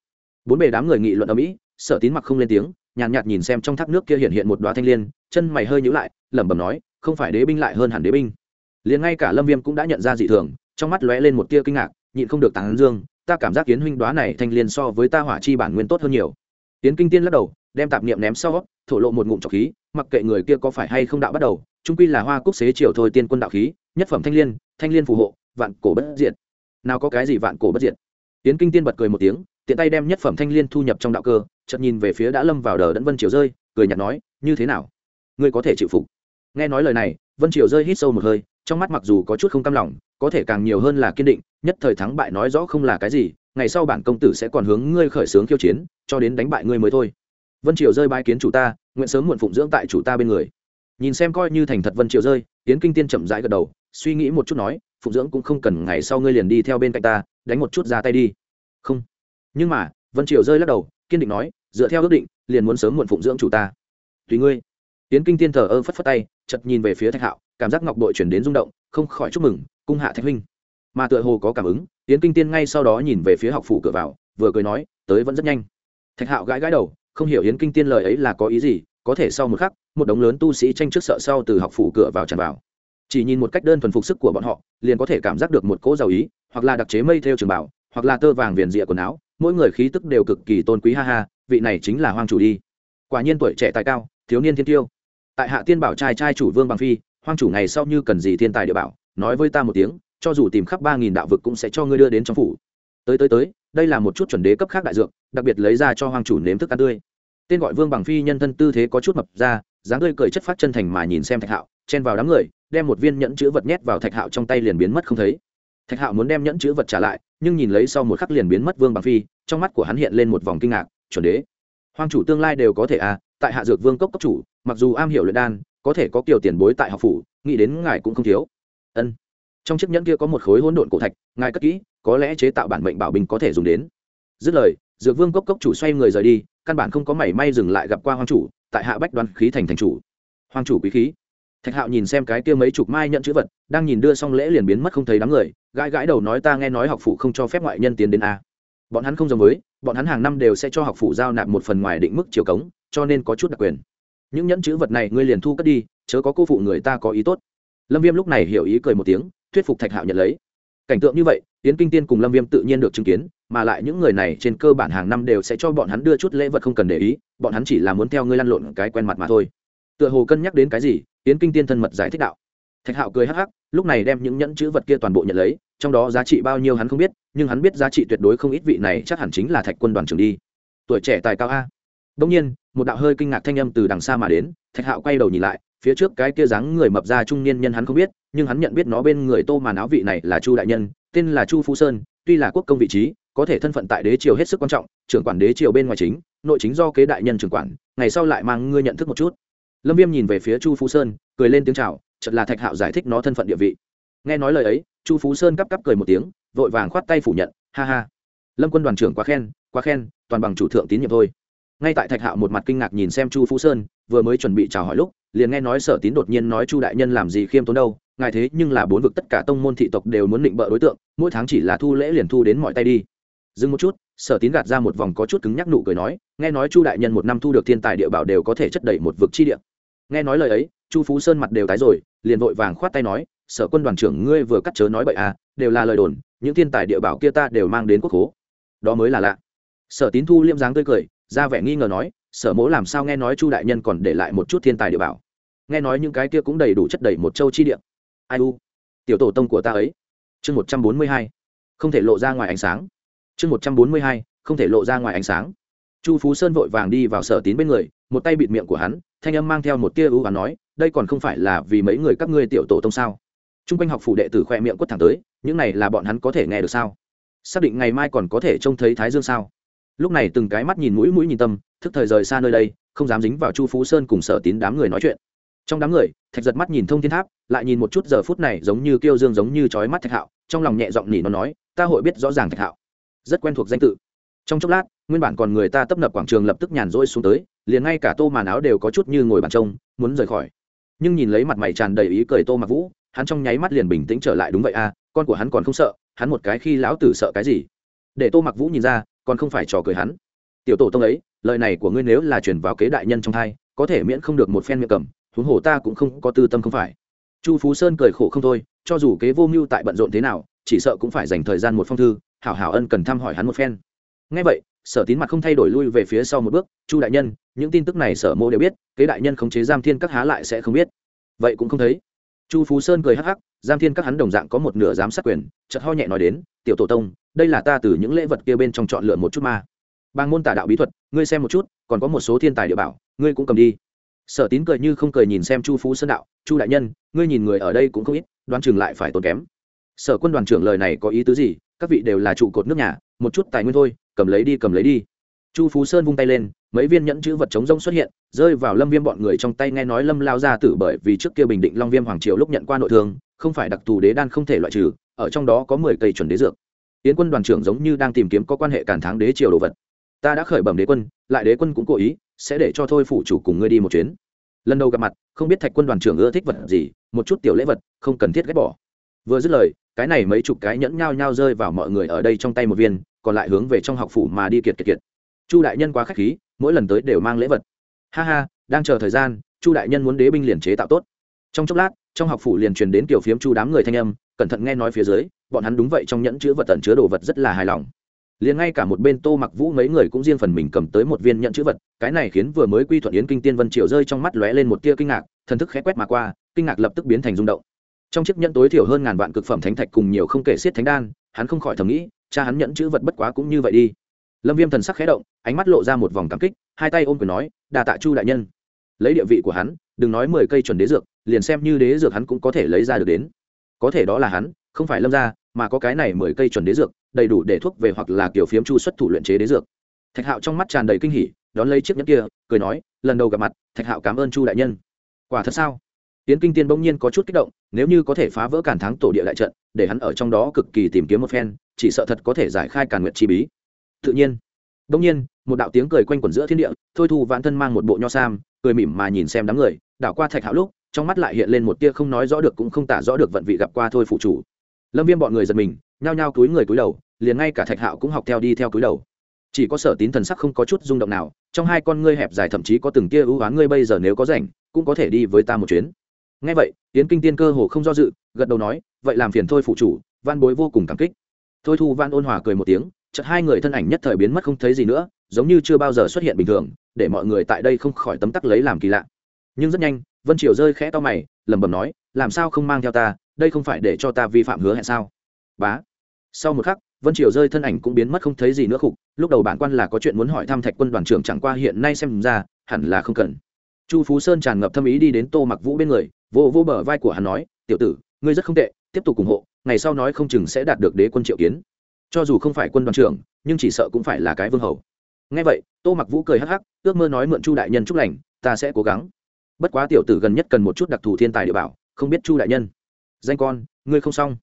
Bốn bề đám người nghị luận ở mỹ sở tín mặc không lên tiếng nhàn nhạt, nhạt nhìn xem trong thác nước kia hiện hiện một đoá thanh l i ê n chân mày hơi nhữ lại lẩm bẩm nói không phải đế binh lại hơn hẳn đế binh. Liền ngay cả lâm viêm cũng đã nhận ra dị thường trong mắt lóe lên một tia kinh ngạc nhịn không được tán dương ta cảm giác kiến huynh đoá này thanh liên so với ta hỏa chi bản nguyên tốt hơn nhiều. Tiến kinh tiên lắc đầu đem tạp niệm ném sau thổ lộ một ngụm trọc khí mặc kệ người kia có phải hay không đạo bắt đầu trung quy là hoa cúc xế chiều thôi tiên quân đạo khí nhất phẩm thanh liên thanh liên phù hộ vạn cổ bất diệt. Nào có cái gì vạn cổ bất diệt? Tiến kinh tiên bật cười một tiếng, tiện tay đem nhất phẩm thanh liên thu nhập trong đạo cơ, chợt nhìn về phía đã lâm vào đờ đẫn vân triều rơi, cười nhạt nói, như thế nào? Ngươi có thể chịu phục. Nghe nói lời này, vân triều rơi hít sâu một hơi, trong mắt mặc dù có chút không cam lòng, có thể càng nhiều hơn là kiên định, nhất thời thắng bại nói rõ không là cái gì, ngày sau bản công tử sẽ còn hướng ngươi khởi xướng khiêu chiến, cho đến đánh bại ngươi mới thôi. Vân triều rơi bái kiến chủ ta, nguyện sớm muộn phụng dưỡng tại chủ ta bên người. Nhìn xem coi như thành thật vân triều rơi tiến kinh tiên chậm rãi gật đầu, suy nghĩ một chút nói, phụng dưỡng cũng không cần ngày sau ngươi liền đi theo bên cạnh ta đánh một chút ra tay đi. Không. Nhưng mà, vân triều rơi lắc đầu, kiên định nói, dựa theo ước định, liền muốn sớm muộn phụng dưỡng chủ ta. Tùy ngươi. Tiến kinh tiên thờ ơ phất phất tay chật nhìn về phía thạch hạo, cảm giác ngọc đội chuyển đến rung động, không khỏi chúc mừng, cung hạ thạch huynh. Mà tựa hồ có cảm ứng tiến kinh tiên ngay sau đó nhìn về phía học phủ cửa vào, vừa cười nói, tới vẫn rất nhanh. Thạch hạo gãi gãi đầu, không hiểu yến kinh tiên lời ấy là có ý gì, có thể sau một khắc, một đống lớn tu sĩ tranh trước sợ sau từ học phủ cửa vào tràn vào chỉ nhìn một cách đơn thuần phục sức của bọn họ, liền có thể cảm giác được một cỗ giàu ý, hoặc là đặc chế mây theo trường bảo hoặc là tơ vàng viền rịa quần áo, mỗi người khí tức đều cực kỳ tôn quý, ha ha, vị này chính là hoang chủ đi. Quả nhiên tuổi trẻ tài cao, thiếu niên thiên tiêu. Tại hạ tiên bảo trai trai chủ vương bằng phi, hoang chủ ngày sau như cần gì thiên tài địa bảo, nói với ta một tiếng, cho dù tìm khắp ba nghìn đạo vực cũng sẽ cho ngươi đưa đến trong phủ. Tới tới tới, đây là một chút chuẩn đế cấp khác đại dược, đặc biệt lấy ra cho hoang chủ nếm thức ăn tươi. Tên gọi vương bằng phi nhân thân tư thế có chút mập ra, dáng tươi cười chất phát chân thành mà nhìn xem thạch hạo chen vào đám người, đem một viên nhẫn chữ vật nhét vào thạch hạo trong tay liền biến mất không thấy. Thạch hạo muốn đem nhẫn chữ vật trả lại, nhưng nhìn lấy sau một khắc liền biến mất vương bằng phi, trong mắt của hắn hiện lên một vòng kinh ngạc, chuẩn đế. Hoàng chủ tương lai đều có thể à tại hạ dược vương cốc cấp chủ, mặc dù am hiểu luyện đan, có thể có kiểu tiền bối tại học phủ, nghĩ đến ngài cũng không thiếu. Ân. Trong chiếc nhẫn kia có một khối hỗn độn cổ thạch, ngài cất kỹ, có lẽ chế tạo bản mệnh bảo bình có thể dùng đến. Dứt lời, dược vương cốc cốc chủ xoay người rời đi, căn bản không có mảy may dừng lại gặp qua hoàng chủ, tại hạ bách đoan khí thành thành chủ. Hoàng chủ quý khí thạch hạo nhìn xem cái kia mấy chục mai nhận chữ vật, đang nhìn đưa xong lễ liền biến mất không thấy đám người, gãi gãi đầu nói ta nghe nói học phụ không cho phép ngoại nhân tiến đến a. Bọn hắn không giống với, bọn hắn hàng năm đều sẽ cho học phụ giao nạp một phần ngoài định mức chiều cống, cho nên có chút đặc quyền. Những nhẫn chữ vật này ngươi liền thu cất đi, chớ có cô phụ người ta có ý tốt. Lâm viêm lúc này hiểu ý cười một tiếng, thuyết phục thạch hạo nhận lấy. Cảnh tượng như vậy tiến kinh tiên cùng lâm viêm tự nhiên được chứng kiến, mà lại những người này trên cơ bản hàng năm đều sẽ cho bọn hắn đưa chút lễ vật không cần để ý, bọn hắn chỉ là muốn theo ngươi lăn lộn cái quen mặt mà thôi. Tựa hồ cân nhắc đến cái gì tiến kinh tiên thân mật giải thích đạo. Thạch hạo cười hắc hắc, lúc này đem những nhẫn chữ vật kia toàn bộ nhận lấy, trong đó giá trị bao nhiêu hắn không biết, nhưng hắn biết giá trị tuyệt đối không ít vị này chắc hẳn chính là thạch quân đoàn trưởng đi. Tuổi trẻ tài cao a. Đông nhiên, một đạo hơi kinh ngạc thanh âm từ đằng xa mà đến, thạch hạo quay đầu nhìn lại, phía trước cái kia dáng người mập ra trung niên nhân hắn không biết, nhưng hắn nhận biết nó bên người tô màn áo vị này là chu đại nhân, tên là chu phú sơn, tuy là quốc công vị trí, có thể thân phận tại đế triều hết sức quan trọng, trưởng quản đế triều bên ngoài chính, nội chính do kế đại nhân trưởng quản, ngày sau lại mang ngươi nhận thức một chút lâm viêm nhìn về phía chu phú sơn, cười lên tiếng c h à o chật là thạch hạo giải thích nó thân phận địa vị. Nghe nói lời ấy, chu phú sơn cắp cắp cười một tiếng, vội vàng khoát tay phủ nhận, ha ha. Lâm quân đoàn trưởng quá khen quá khen, toàn bằng chủ thượng tín nhiệm thôi. Ngay tại thạch hạo một mặt kinh ngạc nhìn xem chu phú sơn, vừa mới chuẩn bị chào hỏi lúc, liền nghe nói sở tín đột nhiên nói chu đại nhân làm gì khiêm tốn đâu, ngài thế nhưng là bốn vực tất cả tông môn thị tộc đều muốn định bợ đối tượng, mỗi tháng chỉ là thu lễ liền thu đến mọi tay đi. Dừng một chút, sở tín gạt ra một vòng có chút cứng nhắc nụ cười nói, nghe nói chu đại nhân một năm thu được thiên tài địa bảo đều có thể chất đẩy một vực chi địa nghe nói lời ấy, chu phú sơn mặt đều tái rồi, liền vội vàng khoát tay nói, sở quân đoàn trưởng ngươi vừa cắt chớ nói bậy à đều là lời đồn, những thiên tài địa bảo kia ta đều mang đến quốc hố đó mới là lạ. Sở tín thu liêm dáng tươi cười, ra vẻ nghi ngờ nói, sở mỗ làm sao nghe nói chu đại nhân còn để lại một chút thiên tài địa bảo? Nghe nói những cái kia cũng đầy đủ chất đầy một châu chi địa. Ai u? Tiểu tổ tông của ta ấy. Chương một trăm bốn mươi hai. Không thể lộ ra ngoài ánh sáng. Chương một trăm bốn mươi hai, không thể lộ ra ngoài ánh sáng. Chu phú sơn vội vàng đi vào sở tín bên người, một tay bịt miệng của hắn thanh âm mang theo một tia ưu và nói, đây còn không phải là vì mấy người các ngươi tiểu tổ tông sao? T r u n g quanh học phủ đệ tử khoe miệng quất thẳng tới, những này là bọn hắn có thể nghe được sao? Xác định ngày mai còn có thể trông thấy thái dương sao? Lúc này từng cái mắt nhìn mũi mũi nhìn tâm, thức thời rời xa nơi đây, không dám dính vào chu phú sơn cùng sở tín đám người nói chuyện. Trong đám người, thạch giật mắt nhìn thông thiên tháp, lại nhìn một chút giờ phút này giống như kêu dương giống như trói mắt thạch hạo, trong lòng nhẹ giọng nỉ nó nói, ta hội biết rõ ràng thạch hạo. Rất quen thuộc danh tự. Trong chốc lát nguyên bản còn người ta tấp nập quảng trường lập tức nhàn rỗi xuống tới liền ngay cả tô màn áo đều có chút như ngồi bàn trông muốn rời khỏi. Nhưng nhìn lấy mặt mày tràn đầy ý cười tô mặc vũ hắn trong nháy mắt liền bình tĩnh trở lại. Đúng vậy à, con của hắn còn không sợ hắn một cái khi lão tử sợ cái gì? Để tô mặc vũ nhìn ra còn không phải trò cười hắn. Tiểu tổ tông ấy lời này của ngươi nếu là chuyển vào kế đại nhân trong thai có thể miễn không được một phen miệng cầm huống hồ ta cũng không có tư tâm không phải. Chu phú sơn cười khổ không thôi cho dù kế vô mưu tại bận rộn thế nào chỉ sợ cũng phải dành thời gian một phong thư hảo hảo ân cần thăm hỏi hắn một phen. Ngay vậy sở tín mặt không thay đổi lui về phía sau một bước, chu đại nhân, những tin tức này sở mô đều biết, kế đại nhân khống chế giam thiên các há lại sẽ không biết. Vậy cũng không thấy. Chu phú sơn cười hắc hắc giam thiên các hắn đồng dạng có một nửa giám sát quyền. Chợt ho nhẹ nói đến, tiểu tổ tông, đây là ta từ những lễ vật kia bên trong chọn lựa một chút ma bang môn tả đạo bí thuật, ngươi xem một chút, còn có một số thiên tài địa bảo, ngươi cũng cầm đi. Sở tín cười như không cười nhìn xem chu phú sơn đạo, chu đại nhân, ngươi nhìn người ở đây cũng không ít, đoán chừng lại phải tốn kém. Sở quân đoàn trưởng lời này có ý tứ gì? Các vị đều là trụ cột nước nhà, một chút tài nguyên thôi cầm lấy đi, cầm lấy đi. Chu phú sơn vung tay lên, mấy viên nhẫn chữ vật chống rông xuất hiện, rơi vào lâm viêm bọn người trong tay, nghe nói lâm lao ra tử bởi vì trước kia bình định long viêm hoàng triều lúc nhận qua nội thương, không phải đặc thù đế đan không thể loại trừ, ở trong đó có mười cây chuẩn đế dược. Yến quân đoàn trưởng giống như đang tìm kiếm có quan hệ cản tháng đế triều đồ vật. Ta đã khởi bẩm đế quân, lại đế quân cũng cố ý, sẽ để cho thôi phủ chủ cùng ngươi đi một chuyến. Lần đầu gặp mặt, không biết thạch quân đoàn trưởng ưa thích vật gì, một chút tiểu lễ vật, không cần thiết ghét bỏ. Vừa dứt lời, cái này mấy chục cái nhẫn nhao nhao rơi vào mọi người ở đây trong tay một viên còn lại hướng về trong học phủ mà đi kiệt kiệt kiệt. Chu đại nhân quá k h á c h khí, mỗi lần tới đều mang lễ vật. Ha ha, đang chờ thời gian, chu đại nhân muốn đế binh liền chế tạo tốt. Trong chốc lát, trong học phủ liền truyền đến tiểu phiếm chu đám người thanh âm, cẩn thận nghe nói phía dưới, bọn hắn đúng vậy trong nhẫn chữ vật tận chứa đồ vật rất là hài lòng. Liền ngay cả một bên tô mặc vũ mấy người cũng riêng phần mình cầm tới một viên nhẫn chữ vật, cái này khiến vừa mới quy thuận yến kinh tiên vân triều rơi trong mắt lóe lên một tia kinh ngạc, thần thức khẽ quét mà qua, kinh ngạc lập tức biến thành rung động. Trong chiếc nhẫn tối thiểu hơn ngàn vạn cực phẩm thánh thạch cùng nhiều không kể xiết thánh đan, hắn không khỏi thầm nghĩ cha hắn nhẫn chữ vật bất quá cũng như vậy đi. Lâm viêm thần sắc khẽ động, ánh mắt lộ ra một vòng cảm kích, hai tay ôm quyền nói đà tạ chu đại nhân. Lấy địa vị của hắn, đừng nói mười cây chuẩn đế dược, liền xem như đế dược hắn cũng có thể lấy ra được đến. Có thể đó là hắn, không phải lâm ra mà có cái này mười cây chuẩn đế dược, đầy đủ để thuốc về hoặc là kiểu phiếm chu xuất thủ luyện chế đế dược. Thạch hạo trong mắt tràn đầy kinh hỉ, đón lấy chiếc nhẫn kia, cười nói, lần đầu gặp mặt, thạch hạo cảm ơn chu đại nhân. Quả thật sao? Tiến kinh tiên bỗng nhiên có chút kích động, nếu như có thể phá vỡ cản thắng tổ địa đại trận, để hắn ở trong đó cực kỳ tìm kiếm một phen chỉ sợ thật có thể giải khai càn nguyện chi bí. Tự nhiên đông nhiên, một đạo tiếng cười quanh quẩn giữa thiên địa, thôi thu vãn thân mang một bộ nho sam, cười mỉm mà nhìn xem đám người, đảo qua thạch hạo lúc, trong mắt lại hiện lên một tia không nói rõ được cũng không tả rõ được vận vị gặp qua thôi phụ chủ. Lâm viêm bọn người giật mình, nhao nhao túi người túi đầu, liền ngay cả thạch hạo cũng học theo đi theo túi đầu. Chỉ có sở tín thần sắc không có chút rung động nào, trong hai con ngươi hẹp dài thậm chí có từng tia ưu oán ngươi bây giờ nếu có rảnh, cũng có thể đi với ta một chuyến. Ngay vậy tiến kinh tiên cơ hồ không do dự, gật đầu nói, vậy làm phiền thôi phụ chủ, văn bối vô cùng cảm kích thôi thu văn ôn hòa cười một tiếng, chợt hai người thân ảnh nhất thời biến mất không thấy gì nữa, giống như chưa bao giờ xuất hiện bình thường, để mọi người tại đây không khỏi tấm tắc lấy làm kỳ lạ. Nhưng rất nhanh, vân triều rơi khẽ to mày, lẩm bẩm nói, làm sao không mang theo ta, đây không phải để cho ta vi phạm hứa hẹn sao? Bá. Sau một khắc, vân triều rơi thân ảnh cũng biến mất không thấy gì nữa khục, lúc đầu bản quan là có chuyện muốn hỏi thăm thạch quân đoàn trưởng chẳng qua hiện nay xem ra, hẳn là không cần. Chu phú sơn tràn ngập thâm ý đi đến tô mặc vũ bên người, vô vô bờ vai của hắn nói, tiểu tử, ngươi rất không tệ, tiếp tục ủng hộ ngày sau nói không chừng sẽ đạt được đế quân triệu kiến. Cho dù không phải quân đoàn trưởng, nhưng chỉ sợ cũng phải là cái vương hầu. Ngay vậy, tô mặc vũ cười hắc hắc, ước mơ nói mượn chu đại nhân chúc lành, ta sẽ cố gắng. Bất quá tiểu tử gần nhất cần một chút đặc thù thiên tài địa bảo, không biết chu đại nhân. Danh con, ngươi không xong.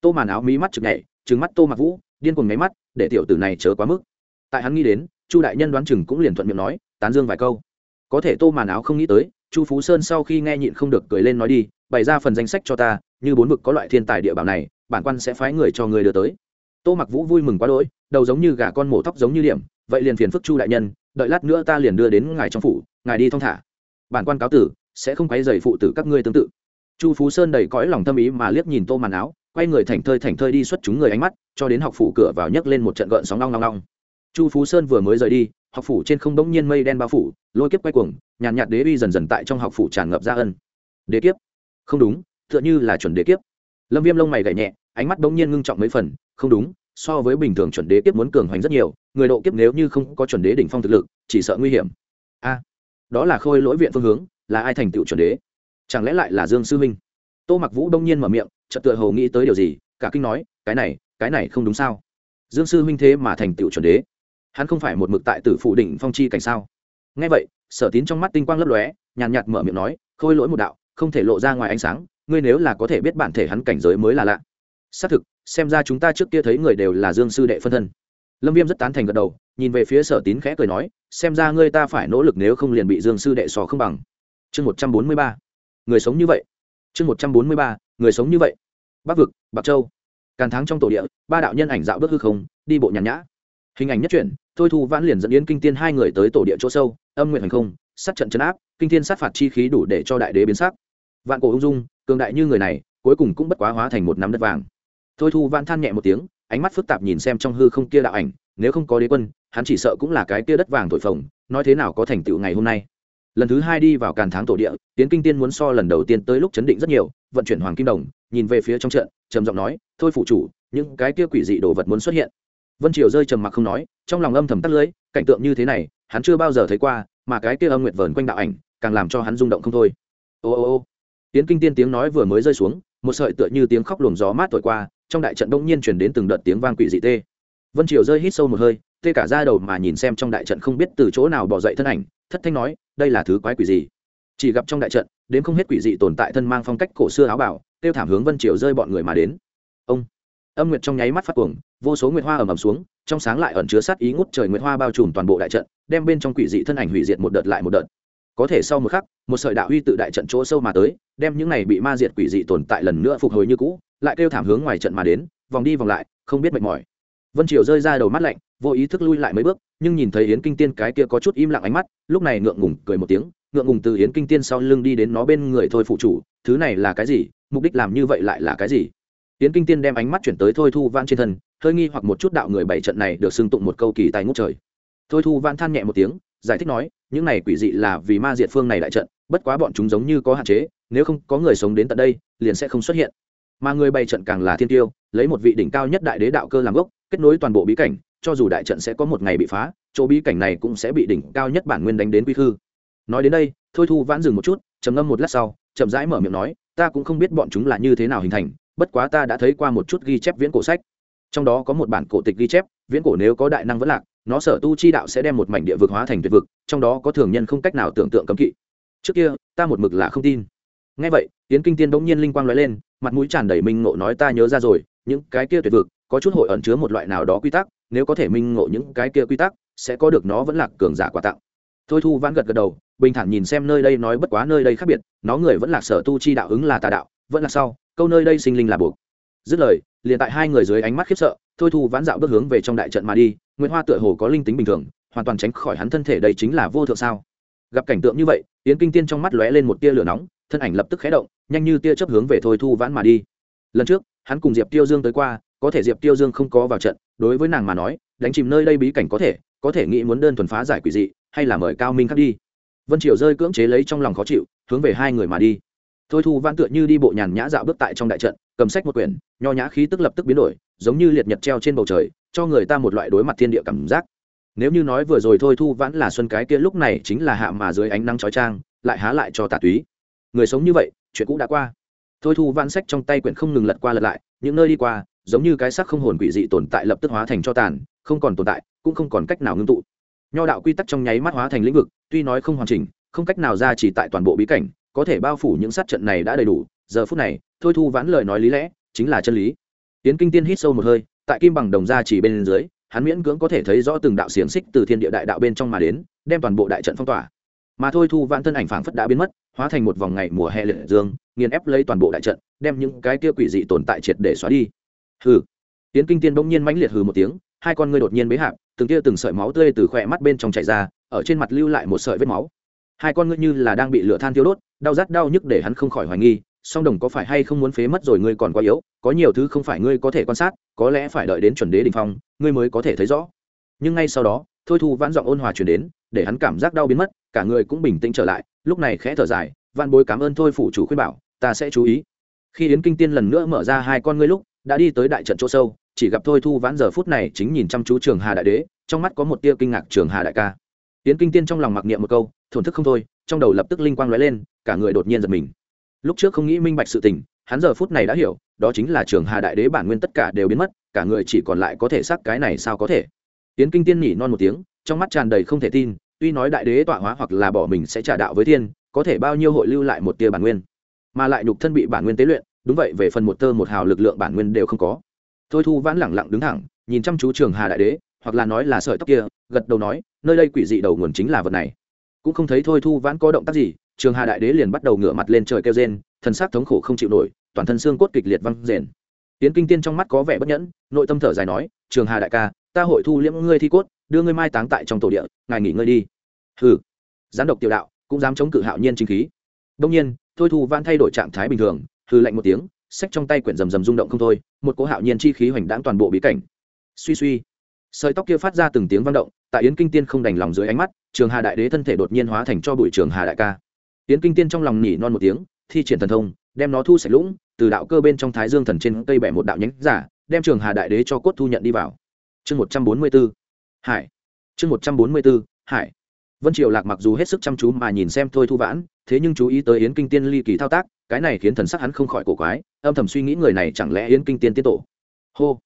Tô màn áo mí mắt chực nhảy trứng mắt tô mặc vũ, điên cuồng nháy mắt, để tiểu tử này chớ quá mức. Tại hắn nghĩ đến, chu đại nhân đoán chừng cũng liền thuận miệng nói, tán dương vài câu. Có thể tô màn áo không nghĩ tới, chu phú sơn sau khi nghe nhịn không được cười lên nói đi, bày ra phần danh sách cho ta như bốn vực có loại thiên tài địa bảo này, bản quan sẽ phái người cho người đưa tới. Tô mặc vũ vui mừng quá đỗi, đầu giống như gà con mổ tóc giống như điểm, vậy liền phiền phức chu đại nhân, đợi lát nữa ta liền đưa đến ngài trong phủ, ngài đi thong thả. Bản quan cáo tử, sẽ không quấy dày phụ tử các ngươi tương tự. Chu phú sơn đầy cõi lòng tâm ý mà liếc nhìn tô màn áo, quay người thành thơi thành thơi đi xuất chúng người ánh mắt, cho đến học phủ cửa vào nhấc lên một trận gợn sóng long long long. Chu phú sơn vừa mới rời đi, học phủ trên không bỗng nhiên mây đen bao phủ, lôi kiếp quay cuồng, nhàn nhạt đế uy dần dần tại trong học phủ tràn ngập ra ân. Đế kiếp? Không đúng tựa như là chuẩn đế kiếp. Lâm viêm lông mày gảy nhẹ, ánh mắt bỗng nhiên ngưng trọng mấy phần, không đúng, so với bình thường chuẩn đế kiếp muốn cường hoành rất nhiều, người độ kiếp nếu như không có chuẩn đế đỉnh phong thực lực, chỉ sợ nguy hiểm. A, đó là khôi lỗi viện phương hướng, là ai thành tựu chuẩn đế? Chẳng lẽ lại là dương sư minh? Tô mặc vũ đông nhiên mở miệng, chợt tựa hồ nghĩ tới điều gì, cả kinh nói, cái này cái này không đúng sao? Dương sư minh thế mà thành tựu chuẩn đế? Hắn không phải một mực tại tử phụ đỉnh phong chi cảnh sao? Ngay vậy, sở tín trong mắt tinh quang lấp lóe, nhàn nhạt mở miệng nói, khôi lỗi một đạo, không thể lộ ra ngoài ánh sáng ngươi nếu là có thể biết bản thể hắn cảnh giới mới là lạ. Xác thực, xem ra chúng ta trước kia thấy người đều là dương sư đệ phân thân. Lâm viêm rất tán thành gật đầu, nhìn về phía sở tín khẽ cười nói, xem ra ngươi ta phải nỗ lực nếu không liền bị dương sư đệ sò không bằng. Chương một trăm bốn mươi ba. Người sống như vậy. Chương một trăm bốn mươi ba. Người sống như vậy. Bắc vực, bắc châu. Càn thắng trong tổ địa, ba đạo nhân ảnh dạo bước hư không, đi bộ nhàn nhã. Hình ảnh nhất truyện thôi thu vãn liền dẫn yến kinh tiên hai người tới tổ địa chỗ sâu, âm nguyện hành không, sát trận chấn áp, kinh thiên sát phạt chi khí đủ để cho đại đế biến sắc. Vạn cổ ung dung cường đại như người này, cuối cùng cũng bất quá hóa thành một nắm đất vàng. Thôi thu vãn than nhẹ một tiếng, ánh mắt phức tạp nhìn xem trong hư không kia đạo ảnh, nếu không có đế quân, hắn chỉ sợ cũng là cái kia đất vàng thổi phồng, nói thế nào có thành tựu ngày hôm nay. Lần thứ hai đi vào càn tháng tổ địa tiến kinh tiên muốn so lần đầu tiên tới lúc chấn định rất nhiều, vận chuyển hoàng kim đồng, nhìn về phía trong trận, trầm giọng nói, thôi phụ chủ, những cái kia quỷ dị đồ vật muốn xuất hiện. Vân triều rơi trầm mặc không nói, trong lòng âm thầm tắt lưới cảnh tượng như thế này, hắn chưa bao giờ thấy qua, mà cái kia âm nguyệt vờn quanh đạo ảnh, càng làm cho hắn rung động không thôi. Ô ô ô tiến kinh tiên tiếng nói vừa mới rơi xuống, một sợi tựa như tiếng khóc luồng gió mát thổi qua, trong đại trận đông nhiên chuyển đến từng đợt tiếng vang quỷ dị tê. Vân triều rơi hít sâu một hơi, tê cả ra đầu mà nhìn xem trong đại trận không biết từ chỗ nào bỏ dậy thân ảnh, thất thanh nói, đây là thứ quái quỷ gì? Chỉ gặp trong đại trận, đến không hết quỷ dị tồn tại thân mang phong cách cổ xưa áo bảo tiêu thảm hướng vân triều rơi bọn người mà đến. Ông! Âm nguyệt trong nháy mắt phát cuồng, vô số nguyệt hoa ầm ầm xuống, trong sáng lại ẩn chứa sát ý ngút trời nguyệt hoa bao trùm toàn bộ đại trận, đem bên trong quỷ dị thân ảnh hủy diệt một đợt lại một đợt. Có thể sau một khắc, một sợi đạo uy tự đại trận chỗ sâu mà tới đem những này bị ma diệt quỷ dị tồn tại lần nữa phục hồi như cũ, lại kêu thảm hướng ngoài trận mà đến, vòng đi vòng lại, không biết mệt mỏi. Vân triều rơi ra đầu mắt lạnh, vô ý thức lui lại mấy bước, nhưng nhìn thấy yến kinh tiên cái kia có chút im lặng ánh mắt, lúc này ngượng ngùng cười một tiếng, ngượng ngùng từ yến kinh tiên sau lưng đi đến nó bên người thôi phụ chủ, thứ này là cái gì? Mục đích làm như vậy lại là cái gì? Yến kinh tiên đem ánh mắt chuyển tới thôi thu van trên thân, hơi nghi hoặc một chút đạo người bảy trận này được xưng tụng một câu kỳ tài ngút trời. Thôi thu van than nhẹ một tiếng, giải thích nói, những này quỷ dị là vì ma diệt phương này đại trận, bất quá bọn chúng giống như có hạn chế nếu không có người sống đến tận đây, liền sẽ không xuất hiện. Mà người bày trận càng là thiên tiêu, lấy một vị đỉnh cao nhất đại đế đạo cơ làm gốc, kết nối toàn bộ bí cảnh, cho dù đại trận sẽ có một ngày bị phá, chỗ bí cảnh này cũng sẽ bị đỉnh cao nhất bản nguyên đánh đến quy khư. Nói đến đây, thôi thu vãn dừng một chút, trầm ngâm một lát sau, chậm rãi mở miệng nói, ta cũng không biết bọn chúng là như thế nào hình thành, bất quá ta đã thấy qua một chút ghi chép viễn cổ sách. Trong đó có một bản cổ tịch ghi chép, viễn cổ nếu có đại năng vẫn lạc, nó sở tu chi đạo sẽ đem một mảnh địa vực hóa thành tuyệt vực, trong đó có thường nhân không cách nào tưởng tượng cấm kỵ. Trước kia, ta một mực là không tin ngay vậy tiến kinh tiên bỗng nhiên linh quang nói lên, mặt mũi tràn đầy minh ngộ nói ta nhớ ra rồi, những cái kia tuyệt vực, có chút hội ẩn chứa một loại nào đó quy tắc, nếu có thể minh ngộ những cái kia quy tắc, sẽ có được nó vẫn là cường giả quà tặng. Thôi thu vãn gật gật đầu, bình thản nhìn xem nơi đây nói bất quá nơi đây khác biệt, nó người vẫn là sở tu chi đạo ứng là tà đạo, vẫn là sau, câu nơi đây sinh linh là buộc. Dứt lời, liền tại hai người dưới ánh mắt khiếp sợ, thôi thu vãn dạo bước hướng về trong đại trận mà đi nguyễn hoa tựa hồ có linh tính bình thường, hoàn toàn tránh khỏi hắn thân thể đây chính là vô thượng sao. Gặp cảnh tượng như vậy, yến kinh tiên trong mắt lóe lên một tia lửa nóng thân ảnh lập tức khé động, nhanh như tia chấp hướng về thôi thu vãn mà đi. Lần trước, hắn cùng diệp tiêu dương tới qua, có thể diệp tiêu dương không có vào trận, đối với nàng mà nói, đánh chìm nơi đây bí cảnh có thể có thể nghĩ muốn đơn thuần phá giải quỷ dị, hay là mời cao minh khắc đi. Vân triều rơi cưỡng chế lấy trong lòng khó chịu, hướng về hai người mà đi. Thôi thu vãn tựa như đi bộ nhàn nhã dạo bước tại trong đại trận, cầm sách một quyển, nho nhã khí tức lập tức biến đổi, giống như liệt nhật treo trên bầu trời, cho người ta một loại đối mặt thiên địa cảm giác. Nếu như nói vừa rồi thôi thu vãn là xuân cái kia, lúc này chính là hạ mà dưới ánh nắng chói trang lại há lại cho tà túy người sống như vậy, chuyện cũ đã qua. Thôi thu vãn sách trong tay quyển không ngừng lật qua lật lại, những nơi đi qua, giống như cái sắc không hồn quỷ dị tồn tại lập tức hóa thành cho tàn, không còn tồn tại, cũng không còn cách nào ngưng tụ. Nho đạo quy tắc trong nháy mắt hóa thành lĩnh vực, tuy nói không hoàn chỉnh, không cách nào ra chỉ tại toàn bộ bí cảnh, có thể bao phủ những sát trận này đã đầy đủ. Giờ phút này, thôi thu vãn lời nói lý lẽ, chính là chân lý. Tiến kinh tiên hít sâu một hơi, tại kim bằng đồng ra chỉ bên dưới, hắn miễn cưỡng có thể thấy rõ từng đạo xiềng xích từ thiên địa đại đạo bên trong mà đến, đem toàn bộ đại trận phong tỏa. Mà thôi thu vãn thân ảnh phảng phất đã biến mất hóa thành một vòng ngày mùa hè liệt dương, nghiền ép lấy toàn bộ đại trận, đem những cái kia quỷ dị tồn tại triệt để xóa đi. Hừ. Tiến kinh tiên bỗng nhiên mãnh liệt hừ một tiếng, hai con ngươi đột nhiên bế hạp từng tia từng sợi máu tươi từ khỏe mắt bên trong chảy ra, ở trên mặt lưu lại một sợi vết máu. Hai con ngươi như là đang bị lửa than thiêu đốt, đau rát đau nhức để hắn không khỏi hoài nghi, song đồng có phải hay không muốn phế mất rồi ngươi còn quá yếu, có nhiều thứ không phải ngươi có thể quan sát, có lẽ phải đợi đến chuẩn đế đình phong, ngươi mới có thể thấy rõ. Nhưng ngay sau đó, thôi thu vãn giọng ôn hòa chuyển đến, để hắn cảm giác đau biến mất cả người cũng bình tĩnh trở lại, lúc này khẽ thở dài văn bối cảm ơn thôi phủ chủ khuyên bảo, ta sẽ chú ý. Khi yến kinh tiên lần nữa mở ra hai con ngươi lúc, đã đi tới đại trận chỗ sâu, chỉ gặp thôi thu vãn giờ phút này chính nhìn chăm chú trường hà đại đế, trong mắt có một tia kinh ngạc trường hà đại ca. Yến kinh tiên trong lòng mặc niệm một câu, thổn thức không thôi, trong đầu lập tức linh quang lóe lên, cả người đột nhiên giật mình. Lúc trước không nghĩ minh bạch sự tình, hắn giờ phút này đã hiểu, đó chính là trường hà đại đế bản nguyên tất cả đều biến mất, cả người chỉ còn lại có thể xác cái này sao có thể. Tiến kinh tiên nhỉ non một tiếng, trong mắt tràn đầy không thể tin tuy nói đại đế tọa hóa hoặc là bỏ mình sẽ trả đạo với thiên, có thể bao nhiêu hội lưu lại một tia bản nguyên. Mà lại nhục thân bị bản nguyên tế luyện, đúng vậy, về phần một tơ một hào lực lượng bản nguyên đều không có. Thôi thu vãn lẳng lặng đứng thẳng, nhìn chăm chú trường hà đại đế, hoặc là nói là sợi tóc kia, gật đầu nói, nơi đây quỷ dị đầu nguồn chính là vật này. Cũng không thấy thôi thu vãn có động tác gì, trường hà đại đế liền bắt đầu ngửa mặt lên trời kêu rên, thần sắc thống khổ không chịu nổi, toàn thân xương cốt kịch liệt văng rền. Tiến kinh tiên trong mắt có vẻ bất nhẫn, nội tâm thở dài nói, trường hà đại ca, ta hội thu liễm ngươi thi cốt đưa ngươi mai táng tại trong tổ địa, ngài nghỉ ngơi đi. Hừ. Gián độc tiểu đạo cũng dám chống cự hạo nhiên chính khí. Đông nhiên, thôi thu van thay đổi trạng thái bình thường hư lạnh một tiếng sách trong tay quyển rầm rầm rung động không thôi, một cỗ hạo nhiên chi khí hoành đáng toàn bộ bí cảnh. Suy suy, sợi tóc kia phát ra từng tiếng vang động, tại yến kinh tiên không đành lòng dưới ánh mắt, trường hà đại đế thân thể đột nhiên hóa thành cho bụi trường hà đại ca. Yến kinh tiên trong lòng nhỉ non một tiếng, thi triển thần thông, đem nó thu sạch lũng, từ đạo cơ bên trong thái dương thần trên cây bẻ một đạo nhánh giả, đem trường hà đại đế cho cốt thu nhận đi vào. Chương một trăm bốn mươi b ố hải. Chương một trăm bốn mươi b ố hải. Vân triều lạc mặc dù hết sức chăm chú mà nhìn xem thôi thu vãn, thế nhưng chú ý tới yến kinh tiên ly kỳ thao tác, cái này khiến thần sắc hắn không khỏi cổ quái, âm thầm suy nghĩ người này chẳng lẽ yến kinh tiên tiết tổ. Hô.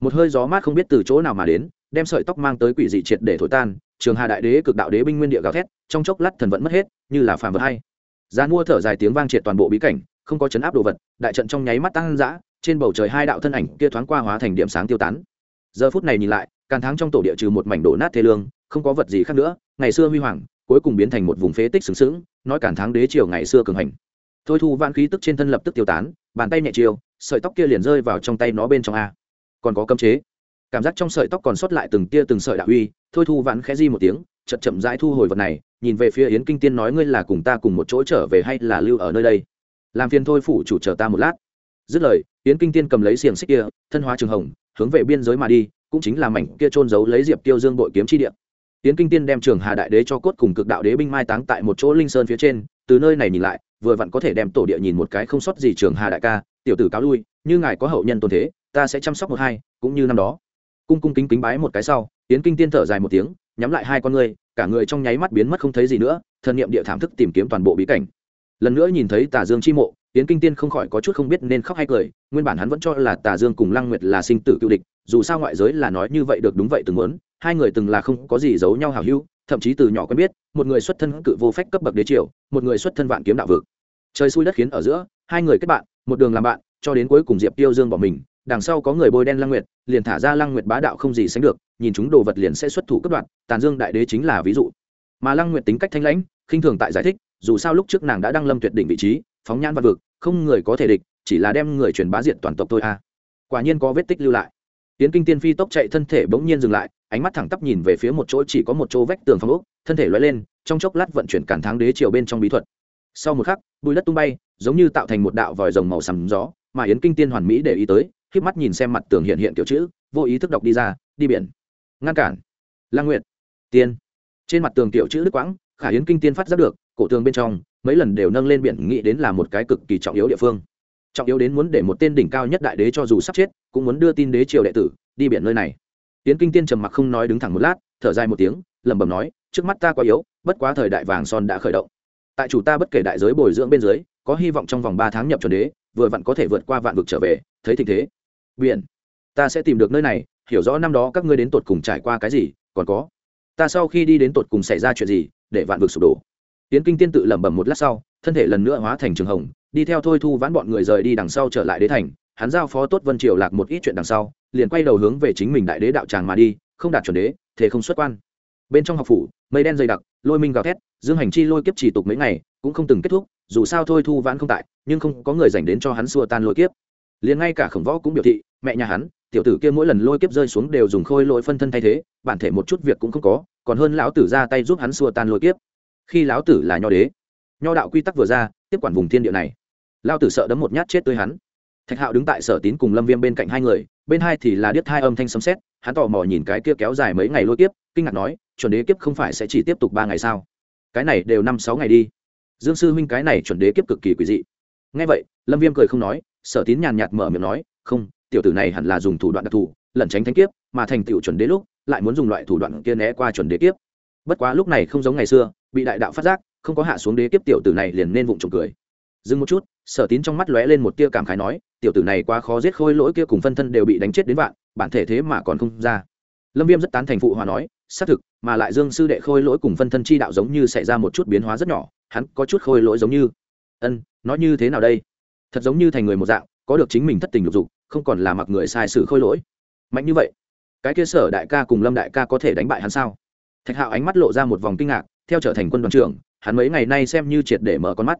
Một hơi gió mát không biết từ chỗ nào mà đến, đem sợi tóc mang tới quỷ dị triệt để thổi tan, trường hà đại đế cực đạo đế binh nguyên địa gào thét, trong chốc lát thần vẫn mất hết, như là phàm vật hay. Giá mua thở dài tiếng vang triệt toàn bộ bí cảnh, không có chấn áp đồ vật, đại trận trong nháy mắt tăng dã, trên bầu trời hai đạo thân ảnh kia thoáng qua hóa thành điểm sáng tiêu tán. Giờ phút này nhìn lại càn tháng trong tổ địa trừ một mảnh đổ nát thế lương, không có vật gì khác nữa, ngày xưa huy hoàng, cuối cùng biến thành một vùng phế tích sừng sững, nói càn tháng đế triều ngày xưa cường hành. Thôi thu vạn khí tức trên thân lập tức tiêu tán, bàn tay nhẹ chiều, sợi tóc kia liền rơi vào trong tay nó bên trong a. Còn có cấm chế. Cảm giác trong sợi tóc còn sót lại từng tia từng sợi đạo uy, thôi thu vãn khẽ di một tiếng, chậm chậm rãi thu hồi vật này, nhìn về phía yến kinh tiên nói ngươi là cùng ta cùng một chỗ trở về hay là lưu ở nơi đây? Làm phiền thôi phủ chủ chờ ta một lát. Dứt lời, yến kinh tiên cầm lấy xiềng xích kia, thân hóa trường hồng, hướng về biên giới mà đi cũng chính là mảnh kia trôn giấu lấy diệp tiêu dương bội kiếm chi địa. Tiến kinh tiên đem trường hà đại đế cho cốt cùng cực đạo đế binh mai táng tại một chỗ linh sơn phía trên, từ nơi này nhìn lại, vừa vặn có thể đem tổ địa nhìn một cái không sót gì trường hà đại ca, tiểu tử cáo lui, như ngài có hậu nhân tôn thế, ta sẽ chăm sóc một hai, cũng như năm đó. Cung cung kính kính bái một cái sau, tiến kinh tiên thở dài một tiếng, nhắm lại hai con ngươi, cả người trong nháy mắt biến mất không thấy gì nữa, thần niệm địa thảm thức tìm kiếm toàn bộ bí cảnh. Lần nữa nhìn thấy tà dương chi mộ yến kinh tiên không khỏi có chút không biết nên khóc hay cười, nguyên bản hắn vẫn cho là tà dương cùng lăng nguyệt là sinh tử cựu địch, dù sao ngoại giới là nói như vậy được đúng vậy từng muốn, hai người từng là không có gì giấu nhau hào hữu, thậm chí từ nhỏ quen biết, một người xuất thân cự vô phách cấp bậc đế triều, một người xuất thân vạn kiếm đạo vực. Trời xui đất khiến ở giữa, hai người kết bạn, một đường làm bạn, cho đến cuối cùng diệp tiêu dương bỏ mình, đằng sau có người bôi đen lăng nguyệt, liền thả ra lăng nguyệt bá đạo không gì sánh được, nhìn chúng đồ vật liền sẽ xuất thủ cấp đoạn tàn dương đại đế chính là ví dụ. Mà lăng nguyệt tính cách thanh lãnh, khinh thường tại giải thích, dù sao lúc trước nàng đã đăng lâm tuyệt đỉnh vị trí phóng nhan văn vực, không người có thể địch, chỉ là đem người truyền bá diện toàn tộc thôi a quả nhiên có vết tích lưu lại. Tiến kinh tiên phi tốc chạy thân thể bỗng nhiên dừng lại, ánh mắt thẳng tắp nhìn về phía một chỗ chỉ có một chỗ vách tường phong ốc, thân thể loay lên, trong chốc lát vận chuyển cản tháng đế chiều bên trong bí thuật. Sau một khắc bùi đất tung bay, giống như tạo thành một đạo vòi rồng màu sầm gió, mà yến kinh tiên hoàn mỹ để ý tới khiếp mắt nhìn xem mặt tường hiện hiện kiểu chữ, vô ý thức đọc đi ra, đi biển. Ngăn cản. Lang nguyện tiên. Trên mặt tường kiểu chữ đức quãng khả yến kinh tiên phát giác được, cổ tường bên trong, mấy lần đều nâng lên biển nghĩ đến là một cái cực kỳ trọng yếu địa phương. Trọng yếu đến muốn để một tên đỉnh cao nhất đại đế cho dù sắp chết, cũng muốn đưa tin đế triều đệ tử, đi biển nơi này. Yến kinh tiên trầm mặc không nói đứng thẳng một lát, thở dài một tiếng, lẩm bẩm nói, trước mắt ta quá yếu, bất quá thời đại vàng son đã khởi động. Tại chủ ta bất kể đại giới bồi dưỡng bên dưới, có hy vọng trong vòng ba tháng nhập chuẩn đế, vừa vặn có thể vượt qua vạn vực trở về, thấy tình thế. Biển, ta sẽ tìm được nơi này, hiểu rõ năm đó các ngươi đến tột cùng trải qua cái gì, còn có, ta sau khi đi đến tột cùng xảy ra chuyện gì để vạn vực sụp đổ. Tiến kinh tiên tự lẩm bẩm một lát sau, thân thể lần nữa hóa thành trường hồng, đi theo thôi thu vãn bọn người rời đi đằng sau trở lại đế thành, hắn giao phó tốt vân triều lạc một ít chuyện đằng sau, liền quay đầu hướng về chính mình đại đế đạo tràng mà đi, không đạt chuẩn đế, thế không xuất quan. Bên trong học phủ, mây đen dày đặc, lôi minh gào thét, dương hành chi lôi kiếp trì tục mấy ngày, cũng không từng kết thúc, dù sao thôi thu vãn không tại, nhưng không có người dành đến cho hắn xua tan lôi kiếp. Liền ngay cả khổng võ cũng biểu thị, mẹ nhà hắn, tiểu tử kia mỗi lần lôi kiếp rơi xuống đều dùng khôi lỗi phân thân thay thế, bản thể một chút việc cũng không có còn hơn lão tử ra tay giúp hắn xua tan lôi kiếp. Khi lão tử là nho đế, nho đạo quy tắc vừa ra, tiếp quản vùng thiên địa này. Lao tử sợ đấm một nhát chết tươi hắn. Thạch hạo đứng tại sở tín cùng lâm viêm bên cạnh hai người, bên hai thì là điếc hai âm thanh sấm xét hắn tò mò nhìn cái kia kéo dài mấy ngày lôi kiếp, kinh ngạc nói, chuẩn đế kiếp không phải sẽ chỉ tiếp tục ba ngày sao? Cái này đều năm sáu ngày đi. Dương sư huynh cái này chuẩn đế kiếp cực kỳ quỷ dị. Ngay vậy, lâm viêm cười không nói, sở tín nhàn nhạt mở miệng nói, không, tiểu tử này hẳn là dùng thủ đoạn đặc thù, lẩn tránh thanh kiếp, mà thành tựu chuẩn đế lúc lại muốn dùng loại thủ đoạn kia né qua chuẩn đế kiếp. Bất quá lúc này không giống ngày xưa, bị đại đạo phát giác, không có hạ xuống đế kiếp tiểu tử này liền nên vụng trộm cười. Dừng một chút, sở tín trong mắt lóe lên một tia cảm khái nói, tiểu tử này quá khó giết khôi lỗi kia cùng phân thân đều bị đánh chết đến vạn, bản thể thế mà còn không ra. Lâm viêm rất tán thành phụ hòa nói, xác thực, mà lại dương sư đệ khôi lỗi cùng phân thân chi đạo giống như xảy ra một chút biến hóa rất nhỏ, hắn có chút khôi lỗi giống như. Ân nói như thế nào đây? Thật giống như thành người một dạng, có được chính mình thất tình lục dục, không còn là mặc người sai sự khôi lỗi. Mạnh như vậy cái kia sở đại ca cùng lâm đại ca có thể đánh bại hắn sao? Thạch hạo ánh mắt lộ ra một vòng kinh ngạc, theo trở thành quân đoàn trưởng, hắn mấy ngày nay xem như triệt để mở con mắt.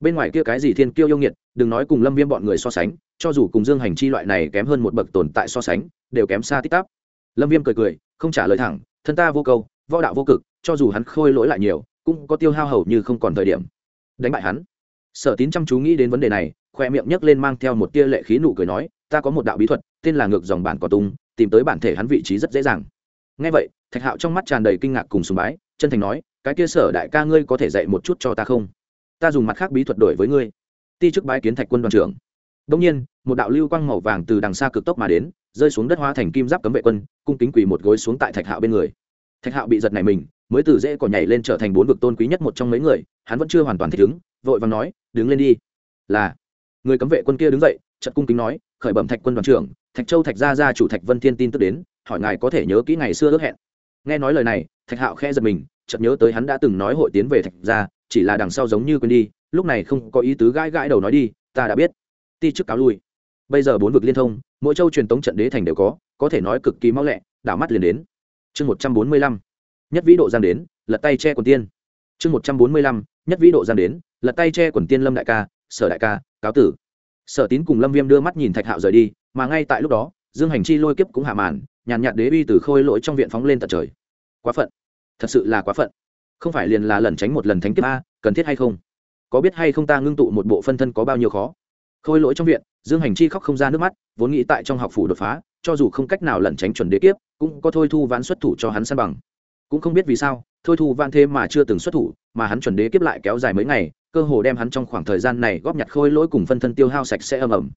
Bên ngoài kia cái gì thiên kiêu yêu nghiệt, đừng nói cùng lâm viêm bọn người so sánh, cho dù cùng dương hành chi loại này kém hơn một bậc tồn tại so sánh, đều kém xa tích tắp. Lâm viêm cười cười, không trả lời thẳng, thân ta vô câu, võ đạo vô cực, cho dù hắn khôi lỗi lại nhiều, cũng có tiêu hao hầu như không còn thời điểm. Đánh bại hắn. Sở tín chăm chú nghĩ đến vấn đề này, khoe miệng nhấc lên mang theo một tia lệ khí nụ cười nói, ta có một đạo bí thuật, tên là ngược dòng bản cỏ tung tìm tới bản thể hắn vị trí rất dễ dàng. Ngay vậy, thạch hạo trong mắt tràn đầy kinh ngạc cùng sùng bái, chân thành nói, cái kia sở đại ca ngươi có thể dạy một chút cho ta không? Ta dùng mặt khác bí thuật đổi với ngươi. Ti chức bái kiến thạch quân đoàn trưởng. Đông nhiên, một đạo lưu quang màu vàng từ đằng xa cực tốc mà đến, rơi xuống đất hóa thành kim giáp cấm vệ quân, cung kính quỳ một gối xuống tại thạch hạo bên người. Thạch hạo bị giật này mình, mới từ dễ cỏ nhảy lên trở thành bốn vực tôn quý nhất một trong mấy người, hắn vẫn chưa hoàn toàn thích ứng, vội vàng nói, đứng lên đi. Là. Người cấm vệ quân kia đứng dậy trận cung kính nói, khởi bẩm thạch quân đoàn trưởng thạch châu thạch gia gia chủ thạch vân thiên tin tức đến, hỏi ngài có thể nhớ kỹ ngày xưa ước hẹn. Nghe nói lời này, thạch hạo khẽ giật mình, chợt nhớ tới hắn đã từng nói hội tiến về thạch gia, chỉ là đằng sau giống như quên đi, lúc này không có ý tứ gãi gãi đầu nói đi, ta đã biết. Ti chức cáo lui. Bây giờ bốn vực liên thông, mỗi châu truyền tống trận đế thành đều có có thể nói cực kỳ mau lẹ, đảo mắt liền đến. Chương một trăm bốn mươi lăm, nhất vĩ độ giang đến, lật tay che quần tiên. Chương một trăm bốn mươi lăm, nhất vĩ độ giang đến, lật tay che quần tiên lâm đại ca, sở đại ca, cáo tử. Sở tín cùng lâm viêm đưa mắt nhìn thạch hạo rời đi mà ngay tại lúc đó, dương hành chi lôi kiếp cũng hạ màn, nhàn nhạt đế uy từ khôi lỗi trong viện phóng lên tận trời. Quá phận. Thật sự là quá phận. Không phải liền là lẩn tránh một lần thánh kiếp a, cần thiết hay không? Có biết hay không ta ngưng tụ một bộ phân thân có bao nhiêu khó? Khôi lỗi trong viện, dương hành chi khóc không ra nước mắt, vốn nghĩ tại trong học phủ đột phá, cho dù không cách nào lẩn tránh chuẩn đế kiếp, cũng có thôi thu ván xuất thủ cho hắn săn bằng. Cũng không biết vì sao, thôi thu van thế mà chưa từng xuất thủ, mà hắn chuẩn đế kiếp lại kéo dài mấy ngày, cơ hồ đem hắn trong khoảng thời gian này góp nhặt khôi lỗi cùng phân thân tiêu hao sạch sẽ ầm ầm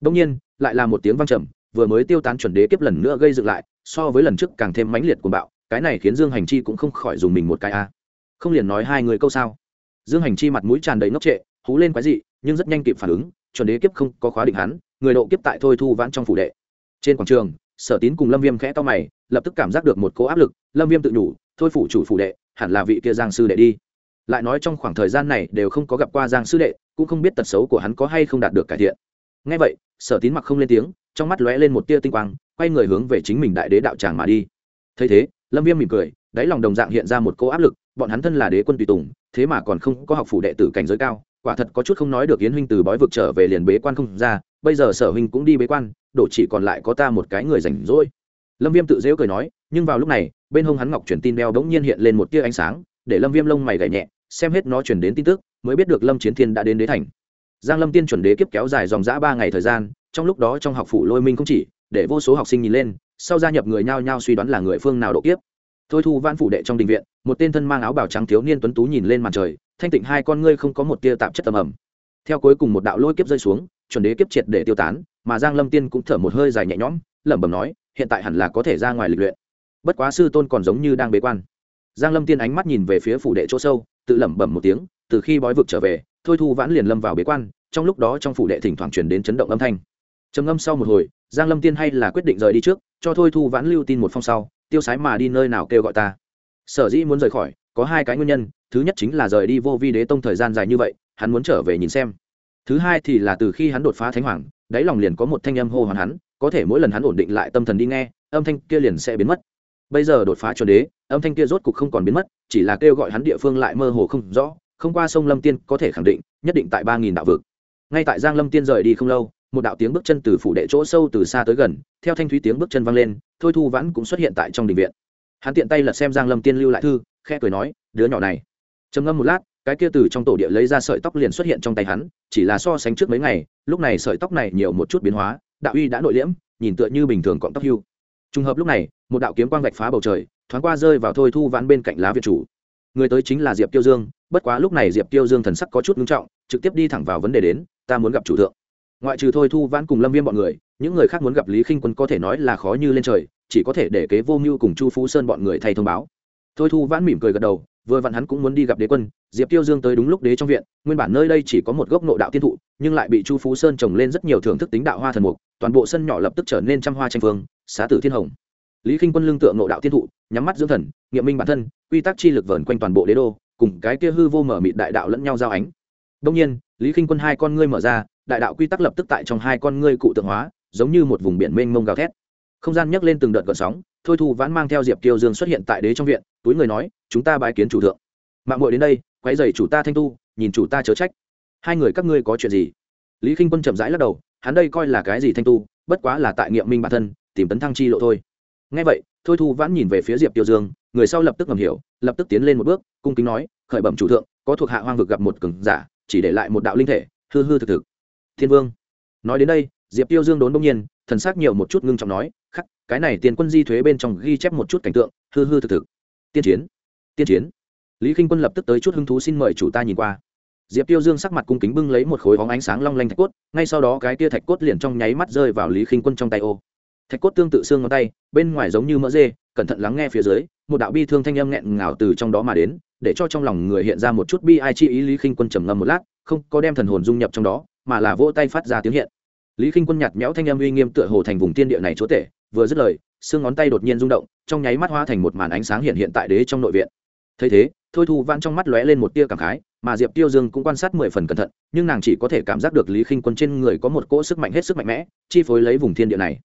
đông nhiên, lại là một tiếng vang trầm, vừa mới tiêu tán chuẩn đế kiếp lần nữa gây dựng lại, so với lần trước càng thêm mãnh liệt của bạo, cái này khiến dương hành chi cũng không khỏi dùng mình một cái a. Không liền nói hai người câu sao? Dương hành chi mặt mũi tràn đầy ngốc trệ, hú lên quái dị, nhưng rất nhanh kịp phản ứng, chuẩn đế kiếp không có khóa định hắn, người độ kiếp tại thôi thu vãn trong phủ đệ. Trên quảng trường, sở tín cùng lâm viêm khẽ to mày, lập tức cảm giác được một cỗ áp lực, lâm viêm tự nhủ, thôi phủ chủ phủ đệ, hẳn là vị kia giang sư đệ đi. Lại nói trong khoảng thời gian này đều không có gặp qua giang sư đệ, cũng không biết tật xấu của hắn có hay không đạt được cải thiện. Ngay vậy sở tín mặc không lên tiếng, trong mắt lóe lên một tia tinh quang, quay người hướng về chính mình đại đế đạo tràng mà đi. Thấy thế, lâm viêm mỉm cười, đáy lòng đồng dạng hiện ra một cô áp lực, bọn hắn thân là đế quân tùy tùng, thế mà còn không có học phủ đệ tử cảnh giới cao, quả thật có chút không nói được yến huynh từ bói vực trở về liền bế quan không ra, bây giờ sở huynh cũng đi bế quan, đổ chỉ còn lại có ta một cái người rảnh rỗi. Lâm viêm tự dễu cười nói, nhưng vào lúc này, bên hông hắn ngọc truyền tin đeo bỗng nhiên hiện lên một tia ánh sáng, để lâm viêm lông mày gảy nhẹ, xem hết nó chuyển đến tin tức, mới biết được lâm chiến thiên đã đến đế thành giang lâm tiên chuẩn đế kiếp kéo dài dòng dã ba ngày thời gian, trong lúc đó trong học phủ lôi minh không chỉ, để vô số học sinh nhìn lên, sau gia nhập người nhao nhao suy đoán là người phương nào độ kiếp. Thôi thu văn phủ đệ trong đình viện, một tên thân mang áo bào trắng thiếu niên tuấn tú nhìn lên màn trời, thanh tịnh hai con ngươi không có một tia tạp chất tầm ẩm theo cuối cùng một đạo lôi kiếp rơi xuống, chuẩn đế kiếp triệt để tiêu tán, mà giang lâm tiên cũng thở một hơi dài nhẹ nhõm, lẩm bẩm nói, hiện tại hẳn là có thể ra ngoài lịch luyện. Bất quá sư tôn còn giống như đang bế quan. Giang lâm tiên ánh mắt nhìn về phía phủ đệ chỗ sâu, tự lẩm bẩm một tiếng, từ khi bói vực trở về thôi thu vãn liền lâm vào bế quan, trong lúc đó trong phủ đệ thỉnh thoảng truyền đến chấn động âm thanh. Trầm ngâm sau một hồi, giang lâm tiên hay là quyết định rời đi trước, cho thôi thu vãn lưu tin một phong sau, tiêu sái mà đi nơi nào kêu gọi ta. Sở dĩ muốn rời khỏi, có hai cái nguyên nhân, thứ nhất chính là rời đi vô vi đế tông thời gian dài như vậy, hắn muốn trở về nhìn xem. Thứ hai thì là từ khi hắn đột phá thánh hoàng, đáy lòng liền có một thanh âm hô hoàn hắn, có thể mỗi lần hắn ổn định lại tâm thần đi nghe, âm thanh kia liền sẽ biến mất. Bây giờ đột phá cho đế, âm thanh kia rốt cục không còn biến mất, chỉ là kêu gọi hắn địa phương lại mơ hồ không rõ không qua sông lâm tiên có thể khẳng định, nhất định tại ba nghìn đạo vực. Ngay tại giang lâm tiên rời đi không lâu, một đạo tiếng bước chân từ phủ đệ chỗ sâu từ xa tới gần, theo thanh thúy tiếng bước chân vang lên, thôi thu vãn cũng xuất hiện tại trong đình viện. Hắn tiện tay lật xem giang lâm tiên lưu lại thư khe cười nói, đứa nhỏ này. Trầm ngâm một lát, cái kia từ trong tổ địa lấy ra sợi tóc liền xuất hiện trong tay hắn, chỉ là so sánh trước mấy ngày, lúc này sợi tóc này nhiều một chút biến hóa, đạo uy đã nội liễm, nhìn tựa như bình thường cọng tóc hưu. Trùng hợp lúc này, một đạo kiếm quang vạch phá bầu trời, thoáng qua rơi vào thôi thu vãn bên cạnh lá việt chủ người tới chính là diệp tiêu dương, bất quá lúc này diệp tiêu dương thần sắc có chút ngưng trọng, trực tiếp đi thẳng vào vấn đề đến, ta muốn gặp chủ thượng. Ngoại trừ thôi thu vãn cùng lâm viêm bọn người, những người khác muốn gặp lý khinh quân có thể nói là khó như lên trời, chỉ có thể để kế vô mưu cùng chu phú sơn bọn người thay thông báo. Thôi thu vãn mỉm cười gật đầu, vừa vặn hắn cũng muốn đi gặp đế quân, diệp tiêu dương tới đúng lúc đế trong viện, nguyên bản nơi đây chỉ có một gốc nộ đạo tiên thụ, nhưng lại bị chu phú sơn trồng lên rất nhiều thưởng thức tính đạo hoa thần mục, toàn bộ sân nhỏ lập tức trở nên trăm hoa tranh phương, xá tử thiên hồng. Lý khinh quân lương tượng nộ đạo tiên thụ, nhắm mắt dưỡng thần, nghiệm minh bản thân quy tắc chi lực vờn quanh toàn bộ đế đô, cùng cái kia hư vô mở mịt đại đạo lẫn nhau giao ánh. Đông nhiên, lý khinh quân hai con ngươi mở ra, đại đạo quy tắc lập tức tại trong hai con ngươi cụ tượng hóa, giống như một vùng biển mênh mông gào thét. Không gian nhấc lên từng đợt gợn sóng, thôi thu vãn mang theo diệp kiêu dương xuất hiện tại đế trong viện, túi người nói, chúng ta bái kiến chủ thượng. Mạng muội đến đây, quấy dày chủ ta thanh tu, nhìn chủ ta chớ trách. Hai người các ngươi có chuyện gì? Lý k i n h quân chậm rãi lắc đầu, hắn đây coi là cái gì thanh tu, bất quá là tại nghiệm minh bản thân, tìm tấn thăng chi lộ thôi. Ngay vậy, thôi thu vãn nhìn về phía diệp tiêu dương người sau lập tức ngầm hiểu, lập tức tiến lên một bước, cung kính nói, khởi bẩm chủ thượng, có thuộc hạ hoang vực gặp một cường giả, chỉ để lại một đạo linh thể, hư hư thực thực. Thiên vương. Nói đến đây, diệp tiêu dương đốn đông nhiên, thần s ắ c nhiều một chút ngưng trọng nói, khắc, cái này tiền quân di thuế bên trong ghi chép một chút cảnh tượng, hư hư thực thực. Tiên chiến. Tiên chiến. Lý k i n h quân lập tức tới chút hứng thú xin mời chủ ta nhìn qua. Diệp tiêu dương sắc mặt cung kính bưng lấy một khối hóng ánh sáng long lanh thạch cốt, ngay sau đó cái tia thạch cốt liền trong nháy mắt rơi vào lý k i n h quân trong tay ô thạch cốt tương tự xương ngón tay, bên ngoài giống như mỡ dê, cẩn thận lắng nghe phía dưới, một đạo bi thương thanh âm nghẹn ngào từ trong đó mà đến, để cho trong lòng người hiện ra một chút bi ai chi ý lý khinh quân trầm ngâm một lát, không có đem thần hồn dung nhập trong đó, mà là vỗ tay phát ra tiếng hiện. Lý khinh quân nhạt méo thanh âm uy nghiêm tựa hồ thành vùng tiên địa này chúa tể, vừa dứt lời, xương ngón tay đột nhiên rung động, trong nháy mắt hoa thành một màn ánh sáng hiện hiện tại đế trong nội viện. Thấy thế, thôi thu văn trong mắt lóe lên một tia cảm khái, mà diệp tiêu dương cũng quan sát mười phần cẩn thận, nhưng nàng chỉ có thể cảm giác được lý khinh quân trên người có một cỗ sức mạnh hết sức mạnh mẽ, chi phối lấy vùng thiên địa này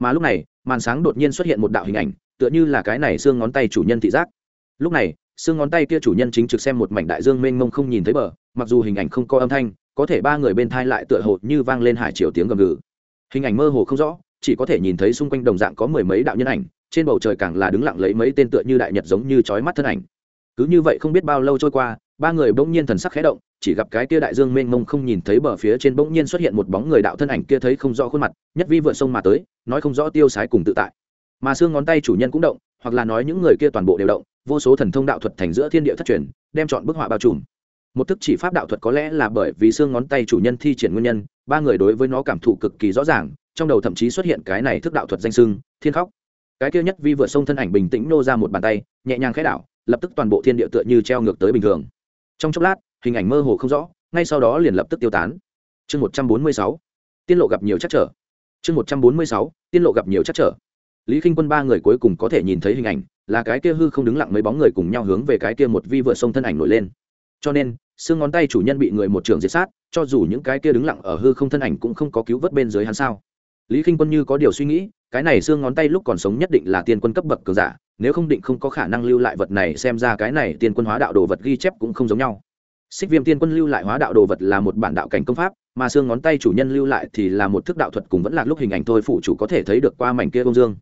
mà lúc này, màn sáng đột nhiên xuất hiện một đạo hình ảnh, tựa như là cái này xương ngón tay chủ nhân thị giác. Lúc này, xương ngón tay kia chủ nhân chính trực xem một mảnh đại dương mênh mông không nhìn thấy bờ, mặc dù hình ảnh không có âm thanh, có thể ba người bên thai lại tựa hồ như vang lên hải triều tiếng gầm gừ. Hình ảnh mơ hồ không rõ, chỉ có thể nhìn thấy xung quanh đồng dạng có mười mấy đạo nhân ảnh, trên bầu trời càng là đứng lặng lấy mấy tên tựa như đại nhật giống như chói mắt thân ảnh. Cứ như vậy không biết bao lâu trôi qua ba người bỗng nhiên thần sắc khẽ động, chỉ gặp cái kia đại dương mênh mông không nhìn thấy bờ phía trên bỗng nhiên xuất hiện một bóng người đạo thân ảnh kia thấy không rõ khuôn mặt, nhất vi vượt sông mà tới, nói không rõ tiêu sái cùng tự tại. Mà xương ngón tay chủ nhân cũng động, hoặc là nói những người kia toàn bộ đều động, vô số thần thông đạo thuật thành giữa thiên địa thất truyền, đem chọn bức họa bao trùm. Một thức chỉ pháp đạo thuật có lẽ là bởi vì xương ngón tay chủ nhân thi triển nguyên nhân, ba người đối với nó cảm thụ cực kỳ rõ ràng, trong đầu thậm chí xuất hiện cái này thức đạo thuật danh sưng thiên khóc. Cái kia nhất vi vượt sông thân ảnh bình tĩnh nô ra một bàn tay, nhẹ nhàng khẽ đảo, lập tức toàn bộ thiên địa tựa như treo ngược tới bình thường trong chốc lát, hình ảnh mơ hồ không rõ, ngay sau đó liền lập tức tiêu tán. Chương một trăm bốn mươi sáu tiên lộ gặp nhiều chắc trở. Chương một trăm bốn mươi sáu tiên lộ gặp nhiều chắc trở. Lý k i n h quân ba người cuối cùng có thể nhìn thấy hình ảnh, là cái kia hư không đứng lặng mấy bóng người cùng nhau hướng về cái kia một vi vựa sông thân ảnh nổi lên. Cho nên, xương ngón tay chủ nhân bị người một trường diệt sát, cho dù những cái kia đứng lặng ở hư không thân ảnh cũng không có cứu vớt bên dưới hắn sao. Lý k i n h quân như có điều suy nghĩ, cái này xương ngón tay lúc còn sống nhất định là tiên quân cấp bậc cường giả nếu không định không có khả năng lưu lại vật này, xem ra cái này tiên quân hóa đạo đồ vật ghi chép cũng không giống nhau. Xích viêm tiên quân lưu lại hóa đạo đồ vật là một bản đạo cảnh công pháp, mà xương ngón tay chủ nhân lưu lại thì là một thức đạo thuật cùng vẫn là lúc hình ảnh thôi, phụ chủ có thể thấy được qua mảnh kia công dương.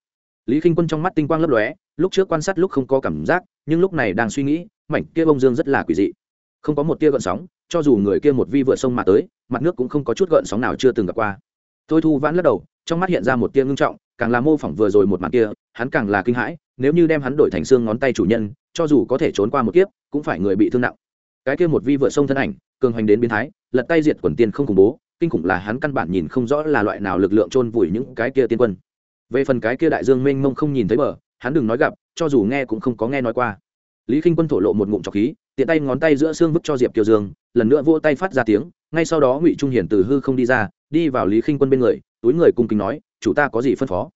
Lý k i n h quân trong mắt tinh quang lấp lóe, lúc trước quan sát lúc không có cảm giác, nhưng lúc này đang suy nghĩ, mảnh kia bông dương rất là quỷ dị. Không có một tia gợn sóng, cho dù người kia một vi vượt sông mà tới, mặt nước cũng không có chút gợn sóng nào chưa từng gặp qua. Tôi thu vãn lắc đầu, trong mắt hiện ra một tia ngưng trọng càng là mô phỏng vừa rồi một mặt kia, hắn càng là kinh hãi, nếu như đem hắn đổi thành xương ngón tay chủ nhân, cho dù có thể trốn qua một kiếp, cũng phải người bị thương nặng. Cái kia một vi vượt sông thân ảnh, cường hoành đến biến thái, lật tay diệt quần tiên không khủng bố, kinh khủng là hắn căn bản nhìn không rõ là loại nào lực lượng chôn vùi những cái kia tiên quân. Về phần cái kia đại dương mênh mông không nhìn thấy bờ, hắn đừng nói gặp, cho dù nghe cũng không có nghe nói qua. Lý k i n h quân thổ lộ một ngụm trọc khí, tiện tay ngón tay giữa xương vứt cho diệp kiều dương, lần nữa vỗ tay phát ra tiếng ngay sau đó ngụy trung hiển từ hư không đi ra, đi vào lý k i n h quân bên người, túi người cung kính nói, chủ ta có gì phân phó?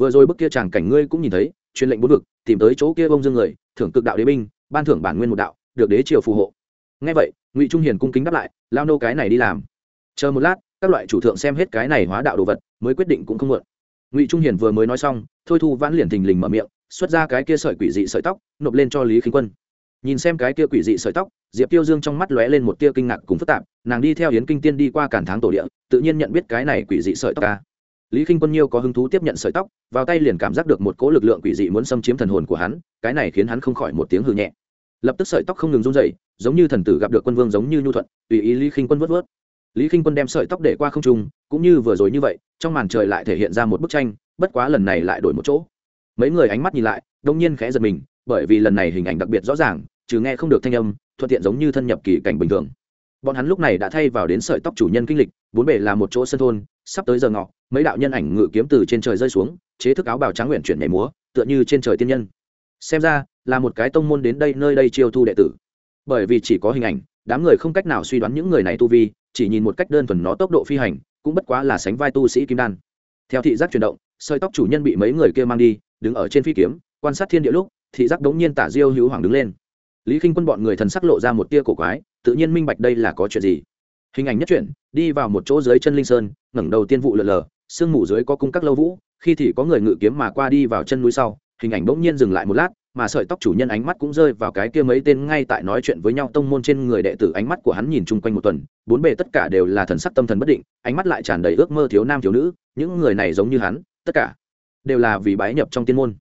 Vừa rồi bức kia chàng cảnh ngươi cũng nhìn thấy, truyền lệnh bốn vực, tìm tới chỗ kia bông dương người, thưởng cực đạo đế binh, ban thưởng bản nguyên một đạo, được đế triều phù hộ. Ngay vậy, ngụy trung hiền cung kính đáp lại, lao nô cái này đi làm. Chờ một lát, các loại chủ thượng xem hết cái này hóa đạo đồ vật, mới quyết định cũng không muộn. Ngụy trung hiền vừa mới nói xong, thôi thu vãn liền thình lình mở miệng, xuất ra cái kia sợi quỷ dị sợi tóc, nộp lên cho lý khinh quân nhìn xem cái kia quỷ dị sợi tóc, diệp tiêu dương trong mắt lóe lên một tia kinh ngạc cùng phức tạp, nàng đi theo yến kinh tiên đi qua cản tháng tổ địa, tự nhiên nhận biết cái này quỷ dị sợi tóc ca lý khinh quân nhiêu có hứng thú tiếp nhận sợi tóc, vào tay liền cảm giác được một cỗ lực lượng quỷ dị muốn xâm chiếm thần hồn của hắn, cái này khiến hắn không khỏi một tiếng hư nhẹ. Lập tức sợi tóc không ngừng run dày giống như thần tử gặp được quân vương giống như nhu thuận, tùy ý lý khinh quân vớt vớt. Lý khinh quân đem sợi tóc để qua không trung, cũng như vừa rồi như vậy, trong màn trời lại thể hiện ra một bức tranh, bất quá lần này lại đổi một chỗ. Mấy người ánh mắt nhìn lại, đông nhiên khẽ giật mình, bởi vì lần này hình ảnh đặc biệt rõ ràng trừ nghe không được thanh âm, thuận tiện giống như thân nhập kỳ cảnh bình thường. Bọn hắn lúc này đã thay vào đến sợi tóc chủ nhân kinh lịch, bốn bể là một chỗ sân thôn, sắp tới giờ ngọ, mấy đạo nhân ảnh ngự kiếm từ trên trời rơi xuống, chế thức áo bào trắng nguyện chuyển nhảy múa, tựa như trên trời tiên nhân. Xem ra, là một cái tông môn đến đây, nơi đây chiêu thu đệ tử. Bởi vì chỉ có hình ảnh, đám người không cách nào suy đoán những người này tu vi, chỉ nhìn một cách đơn thuần nó tốc độ phi hành, cũng bất quá là sánh vai tu sĩ kim đan. Theo thị giác chuyển động, sợi tóc chủ nhân bị mấy người kia mang đi, đứng ở trên phi kiếm, quan sát thiên địa lúc, thị giác đống nhiên tả diêu hữu hoàng đứng lên lý k i n h quân bọn người thần sắc lộ ra một tia cổ quái, tự nhiên minh bạch đây là có chuyện gì. Hình ảnh nhất chuyển, đi vào một chỗ dưới chân linh sơn, ngẩng đầu tiên vụ lờ lờ, sương mù dưới có cung các lâu vũ, khi thì có người ngự kiếm mà qua đi vào chân núi sau, hình ảnh bỗng nhiên dừng lại một lát, mà sợi tóc chủ nhân ánh mắt cũng rơi vào cái kia mấy tên ngay tại nói chuyện với nhau tông môn trên người đệ tử, ánh mắt của hắn nhìn chung quanh một tuần, bốn bề tất cả đều là thần sắc tâm thần bất định, ánh mắt lại tràn đầy ước mơ thiếu nam thiếu nữ, những người này giống như hắn, tất cả đều là vì bái nhập trong tiên môn.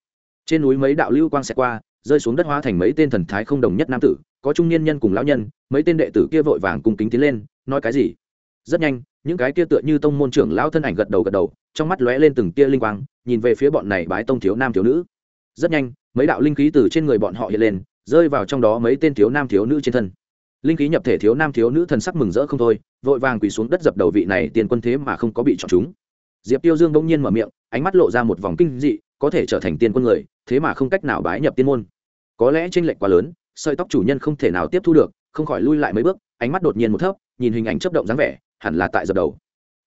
Trên núi mấy đạo lưu quang xẹt qua rơi xuống đất hóa thành mấy tên thần thái không đồng nhất nam tử, có trung niên nhân cùng lão nhân, mấy tên đệ tử kia vội vàng cùng kính tiến lên, nói cái gì? Rất nhanh, những cái kia tựa như tông môn trưởng lão thân ảnh gật đầu gật đầu, trong mắt lóe lên từng tia linh quang, nhìn về phía bọn này bái tông thiếu nam thiếu nữ. Rất nhanh, mấy đạo linh khí từ trên người bọn họ hiện lên, rơi vào trong đó mấy tên thiếu nam thiếu nữ trên thân. Linh khí nhập thể thiếu nam thiếu nữ thần sắc mừng rỡ không thôi, vội vàng quỳ xuống đất dập đầu vị này tiền quân thế mà không có bị chọn chúng. Diệp tiêu dương bỗng nhiên mở miệng, ánh mắt lộ ra một vòng kinh dị, có thể trở thành tiên quân người, thế mà không cách nào bái nhập tiên môn có lẽ tranh lệch quá lớn, sợi tóc chủ nhân không thể nào tiếp thu được, không khỏi lui lại mấy bước, ánh mắt đột nhiên một thấp, nhìn hình ảnh chấp động dáng vẻ, hẳn là tại dập đầu.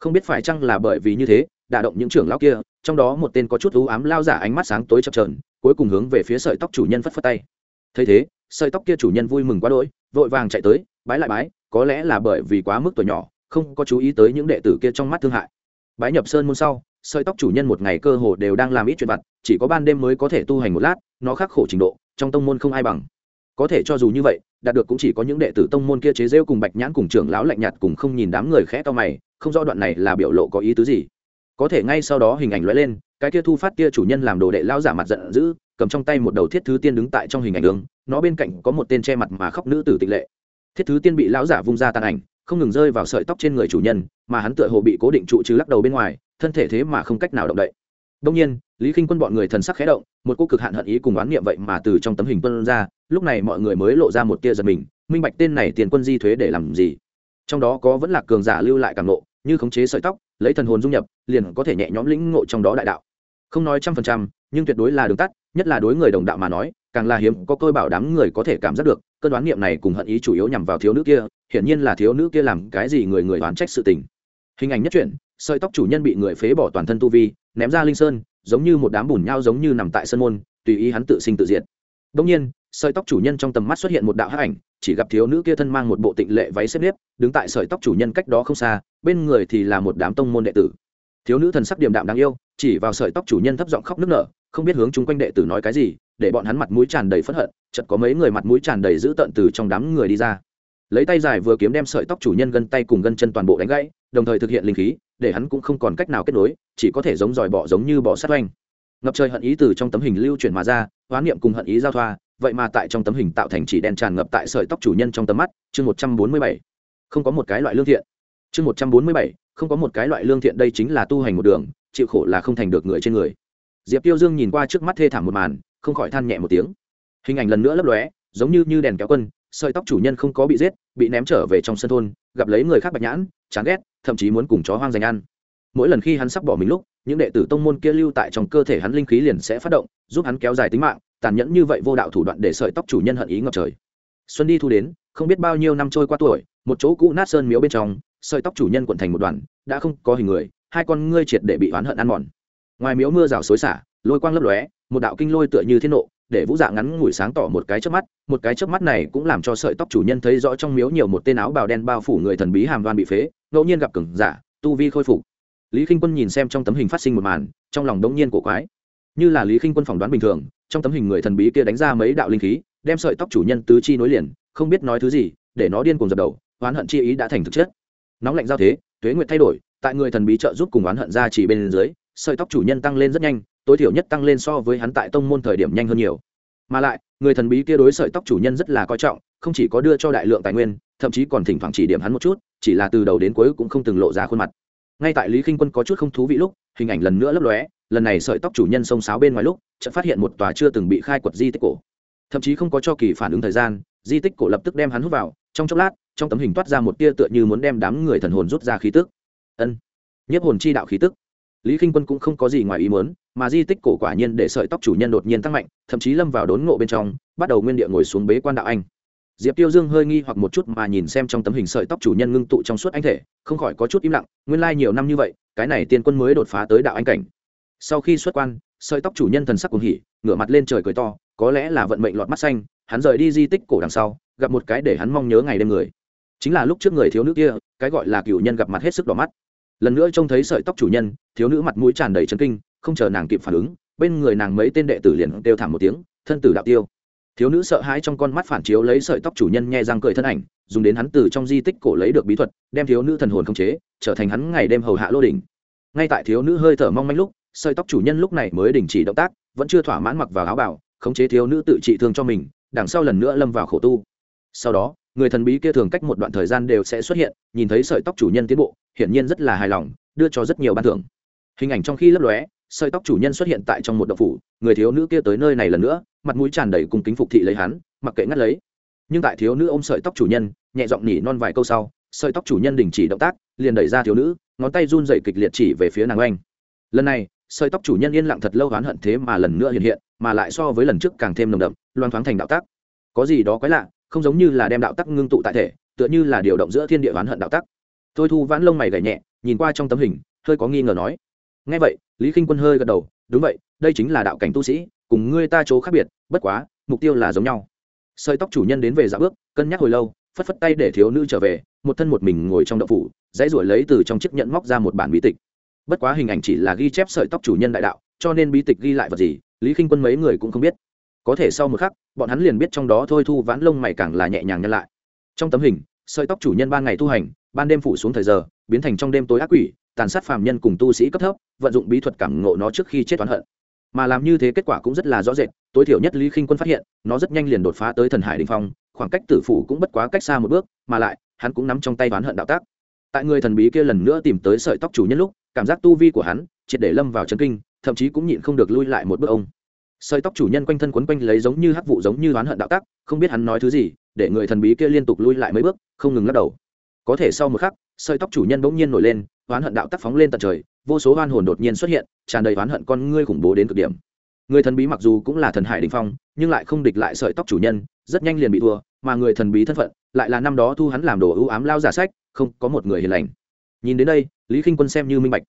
Không biết phải chăng là bởi vì như thế, đả động những trưởng lão kia, trong đó một tên có chút u ám lao giả ánh mắt sáng tối chập trờn cuối cùng hướng về phía sợi tóc chủ nhân phất phất tay. Thấy thế, sợi tóc kia chủ nhân vui mừng quá đỗi, vội vàng chạy tới, bái lại bái, có lẽ là bởi vì quá mức tuổi nhỏ, không có chú ý tới những đệ tử kia trong mắt thương hại. Bái nhập sơn môn sau, sợi tóc chủ nhân một ngày cơ hồ đều đang làm ít chuyện vặt, chỉ có ban đêm mới có thể tu hành một lát, nó khắc khổ trình độ trong tông môn không ai bằng. Có thể cho dù như vậy, đạt được cũng chỉ có những đệ tử tông môn kia chế rêu cùng bạch nhãn cùng trưởng lão lạnh nhạt cùng không nhìn đám người khẽ to mày, không rõ đoạn này là biểu lộ có ý tứ gì. Có thể ngay sau đó hình ảnh lóe lên, cái kia thu phát kia chủ nhân làm đồ đệ lao giả mặt giận dữ, cầm trong tay một đầu thiết thứ tiên đứng tại trong hình ảnh đường, nó bên cạnh có một tên che mặt mà khóc nữ tử tịch lệ. Thiết thứ tiên bị lão giả vung ra tàn ảnh, không ngừng rơi vào sợi tóc trên người chủ nhân, mà hắn tựa hồ bị cố định trụ trừ lắc đầu bên ngoài, thân thể thế mà không cách nào động đậy. Đông nhiên lý k i n h quân bọn người thần sắc khé động, một cô cực hạn hận ý cùng oán niệm vậy mà từ trong tấm hình quân ra, lúc này mọi người mới lộ ra một tia giật mình, minh bạch tên này tiền quân di thuế để làm gì. Trong đó có vẫn là cường giả lưu lại càng nộ như khống chế sợi tóc, lấy thần hồn dung nhập, liền có thể nhẹ nhõm lĩnh ngộ trong đó đại đạo. Không nói trăm phần trăm, nhưng tuyệt đối là đường tắt, nhất là đối người đồng đạo mà nói, càng là hiếm có cơ bảo đám người có thể cảm giác được, cơn đoán niệm này cùng hận ý chủ yếu nhằm vào thiếu nữ kia, hiển nhiên là thiếu nữ kia làm cái gì người người đoán trách sự tình. Hình ảnh nhất truyện, sợi tóc chủ nhân bị người phế bỏ toàn thân tu vi, ném ra linh sơn giống như một đám bùn nhau giống như nằm tại sân môn, tùy ý hắn tự sinh tự diệt. Đông nhiên, sợi tóc chủ nhân trong tầm mắt xuất hiện một đạo hắc ảnh, chỉ gặp thiếu nữ kia thân mang một bộ tịnh lệ váy xếp nếp đứng tại sợi tóc chủ nhân cách đó không xa, bên người thì là một đám tông môn đệ tử. Thiếu nữ thần sắc điềm đạm đáng yêu, chỉ vào sợi tóc chủ nhân thấp giọng khóc nức nở, không biết hướng chung quanh đệ tử nói cái gì, để bọn hắn mặt mũi tràn đầy phẫn hận, chợt có mấy người mặt mũi tràn đầy dữ tợn từ trong đám người đi ra. Lấy tay dài vừa kiếm đem sợi tóc chủ nhân gân tay cùng gân chân toàn bộ đánh gãy đồng thời thực hiện linh khí, để hắn cũng không còn cách nào kết nối, chỉ có thể giống dòi bỏ giống như bỏ sát oanh. Ngập trời hận ý từ trong tấm hình lưu chuyển mà ra, hoán niệm cùng hận ý giao thoa, vậy mà tại trong tấm hình tạo thành chỉ đen tràn ngập tại sợi tóc chủ nhân trong tấm mắt, chương một trăm bốn mươi bảy. Không có một cái loại lương thiện. Chương một trăm bốn mươi bảy, không có một cái loại lương thiện đây chính là tu hành một đường, chịu khổ là không thành được người trên người. Diệp tiêu dương nhìn qua trước mắt thê thảm một màn, không khỏi than nhẹ một tiếng. Hình ảnh lần nữa lấp lóe, giống như như đèn kéo quân, sợi tóc chủ nhân không có bị giết, bị ném trở về trong sân thôn gặp lấy người khác bạch nhãn, chán ghét, thậm chí muốn cùng chó hoang dành ăn. Mỗi lần khi hắn sắp bỏ mình lúc, những đệ tử tông môn kia lưu tại trong cơ thể hắn linh khí liền sẽ phát động, giúp hắn kéo dài tính mạng, tàn nhẫn như vậy vô đạo thủ đoạn để sợi tóc chủ nhân hận ý ngập trời. Xuân đi thu đến, không biết bao nhiêu năm trôi qua tuổi, một chỗ cũ nát sơn miếu bên trong, sợi tóc chủ nhân quận thành một đoàn, đã không có hình người, hai con ngươi triệt để bị oán hận ăn mòn. Ngoài miếu mưa rào xối xả, lôi quang lấp lóe, một đạo kinh lôi tựa như thiên nộ để vũ dạ ngắn ngủi sáng tỏ một cái chớp mắt, một cái chớp mắt này cũng làm cho sợi tóc chủ nhân thấy rõ trong miếu nhiều một tên áo bào đen bao phủ người thần bí hàm đoan bị phế, ngẫu nhiên gặp cường giả, tu vi khôi phục. Lý k quân nhìn xem trong tấm hình phát sinh một màn, trong lòng đống nhiên của quái. Như là lý k quân phỏng đoán bình thường, trong tấm hình người thần bí kia đánh ra mấy đạo linh khí, đem sợi tóc chủ nhân tứ chi nối liền, không biết nói thứ gì, để nó điên cùng dập đầu, oán hận chi ý đã thành thực chất. Nóng lạnh giao thế, tuế nguyệt thay đổi, tại người thần bí trợ giúp cùng oán hận ra chỉ bên dưới, sợi tóc chủ nhân tăng lên rất nhanh tối thiểu nhất tăng lên so với hắn tại tông môn thời điểm nhanh hơn nhiều. Mà lại, người thần bí kia đối sợi tóc chủ nhân rất là coi trọng, không chỉ có đưa cho đại lượng tài nguyên, thậm chí còn thỉnh thoảng chỉ điểm hắn một chút, chỉ là từ đầu đến cuối cũng không từng lộ ra khuôn mặt. Ngay tại lý k i n h quân có chút không thú vị lúc, hình ảnh lần nữa lấp lóe, lần này sợi tóc chủ nhân xông xáo bên ngoài lúc, chợt phát hiện một tòa chưa từng bị khai quật di tích cổ. Thậm chí không có cho kỳ phản ứng thời gian, di tích cổ lập tức đem hắn hút vào, trong chốc lát, trong tấm hình toát ra một tia tựa như muốn đem đám người thần hồn rút ra khí tức. Ân, nhiếp hồn chi đạo khí tức lý k i n h quân cũng không có gì ngoài ý muốn, mà di tích cổ quả nhiên để sợi tóc chủ nhân đột nhiên tăng mạnh, thậm chí lâm vào đốn ngộ bên trong, bắt đầu nguyên địa ngồi xuống bế quan đạo anh. Diệp tiêu dương hơi nghi hoặc một chút mà nhìn xem trong tấm hình sợi tóc chủ nhân ngưng tụ trong suốt anh thể, không khỏi có chút im lặng, nguyên lai nhiều năm như vậy, cái này tiên quân mới đột phá tới đạo anh cảnh. Sau khi xuất quan, sợi tóc chủ nhân thần sắc cuồng hỉ, ngửa mặt lên trời cười to, có lẽ là vận mệnh lọt mắt xanh, hắn rời đi di tích cổ đằng sau, gặp một cái để hắn mong nhớ ngày đêm người. Chính là lúc trước người thiếu nữ kia, cái gọi là cựu nhân gặp mặt hết sức đỏ mắt lần nữa trông thấy sợi tóc chủ nhân, thiếu nữ mặt mũi tràn đầy trấn kinh, không chờ nàng kịp phản ứng, bên người nàng mấy tên đệ tử liền kêu thảm một tiếng, thân tử đạo tiêu. Thiếu nữ sợ hãi trong con mắt phản chiếu lấy sợi tóc chủ nhân nhẹ răng cười thân ảnh, dùng đến hắn từ trong di tích cổ lấy được bí thuật, đem thiếu nữ thần hồn khống chế, trở thành hắn ngày đêm hầu hạ lô đỉnh. Ngay tại thiếu nữ hơi thở mong manh lúc, sợi tóc chủ nhân lúc này mới đình chỉ động tác, vẫn chưa thỏa mãn mặc vào áo bảo khống chế thiếu nữ tự trị thương cho mình, đằng sau lần nữa lâm vào khổ tu. Sau đó người thần bí kia thường cách một đoạn thời gian đều sẽ xuất hiện nhìn thấy sợi tóc chủ nhân tiến bộ hiển nhiên rất là hài lòng đưa cho rất nhiều ban thưởng. Hình ảnh trong khi lấp lóe sợi tóc chủ nhân xuất hiện tại trong một động phủ người thiếu nữ kia tới nơi này lần nữa mặt mũi tràn đầy cùng kính phục thị lấy hắn mặc kệ ngắt lấy. Nhưng tại thiếu nữ ôm sợi tóc chủ nhân nhẹ giọng nhỉ non vài câu sau sợi tóc chủ nhân đình chỉ động tác liền đẩy ra thiếu nữ ngón tay run dậy kịch liệt chỉ về phía nàng oanh. Lần này sợi tóc chủ nhân yên lặng thật lâu oán hận thế mà lần nữa hiện hiện mà lại so với lần trước càng thêm nồng đậm loan thoáng thành đạo tác, có gì đó quái lạ không giống như là đem đạo tắc ngưng tụ tại thể, tựa như là điều động giữa thiên địa oán hận đạo tắc. Thôi thu vãn lông mày gảy nhẹ, nhìn qua trong tấm hình, hơi có nghi ngờ nói. Ngay vậy, lý k i n h quân hơi gật đầu, đúng vậy, đây chính là đạo cảnh tu sĩ, cùng ngươi ta chỗ khác biệt, bất quá, mục tiêu là giống nhau. Sợi tóc chủ nhân đến về dạ bước, cân nhắc hồi lâu, phất phất tay để thiếu nữ trở về, một thân một mình ngồi trong đậu phủ, dãy ruổi lấy từ trong chiếc nhẫn móc ra một bản bí tịch. Bất quá hình ảnh chỉ là ghi chép sợi tóc chủ nhân đại đạo, cho nên bí tịch ghi lại vật gì, lý k i n h quân mấy người cũng không biết có thể sau một khắc, bọn hắn liền biết trong đó thôi thu vãn lông mày càng là nhẹ nhàng nhân lại. Trong tấm hình, sợi tóc chủ nhân ban ngày tu hành, ban đêm phủ xuống thời giờ, biến thành trong đêm tối ác quỷ, tàn sát phàm nhân cùng tu sĩ cấp thấp, vận dụng bí thuật cảm ngộ nó trước khi chết toán hận. Mà làm như thế kết quả cũng rất là rõ rệt, tối thiểu nhất lý khinh quân phát hiện, nó rất nhanh liền đột phá tới thần hải đình phong, khoảng cách tử phủ cũng bất quá cách xa một bước, mà lại, hắn cũng nắm trong tay oán hận đạo tác. Tại người thần bí kia lần nữa tìm tới sợi tóc chủ nhân lúc, cảm giác tu vi của hắn triệt để lâm vào chân kinh, thậm chí cũng nhịn không được lui lại một bước ông sợi tóc chủ nhân quanh thân quấn quanh lấy giống như hắc vụ giống như oán hận đạo tắc, không biết hắn nói thứ gì để người thần bí kia liên tục lui lại mấy bước không ngừng lắc đầu. Có thể sau một khắc sợi tóc chủ nhân bỗng nhiên nổi lên oán hận đạo tắc phóng lên tận trời vô số oan hồn đột nhiên xuất hiện tràn đầy oán hận con ngươi khủng bố đến cực điểm. Người thần bí mặc dù cũng là thần hải đình phong nhưng lại không địch lại sợi tóc chủ nhân rất nhanh liền bị thua mà người thần bí thân phận lại là năm đó thu hắn làm đồ ưu ám lao giả sách không có một người hiền lành. Nhìn đến đây lý k i n h quân xem như minh bạch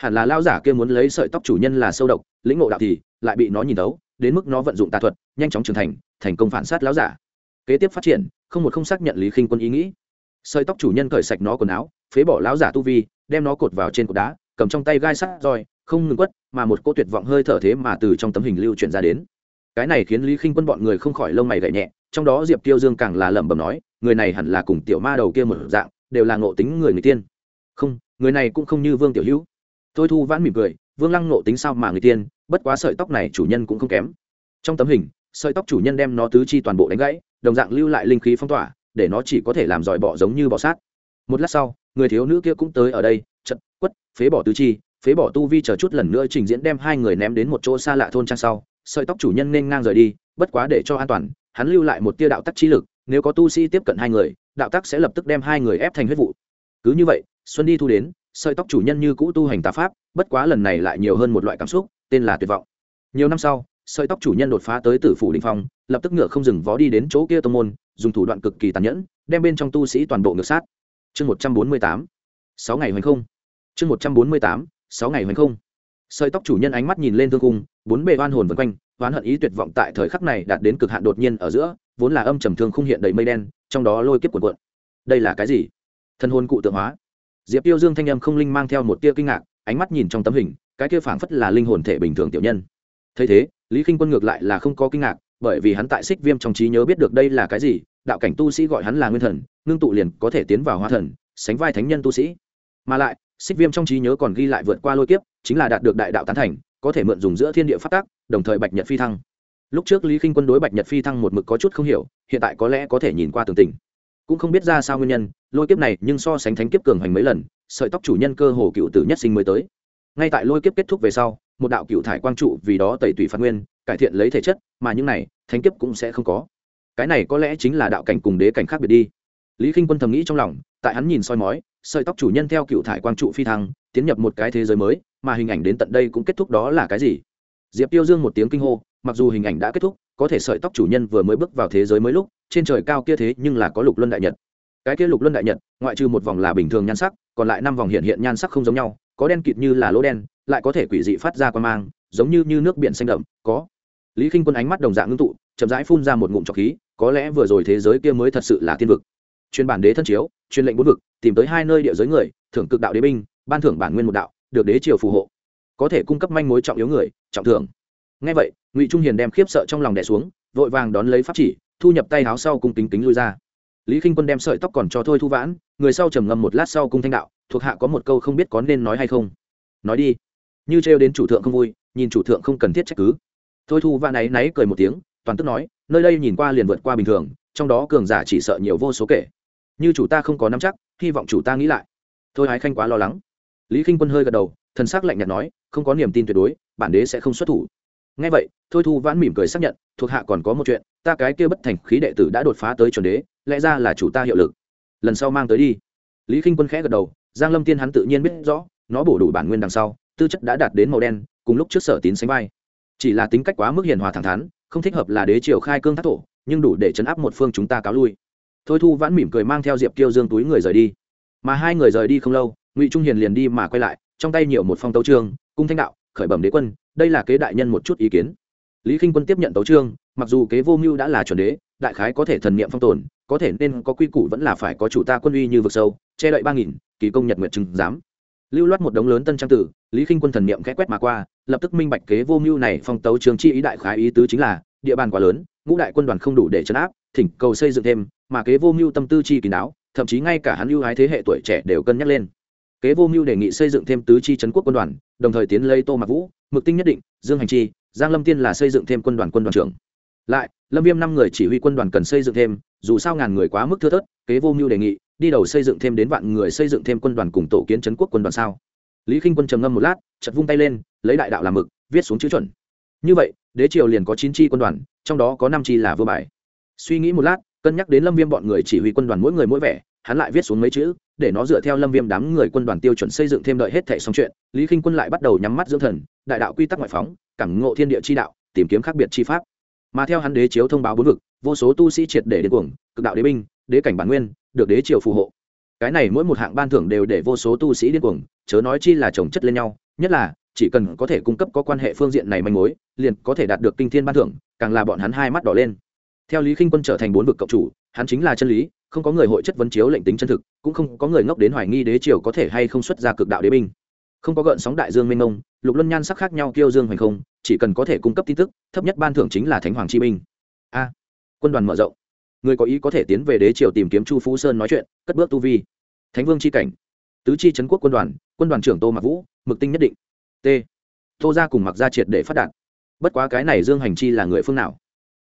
hẳn là lao giả kia muốn lấy sợi tóc chủ nhân là sâu độc, lĩnh ngộ đạo thì lại bị nó nhìn tấu đến mức nó vận dụng tà thuật, nhanh chóng trưởng thành thành công phản sát lao giả. Kế tiếp phát triển, không một không xác nhận lý khinh quân ý nghĩ. Sợi tóc chủ nhân cởi sạch nó quần áo, phế bỏ lao giả tu vi, đem nó cột vào trên cột đá, cầm trong tay gai sắt roi, không ngừng quất, mà một cô tuyệt vọng hơi thở thế mà từ trong tấm hình lưu chuyển ra đến. Cái này khiến lý khinh quân bọn người không khỏi lông mày gậy nhẹ, trong đó diệp tiêu dương càng là lẩm bẩm nói, người này hẳn là cùng tiểu ma đầu kia một dạng, đều là ngộ tính người người tiên. Không, người này cũng không như vương tiểu hữu tôi thu vãn mỉm cười, vương lăng ngộ tính sao mà người tiên, bất quá sợi tóc này chủ nhân cũng không kém. Trong tấm hình, sợi tóc chủ nhân đem nó tứ chi toàn bộ đánh gãy, đồng dạng lưu lại linh khí phong tỏa, để nó chỉ có thể làm giỏi bỏ giống như bọ sát. Một lát sau, người thiếu nữ kia cũng tới ở đây, chật, quất, phế bỏ tứ chi, phế bỏ tu vi chờ chút lần nữa trình diễn đem hai người ném đến một chỗ xa lạ thôn trang sau, sợi tóc chủ nhân nên ngang rời đi, bất quá để cho an toàn, hắn lưu lại một tia đạo tắc trí lực, nếu có tu sĩ tiếp cận hai người, đạo tắc sẽ lập tức đem hai người ép thành huyết vụ. Cứ như vậy, xuân đi thu đến sợi tóc chủ nhân như cũ tu hành tà pháp, bất quá lần này lại nhiều hơn một loại cảm xúc, tên là tuyệt vọng. Nhiều năm sau, sợi tóc chủ nhân đột phá tới tử phủ đình phong, lập tức ngựa không dừng vó đi đến chỗ kia tô môn, dùng thủ đoạn cực kỳ tàn nhẫn, đem bên trong tu sĩ toàn bộ ngược sát. Chương một trăm bốn mươi tám, sáu ngày hoành không. Chương một trăm bốn mươi tám, sáu ngày hoành không. Sợi tóc chủ nhân ánh mắt nhìn lên thương cung bốn bề oan hồn vân quanh, oán hận ý tuyệt vọng tại thời khắc này đạt đến cực hạn đột nhiên ở giữa, vốn là âm trầm thương không hiện đầy mây đen, trong đó lôi kiếp cuộn cuộn. Đây là cái gì? Thân hồn cụ tượng hóa diệp tiêu dương thanh âm không linh mang theo một tia kinh ngạc, ánh mắt nhìn trong tấm hình, cái kia phảng phất là linh hồn thể bình thường tiểu nhân. Thấy thế, lý k i n h quân ngược lại là không có kinh ngạc, bởi vì hắn tại xích viêm trong trí nhớ biết được đây là cái gì, đạo cảnh tu sĩ gọi hắn là nguyên thần, ngưng tụ liền có thể tiến vào hóa thần, sánh vai thánh nhân tu sĩ. Mà lại, xích viêm trong trí nhớ còn ghi lại vượt qua lôi kiếp, chính là đạt được đại đạo tán thành, có thể mượn dùng giữa thiên địa phát tác đồng thời bạch nhật phi thăng. Lúc trước lý k i n h quân đối bạch nhật phi thăng một mực có chút không hiểu, hiện tại có lẽ có thể nhìn qua tường tình. Cũng không biết ra sao nguyên nhân lôi kiếp này nhưng so sánh thánh kiếp cường hành mấy lần, sợi tóc chủ nhân cơ hồ cựu tử nhất sinh mới tới. Ngay tại lôi kiếp kết thúc về sau, một đạo cựu thải quang trụ vì đó tẩy tủy phạt nguyên, cải thiện lấy thể chất, mà những này, thánh kiếp cũng sẽ không có. Cái này có lẽ chính là đạo cảnh cùng đế cảnh khác biệt đi. Lý k i n h quân thầm nghĩ trong lòng, tại hắn nhìn soi mói, sợi tóc chủ nhân theo cựu thải quang trụ phi thăng, tiến nhập một cái thế giới mới, mà hình ảnh đến tận đây cũng kết thúc đó là cái gì? Diệp tiêu dương một tiếng kinh hô, mặc dù hình ảnh đã kết thúc, có thể sợi tóc chủ nhân vừa mới bước vào thế giới mới lúc, trên trời cao kia thế nhưng là có lục luân đại nhật cái kia lục luân đại nhật ngoại trừ một vòng là bình thường nhan sắc còn lại năm vòng hiện hiện nhan sắc không giống nhau có đen kịt như là lỗ đen lại có thể quỷ dị phát ra quan mang giống như, như nước biển xanh đậm có. Lý k i n h quân ánh mắt đồng dạng ngưng tụ chậm rãi phun ra một ngụm trọc khí có lẽ vừa rồi thế giới kia mới thật sự là tiên vực. Chuyên bản đế thân chiếu chuyên lệnh bốn vực tìm tới hai nơi địa giới người thưởng cực đạo đế binh ban thưởng bản nguyên một đạo được đế triều phù hộ. Có thể cung cấp manh mối trọng yếu người trọng thưởng. Ngay vậy ngụy trung hiền đem khiếp sợ trong lòng đẻ xuống vội vàng đón lấy pháp chỉ thu nhập tay áo sau cung kính kính lui ra lý k i n h quân đem sợi tóc còn cho thôi thu vãn, người sau trầm ngâm một lát sau cung thanh đạo, thuộc hạ có một câu không biết có nên nói hay không. Nói đi. Như trêu đến chủ thượng không vui, nhìn chủ thượng không cần thiết trách cứ. Thôi thu vãn ấy náy cười một tiếng, toàn tức nói, nơi đây nhìn qua liền vượt qua bình thường, trong đó cường giả chỉ sợ nhiều vô số kể. Như chủ ta không có nắm chắc, hy vọng chủ ta nghĩ lại. Thôi ái khanh quá lo lắng. Lý k i n h quân hơi gật đầu, thần s ắ c lạnh nhạt nói, không có niềm tin tuyệt đối, bản đế sẽ không xuất thủ. Ngay vậy, thôi thu vãn mỉm cười xác nhận, thuộc hạ còn có một chuyện, ta cái kia bất thành khí đệ tử đã đột phá tới chuẩn đế lẽ ra là chủ ta hiệu lực. Lần sau mang tới đi. Lý k i n h quân khẽ gật đầu, giang lâm tiên hắn tự nhiên biết rõ, nó bổ đủ bản nguyên đằng sau, tư chất đã đạt đến màu đen, cùng lúc trước sở tín sánh vai. Chỉ là tính cách quá mức hiền hòa thẳng thắn, không thích hợp là đế triều khai cương thác thổ, nhưng đủ để chấn áp một phương chúng ta cáo lui. Thôi thu vãn mỉm cười mang theo diệp kiêu dương túi người rời đi. Mà hai người rời đi không lâu, ngụy trung hiền liền đi mà quay lại, trong tay nhiều một phong tấu trương cung thanh đạo, khởi bẩm đế quân, đây là kế đại nhân một chút ý kiến. Lý k i n h quân tiếp nhận tấu trương mặc dù kế vô mưu đã là chuẩn đế, đại khái có thể thần niệm phong tồn có thể nên có quy củ vẫn là phải có chủ ta quân uy như vực sâu, che đậy ba nghìn, kỳ công nhật nguyện trừng giám. Lưu loát một đống lớn tân trang tử, lý khinh quân thần niệm khẽ quét mà qua, lập tức minh bạch kế vô mưu này phong tấu trường chi ý đại khái ý tứ chính là, địa bàn quá lớn, ngũ đại quân đoàn không đủ để chấn áp, thỉnh cầu xây dựng thêm, mà kế vô mưu tâm tư chi kín đáo thậm chí ngay cả hắn ưu ái thế hệ tuổi trẻ đều cân nhắc lên. Kế vô mưu đề nghị xây dựng thêm tứ chi trấn quốc quân đoàn, đồng thời tiến lấy tô mặc vũ, mực tinh nhất định, dương hành chi, giang lâm tiên là xây dựng thêm quân đoàn quân đoàn trưởng. Lại, lâm viêm năm người chỉ huy quân đoàn cần xây dựng thêm dù sao ngàn người quá mức thưa thớt, kế vô mưu đề nghị, đi đầu xây dựng thêm đến vạn người xây dựng thêm quân đoàn cùng tổ kiến trấn quốc quân đoàn sao? Lý k i n h quân trầm ngâm một lát chật vung tay lên, lấy đại đạo làm mực, viết xuống chữ chuẩn. Như vậy, đế triều liền có chín chi quân đoàn, trong đó có năm chi là vua bài. Suy nghĩ một lát, cân nhắc đến lâm viêm bọn người chỉ huy quân đoàn mỗi người mỗi vẻ, hắn lại viết xuống mấy chữ, để nó dựa theo lâm viêm đám người quân đoàn tiêu chuẩn xây dựng thêm đợi hết thẻ xong chuyện, lý k i n h quân lại bắt đầu nhắm mắt dưỡng thần, đại đạo quy tắc ngoại phóng, cảm ngộ thiên địa chi đạo, tìm kiếm khác biệt chi pháp mà theo hắn đế chiếu thông báo bốn vực, vô số tu sĩ triệt để đến cuồng, cực đạo đế binh, đế cảnh bản nguyên, được đế triều phù hộ. Cái này mỗi một hạng ban thưởng đều để vô số tu sĩ điên cuồng, chớ nói chi là trồng chất lên nhau, nhất là, chỉ cần có thể cung cấp có quan hệ phương diện này manh mối, liền có thể đạt được kinh thiên ban thưởng, càng là bọn hắn hai mắt đỏ lên. Theo lý khinh quân trở thành bốn vực cộng chủ, hắn chính là chân lý, không có người hội chất vấn chiếu lệnh tính chân thực, cũng không có người ngốc đến hoài nghi đế triều có thể hay không xuất ra cực đạo đế binh. Không có gợn sóng đại dương mênh mông, lục luân nhan sắc khác nhau kêu dương hoành không chỉ cần có thể cung cấp tin tức, thấp nhất ban thưởng chính là thánh hoàng chi binh. A, quân đoàn mở rộng. Người có ý có thể tiến về đế triều tìm kiếm chu phú sơn nói chuyện, cất bước tu vi. Thánh vương c h i cảnh. Tứ chi trấn quốc quân đoàn quân đoàn trưởng tô mạc vũ, mực tinh nhất định. T. Tô ra cùng mặc ra triệt để phát đạt. Bất quá cái này dương hành chi là người phương nào?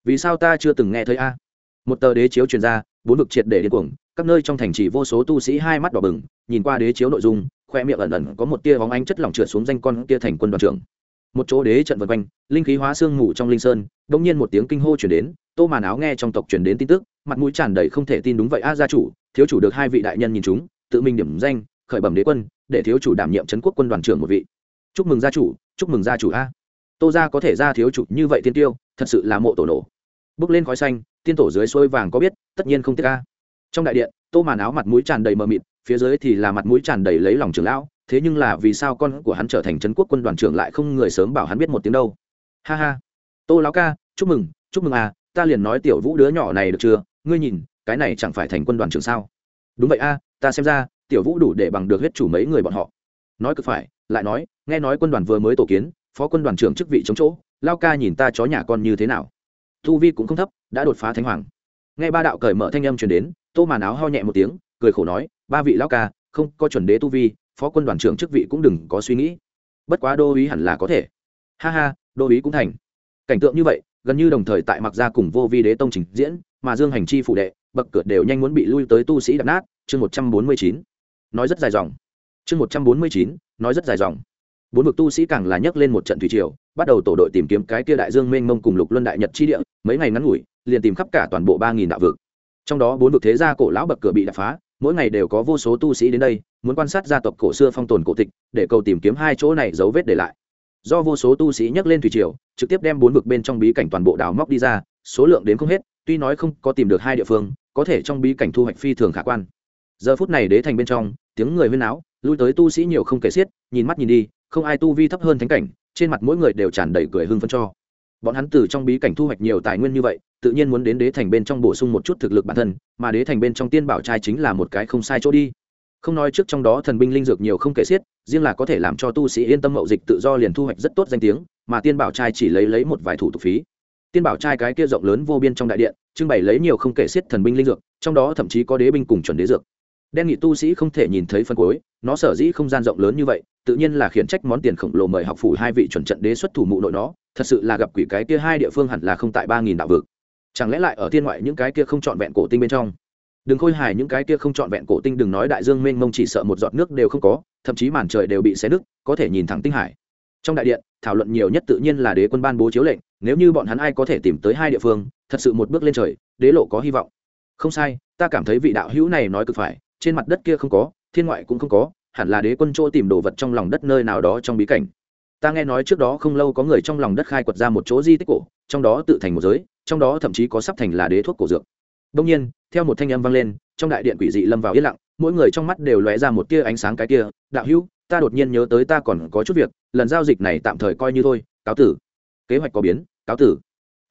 Vì sao ta chưa từng nghe thấy a? Một tờ đế chiếu truyền ra, bốn vực triệt để điên cuồng, các nơi trong thành trì vô số tu sĩ hai mắt đỏ bừng, nhìn qua đế chiếu nội dung, khoe miệng ẩn ẩn có một tia bóng ánh chất lỏng trượt xuống danh con kia thành quân đoàn trưởng một chỗ đế trận vần quanh, linh khí hóa xương ngủ trong linh sơn đông nhiên một tiếng kinh hô chuyển đến, tô màn áo nghe trong tộc chuyển đến tin tức, mặt mũi tràn đầy không thể tin đúng vậy, a, gia chủ, thiếu chủ được hai vị đại nhân nhìn chúng, tự mình điểm danh, khởi bẩm đế quân, để thiếu chủ đảm nhiệm trấn quốc quân đoàn trưởng một vị. Chúc mừng gia chủ, chúc mừng gia chủ a. Tô gia có thể ra thiếu chủ như vậy tiên tiêu, thật sự là mộ tổ nổ. Bước lên khói xanh, tiên tổ dưới xuôi vàng có biết, tất nhiên không tiếc a. Trong đại điện, tô màn áo mặt mũi tràn đầy mờ mịt, phía dưới thì là mặt mũi tràn đầy lấy lòng trưởng lão thế nhưng là vì sao con của hắn trở thành trấn quốc quân đoàn trưởng lại không người sớm bảo hắn biết một tiếng đâu? Ha ha. Tô lão ca, chúc mừng chúc mừng à ta liền nói tiểu vũ đứa nhỏ này được chưa? Ngươi nhìn, cái này chẳng phải thành quân đoàn trưởng sao? Đúng vậy a, ta xem ra, tiểu vũ đủ để bằng được huyết chủ mấy người bọn họ. Nói cực phải, lại nói, nghe nói quân đoàn vừa mới tổ kiến, phó quân đoàn trưởng chức vị chống chỗ lao ca nhìn ta chó nhà con như thế nào? Thu vi cũng không thấp, đã đột phá thánh hoàng. Nghe ba đạo cởi mở thanh âm truyền đến, tô màn áo ho nhẹ một tiếng, cười khổ nói, ba vị lao ca, không có chuẩn đế tu vi phó quân đoàn trưởng chức vị cũng đừng có suy nghĩ. Bất quá đô uý hẳn là có thể. Ha ha, đô uý cũng thành. Cảnh tượng như vậy, gần như đồng thời tại mặc gia cùng vô vi đế tông trình diễn, mà dương hành chi phụ đệ, bậc cửa đều nhanh muốn bị lui tới tu sĩ đập nát, chương một trăm bốn mươi chín. Nói rất dài dòng. Chương một trăm bốn mươi chín, nói rất dài dòng. Bốn vực tu sĩ càng là nhấc lên một trận thủy triều, bắt đầu tổ đội tìm kiếm cái kia đại dương mênh mông cùng lục luân đại nhật chi địa, mấy ngày ngắn ngủi, liền tìm khắp cả toàn bộ ba nghìn đạo vực. Trong đó bốn vực thế gia cổ lão bậc cửa bị đập phá, mỗi ngày đều có vô số tu sĩ đến đây muốn quan sát gia tộc cổ xưa phong tồn cổ tịch, để cầu tìm kiếm hai chỗ này dấu vết để lại. Do vô số tu sĩ nhấc lên thủy triều, trực tiếp đem bốn vực bên trong bí cảnh toàn bộ đào móc đi ra, số lượng đến không hết, tuy nói không có tìm được hai địa phương, có thể trong bí cảnh thu hoạch phi thường khả quan. Giờ phút này đế thành bên trong, tiếng người huyên áo lui tới tu sĩ nhiều không kể xiết, nhìn mắt nhìn đi, không ai tu vi thấp hơn thánh cảnh, trên mặt mỗi người đều tràn đầy cười hưng phân cho. Bọn hắn từ trong bí cảnh thu hoạch nhiều tài nguyên như vậy, tự nhiên muốn đến đế thành bên trong bổ sung một chút thực lực bản thân, mà đế thành bên trong tiên bảo trai chính là một cái không sai chỗ đi không nói trước trong đó thần binh linh dược nhiều không kể xiết, riêng là có thể làm cho tu sĩ yên tâm mậu dịch tự do liền thu hoạch rất tốt danh tiếng, mà tiên bảo trai chỉ lấy lấy một vài thủ tục phí. Tiên bảo trai cái kia rộng lớn vô biên trong đại điện, trưng bày lấy nhiều không kể xiết thần binh linh dược, trong đó thậm chí có đế binh cùng chuẩn đế dược. Đen nghị tu sĩ không thể nhìn thấy phân cuối, nó sở dĩ không gian rộng lớn như vậy, tự nhiên là khiển trách món tiền khổng lồ mời học phủ hai vị chuẩn trận đế xuất thủ mụ nội nó, thật sự là gặp quỷ cái kia hai địa phương hẳn là không tại ba nghìn đạo vực. Chẳng lẽ lại ở thiên ngoại những cái kia không trọn vẹn cổ tinh bên trong? Đừng khôi hài những cái kia không trọn vẹn cổ tinh, đừng nói đại dương mênh mông chỉ sợ một giọt nước đều không có, thậm chí màn trời đều bị xé nứt, có thể nhìn thẳng tinh hải. Trong đại điện, thảo luận nhiều nhất tự nhiên là đế quân ban bố chiếu lệnh, nếu như bọn hắn ai có thể tìm tới hai địa phương, thật sự một bước lên trời, đế lộ có hy vọng. Không sai, ta cảm thấy vị đạo hữu này nói cực phải, trên mặt đất kia không có, thiên ngoại cũng không có, hẳn là đế quân chỗ tìm đồ vật trong lòng đất nơi nào đó trong bí cảnh. Ta nghe nói trước đó không lâu có người trong lòng đất khai quật ra một chỗ di tích cổ, trong đó tự thành một giới, trong đó thậm chí có sắp thành là đế thuốc cổ dược đông nhiên, theo một thanh âm vang lên, trong đại điện quỷ dị lâm vào yên lặng, mỗi người trong mắt đều lóe ra một tia ánh sáng cái kia, đạo hữu, ta đột nhiên nhớ tới ta còn có chút việc, lần giao dịch này tạm thời coi như thôi, cáo tử. Kế hoạch có biến, cáo tử.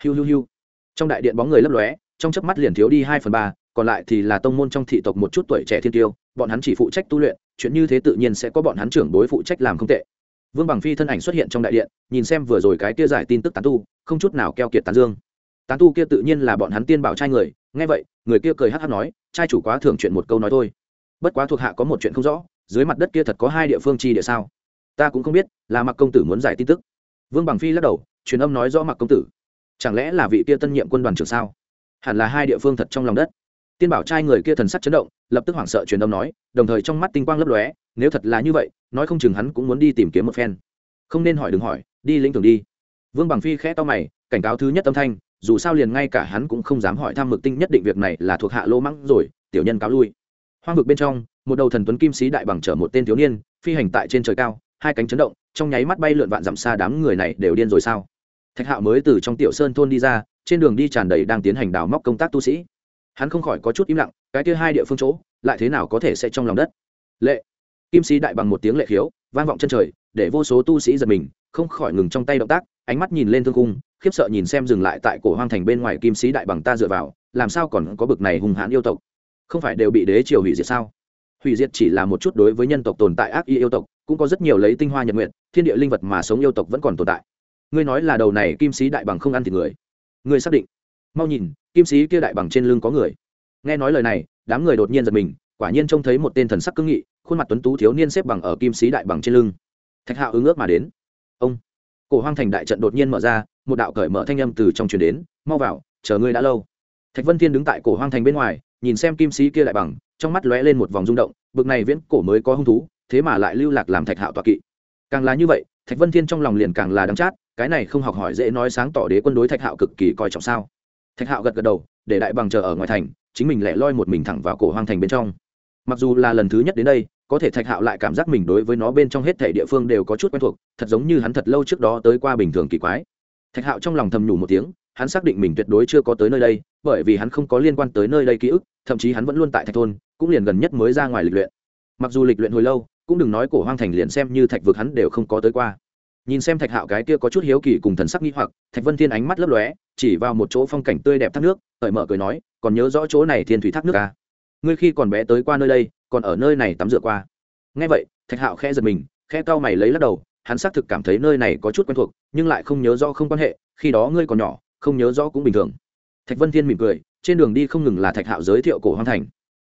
Hiu hiu hiu. Trong đại điện bóng người lấp lóe, trong chớp mắt liền thiếu đi hai phần ba, còn lại thì là tông môn trong thị tộc một chút tuổi trẻ thiên tiêu, bọn hắn chỉ phụ trách tu luyện, chuyện như thế tự nhiên sẽ có bọn hắn trưởng bối phụ trách làm không tệ. Vương bằng phi thân ảnh xuất hiện trong đại điện, nhìn xem vừa rồi cái kia giải tin tức tán tu, không chút nào keo kiệt tán dương tán tu kia tự nhiên là bọn hắn tiên bảo trai người, nghe vậy, người kia cười hát hát nói, trai chủ quá thường chuyện một câu nói thôi. Bất quá thuộc hạ có một chuyện không rõ, dưới mặt đất kia thật có hai địa phương chi địa sao? Ta cũng không biết, là mặc công tử muốn giải tin tức. Vương bằng phi lắc đầu, truyền âm nói rõ mặc công tử. Chẳng lẽ là vị kia tân nhiệm quân đoàn trưởng sao? Hẳn là hai địa phương thật trong lòng đất. Tiên bảo trai người kia thần sắc chấn động, lập tức hoảng sợ truyền âm nói, đồng thời trong mắt tinh quang lấp lóe, nếu thật là như vậy, nói không chừng hắn cũng muốn đi tìm kiếm một phen. Không nên hỏi, đừng hỏi, đi lĩnh thường đi. Vương bằng phi khẽ to mày, cảnh cáo thứ nhất âm thanh dù sao liền ngay cả hắn cũng không dám hỏi thăm mực tinh nhất định việc này là thuộc hạ lô mắng rồi, tiểu nhân cáo lui. Hoang vực bên trong, một đầu thần tuấn kim sĩ đại bằng chở một tên thiếu niên, phi hành tại trên trời cao, hai cánh chấn động, trong nháy mắt bay lượn vạn dặm xa đám người này đều điên rồi sao? Thạch hạo mới từ trong tiểu sơn thôn đi ra, trên đường đi tràn đầy đang tiến hành đào móc công tác tu sĩ. Hắn không khỏi có chút im lặng, cái kia hai địa phương chỗ, lại thế nào có thể sẽ trong lòng đất? Lệ. Kim sĩ đại bằng một tiếng lệ khiếu, vang vọng chân trời, để vô số tu sĩ giật mình, không khỏi ngừng trong tay động tác, ánh mắt nhìn lên thương cung khiếp sợ nhìn xem dừng lại tại cổ hoang thành bên ngoài kim sĩ đại bằng ta dựa vào, làm sao còn có bực này hung hãn yêu tộc? Không phải đều bị đế triều hủy diệt sao? Hủy diệt chỉ là một chút đối với nhân tộc tồn tại ác y yêu tộc, cũng có rất nhiều lấy tinh hoa nhật nguyện thiên địa linh vật mà sống yêu tộc vẫn còn tồn tại. Ngươi nói là đầu này kim sĩ đại bằng không ăn thịt người. Ngươi xác định. Mau nhìn, kim sĩ kia đại bằng trên lưng có người. Nghe nói lời này, đám người đột nhiên giật mình, quả nhiên trông thấy một tên thần sắc cương nghị, khuôn mặt tuấn tú thiếu niên xếp bằng ở kim sĩ đại bằng trên lưng. Thạch hạo ứng ước mà đến. Ông. Cổ hoang thành đại trận đột nhiên mở ra một đạo cởi mở thanh âm từ trong truyền đến, mau vào, chờ ngươi đã lâu. Thạch vân thiên đứng tại cổ hoang thành bên ngoài, nhìn xem kim sĩ kia đại bằng, trong mắt lóe lên một vòng rung động, bực này viễn cổ mới có hung thú, thế mà lại lưu lạc làm thạch hạo tọa kỵ. Càng là như vậy, thạch vân thiên trong lòng liền càng là đắng chát, cái này không học hỏi dễ nói sáng tỏ đế quân đối thạch hạo cực kỳ coi trọng sao? Thạch hạo gật gật đầu, để đại bằng chờ ở ngoài thành, chính mình lẻ loi một mình thẳng vào cổ hoang thành bên trong. Mặc dù là lần thứ nhất đến đây, có thể thạch hạo lại cảm giác mình đối với nó bên trong hết thể địa phương đều có chút quen thuộc, thật giống như hắn thật lâu trước đó tới qua bình thường kỳ quái thạch hạo trong lòng thầm nhủ một tiếng, hắn xác định mình tuyệt đối chưa có tới nơi đây, bởi vì hắn không có liên quan tới nơi đây ký ức, thậm chí hắn vẫn luôn tại thạch thôn, cũng liền gần nhất mới ra ngoài lịch luyện. Mặc dù lịch luyện hồi lâu, cũng đừng nói cổ hoang thành liền xem như thạch vực hắn đều không có tới qua. Nhìn xem thạch hạo cái kia có chút hiếu kỳ cùng thần sắc nghi hoặc, thạch vân thiên ánh mắt lấp lóe, chỉ vào một chỗ phong cảnh tươi đẹp thác nước, cởi mở cười nói, còn nhớ rõ chỗ này thiên thủy thác nước à? ngươi khi còn bé tới qua nơi đây, còn ở nơi này tắm rửa qua. Nghe vậy, thạch hạo khẽ giật mình, khẽ cau mày lấy lắc đầu hắn xác thực cảm thấy nơi này có chút quen thuộc, nhưng lại không nhớ rõ không quan hệ, khi đó ngươi còn nhỏ, không nhớ rõ cũng bình thường. Thạch vân thiên mỉm cười, trên đường đi không ngừng là thạch hạo giới thiệu cổ hoang thành.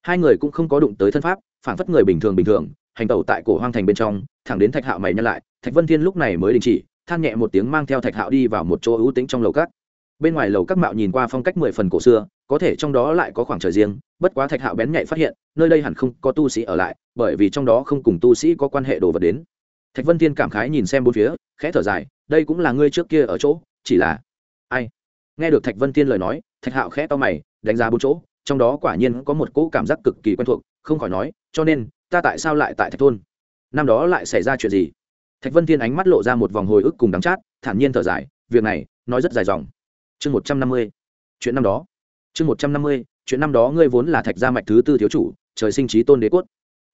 Hai người cũng không có đụng tới thân pháp, phản phất người bình thường bình thường, hành tẩu tại cổ hoang thành bên trong, thẳng đến thạch hạo mày nhăn lại, thạch vân thiên lúc này mới đình chỉ, than nhẹ một tiếng mang theo thạch hạo đi vào một chỗ ưu tĩnh trong lầu cát bên ngoài lầu các mạo nhìn qua phong cách mười phần cổ xưa, có thể trong đó lại có khoảng trời riêng, bất quá thạch hạo bén nhạy phát hiện, nơi đây hẳn không có tu sĩ ở lại, bởi vì trong đó không cùng tu sĩ có quan hệ đồ vật đến thạch vân thiên cảm khái nhìn xem bốn phía, khẽ thở dài, đây cũng là ngươi trước kia ở chỗ, chỉ là ai? Nghe được thạch vân thiên lời nói, thạch hạo khẽ to mày, đánh giá bốn chỗ, trong đó quả nhiên có một cỗ cảm giác cực kỳ quen thuộc, không khỏi nói, cho nên, ta tại sao lại tại thạch thôn? Năm đó lại xảy ra chuyện gì? Thạch vân thiên ánh mắt lộ ra một vòng hồi ức cùng đắng chát, thản nhiên thở dài, việc này, nói rất dài dòng. Chương một trăm năm mươi, chuyện năm đó. Chương một trăm năm mươi, chuyện năm đó ngươi vốn là thạch gia mạch thứ tư thiếu chủ, trời sinh trí tôn đế quốc.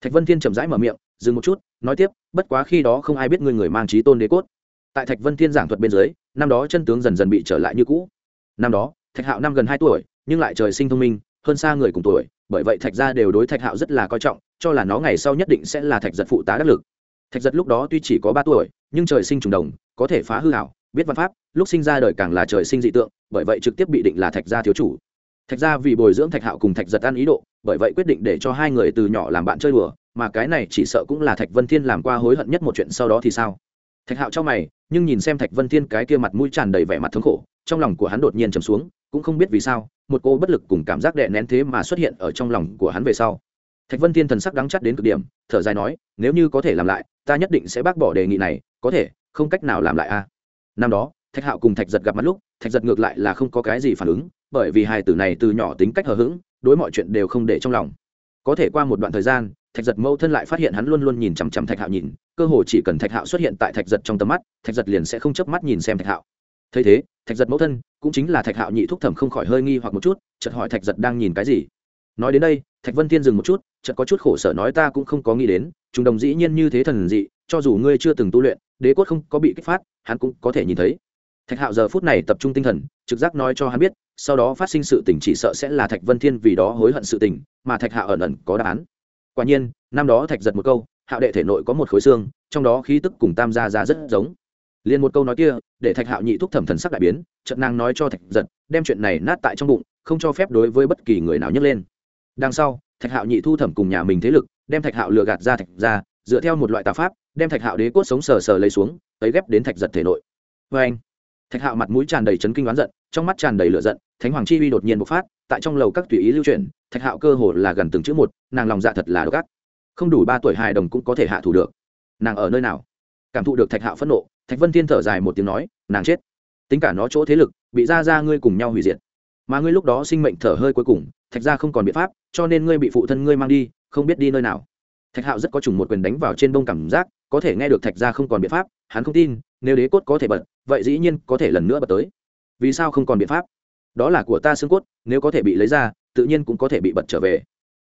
thạch vân thiên chậm rãi mở miệng dừng một chút, nói tiếp, bất quá khi đó không ai biết ngươi người mang trí tôn đế cốt. Tại thạch vân thiên giảng thuật bên dưới, năm đó chân tướng dần dần bị trở lại như cũ. Năm đó, thạch hạo năm gần hai tuổi, nhưng lại trời sinh thông minh, hơn xa người cùng tuổi, bởi vậy thạch gia đều đối thạch hạo rất là coi trọng, cho là nó ngày sau nhất định sẽ là thạch giật phụ tá đắc lực. Thạch giật lúc đó tuy chỉ có ba tuổi, nhưng trời sinh trùng đồng, có thể phá hư hảo, biết văn pháp, lúc sinh ra đời càng là trời sinh dị tượng, bởi vậy trực tiếp bị định là thạch gia thiếu chủ. Thạch gia vì bồi dưỡng thạch hạo cùng thạch giật ăn ý độ, bởi vậy quyết định để cho hai người từ nhỏ làm bạn chơi đùa mà cái này chỉ sợ cũng là thạch vân thiên làm qua hối hận nhất một chuyện sau đó thì sao? Thạch hạo cho mày, nhưng nhìn xem thạch vân thiên cái kia mặt mũi tràn đầy vẻ mặt thống khổ, trong lòng của hắn đột nhiên trầm xuống, cũng không biết vì sao, một cô bất lực cùng cảm giác đè nén thế mà xuất hiện ở trong lòng của hắn về sau. Thạch vân thiên thần sắc đắng chắt đến cực điểm, thở dài nói, nếu như có thể làm lại, ta nhất định sẽ bác bỏ đề nghị này, có thể, không cách nào làm lại a. Năm đó, thạch hạo cùng thạch giật gặp mặt lúc, thạch giật ngược lại là không có cái gì phản ứng, bởi vì hai tử này từ nhỏ tính cách hờ hững, đối mọi chuyện đều không để trong lòng. Có thể qua một đoạn thời gian thạch giật mâu thân lại phát hiện hắn luôn luôn nhìn chằm chằm thạch hạo nhìn, cơ hồ chỉ cần thạch hạo xuất hiện tại thạch giật trong tầm mắt, thạch giật liền sẽ không chớp mắt nhìn xem thạch hạo. Thấy thế, thạch giật mẫu thân cũng chính là thạch hạo nhị thúc thẩm không khỏi hơi nghi hoặc một chút, chợt hỏi thạch giật đang nhìn cái gì. Nói đến đây, thạch vân tiên dừng một chút, chợt có chút khổ sở nói ta cũng không có nghĩ đến, chúng đồng dĩ nhiên như thế thần dị, cho dù ngươi chưa từng tu luyện, đế cốt không có bị kích phát, hắn cũng có thể nhìn thấy. Thạch hạo giờ phút này tập trung tinh thần, trực giác nói cho hắn biết, sau đó phát sinh sự tình chỉ sợ sẽ là thạch vân thiên vì đó hối hận sự tình, mà thạch hạo ẩn ẩn có đáp án quả nhiên, năm đó thạch giật một câu, hạo đệ thể nội có một khối xương, trong đó khí tức cùng tam gia ra rất giống. Liền một câu nói kia, để thạch hạo nhị thúc thẩm thần sắc đại biến trận nàng nói cho thạch giật, đem chuyện này nát tại trong bụng, không cho phép đối với bất kỳ người nào nhấc lên. Đằng sau, thạch hạo nhị thu thẩm cùng nhà mình thế lực, đem thạch hạo lừa gạt ra thạch ra dựa theo một loại tà pháp, đem thạch hạo đế cốt sống sờ sờ lấy xuống tấy ghép đến thạch giật thể nội. Vê anh thạch hạo mặt mũi tràn đầy chấn kinh đoán giận, trong mắt tràn đầy lửa giận, thánh hoàng chi uy đột nhiên bộc phát, tại trong lầu các tùy ý lưu truyền thạch hạo cơ hồ là gần từng chữ một, nàng lòng dạ thật là độc ác. Không đủ ba tuổi hài đồng cũng có thể hạ thủ được. Nàng ở nơi nào? Cảm thụ được thạch hạo phẫn nộ, thạch vân thiên thở dài một tiếng nói, nàng chết. Tính cả nó chỗ thế lực, bị ra ra ngươi cùng nhau hủy diệt. Mà ngươi lúc đó sinh mệnh thở hơi cuối cùng, thạch ra không còn biện pháp, cho nên ngươi bị phụ thân ngươi mang đi, không biết đi nơi nào. Thạch hạo rất có chủng một quyền đánh vào trên đông cảm giác có thể nghe được thạch ra không còn biện pháp, hắn không tin, nếu đế cốt có thể bật, vậy dĩ nhiên có thể lần nữa bật tới. Vì sao không còn biện pháp? Đó là của ta xương cốt, nếu có thể bị lấy ra, tự nhiên cũng có thể bị bật trở về.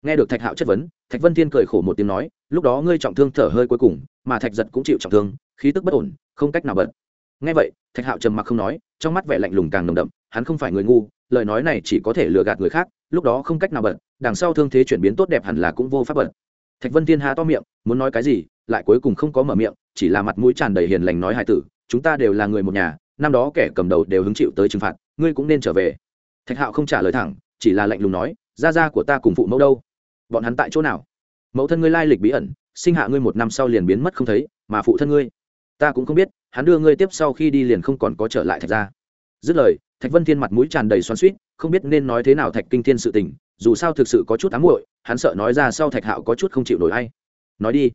Nghe được thạch hạo chất vấn, thạch vân thiên cười khổ một tiếng nói, lúc đó ngươi trọng thương thở hơi cuối cùng, mà thạch giật cũng chịu trọng thương, khí tức bất ổn, không cách nào bật. Nghe vậy, thạch hạo trầm mặc không nói, trong mắt vẻ lạnh lùng càng nồng đậm, hắn không phải người ngu, lời nói này chỉ có thể lừa gạt người khác, lúc đó không cách nào bật, đằng sau thương thế chuyển biến tốt đẹp hẳn là cũng vô pháp bật. Thạch vân thiên há to miệng, muốn nói cái gì lại cuối cùng không có mở miệng, chỉ là mặt mũi tràn đầy hiền lành nói hai tử, chúng ta đều là người một nhà, năm đó kẻ cầm đầu đều hứng chịu tới trừng phạt, ngươi cũng nên trở về. Thạch hạo không trả lời thẳng, chỉ là lạnh lùng nói, gia gia của ta cùng phụ mẫu đâu? Bọn hắn tại chỗ nào? Mẫu thân ngươi lai lịch bí ẩn, sinh hạ ngươi một năm sau liền biến mất không thấy, mà phụ thân ngươi? Ta cũng không biết, hắn đưa ngươi tiếp sau khi đi liền không còn có trở lại thạch ra dứt lời, thạch vân thiên mặt mũi tràn đầy xoắn suýt không biết nên nói thế nào thạch kinh thiên sự tình, dù sao thực sự có chút ám muội, hắn sợ nói ra sau thạch hạo có chút không chịu nổi hay nói đi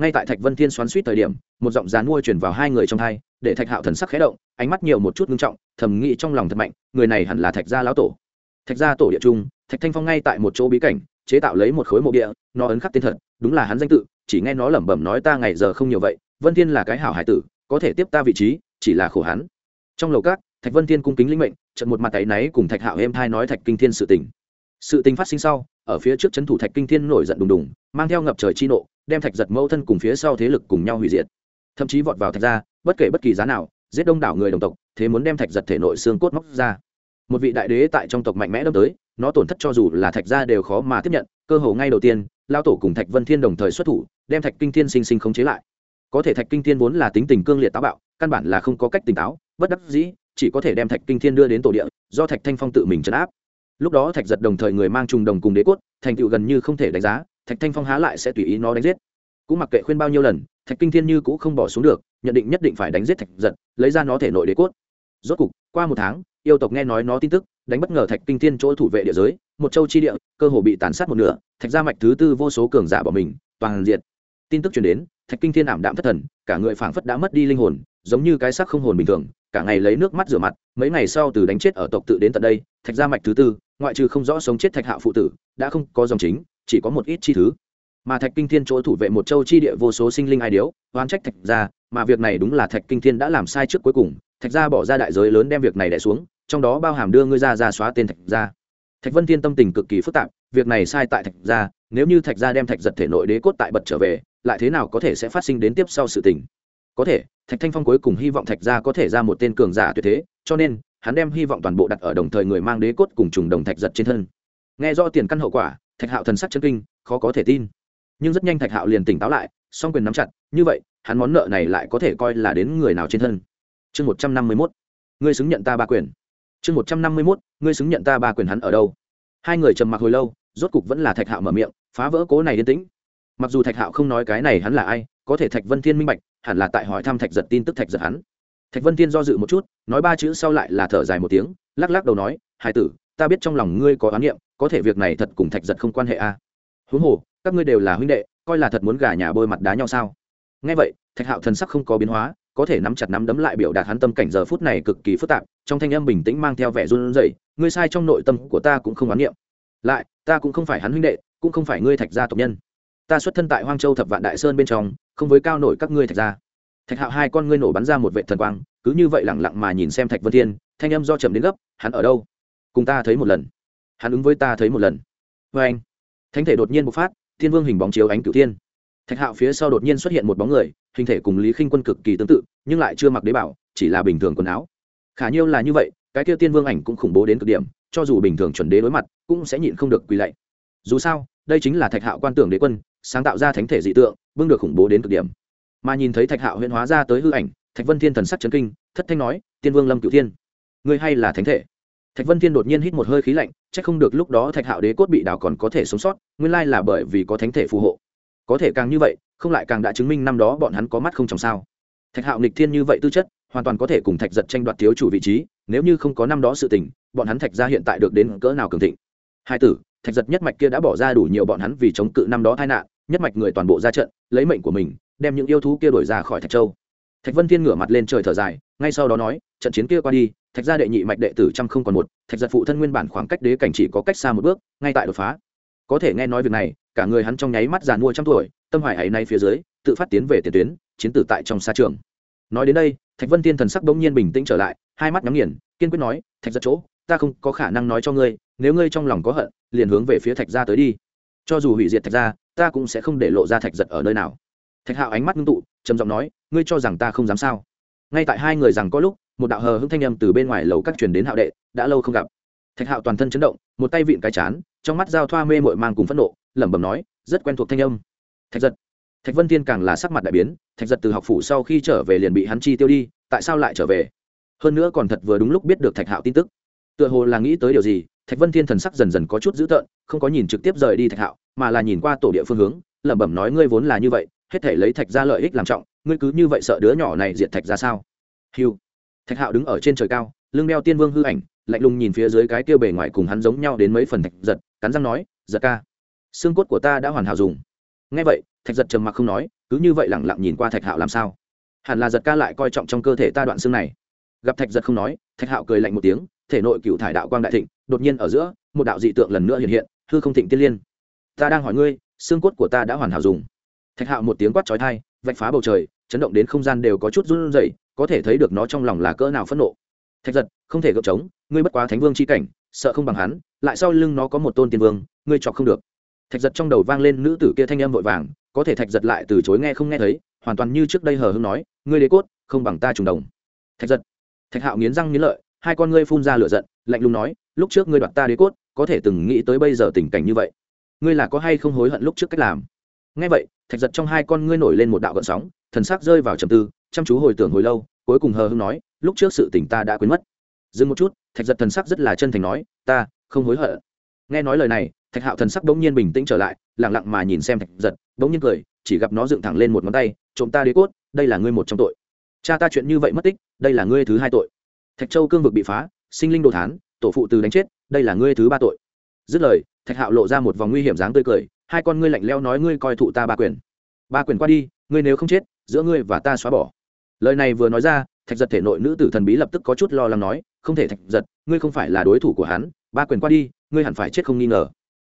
ngay tại thạch vân thiên xoắn suýt thời điểm, một giọng dán mua chuyển vào hai người trong thai để thạch hạo thần sắc khé động, ánh mắt nhiều một chút ngưng trọng, thầm nghĩ trong lòng thật mạnh, người này hẳn là thạch gia lão tổ. Thạch gia tổ địa trung, thạch thanh phong ngay tại một chỗ bí cảnh, chế tạo lấy một khối mộ địa, nó ấn khắc tên thật, đúng là hắn danh tự, chỉ nghe nó lẩm bẩm nói ta ngày giờ không nhiều vậy, vân thiên là cái hảo hải tử, có thể tiếp ta vị trí, chỉ là khổ hắn. Trong lầu các, thạch vân thiên cung kính linh mệnh trận một mặt tay náy cùng thạch hạo êm thai nói thạch kinh thiên sự tình sự tình phát sinh sau, ở phía trước trấn thủ thạch kinh thiên nổi giận đùng đùng, mang theo ngập trời chi nộ, đem thạch giật mẫu thân cùng phía sau thế lực cùng nhau hủy diệt. Thậm chí vọt vào thạch ra bất kể bất kỳ giá nào, giết đông đảo người đồng tộc, thế muốn đem thạch giật thể nội xương cốt móc ra. Một vị đại đế tại trong tộc mạnh mẽ đâm tới, nó tổn thất cho dù là thạch gia đều khó mà tiếp nhận, cơ hồ ngay đầu tiên lao tổ cùng thạch vân thiên đồng thời xuất thủ, đem thạch kinh thiên sinh sinh khống chế lại. Có thể thạch kinh thiên vốn là tính tình cương liệt táo bạo, căn bản là không có cách tỉnh táo, bất đắc dĩ, chỉ có thể đem thạch kinh thiên đưa đến tổ địa, do thạch thanh phong tự mình chấn áp lúc đó thạch giật đồng thời người mang trùng đồng cùng đế cốt, thành tựu gần như không thể đánh giá, thạch thanh phong há lại sẽ tùy ý nó đánh giết. Cũng mặc kệ khuyên bao nhiêu lần, thạch kinh thiên như cũng không bỏ xuống được, nhận định nhất định phải đánh giết thạch giật, lấy ra nó thể nội đế cốt. Rốt cục, qua một tháng, yêu tộc nghe nói nó tin tức, đánh bất ngờ thạch kinh thiên chỗ thủ vệ địa giới, một châu chi địa, cơ hồ bị tàn sát một nửa, thạch gia mạch thứ tư vô số cường giả bỏ mình, toàn diện tin tức truyền đến, thạch kinh thiên ảm đạm thất thần, cả người phảng phất đã mất đi linh hồn, giống như cái xác không hồn bình thường, cả ngày lấy nước mắt rửa mặt, mấy ngày sau từ đánh chết ở tộc tự đến tận đây thạch gia mạch thứ tư, ngoại trừ không rõ sống chết thạch hạo phụ tử, đã không có dòng chính, chỉ có một ít chi thứ. Mà thạch kinh thiên chỗ thủ vệ một châu chi địa vô số sinh linh ai điếu oan trách thạch gia, mà việc này đúng là thạch kinh thiên đã làm sai trước cuối cùng, thạch gia bỏ ra đại giới lớn đem việc này đẻ xuống, trong đó bao hàm đưa ngươi ra ra xóa tên thạch gia. Thạch vân thiên tâm tình cực kỳ phức tạp, việc này sai tại thạch gia, nếu như thạch gia đem thạch giật thể nội đế cốt tại bật trở về, lại thế nào có thể sẽ phát sinh đến tiếp sau sự tình? Có thể, thạch thanh phong cuối cùng hy vọng thạch gia có thể ra một tên cường giả tuyệt thế, cho nên hắn đem hy vọng toàn bộ đặt ở đồng thời người mang đế cốt cùng trùng đồng thạch giật trên thân. Nghe do tiền căn hậu quả, thạch hạo thần sắc chân kinh, khó có thể tin. Nhưng rất nhanh thạch hạo liền tỉnh táo lại, song quyền nắm chặt, như vậy, hắn món nợ này lại có thể coi là đến người nào trên thân. Chương một trăm năm mươi mốt. Ngươi xứng nhận ta ba quyền. Chương một trăm năm mươi mốt, ngươi xứng nhận ta ba quyền hắn ở đâu? Hai người trầm mặc hồi lâu, rốt cục vẫn là thạch hạo mở miệng, phá vỡ cố này yên tĩnh. Mặc dù thạch hạo không nói cái này hắn là ai, có thể thạch vân thiên minh bạch, hẳn là tại hỏi thăm thạch giật tin tức thạch giật hắn thạch vân thiên do dự một chút, nói ba chữ sau lại là thở dài một tiếng, lắc lắc đầu nói hai tử, ta biết trong lòng ngươi có oán niệm, có thể việc này thật cùng thạch giật không quan hệ a. À. huống hồ, các ngươi đều là huynh đệ, coi là thật muốn gả nhà bôi mặt đá nhau sao? Nghe vậy, thạch hạo thần sắc không có biến hóa, có thể nắm chặt nắm đấm lại biểu đạt hắn tâm cảnh giờ phút này cực kỳ phức tạp, trong thanh âm bình tĩnh mang theo vẻ run rẩy, ngươi sai trong nội tâm của ta cũng không oán niệm. Lại, ta cũng không phải hắn huynh đệ, cũng không phải ngươi thạch gia tộc nhân. Ta xuất thân tại hoang châu thập vạn đại sơn bên trong, không với cao nổi các ngươi thạch gia thạch hạo hai con ngươi nổ bắn ra một vệ thần quang, cứ như vậy lẳng lặng mà nhìn xem thạch vân thiên, thanh âm do chậm đến gấp, hắn ở đâu? Cùng ta thấy một lần. Hắn ứng với ta thấy một lần. Vê anh. Thánh thể đột nhiên bộc phát, thiên vương hình bóng chiếu ánh cửu thiên. Thạch hạo phía sau đột nhiên xuất hiện một bóng người, hình thể cùng lý khinh quân cực kỳ tương tự, nhưng lại chưa mặc đế bảo, chỉ là bình thường quần áo. Khả nhiêu là như vậy, cái kia tiên vương ảnh cũng khủng bố đến cực điểm, cho dù bình thường chuẩn đế đối mặt, cũng sẽ nhịn không được quỳ lạy. Dù sao, đây chính là thạch hạo quan tưởng đế quân, sáng tạo ra thánh thể dị tượng, bưng được khủng bố đến cực điểm mà nhìn thấy thạch hạo huyễn hóa ra tới hư ảnh, thạch vân thiên thần sắc chấn kinh, thất thanh nói, tiên vương lâm cửu thiên, ngươi hay là thánh thể? Thạch vân thiên đột nhiên hít một hơi khí lạnh c h ắ c không được lúc đó thạch hạo đế cốt bị đào còn có thể sống sót, nguyên lai là bởi vì có thánh thể phù hộ. Có thể càng như vậy, không lại càng đã chứng minh năm đó bọn hắn có mắt không trồng sao. Thạch hạo nịch thiên như vậy tư chất, hoàn toàn có thể cùng thạch giật tranh đoạt thiếu chủ vị trí, nếu như không có năm đó sự tình, bọn hắn thạch ra hiện tại được đến cỡ nào cường thịnh. Hai tử, thạch giật nhất mạch kia đã bỏ ra đủ nhiều bọn hắn vì chống cự năm đó tai nạn, nhất mạch người toàn bộ ra trận, lấy mệnh của mình đem những yêu thú kia đổi ra khỏi thạch châu. Thạch vân thiên ngửa mặt lên trời thở dài, ngay sau đó nói, trận chiến kia qua đi, thạch gia đệ nhị mạch đệ tử trăm không còn một, thạch giật phụ thân nguyên bản khoảng cách đế cảnh chỉ có cách xa một bước, ngay tại đột phá. Có thể nghe nói việc này, cả người hắn trong nháy mắt giàn mua trăm tuổi, tâm hoài ấy nay phía dưới, tự phát tiến về tiền tuyến, chiến tử tại trong xa trường. Nói đến đây, thạch vân Thiên thần sắc bỗng nhiên bình tĩnh trở lại, hai mắt nhắm nghiền, kiên quyết nói, thạch giật chỗ, ta không có khả năng nói cho ngươi, nếu ngươi trong lòng có hận, liền hướng về phía thạch gia tới đi. Cho dù hủy diệt thạch gia, ta cũng sẽ không để lộ ra thạch giật ở nơi nào thạch hạo ánh mắt ngưng tụ, trầm giọng nói, ngươi cho rằng ta không dám sao? Ngay tại hai người rằng có lúc, một đạo hờ hững thanh âm từ bên ngoài lầu các truyền đến hạo đệ, đã lâu không gặp. Thạch hạo toàn thân chấn động, một tay vịn cái chán, trong mắt giao thoa mê mội mang cùng phẫn nộ, lẩm bẩm nói, rất quen thuộc thanh âm. Thạch giật. Thạch vân thiên càng là sắc mặt đại biến, thạch giật từ học phủ sau khi trở về liền bị hắn chi tiêu đi, tại sao lại trở về? Hơn nữa còn thật vừa đúng lúc biết được thạch hạo tin tức. Tựa hồ là nghĩ tới điều gì, thạch vân thiên thần sắc dần dần có chút dữ tợn, không có nhìn trực tiếp rời đi thạch hạo, mà là nhìn qua tổ địa phương hướng, lẩm bẩm nói, ngươi vốn là như vậy hết thể lấy thạch ra lợi ích làm trọng, ngươi cứ như vậy sợ đứa nhỏ này diệt thạch ra sao? Hiu thạch hạo đứng ở trên trời cao, lưng đeo tiên vương hư ảnh, lạnh lùng nhìn phía dưới cái tiêu bề ngoài cùng hắn giống nhau đến mấy phần thạch giật, cắn răng nói, giật ca, xương cốt của ta đã hoàn hảo dùng. Ngay vậy, thạch giật trầm mặc không nói, cứ như vậy lẳng lặng nhìn qua thạch hạo làm sao? Hẳn là giật ca lại coi trọng trong cơ thể ta đoạn xương này. Gặp thạch giật không nói, thạch hạo cười lạnh một tiếng, thể nội cựu thải đạo quang đại thịnh, đột nhiên ở giữa, một đạo dị tượng lần nữa hiện hiện, hư không thịnh tiên liên. Ta đang hỏi ngươi, xương cốt của ta đã hoàn hảo dùng thạch hạo một tiếng quát trói thai vạch phá bầu trời, chấn động đến không gian đều có chút run rẩy, có thể thấy được nó trong lòng là cỡ nào phẫn nộ. Thạch giật, không thể gợp trống, ngươi bất quá thánh vương c h i cảnh, sợ không bằng hắn, lại sau lưng nó có một tôn tiên vương, ngươi chọc không được. Thạch giật trong đầu vang lên nữ tử kia thanh âm vội vàng, có thể thạch giật lại từ chối nghe không nghe thấy, hoàn toàn như trước đây hờ hưng nói, ngươi đế cốt, không bằng ta trùng đồng. Thạch giật, thạch hạo nghiến răng nghiến lợi, hai con ngươi phun ra lửa giận, lạnh lùng nói, lúc trước ngươi đoạt ta đế cốt, có thể từng nghĩ tới bây giờ tình cảnh như vậy. Ngươi là có hay không hối hận lúc trước cách làm? Ngay vậy, thạch giật trong hai con ngươi nổi lên một đạo gợn sóng, thần sắc rơi vào trầm tư, chăm chú hồi tưởng hồi lâu, cuối cùng hờ hưng nói, lúc trước sự tình ta đã quên mất. Dừng một chút, thạch giật thần sắc rất là chân thành nói, ta, không hối hận. Nghe nói lời này, thạch hạo thần sắc bỗng nhiên bình tĩnh trở lại lẳng lặng mà nhìn xem thạch giật bỗng nhiên cười, chỉ gặp nó dựng thẳng lên một ngón tay, trộm ta đế cốt, đây là ngươi một trong tội. Cha ta chuyện như vậy mất tích, đây là ngươi thứ hai tội. Thạch châu cương vực bị phá, sinh linh đồ thán, tổ phụ từ đánh chết, đây là ngươi thứ ba tội. Dứt lời, thạch hạo lộ ra một vòng nguy hiểm dáng tươi cười hai con ngươi lạnh leo nói ngươi coi thụ ta ba quyền. Ba quyền qua đi, ngươi nếu không chết, giữa ngươi và ta xóa bỏ. Lời này vừa nói ra, thạch giật thể nội nữ tử thần bí lập tức có chút lo lắng nói, không thể thạch giật, ngươi không phải là đối thủ của hắn, ba quyền qua đi, ngươi hẳn phải chết không nghi ngờ.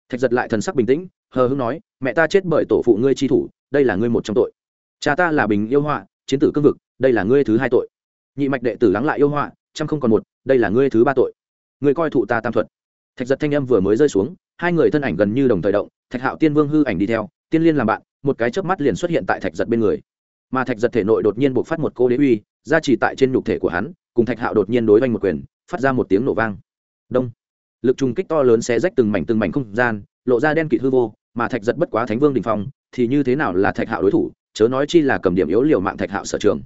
Thạch giật lại thần sắc bình tĩnh, hờ hưng nói, mẹ ta chết bởi tổ phụ ngươi chi thủ, đây là ngươi một trong tội. Cha ta là bình yêu họa, chiến tử cương vực, đây là ngươi thứ hai tội. Nhị mạch đệ tử lắng lại yêu họa trăm không còn một, đây là ngươi thứ ba tội. Ngươi coi thụ ta tam thuật. Thạch giật thanh âm vừa mới rơi xuống hai người thân ảnh gần như đồng thời động, thạch hạo tiên vương hư ảnh đi theo, tiên liên làm bạn, một cái chớp mắt liền xuất hiện tại thạch giật bên người. Mà thạch giật thể nội đột nhiên buộc phát một cô đế uy ra chỉ tại trên nhục thể của hắn, cùng thạch hạo đột nhiên đối oanh một quyền, phát ra một tiếng nổ vang. Đông. Lực trùng kích to lớn xé rách từng mảnh từng mảnh không gian, lộ ra đen kịt hư vô, mà thạch giật bất quá thánh vương đình phong, thì như thế nào là thạch hạo đối thủ, chớ nói chi là cầm điểm yếu liều mạng thạch hạo sở trường.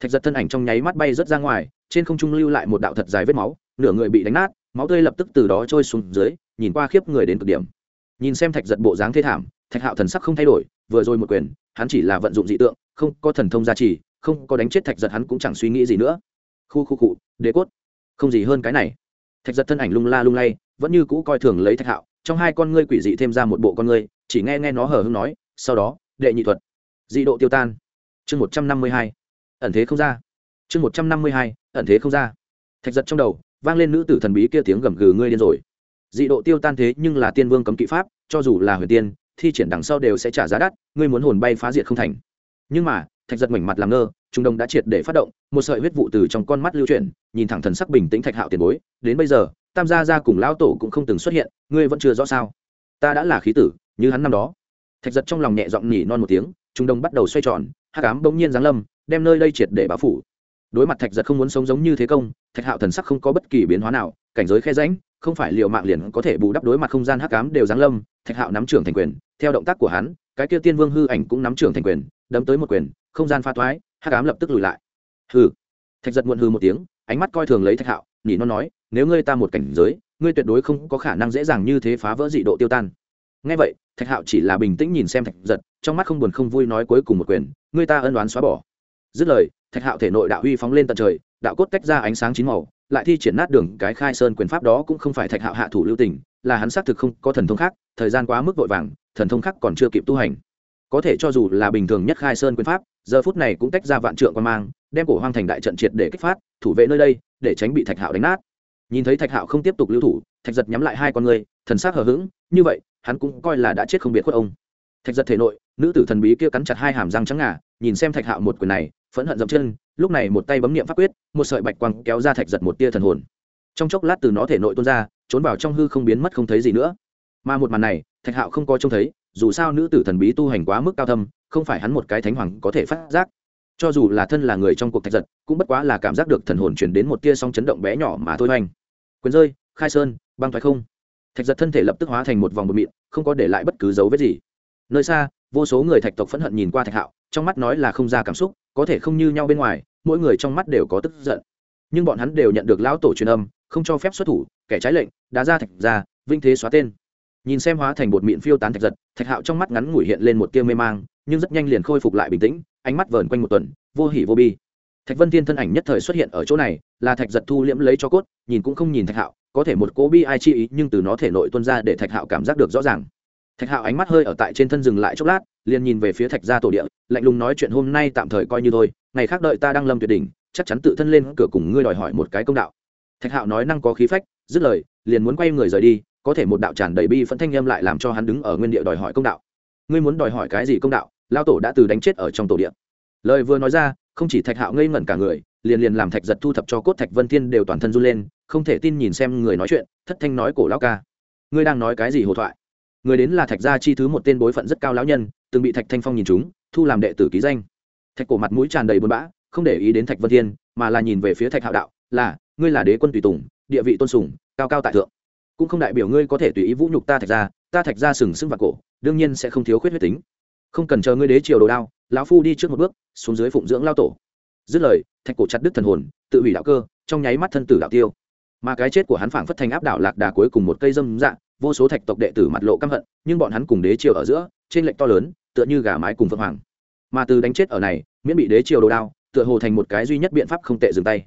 Thạch giật thân ảnh trong nháy mắt bay rớt ra ngoài, trên không trung lưu lại một đạo thật dài vết máu, nửa người bị đánh nát, máu tươi lập tức từ đó trôi xuống dưới nhìn qua khiếp người đến cực điểm. Nhìn xem thạch giật bộ dáng thê thảm, thạch hạo thần sắc không thay đổi, vừa rồi một quyền, hắn chỉ là vận dụng dị tượng, không có thần thông gia trì, không có đánh chết thạch giật hắn cũng chẳng suy nghĩ gì nữa. Khu khu cụ đế cốt. Không gì hơn cái này. Thạch giật thân ảnh lung la lung lay, vẫn như cũ coi thường lấy thạch hạo, trong hai con ngươi quỷ dị thêm ra một bộ con ngươi, chỉ nghe nghe nó hờ hưng nói, sau đó, đệ nhị thuật. Dị độ tiêu tan. Chương một trăm năm mươi hai. Ẩn thế không ra. Chương một trăm năm mươi hai, ẩn thế không ra. Thạch giật trong đầu, vang lên nữ tử thần bí kia tiếng gầm gừ, ngươi điên rồi dị độ tiêu tan thế nhưng là tiên vương cấm kỵ pháp, cho dù là huyền tiên, thi triển đằng sau đều sẽ trả giá đắt, ngươi muốn hồn bay phá diệt không thành. Nhưng mà, thạch giật mảnh mặt làm ngơ, trung đông đã triệt để phát động, một sợi huyết vụ từ trong con mắt lưu chuyển, nhìn thẳng thần sắc bình tĩnh thạch hạo tiền bối, đến bây giờ, tam gia gia cùng lão tổ cũng không từng xuất hiện, ngươi vẫn chưa rõ sao? Ta đã là khí tử, như hắn năm đó. Thạch giật trong lòng nhẹ giọng nhỉ non một tiếng, trung đông bắt đầu xoay tròn, hắc cám bỗng nhiên giáng lâm, đem nơi đây triệt để báo phủ đối mặt thạch giật không muốn sống giống như thế công, thạch hạo thần sắc không có bất kỳ biến hóa nào, cảnh giới khe rãnh, không phải liệu mạng liền có thể bù đắp đối mặt không gian hắc cám đều giáng lâm, thạch hạo nắm trưởng thành quyền, theo động tác của hắn, cái kia tiên vương hư ảnh cũng nắm trưởng thành quyền, đấm tới một quyền, không gian pha thoái hắc cám lập tức lùi lại. Hư thạch giật muộn hư một tiếng, ánh mắt coi thường lấy thạch hạo nhỉ nó nói, nếu ngươi ta một cảnh giới, ngươi tuyệt đối không có khả năng dễ dàng như thế phá vỡ dị độ tiêu tan. Ngay vậy, thạch hạo chỉ là bình tĩnh nhìn xem thạch giật, trong mắt không buồn không vui nói cuối cùng một quyền, ngươi ta ân đoán xóa bỏ. Dứt lời thạch hạo thể nội đạo huy phóng lên tận trời, đạo cốt tách ra ánh sáng chín màu, lại thi triển nát đường cái khai sơn quyền pháp đó cũng không phải thạch hạo hạ thủ lưu tình, là hắn xác thực không có thần thông khác, thời gian quá mức vội vàng, thần thông khác còn chưa kịp tu hành. Có thể cho dù là bình thường nhất khai sơn quyền pháp, giờ phút này cũng tách ra vạn trượng quan mang, đem cổ hoang thành đại trận triệt để kích phát, thủ vệ nơi đây, để tránh bị thạch hạo đánh nát. Nhìn thấy thạch hạo không tiếp tục lưu thủ, thạch giật nhắm lại hai con người, thần sắc hờ hững, như vậy, hắn cũng coi là đã chết không biệt khuất ông. Thạch giật thể nội, nữ tử thần bí kia cắn chặt hai hàm răng trắng ngà, nhìn xem thạch hạo một quyền này phẫn hận dậm chân, lúc này một tay bấm niệm pháp quyết, một sợi bạch quang kéo ra thạch giật một tia thần hồn. Trong chốc lát từ nó thể nội tuôn ra, trốn vào trong hư không biến mất không thấy gì nữa. Mà một màn này, thạch hạo không có trông thấy, dù sao nữ tử thần bí tu hành quá mức cao thâm, không phải hắn một cái thánh hoàng có thể phát giác. Cho dù là thân là người trong cuộc thạch giật, cũng bất quá là cảm giác được thần hồn chuyển đến một tia song chấn động bé nhỏ mà thôi hoành. Quyền rơi, khai sơn, băng thoái không. Thạch giật thân thể lập tức hóa thành một vòng bột mịn, không có để lại bất cứ dấu vết gì. Nơi xa, vô số người thạch tộc phẫn hận nhìn qua thạch hạo trong mắt nói là không ra cảm xúc, có thể không như nhau bên ngoài, mỗi người trong mắt đều có tức giận. Nhưng bọn hắn đều nhận được lão tổ truyền âm, không cho phép xuất thủ, kẻ trái lệnh, đá ra thạch ra, vinh thế xóa tên. Nhìn xem hóa thành bột mịn phiêu tán thạch giật, thạch hạo trong mắt ngắn ngủi hiện lên một tia mê mang, nhưng rất nhanh liền khôi phục lại bình tĩnh, ánh mắt vờn quanh một tuần, vô hỉ vô bi. Thạch vân thiên thân ảnh nhất thời xuất hiện ở chỗ này, là thạch giật thu liễm lấy cho cốt, nhìn cũng không nhìn thạch hạo, có thể một cố bi ai chi ý, nhưng từ nó thể nội tuân ra để thạch hạo cảm giác được rõ ràng thạch hạo ánh mắt hơi ở tại trên thân dừng lại chốc lát, liền nhìn về phía thạch gia tổ địa, lạnh lùng nói chuyện hôm nay tạm thời coi như thôi, ngày khác đợi ta đang lâm tuyệt đỉnh, chắc chắn tự thân lên cửa cùng ngươi đòi hỏi một cái công đạo. Thạch hạo nói năng có khí phách, dứt lời, liền muốn quay người rời đi, có thể một đạo tràn đầy bi phẫn thanh em lại làm cho hắn đứng ở nguyên địa đòi hỏi công đạo. Ngươi muốn đòi hỏi cái gì công đạo? Lao tổ đã từ đánh chết ở trong tổ địa. Lời vừa nói ra, không chỉ thạch hạo ngây ngẩn cả người, liền liền làm thạch giật thu thập cho cốt thạch vân thiên đều toàn thân run lên, không thể tin nhìn xem người nói chuyện, thất thanh nói cổ lão ca. Ngươi đang nói cái gì hồ thoại? Người đến là thạch gia chi thứ một tên bối phận rất cao lão nhân, từng bị thạch thanh phong nhìn chúng, thu làm đệ tử ký danh. Thạch cổ mặt mũi tràn đầy buồn bã, không để ý đến thạch vân thiên, mà là nhìn về phía thạch hạo đạo, là, ngươi là đế quân tùy tùng, địa vị tôn sùng, cao cao tại thượng. Cũng không đại biểu ngươi có thể tùy ý vũ nhục ta thạch gia, ta thạch gia sừng sững vào cổ, đương nhiên sẽ không thiếu khuyết huyết tính. Không cần chờ ngươi đế triều đồ đao, lão phu đi trước một bước, xuống dưới phụng dưỡng lao tổ. Dứt lời, thạch cổ chặt đứt thần hồn, tự hủy đạo cơ, trong nháy mắt thân tử đạo tiêu. Mà cái chết của hắn phảng phất thành áp đảo lạc đà cuối cùng một cây dâm dạng vô số thạch tộc đệ tử mặt lộ căm hận, nhưng bọn hắn cùng đế triều ở giữa trên lệnh to lớn, tựa như gà mái cùng phượng hoàng. Mà từ đánh chết ở này, miễn bị đế triều đồ đao, tựa hồ thành một cái duy nhất biện pháp không tệ dừng tay.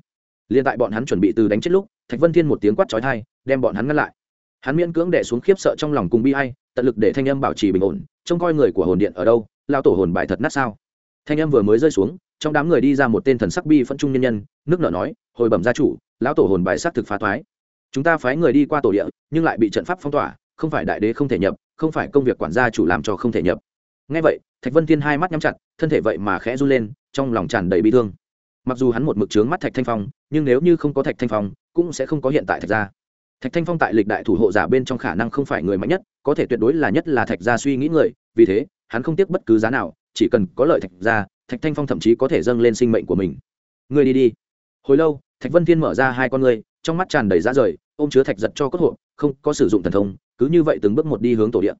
Liên tại bọn hắn chuẩn bị từ đánh chết lúc, thạch vân thiên một tiếng quát trói thai đem bọn hắn ngăn lại. Hắn miễn cưỡng đệ xuống khiếp sợ trong lòng cùng bi ai, tận lực để thanh âm bảo trì bình ổn, trông coi người của hồn điện ở đâu lao tổ hồn bài thật nát sao? Thanh âm vừa mới rơi xuống, trong đám người đi ra một tên thần sắc bi phân trung nhân nhân, nước nở nói, hồi bẩm gia chủ, lão tổ hồn bài sát thực phá thoái chúng ta phái người đi qua tổ địa, nhưng lại bị trận pháp phong tỏa, không phải đại đế không thể nhập, không phải công việc quản gia chủ làm cho không thể nhập. Ngay vậy, thạch vân thiên hai mắt nhắm chặt, thân thể vậy mà khẽ run lên, trong lòng tràn đầy bi thương. Mặc dù hắn một mực trướng mắt thạch thanh phong, nhưng nếu như không có thạch thanh phong, cũng sẽ không có hiện tại thạch gia. Thạch thanh phong tại lịch đại thủ hộ giả bên trong khả năng không phải người mạnh nhất, có thể tuyệt đối là nhất là thạch gia suy nghĩ người, vì thế, hắn không tiếc bất cứ giá nào, chỉ cần có lợi thạch gia, thạch thanh phong thậm chí có thể dâng lên sinh mệnh của mình. Người đi đi. Hồi lâu, thạch vân thiên mở ra hai con người trong mắt tràn đầy giá rời, ôm chứa thạch giật cho cốt hộ không có sử dụng thần thông, cứ như vậy từng bước một đi hướng tổ điện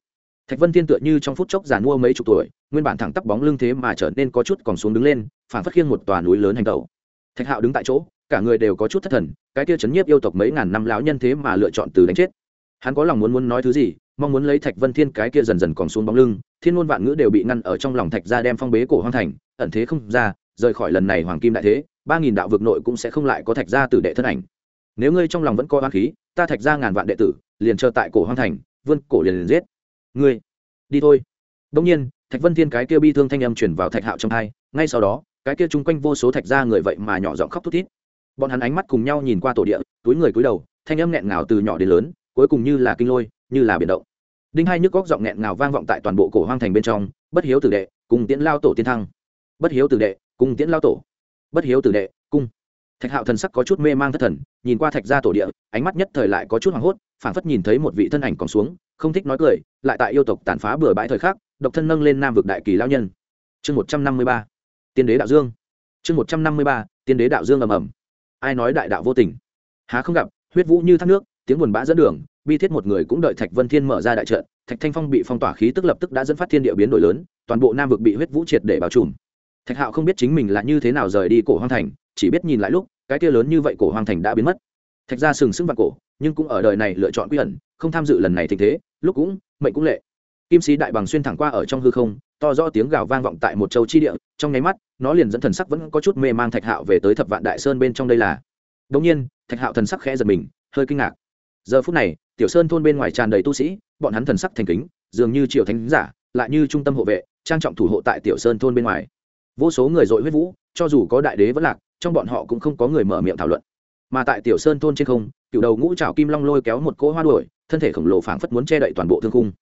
thạch vân thiên tựa như trong phút chốc giàn mua mấy chục tuổi, nguyên bản thẳng tắp bóng lưng thế mà trở nên có chút còn xuống đứng lên, phản phát khiêng một tòa núi lớn hành tẩu. Thạch hạo đứng tại chỗ, cả người đều có chút thất thần, cái kia chấn nhiếp yêu tộc mấy ngàn năm lão nhân thế mà lựa chọn từ đánh chết. Hắn có lòng muốn muốn nói thứ gì, mong muốn lấy thạch vân thiên cái kia dần dần còn xuống bóng lưng, thiên ngôn vạn ngữ đều bị ngăn ở trong lòng thạch ra đem phong bế cổ hoang thành, ẩn thế không ra, rời khỏi lần này hoàng kim đại thế, ba nghìn đạo vực nội cũng sẽ không lại có thạch gia tử đệ thân ảnh nếu ngươi trong lòng vẫn có oan khí, ta thạch ra ngàn vạn đệ tử, liền chờ tại cổ hoang thành, vươn cổ liền liền giết. Ngươi, đi thôi. Đông nhiên, thạch vân thiên cái kia bi thương thanh âm chuyển vào thạch hạo trong hai, ngay sau đó, cái kia chung quanh vô số thạch ra người vậy mà nhỏ giọng khóc thút thít. Bọn hắn ánh mắt cùng nhau nhìn qua tổ địa, túi người cúi đầu, thanh âm nghẹn ngào từ nhỏ đến lớn, cuối cùng như là kinh lôi, như là biển động. Đinh hai nhức góc giọng nghẹn ngào vang vọng tại toàn bộ cổ hoang thành bên trong, bất hiếu tử đệ, cùng tiễn lao tổ tiên thăng. Bất hiếu tử đệ, cùng tiễn lao tổ. Bất hiếu tử đệ cung thạch hạo thần sắc có chút mê mang thất thần, nhìn qua thạch ra tổ địa, ánh mắt nhất thời lại có chút hoảng hốt, phảng phất nhìn thấy một vị thân ảnh còn xuống, không thích nói cười, lại tại yêu tộc tàn phá bừa bãi thời khắc, độc thân nâng lên nam vực đại kỳ lao nhân. Chương một trăm năm mươi ba, tiên đế đạo dương. Chương một trăm năm mươi ba, tiên đế đạo dương ầm ầm. Ai nói đại đạo vô tình? Há không gặp, huyết vũ như thác nước, tiếng buồn bã dẫn đường, bi thiết một người cũng đợi thạch vân thiên mở ra đại trận, thạch thanh phong bị phong tỏa khí tức lập tức đã dẫn phát thiên địa biến đổi lớn, toàn bộ nam vực bị huyết vũ triệt để bao trùm. Thạch hạo không biết chính mình là như thế nào rời đi cổ hoang thành chỉ biết nhìn lại lúc, cái kia lớn như vậy cổ hoàng thành đã biến mất. Thạch ra sừng sững vào cổ, nhưng cũng ở đời này lựa chọn quy ẩn, không tham dự lần này tình thế, lúc cũng, mệnh cũng lệ. Kim sĩ đại bằng xuyên thẳng qua ở trong hư không, to rõ tiếng gào vang vọng tại một châu chi địa, trong nháy mắt, nó liền dẫn thần sắc vẫn có chút mê mang thạch hạo về tới thập vạn đại sơn bên trong đây là. Đông nhiên, thạch hạo thần sắc khẽ giật mình, hơi kinh ngạc. Giờ phút này, tiểu sơn thôn bên ngoài tràn đầy tu sĩ, bọn hắn thần sắc thành kính, dường như triều thánh giả, lại như trung tâm hộ vệ, trang trọng thủ hộ tại tiểu sơn thôn bên ngoài. Vô số người dội huyết vũ, cho dù có đại đế vẫn lạc trong bọn họ cũng không có người mở miệng thảo luận. Mà tại tiểu sơn thôn trên không, cựu đầu ngũ trào kim long lôi kéo một cỗ hoa đuổi, thân thể khổng lồ phảng phất muốn che đậy toàn bộ thương khung.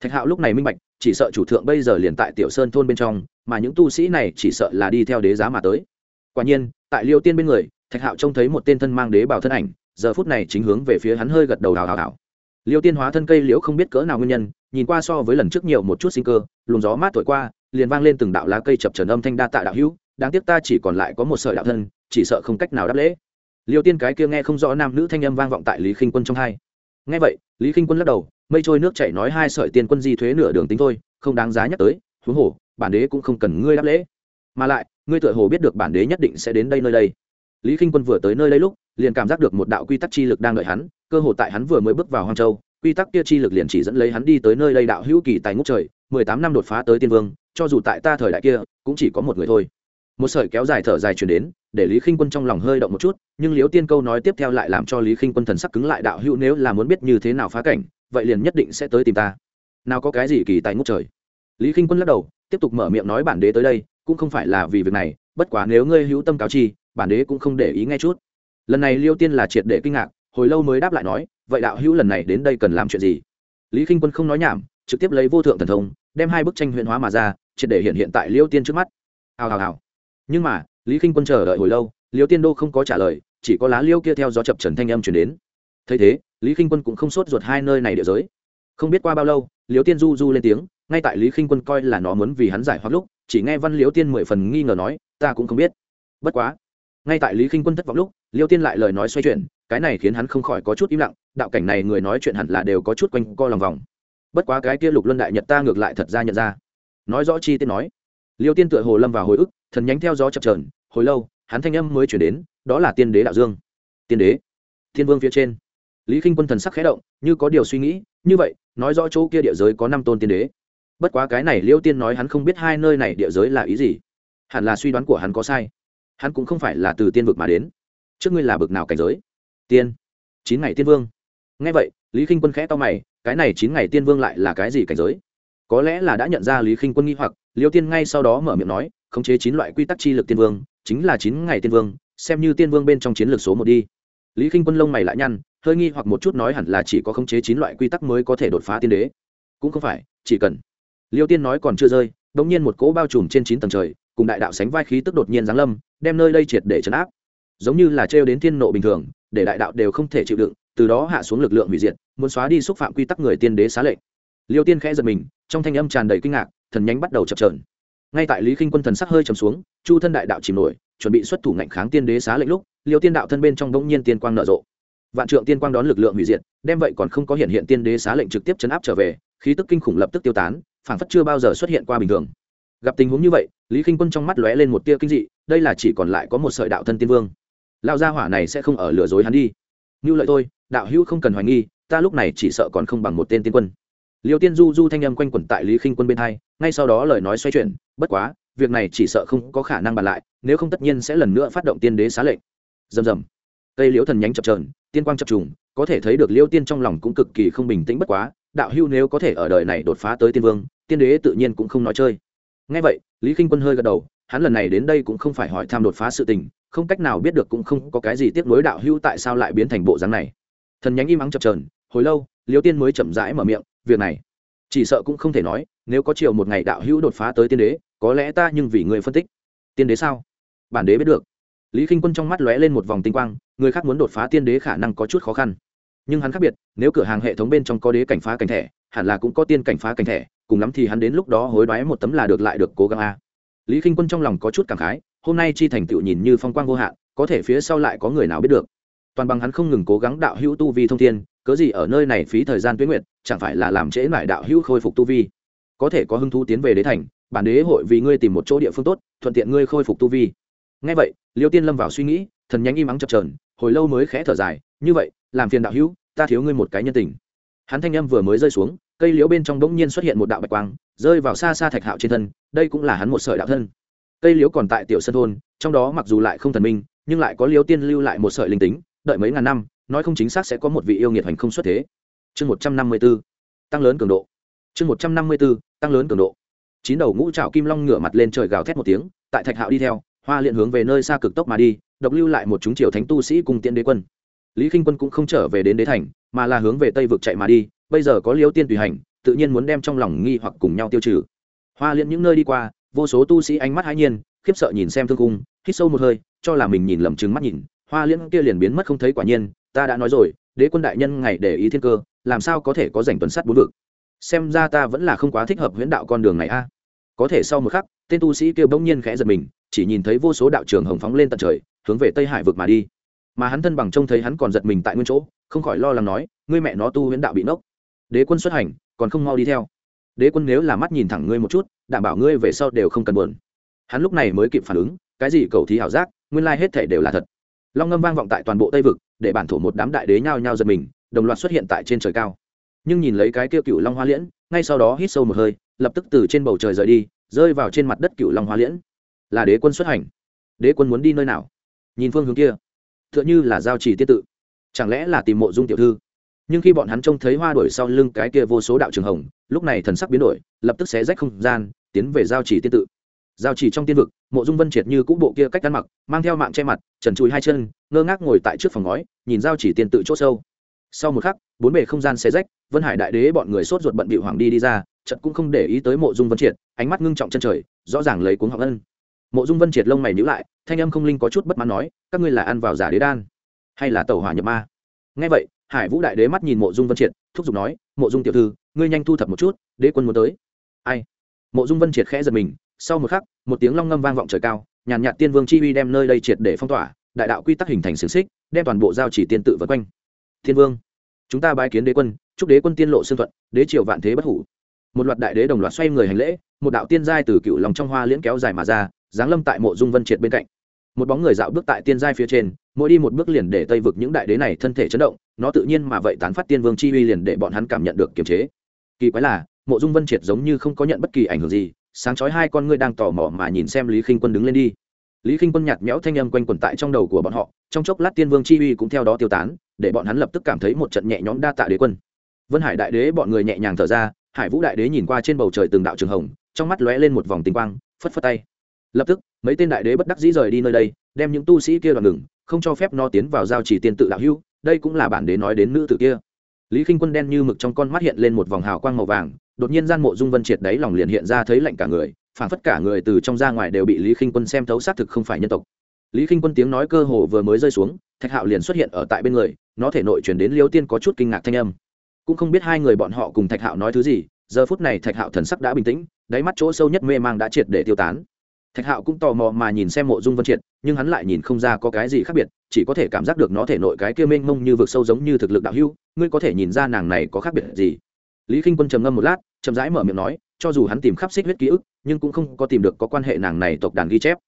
Thạch hạo lúc này minh bạch, chỉ sợ chủ thượng bây giờ liền tại tiểu sơn thôn bên trong, mà những tu sĩ này chỉ sợ là đi theo đế giá mà tới. Quả nhiên, tại liêu tiên bên người, thạch hạo trông thấy một tên thân mang đế bảo thân ảnh, giờ phút này chính hướng về phía hắn hơi gật đầu hào hào hào liêu tiên hóa thân cây liễu không biết cỡ nào nguyên nhân, nhìn qua so với lần trước nhiều một chút sinh cơ, luồng gió mát thổi qua, liền vang lên từng đạo lá cây chập trần âm thanh đa tạ đạo hữu đáng tiếc ta chỉ còn lại có một sợi đạo thân, chỉ sợ không cách nào đáp lễ. Liêu tiên cái kia nghe không rõ nam nữ thanh âm vang vọng tại lý khinh quân trong hai. Nghe vậy, lý khinh quân lắc đầu, mây trôi nước chảy nói hai sợi tiên quân di thuế nửa đường tính thôi, không đáng giá nhắc tới, huống hồ, bản đế cũng không cần ngươi đáp lễ. Mà lại, ngươi tựa hồ biết được bản đế nhất định sẽ đến đây nơi đây. Lý k i n h quân vừa tới nơi đây lúc, liền cảm giác được một đạo quy tắc chi lực đang đợi hắn, cơ hồ tại hắn vừa mới bước vào hoang châu, quy tắc kia chi lực liền chỉ dẫn lấy hắn đi tới nơi đây đạo hữu kỳ tài ngũ trời, mười tám năm đột phá tới tiên vương, cho dù tại ta thời đại kia, cũng chỉ có một người thôi một sợi kéo dài thở dài chuyển đến, để lý khinh quân trong lòng hơi động một chút, nhưng liễu tiên câu nói tiếp theo lại làm cho lý khinh quân thần sắc cứng lại đạo hữu nếu là muốn biết như thế nào phá cảnh, vậy liền nhất định sẽ tới tìm ta. Nào có cái gì kỳ tài ngốc trời. Lý k i n h quân lắc đầu, tiếp tục mở miệng nói bản đế tới đây, cũng không phải là vì việc này, bất quá nếu ngươi hữu tâm cáo chi, bản đế cũng không để ý ngay chút. Lần này liêu tiên là triệt để kinh ngạc, hồi lâu mới đáp lại nói, vậy đạo hữu lần này đến đây cần làm chuyện gì? Lý k i n h quân không nói nhảm, trực tiếp lấy vô thượng thần thông, đem hai bức tranh huyền hóa mà ra, triệt để hiện hiện tại liêu tiên trước mắt. Hào hào hào nhưng mà, lý k i n h quân chờ đợi hồi lâu, liêu tiên đô không có trả lời, chỉ có lá liêu kia theo gió chập trần thanh âm chuyển đến. Thấy thế, lý k i n h quân cũng không sốt ruột hai nơi này địa giới. Không biết qua bao lâu, liêu tiên du du lên tiếng, ngay tại lý khinh quân coi là nó muốn vì hắn giải hoặc lúc, chỉ nghe văn liễu tiên mười phần nghi ngờ nói, ta cũng không biết. Bất quá, ngay tại lý khinh quân thất vọng lúc liễu tiên lại lời nói xoay chuyển, cái này khiến hắn không khỏi có chút im lặng, đạo cảnh này người nói chuyện hẳn là đều có chút quanh co lòng vòng. Bất quá cái kia lục luân đại nhật ta ngược lại thật ra nhận ra. Nói rõ chi tiết nói liêu tiên tựa hồ lâm vào hồi ức, thần nhánh theo gió chập trờn hồi lâu, hắn thanh âm mới chuyển đến, đó là tiên đế đạo dương. Tiên đế, thiên vương phía trên. Lý k i n h quân thần sắc khé động, như có điều suy nghĩ, như vậy, nói rõ chỗ kia địa giới có năm tôn tiên đế. Bất quá cái này liêu tiên nói hắn không biết hai nơi này địa giới là ý gì. Hẳn là suy đoán của hắn có sai. Hắn cũng không phải là từ tiên vực mà đến. Trước ngươi là bực nào cảnh giới? Tiên. Chín ngày tiên vương. Ngay vậy, lý k i n h quân khẽ to mày, cái này chín ngày tiên vương lại là cái gì cảnh giới? Có lẽ là đã nhận ra lý khinh quân nghi hoặc, liêu tiên ngay sau đó mở miệng nói, khống chế chín loại quy tắc chi lực tiên vương, chính là chín ngày tiên vương, xem như tiên vương bên trong chiến lược số một đi. Lý khinh quân lông mày lại nhăn, hơi nghi hoặc một chút nói hẳn là chỉ có khống chế chín loại quy tắc mới có thể đột phá tiên đế. Cũng không phải, chỉ cần. Liêu tiên nói còn chưa rơi đ ỗ n g nhiên một cỗ bao trùm trên chín tầng trời, cùng đại đạo sánh vai khí tức đột nhiên giáng lâm, đem nơi đây triệt để chấn áp. Giống như là trêu đến thiên nộ bình thường, để đại đạo đều không thể chịu đựng, từ đó hạ xuống lực lượng hủy diệt, muốn xóa đi xúc phạm quy tắc người tiên đế xá lệnh liêu tiên khẽ giật mình, trong thanh âm tràn đầy kinh ngạc, thần nhánh bắt đầu chập trờn ngay tại lý k i n h quân thần sắc hơi trầm xuống, chu thân đại đạo chìm nổi, chuẩn bị xuất thủ ngạnh kháng tiên đế xá lệnh lúc, liêu tiên đạo thân bên trong bỗng nhiên tiên quang nở rộ. Vạn trượng tiên quang đón lực lượng hủy diệt, đem vậy còn không có hiện hiện tiên đế xá lệnh trực tiếp chấn áp trở về, khí tức kinh khủng lập tức tiêu tán, phảng phất chưa bao giờ xuất hiện qua bình thường. Gặp tình huống như vậy, lý k i n h quân trong mắt lóe lên một tia kinh dị, đây là chỉ còn lại có một sợi đạo thân tiên vương. Lao gia hỏa này sẽ không ở lừa dối hắn đi. Như lợi tôi, đạo hữu không cần hoài nghi, ta lúc này chỉ sợ còn không bằng một tên tiên quân liêu tiên du du thanh âm quanh quẩn tại lý khinh quân bên hai, ngay sau đó lời nói xoay chuyển, bất quá, việc này chỉ sợ không có khả năng bàn lại, nếu không tất nhiên sẽ lần nữa phát động tiên đế xá lệnh. Dầm dầm cây liễu thần nhánh chập trờn tiên quang chập trùng, có thể thấy được liêu tiên trong lòng cũng cực kỳ không bình tĩnh bất quá, đạo hưu nếu có thể ở đời này đột phá tới tiên vương, tiên đế tự nhiên cũng không nói chơi. Ngay vậy, lý k i n h quân hơi gật đầu, hắn lần này đến đây cũng không phải hỏi tham đột phá sự tình, không cách nào biết được cũng không có cái gì tiếp nối đạo hưu tại sao lại biến thành bộ dáng này. Thần nhánh im ắng chập trờn hồi lâu, liêu tiên mới chậm rãi mở miệng việc này. Chỉ sợ cũng không thể nói, nếu có chiều một ngày đạo hữu đột phá tới tiên đế, có lẽ ta nhưng vì người phân tích. Tiên đế sao? Bản đế biết được. Lý k i n h quân trong mắt lóe lên một vòng tinh quang, người khác muốn đột phá tiên đế khả năng có chút khó khăn. Nhưng hắn khác biệt, nếu cửa hàng hệ thống bên trong có đế cảnh phá cảnh thẻ, hẳn là cũng có tiên cảnh phá cảnh thẻ, cùng lắm thì hắn đến lúc đó hối đoái một tấm là được lại được cố gắng a. Lý k i n h quân trong lòng có chút cảm khái, hôm nay chi thành tựu nhìn như phong quang vô hạn, có thể phía sau lại có người nào biết được. Toàn bằng hắn không ngừng cố gắng đạo hữu tu vi thông thiên, cớ gì ở nơi này phí thời gian tuyến nguyện chẳng phải là làm trễ lại đạo hữu khôi phục tu vi? Có thể có hứng thú tiến về đế thành, bản đế hội vì ngươi tìm một chỗ địa phương tốt, thuận tiện ngươi khôi phục tu vi. Ngay vậy, liêu tiên lâm vào suy nghĩ, thần nhánh im ắng chập trờn hồi lâu mới khẽ thở dài, như vậy, làm phiền đạo hữu, ta thiếu ngươi một cái nhân tình. Hắn thanh âm vừa mới rơi xuống, cây liễu bên trong bỗng nhiên xuất hiện một đạo bạch quang, rơi vào xa xa thạch hạo trên thân, đây cũng là hắn một sợi đạo thân. Cây liễu còn tại tiểu sân thôn, trong đó mặc dù lại không thần minh, nhưng lại có liễu tiên lưu lại một sợi linh tính, đợi mấy ngàn năm, nói không chính xác sẽ có một vị yêu nghiệt hành không xuất thế chương một trăm năm mươi b ố tăng lớn cường độ. chương một trăm năm mươi b ố tăng lớn cường độ. chín đầu ngũ trào kim long ngửa mặt lên trời gào thét một tiếng, tại thạch hạo đi theo, hoa liền hướng về nơi xa cực tốc mà đi, độc lưu lại một chúng triều thánh tu sĩ cùng tiễn đế quân. Lý k i n h quân cũng không trở về đến đế thành, mà là hướng về tây vực chạy mà đi, bây giờ có liêu tiên tùy hành, tự nhiên muốn đem trong lòng nghi hoặc cùng nhau tiêu trừ. Hoa liễn những nơi đi qua, vô số tu sĩ ánh mắt hãi nhiên, khiếp sợ nhìn xem thương cung, hít sâu một hơi, cho là mình nhìn lầm chứng mắt nhìn, hoa liễn kia liền biến mất không thấy quả nhiên, ta đã nói rồi, đế quân đại nhân ngày để ý thiên cơ làm sao có thể có giành tuần sắt bốn vực? Xem ra ta vẫn là không quá thích hợp huyễn đạo con đường này a. Có thể sau một khắc, tên tu sĩ kêu bỗng nhiên khẽ giật mình, chỉ nhìn thấy vô số đạo trường hồng phóng lên tận trời, hướng về tây hải vực mà đi. Mà hắn thân bằng trông thấy hắn còn giật mình tại nguyên chỗ, không khỏi lo lắng nói, ngươi mẹ nó tu huyễn đạo bị nốc. Đế quân xuất hành, còn không mau đi theo. Đế quân nếu là mắt nhìn thẳng ngươi một chút, đảm bảo ngươi về sau đều không cần buồn. Hắn lúc này mới kịp phản ứng, cái gì cầu thí ảo giác, nguyên lai hết thể đều là thật. Long ngâm vang vọng tại toàn bộ tây vực, để bản thổ một đám đại đế nhao nhao giật mình đồng loạt xuất hiện tại trên trời cao. Nhưng nhìn lấy cái kia cựu long hoa liễn, ngay sau đó hít sâu một hơi, lập tức từ trên bầu trời rời đi, rơi vào trên mặt đất cựu long hoa liễn. Là đế quân xuất hành. Đế quân muốn đi nơi nào? Nhìn phương hướng kia t h ư ợ n h ư là giao trì tiết tự. Chẳng lẽ là tìm mộ dung tiểu thư? Nhưng khi bọn hắn trông thấy hoa đổi sau lưng cái kia vô số đạo trường hồng, lúc này thần sắc biến đổi, lập tức xé rách không gian, tiến về giao trì tiết tự. Giao trì trong tiên vực, mộ dung vân triệt như cũ bộ kia cách ăn mặc, mang theo mạng che mặt, trần chùi hai chân, ngơ ngác ngồi tại trước phòng ngói, nhìn giao chỉ tiên tự c h ỗ sâu sau một khắc, bốn bề không gian xé rách, vân hải đại đế bọn người sốt ruột bận bị hoàng đi đi ra trận cũng không để ý tới mộ dung vân triệt, ánh mắt ngưng trọng chân trời, rõ ràng lấy cuốn học ân. Mộ dung vân triệt lông mày nhữ lại, thanh âm không linh có chút bất mãn nói, các ngươi là ăn vào giả đế đan, hay là tàu hỏa nhập ma? Ngay vậy, hải vũ đại đế mắt nhìn mộ dung vân triệt, thúc giục nói, mộ dung tiểu thư, ngươi nhanh thu thập một chút, đế quân muốn tới. Ai? Mộ dung vân triệt khẽ giật mình, sau một khắc, một tiếng long ngâm vang vọng trời cao, nhàn nhạt tiên vương chi uy đem nơi đây triệt để phong tỏa, đại đạo quy tắc hình thành xiềng xích, đem toàn bộ giao chỉ tiên tự vật quanh. Thiên vương chúng ta bái kiến đế quân, chúc đế quân tiên lộ xương thuận, đế triều vạn thế bất hủ. Một loạt đại đế đồng loạt xoay người hành lễ, một đạo tiên giai từ cựu lòng trong hoa liễn kéo dài mà ra, giáng lâm tại mộ dung vân triệt bên cạnh. Một bóng người dạo bước tại tiên giai phía trên, mỗi đi một bước liền để tây vực những đại đế này thân thể chấn động, nó tự nhiên mà vậy tán phát tiên vương chi uy liền để bọn hắn cảm nhận được kiềm chế. Kỳ quái là, mộ dung vân triệt giống như không có nhận bất kỳ ảnh hưởng gì, sáng chói hai con ngươi đang tò mò mà nhìn xem lý khinh quân đứng lên đi lý khinh quân nhạt méo thanh âm quanh quẩn tại trong đầu của bọn họ, trong chốc lát tiên vương chi uy cũng theo đó tiêu tán, để bọn hắn lập tức cảm thấy một trận nhẹ nhõm đa tạ đế quân. Vân hải đại đế bọn người nhẹ nhàng thở ra, hải vũ đại đế nhìn qua trên bầu trời từng đạo trường hồng, trong mắt lóe lên một vòng tinh quang, phất phất tay. Lập tức, mấy tên đại đế bất đắc dĩ rời đi nơi đây, đem những tu sĩ kia đoạn ngừng, không cho phép nó tiến vào giao chỉ tiên tự đạo hưu đây cũng là bản đế nói đến nữ tử kia. Lý k i n h quân đen như mực trong con mắt hiện lên một vòng hào quang màu vàng, đột nhiên gian mộ dung vân triệt đáy lòng liền hiện ra thấy lạnh cả người phản phất cả người từ trong ra ngoài đều bị lý k i n h quân xem thấu xác thực không phải nhân tộc. Lý k i n h quân tiếng nói cơ hồ vừa mới rơi xuống, thạch hạo liền xuất hiện ở tại bên người, nó thể nội chuyển đến liêu tiên có chút kinh ngạc thanh âm. Cũng không biết hai người bọn họ cùng thạch hạo nói thứ gì, giờ phút này thạch hạo thần sắc đã bình tĩnh, đáy mắt chỗ sâu nhất mê mang đã triệt để tiêu tán. Thạch hạo cũng tò mò mà nhìn xem mộ dung vân triệt, nhưng hắn lại nhìn không ra có cái gì khác biệt, chỉ có thể cảm giác được nó thể nội cái kia mênh mông như vực sâu giống như thực lực đạo hưu ngươi có thể nhìn ra nàng này có khác biệt gì. Lý k i n h quân trầm ngâm một lát, chậm rãi mở miệng nói cho dù hắn tìm khắp xích huyết ký ức, nhưng cũng không có tìm được có quan hệ nàng này tộc đàn ghi chép.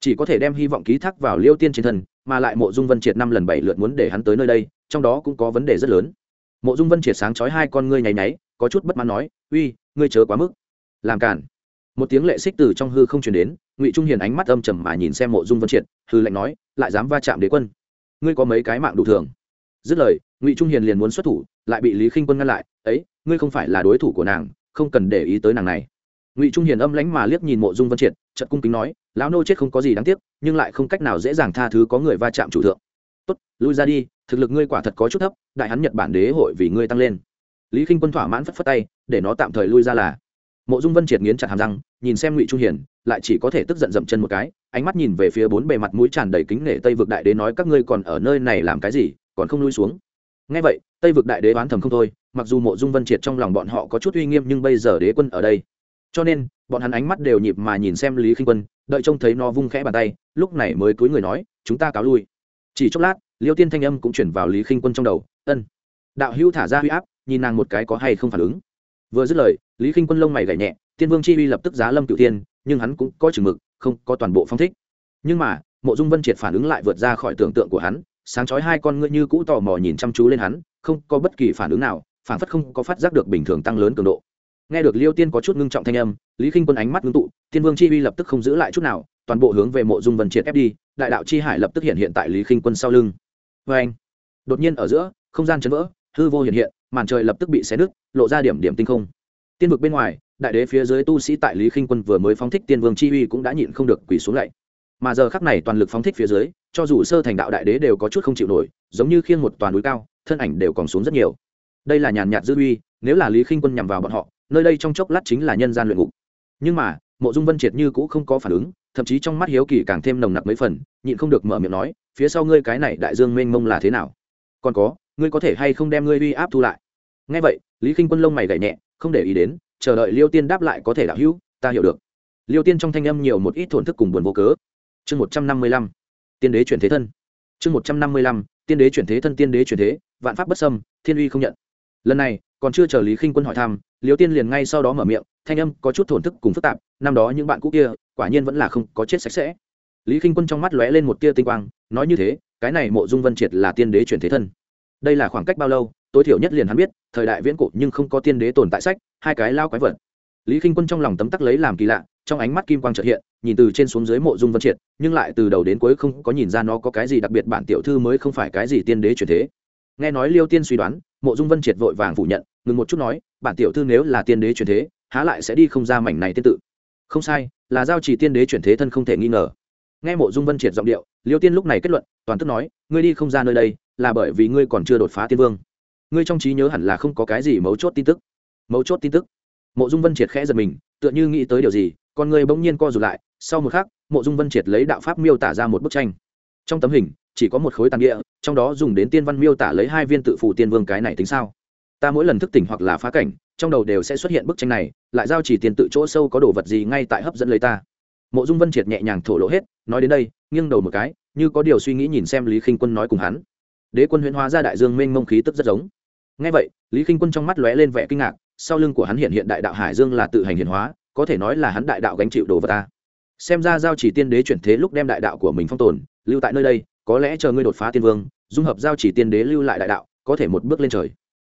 Chỉ có thể đem hy vọng ký thác vào liêu tiên trên thân, mà lại mộ dung vân triệt năm lần bảy lượt muốn để hắn tới nơi đây, trong đó cũng có vấn đề rất lớn. Mộ dung vân triệt sáng chói hai con ngươi nháy nháy, có chút bất mãn nói, uy, ngươi chớ quá mức. Làm cản. Một tiếng lệ xích từ trong hư không chuyển đến, ngụy trung hiền ánh mắt âm trầm mà nhìn xem mộ dung vân triệt, hư lệnh nói, lại dám va chạm đế quân. Ngươi có mấy cái mạng đủ thường? Dứt lời, ngụy trung hiền liền muốn xuất thủ, lại bị lý khinh quân ngăn lại, ấy, ngươi không phải là đối thủ của nàng không cần để ý tới nàng này. Ngụy trung hiền âm lánh mà liếc nhìn mộ dung vân triệt trận cung kính nói, lão nô chết không có gì đáng tiếc, nhưng lại không cách nào dễ dàng tha thứ có người va chạm chủ thượng. Tốt, lui ra đi, thực lực ngươi quả thật có chút thấp, đại hắn nhật bản đế hội vì ngươi tăng lên. Lý khinh quân thỏa mãn phất phất tay, để nó tạm thời lui ra là. Mộ dung vân triệt nghiến chặt hàm răng, nhìn xem ngụy trung hiền, lại chỉ có thể tức giận dậm chân một cái, ánh mắt nhìn về phía bốn bề mặt mũi tràn đầy kính nể tây vực đại đế nói, các ngươi còn ở nơi này làm cái gì, còn không lui xuống? Ngay vậy, tây vực đại đế oán thầm không thôi mặc dù mộ dung vân triệt trong lòng bọn họ có chút uy nghiêm nhưng bây giờ đế quân ở đây. Cho nên, bọn hắn ánh mắt đều nhịp mà nhìn xem lý khinh quân, đợi trông thấy nó vung khẽ bàn tay, lúc này mới cúi người nói, chúng ta cáo lui. Chỉ chốc lát, liêu tiên thanh âm cũng chuyển vào lý khinh quân trong đầu, ân. Đạo hữu thả ra huy áp, nhìn nàng một cái có hay không phản ứng. Vừa dứt lời, lý khinh quân lông mày gảy nhẹ, tiên vương chi uy lập tức giá lâm cựu tiên nhưng hắn cũng có chừng mực, không có toàn bộ phong thích. Nhưng mà, mộ dung vân triệt phản ứng lại vượt ra khỏi tưởng tượng của hắn, sáng chói hai con ngươi như cũ tò mò nhìn chăm chú lên hắn, không có bất kỳ phản ứng nào phản phất không có phát giác được bình thường tăng lớn cường độ. Nghe được liêu tiên có chút ngưng trọng thanh âm, lý k i n h quân ánh mắt ngưng tụ tiên vương chi uy lập tức không giữ lại chút nào, toàn bộ hướng về mộ dung vân triệt ép đi, đại đạo chi hải lập tức hiện hiện tại lý k i n h quân sau lưng. Vê anh, đột nhiên ở giữa, không gian chấn vỡ, hư vô hiện hiện, màn trời lập tức bị xé nứt, lộ ra điểm điểm tinh không. Tiên vực bên ngoài, đại đế phía dưới tu sĩ tại lý khinh quân vừa mới phóng thích tiên vương chi uy cũng đã nhịn không được quỳ xuống lại. mà giờ khắc này toàn lực phóng thích phía dưới, cho dù sơ thành đạo đại đế đều có chút không chịu nổi, giống như khiêng một toàn núi cao, thân ảnh đều còn xuống rất nhiều đây là nhàn nhạt dư uy, nếu là lý khinh quân nhằm vào bọn họ, nơi đây trong chốc lát chính là nhân gian luyện ngục. Nhưng mà, mộ dung vân triệt như cũ không có phản ứng, thậm chí trong mắt hiếu kỳ càng thêm nồng nặc mấy phần, nhịn không được mở miệng nói, phía sau ngươi cái này đại dương mênh mông là thế nào? Còn có, ngươi có thể hay không đem ngươi uy áp thu lại? Ngay vậy, lý khinh quân lông mày gảy nhẹ, không để ý đến, chờ đợi liêu tiên đáp lại có thể đạo hữu, ta hiểu được. Liêu tiên trong thanh âm nhiều một ít thổn thức cùng buồn vô cớ. Chương một trăm năm mươi lăm, tiên đế chuyển thế thân. Chương một trăm năm mươi lăm, tiên đế chuyển thế thân, tiên đế chuyển thế, vạn pháp bất sâm thiên uy không nhận lần này, còn chưa chờ lý khinh quân hỏi thăm, liêu tiên liền ngay sau đó mở miệng, thanh âm có chút thổn thức cùng phức tạp, năm đó những bạn cũ kia, quả nhiên vẫn là không có chết sạch sẽ. Lý k i n h quân trong mắt lóe lên một tia tinh quang, nói như thế, cái này mộ dung vân triệt là tiên đế chuyển thế thân. Đây là khoảng cách bao lâu, tối thiểu nhất liền hắn biết, thời đại viễn cổ nhưng không có tiên đế tồn tại sách, hai cái lao quái vật. Lý k i n h quân trong lòng tấm tắc lấy làm kỳ lạ, trong ánh mắt kim quang trợ hiện, nhìn từ trên xuống dưới mộ dung vân triệt, nhưng lại từ đầu đến cuối không có nhìn ra nó có cái gì đặc biệt bản tiểu thư mới không phải cái gì tiên đế chuyển thế. Nghe nói liêu tiên suy đoán mộ dung vân triệt vội vàng phủ nhận, ngừng một chút nói, bản tiểu thư nếu là tiên đế chuyển thế, há lại sẽ đi không ra mảnh này tiên tự? Không sai, là giao chỉ tiên đế chuyển thế thân không thể nghi ngờ. Nghe mộ dung vân triệt giọng điệu, liêu tiên lúc này kết luận, toàn tức nói, ngươi đi không ra nơi đây, là bởi vì ngươi còn chưa đột phá tiên vương. Ngươi trong trí nhớ hẳn là không có cái gì mấu chốt tin tức. Mấu chốt tin tức? Mộ dung vân triệt khẽ giật mình, tựa như nghĩ tới điều gì, con người bỗng nhiên co rụt lại, sau một khắc, mộ dung vân triệt lấy đạo pháp miêu tả ra một bức tranh. Trong tấm hình chỉ có một khối tàn địa, trong đó dùng đến tiên văn miêu tả lấy hai viên tự phù tiên vương cái này tính sao? Ta mỗi lần thức tỉnh hoặc là phá cảnh, trong đầu đều sẽ xuất hiện bức tranh này, lại giao chỉ tiền tự chỗ sâu có đồ vật gì ngay tại hấp dẫn lấy ta. Mộ dung vân triệt nhẹ nhàng thổ lộ hết, nói đến đây, nghiêng đầu một cái, như có điều suy nghĩ nhìn xem lý khinh quân nói cùng hắn. Đế quân huyễn hóa ra đại dương mênh mông khí tức rất giống. Ngay vậy, lý k i n h quân trong mắt lóe lên vẻ kinh ngạc, sau lưng của hắn hiện hiện đại đạo hải dương là tự hành hiển hóa, có thể nói là hắn đại đạo gánh chịu đồ vật ta. Xem ra giao chỉ tiên đế chuyển thế lúc đem đại đạo của mình phong tồn, lưu tại nơi đây có lẽ chờ ngươi đột phá tiên vương, dung hợp giao chỉ tiên đế lưu lại đại đạo, có thể một bước lên trời.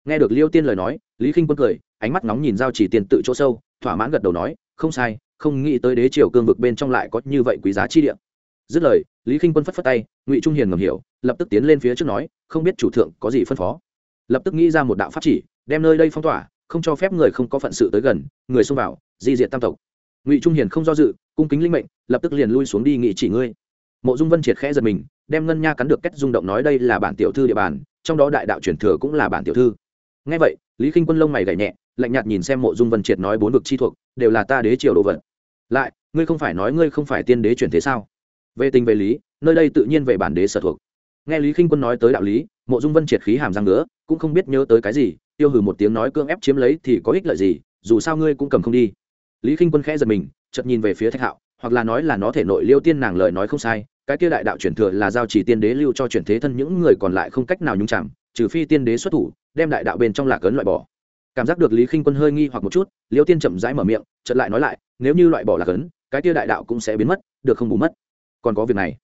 Nghe được liêu tiên lời nói, lý k i n h quân cười, ánh mắt nóng nhìn giao chỉ tiên tự chỗ sâu, thỏa mãn gật đầu nói, không sai, không nghĩ tới đế triều cương vực bên trong lại có như vậy quý giá chi địa. Dứt lời, lý k i n h quân phất phất tay, ngụy trung hiền ngầm hiểu, lập tức tiến lên phía trước nói, không biết chủ thượng có gì phân phó. Lập tức nghĩ ra một đạo pháp chỉ, đem nơi đây phong tỏa, không cho phép người không có phận sự tới gần, người xông vào, di diện tam tộc. Ngụy trung hiền không do dự, cung kính linh mệnh, lập tức liền lui xuống đi nghị chỉ ngươi. Mộ dung vân triệt khẽ giật mình đem ngân nha cắn được cách rung động nói đây là bản tiểu thư địa bàn, trong đó đại đạo truyền thừa cũng là bản tiểu thư. Ngay vậy, lý k i n h quân lông mày gảy nhẹ, lạnh nhạt nhìn xem mộ dung vân triệt nói bốn vực chi thuộc, đều là ta đế triều đồ vật. Lại, ngươi không phải nói ngươi không phải tiên đế chuyển thế sao? Về tình về lý, nơi đây tự nhiên về bản đế sở thuộc. Nghe lý k i n h quân nói tới đạo lý, mộ dung vân triệt khí hàm răng nữa cũng không biết nhớ tới cái gì, tiêu hừ một tiếng nói cưỡng ép chiếm lấy thì có ích lợi gì, dù sao ngươi cũng cầm không đi. Lý k i n h quân khẽ giật mình, chợt nhìn về phía thạch hạo, hoặc là nói là nó thể nội liêu tiên nàng lời nói không sai cái kia đại đạo chuyển thừa là giao chỉ tiên đế lưu cho chuyển thế thân những người còn lại không cách nào nhúng chạm trừ phi tiên đế xuất thủ, đem đại đạo bên trong lạc ấn loại bỏ. Cảm giác được lý khinh quân hơi nghi hoặc một chút, liêu tiên chậm rãi mở miệng, chợt lại nói lại, nếu như loại bỏ lạc ấn, cái kia đại đạo cũng sẽ biến mất, được không bù mất. Còn có việc này.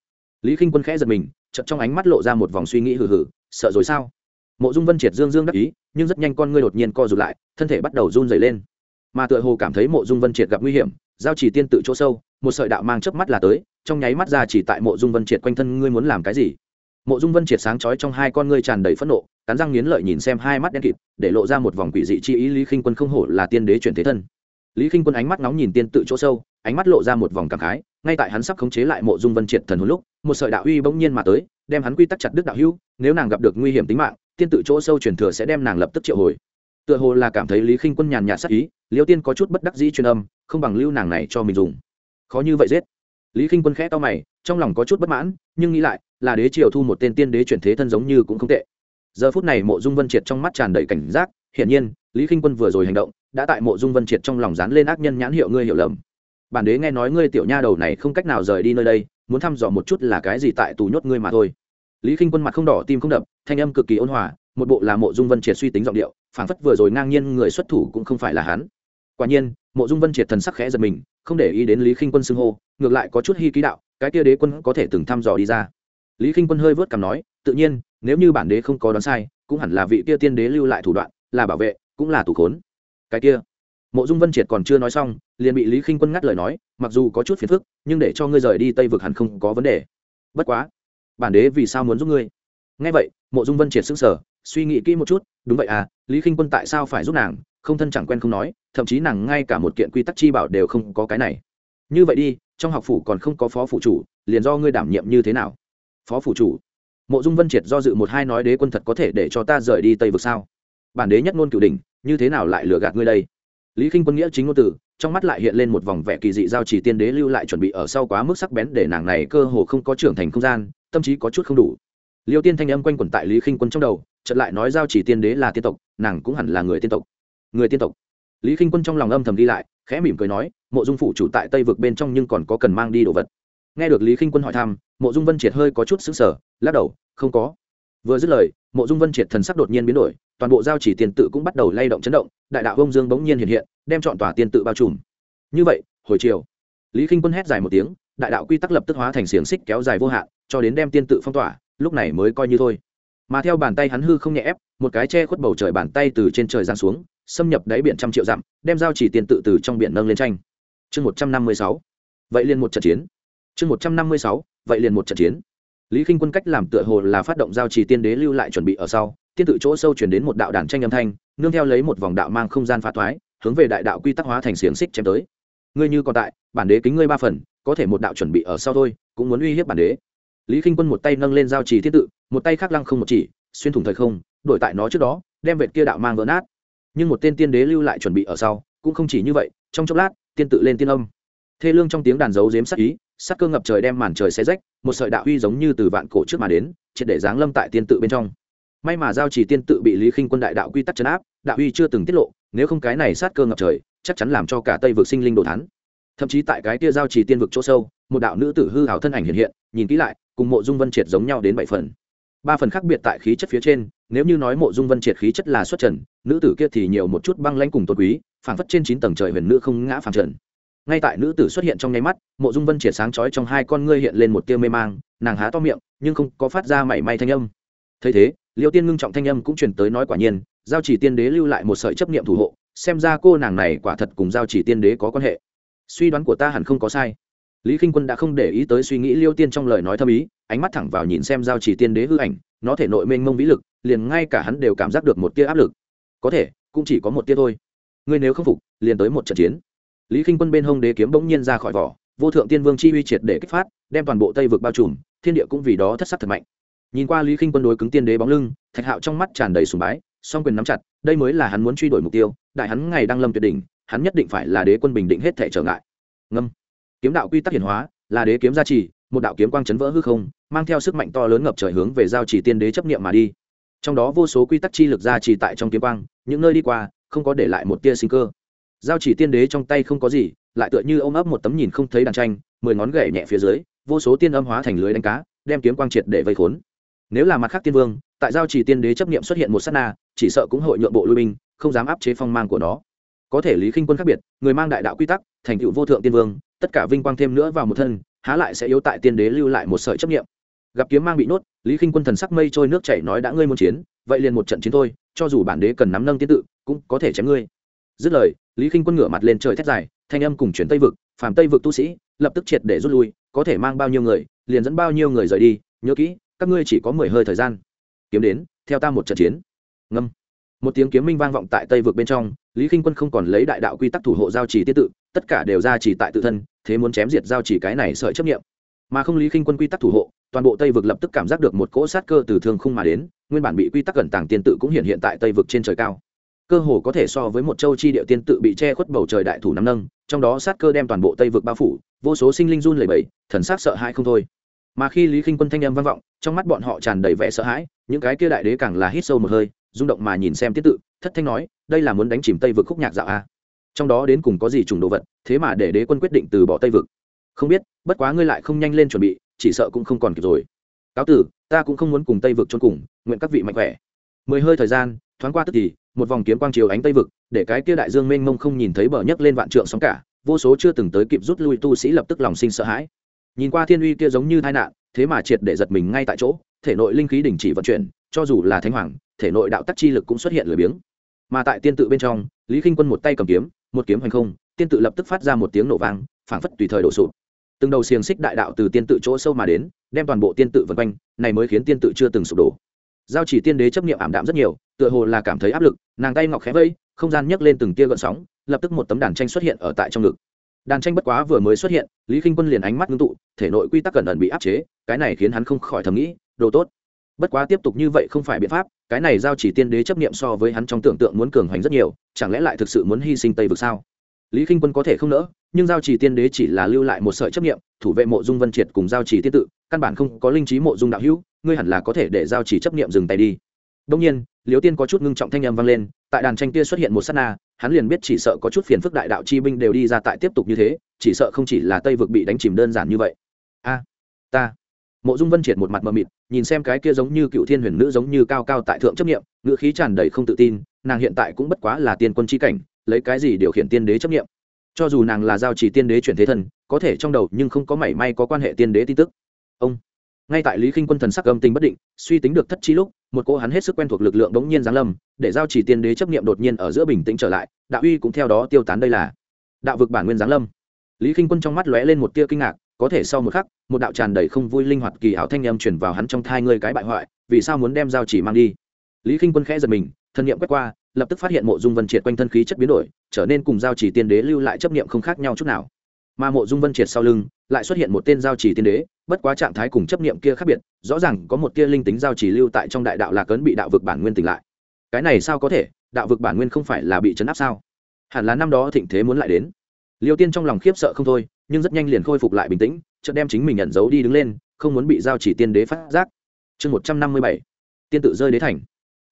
Lý khinh quân khẽ giật mình, chợt trong ánh mắt lộ ra một vòng suy nghĩ hừ hừ, sợ rồi sao? Mộ dung vân triệt dương dương đắc ý, nhưng rất nhanh con ngươi đột nhiên co rụt lại, thân thể bắt đầu run dày lên. Mà tựa hồ cảm thấy mộ dung vân triệt gặp nguy hiểm giao chỉ tiên tự chỗ sâu, một sợi đạo mang chớp mắt là tới, trong nháy mắt ra chỉ tại mộ dung vân triệt quanh thân, ngươi muốn làm cái gì? Mộ dung vân triệt sáng chói trong hai con ngươi tràn đầy phẫn nộ, cắn răng nghiến lợi nhìn xem hai mắt đen kịt, để lộ ra một vòng quỷ dị chi ý, lý khinh quân không hổ là tiên đế chuyển thế thân. Lý khinh quân ánh mắt nóng nhìn tiên tự chỗ sâu, ánh mắt lộ ra một vòng cảm khái, ngay tại hắn sắp khống chế lại mộ dung vân triệt thần hồn lúc, một sợi đạo uy bỗng nhiên mà tới, đem hắn quy tắc chặt đức đạo hữu, nếu nàng gặp được nguy hiểm tính mạng, tiên tự chỗ sâu truyền thừa sẽ đem nàng lập tức triệu hồi tựa hồ là cảm thấy lý khinh quân nhàn nhạt sắc ý, liêu tiên có chút bất đắc dĩ truyền âm, không bằng lưu nàng này cho mình dùng. Khó như vậy giết. Lý khinh quân khẽ to mày, trong lòng có chút bất mãn, nhưng nghĩ lại, là đế triều thu một tên tiên đế chuyển thế thân giống như cũng không tệ. Giờ phút này mộ dung vân triệt trong mắt tràn đầy cảnh giác, hiển nhiên, lý khinh quân vừa rồi hành động, đã tại mộ dung vân triệt trong lòng dán lên ác nhân nhãn hiệu ngươi hiểu lầm. Bản đế nghe nói ngươi tiểu nha đầu này không cách nào rời đi nơi đây, muốn thăm dò một chút là cái gì tại tù nhốt ngươi mà thôi. Lý k i n h quân mặt không đỏ, tim không đập, thanh âm cực kỳ ôn hòa một bộ là mộ dung vân triệt suy tính giọng điệu, phảng phất vừa rồi ngang nhiên người xuất thủ cũng không phải là hắn. Quả nhiên, mộ dung vân triệt thần sắc khẽ giật mình, không để ý đến lý k i n h quân xưng hô, ngược lại có chút hy ký đạo, cái kia đế quân có thể từng thăm dò đi ra. Lý k i n h quân hơi vớt cảm nói, tự nhiên, nếu như bản đế không có đoán sai, cũng hẳn là vị kia tiên đế lưu lại thủ đoạn, là bảo vệ, cũng là tù khốn. Cái kia, mộ dung vân triệt còn chưa nói xong, liền bị lý k i n h quân ngắt lời nói, mặc dù có chút phiền phức, nhưng để cho ngươi rời đi tây vực hẳn không có vấn đề. Bất quá, bản đế vì sao muốn giúp ngươi? Nghe vậy, mộ dung vân triệt xứng sở suy nghĩ kỹ một chút, đúng vậy à lý k i n h quân tại sao phải giúp nàng? Không thân chẳng quen không nói, thậm chí nàng ngay cả một kiện quy tắc chi bảo đều không có cái này. Như vậy đi, trong học phủ còn không có phó phủ chủ, liền do ngươi đảm nhiệm như thế nào? Phó phủ chủ? Mộ dung vân triệt do dự một hai nói đế quân thật có thể để cho ta rời đi tây vực sao? Bản đế nhất ngôn cửu đình như thế nào lại lừa gạt ngươi đây? Lý k i n h quân nghĩa chính ngôn từ, trong mắt lại hiện lên một vòng vẻ kỳ dị giao chỉ tiên đế lưu lại chuẩn bị ở sau quá mức sắc bén để nàng này cơ hồ không có trưởng thành không gian, tâm trí có chút không đủ. Liêu tiên thanh âm quanh quẩn tại lý khinh quân trong đầu chợt lại nói giao chỉ tiên đế là tiên tộc, nàng cũng hẳn là người tiên tộc. Người tiên tộc. Lý khinh quân trong lòng âm thầm đi lại, khẽ mỉm cười nói, mộ dung phụ chủ tại tây vực bên trong nhưng còn có cần mang đi đồ vật. Nghe được lý khinh quân hỏi thăm, mộ dung vân triệt hơi có chút xứng sở lắc đầu, không có. Vừa dứt lời, mộ dung vân triệt thần sắc đột nhiên biến đổi, toàn bộ giao chỉ tiền tự cũng bắt đầu lay động chấn động, đại đạo ông dương bỗng nhiên hiện hiện, đem chọn tòa tiên tự bao trùm. Như vậy, hồi chiều, lý k i n h quân hét dài một tiếng, đại đạo quy tắc lập tức hóa thành xiềng xích kéo dài vô hạn, cho đến đem tiên tự phong tỏa, lúc này mới coi như thôi mà theo bàn tay hắn hư không nhẹ ép, một cái che khuất bầu trời bàn tay từ trên trời giáng xuống, xâm nhập đáy biển trăm triệu dặm, đem giao chỉ tiên tự từ trong biển nâng lên tranh. Chương một trăm năm mươi sáu. Vậy liền một trận chiến. Chương một trăm năm mươi sáu. Vậy liền một trận chiến. Lý k i n h quân cách làm tựa hồ là phát động giao trì tiên đế lưu lại chuẩn bị ở sau, tiên tự chỗ sâu chuyển đến một đạo đàn tranh âm thanh, nương theo lấy một vòng đạo mang không gian phá thoái, hướng về đại đạo quy tắc hóa thành xiềng xích chém tới. Ngươi như còn tại, bản đế kính ngươi ba phần, có thể một đạo chuẩn bị ở sau thôi, cũng muốn uy hiếp bản đế lý k i n h quân một tay nâng lên giao trì thiên tự, một tay khác lăng không một chỉ, xuyên thủng thời không, đổi tại nó trước đó, đem vệt kia đạo mang vỡ nát. Nhưng một tên tiên đế lưu lại chuẩn bị ở sau, cũng không chỉ như vậy, trong chốc lát, tiên tự lên tiên âm. Thê lương trong tiếng đàn dấu dếm sắc ý sắc cơ ngập trời đem màn trời xe rách, một sợi đạo huy giống như từ vạn cổ trước mà đến, triệt để giáng lâm tại tiên tự bên trong. May mà giao chỉ tiên tự bị lý khinh quân đại đạo quy tắc chấn áp, đạo huy chưa từng tiết lộ, nếu không cái này sát cơ ngập trời, chắc chắn làm cho cả tây vực sinh linh đồ thắn thậm chí tại cái kia giao chỉ tiên vực chỗ sâu, một đạo nữ tử hư hảo thân ảnh hiện hiện, nhìn kỹ lại cùng mộ dung vân triệt giống nhau đến bảy phần. Ba phần khác biệt tại khí chất phía trên, nếu như nói mộ dung vân triệt khí chất là xuất trần, nữ tử kia thì nhiều một chút băng lãnh cùng tôn quý, phảng phất trên chín tầng trời huyền nữ không ngã phảng trần. Ngay tại nữ tử xuất hiện trong nháy mắt, mộ dung vân triệt sáng chói trong hai con ngươi hiện lên một tia mê mang, nàng há to miệng, nhưng không có phát ra mảy may thanh âm. Thấy thế, liêu tiên ngưng trọng thanh âm cũng truyền tới nói quả nhiên, giao chỉ tiên đế lưu lại một sợi chấp niệm thủ hộ, xem ra cô nàng này quả thật cùng giao chỉ tiên đế có quan hệ. Suy đoán của ta hẳn không có sai lý k i n h quân đã không để ý tới suy nghĩ liêu tiên trong lời nói thâm ý, ánh mắt thẳng vào nhìn xem giao chỉ tiên đế hư ảnh, nó thể nội mênh mông vĩ lực, liền ngay cả hắn đều cảm giác được một tia áp lực. Có thể, cũng chỉ có một tia thôi. Ngươi nếu không phục, liền tới một trận chiến. Lý k i n h quân bên hông đế kiếm bỗng nhiên ra khỏi vỏ, vô thượng tiên vương chi uy triệt để kích phát, đem toàn bộ tây vực bao trùm, thiên địa cũng vì đó thất sắc thật mạnh. Nhìn qua lý k i n h quân đối cứng tiên đế bóng lưng, thạch hạo trong mắt tràn đầy sùng bái, song quyền nắm chặt, đây mới là hắn muốn truy đuổi mục tiêu, đại hắn ngày đang lâm tuyệt đỉnh, hắn nhất định phải là đế quân bình định hết thể trở ngại. Ngâm kiếm đạo quy tắc hiển hóa, là đế kiếm gia trì, một đạo kiếm quang chấn vỡ hư không, mang theo sức mạnh to lớn ngập trời hướng về giao chỉ tiên đế chấp niệm mà đi. Trong đó vô số quy tắc chi lực gia trì tại trong kiếm quang, những nơi đi qua, không có để lại một tia sinh cơ. Giao chỉ tiên đế trong tay không có gì, lại tựa như ôm ấp một tấm nhìn không thấy đàn tranh, mười ngón gậy nhẹ phía dưới, vô số tiên âm hóa thành lưới đánh cá, đem kiếm quang triệt để vây khốn. Nếu là mặt khác tiên vương, tại giao chỉ tiên đế chấp niệm xuất hiện một sát na, chỉ sợ cũng hội nhượng bộ lui binh, không dám áp chế phong mang của nó. Có thể lý khinh quân khác biệt, người mang đại đạo quy tắc, thành tựu vô thượng tiên vương tất cả vinh quang thêm nữa vào một thân, há lại sẽ yếu tại tiên đế lưu lại một sợi chấp nghiệm gặp kiếm mang bị nốt lý khinh quân thần sắc mây trôi nước chảy nói đã ngươi muốn chiến, vậy liền một trận chiến thôi, cho dù bản đế cần nắm nâng tiến tự, cũng có thể chém ngươi. Dứt lời, lý khinh quân ngửa mặt lên trời thét dài, thanh âm cùng chuyển tây vực, phàm tây vực tu sĩ, lập tức triệt để rút lui, có thể mang bao nhiêu người, liền dẫn bao nhiêu người rời đi, nhớ kỹ, các ngươi chỉ có mười hơi thời gian. Kiếm đến, theo ta một trận chiến. Ngâm. Một tiếng kiếm minh vang vọng tại tây vực bên trong, lý k i n h quân không còn lấy đại đạo quy tắc thủ hộ giao trì tiết tự tất cả đều ra chỉ tại tự thân, thế muốn chém diệt giao chỉ cái này sợi chấp nghiệm mà không lý khinh quân quy tắc thủ hộ, toàn bộ tây vực lập tức cảm giác được một cỗ sát cơ từ thương khung mà đến, nguyên bản bị quy tắc gần tàng tiên tự cũng hiện hiện tại tây vực trên trời cao. Cơ hồ có thể so với một châu chi địa tiên tự bị che khuất bầu trời đại thủ nắm nâng, trong đó sát cơ đem toàn bộ tây vực bao phủ, vô số sinh linh run lầy bẫy thần sắc sợ hãi không thôi. Mà khi lý k i n h quân thanh âm vang vọng, trong mắt bọn họ tràn đầy vẻ sợ hãi, những cái kia đại đế càng là hít sâu một hơi, rung động mà nhìn xem tiết tự, thất thanh nói, đây là muốn đánh chìm tây vực khúc nhạc dạo a trong đó đến cùng có gì trùng đồ vật, thế mà để đế quân quyết định từ bỏ tây vực. Không biết, bất quá ngươi lại không nhanh lên chuẩn bị, chỉ sợ cũng không còn kịp rồi. Cáo tử, ta cũng không muốn cùng tây vực trốn cùng, nguyện các vị mạnh khỏe. Mười hơi thời gian, thoáng qua tức thì, một vòng kiếm quang chiều ánh tây vực, để cái kia đại dương mênh mông không nhìn thấy bờ nhấc lên vạn trượng sóng cả, vô số chưa từng tới kịp rút lui tu sĩ lập tức lòng sinh sợ hãi. Nhìn qua thiên uy kia giống như tai nạn, thế mà triệt để giật mình ngay tại chỗ, thể nội linh khí đình chỉ vận chuyển, cho dù là thánh hoàng, thể nội đạo tắc chi lực cũng xuất hiện lười biếng. Mà tại tiên tự bên trong, lý k i n h quân một tay cầm kiếm một kiếm hành không, tiên tự lập tức phát ra một tiếng nổ vang, phảng phất tùy thời đổ sụp. Từng đầu xiềng xích đại đạo từ tiên tự chỗ sâu mà đến, đem toàn bộ tiên tự vân quanh, này mới khiến tiên tự chưa từng sụp đổ. Giao chỉ tiên đế chấp nghiệm ảm đạm rất nhiều, tựa hồ là cảm thấy áp lực, nàng tay ngọc khẽ vây, không gian nhấc lên từng tia gợn sóng, lập tức một tấm đàn tranh xuất hiện ở tại trong ngực. Đàn tranh bất quá vừa mới xuất hiện, lý k i n h quân liền ánh mắt ngưng tụ, thể nội quy tắc cẩn ẩn bị áp chế, cái này khiến hắn không khỏi thầm nghĩ, đồ tốt bất quá tiếp tục như vậy không phải biện pháp, cái này giao chỉ tiên đế chấp nghiệm so với hắn trong tưởng tượng muốn cường hoành rất nhiều, chẳng lẽ lại thực sự muốn hy sinh tây vực sao? Lý k i n h quân có thể không nỡ, nhưng giao chỉ tiên đế chỉ là lưu lại một sợi chấp nghiệm thủ vệ mộ dung vân triệt cùng giao chỉ tiên tự, căn bản không có linh trí mộ dung đạo hữu, ngươi hẳn là có thể để giao chỉ chấp nghiệm dừng tay đi. Đông nhiên liều tiên có chút ngưng trọng thanh âm vang lên, tại đàn tranh kia xuất hiện một s á t na, hắn liền biết chỉ sợ có chút phiền phức đại đạo chi binh đều đi ra tại tiếp tục như thế, chỉ sợ không chỉ là tây vực bị đánh chìm đơn giản như vậy. A, ta. Mộ dung vân triệt một mặt mờ mịt nhìn xem cái kia giống như cựu thiên huyền nữ giống như cao cao tại thượng chấp nghiệm ngữ khí tràn đầy không tự tin, nàng hiện tại cũng bất quá là tiên quân chi cảnh, lấy cái gì điều khiển tiên đế chấp nghiệm cho dù nàng là giao chỉ tiên đế chuyển thế thần, có thể trong đầu nhưng không có mảy may có quan hệ tiên đế tin tức. Ông, ngay tại lý khinh quân thần sắc âm tình bất định, suy tính được thất chi lúc, một cô hắn hết sức quen thuộc lực lượng đống nhiên giáng lâm, để giao chỉ tiên đế chấp niệm đột nhiên ở giữa bình tĩnh trở lại, đạo uy cũng theo đó tiêu tán đây là đạo vực bản nguyên giáng lâm. Lý khinh quân trong mắt lóe lên một tia kinh ngạc có thể sau một khắc, một đạo tràn đầy không vui linh hoạt kỳ ảo thanh âm truyền vào hắn trong thai ngươi cái bại hoại, vì sao muốn đem giao chỉ mang đi? Lý khinh quân khẽ giật mình, thân nhiệm quét qua, lập tức phát hiện mộ dung vân triệt quanh thân khí chất biến đổi, trở nên cùng giao chỉ tiên đế lưu lại chấp niệm không khác nhau chút nào. Mà mộ dung vân triệt sau lưng, lại xuất hiện một tên giao chỉ tiên đế, bất quá trạng thái cùng chấp niệm kia khác biệt, rõ ràng có một tia linh tính giao chỉ lưu tại trong đại đạo là cấn bị đạo vực bản nguyên tỉnh lại. Cái này sao có thể? Đạo vực bản nguyên không phải là bị chấn áp sao? Hẳn là năm đó thịnh thế muốn lại đến liêu tiên trong lòng khiếp sợ không thôi, nhưng rất nhanh liền khôi phục lại bình tĩnh, chợt đem chính mình nhận giấu đi đứng lên, không muốn bị giao chỉ tiên đế phát giác. Chương một trăm năm mươi bảy, tiên tự rơi đế thành.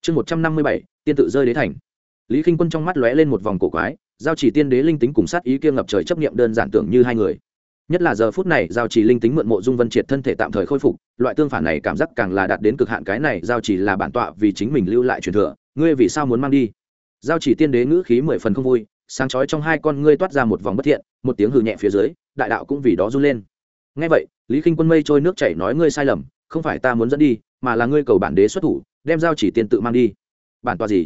Chương một trăm năm mươi bảy, tiên tự rơi đế thành. Lý k i n h quân trong mắt lóe lên một vòng cổ quái, giao chỉ tiên đế linh tính cùng sát ý kia ngập trời chấp nghiệm đơn giản tưởng như hai người. Nhất là giờ phút này, giao chỉ linh tính mượn mộ dung vân triệt thân thể tạm thời khôi phục, loại tương phản này cảm giác càng là đạt đến cực hạn cái này, giao chỉ là bản tọa vì chính mình lưu lại truyền thừa, ngươi vì sao muốn mang đi? Giao chỉ tiên đế ngữ khí mười phần không vui sáng chói trong hai con ngươi toát ra một vòng bất thiện, một tiếng hừ nhẹ phía dưới, đại đạo cũng vì đó run lên. Ngay vậy, lý k i n h quân mây trôi nước chảy nói ngươi sai lầm, không phải ta muốn dẫn đi, mà là ngươi cầu bản đế xuất thủ, đem giao chỉ tiên tự mang đi. Bản tọa gì?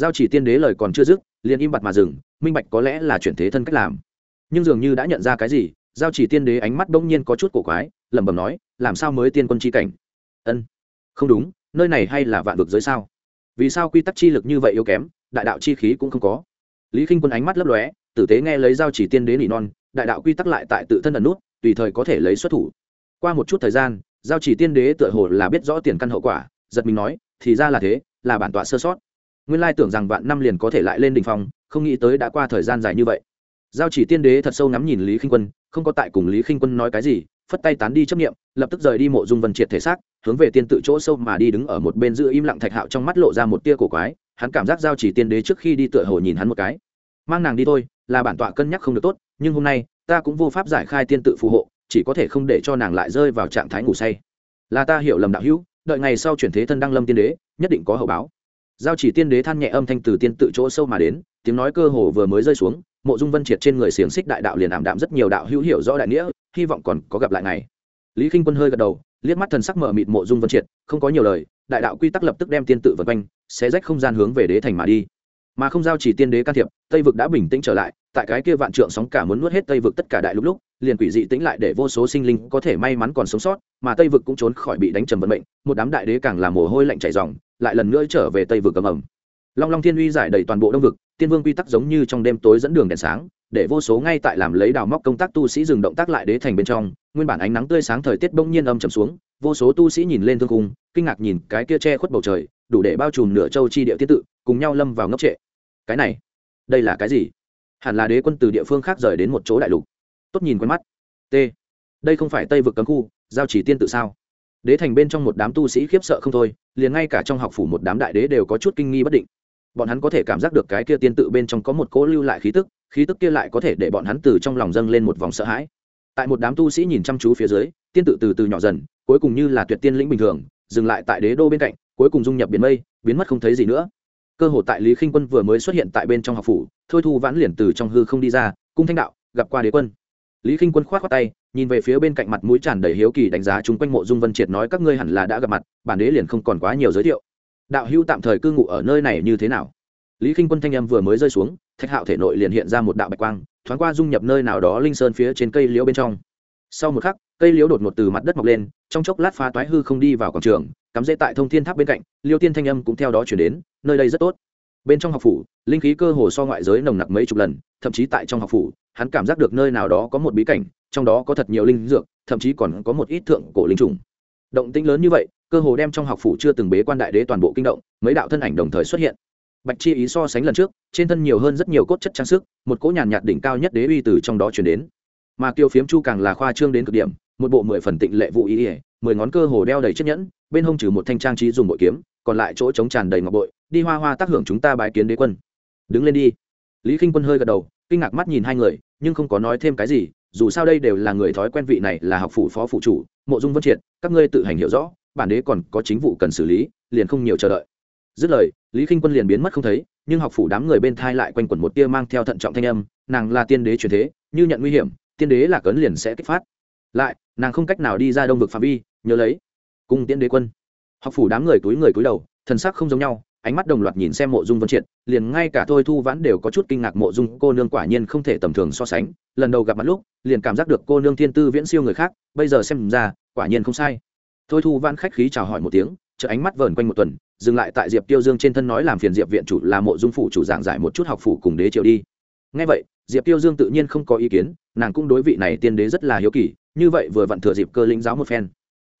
Giao chỉ tiên đế lời còn chưa dứt, liền im bặt mà dừng, minh bạch có lẽ là chuyển thế thân cách làm. Nhưng dường như đã nhận ra cái gì, giao chỉ tiên đế ánh mắt bỗng nhiên có chút cổ quái, lẩm bẩm nói, làm sao mới tiên quân c h i cảnh? Ân, không đúng, nơi này hay là vạn vực giới sao? Vì sao quy tắc chi lực như vậy yếu kém, đại đạo chi khí cũng không có? Lý k i n h quân ánh mắt lấp lóe, tử tế nghe lấy giao chỉ tiên đế nỉ non, đại đạo quy tắc lại tại tự thân ẩn nút, tùy thời có thể lấy xuất thủ. Qua một chút thời gian, giao chỉ tiên đế tựa hồ là biết rõ tiền căn hậu quả, giật mình nói, thì ra là thế, là bản tọa sơ sót. Nguyên lai tưởng rằng vạn năm liền có thể lại lên đình phong, không nghĩ tới đã qua thời gian dài như vậy. Giao chỉ tiên đế thật sâu ngắm nhìn lý khinh quân, không có tại cùng lý khinh quân nói cái gì, phất tay tán đi chấp nghiệm lập tức rời đi mộ dung vân triệt thể xác, hướng về tiên tự chỗ sâu mà đi đứng ở một bên giữ im lặng thạch hạo trong mắt lộ ra một tia cổ quái hắn cảm giác giao chỉ tiên đế trước khi đi tựa hồ nhìn hắn một cái. Mang nàng đi thôi, là bản tọa cân nhắc không được tốt, nhưng hôm nay, ta cũng vô pháp giải khai tiên tự phù hộ, chỉ có thể không để cho nàng lại rơi vào trạng thái ngủ say. Là ta hiểu lầm đạo hữu, đợi ngày sau chuyển thế thân đăng lâm tiên đế, nhất định có hậu báo. Giao chỉ tiên đế than nhẹ âm thanh từ tiên tự chỗ sâu mà đến, tiếng nói cơ hồ vừa mới rơi xuống, mộ dung vân triệt trên người xiềng xích đại đạo liền ảm đạm rất nhiều đạo hữu hiểu rõ đại nghĩa, hy vọng còn có gặp lại ngày. Lý k i n h quân hơi gật đầu, liếc mắt thần sắc mở mịt mộ dung vân triệt, không có nhiều lời đại đạo quy tắc lập tức đem tiên tự vật quanh sẽ rách không gian hướng về đế thành mà đi. Mà không giao chỉ tiên đế can thiệp, tây vực đã bình tĩnh trở lại, tại cái kia vạn trượng sóng cả muốn nuốt hết tây vực tất cả đại lúc lúc, liền quỷ dị tĩnh lại để vô số sinh linh có thể may mắn còn sống sót, mà tây vực cũng trốn khỏi bị đánh trầm vận mệnh, một đám đại đế càng làm mồ hôi lạnh chảy dòng lại lần nữa trở về tây vực cầm ẩm long long thiên uy giải đầy toàn bộ đông vực, tiên vương quy tắc giống như trong đêm tối dẫn đường đèn sáng để vô số ngay tại làm lấy đào móc công tác tu sĩ dừng động tác lại đế thành bên trong, nguyên bản ánh nắng tươi sáng thời tiết bỗng nhiên âm trầm xuống, vô số tu sĩ nhìn lên thương cung kinh ngạc nhìn cái kia che khuất bầu trời, đủ để bao trùm nửa châu chi địa tiết tự, cùng nhau lâm vào ngốc trệ. Cái này, đây là cái gì? Hẳn là đế quân từ địa phương khác rời đến một chỗ đại lục. Tốt nhìn quen mắt. T. Đây không phải tây vực cấm khu, giao chỉ tiên tự sao? Đế thành bên trong một đám tu sĩ khiếp sợ không thôi, liền ngay cả trong học phủ một đám đại đế đều có chút kinh nghi bất định bọn hắn có thể cảm giác được cái kia tiên tự bên trong có một cỗ lưu lại khí tức khí tức kia lại có thể để bọn hắn từ trong lòng dâng lên một vòng sợ hãi. Tại một đám tu sĩ nhìn chăm chú phía dưới, tiên tự từ từ nhỏ dần, cuối cùng như là tuyệt tiên lĩnh bình thường, dừng lại tại đế đô bên cạnh, cuối cùng dung nhập biển mây, biến mất không thấy gì nữa. Cơ hội tại lý khinh quân vừa mới xuất hiện tại bên trong học phủ, thôi thu vãn liền từ trong hư không đi ra, cung thanh đạo, gặp qua đế quân. Lý khinh quân k h o á t khoác tay, nhìn về phía bên cạnh mặt mũi tràn đầy hiếu kỳ đánh giá chúng quanh mộ dung vân triệt nói các ngươi hẳn là đã gặp mặt, bản đế liền không còn quá nhiều giới thiệu đạo hữu tạm thời cư ngụ ở nơi này như thế nào? Lý k i n h quân thanh Âm vừa mới rơi xuống, thạch hạo thể nội liền hiện ra một đạo bạch quang, thoáng qua dung nhập nơi nào đó linh sơn phía trên cây liễu bên trong. Sau một khắc, cây liễu đột ngột từ mặt đất mọc lên, trong chốc lát phá toái hư không đi vào quảng trường, cắm dễ tại thông thiên tháp bên cạnh, liêu tiên thanh âm cũng theo đó chuyển đến, nơi đây rất tốt. Bên trong học phủ, linh khí cơ hồ so ngoại giới nồng nặc mấy chục lần, thậm chí tại trong học phủ, hắn cảm giác được nơi nào đó có một bí cảnh, trong đó có thật nhiều linh dược, thậm chí còn có một ít thượng cổ linh trùng. Động tĩnh lớn như vậy cơ hồ đem trong học phủ chưa từng bế quan đại đế toàn bộ kinh động, mấy đạo thân ảnh đồng thời xuất hiện. Bạch chi ý so sánh lần trước, trên thân nhiều hơn rất nhiều cốt chất trang sức, một cỗ nhàn nhạt đỉnh cao nhất đế uy từ trong đó chuyển đến. Mà kiều phiếm chu càng là khoa trương đến cực điểm, một bộ mười phần tịnh lệ vụ ý ỉa mười ngón cơ hồ đeo đầy chiếc nhẫn, bên hông trừ một thanh trang trí dùng bội kiếm, còn lại chỗ trống tràn đầy ngọc bội, đi hoa hoa tác hưởng chúng ta bái kiến đế quân. Đứng lên đi. Lý k i n h quân hơi gật đầu, kinh ngạc mắt nhìn hai người, nhưng không có nói thêm cái gì, dù sao đây đều là người thói quen vị này là học phủ phó phụ chủ, mộ dung vân triệt, các ngươi tự hành hiểu rõ bản đế còn có chính vụ cần xử lý, liền không nhiều chờ đợi. Dứt lời, lý k i n h quân liền biến mất không thấy, nhưng học phủ đám người bên thai lại quanh quẩn một tia mang theo thận trọng thanh âm, nàng là tiên đế truyền thế, như nhận nguy hiểm, tiên đế là cấn liền sẽ kích phát. Lại, nàng không cách nào đi ra đông vực phạm vi, nhớ lấy, cung tiên đế quân. Học phủ đám người túi người túi đầu, thần sắc không giống nhau, ánh mắt đồng loạt nhìn xem mộ dung vân triệt, liền ngay cả thôi thu vãn đều có chút kinh ngạc mộ dung cô nương quả nhiên không thể tầm thường so sánh, lần đầu gặp mặt lúc, liền cảm giác được cô nương thiên tư viễn siêu người khác, bây giờ xem ra, quả nhiên không sai thôi thu vãn khách khí chào hỏi một tiếng chợ ánh mắt vờn quanh một tuần, dừng lại tại diệp tiêu dương trên thân nói làm phiền diệp viện chủ là mộ dung phủ chủ giảng giải một chút học phủ cùng đế triệu đi. Ngay vậy, diệp tiêu dương tự nhiên không có ý kiến, nàng cũng đối vị này tiên đế rất là hiếu kỳ, như vậy vừa vặn thừa dịp cơ lĩnh giáo một phen.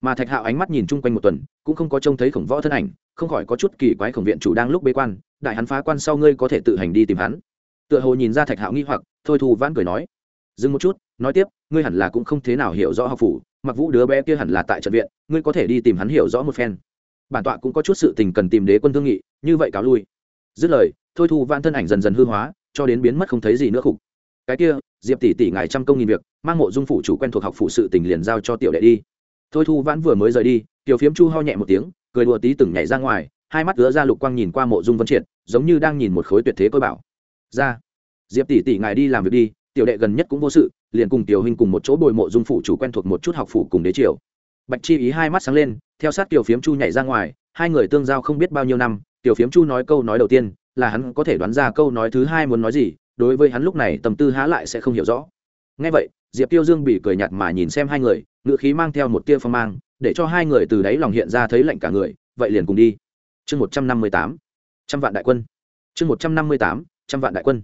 Mà thạch hạo ánh mắt nhìn chung quanh một tuần, cũng không có trông thấy khổng võ thân ảnh, không khỏi có chút kỳ quái khổng viện chủ đang lúc bế quan, đại hắn phá quan sau ngươi có thể tự hành đi tìm hắn. Tựa hồ nhìn ra thạch hạo nghi hoặc, thôi thu vãn cười nói, dừng một chút, nói tiếp, ngươi hẳn là cũng không thế nào hiểu rõ học phủ mặc vũ đứa bé kia hẳn là tại trận viện, ngươi có thể đi tìm hắn hiểu rõ một phen. Bản tọa cũng có chút sự tình cần tìm đế quân thương nghị, như vậy cáo lui. Dứt lời, thôi thu van thân ảnh dần dần hư hóa, cho đến biến mất không thấy gì nữa khục. Cái kia, diệp tỷ tỷ ngài trăm công nghìn việc, mang mộ dung phủ chủ quen thuộc học phụ sự tình liền giao cho tiểu đệ đi. Thôi thu vãn vừa mới rời đi, tiểu phiếm chu ho nhẹ một tiếng, cười đùa tí từng nhảy ra ngoài, hai mắt ứa ra lục quang nhìn qua mộ dung vân triệt, giống như đang nhìn một khối tuyệt thế cơ bảo. Ra, diệp tỷ tỷ ngài đi làm việc đi tiểu đệ gần nhất cũng vô sự, liền cùng tiểu huynh cùng một chỗ bồi mộ dung phủ chủ quen thuộc một chút học phủ cùng đế triều. Bạch chi ý hai mắt sáng lên, theo sát tiểu phiếm chu nhảy ra ngoài, hai người tương giao không biết bao nhiêu năm tiểu phiếm chu nói câu nói đầu tiên, là hắn có thể đoán ra câu nói thứ hai muốn nói gì, đối với hắn lúc này tầm tư há lại sẽ không hiểu rõ. Ngay vậy, diệp tiêu dương bị cười nhạt mà nhìn xem hai người ngự khí mang theo một tia phong mang, để cho hai người từ đáy lòng hiện ra thấy lạnh cả người, vậy liền cùng đi. Chương một trăm năm mươi tám, trăm vạn đại quân. Chương một trăm năm mươi tám, trăm vạn đại quân.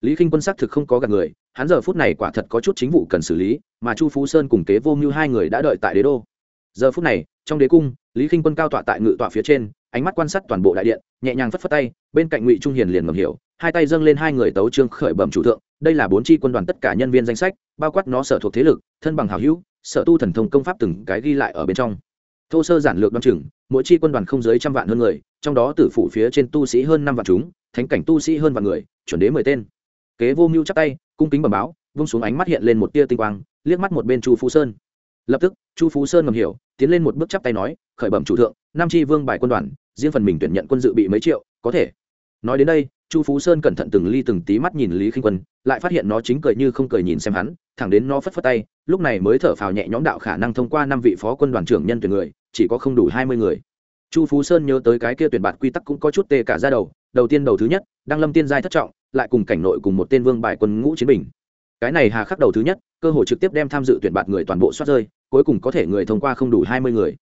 Lý k i n h quân xác thực không có gạt người hắn giờ phút này quả thật có chút chính vụ cần xử lý, mà chu phú sơn cùng kế vô mưu hai người đã đợi tại đế đô. Giờ phút này, trong đế cung, lý k i n h quân cao tọa tại ngự tọa phía trên, ánh mắt quan sát toàn bộ đại điện, nhẹ nhàng phất phất tay, bên cạnh ngụy trung hiền liền ngầm hiểu, hai tay dâng lên hai người tấu trương khởi bẩm chủ thượng, đây là bốn tri quân đoàn tất cả nhân viên danh sách, bao quát nó sở thuộc thế lực, thân bằng hào hữu, sở tu thần thông công pháp từng cái ghi lại ở bên trong. Thô sơ giản lược đ o chừng, mỗi chi quân đoàn không dưới trăm vạn hơn người, trong đó tử phủ phía trên tu sĩ hơn năm vạn chúng, thánh cảnh tu sĩ hơn vạn người, chuẩn đế mười tên. Kế vô mưu chắc tay cung kính bẩm báo, vung xuống ánh mắt hiện lên một tia tinh quang, liếc mắt một bên chu phú sơn. Lập tức, chu phú sơn ngầm hiểu, tiến lên một bước chắp tay nói, khởi bẩm chủ thượng, nam tri vương bài quân đoàn, riêng phần mình tuyển nhận quân dự bị mấy triệu, có thể. Nói đến đây, chu phú sơn cẩn thận từng ly từng tí mắt nhìn lý khinh quân, lại phát hiện nó chính cười như không cười nhìn xem hắn, thẳng đến nó phất phất tay, lúc này mới thở phào nhẹ nhõm đạo khả năng thông qua năm vị phó quân đoàn trưởng nhân tuyển người, chỉ có không đủ hai mươi người. Chu phú sơn nhớ tới cái kia tuyển bạt quy tắc cũng có chút tê cả ra đầu đầu tiên đầu thứ nhất đang lâm tiên giai thất trọng lại cùng cảnh nội cùng một tên vương bài quân ngũ chiến bình cái này hà khắc đầu thứ nhất, cơ hội trực tiếp đem tham dự tuyển bạt người toàn bộ soát rơi, cuối cùng có thể người thông qua không đủ hai mươi người.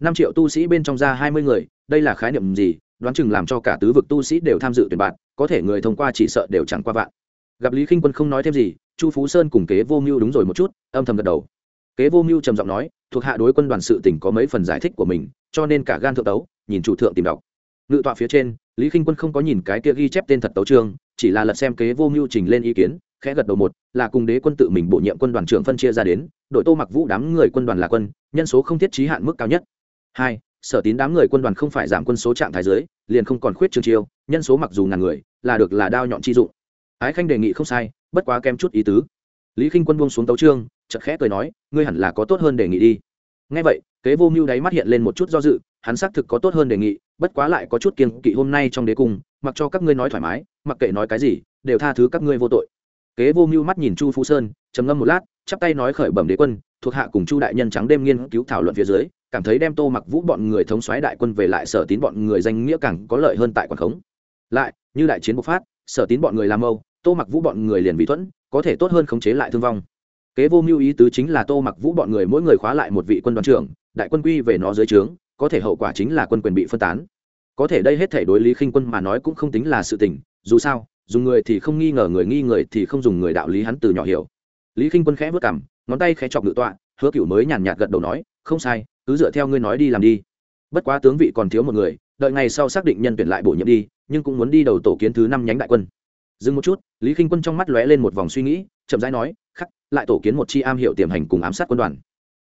Năm triệu tu sĩ bên trong ra hai mươi người, đây là khái niệm gì? Đoán chừng làm cho cả tứ vực tu sĩ đều tham dự tuyển bạt, có thể người thông qua chỉ sợ đều chẳng qua vạn. Gặp lý khinh quân không nói thêm gì, chu phú sơn cùng kế vô mưu đúng rồi một chút, âm thầm gật đầu. Kế vô mưu trầm giọng nói, thuộc hạ đối quân đoàn sự tỉnh có mấy phần giải thích của mình, cho nên cả gan thượng tấu, nhìn chủ thượng tìm đọc. Ngự tọa phía trên, lý khinh quân không có nhìn cái kia ghi chép tên thật tấu trương chỉ là lật xem kế vô mưu trình lên ý kiến, khẽ gật đầu một, là cùng đế quân tự mình bổ nhiệm quân đoàn trưởng phân chia ra đến, đội tô mặc vũ đám người quân đoàn là quân, nhân số không thiết trí hạn mức cao nhất. Hai, sở tín đám người quân đoàn không phải giảm quân số trạng thái dưới, liền không còn khuyết trường chiêu, nhân số mặc dù ngàn người, là được là đao nhọn chi dụng. Ái khanh đề nghị không sai, bất quá kém chút ý tứ. Lý khinh quân buông xuống tấu trương chợt khẽ cười nói, ngươi hẳn là có tốt hơn đề nghị đi. Ngay vậy, kế vô mưu đáy mắt hiện lên một chút do dự hắn xác thực có tốt hơn đề nghị, bất quá lại có chút kiên kỵ hôm nay trong đế cung, mặc cho các ngươi nói thoải mái, mặc kệ nói cái gì, đều tha thứ các ngươi vô tội. Kế vô mưu mắt nhìn chu phú sơn, trầm ngâm một lát, chắp tay nói khởi bẩm đế quân, thuộc hạ cùng chu đại nhân trắng đêm nghiên cứu thảo luận phía dưới, cảm thấy đem tô mặc vũ bọn người thống soái đại quân về lại sở tín bọn người danh nghĩa càng có lợi hơn tại quảng khống. Lại, như đại chiến bộc phát, sở tín bọn người làm mâu, tô mặc vũ bọn người liền bị thuẫn, có thể tốt hơn khống chế lại thương vong. Kế vô mưu ý tứ chính là tô mặc vũ bọn người mỗi người khóa lại một vị quân đoàn trưởng, đại quân quy về nó dưới trướng có thể hậu quả chính là quân quyền bị phân tán. Có thể đây hết thể đối lý khinh quân mà nói cũng không tính là sự tình, dù sao, dùng người thì không nghi ngờ người nghi người thì không dùng người đạo lý hắn từ nhỏ hiểu. Lý khinh quân khẽ vất cảm ngón tay khẽ chọc ngự tọa, hứa cựu mới nhàn nhạt gật đầu nói, không sai, cứ dựa theo ngươi nói đi làm đi. Bất quá tướng vị còn thiếu một người, đợi ngày sau xác định nhân tuyển lại bổ nhiệm đi, nhưng cũng muốn đi đầu tổ kiến thứ năm nhánh đại quân. Dừng một chút, lý k i n h quân trong mắt lóe lên một vòng suy nghĩ, chậm rãi nói, khắc, lại tổ kiến một chi am hiệu tiềm hành cùng ám sát quân đoàn.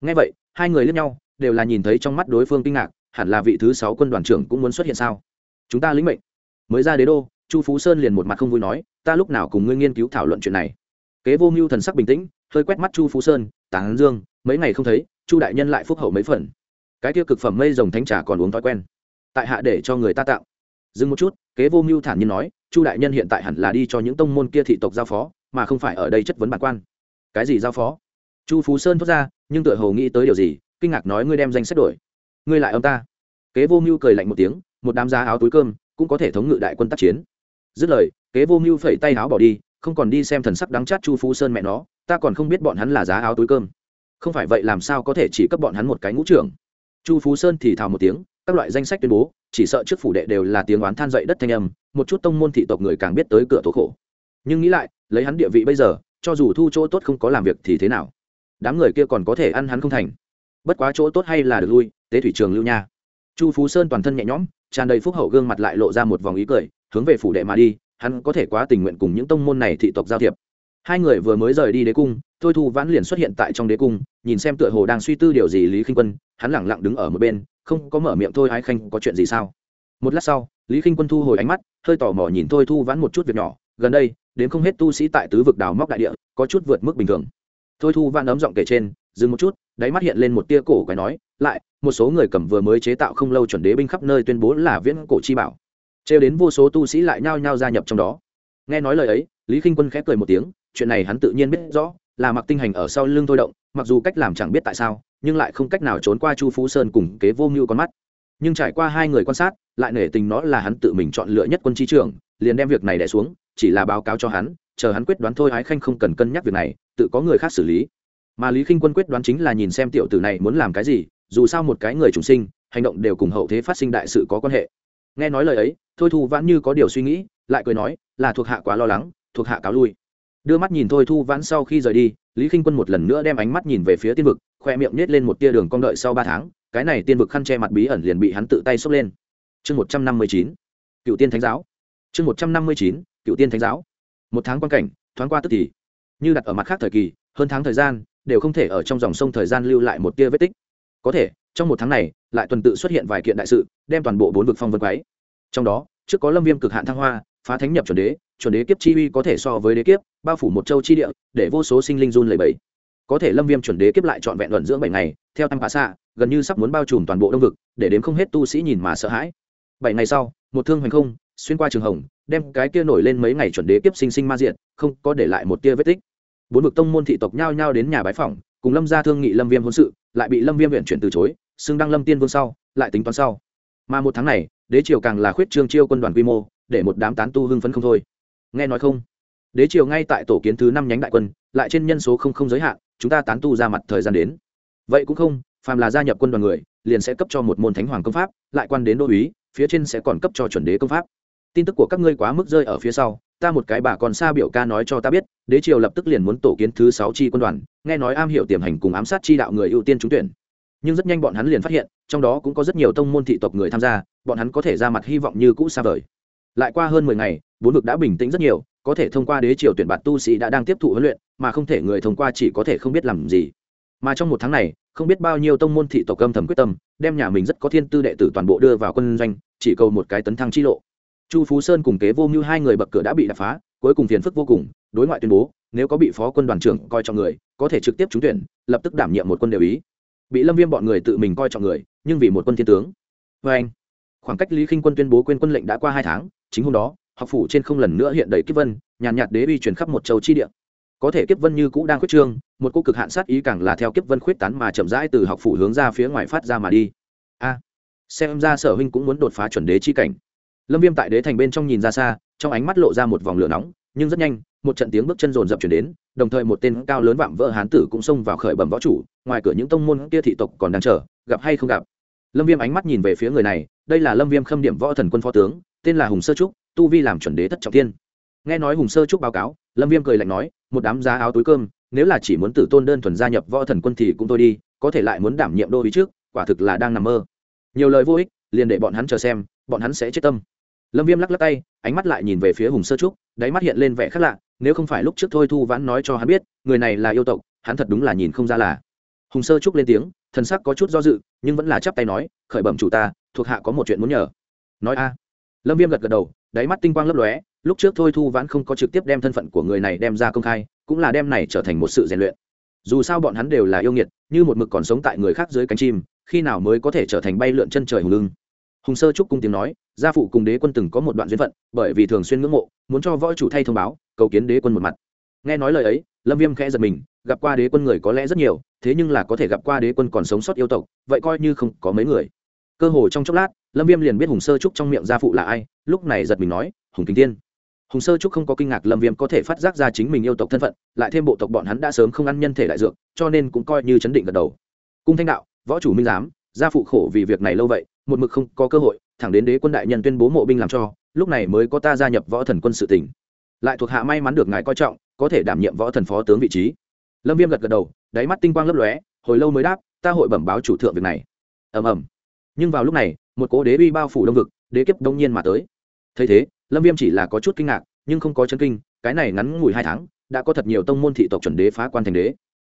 Ngay vậy, hai người lướt nhau đều là nhìn thấy trong mắt đối phương kinh ngạc, hẳn là vị thứ sáu quân đoàn trưởng cũng muốn xuất hiện sao? Chúng ta lĩnh mệnh. Mới ra đế đô, chu phú sơn liền một mặt không vui nói, ta lúc nào cùng ngươi nghiên cứu thảo luận chuyện này? Kế vô mưu thần sắc bình tĩnh, hơi quét mắt chu phú sơn, tán dương, mấy ngày không thấy, chu đại nhân lại phúc hậu mấy phần. Cái tiêu cực phẩm mây rồng thánh trà còn uống thói quen. Tại hạ để cho người ta tạo dừng một chút, kế vô mưu thản nhiên nói, chu đại nhân hiện tại hẳn là đi cho những tông môn kia thị tộc giao phó, mà không phải ở đây chất vấn bản quan. Cái gì giao phó? Chu phú sơn thốt ra, nhưng tựa hồ nghĩ tới điều gì kinh ngạc nói ngươi đem danh sách đổi. Ngươi lại ông ta. Kế vô mưu cười lạnh một tiếng, một đám giá áo túi cơm, cũng có thể thống ngự đại quân tác chiến. Dứt lời, kế vô mưu phẩy tay áo bỏ đi, không còn đi xem thần sắc đắng chát chu phú sơn mẹ nó, ta còn không biết bọn hắn là giá áo túi cơm. Không phải vậy làm sao có thể chỉ cấp bọn hắn một cái ngũ trưởng? Chu phú sơn thì thào một tiếng, các loại danh sách tuyên bố, chỉ sợ trước phủ đệ đều là tiếng oán than dậy đất thanh âm, một chút tông môn thị tộc người càng biết tới cửa tố khổ. Nhưng nghĩ lại, lấy hắn địa vị bây giờ, cho dù thu chỗ tốt không có làm việc thì thế nào? Đám người kia còn có thể ăn hắn không thành bất quá chỗ tốt hay là được lui, tế thủy trường lưu nha. Chu phú sơn toàn thân nhẹ nhõm, tràn đầy phúc hậu gương mặt lại lộ ra một vòng ý cười, hướng về phủ đệ mà đi, hắn có thể quá tình nguyện cùng những tông môn này thị tộc giao thiệp. Hai người vừa mới rời đi đế cung, thôi thu vãn liền xuất hiện tại trong đế cung, nhìn xem tựa hồ đang suy tư điều gì lý khinh quân, hắn lẳng lặng đứng ở một bên, không có mở miệng thôi ái khanh, có chuyện gì sao? Một lát sau, lý khinh quân thu hồi ánh mắt, hơi tò mò nhìn thôi thu vãn một chút việc nhỏ, gần đây, đến không hết tu sĩ tại tứ vực đào móc đại địa, có chút vượt mức bình thường. Thôi thu vãn ấm giọng kể trên dừng một chút, đáy mắt hiện lên một tia cổ quái nói, lại, một số người cầm vừa mới chế tạo không lâu chuẩn đế binh khắp nơi tuyên bố là viễn cổ chi bảo. Trêu đến vô số tu sĩ lại nhao nhao gia nhập trong đó. Nghe nói lời ấy, lý k i n h quân khép cười một tiếng, chuyện này hắn tự nhiên biết rõ, là mặc tinh hành ở sau lưng thôi động, mặc dù cách làm chẳng biết tại sao, nhưng lại không cách nào trốn qua chu phú sơn cùng kế vô mưu con mắt. Nhưng trải qua hai người quan sát, lại nể tình nó là hắn tự mình chọn lựa nhất quân trí trưởng, liền đem việc này đẻ xuống, chỉ là báo cáo cho hắn, chờ hắn quyết đoán thôi ái khanh không cần cân nhắc việc này, tự có người khác xử lý mà lý k i n h quân quyết đoán chính là nhìn xem tiểu tử này muốn làm cái gì, dù sao một cái người trùng sinh, hành động đều cùng hậu thế phát sinh đại sự có quan hệ. Nghe nói lời ấy, thôi thu vãn như có điều suy nghĩ, lại cười nói, là thuộc hạ quá lo lắng, thuộc hạ cáo lui. Đưa mắt nhìn thôi thu vãn sau khi rời đi, lý k i n h quân một lần nữa đem ánh mắt nhìn về phía tiên vực, khoe miệng nhét lên một tia đường cong đợi sau ba tháng, cái này tiên vực khăn che mặt bí ẩn liền bị hắn tự tay xốc lên. Chương một trăm năm mươi chín, cựu tiên thánh giáo. Chương một trăm năm mươi chín, cựu tiên thánh giáo. Một tháng quan cảnh, thoáng qua tức thì. Như đặt ở mặt khác thời kỳ, hơn tháng thời gian đều không thể ở trong dòng sông thời gian lưu lại một tia vết tích. Có thể, trong một tháng này, lại tuần tự xuất hiện vài kiện đại sự, đem toàn bộ bốn vực phong vân quáy trong đó, trước có lâm viêm cực hạn thăng hoa, phá thánh nhập chuẩn đế chuẩn đế kiếp chi uy có thể so với đế kiếp, bao phủ một châu chi địa, để vô số sinh linh run lầy bẫy có thể lâm viêm chuẩn đế kiếp lại trọn vẹn luận dưỡng bảy ngày, theo tăng phá xạ, gần như sắp muốn bao trùm toàn bộ đông vực, để đếm không hết tu sĩ nhìn mà sợ hãi. Bảy ngày sau, một thương hoành không, xuyên qua trường hồng, đem cái kia nổi lên mấy ngày chuẩn đế kiếp sinh sinh ma diện không có để lại một tia vết tích bốn vực tông môn thị tộc nhao nhao đến nhà bái phỏng, cùng lâm gia thương nghị lâm viêm hôn sự, lại bị lâm viêm viện chuyển từ chối, xưng đăng lâm tiên vương sau, lại tính toán sau. Mà một tháng này, đế triều càng là khuyết trương chiêu quân đoàn quy mô, để một đám tán tu hưng phấn không thôi. Nghe nói không? Đế triều ngay tại tổ kiến thứ năm nhánh đại quân, lại trên nhân số không không giới hạn, chúng ta tán tu ra mặt thời gian đến. Vậy cũng không, phàm là gia nhập quân đoàn người, liền sẽ cấp cho một môn thánh hoàng công pháp, lại quan đến đô uý phía trên sẽ còn cấp cho chuẩn đế công pháp. Tin tức của các ngươi quá mức rơi ở phía sau ta một cái bà còn xa biểu ca nói cho ta biết, đế triều lập tức liền muốn tổ kiến thứ sáu chi quân đoàn, nghe nói am hiểu tiềm hành cùng ám sát chi đạo người ưu tiên trúng tuyển. Nhưng rất nhanh bọn hắn liền phát hiện, trong đó cũng có rất nhiều tông môn thị tộc người tham gia, bọn hắn có thể ra mặt hy vọng như cũ xa vời. Lại qua hơn mười ngày, bốn vực đã bình tĩnh rất nhiều, có thể thông qua đế triều tuyển bạt tu sĩ đã đang tiếp thụ huấn luyện, mà không thể người thông qua chỉ có thể không biết làm gì. Mà trong một tháng này, không biết bao nhiêu tông môn thị tộc âm thầm quyết tâm, đem nhà mình rất có thiên tư đệ tử toàn bộ đưa vào quân doanh, chỉ cầu một cái tấn thăng chi lộ chu phú sơn cùng kế vô mưu hai người bậc cửa đã bị đập phá, cuối cùng phiền phức vô cùng, đối ngoại tuyên bố, nếu có bị phó quân đoàn trưởng coi trọng người, có thể trực tiếp trúng tuyển, lập tức đảm nhiệm một quân đều ý. Bị lâm viêm bọn người tự mình coi trọng người, nhưng vì một quân thiên tướng. Vê anh, khoảng cách lý khinh quân tuyên bố quên quân lệnh đã qua hai tháng, chính hôm đó, học phủ trên không lần nữa hiện đầy kiếp vân, nhàn nhạt đế uy truyền khắp một châu chi địa. Có thể kiếp vân như cũ đang khuyết trương, một cô cực hạn sát ý càng là theo kiếp vân khuyết tán mà chậm rãi từ học phủ hướng ra phía ngoài phát ra mà đi. A, xem ra sở huynh cũng muốn đột phá chuẩn đế chi cảnh lâm viêm tại đế thành bên trong nhìn ra xa, trong ánh mắt lộ ra một vòng lửa nóng, nhưng rất nhanh, một trận tiếng bước chân rồn rập chuyển đến, đồng thời một tên cao lớn vạm vỡ hán tử cũng xông vào khởi bẩm võ chủ, ngoài cửa những tông môn kia thị tộc còn đang chờ, gặp hay không gặp. Lâm viêm ánh mắt nhìn về phía người này, đây là lâm viêm khâm điểm võ thần quân phó tướng, tên là hùng sơ trúc, tu vi làm chuẩn đế thất trọng tiên nghe nói hùng sơ trúc báo cáo, lâm viêm cười lạnh nói, một đám giá áo túi cơm, nếu là chỉ muốn tử tôn đơn thuần gia nhập võ thần quân thì cũng thôi đi, có thể lại muốn đảm nhiệm đô ý trước, quả thực là đang nằm mơ. Nhiều lời vô ích, liền để bọn hắn chờ xem, bọn hắn sẽ chết tâm lâm viêm lắc lắc tay, ánh mắt lại nhìn về phía hùng sơ trúc, đáy mắt hiện lên vẻ khác lạ, nếu không phải lúc trước thôi thu vãn nói cho hắn biết, người này là yêu tộc, hắn thật đúng là nhìn không ra là. Hùng sơ trúc lên tiếng, thần sắc có chút do dự, nhưng vẫn là chắp tay nói, khởi bẩm chủ ta, thuộc hạ có một chuyện muốn nhờ. Nói a. Lâm viêm gật gật đầu, đáy mắt tinh quang lấp lóe, lúc trước thôi thu vãn không có trực tiếp đem thân phận của người này đem ra công khai, cũng là đem này trở thành một sự rèn luyện. Dù sao bọn hắn đều là yêu nghiệt, như một mực còn sống tại người khác dưới cánh chim, khi nào mới có thể trở thành bay lượn chân trời hùng lưng hùng sơ trúc cung tiếng nói, gia phụ cùng đế quân từng có một đoạn duyên phận, bởi vì thường xuyên ngưỡng mộ, muốn cho võ chủ thay thông báo, cầu kiến đế quân một mặt. Nghe nói lời ấy, lâm viêm khẽ giật mình, gặp qua đế quân người có lẽ rất nhiều, thế nhưng là có thể gặp qua đế quân còn sống sót yêu tộc, vậy coi như không có mấy người. Cơ hồ trong chốc lát, lâm viêm liền biết hùng sơ trúc trong miệng gia phụ là ai, lúc này giật mình nói, hùng kính tiên hùng sơ trúc không có kinh ngạc lâm viêm có thể phát giác ra chính mình yêu tộc thân phận, lại thêm bộ tộc bọn hắn đã sớm không ăn nhân thể đại dược, cho nên cũng coi như chấn định gật đầu. Cung thanh đạo, võ chủ minh giám, gia phụ khổ vì việc này lâu vậy một mực không có cơ hội, thẳng đến đế quân đại nhân tuyên bố mộ binh làm cho, lúc này mới có ta gia nhập võ thần quân sự tỉnh. Lại thuộc hạ may mắn được ngài coi trọng, có thể đảm nhiệm võ thần phó tướng vị trí. Lâm viêm gật gật đầu, đáy mắt tinh quang lấp lóe, hồi lâu mới đáp, ta hội bẩm báo chủ thượng việc này. Ầm ầm. Nhưng vào lúc này, một cố đế uy bao phủ đông vực, đế kiếp đông nhiên mà tới. Thấy thế, lâm viêm chỉ là có chút kinh ngạc, nhưng không có chấn kinh, cái này ngắn ngủi hai tháng, đã có thật nhiều tông môn thị tộc chuẩn đế phá quan thành đế.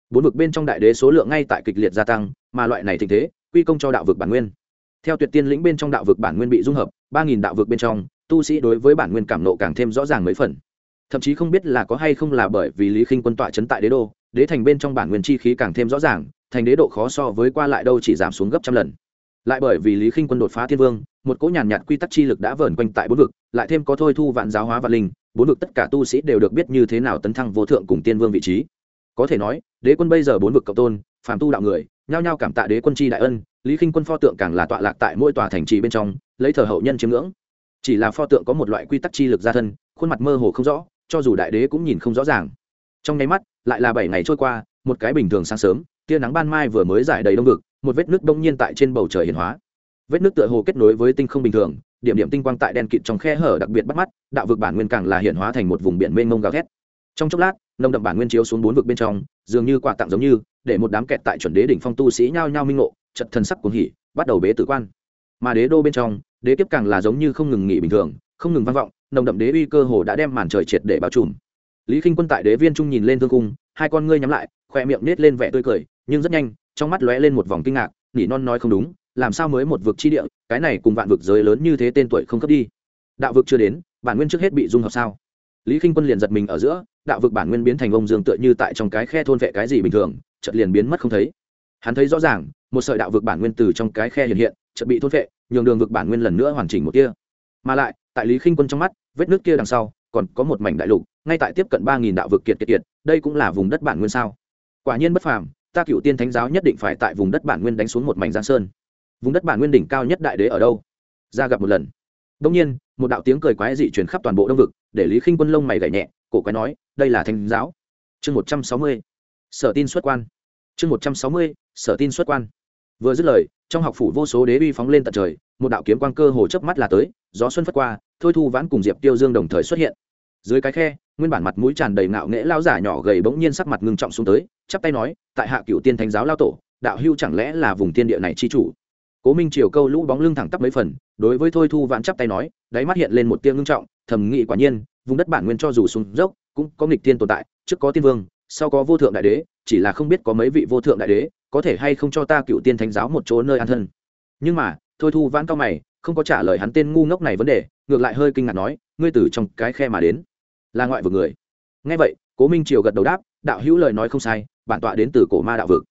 Bốn vực bên trong đại đế số lượng ngay tại kịch liệt gia tăng, mà loại này tình thế, quy công cho đạo vực bản nguyên theo tuyệt tiên lĩnh bên trong đạo vực bản nguyên bị dung hợp, ba nghìn đạo vực bên trong, tu sĩ đối với bản nguyên cảm nộ càng thêm rõ ràng mấy phần. Thậm chí không biết là có hay không là bởi vì lý khinh quân tọa chấn tại đế đô, đế thành bên trong bản nguyên chi khí càng thêm rõ ràng, thành đế độ khó so với qua lại đâu chỉ giảm xuống gấp trăm lần. Lại bởi vì lý khinh quân đột phá thiên vương, một cỗ nhàn nhạt quy tắc chi lực đã vờn quanh tại bốn vực, lại thêm có thôi thu vạn giáo hóa vạn linh, bốn vực tất cả tu sĩ đều được biết như thế nào tấn thăng vô thượng cùng tiên vương vị trí. Có thể nói, đế quân bây giờ bốn vực cộng tôn, phàm tu đạo người, nhao nhao cảm tạ đế quân chi đại ân lý khinh quân pho tượng càng là tọa lạc tại mỗi tòa thành trì bên trong, lấy thờ hậu nhân chiếm ngưỡng. Chỉ là pho tượng có một loại quy tắc chi lực gia thân, khuôn mặt mơ hồ không rõ, cho dù đại đế cũng nhìn không rõ ràng. Trong nháy mắt, lại là bảy ngày trôi qua, một cái bình thường sáng sớm, tia nắng ban mai vừa mới giải đầy đông vực, một vết nước đông nhiên tại trên bầu trời hiền hóa. Vết nước tựa hồ kết nối với tinh không bình thường, điểm điểm tinh quang tại đen kịt trong khe hở đặc biệt bắt mắt, đạo vực bản nguyên càng là hiện hóa thành một vùng biển mênh mông gào thét. Trong chốc lát nông đậm bản nguyên chiếu xuống bốn vực bên trong, dường như quà tặng giống như, để một đám kẹt tại chuẩn đế đỉnh phong tu sĩ nhao nhao minh ngộ trận thần sắc cuồng hỉ, bắt đầu bế tử quan. Mà đế đô bên trong, đế kiếp càng là giống như không ngừng nghỉ bình thường, không ngừng vang vọng, nồng đậm đế uy cơ hồ đã đem màn trời triệt để bao trùm. Lý k quân tại đế viên trung nhìn lên thương cung, hai con ngươi nhắm lại, khoe miệng nết lên vẻ tươi cười, nhưng rất nhanh, trong mắt lóe lên một vòng kinh ngạc, nỉ non nói không đúng, làm sao mới một vực chi địa, cái này cùng vạn vực giới lớn như thế tên tuổi không cấp đi. Đạo vực chưa đến, bản nguyên trước hết bị dung hợp sao? Lý k quân liền giật mình ở giữa, đạo vực bản nguyên biến thành ông dương tựa như tại trong cái khe thôn vệ cái gì bình thường, chợt liền biến mất không thấy hắn thấy rõ ràng, một sợi đạo vực bản nguyên từ trong cái khe hiện hiện, chợt bị thôn vệ nhường đường vực bản nguyên lần nữa hoàn chỉnh một kia mà lại, tại lý khinh quân trong mắt, vết nước kia đằng sau, còn có một mảnh đại lục, ngay tại tiếp cận ba nghìn đạo vực kiệt kiệt kiệt, đây cũng là vùng đất bản nguyên sao? Quả nhiên bất phàm, ta cựu tiên thánh giáo nhất định phải tại vùng đất bản nguyên đánh xuống một mảnh giang sơn. Vùng đất bản nguyên đỉnh cao nhất đại đế ở đâu? Ra gặp một lần. Đông nhiên, một đạo tiếng cười quái dị chuyển khắp toàn bộ đông vực, để lý khinh quân lông mày gảy nhẹ, cổ quái nói, đây là thánh giáo. Chương một trăm sáu mươi, sở tin xuất quan chương một trăm sáu mươi, sở tin xuất quan. Vừa dứt lời, trong học phủ vô số đế uy phóng lên tận trời, một đạo kiếm quang cơ hồ chớp mắt là tới, gió xuân phất qua, thôi thu vãn cùng diệp tiêu dương đồng thời xuất hiện. Dưới cái khe, nguyên bản mặt mũi tràn đầy ngạo nghễ lao giả nhỏ gầy bỗng nhiên sắc mặt ngưng trọng xuống tới, chắp tay nói, tại hạ cựu tiên thánh giáo lao tổ, đạo hưu chẳng lẽ là vùng tiên địa này chi chủ? Cố minh triều câu lũ bóng lưng thẳng tắp mấy phần, đối với thôi thu vãn chắp tay nói, đáy mắt hiện lên một tia ngưng trọng, thầm nghị quả nhiên, vùng đất bản nguyên cho dù xuống dốc, cũng có nghịch tiên tồn tại, trước có tiên vương sau có vô thượng đại đế, chỉ là không biết có mấy vị vô thượng đại đế, có thể hay không cho ta cựu tiên thánh giáo một chỗ nơi an thân. Nhưng mà, thôi thu vãn cao mày, không có trả lời hắn tên ngu ngốc này vấn đề, ngược lại hơi kinh ngạc nói, ngươi từ trong cái khe mà đến, là ngoại vực người. Ngay vậy, cố minh triều gật đầu đáp, đạo hữu lời nói không sai, bản tọa đến từ cổ ma đạo vực.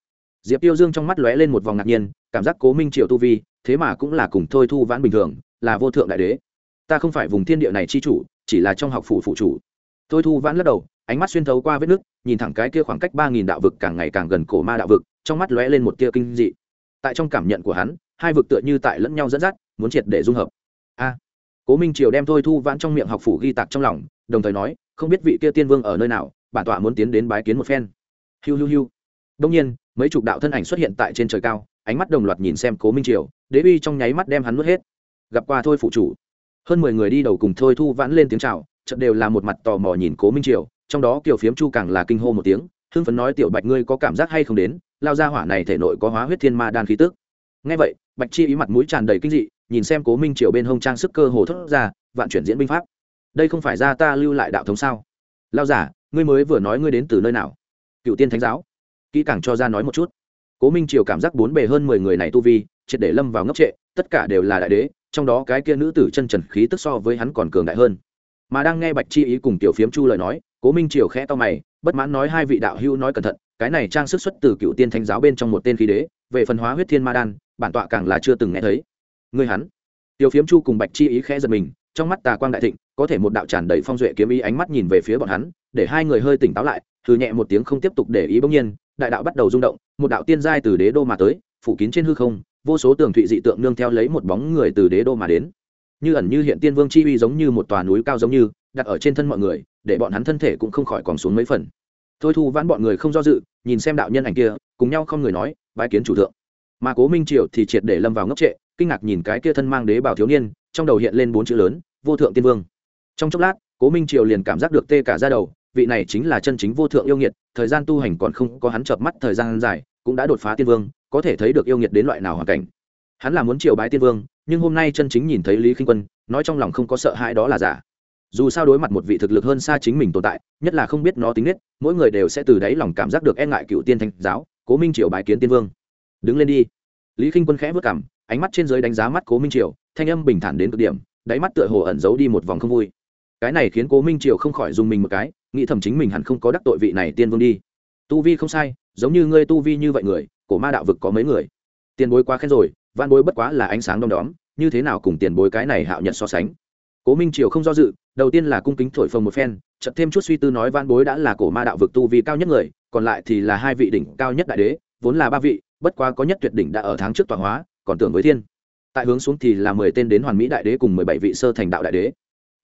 Diệp tiêu dương trong mắt lóe lên một vòng ngạc nhiên, cảm giác cố minh triều tu vi, thế mà cũng là cùng thôi thu vãn bình thường, là vô thượng đại đế. Ta không phải vùng thiên địa này chi chủ, chỉ là trong học phủ phụ chủ. Thôi thu vãn lắc đầu ánh mắt xuyên thấu qua vết nước, nhìn thẳng cái kia khoảng cách ba nghìn đạo vực càng ngày càng gần cổ ma đạo vực, trong mắt lóe lên một tia kinh dị. Tại trong cảm nhận của hắn, hai vực tựa như tại lẫn nhau dẫn dắt, muốn triệt để dung hợp. A! Cố minh triều đem thôi thu vãn trong miệng học phủ ghi tạc trong lòng, đồng thời nói, không biết vị kia tiên vương ở nơi nào, bản tọa muốn tiến đến bái kiến một phen. Hiu hiu hiu. Đông nhiên, mấy chục đạo thân ảnh xuất hiện tại trên trời cao, ánh mắt đồng loạt nhìn xem cố minh triều, đế uy trong nháy mắt đem hắn nuốt hết. Gặp qua thôi phụ chủ. Hơn mười người đi đầu cùng thôi thu vãn lên tiếng chào, chợt đều là một mặt tò mò nhìn cố minh triều trong đó kiểu phiếm chu càng là kinh hô một tiếng, hưng phấn nói, tiểu bạch, ngươi có cảm giác hay không đến? Lao ra hỏa này thể nội có hóa huyết thiên ma đan khí tức. Ngay vậy, bạch chi ý mặt mũi tràn đầy kinh dị, nhìn xem cố minh triều bên hông trang sức cơ hồ thốt ra, vạn chuyển diễn binh pháp. Đây không phải ra ta lưu lại đạo thống sao? Lao giả, ngươi mới vừa nói ngươi đến từ nơi nào? Cựu tiên thánh giáo. Kỹ càng cho ra nói một chút. Cố minh triều cảm giác bốn bề hơn mười người này tu vi, triệt để lâm vào ngốc trệ, tất cả đều là đại đế, trong đó cái kia nữ tử chân trần khí tức so với hắn còn cường đại hơn. Mà đang nghe bạch chi ý cùng tiểu phiếm chu lời nói cố minh triều khẽ to mày, bất mãn nói hai vị đạo hữu nói cẩn thận, cái này trang sức xuất từ cựu tiên thánh giáo bên trong một tên khí đế, về phần hóa huyết thiên ma đan, bản tọa càng là chưa từng nghe thấy. Người hắn? Tiểu phiếm chu cùng bạch chi ý khẽ giật mình, trong mắt tà quang đại thịnh, có thể một đạo tràn đầy phong duệ kiếm ý ánh mắt nhìn về phía bọn hắn, để hai người hơi tỉnh táo lại thử nhẹ một tiếng không tiếp tục để ý bỗng nhiên, đại đạo bắt đầu rung động, một đạo tiên giai từ đế đô mà tới, phủ kín trên hư không, vô số tường thụy dị tượng nương theo lấy một bóng người từ đế đô mà đến. Như ẩn như hiện tiên vương chi uy giống như một tòa núi cao giống như, đặt ở trên thân mọi người để bọn hắn thân thể cũng không khỏi còn xuống mấy phần. Thôi thu vãn bọn người không do dự, nhìn xem đạo nhân ảnh kia, cùng nhau không người nói, bái kiến chủ thượng. Mà cố minh triều thì triệt để lâm vào ngốc trệ, kinh ngạc nhìn cái kia thân mang đế bảo thiếu niên, trong đầu hiện lên bốn chữ lớn, vô thượng tiên vương. Trong chốc lát, cố minh triều liền cảm giác được tê cả ra đầu, vị này chính là chân chính vô thượng yêu nghiệt, thời gian tu hành còn không có hắn chợp mắt thời gian dài, cũng đã đột phá tiên vương, có thể thấy được yêu nghiệt đến loại nào hoàn cảnh. Hắn là muốn triều bái tiên vương, nhưng hôm nay chân chính nhìn thấy lý khinh quân, nói trong lòng không có sợ hãi đó là giả dù sao đối mặt một vị thực lực hơn xa chính mình tồn tại, nhất là không biết nó tính nết, mỗi người đều sẽ từ đáy lòng cảm giác được e ngại cựu tiên thanh giáo, cố minh triều bái kiến tiên vương. Đứng lên đi. Lý khinh quân khẽ vất cảm ánh mắt trên giới đánh giá mắt cố minh triều, thanh âm bình thản đến cực điểm, đáy mắt tựa hồ ẩn giấu đi một vòng không vui. Cái này khiến cố minh triều không khỏi dùng mình một cái, nghĩ thầm chính mình hẳn không có đắc tội vị này tiên vương đi. Tu vi không sai, giống như ngươi tu vi như vậy người, cổ ma đạo vực có mấy người? Tiền bối quá khen rồi văn bối bất quá là ánh sáng đom đóm, như thế nào cùng tiền bối cái này hạo nhận so sánh? Cố minh triều không do dự đầu tiên là cung kính thổi phồng một phen, chợt thêm chút suy tư nói van bối đã là cổ ma đạo vực tu vi cao nhất người, còn lại thì là hai vị đỉnh cao nhất đại đế, vốn là ba vị, bất quá có nhất tuyệt đỉnh đã ở tháng trước tọa hóa, còn tưởng với thiên. Tại hướng xuống thì là mười tên đến hoàn mỹ đại đế cùng mười bảy vị sơ thành đạo đại đế.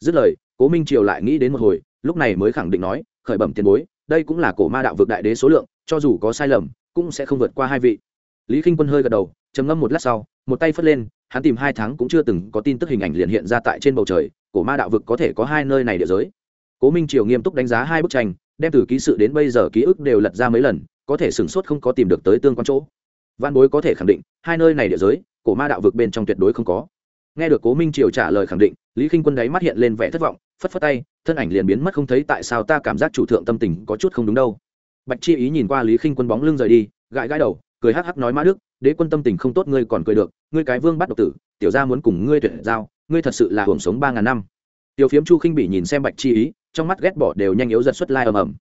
Dứt lời, cố minh triều lại nghĩ đến một hồi, lúc này mới khẳng định nói, khởi bẩm tiền bối, đây cũng là cổ ma đạo vực đại đế số lượng, cho dù có sai lầm, cũng sẽ không vượt qua hai vị. Lý k i n h quân hơi gật đầu, trầm ngâm một lát sau, một tay phất lên hắn tìm hai tháng cũng chưa từng có tin tức hình ảnh liền hiện ra tại trên bầu trời, cổ ma đạo vực có thể có hai nơi này địa giới. Cố minh triều nghiêm túc đánh giá hai bức tranh, đem từ ký sự đến bây giờ ký ức đều lật ra mấy lần, có thể sửng sốt không có tìm được tới tương quan chỗ. Văn bối có thể khẳng định, hai nơi này địa giới, cổ ma đạo vực bên trong tuyệt đối không có. Nghe được cố minh triều trả lời khẳng định, lý k i n h quân đáy mắt hiện lên vẻ thất vọng, phất phất tay, thân ảnh liền biến mất không thấy tại sao ta cảm giác chủ thượng tâm tình có chút không đúng đâu. Bạch chi ý nhìn qua lý khinh quân bóng lưng rời đi, gãi gãi đầu, cười hắc hắc nói mã đức đế quân tâm tình không tốt ngươi còn cười được, ngươi cái vương bắt độc tử, tiểu gia muốn cùng ngươi tuyển giao, ngươi thật sự là hưởng sống ba ngàn năm. Tiểu phiếm chu khinh bị nhìn xem bạch chi ý, trong mắt ghét bỏ đều nhanh yếu giật xuất lai ầm ầm.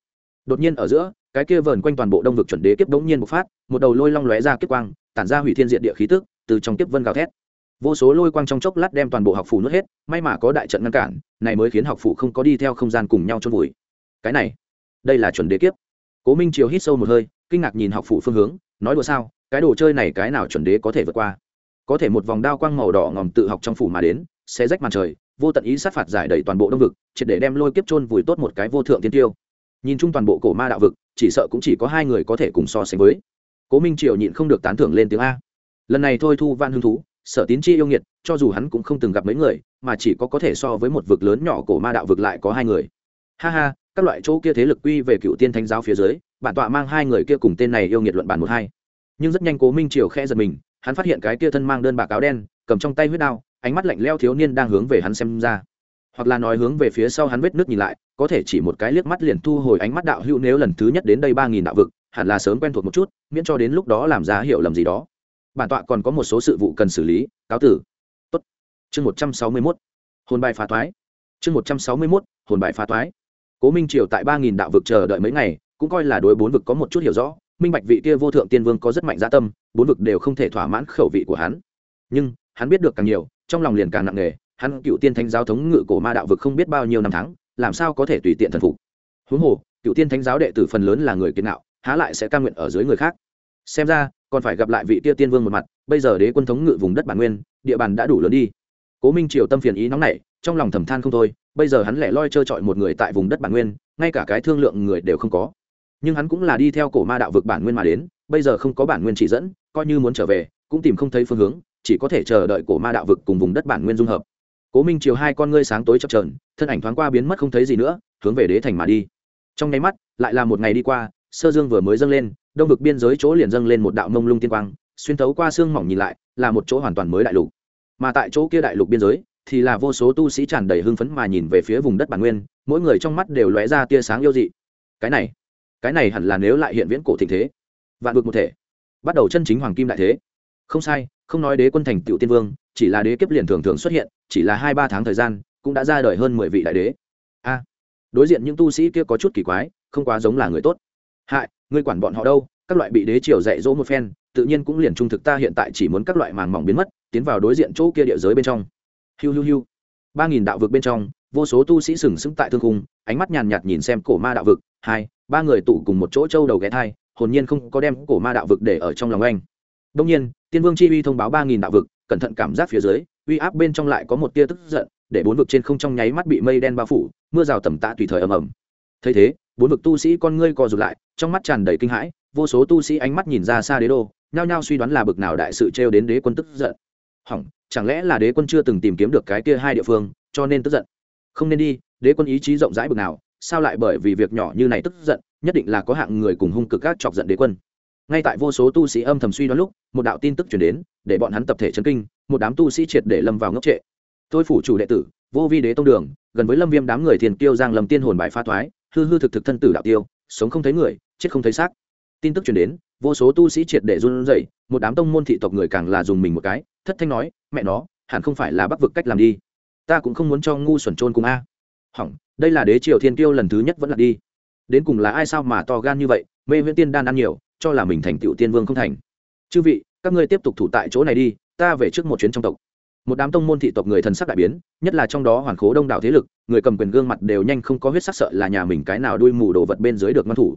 Đột nhiên ở giữa, cái kia vờn quanh toàn bộ đông vực chuẩn đế kiếp bỗng nhiên một phát, một đầu lôi long lóe ra kiếp quang, tản ra hủy thiên diện địa khí tức, từ trong kiếp vân gào thét. Vô số lôi quang trong chốc lát đem toàn bộ học phủ nuốt hết, may mà có đại trận ngăn cản, này mới khiến học phủ không có đi theo không gian cùng nhau trôn vùi. Cái này, đây là chuẩn đế kiếp. Cố minh triều hít sâu một hơi, kinh ngạc nhìn học phủ phương hướng, nói đùa sao? Cái đồ chơi này cái nào chuẩn đế có thể vượt qua? Có thể một vòng đao quang màu đỏ ngòm tự học trong phủ mà đến sẽ rách màn trời, vô tận ý sát phạt giải đầy toàn bộ đông vực, triệt để đem lôi kiếp trôn vùi tốt một cái vô thượng tiên tiêu. Nhìn chung toàn bộ cổ ma đạo vực, chỉ sợ cũng chỉ có hai người có thể cùng so sánh với. Cố minh triều nhịn không được tán thưởng lên tiếng a. Lần này thôi thu van hưng thú, sở tín chi yêu nghiệt, cho dù hắn cũng không từng gặp mấy người, mà chỉ có có thể so với một vực lớn nhỏ cổ ma đạo vực lại có hai người. Ha ha, các loại chỗ kia thế lực quy về cựu tiên thánh giáo phía dưới, bản tọa mang hai người kia cùng tên này yêu nghiệt luận bản một hai nhưng rất nhanh cố minh triều khẽ giật mình hắn phát hiện cái kia thân mang đơn bạc áo đen cầm trong tay huyết đao ánh mắt lạnh leo thiếu niên đang hướng về hắn xem ra hoặc là nói hướng về phía sau hắn vết nước nhìn lại có thể chỉ một cái liếc mắt liền thu hồi ánh mắt đạo hữu nếu lần thứ nhất đến đây ba nghìn đạo vực hẳn là sớm quen thuộc một chút miễn cho đến lúc đó làm ra hiểu lầm gì đó bản tọa còn có một số sự vụ cần xử lý cáo tử Tốt. chương một trăm sáu mươi mốt hồn bài phá thoái chương một trăm sáu mươi mốt hồn bài phá thoái cố minh triều tại ba nghìn đạo vực chờ đợi mấy ngày cũng coi là đối bốn vực có một chút hiểu rõ minh bạch vị kia vô thượng tiên vương có rất mạnh gia tâm, bốn vực đều không thể thỏa mãn khẩu vị của hắn. Nhưng, hắn biết được càng nhiều, trong lòng liền càng nặng nề, hắn cựu tiên thánh giáo thống ngự cổ ma đạo vực không biết bao nhiêu năm tháng, làm sao có thể tùy tiện thần phục? Huống hồ, cựu tiên thánh giáo đệ tử phần lớn là người kiến nạo, há lại sẽ ca nguyện ở dưới người khác. Xem ra, còn phải gặp lại vị kia tiên vương một mặt, bây giờ đế quân thống ngự vùng đất bản nguyên, địa bàn đã đủ lớn đi. Cố minh triều tâm phiền ý nóng nảy, trong lòng thầm than không thôi, bây giờ hắn lẻ loi trơ trọi một người tại vùng đất bản nguyên, ngay cả cái thương lượng người đều không có nhưng hắn cũng là đi theo cổ ma đạo vực bản nguyên mà đến, bây giờ không có bản nguyên chỉ dẫn, coi như muốn trở về, cũng tìm không thấy phương hướng, chỉ có thể chờ đợi cổ ma đạo vực cùng vùng đất bản nguyên dung hợp. Cố minh chiều hai con ngươi sáng tối chập trờn thân ảnh thoáng qua biến mất không thấy gì nữa, hướng về đế thành mà đi. Trong nháy mắt, lại là một ngày đi qua, sơ dương vừa mới dâng lên, đông vực biên giới chỗ liền dâng lên một đạo mông lung tiên quang, xuyên thấu qua xương mỏng nhìn lại, là một chỗ hoàn toàn mới đại lục. Mà tại chỗ kia đại lục biên giới, thì là vô số tu sĩ tràn đầy hưng phấn mà nhìn về phía vùng đất bản nguyên, mỗi người trong mắt đều lóe ra tia sáng yêu dị. Cái này cái này hẳn là nếu lại hiện viễn cổ thịnh thế. Vạn vực một thể. Bắt đầu chân chính hoàng kim đại thế. Không sai, không nói đế quân thành tựu tiên vương, chỉ là đế kiếp liền thường thường xuất hiện, chỉ là hai ba tháng thời gian, cũng đã ra đời hơn mười vị đại đế. A, đối diện những tu sĩ kia có chút kỳ quái, không quá giống là người tốt. Hại, ngươi quản bọn họ đâu, các loại bị đế triều dạy dỗ một phen, tự nhiên cũng liền trung thực ta hiện tại chỉ muốn các loại màng mỏng biến mất, tiến vào đối diện chỗ kia địa giới bên trong. Hiu hiu hiu. Ba nghìn đạo vực bên trong, vô số tu sĩ sừng sững tại thương cung ánh mắt nhàn nhạt nhìn xem cổ ma đạo vực. Hai ba người tụ cùng một chỗ châu đầu ghé thai, hồn nhiên không có đem cổ ma đạo vực để ở trong lòng anh. Đông nhiên, tiên vương chi uy thông báo ba nghìn đạo vực, cẩn thận cảm giác phía dưới, uy áp bên trong lại có một tia tức giận, để bốn vực trên không trong nháy mắt bị mây đen bao phủ, mưa rào tầm tạ tùy thời ầm ầm. Thấy thế, bốn vực tu sĩ con ngươi co rụt lại, trong mắt tràn đầy kinh hãi, vô số tu sĩ ánh mắt nhìn ra xa đế đô, nhao nhao suy đoán là bực nào đại sự trêu đến đế quân tức giận. Hỏng, chẳng lẽ là đế quân chưa từng tìm kiếm được cái kia hai địa phương, cho nên tức giận? Không nên đi, đế quân ý chí rộng rãi bực nào sao lại bởi vì việc nhỏ như này tức giận, nhất định là có hạng người cùng hung cực các chọc giận đế quân. Ngay tại vô số tu sĩ âm thầm suy đoán lúc, một đạo tin tức chuyển đến, để bọn hắn tập thể chấn kinh, một đám tu sĩ triệt để lâm vào ngốc trệ. Tôi phủ chủ đệ tử, vô vi đế tông đường, gần với lâm viêm đám người thiền tiêu giang lầm tiên hồn bài pha thoái, hư hư thực thực thân tử đạo tiêu, sống không thấy người, chết không thấy xác. Tin tức chuyển đến, vô số tu sĩ triệt để run rẩy, một đám tông môn thị tộc người càng là dùng mình một cái, thất thanh nói, mẹ nó, hẳn không phải là bắc vực cách làm đi. Ta cũng không muốn cho ngu xuẩn trôn cùng a. Hỏng đây là đế triều thiên tiêu lần thứ nhất vẫn là đi. Đến cùng là ai sao mà to gan như vậy, mê viễn tiên đan ăn nhiều, cho là mình thành tựu tiên vương không thành. Chư vị, các ngươi tiếp tục thủ tại chỗ này đi, ta về trước một chuyến trong tộc. Một đám tông môn thị tộc người thần sắc đại biến, nhất là trong đó hoàn khố đông đảo thế lực, người cầm quyền gương mặt đều nhanh không có huyết sắc sợ là nhà mình cái nào đuôi mù đồ vật bên dưới được ngăn thủ.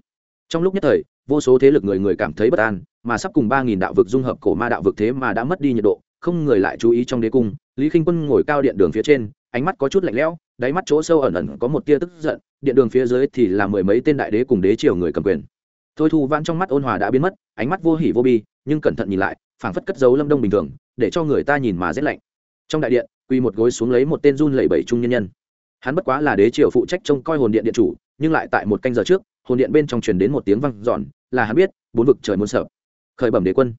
Trong lúc nhất thời, vô số thế lực người người cảm thấy bất an, mà sắp cùng ba nghìn đạo vực dung hợp cổ ma đạo vực thế mà đã mất đi nhiệt độ, không người lại chú ý trong đế cung, lý k i n h quân ngồi cao điện đường phía trên, ánh mắt có chút lạnh lẽo đáy mắt chỗ sâu ẩn ẩn có một tia tức giận, điện đường phía dưới thì là mười mấy tên đại đế cùng đế triều người cầm quyền. Thôi thu vãn trong mắt ôn hòa đã biến mất, ánh mắt vô hỉ vô bi, nhưng cẩn thận nhìn lại, phảng phất cất dấu lâm đông bình thường, để cho người ta nhìn mà rét lạnh. Trong đại điện, quỳ một gối xuống lấy một tên run lẩy bẩy trung nhân nhân. Hắn bất quá là đế triều phụ trách trông coi hồn điện điện chủ, nhưng lại tại một canh giờ trước, hồn điện bên trong truyền đến một tiếng văng giòn là hắn biết, bốn vực trời muốn sợ. Khởi bẩm đế quân.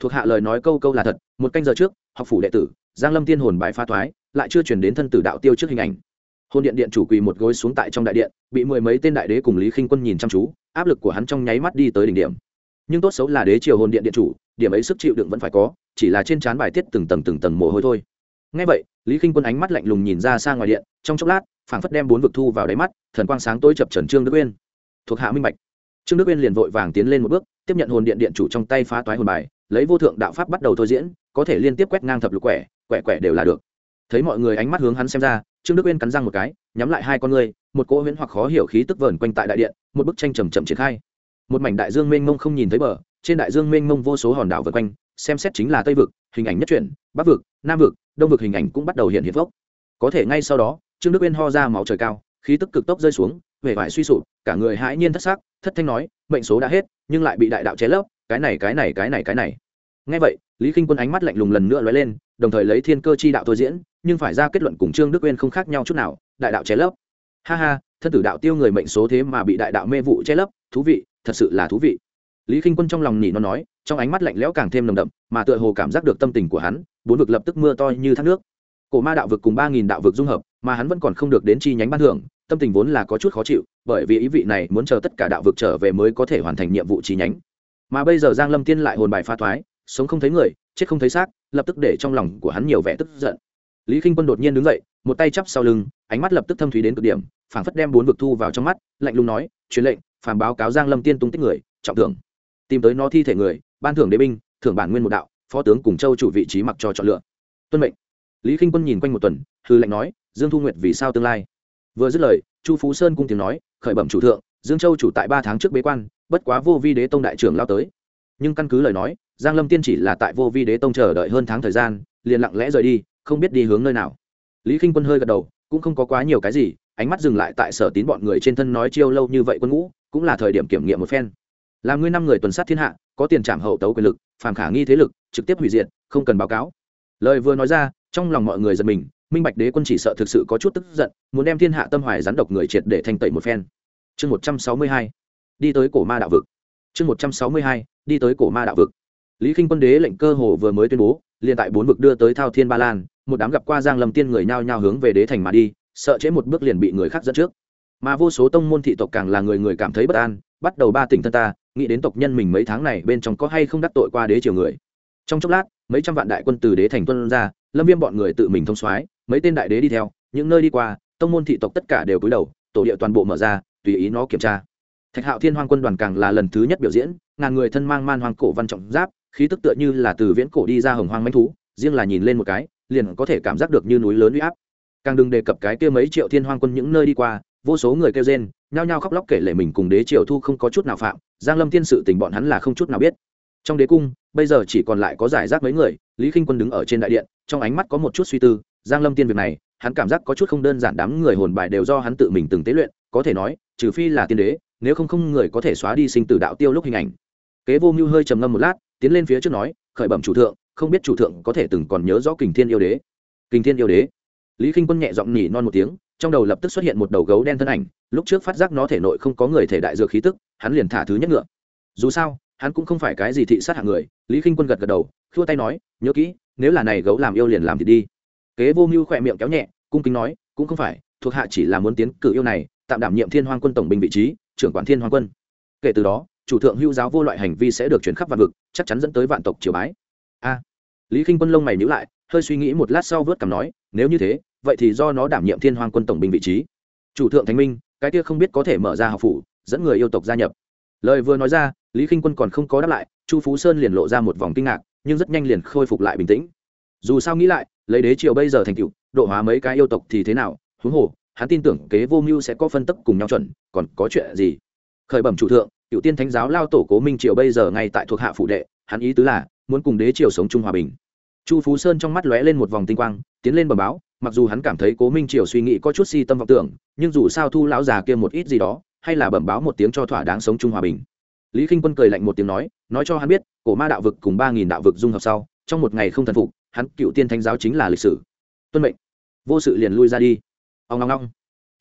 Thuộc hạ lời nói câu câu là thật, một canh giờ trước, học phủ đệ tử, giang lâm tiên hồn bãi pha thoái, lại chưa truyền đến thân tử đạo tiêu trước hình ảnh hồn điện điện chủ quỳ một gối xuống tại trong đại điện, bị mười mấy tên đại đế cùng lý khinh quân nhìn chăm chú, áp lực của hắn trong nháy mắt đi tới đỉnh điểm. Nhưng tốt xấu là đế triều hồn điện điện chủ, điểm ấy sức chịu đựng vẫn phải có, chỉ là trên trán bài tiết từng tầng từng tầng mồ hôi thôi. Ngay vậy, lý khinh quân ánh mắt lạnh lùng nhìn ra xa ngoài điện, trong chốc lát, phảng phất đem bốn vực thu vào đáy mắt, thần quang sáng tối chập trần trương đức uyên. Thuộc hạ minh bạch. Trương đức uyên liền vội vàng tiến lên một bước, tiếp nhận hồn điện điện chủ trong tay phá toái hồn bài, lấy vô thượng đạo pháp bắt đầu thôi diễn, có thể liên tiếp quét ngang thập lục quẻ quẻ quẻ đều là được. Thấy mọi người ánh mắt hướng hắn xem ra trương đức uyên cắn răng một cái nhắm lại hai con người, một cỗ huyễn hoặc khó hiểu khí tức vờn quanh tại đại điện một bức tranh trầm trầm triển khai. Một mảnh đại dương mênh mông không nhìn thấy bờ trên đại dương mênh mông vô số hòn đảo vượt quanh xem xét chính là tây vực hình ảnh nhất truyền, bắc vực nam vực đông vực hình ảnh cũng bắt đầu hiện hiện vốc có thể ngay sau đó trương đức uyên ho ra máu trời cao khí tức cực tốc rơi xuống vẻ vải suy sụp cả người hãi nhiên thất xác thất thanh nói mệnh số đã hết nhưng lại bị đại đạo chế lấp cái này cái này cái này cái này. Ngay vậy lý k i n h quân ánh mắt lạnh lùng lần nữa lóe lên đồng thời lấy thiên cơ chi đạo thôi diễn nhưng phải ra kết luận cùng trương đức uyên không khác nhau chút nào, đại đạo che lấp. Ha ha, thân tử đạo tiêu người mệnh số thế mà bị đại đạo mê vụ che lấp, thú vị, thật sự là thú vị. Lý k i n h quân trong lòng nhỉ nó nói, trong ánh mắt lạnh lẽo càng thêm nồng đậm, mà tựa hồ cảm giác được tâm tình của hắn, bốn vực lập tức mưa to như thác nước. Cổ ma đạo vực cùng ba nghìn đạo vực dung hợp, mà hắn vẫn còn không được đến chi nhánh ban thưởng, tâm tình vốn là có chút khó chịu, bởi vì ý vị này muốn chờ tất cả đạo vực trở về mới có thể hoàn thành nhiệm vụ chi nhánh. Mà bây giờ giang lâm tiên lại hồn bài pha thoái, sống không thấy người, chết không thấy xác, lập tức để trong lòng của hắn nhiều vẻ tức giận lý k i n h quân đột nhiên đứng dậy, một tay chắp sau lưng, ánh mắt lập tức thâm thúy đến cực điểm, phảng phất đem bốn vực thu vào trong mắt, lạnh lùng nói, truyền lệnh phản báo cáo giang lâm tiên tung tích người, trọng thưởng. Tìm tới nó thi thể người, ban thưởng đế binh, thưởng bản nguyên một đạo, phó tướng cùng châu chủ vị trí mặc cho chọn lựa. Tuân mệnh. Lý k i n h quân nhìn quanh một tuần, hư lệnh nói, dương thu nguyệt vì sao tương lai? Vừa dứt lời, chu phú sơn cung tiếng nói, khởi bẩm chủ thượng, dương châu chủ tại ba tháng trước bế quan, bất quá vô vi đế tông đại trưởng lao tới. Nhưng căn cứ lời nói, giang lâm tiên chỉ là tại vô vi đế tông chờ đợi hơn tháng thời gian, liền lặng lẽ rời đi không biết đi hướng nơi nào. Lý k i n h quân hơi gật đầu, cũng không có quá nhiều cái gì, ánh mắt dừng lại tại sở tín bọn người trên thân nói chiêu lâu như vậy quân ngũ, cũng là thời điểm kiểm nghiệm một phen. Làm ngươi năm người tuần sát thiên hạ, có tiền trảm hậu tấu quyền lực, phàm khả nghi thế lực, trực tiếp hủy diệt, không cần báo cáo. Lời vừa nói ra, trong lòng mọi người giật mình, minh bạch đế quân chỉ sợ thực sự có chút tức giận, muốn đem thiên hạ tâm hoài rắn độc người triệt để thanh tẩy một phen. Chương một trăm sáu mươi hai, đi tới cổ ma đạo vực. Chương một trăm sáu mươi hai, đi tới cổ ma đạo vực. Lý k i n h quân đế lệnh cơ hồ vừa mới tuyên bố, liền tại bốn vực đưa tới thao thiên ba lan một đám gặp qua giang lầm tiên người nhao nhao hướng về đế thành mà đi, sợ chế một bước liền bị người khác dẫn trước. Mà vô số tông môn thị tộc càng là người người cảm thấy bất an, bắt đầu ba tỉnh thân ta, nghĩ đến tộc nhân mình mấy tháng này bên trong có hay không đắc tội qua đế triều người. Trong chốc lát, mấy trăm vạn đại quân từ đế thành tuân ra, lâm viêm bọn người tự mình thông soái, mấy tên đại đế đi theo, những nơi đi qua, tông môn thị tộc tất cả đều cúi đầu, tổ địa toàn bộ mở ra, tùy ý nó kiểm tra. Thạch hạo thiên hoang quân đoàn càng là lần thứ nhất biểu diễn, ngàn người thân mang man hoang cổ văn trọng giáp, khí tức tựa như là từ viễn cổ đi ra hồng hoang manh thú, riêng là nhìn lên một cái liền có thể cảm giác được như núi lớn uy áp. Càng đừng đề cập cái kia mấy triệu thiên hoang quân những nơi đi qua, vô số người kêu rên, nhao nhao khóc lóc kể lể mình cùng đế triều thu không có chút nào phạm, giang lâm tiên sự tình bọn hắn là không chút nào biết. Trong đế cung, bây giờ chỉ còn lại có giải rác mấy người, lý k quân đứng ở trên đại điện, trong ánh mắt có một chút suy tư, giang lâm tiên việc này, hắn cảm giác có chút không đơn giản đám người hồn bài đều do hắn tự mình từng tế luyện, có thể nói, trừ phi là tiên đế, nếu không không người có thể xóa đi sinh tử đạo tiêu lúc hình ảnh. Kế vô mưu hơi trầm ngâm một lát, tiến lên phía trước nói, khởi bẩm chủ thượng không biết chủ thượng có thể từng còn nhớ rõ kình thiên yêu đế. Kình thiên yêu đế. Lý k quân nhẹ giọng nhỉ non một tiếng, trong đầu lập tức xuất hiện một đầu gấu đen thân ảnh, lúc trước phát giác nó thể nội không có người thể đại dược khí tức, hắn liền thả thứ nhất ngựa. Dù sao, hắn cũng không phải cái gì thị sát hạng người, lý k quân gật gật đầu, khua tay nói, nhớ kỹ, nếu là này gấu làm yêu liền làm thì đi. Kế vô mưu khỏe miệng kéo nhẹ, cung kính nói, cũng không phải, thuộc hạ chỉ là muốn tiến cử yêu này, tạm đảm nhiệm thiên hoang quân tổng binh vị trí, trưởng quản thiên hoang quân. Kể từ đó, chủ thượng hưu giáo vô loại hành vi sẽ được chuyển khắp vạn vực, chắc chắn dẫn tới vạn tộc triều bái a. Lý k i n h quân lông mày nhữ lại, hơi suy nghĩ một lát sau vớt cằm nói, nếu như thế, vậy thì do nó đảm nhiệm thiên Hoàng quân tổng binh vị trí. Chủ thượng thánh minh, cái kia không biết có thể mở ra học phủ, dẫn người yêu tộc gia nhập. Lời vừa nói ra, lý k i n h quân còn không có đáp lại, chu phú sơn liền lộ ra một vòng kinh ngạc, nhưng rất nhanh liền khôi phục lại bình tĩnh. Dù sao nghĩ lại, lấy đế triều bây giờ thành cựu độ hóa mấy cái yêu tộc thì thế nào, huống hồ, hắn tin tưởng kế vô mưu sẽ có phân tức cùng nhau chuẩn, còn có chuyện gì? Khởi bẩm chủ thượng cựu tiên thánh giáo lao tổ cố minh triều bây giờ ngay tại thuộc hạ phụ đệ, hắn ý tứ là muốn cùng đế triều sống chung hòa bình. Chu phú sơn trong mắt lóe lên một vòng tinh quang, tiến lên bờ báo, mặc dù hắn cảm thấy cố minh triều suy nghĩ có chút si tâm vọng tưởng, nhưng dù sao thu lão già kia một ít gì đó, hay là bẩm báo một tiếng cho thỏa đáng sống chung hòa bình. Lý k i n h quân cười lạnh một tiếng nói nói cho hắn biết, cổ ma đạo vực cùng ba nghìn đạo vực dung hợp sau, trong một ngày không thần phục, hắn cựu tiên thánh giáo chính là lịch sử. Tuân mệnh. Vô sự liền lui ra đi. Ông ngong ngong.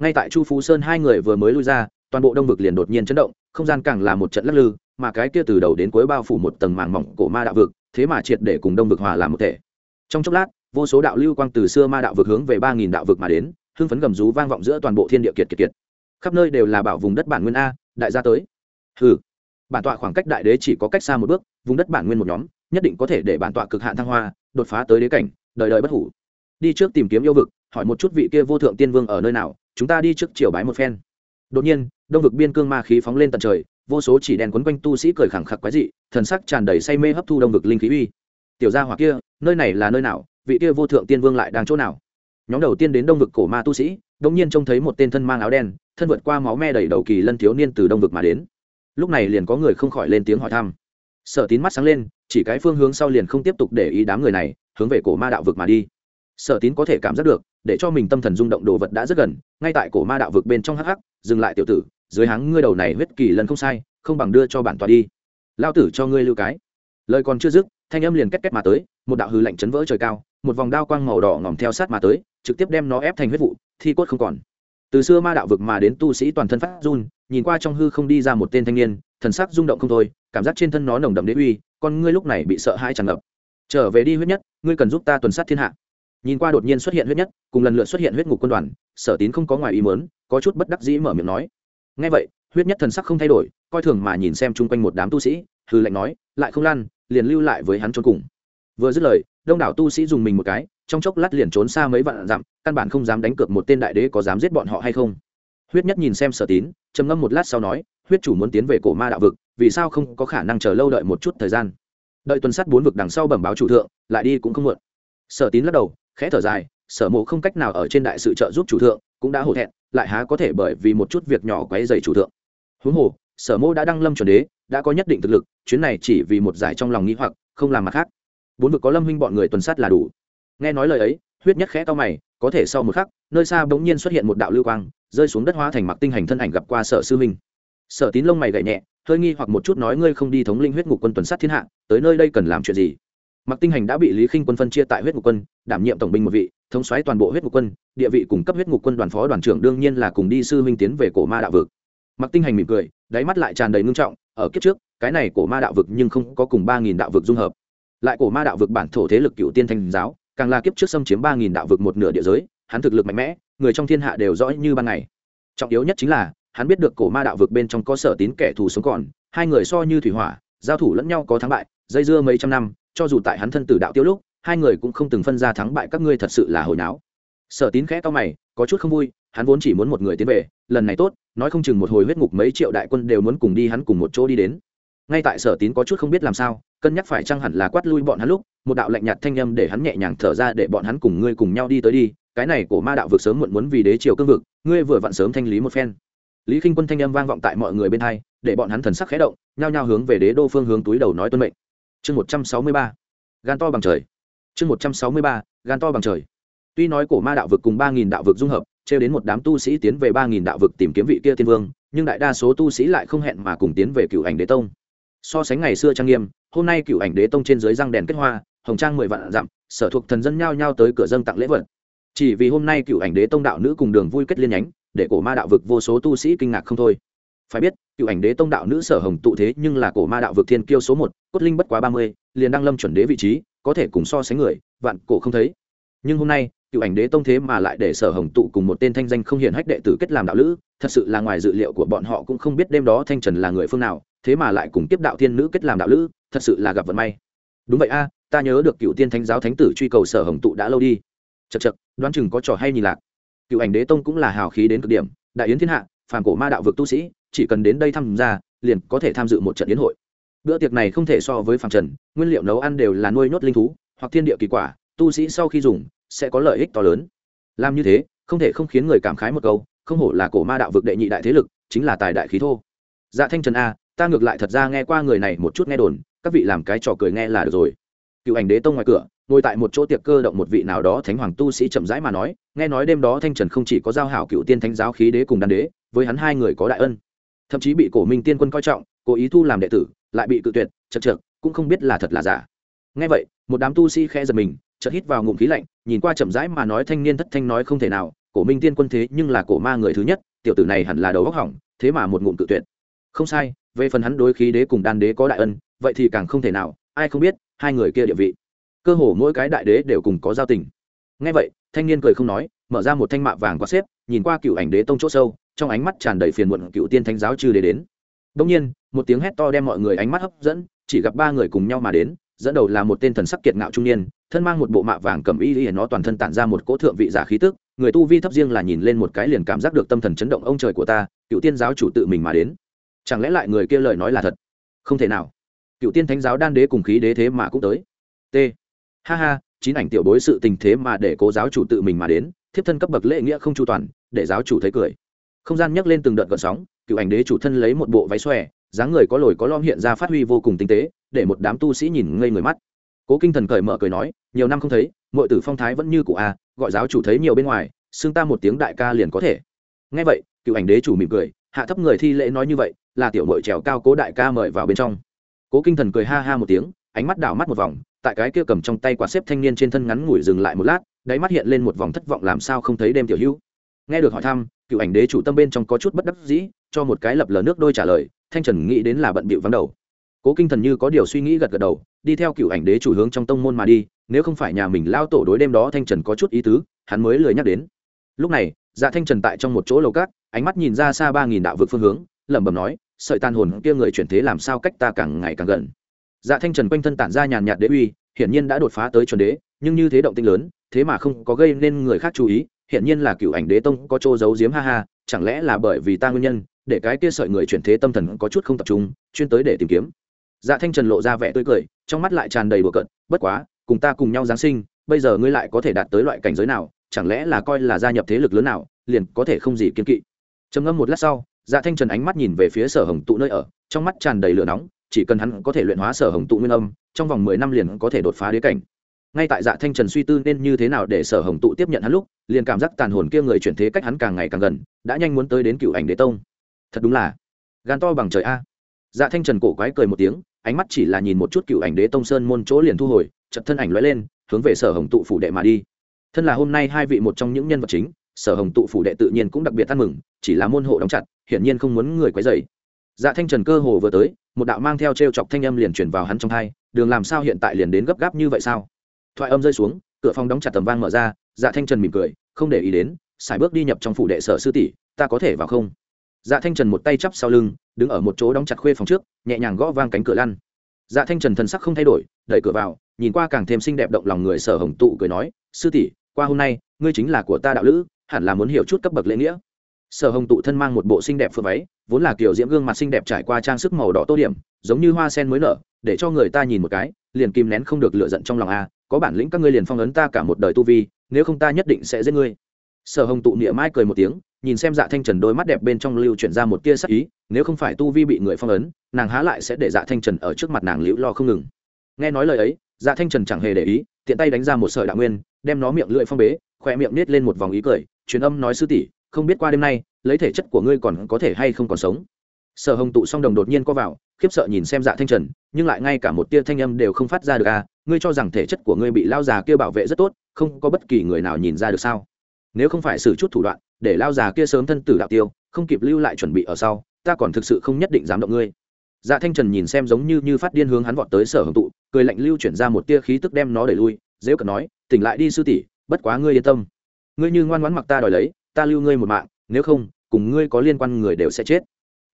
Ngay tại chu phú sơn hai người vừa mới lui ra, toàn bộ đông vực liền đột nhiên chấn động, không gian càng là một trận lắc lư mà cái kia từ đầu đến cuối bao phủ một tầng màng mỏng cổ ma đạo vực, thế mà triệt để cùng đông vực hòa làm một thể. Trong chốc lát, vô số đạo lưu quang từ xưa ma đạo vực hướng về ba nghìn đạo vực mà đến, hưng phấn gầm rú vang vọng giữa toàn bộ thiên địa kiệt kiệt kiệt. Khắp nơi đều là bảo vùng đất bản nguyên a, đại gia tới. Hừ. Bản tọa khoảng cách đại đế chỉ có cách xa một bước, vùng đất bản nguyên một nhóm, nhất định có thể để bản tọa cực hạn thăng hoa, đột phá tới đế cảnh, đời đời bất hủ. Đi trước tìm kiếm yêu vực, hỏi một chút vị kia vô thượng tiên vương ở nơi nào, chúng ta đi trước triều bái một phen. Đột nhiên đông vực biên cương ma khí phóng lên tận trời, vô số chỉ đèn quấn quanh tu sĩ cười khẳng khặc quái dị, thần sắc tràn đầy say mê hấp thu đông vực linh khí uy. Tiểu gia hỏa kia, nơi này là nơi nào? Vị kia vô thượng tiên vương lại đang chỗ nào? Nhóm đầu tiên đến đông vực cổ ma tu sĩ đ ỗ n g nhiên trông thấy một tên thân mang áo đen, thân vượt qua máu me đầy đầu kỳ lân thiếu niên từ đông vực mà đến. Lúc này liền có người không khỏi lên tiếng hỏi thăm. Sở tín mắt sáng lên, chỉ cái phương hướng sau liền không tiếp tục để ý đám người này, hướng về cổ ma đạo vực mà đi. Sở tín có thể cảm giác được, để cho mình tâm thần rung động đồ vật đã rất gần, ngay tại cổ ma đạo vực bên trong hắc hắc, dừng lại tiểu tử dưới háng ngươi đầu này huyết kỳ lần không sai, không bằng đưa cho bản tòa đi. Lao tử cho ngươi lưu cái. Lời còn chưa dứt, thanh âm liền két két mà tới, một đạo hư lạnh chấn vỡ trời cao, một vòng đao quang màu đỏ ngòm theo sát mà tới, trực tiếp đem nó ép thành huyết vụ, thi cốt không còn. Từ xưa ma đạo vực mà đến tu sĩ toàn thân phát run, nhìn qua trong hư không đi ra một tên thanh niên, thần sắc rung động không thôi, cảm giác trên thân nó nồng đậm đế uy, con ngươi lúc này bị sợ hãi tràn ngập. Trở về đi huyết nhất, ngươi cần giúp ta tuần sát thiên hạ. Nhìn qua đột nhiên xuất hiện huyết nhất, cùng lần lượt xuất hiện huyết ngục quân đoàn, sở tín không có ngoài ý mớn có chút bất đắc dĩ mở miệng nói ngay vậy, huyết nhất thần sắc không thay đổi, coi thường mà nhìn xem chung quanh một đám tu sĩ hư lệnh nói, lại không lan liền lưu lại với hắn trốn cùng. Vừa dứt lời, đông đảo tu sĩ dùng mình một cái, trong chốc lát liền trốn xa mấy vạn dặm, căn bản không dám đánh cược một tên đại đế có dám giết bọn họ hay không. Huyết nhất nhìn xem sở tín, trầm ngâm một lát sau nói, huyết chủ muốn tiến về cổ ma đạo vực, vì sao không có khả năng chờ lâu đợi một chút thời gian? Đợi tuần sát bốn vực đằng sau bẩm báo chủ thượng, lại đi cũng không muộn. Sở tín lắc đầu, khẽ thở dài, sở mộ không cách nào ở trên đại sự trợ giúp chủ thượng, cũng đã hổ thẹn lại há có thể bởi vì một chút việc nhỏ quấy dày chủ thượng. Huống hồ, sở mô đã đăng lâm chuẩn đế, đã có nhất định thực lực, chuyến này chỉ vì một giải trong lòng nghĩ hoặc, không làm mặt khác. Bốn vực có lâm huynh bọn người tuần sát là đủ. Nghe nói lời ấy, huyết nhất khẽ to mày, có thể sau một khắc, nơi xa bỗng nhiên xuất hiện một đạo lưu quang, rơi xuống đất hóa thành mặc tinh hành thân ảnh gặp qua sở sư huynh sở tín lông mày gậy nhẹ, hơi nghi hoặc một chút nói ngươi không đi thống linh huyết ngục quân tuần sát thiên hạ, tới nơi đây cần làm chuyện gì? Mặc tinh hành đã bị lý khinh quân phân chia tại huyết ngục quân, đảm nhiệm tổng binh một vị, thống xoáy toàn bộ huyết ngục quân, địa vị cùng cấp huyết ngục quân đoàn phó đoàn trưởng đương nhiên là cùng đi sư huynh tiến về cổ ma đạo vực. Mặc tinh hành mỉm cười, đáy mắt lại tràn đầy ngưng trọng, ở kiếp trước, cái này cổ ma đạo vực nhưng không có cùng ba nghìn đạo vực dung hợp. Lại cổ ma đạo vực bản thổ thế lực cựu tiên thành giáo, càng là kiếp trước xâm chiếm ba nghìn đạo vực một nửa địa giới, hắn thực lực mạnh mẽ, người trong thiên hạ đều rõ như ban ngày. Trọng yếu nhất chính là, hắn biết được cổ ma đạo vực bên trong có sở tín kẻ thù sống còn, hai người so như thủy hỏa, giao thủ lẫn nhau có thắng bại, dây dưa mấy trăm năm cho dù tại hắn thân tử đạo tiêu lúc, hai người cũng không từng phân ra thắng bại các ngươi thật sự là hồi náo. Sở tín khẽ to mày, có chút không vui, hắn vốn chỉ muốn một người tiến về, lần này tốt, nói không chừng một hồi huyết ngục mấy triệu đại quân đều muốn cùng đi hắn cùng một chỗ đi đến. Ngay tại sở tín có chút không biết làm sao, cân nhắc phải chăng hẳn là quát lui bọn hắn lúc, một đạo lạnh nhạt thanh â m để hắn nhẹ nhàng thở ra để bọn hắn cùng ngươi cùng nhau đi tới đi, cái này của ma đạo vực sớm muộn muốn vì đế triều cương vực, ngươi vừa vặn sớm thanh lý một phen. Lý k i n h quân thanh âm vang vọng tại mọi người bên hai để bọn hắn thần sắc khẽ động, nhao nhao hướng về đế đô phương hướng túi đầu nói tuân mệnh chương một trăm sáu mươi ba, gan to bằng trời. Chương một trăm sáu mươi ba, gan to bằng trời. Tuy nói cổ ma đạo vực cùng ba nghìn đạo vực dung hợp, trêu đến một đám tu sĩ tiến về ba nghìn đạo vực tìm kiếm vị kia tiên vương, nhưng đại đa số tu sĩ lại không hẹn mà cùng tiến về cựu ảnh đế tông. So sánh ngày xưa trang nghiêm, hôm nay cựu ảnh đế tông trên dưới răng đèn kết hoa, hồng trang mười vạn dặm, sở thuộc thần dân nhao nhao tới cửa dân tặng lễ vật. Chỉ vì hôm nay cựu ảnh đế tông đạo nữ cùng đường vui kết liên nhánh, để cổ ma đạo vực vô số tu sĩ kinh ngạc không thôi phải biết, cựu ảnh đế tông đạo nữ sở hồng tụ thế nhưng là cổ ma đạo vực thiên kiêu số một, cốt linh bất quá ba mươi, liền đăng lâm chuẩn đế vị trí, có thể cùng so sánh người, vạn cổ không thấy. Nhưng hôm nay, cựu ảnh đế tông thế mà lại để sở hồng tụ cùng một tên thanh danh không hiển hách đệ tử kết làm đạo lữ thật sự là ngoài dự liệu của bọn họ cũng không biết đêm đó thanh trần là người phương nào, thế mà lại cùng tiếp đạo thiên nữ kết làm đạo lữ thật sự là gặp vận may. Đúng vậy a, ta nhớ được cựu tiên thánh giáo thánh tử truy cầu sở hồng tụ đã lâu đi. Chật chật đoán chừng có trò hay nhìn lạc. Cựu ảnh đế tông cũng là hào khí đến cực điểm, đại yến thiên hạ, phàm cổ ma đạo vực tu sĩ chỉ cần đến đây tham gia, liền có thể tham dự một trận yến hội. Bữa tiệc này không thể so với phàm trần, nguyên liệu nấu ăn đều là nuôi nhốt linh thú, hoặc thiên địa kỳ quả, tu sĩ sau khi dùng, sẽ có lợi ích to lớn. Làm như thế, không thể không khiến người cảm khái một câu, không hổ là cổ ma đạo vực đệ nhị đại thế lực, chính là tài đại khí thô. Dạ thanh trần a, ta ngược lại thật ra nghe qua người này một chút nghe đồn, các vị làm cái trò cười nghe là được rồi. Cựu ảnh đế tông ngoài cửa, ngồi tại một chỗ tiệc cơ động một vị nào đó thánh hoàng tu sĩ chậm rãi mà nói, nghe nói đêm đó thanh trần không chỉ có giao hảo cựu tiên thánh giáo khí đế cùng đan đế, với hắn hai người có đại ân thậm chí bị cổ minh tiên quân coi trọng, cố ý thu làm đệ tử, lại bị cự tuyệt, chật trượt cũng không biết là thật là giả. Nghe vậy, một đám tu sĩ khẽ giật mình, chợt hít vào ngụm khí lạnh, nhìn qua chậm rãi mà nói thanh niên thất thanh nói không thể nào, cổ minh tiên quân thế nhưng là cổ ma người thứ nhất, tiểu tử này hẳn là đầu góc hỏng, thế mà một ngụm cự tuyệt. Không sai, về phần hắn đối khí đế cùng đan đế có đại ân, vậy thì càng không thể nào, ai không biết, hai người kia địa vị. Cơ hồ mỗi cái đại đế đều cùng có giao tình. Ngay vậy, thanh niên cười không nói mở ra một thanh mạ vàng qua xếp, nhìn qua cựu ảnh đế tông chỗ sâu, trong ánh mắt tràn đầy phiền muộn cựu tiên thánh giáo chư đế đến. Đông nhiên, một tiếng hét to đem mọi người ánh mắt hấp dẫn, chỉ gặp ba người cùng nhau mà đến, dẫn đầu là một tên thần sắc kiệt ngạo trung niên, thân mang một bộ mạ vàng cầm y y, nó toàn thân tản ra một cỗ thượng vị giả khí tức, người tu vi thấp riêng là nhìn lên một cái liền cảm giác được tâm thần chấn động ông trời của ta, cựu tiên giáo chủ tự mình mà đến. Chẳng lẽ lại người kia lời nói là thật? Không thể nào. Cựu tiên thánh giáo đan đế cùng khí đế thế mà cũng tới. T. Ha ha, chín ảnh tiểu bối sự tình thế mà để cố giáo chủ tự mình mà đến thiếp thân cấp bậc lễ nghĩa không chu toàn, để giáo chủ thấy cười. Không gian nhấc lên từng đợt gợn sóng, cựu ảnh đế chủ thân lấy một bộ váy xòe, dáng người có lồi có lom hiện ra phát huy vô cùng tinh tế, để một đám tu sĩ nhìn ngây người mắt. Cố kinh thần cởi mở cười nói, nhiều năm không thấy mọi tử phong thái vẫn như cụ a à, gọi giáo chủ thấy nhiều bên ngoài, xưng ta một tiếng đại ca liền có thể. Ngay vậy, cựu ảnh đế chủ mỉm cười, hạ thấp người thi lễ nói như vậy, là tiểu mội trèo cao cố đại ca mời vào bên trong. Cố kinh thần cười ha ha một tiếng, ánh mắt đảo mắt một vòng, tại cái kia cầm trong tay quạt xếp thanh niên trên thân ngắn ngủi dừng lại một lát đáy mắt hiện lên một vòng thất vọng làm sao không thấy đêm tiểu hữu. Nghe được hỏi thăm, cựu ảnh đế chủ tâm bên trong có chút bất đắc dĩ, cho một cái lập lờ nước đôi trả lời, thanh trần nghĩ đến là bận bịu vắng đầu. Cố kinh thần như có điều suy nghĩ gật gật đầu, đi theo cựu ảnh đế chủ hướng trong tông môn mà đi, nếu không phải nhà mình lao tổ đối đêm đó thanh trần có chút ý tứ, hắn mới lười nhắc đến. Lúc này dạ thanh trần tại trong một chỗ lầu cát, ánh mắt nhìn ra xa ba nghìn đạo vực phương hướng, lẩm bẩm nói, sợi tan hồn kia người chuyển thế làm sao cách ta càng ngày càng gần. Dạ thanh trần quanh thân tản ra nhàn nhạt đế uy, hiển nhiên đã đột phá tới chuẩn đế nhưng như thế động tinh lớn, thế mà không có gây nên người khác chú ý hiện nhiên là cựu ảnh đế tông có chỗ giấu giếm, ha ha, chẳng lẽ là bởi vì ta nguyên nhân, để cái kia sợi người chuyển thế tâm thần có chút không tập trung, chuyên tới để tìm kiếm. Dạ thanh trần lộ ra vẻ tươi cười, trong mắt lại tràn đầy bừa cận bất quá, cùng ta cùng nhau giáng sinh, bây giờ ngươi lại có thể đạt tới loại cảnh giới nào, chẳng lẽ là coi là gia nhập thế lực lớn nào, liền có thể không gì kiên kỵ. Trầm ngâm một lát sau dạ thanh trần ánh mắt nhìn về phía sở hồng tụ nơi ở, trong mắt tràn đầy lửa nóng, chỉ cần hắn có thể luyện hóa sở hồng tụ nguyên âm, trong vòng mười năm liền có thể đột phá đế cảnh ngay tại dạ thanh trần suy tư nên như thế nào để sở hồng tụ tiếp nhận hắn lúc, liền cảm giác tàn hồn kia người chuyển thế cách hắn càng ngày càng gần, đã nhanh muốn tới đến cựu ảnh đế tông. Thật đúng là, gan to bằng trời a. Dạ thanh trần cổ quái cười một tiếng, ánh mắt chỉ là nhìn một chút cựu ảnh đế tông sơn môn chỗ liền thu hồi chật thân ảnh l lên, hướng về sở hồng tụ phủ đệ mà đi. Thân là hôm nay hai vị một trong những nhân vật chính, sở hồng tụ phủ đệ tự nhiên cũng đặc biệt ăn mừng, chỉ là môn hộ đóng chặt, hiển nhiên không muốn người quấy dày dạ thanh trần cơ hồ vừa tới, một đạo mang theo t r e o chọc thanh âm liền chuyển vào hắn trong thai đường làm sao hiện tại liền đến gấp gáp như vậy sao? Thoại âm rơi xuống, cửa phòng đóng chặt tầm vang mở ra dạ thanh trần mỉm cười, không để ý đến, xài bước đi nhập trong phủ đệ sở sư tỷ, ta có thể vào không? Dạ thanh trần một tay chắp sau lưng, đứng ở một chỗ đóng chặt khuê phòng trước, nhẹ nhàng gõ vang cánh cửa lăn. Dạ thanh trần thần sắc không thay đổi, đẩy cửa vào, nhìn qua càng thêm xinh đẹp động lòng người sở hồng tụ cười nói, sư tỷ, qua hôm nay, ngươi chính là của ta đạo lữ, hẳn là muốn hiểu chút cấp bậc lễ nghĩa. Sở hồng tụ thân mang một bộ xinh đẹp phượng váy, vốn là kiểu diễm gương mặt xinh đẹp trải qua trang sức màu đỏ tô điểm, giống như hoa sen mới nở, để cho người ta nhìn một cái, liền kìm nén không được lựa giận trong lòng a có bản lĩnh các ngươi liền phong ấn ta cả một đời tu vi, nếu không ta nhất định sẽ giết ngươi. Sở hồng tụ nịa mai cười một tiếng, nhìn xem dạ thanh trần đôi mắt đẹp bên trong lưu chuyển ra một tia sắc ý, nếu không phải tu vi bị người phong ấn, nàng há lại sẽ để dạ thanh trần ở trước mặt nàng liễu lo không ngừng. Nghe nói lời ấy dạ thanh trần chẳng hề để ý, tiện tay đánh ra một sợi đạo nguyên, đem nó miệng lưỡi phong bế, khỏe miệng nết lên một vòng ý cười, truyền âm nói sư tỷ, không biết qua đêm nay, lấy thể chất của ngươi còn có thể hay không còn sống? Sở hồng tụ song đồng đột nhiên co vào, khiếp sợ nhìn xem dạ thanh trần, nhưng lại ngay cả một tia thanh âm đều không phát ra được à ngươi cho rằng thể chất của ngươi bị lao già kia bảo vệ rất tốt, không có bất kỳ người nào nhìn ra được sao? Nếu không phải xử chút thủ đoạn, để lao già kia sớm thân tử đạo tiêu, không kịp lưu lại chuẩn bị ở sau, ta còn thực sự không nhất định dám động ngươi. Dạ thanh trần nhìn xem giống như như phát điên hướng hắn vọt tới sở hồng tụ, cười lạnh lưu chuyển ra một tia khí tức đem nó đẩy lui dễ cận nói, tỉnh lại đi sư tỷ, bất quá ngươi yên tâm. Ngươi như ngoan ngoãn mặc ta đòi lấy, ta lưu ngươi một mạng, nếu không, cùng ngươi có liên quan người đều sẽ chết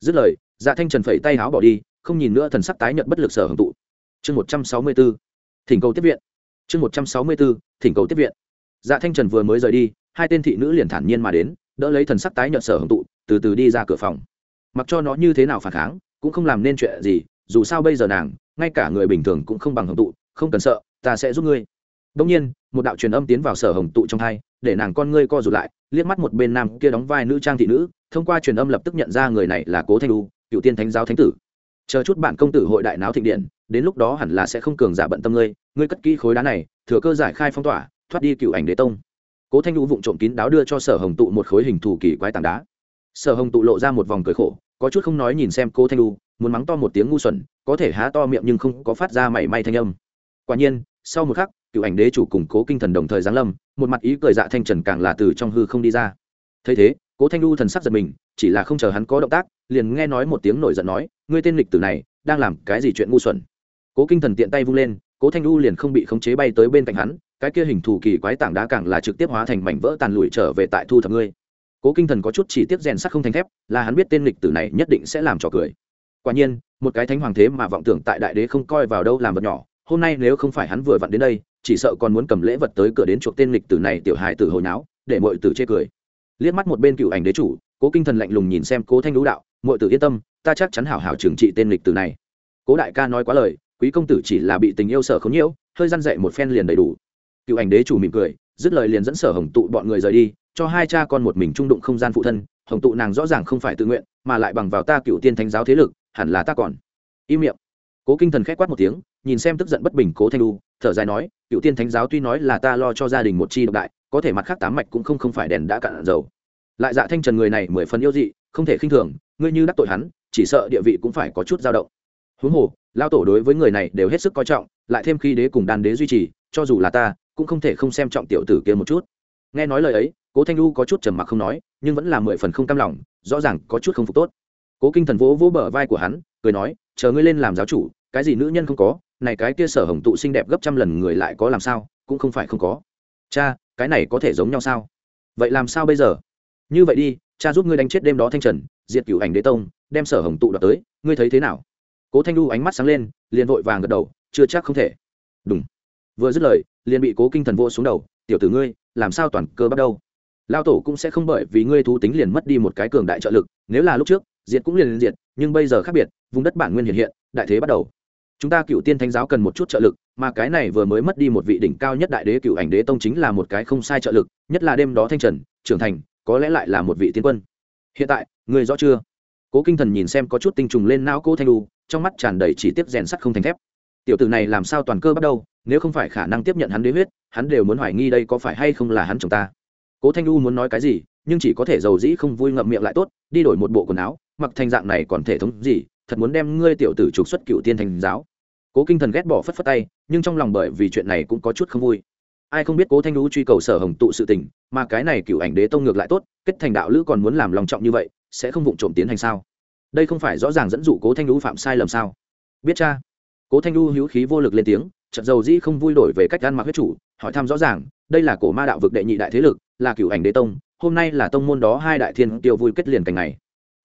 dứt lời dạ thanh trần phẩy tay háo bỏ đi, không nhìn nữa thần sắc tái nhận bất lực sở hưởng tụ. Chương một trăm sáu mươi b ố thỉnh cầu tiếp viện. Chương một trăm sáu mươi b ố thỉnh cầu tiếp viện. Dạ thanh trần vừa mới rời đi, hai tên thị nữ liền thản nhiên mà đến, đỡ lấy thần sắc tái nhận sở hưởng tụ, từ từ đi ra cửa phòng. Mặc cho nó như thế nào phản kháng, cũng không làm nên chuyện gì, dù sao bây giờ nàng, ngay cả người bình thường cũng không bằng hưởng tụ, không cần sợ, ta sẽ giúp ngươi. Đông nhiên, một đạo truyền âm tiến vào sở hồng tụ trong thai để nàng con ngươi co rụt lại, liếc mắt một bên nam kia đóng vai nữ trang thị nữ, thông qua truyền âm lập tức nhận ra người này là cố thanh lu cựu tiên thánh giáo thánh tử. Chờ chút bạn công tử hội đại náo thịnh điện, đến lúc đó hẳn là sẽ không cường giả bận tâm ngươi ngươi cất kỹ khối đá này, thừa cơ giải khai phong tỏa, thoát đi cựu ảnh đế tông. Cố thanh lu vụng trộm kín đáo đưa cho sở hồng tụ một khối hình thù kỳ quái tảng đá. Sở hồng tụ lộ ra một vòng cười khổ, có chút không nói nhìn xem cố thanh lu muốn mắng to một tiếng ngu xuẩn, có thể há to miệng nhưng không có phát ra mảy may thanh âm. Quả nhiên, sau một khắc cựu ảnh đế chủ củng cố kinh thần đồng thời giáng lâm, một mặt ý cười dạ thanh trần càng là từ trong hư không đi ra. Thấy thế, cố thanh lu thần sắc giật mình, chỉ là không chờ hắn có động tác, liền nghe nói một tiếng nổi giận nói, ngươi tên lịch tử này, đang làm cái gì chuyện ngu xuẩn? Cố kinh thần tiện tay vung lên, cố thanh lu liền không bị khống chế bay tới bên cạnh hắn, cái kia hình thù kỳ quái tảng đá càng là trực tiếp hóa thành mảnh vỡ tàn lụi trở về tại thu thập ngươi. Cố kinh thần có chút chỉ tiếp rèn sắt không thành thép, là hắn biết tên lịch tử này nhất định sẽ làm trò cười. Quả nhiên, một cái thánh hoàng thế mà vọng tưởng tại đại đế không coi vào đâu làm vật nhỏ, hôm nay nếu không phải hắn vừa vặn đến đây chỉ sợ còn muốn cầm lễ vật tới cửa đến chuộc tên lịch tử này tiểu hài tử hồi náo, để mọi tử chê cười. Liếc mắt một bên cựu ảnh đế chủ, cố kinh thần lạnh lùng nhìn xem cố thanh lũ đạo mọi tử yên tâm, ta chắc chắn hảo hảo trừng trị tên lịch tử này. Cố đại ca nói quá lời, quý công tử chỉ là bị tình yêu sở không nhiễu, hơi răn dậy một phen liền đầy đủ. Cựu ảnh đế chủ mỉm cười, dứt lời liền dẫn sở hồng tụ bọn người rời đi, cho hai cha con một mình trung đụng không gian phụ thân, hồng tụ nàng rõ ràng không phải tự nguyện, mà lại bằng vào ta cựu tiên thánh giáo thế lực, hẳn là ta còn. Im miệng. Cố kinh thần k h á c quát một tiếng nhìn xem tức giận bất bình cố thanh lu thở dài nói, cựu tiên thánh giáo tuy nói là ta lo cho gia đình một chi độc đại, có thể mặt khác tám mạch cũng không không phải đèn đã cạn dầu. Lại dạ thanh trần người này mười phần yêu dị, không thể khinh thường, ngươi như đắc tội hắn, chỉ sợ địa vị cũng phải có chút dao động. Huống hồ lao tổ đối với người này đều hết sức coi trọng, lại thêm khi đế cùng đan đế duy trì, cho dù là ta, cũng không thể không xem trọng tiểu tử kia một chút. Nghe nói lời ấy, cố thanh lu có chút trầm mặc không nói, nhưng vẫn là mười phần không cam lòng, rõ ràng có chút không phục tốt. Cố kinh thần vỗ vỗ bờ vai của hắn, cười nói, chờ ngươi lên làm giáo chủ, cái gì nữ nhân không có này cái kia sở hồng tụ xinh đẹp gấp trăm lần người lại có làm sao, cũng không phải không có. Cha, cái này có thể giống nhau sao? Vậy làm sao bây giờ? Như vậy đi, cha giúp ngươi đánh chết đêm đó thanh trần, diệt cửu ảnh đế tông, đem sở hồng tụ đoạt tới, ngươi thấy thế nào? Cố thanh đu ánh mắt sáng lên, liền vội vàng gật đầu, chưa chắc không thể. Đúng vừa dứt lời, liền bị cố kinh thần vô xuống đầu, tiểu tử ngươi, làm sao toàn cơ bắt đầu? Lao tổ cũng sẽ không bởi vì ngươi thú tính liền mất đi một cái cường đại trợ lực, nếu là lúc trước, diệt cũng liền liền diệt, nhưng bây giờ khác biệt, vùng đất bản nguyên hiện hiện, đại thế bắt đầu chúng ta cựu tiên thánh giáo cần một chút trợ lực, mà cái này vừa mới mất đi một vị đỉnh cao nhất đại đế cựu ảnh đế tông chính là một cái không sai trợ lực, nhất là đêm đó thanh trần, trưởng thành, có lẽ lại là một vị tiên quân. Hiện tại, người rõ chưa? Cố kinh thần nhìn xem có chút tinh trùng lên não cô thanh lu trong mắt tràn đầy chỉ tiếp rèn sắt không thành thép. Tiểu tử này làm sao toàn cơ bắt đầu, nếu không phải khả năng tiếp nhận hắn đế huyết, hắn đều muốn hoài nghi đây có phải hay không là hắn chồng ta. Cố thanh lu muốn nói cái gì, nhưng chỉ có thể giàu dĩ không vui ngậm miệng lại tốt, đi đổi một bộ quần áo, mặc thành dạng này còn thể thống gì, thật muốn đem ngươi tiểu tử trục xuất cựu tiên thành giáo cố kinh thần ghét bỏ phất phất tay, nhưng trong lòng bởi vì chuyện này cũng có chút không vui. Ai không biết cố thanh lũ truy cầu sở hồng tụ sự tình, mà cái này cựu ảnh đế tông ngược lại tốt, kết thành đạo lữ còn muốn làm lòng trọng như vậy, sẽ không vụng trộm tiến hành sao? Đây không phải rõ ràng dẫn dụ cố thanh lũ phạm sai lầm sao? Biết cha. Cố thanh lũ hữu khí vô lực lên tiếng, trận dầu dĩ không vui đổi về cách ăn mặc huyết chủ, hỏi thăm rõ ràng, đây là cổ ma đạo vực đệ nhị đại thế lực, là cựu ảnh đế tông, hôm nay là tông môn đó hai đại thiên tiêu vui kết liền cảnh này.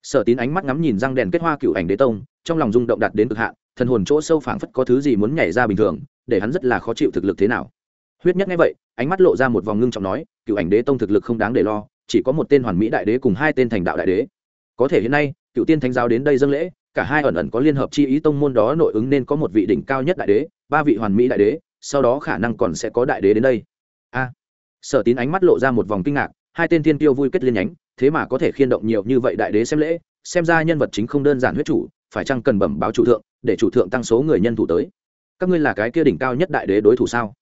Sở tín ánh mắt ngắm nhìn răng đèn kết hoa cựu ảnh đế tông, trong lòng rung động đạt đến cực hạn thần hồn chỗ sâu phảng phất có thứ gì muốn nhảy ra bình thường, để hắn rất là khó chịu thực lực thế nào. Huyết nhất nghe vậy, ánh mắt lộ ra một vòng ngưng trọng nói, cựu ảnh đế tông thực lực không đáng để lo, chỉ có một tên hoàn mỹ đại đế cùng hai tên thành đạo đại đế. Có thể hiện nay, cựu tiên thánh giáo đến đây dâng lễ, cả hai ẩn ẩn có liên hợp chi ý tông môn đó nội ứng nên có một vị đỉnh cao nhất đại đế, ba vị hoàn mỹ đại đế, sau đó khả năng còn sẽ có đại đế đến đây. A. Sở tín ánh mắt lộ ra một vòng kinh ngạc, hai tên thiên tiêu vui kết liên nhánh, thế mà có thể khiên động nhiều như vậy đại đế xem lễ, xem ra nhân vật chính không đơn giản huyết chủ, phải chăng cần bẩm báo chủ thượng để chủ thượng tăng số người nhân thủ tới. Các ngươi là cái kia đỉnh cao nhất đại đế đối thủ sao?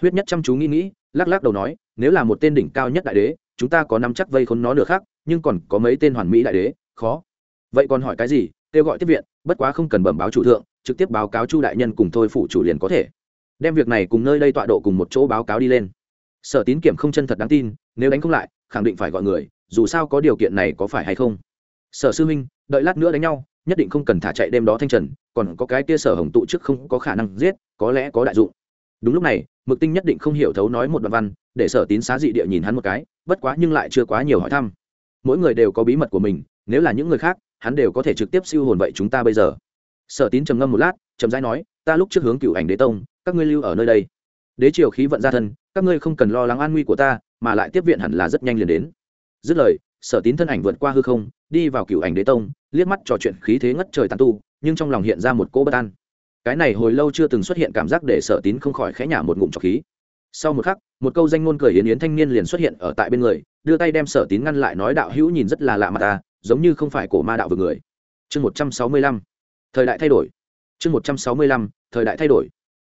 Huyết nhất chăm chú nghĩ nghĩ, lắc lắc đầu nói, nếu là một tên đỉnh cao nhất đại đế, chúng ta có nắm chắc vây khốn nó được khác nhưng còn có mấy tên hoàn mỹ đại đế, khó. Vậy còn hỏi cái gì? Kêu gọi tiếp viện, bất quá không cần bẩm báo chủ thượng, trực tiếp báo cáo chu đại nhân cùng thôi phụ chủ liền có thể. Đem việc này cùng nơi đây tọa độ cùng một chỗ báo cáo đi lên. Sở tín kiểm không chân thật đáng tin, nếu đánh không lại, khẳng định phải gọi người, dù sao có điều kiện này có phải hay không? Sở sư huynh đợi lát nữa đánh nhau, nhất định không cần thả chạy đêm đó thanh trần còn có cái kia sở hồng tụ trước không có khả năng giết, có lẽ có đại dụng. Đúng lúc này, mực tinh nhất định không hiểu thấu nói một đoạn văn, để sở tín xá dị địa nhìn hắn một cái, bất quá nhưng lại chưa quá nhiều hỏi thăm. Mỗi người đều có bí mật của mình, nếu là những người khác, hắn đều có thể trực tiếp siêu hồn vậy chúng ta bây giờ. Sở tín trầm ngâm một lát trầm rãi nói, ta lúc trước hướng cựu ảnh đế tông, các ngươi lưu ở nơi đây. Đế triều khí vận ra thân, các ngươi không cần lo lắng an nguy của ta, mà lại tiếp viện hẳn là rất nhanh liền đến. Dứt lời, sở tín thân ảnh vượt qua hư không, đi vào cựu ảnh đế tông, liếc mắt trò chuyện khí thế ngất trời tàn tu nhưng trong lòng hiện ra một cỗ bất an. Cái này hồi lâu chưa từng xuất hiện cảm giác để sở tín không khỏi khẽ nhả một ngụm trọc khí. Sau một khắc, một câu danh ngôn cười yến yến thanh niên liền xuất hiện ở tại bên người, đưa tay đem sở tín ngăn lại nói đạo hữu nhìn rất là lạ mặt ta, giống như không phải cổ ma đạo vừa người. Chương một trăm sáu mươi lăm, thời đại thay đổi. Chương một trăm sáu mươi lăm, thời đại thay đổi.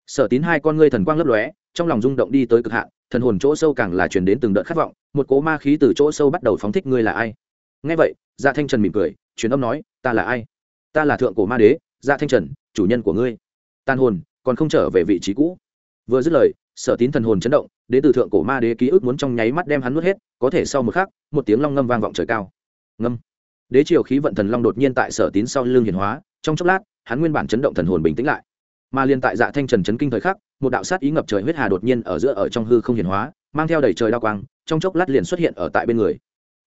Sở tín hai con ngươi thần quang lấp lóe, trong lòng rung động đi tới cực hạn, thần hồn chỗ sâu càng là truyền đến từng đợt khát vọng, một cỗ ma khí từ chỗ sâu bắt đầu phóng thích ngươi là ai. Nghe vậy dạ thanh trần mỉm cười, truyền âm nói, ta là ai? Ta là thượng cổ ma đế dạ thanh trần, chủ nhân của ngươi. Tan hồn, còn không trở về vị trí cũ. Vừa dứt lời, sở tín thần hồn chấn động, đến từ thượng cổ ma đế ký ức muốn trong nháy mắt đem hắn nuốt hết, có thể sau một khắc, một tiếng long ngâm vang vọng trời cao. Ngâm. Đế triều khí vận thần long đột nhiên tại sở tín sau lưng hiển hóa, trong chốc lát, hắn nguyên bản chấn động thần hồn bình tĩnh lại. Mà liên tại dạ thanh trần chấn kinh thời khắc, một đạo sát ý ngập trời huyết hà đột nhiên ở giữa ở trong hư không hiển hóa, mang theo đầy trời đa quang, trong chốc lát liền xuất hiện ở tại bên người.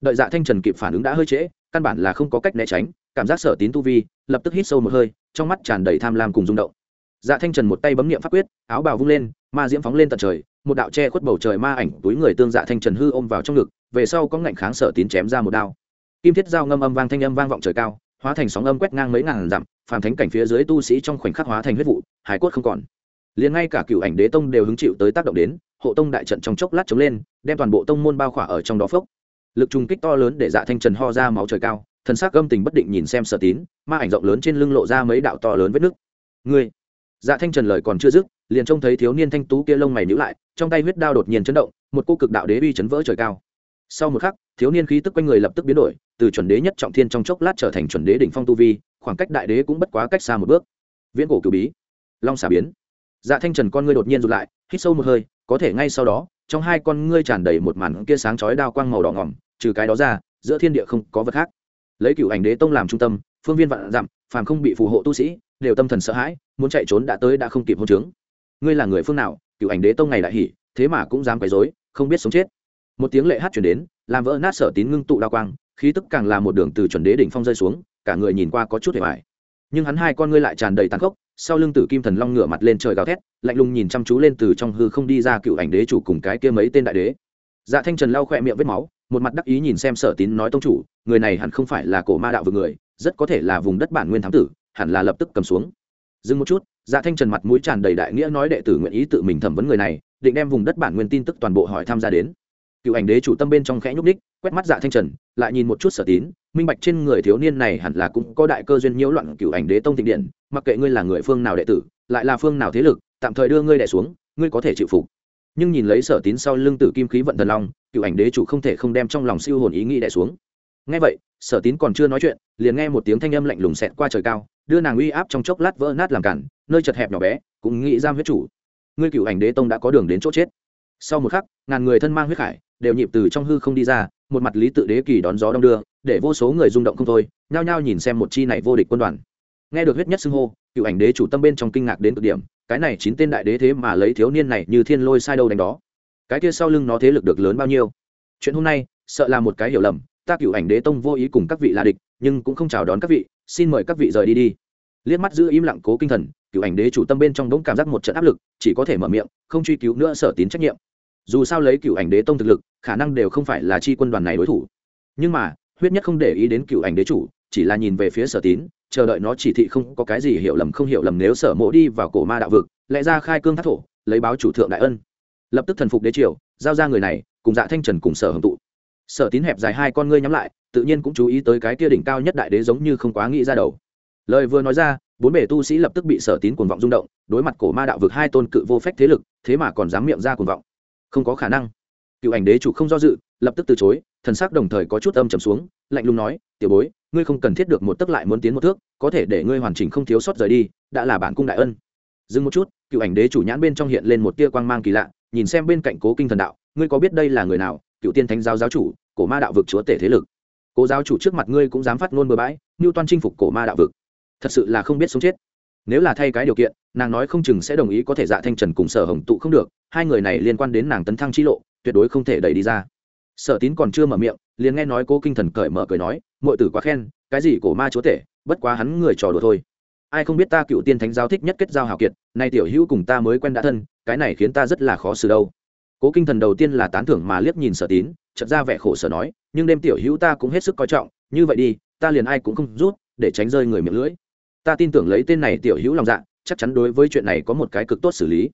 Đợi dạ thanh trần kịp phản ứng đã hơi trễ, căn bản là không có cách né tránh cảm giác sở tín tu vi lập tức hít sâu một hơi, trong mắt tràn đầy tham lam cùng rung động. Dạ thanh trần một tay bấm niệm pháp quyết, áo bào vung lên, ma diễm phóng lên tận trời, một đạo che khuất bầu trời ma ảnh túi người tương dạ thanh trần hư ôm vào trong ngực, về sau có ngạnh kháng sở tín chém ra một đao. Kim thiết dao ngâm âm vang thanh âm vang vọng trời cao, hóa thành sóng âm quét ngang mấy ngàn dặm, phàm thánh cảnh phía dưới tu sĩ trong khoảnh khắc hóa thành huyết vụ, hải cốt không còn. Liền ngay cả cựu ảnh đế tông đều hứng chịu tới tác động đến, hộ tông đại trận trong chốc lát chống lên, đem toàn bộ tông môn bao khỏa ở trong đó phốc. Lực trùng kích to lớn để dạ thanh trần ho ra máu trời cao thần sắc gâm tình bất định nhìn xem sở tín, ma ảnh rộng lớn trên lưng lộ ra mấy đạo to lớn vết nứt. Ngươi? Dạ thanh trần lời còn chưa dứt, liền trông thấy thiếu niên thanh tú kia lông mày nhíu lại, trong tay huyết đao đột nhiên chấn động, một cô cực đạo đế uy chấn vỡ trời cao. Sau một khắc, thiếu niên khí tức quanh người lập tức biến đổi, từ chuẩn đế nhất trọng thiên trong chốc lát trở thành chuẩn đế đỉnh phong tu vi, khoảng cách đại đế cũng bất quá cách xa một bước. Viễn cổ cử bí. Long xà biến. Dạ thanh trần con ngươi đột nhiên rụt lại, hít sâu một hơi, có thể ngay sau đó, trong hai con ngươi tràn đầy một màn kia sáng chói đao quang màu đỏ ngỏm, trừ cái đó ra, giữa thiên địa không có vật khác lấy cựu ảnh đế tông làm trung tâm, phương viên vạn dặm, phàm không bị phù hộ tu sĩ, đều tâm thần sợ hãi, muốn chạy trốn đã tới đã không kịp hôn trướng ngươi là người phương nào, cựu ảnh đế tông ngày đại hỉ thế mà cũng dám quấy rối, không biết sống chết. Một tiếng lệ hát chuyển đến, làm vỡ nát sở tín ngưng tụ đao quang, khí tức càng là một đường từ chuẩn đế đỉnh phong rơi xuống, cả người nhìn qua có chút hề hoài. Nhưng hắn hai con ngươi lại tràn đầy tàn khốc, sau lưng tử kim thần long ngửa mặt lên trời gào thét, lạnh lùng nhìn chăm chú lên từ trong hư không đi ra cựu ảnh đế chủ cùng cái kia mấy tên đại đế. Dạ thanh trần lau khỏe miệng vết máu một mặt đắc ý nhìn xem sở tín nói tông chủ, người này hẳn không phải là cổ ma đạo vừa người, rất có thể là vùng đất bản nguyên thám tử, hẳn là lập tức cầm xuống. Dừng một chút dạ thanh trần mặt mũi tràn đầy đại nghĩa nói đệ tử nguyện ý tự mình thẩm vấn người này, định đem vùng đất bản nguyên tin tức toàn bộ hỏi tham gia đến. Cựu ảnh đế chủ tâm bên trong khẽ nhúc ních quét mắt dạ thanh trần, lại nhìn một chút sở tín, minh bạch trên người thiếu niên này hẳn là cũng có đại cơ duyên nhiễu loạn cựu ảnh đế tông thịnh điện, mặc kệ ngươi là người phương nào đệ tử, lại là phương nào thế lực, tạm thời đưa ngươi đẻ xuống, ngươi có thể chịu phục nhưng nhìn lấy sở tín sau lưng tử kim khí vận thần long, cựu ảnh đế chủ không thể không đem trong lòng siêu hồn ý nghĩ đẻ xuống. Ngay vậy, sở tín còn chưa nói chuyện, liền nghe một tiếng thanh âm lạnh lùng xẹt qua trời cao, đưa nàng uy áp trong chốc lát vỡ nát làm cản, nơi chật hẹp nhỏ bé, cũng nghĩ giam huyết chủ. Ngươi cựu ảnh đế tông đã có đường đến chỗ chết. Sau một khắc, ngàn người thân mang huyết khải đều nhịp từ trong hư không đi ra, một mặt lý tự đế kỳ đón gió đông đưa, để vô số người rung động không thôi, nhao nhao nhìn xem một chi này vô địch quân đoàn nghe được huyết nhất xưng hô, cựu ảnh đế chủ tâm bên trong kinh ngạc đến cực điểm, cái này chín tên đại đế thế mà lấy thiếu niên này như thiên lôi sai đâu đánh đó. Cái kia sau lưng nó thế lực được lớn bao nhiêu? Chuyện hôm nay, sợ là một cái hiểu lầm, ta cựu ảnh đế tông vô ý cùng các vị là địch, nhưng cũng không chào đón các vị, xin mời các vị rời đi đi. Liếc mắt giữ im lặng cố kinh thần, cựu ảnh đế chủ tâm bên trong đống cảm giác một trận áp lực, chỉ có thể mở miệng, không truy cứu nữa sở tín trách nhiệm. Dù sao lấy cựu ảnh đế tông thực lực, khả năng đều không phải là chi quân đoàn này đối thủ. Nhưng mà, huyết nhất không để ý đến cựu ảnh đế chủ, chỉ là nhìn về phía sở tín chờ đợi nó chỉ thị không có cái gì hiểu lầm không hiểu lầm nếu sở mộ đi vào cổ ma đạo vực, lẽ ra khai cương thác thổ, lấy báo chủ thượng đại ân. Lập tức thần phục đế triều, giao ra người này, cùng dạ thanh trần cùng sở hồng tụ. Sở tín hẹp dài hai con ngươi nhắm lại, tự nhiên cũng chú ý tới cái kia đỉnh cao nhất đại đế giống như không quá nghĩ ra đầu. Lời vừa nói ra, bốn bể tu sĩ lập tức bị sở tín cuồng vọng rung động, đối mặt cổ ma đạo vực hai tôn cự vô phách thế lực, thế mà còn dám miệng ra cuồng vọng. Không có khả năng. Cựu ảnh đế chủ không do dự, lập tức từ chối, thần sắc đồng thời có chút âm trầm xuống lạnh lùng nói, tiểu bối, ngươi không cần thiết được một tấc lại muốn tiến một thước, có thể để ngươi hoàn chỉnh không thiếu sót rời đi, đã là bản cung đại ân. Dừng một chút, cựu ảnh đế chủ nhãn bên trong hiện lên một tia quang mang kỳ lạ, nhìn xem bên cạnh cố kinh thần đạo, ngươi có biết đây là người nào? Cựu tiên thánh giáo giáo chủ, cổ ma đạo vực chúa tể thế lực. Cố giáo chủ trước mặt ngươi cũng dám phát ngôn bừa bãi như toan chinh phục cổ ma đạo vực. Thật sự là không biết sống chết. Nếu là thay cái điều kiện, nàng nói không chừng sẽ đồng ý có thể dạ thanh trần cùng sở hồng tụ không được, hai người này liên quan đến nàng tấn thăng chi lộ, tuyệt đối không thể đẩy đi ra sở tín còn chưa mở miệng, liền nghe nói cố kinh thần cởi mở cười nói mọi tử quá khen, cái gì cổ ma chúa tể, bất quá hắn người trò đùa thôi. Ai không biết ta cựu tiên thánh giáo thích nhất kết giao hào kiệt, nay tiểu hữu cùng ta mới quen đã thân, cái này khiến ta rất là khó xử đâu. Cố kinh thần đầu tiên là tán thưởng mà liếc nhìn sở tín, chợt ra vẻ khổ sở nói, nhưng đêm tiểu hữu ta cũng hết sức coi trọng, như vậy đi, ta liền ai cũng không rút, để tránh rơi người miệng lưỡi. Ta tin tưởng lấy tên này tiểu hữu lòng dạ chắc chắn đối với chuyện này có một cái cực tốt xử lý.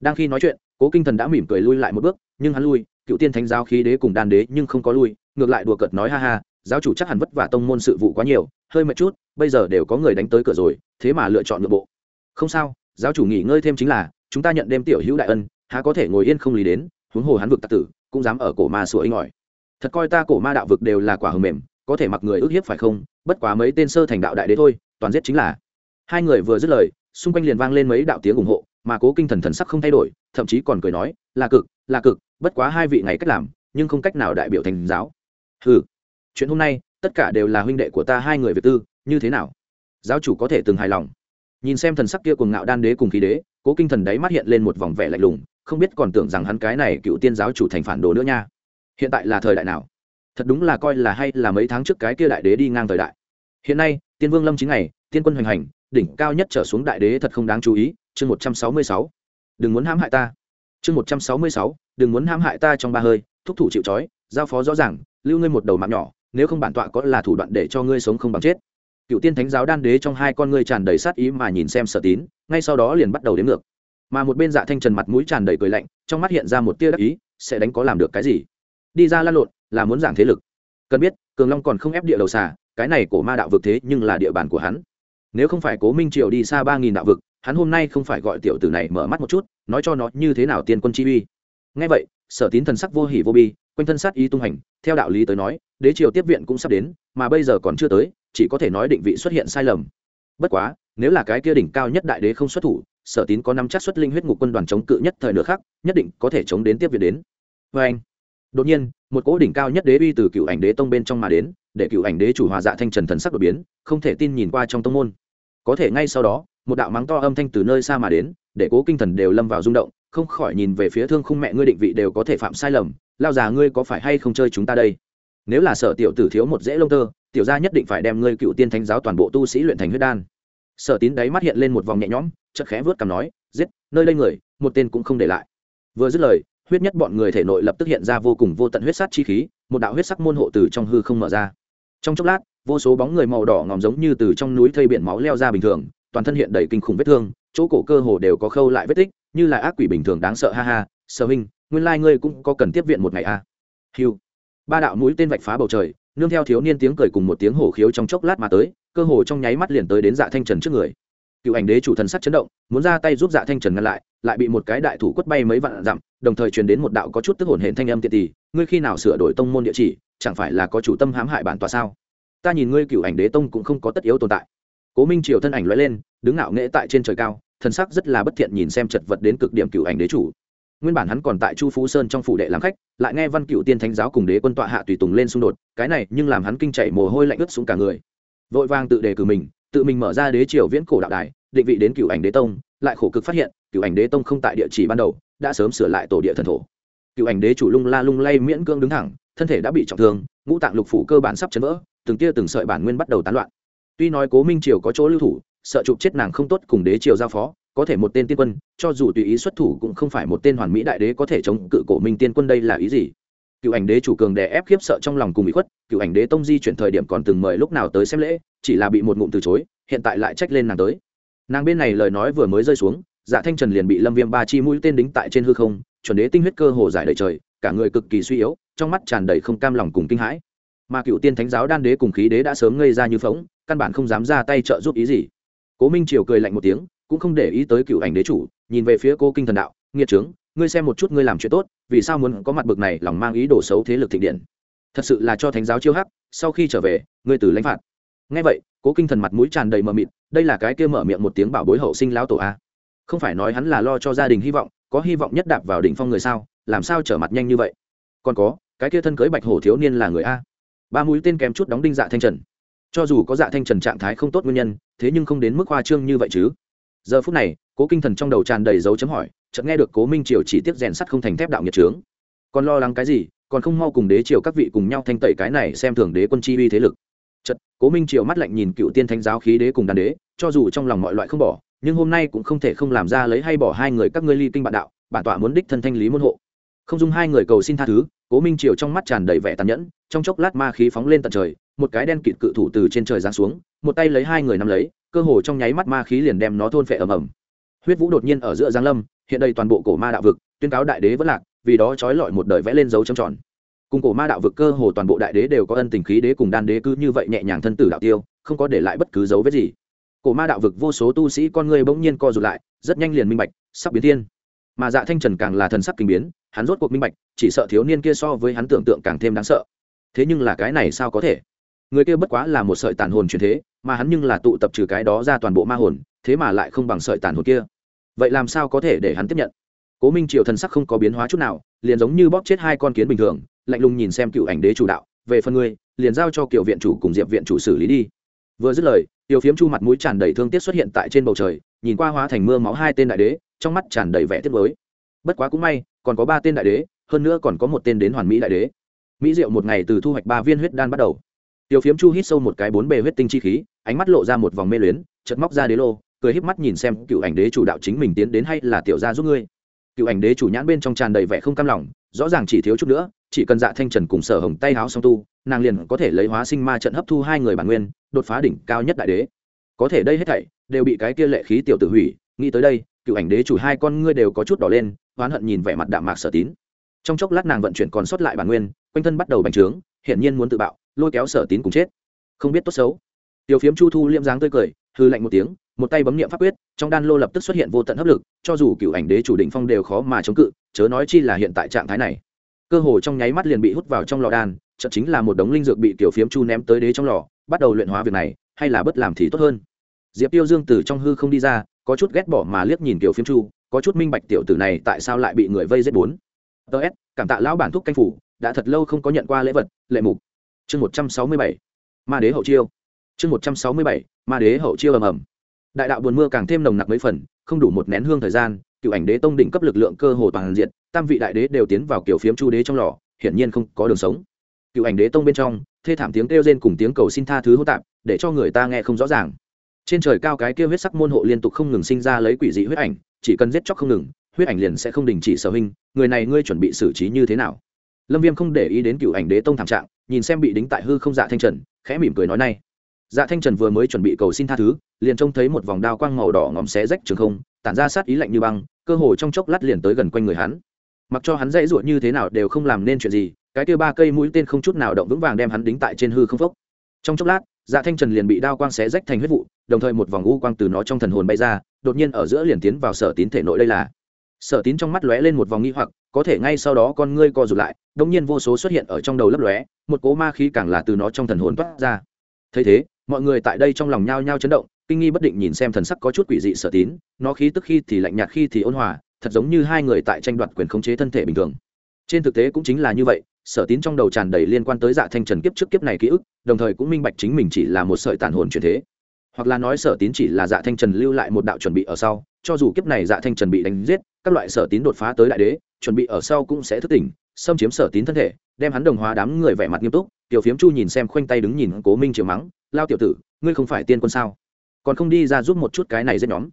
Đang khi nói chuyện, cố kinh thần đã mỉm cười lui lại một bước, nhưng hắn lui cựu tiên thánh giáo khí đế cùng đan đế nhưng không có lui, ngược lại đùa cợt nói ha ha, giáo chủ chắc hẳn vất vả tông môn sự vụ quá nhiều, hơi mệt chút, bây giờ đều có người đánh tới cửa rồi, thế mà lựa chọn nội bộ. Không sao, giáo chủ nghỉ ngơi thêm chính là, chúng ta nhận đêm tiểu hữu đại ân, há có thể ngồi yên không lý đến, huống hồ hắn vực tặc tử, cũng dám ở cổ ma sủa inh ỏi. Thật coi ta cổ ma đạo vực đều là quả hầm mềm, có thể mặc người ức hiếp phải không? Bất quá mấy tên sơ thành đạo đại đế thôi, toàn giết chính là. Hai người vừa dứt lời, xung quanh liền vang lên mấy đạo tiếng ủng hộ, mà cố kinh thần thần sắc không thay đổi, thậm chí còn cười nói, là cực là cực bất quá hai vị ngày cách làm, nhưng không cách nào đại biểu thành giáo. Ừ chuyện hôm nay, tất cả đều là huynh đệ của ta hai người việt tư, như thế nào? Giáo chủ có thể từng hài lòng. Nhìn xem thần sắc kia cùng ngạo đan đế cùng khí đế, cố kinh thần đấy mắt hiện lên một vòng vẻ lạnh lùng, không biết còn tưởng rằng hắn cái này cựu tiên giáo chủ thành phản đồ nữa nha. Hiện tại là thời đại nào? Thật đúng là coi là hay là mấy tháng trước cái kia đại đế đi ngang thời đại. Hiện nay, tiên vương lâm chín ngày, tiên quân hoành hành, đỉnh cao nhất trở xuống đại đế thật không đáng chú ý, chương một trăm sáu mươi sáu. Đừng muốn hãm hại ta chương một trăm sáu mươi sáu, đừng muốn hãm hại ta trong ba hơi, thúc thủ chịu trói, giao phó rõ ràng, lưu ngươi một đầu mạng nhỏ, nếu không bản tọa có là thủ đoạn để cho ngươi sống không bằng chết. Cựu tiên thánh giáo đan đế trong hai con ngươi tràn đầy sát ý mà nhìn xem sở tín, ngay sau đó liền bắt đầu đếm ngược. Mà một bên dạ thanh trần mặt mũi tràn đầy cười lạnh, trong mắt hiện ra một tia đắc ý, sẽ đánh có làm được cái gì? Đi ra lan lộn, là muốn giảm thế lực. Cần biết, cường long còn không ép địa đầu xà, cái này của ma đạo vực thế nhưng là địa bàn của hắn. Nếu không phải cố minh triều đi xa ba nghìn đạo vực hắn hôm nay không phải gọi tiểu tử này mở mắt một chút, nói cho nó như thế nào tiên quân chi uy. Ngay vậy, sở tín thần sắc vô hỉ vô bi, quanh thân sát ý tung hành, theo đạo lý tới nói, đế triều tiếp viện cũng sắp đến, mà bây giờ còn chưa tới, chỉ có thể nói định vị xuất hiện sai lầm. Bất quá, nếu là cái kia đỉnh cao nhất đại đế không xuất thủ, sở tín có năm chắc xuất linh huyết ngục quân đoàn chống cự nhất thời nửa khác nhất định có thể chống đến tiếp viện đến. Vê anh, đột nhiên, một cỗ đỉnh cao nhất đế uy từ cựu ảnh đế tông bên trong mà đến, để cựu ảnh đế chủ hòa dạ thanh trần thần sắc đột biến, không thể tin nhìn qua trong tông môn. Có thể ngay sau đó một đạo mắng to âm thanh từ nơi xa mà đến, để cố kinh thần đều lâm vào rung động, không khỏi nhìn về phía thương khung mẹ ngươi định vị đều có thể phạm sai lầm, lao già ngươi có phải hay không chơi chúng ta đây? Nếu là sở tiểu tử thiếu một dễ lông tơ, tiểu gia nhất định phải đem ngươi cựu tiên thánh giáo toàn bộ tu sĩ luyện thành huyết đan. Sở tín đáy mắt hiện lên một vòng nhẹ nhõm chật khẽ vớt cằm nói, giết, nơi đây người, một tên cũng không để lại. Vừa dứt lời, huyết nhất bọn người thể nội lập tức hiện ra vô cùng vô tận huyết sát chi khí, một đạo huyết sắc môn hộ từ trong hư không mở ra. Trong chốc lát, vô số bóng người màu đỏ ngòm giống như từ trong núi thây biển máu leo ra bình thường toàn thân hiện đầy kinh khủng vết thương, chỗ cổ cơ hồ đều có khâu lại vết tích, như là ác quỷ bình thường đáng sợ, ha ha, sở huynh, nguyên lai ngươi cũng có cần tiếp viện một ngày a à. hiu ba đạo mũi tên vạch phá bầu trời, nương theo thiếu niên tiếng cười cùng một tiếng hổ khiếu trong chốc lát mà tới, cơ hồ trong nháy mắt liền tới đến dạ thanh trần trước người. Cựu ảnh đế chủ thần sắc chấn động, muốn ra tay giúp dạ thanh trần ngăn lại lại bị một cái đại thủ quất bay mấy vạn dặm, đồng thời truyền đến một đạo có chút tức hồn hển thanh âm tiện tỷ ngươi khi nào sửa đổi tông môn địa chỉ, chẳng phải là có chủ tâm hãm hại bản tòa sao? Ta nhìn ngươi cựu ảnh đế tông cũng không có tất yếu tồn tại cố minh triều thân ảnh lóe lên, đứng ngạo nghễ tại trên trời cao, thần sắc rất là bất thiện nhìn xem chật vật đến cực điểm cựu ảnh đế chủ. Nguyên bản hắn còn tại chu phú sơn trong phủ đệ làm khách, lại nghe văn cựu tiên thánh giáo cùng đế quân tọa hạ tùy tùng lên xung đột, cái này nhưng làm hắn kinh chạy mồ hôi lạnh ướt xuống cả người. Vội vàng tự đề cử mình, tự mình mở ra đế triều viễn cổ đạo đài, định vị đến cựu ảnh đế tông, lại khổ cực phát hiện cựu ảnh đế tông không tại địa chỉ ban đầu, đã sớm sửa lại tổ địa thần thổ. Cựu ảnh đế chủ lung la lung lay miễn cương đứng thẳng, thân thể đã bị trọng thương, ngũ tạng lục phủ cơ bản sắp chấn vỡ, từng tia từng sợi bản nguyên bắt đầu tán loạn tuy nói cố minh triều có chỗ lưu thủ, sợ chụp chết nàng không tốt cùng đế triều giao phó, có thể một tên tiên quân, cho dù tùy ý xuất thủ cũng không phải một tên hoàn mỹ đại đế có thể chống cự cổ minh tiên quân đây là ý gì? Cựu ảnh đế chủ cường đè ép khiếp sợ trong lòng cùng bị khuất, cựu ảnh đế tông di chuyển thời điểm còn từng mời lúc nào tới xem lễ, chỉ là bị một ngụm từ chối, hiện tại lại trách lên nàng tới. Nàng bên này lời nói vừa mới rơi xuống dạ thanh trần liền bị lâm viêm ba chi mũi tên đính tại trên hư không, chuẩn đế tinh huyết cơ hồ giải đầy trời, cả người cực kỳ suy yếu, trong mắt tràn đầy không cam lòng cùng kinh hãi. Mà cựu tiên thánh giáo đan đế cùng khí đế đã sớm ngây ra như phóng căn bản không dám ra tay trợ giúp ý gì. Cố minh triều cười lạnh một tiếng, cũng không để ý tới cựu ảnh đế chủ, nhìn về phía cô kinh thần đạo, nghiệt trướng, ngươi xem một chút ngươi làm chuyện tốt, vì sao muốn có mặt bực này lòng mang ý đồ xấu thế lực thịnh điện? Thật sự là cho thánh giáo chiêu hắc, sau khi trở về, ngươi từ lãnh phạt. Ngay vậy, cố kinh thần mặt mũi tràn đầy mờ mịt, đây là cái kia mở miệng một tiếng bảo bối hậu sinh lão tổ a. Không phải nói hắn là lo cho gia đình hy vọng, có hy vọng nhất đạp vào đỉnh phong người sao, làm sao trở mặt nhanh như vậy? Còn có, cái kia thân cưới bạch hổ thiếu niên là người a. Ba mũi tên kém chút đóng đinh dạ thanh trần cho dù có dạ thanh trần trạng thái không tốt nguyên nhân, thế nhưng không đến mức hoa trương như vậy chứ. Giờ phút này, cố kinh thần trong đầu tràn đầy dấu chấm hỏi, chợt nghe được cố minh triều chỉ tiếp rèn sắt không thành thép đạo nhiệt trướng còn lo lắng cái gì, còn không mau cùng đế triều các vị cùng nhau thanh tẩy cái này xem thường đế quân chi uy thế lực. Chật cố minh triều mắt lạnh nhìn cựu tiên thánh giáo khí đế cùng đàn đế, cho dù trong lòng mọi loại không bỏ, nhưng hôm nay cũng không thể không làm ra lấy hay bỏ hai người các ngươi ly kinh bạn đạo, bản tọa muốn đích thân thanh lý môn hộ không dung hai người cầu xin tha thứ, cố minh triều trong mắt tràn đầy vẻ tàn nhẫn, trong chốc lát ma khí phóng lên tận trời, một cái đen kịt cự thủ từ trên trời giáng xuống, một tay lấy hai người nắm lấy, cơ hồ trong nháy mắt ma khí liền đem nó thôn phệ ầm ầm. Huyết vũ đột nhiên ở giữa giang lâm, hiện đây toàn bộ cổ ma đạo vực, tuyên cáo đại đế vẫn lạc, vì đó trói lọi một đời vẽ lên dấu trầm tròn. Cùng cổ ma đạo vực cơ hồ toàn bộ đại đế đều có ân tình khí đế cùng đan đế cứ như vậy nhẹ nhàng thân tử đạo tiêu, không có để lại bất cứ dấu vết gì. Cổ ma đạo vực vô số tu sĩ con người bỗng nhiên co rụt lại, rất nhanh liền minh bạch, sắp biến thiên. Mà dạ thanh trần càng là thần sắc kinh biến hắn rốt cuộc minh bạch, chỉ sợ thiếu niên kia so với hắn tưởng tượng càng thêm đáng sợ. Thế nhưng là cái này sao có thể? Người kia bất quá là một sợi tàn hồn truyền thế, mà hắn nhưng là tụ tập trừ cái đó ra toàn bộ ma hồn, thế mà lại không bằng sợi tàn hồn kia. Vậy làm sao có thể để hắn tiếp nhận? Cố minh triều thần sắc không có biến hóa chút nào, liền giống như bóp chết hai con kiến bình thường, lạnh lùng nhìn xem cựu ảnh đế chủ đạo, về phần ngươi, liền giao cho kiểu viện chủ cùng diệp viện chủ xử lý đi. Vừa dứt lời tiểu phiếm chu mặt mũi tràn đầy thương tiếc xuất hiện tại trên bầu trời, nhìn qua hóa thành mưa máu hai tên đại đế, trong mắt tràn đầy vẻ tiếc mới bất quá cũng may, còn có ba tên đại đế, hơn nữa còn có một tên đến hoàn mỹ đại đế. Mỹ diệu một ngày từ thu hoạch ba viên huyết đan bắt đầu. Tiểu phiếm chu hít sâu một cái bốn bề huyết tinh chi khí, ánh mắt lộ ra một vòng mê luyến chật móc ra đế lô, cười híp mắt nhìn xem cựu ảnh đế chủ đạo chính mình tiến đến hay là tiểu gia giúp ngươi. Cựu ảnh đế chủ nhãn bên trong tràn đầy vẻ không cam lòng, rõ ràng chỉ thiếu chút nữa, chỉ cần dạ thanh trần cùng sở hồng tay háo song tu, nàng liền có thể lấy hóa sinh ma trận hấp thu hai người bản nguyên, đột phá đỉnh cao nhất đại đế. Có thể đây hết thảy đều bị cái kia lệ khí tiểu tử hủy, nghĩ tới đây, cựu ảnh đế chủ hai con ngươi đều có chút đỏ lên oán hận nhìn vẻ mặt đạm mạc sở tín. Trong chốc lát nàng vận chuyển còn sót lại bản nguyên, quanh thân bắt đầu bành trướng, hiển nhiên muốn tự bạo, lôi kéo sở tín cùng chết. Không biết tốt xấu. Tiểu phiếm chu thu liêm dáng tươi cười hư lạnh một tiếng, một tay bấm niệm pháp quyết, trong đan lô lập tức xuất hiện vô tận hấp lực, cho dù cựu ảnh đế chủ định phong đều khó mà chống cự, chớ nói chi là hiện tại trạng thái này. Cơ hồ trong nháy mắt liền bị hút vào trong lò đan chậm chính là một đống linh dược bị tiểu phiếm chu ném tới đế trong lò, bắt đầu luyện hóa việc này, hay là bất làm thì tốt hơn. Diệp tiêu dương từ trong hư không đi ra, có chút ghét bỏ mà liếc nhìn tiểu phiếm chu có chút minh bạch tiểu tử này tại sao lại bị người vây giết bốn. Ts cảm tạ lão bản thúc canh phủ, đã thật lâu không có nhận qua lễ vật, lệ mục. Chương một trăm sáu mươi bảy, ma đế hậu chiêu. Chương một trăm sáu mươi bảy, ma đế hậu chiêu ầm ầm. Đại đạo buồn mưa càng thêm nồng nặc mấy phần, không đủ một nén hương thời gian, cựu ảnh đế tông đỉnh cấp lực lượng cơ hồ toàn diện, tam vị đại đế đều tiến vào kiểu phiếm chu đế trong lò, hiển nhiên không có đường sống. Cựu ảnh đế tông bên trong, thê thảm tiếng kêu rên cùng tiếng cầu xin tha thứ hô tạp, để cho người ta nghe không rõ ràng. Trên trời cao cái kia huyết sắc môn hộ liên tục không ngừng sinh ra lấy quỷ dị huyết ảnh chỉ cần giết chóc không ngừng, huyết ảnh liền sẽ không đình chỉ sở hình người này ngươi chuẩn bị xử trí như thế nào? Lâm viêm không để ý đến cựu ảnh đế tông thảm trạng, nhìn xem bị đính tại hư không dạ thanh trần, khẽ mỉm cười nói này. Dạ thanh trần vừa mới chuẩn bị cầu xin tha thứ, liền trông thấy một vòng đao quang màu đỏ ngòm xé rách trường không, tản ra sát ý lạnh như băng, cơ hồ trong chốc lát liền tới gần quanh người hắn. Mặc cho hắn dãy ruột như thế nào đều không làm nên chuyện gì, cái kia ba cây mũi tên không chút nào động vững vàng đem hắn đính tại trên hư không phốc. Trong chốc lát dạ thanh trần liền bị đao quang xé rách thành huyết vụ, đồng thời một vòng u quang từ nó trong thần hồn bay ra đột nhiên ở giữa liền tiến vào sở tín thể nội đây là. Sở tín trong mắt lóe lên một vòng nghi hoặc, có thể ngay sau đó con ngươi co rụt lại đông nhiên vô số xuất hiện ở trong đầu lấp lóe, một cố ma khí càng là từ nó trong thần hồn toát ra. Thấy thế, mọi người tại đây trong lòng nhao nhao chấn động, kinh nghi bất định nhìn xem thần sắc có chút quỷ dị sở tín, nó khí tức khi thì lạnh nhạt khi thì ôn hòa, thật giống như hai người tại tranh đoạt quyền khống chế thân thể bình thường. Trên thực tế cũng chính là như vậy, sở tín trong đầu tràn đầy liên quan tới dạ thanh trần kiếp trước kiếp này ký ức, đồng thời cũng minh bạch chính mình chỉ là một sợi tàn hồn truyền thế hoặc là nói sở tín chỉ là dạ thanh trần lưu lại một đạo chuẩn bị ở sau, cho dù kiếp này dạ thanh trần bị đánh giết, các loại sở tín đột phá tới đại đế, chuẩn bị ở sau cũng sẽ thức tỉnh, xâm chiếm sở tín thân thể, đem hắn đồng hóa đám người vẻ mặt nghiêm túc, tiểu phiếm chu nhìn xem khoanh tay đứng nhìn cố minh chiều mắng, lao tiểu tử, ngươi không phải tiên quân sao? Còn không đi ra giúp một chút cái này giết nhóm.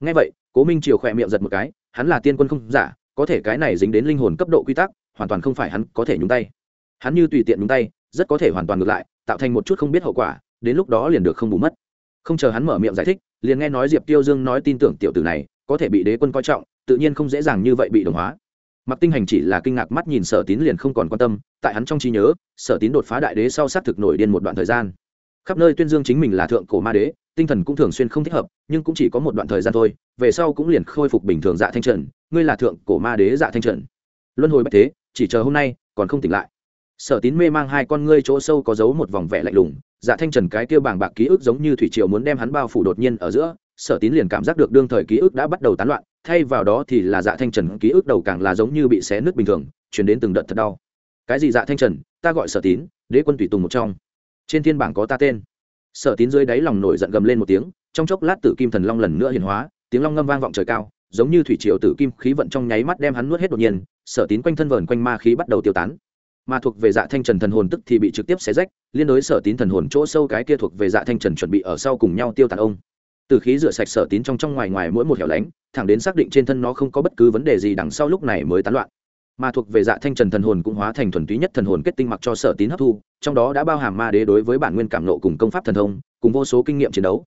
Ngay vậy, cố minh chiều khỏe miệng giật một cái, hắn là tiên quân không giả, có thể cái này dính đến linh hồn cấp độ quy tắc, hoàn toàn không phải hắn có thể nhúng tay. Hắn như tùy tiện nhúng tay, rất có thể hoàn toàn ngược lại, tạo thành một chút không biết hậu quả, đến lúc đó liền được không bù mất không chờ hắn mở miệng giải thích, liền nghe nói diệp tiêu dương nói tin tưởng tiểu tử này có thể bị đế quân coi trọng, tự nhiên không dễ dàng như vậy bị đồng hóa. Mặc tinh hành chỉ là kinh ngạc mắt nhìn sở tín liền không còn quan tâm, tại hắn trong trí nhớ, sở tín đột phá đại đế sau xác thực nổi điên một đoạn thời gian. Khắp nơi tuyên dương chính mình là thượng cổ ma đế, tinh thần cũng thường xuyên không thích hợp, nhưng cũng chỉ có một đoạn thời gian thôi, về sau cũng liền khôi phục bình thường dạ thanh trần, ngươi là thượng cổ ma đế dạ thanh trần. Luân hồi bách thế, chỉ chờ hôm nay, còn không tỉnh lại. Sở tín mê mang hai con ngươi chỗ sâu có giấu một vòng vẻ lạnh lùng dạ thanh trần cái kia bàng bạc ký ức giống như thủy triều muốn đem hắn bao phủ đột nhiên ở giữa, sở tín liền cảm giác được đương thời ký ức đã bắt đầu tán loạn, thay vào đó thì là dạ thanh trần ký ức đầu càng là giống như bị xé nứt bình thường, chuyển đến từng đợt thật đau. Cái gì dạ thanh trần, ta gọi sở tín, đế quân tùy tùng một trong. Trên thiên bảng có ta tên. Sở tín dưới đáy lòng nổi giận gầm lên một tiếng, trong chốc lát tử kim thần long lần nữa hiền hóa, tiếng long ngâm vang vọng trời cao, giống như thủy triều tử kim khí vận trong nháy mắt đem hắn nuốt hết đột nhiên, sở tín quanh thân vờn quanh ma khí bắt đầu tiêu tán mà thuộc về dạ thanh trần thần hồn tức thì bị trực tiếp xé rách, liên đối sở tín thần hồn chỗ sâu cái kia thuộc về dạ thanh trần chuẩn bị ở sau cùng nhau tiêu tạt ông. Từ khí rửa sạch sở tín trong trong ngoài ngoài mỗi một hẻo lánh, thẳng đến xác định trên thân nó không có bất cứ vấn đề gì đằng sau lúc này mới tán loạn. Mà thuộc về dạ thanh trần thần hồn cũng hóa thành thuần túy nhất thần hồn kết tinh mặc cho sở tín hấp thu, trong đó đã bao hàm ma đế đối với bản nguyên cảm nộ cùng công pháp thần thông, cùng vô số kinh nghiệm chiến đấu.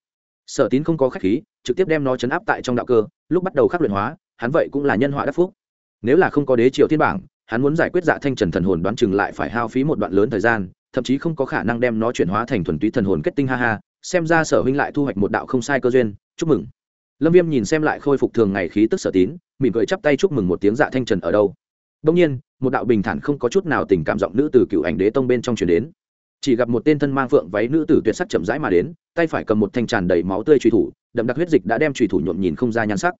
Sở tín không có khách khí, trực tiếp đem nó chấn áp tại trong đạo cơ, lúc bắt đầu khắc luyện hóa, hắn vậy cũng là nhân họa đắc phúc. Nếu là không có đế triều thiên bảng hắn muốn giải quyết dạ thanh trần thần hồn đoán chừng lại phải hao phí một đoạn lớn thời gian, thậm chí không có khả năng đem nó chuyển hóa thành thuần túy thần hồn kết tinh, ha ha, xem ra sở huynh lại thu hoạch một đạo không sai cơ duyên, chúc mừng. Lâm viêm nhìn xem lại khôi phục thường ngày khí tức sở tín, mỉm cười chắp tay chúc mừng một tiếng dạ thanh trần ở đâu. Đông nhiên, một đạo bình thản không có chút nào tình cảm giọng nữ từ cựu ảnh đế tông bên trong truyền đến. Chỉ gặp một tên thân mang phượng váy nữ tử tuyệt sắc chậm rãi mà đến, tay phải cầm một thanh tràn đầy máu tươi truy thủ, đậm đặc huyết dịch đã đem truy thủ nhuộm nhìn không ra nhan sắc.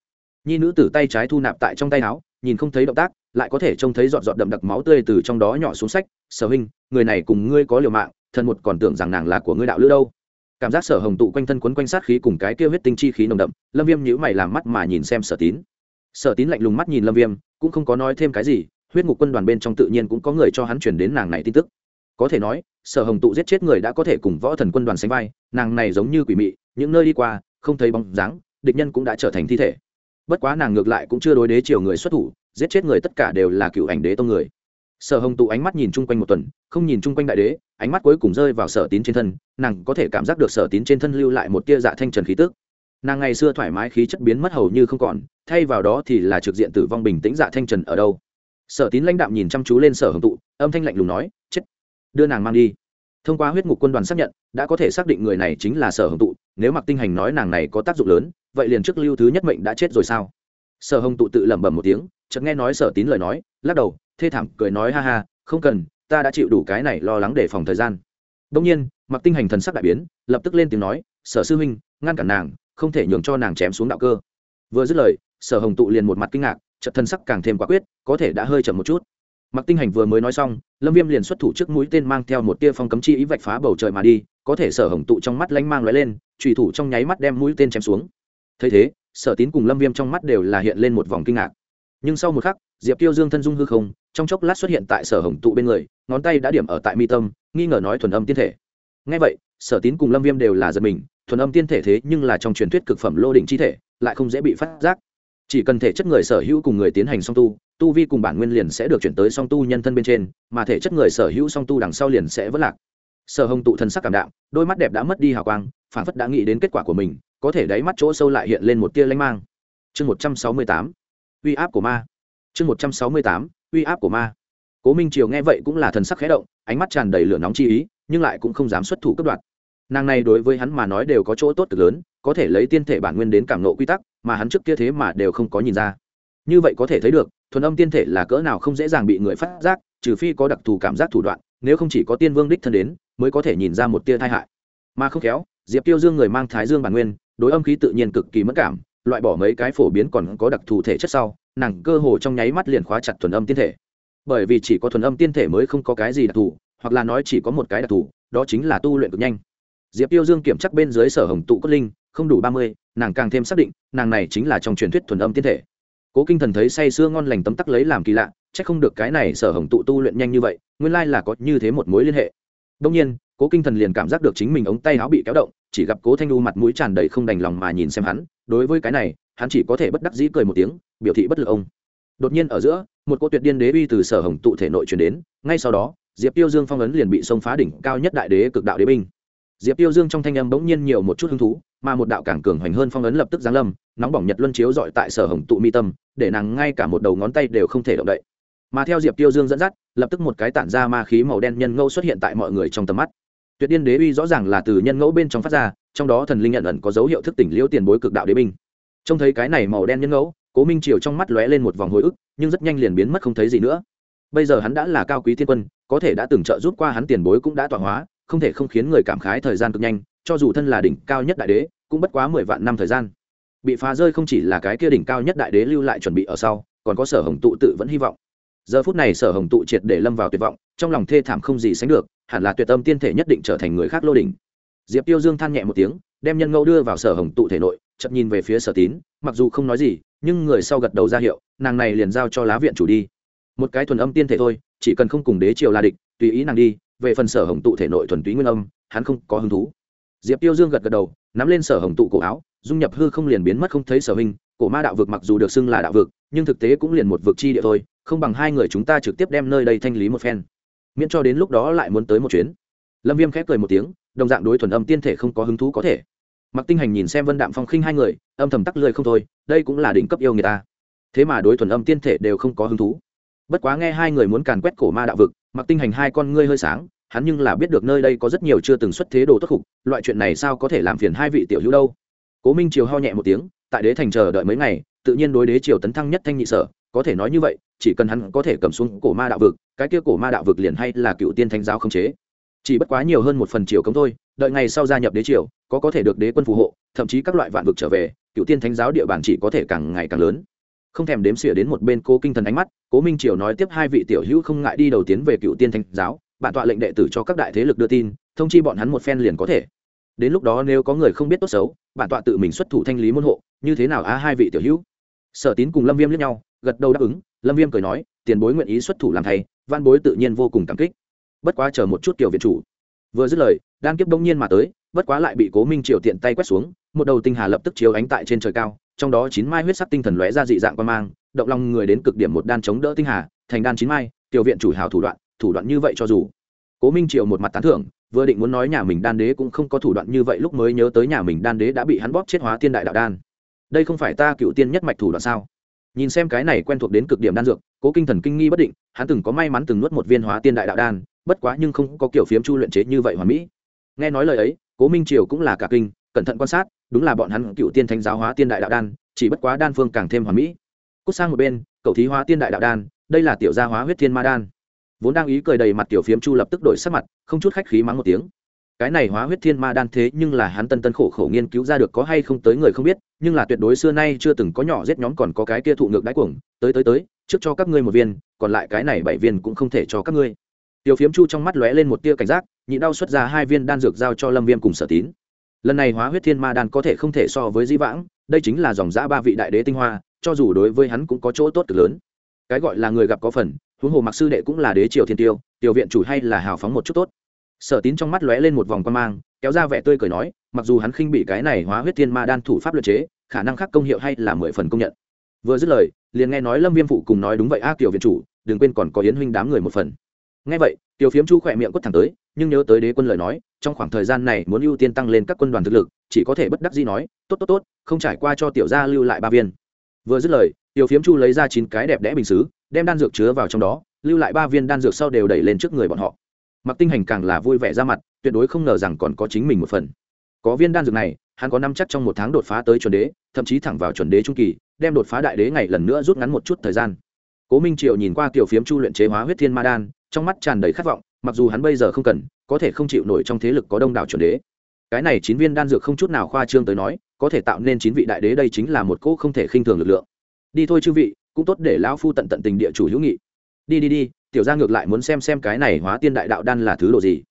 Nhi nữ tử tay trái thu nạp tại trong tay áo nhìn không thấy động tác, lại có thể trông thấy giọt giọt đậm đặc máu tươi từ trong đó nhỏ xuống sách. Sở huynh, người này cùng ngươi có liều mạng thần một còn tưởng rằng nàng là của ngươi đạo lữ đâu. Cảm giác sở hồng tụ quanh thân quấn quanh sát khí cùng cái kêu huyết tinh chi khí nồng đậm, lâm viêm nhữ mày làm mắt mà nhìn xem sở tín. Sở tín lạnh lùng mắt nhìn lâm viêm, cũng không có nói thêm cái gì, huyết ngục quân đoàn bên trong tự nhiên cũng có người cho hắn chuyển đến nàng này tin tức. Có thể nói, sở hồng tụ giết chết người đã có thể cùng võ thần quân đoàn sánh vai, nàng này giống như quỷ mị, những nơi đi qua, không thấy bóng dáng, địch nhân cũng đã trở thành thi thể bất quá nàng ngược lại cũng chưa đối đế chiều người xuất thủ, giết chết người tất cả đều là cựu ảnh đế tông người. Sở hồng tụ ánh mắt nhìn chung quanh một tuần, không nhìn chung quanh đại đế, ánh mắt cuối cùng rơi vào sở tín trên thân, nàng có thể cảm giác được sở tín trên thân lưu lại một tia dạ thanh trần khí tức. Nàng ngày xưa thoải mái khí chất biến mất hầu như không còn, thay vào đó thì là trực diện tử vong bình tĩnh dạ thanh trần ở đâu. Sở tín lãnh đạm nhìn chăm chú lên sở hồng tụ, âm thanh lạnh lùng nói, chết, đưa nàng mang đi. Thông qua huyết ngục quân đoàn xác nhận, đã có thể xác định người này chính là sở hồng tụ nếu mặc tinh hành nói nàng này có tác dụng lớn, vậy liền trước lưu thứ nhất mệnh đã chết rồi sao? Sở hồng tụ tự lẩm bẩm một tiếng, chợt nghe nói sở tín lời nói, lắc đầu, thê thảm, cười nói ha ha, không cần, ta đã chịu đủ cái này lo lắng để phòng thời gian. Đông nhiên, mặc tinh hành thần sắc đại biến, lập tức lên tiếng nói, sở sư huynh, ngăn cản nàng, không thể nhường cho nàng chém xuống đạo cơ. Vừa dứt lời, sở hồng tụ liền một mặt kinh ngạc, chợt thần sắc càng thêm quả quyết, có thể đã hơi chậm một chút mặc tinh hành vừa mới nói xong, lâm viêm liền xuất thủ trước mũi tên mang theo một tia phong cấm chi ý vạch phá bầu trời mà đi, có thể sở hồng tụ trong mắt lánh mang lóe lên trùy thủ trong nháy mắt đem mũi tên chém xuống. Thấy thế, sở tín cùng lâm viêm trong mắt đều là hiện lên một vòng kinh ngạc. Nhưng sau một khắc, diệp tiêu dương thân dung hư không, trong chốc lát xuất hiện tại sở hồng tụ bên người, ngón tay đã điểm ở tại mi tâm, nghi ngờ nói thuần âm tiên thể. Ngay vậy, sở tín cùng lâm viêm đều là giật mình, thuần âm tiên thể thế nhưng là trong truyền thuyết cực phẩm lô đỉnh chi thể, lại không dễ bị phát giác chỉ cần thể chất người sở hữu cùng người tiến hành song tu tu vi cùng bản nguyên liền sẽ được chuyển tới song tu nhân thân bên trên, mà thể chất người sở hữu song tu đằng sau liền sẽ vất lạc. Sở hồng tụ thần sắc cảm đạm, đôi mắt đẹp đã mất đi hào quang phản phất đã nghĩ đến kết quả của mình, có thể đáy mắt chỗ sâu lại hiện lên một tia lanh mang. Chương một trăm sáu mươi tám, uy áp của ma. Chương một trăm sáu mươi tám, uy áp của ma. Cố minh triều nghe vậy cũng là thần sắc khẽ động, ánh mắt tràn đầy lửa nóng chi ý, nhưng lại cũng không dám xuất thủ cấp đoạt. Nàng này đối với hắn mà nói đều có chỗ tốt cực lớn, có thể lấy tiên thể bản nguyên đến cảm nộ quy tắc mà hắn trước kia thế mà đều không có nhìn ra. Như vậy có thể thấy được, thuần âm tiên thể là cỡ nào không dễ dàng bị người phát giác, trừ phi có đặc thù cảm giác thủ đoạn, nếu không chỉ có tiên vương đích thân đến, mới có thể nhìn ra một tia tai hại. Mà không khéo, diệp tiêu dương người mang thái dương bản nguyên, đối âm khí tự nhiên cực kỳ mất cảm, loại bỏ mấy cái phổ biến còn có đặc thù thể chất sau, nàng cơ hồ trong nháy mắt liền khóa chặt thuần âm tiên thể. Bởi vì chỉ có thuần âm tiên thể mới không có cái gì đặc thù, hoặc là nói chỉ có một cái đặc thù, đó chính là tu luyện cực nhanh. Diệp tiêu dương kiểm chắc bên dưới sở hồng tụ cốt linh không đủ ba mươi, nàng càng thêm xác định, nàng này chính là trong truyền thuyết thuần âm tiên thể. Cố kinh thần thấy say sưa ngon lành tấm tắc lấy làm kỳ lạ c h ắ c không được cái này sở hồng tụ tu luyện nhanh như vậy, nguyên lai là có như thế một mối liên hệ. Đông nhiên, cố kinh thần liền cảm giác được chính mình ống tay áo bị kéo động, chỉ gặp cố thanh đu mặt mũi tràn đầy không đành lòng mà nhìn xem hắn, đối với cái này, hắn chỉ có thể bất đắc dĩ cười một tiếng, biểu thị bất lực ông. Đột nhiên ở giữa, một cô tuyệt điên đế uy từ sở hồng tụ thể nội truyền đến, ngay sau đó, diệp tiêu dương phong ấn liền bị xông phá đỉnh cao nhất đại đế cực đạo đế binh diệp tiêu dương trong thanh âm bỗng nhiên nhiều một chút hứng thú, mà một đạo càng cường hoành hơn phong ấn lập tức giáng lâm, nóng bỏng nhật luân chiếu dọi tại sở hồng tụ mi tâm, để nàng ngay cả một đầu ngón tay đều không thể động đậy. Mà theo diệp tiêu dương dẫn dắt, lập tức một cái tản ra ma khí màu đen nhân ngẫu xuất hiện tại mọi người trong tầm mắt. Tuyệt điên đế uy rõ ràng là từ nhân ngẫu bên trong phát ra, trong đó thần linh nhận ẩn có dấu hiệu thức tỉnh liễu tiền bối cực đạo đế binh. Trông thấy cái này màu đen nhân ngẫu, cố minh triều trong mắt lóe lên một vòng hồi ức, nhưng rất nhanh liền biến mất không thấy gì nữa. Bây giờ hắn đã là cao quý thiên quân, có thể đã từng trợ giúp qua hắn tiền bối cũng đã tọa hóa không thể không khiến người cảm khái thời gian cực nhanh, cho dù thân là đỉnh cao nhất đại đế, cũng bất quá mười vạn năm thời gian. Bị phá rơi không chỉ là cái kia đỉnh cao nhất đại đế lưu lại chuẩn bị ở sau, còn có sở hồng tụ tự vẫn hy vọng. Giờ phút này sở hồng tụ triệt để lâm vào tuyệt vọng, trong lòng thê thảm không gì sánh được, hẳn là tuyệt tâm tiên thể nhất định trở thành người khác lô đỉnh. Diệp tiêu dương than nhẹ một tiếng, đem nhân ngẫu đưa vào sở hồng tụ thể nội chậm nhìn về phía sở tín, mặc dù không nói gì, nhưng người sau gật đầu ra hiệu, nàng này liền giao cho lá viện chủ đi. Một cái thuần âm tiên thể thôi, chỉ cần không cùng đế triều là địch, tùy ý nàng đi về phần sở hồng tụ thể nội thuần túy nguyên âm, hắn không có hứng thú. Diệp tiêu dương gật gật đầu, nắm lên sở hồng tụ cổ áo, dung nhập hư không liền biến mất không thấy sở hình cổ ma đạo vực mặc dù được xưng là đạo vực, nhưng thực tế cũng liền một vực chi địa thôi, không bằng hai người chúng ta trực tiếp đem nơi đây thanh lý một phen. Miễn cho đến lúc đó lại muốn tới một chuyến. Lâm viêm khép cười một tiếng, đồng dạng đối thuần âm tiên thể không có hứng thú có thể. Mặc tinh hành nhìn xem vân đạm phong khinh hai người, âm thầm tắc lười không thôi, đây cũng là đỉnh cấp yêu người ta. Thế mà đối thuần âm tiên thể đều không có hứng thú. Bất quá nghe hai người muốn càn quét cổ ma đạo vực mặc tinh hành hai con ngươi hơi sáng hắn nhưng là biết được nơi đây có rất nhiều chưa từng xuất thế đồ tốt khục, loại chuyện này sao có thể làm phiền hai vị tiểu hữu đâu. Cố minh triều ho nhẹ một tiếng, tại đế thành chờ đợi mấy ngày, tự nhiên đối đế triều tấn thăng nhất thanh nhị sở, có thể nói như vậy, chỉ cần hắn có thể cầm xuống cổ ma đạo vực, cái kia cổ ma đạo vực liền hay là cựu tiên thánh giáo không chế. Chỉ bất quá nhiều hơn một phần triều cống thôi, đợi ngày sau gia nhập đế triều, có có thể được đế quân phù hộ, thậm chí các loại vạn vực trở về, cựu tiên thánh giáo địa bàn chỉ có thể càng ngày càng lớn. Không thèm đếm xỉa đến một bên cố kinh thần ánh mắt, cố minh triều nói tiếp hai vị tiểu hữu không ngại đi đầu tiến về cựu tiên thánh giáo bản tọa lệnh đệ tử cho các đại thế lực đưa tin, thông chi bọn hắn một phen liền có thể. Đến lúc đó nếu có người không biết tốt xấu, bản tọa tự mình xuất thủ thanh lý môn hộ, như thế nào á hai vị tiểu hữu? Sở tín cùng lâm viêm lẫn nhau, gật đầu đáp ứng, lâm viêm cười nói, tiền bối nguyện ý xuất thủ làm thầy, văn bối tự nhiên vô cùng cảm kích. Bất quá chờ một chút kiểu viện chủ. Vừa dứt lời, đan kiếp đông nhiên mà tới, bất quá lại bị cố minh triều tiện tay quét xuống, một đầu tinh hà lập tức chiếu ánh tại trên trời cao, trong đó chín mai huyết sắc tinh thần lóe ra dị dạng quan mang, động lòng người đến cực điểm một đan chống đỡ tinh hà, thành đan chín mai, tiểu viện chủ hào thủ đoạn thủ đoạn như vậy cho dù. Cố minh triều một mặt tán thưởng, vừa định muốn nói nhà mình đan đế cũng không có thủ đoạn như vậy lúc mới nhớ tới nhà mình đan đế đã bị hắn bóp chết hóa tiên đại đạo đan. Đây không phải ta cựu tiên nhất mạch thủ đoạn sao? Nhìn xem cái này quen thuộc đến cực điểm đan dược, cố kinh thần kinh nghi bất định, hắn từng có may mắn từng nuốt một viên hóa tiên đại đạo đan, bất quá nhưng không có kiểu phiếm chu luyện chế như vậy hoàn mỹ. Nghe nói lời ấy, cố minh triều cũng là cả kinh, cẩn thận quan sát, đúng là bọn hắn cựu tiên thánh giáo hóa tiên đại đạo đan, chỉ bất quá đan phương càng thêm hoàn mỹ. Cút sang một bên, cậu thí hóa tiên đại đạo đan, đây là tiểu gia hóa huyết thiên ma đan vốn đang ý cười đầy mặt tiểu phiếm chu lập tức đổi sắc mặt, không chút khách khí mắng một tiếng. Cái này hóa huyết thiên ma đan thế nhưng là hắn tân tân khổ khổ nghiên cứu ra được có hay không tới người không biết, nhưng là tuyệt đối xưa nay chưa từng có nhỏ giết nhóm còn có cái kia thụ ngược đáy cuồng, tới tới tới, trước cho các ngươi một viên, còn lại cái này bảy viên cũng không thể cho các ngươi. Tiểu phiếm chu trong mắt lóe lên một tia cảnh giác, nhị đau xuất ra hai viên đan dược giao cho lâm viêm cùng sở tín. Lần này hóa huyết thiên ma đan có thể không thể so với di vãng, đây chính là dòng giã ba vị đại đế tinh hoa, cho dù đối với hắn cũng có chỗ tốt cực lớn. Cái gọi là người gặp có phần huống hồ mặc sư đệ cũng là đế triều thiên tiêu, tiểu viện chủ hay là hào phóng một chút tốt. Sở tín trong mắt lóe lên một vòng quan mang, kéo ra vẻ tươi cười nói, mặc dù hắn khinh bị cái này hóa huyết thiên ma đan thủ pháp luật chế, khả năng khác công hiệu hay là mười phần công nhận. Vừa dứt lời, liền nghe nói lâm viêm phụ cùng nói đúng vậy, a, tiểu viện chủ, đừng quên còn có yến huynh đám người một phần. Nghe vậy, tiểu phiếm chu khỏe miệng quất thẳng tới, nhưng nhớ tới đế quân lời nói, trong khoảng thời gian này muốn ưu tiên tăng lên các quân đoàn thực lực, chỉ có thể bất đắc dĩ nói, tốt tốt tốt, không trải qua cho tiểu gia lưu lại ba viên. Vừa dứt lời, tiểu phiếm chu lấy ra chín cái đẹp đẽ bình xứ đem đan dược chứa vào trong đó, lưu lại ba viên đan dược sau đều đẩy lên trước người bọn họ. Mặc tinh hành càng là vui vẻ ra mặt, tuyệt đối không ngờ rằng còn có chính mình một phần. Có viên đan dược này, hắn có năm chắc trong một tháng đột phá tới chuẩn đế, thậm chí thẳng vào chuẩn đế trung kỳ, đem đột phá đại đế ngày lần nữa rút ngắn một chút thời gian. Cố minh triệu nhìn qua tiểu phiếm chu luyện chế hóa huyết thiên ma đan, trong mắt tràn đầy khát vọng, mặc dù hắn bây giờ không cần, có thể không chịu nổi trong thế lực có đông đảo chuẩn đế. Cái này chín viên đan dược không chút nào khoa trương tới nói, có thể tạo nên chín vị đại đế đây chính là một cỗ không thể khinh thường lực lượng. Đi thôi chư vị cũng tốt để lão phu tận tận tình địa chủ hữu nghị. Đi đi đi, tiểu ra ngược lại muốn xem xem cái này hóa tiên đại đạo đan là thứ đồ gì.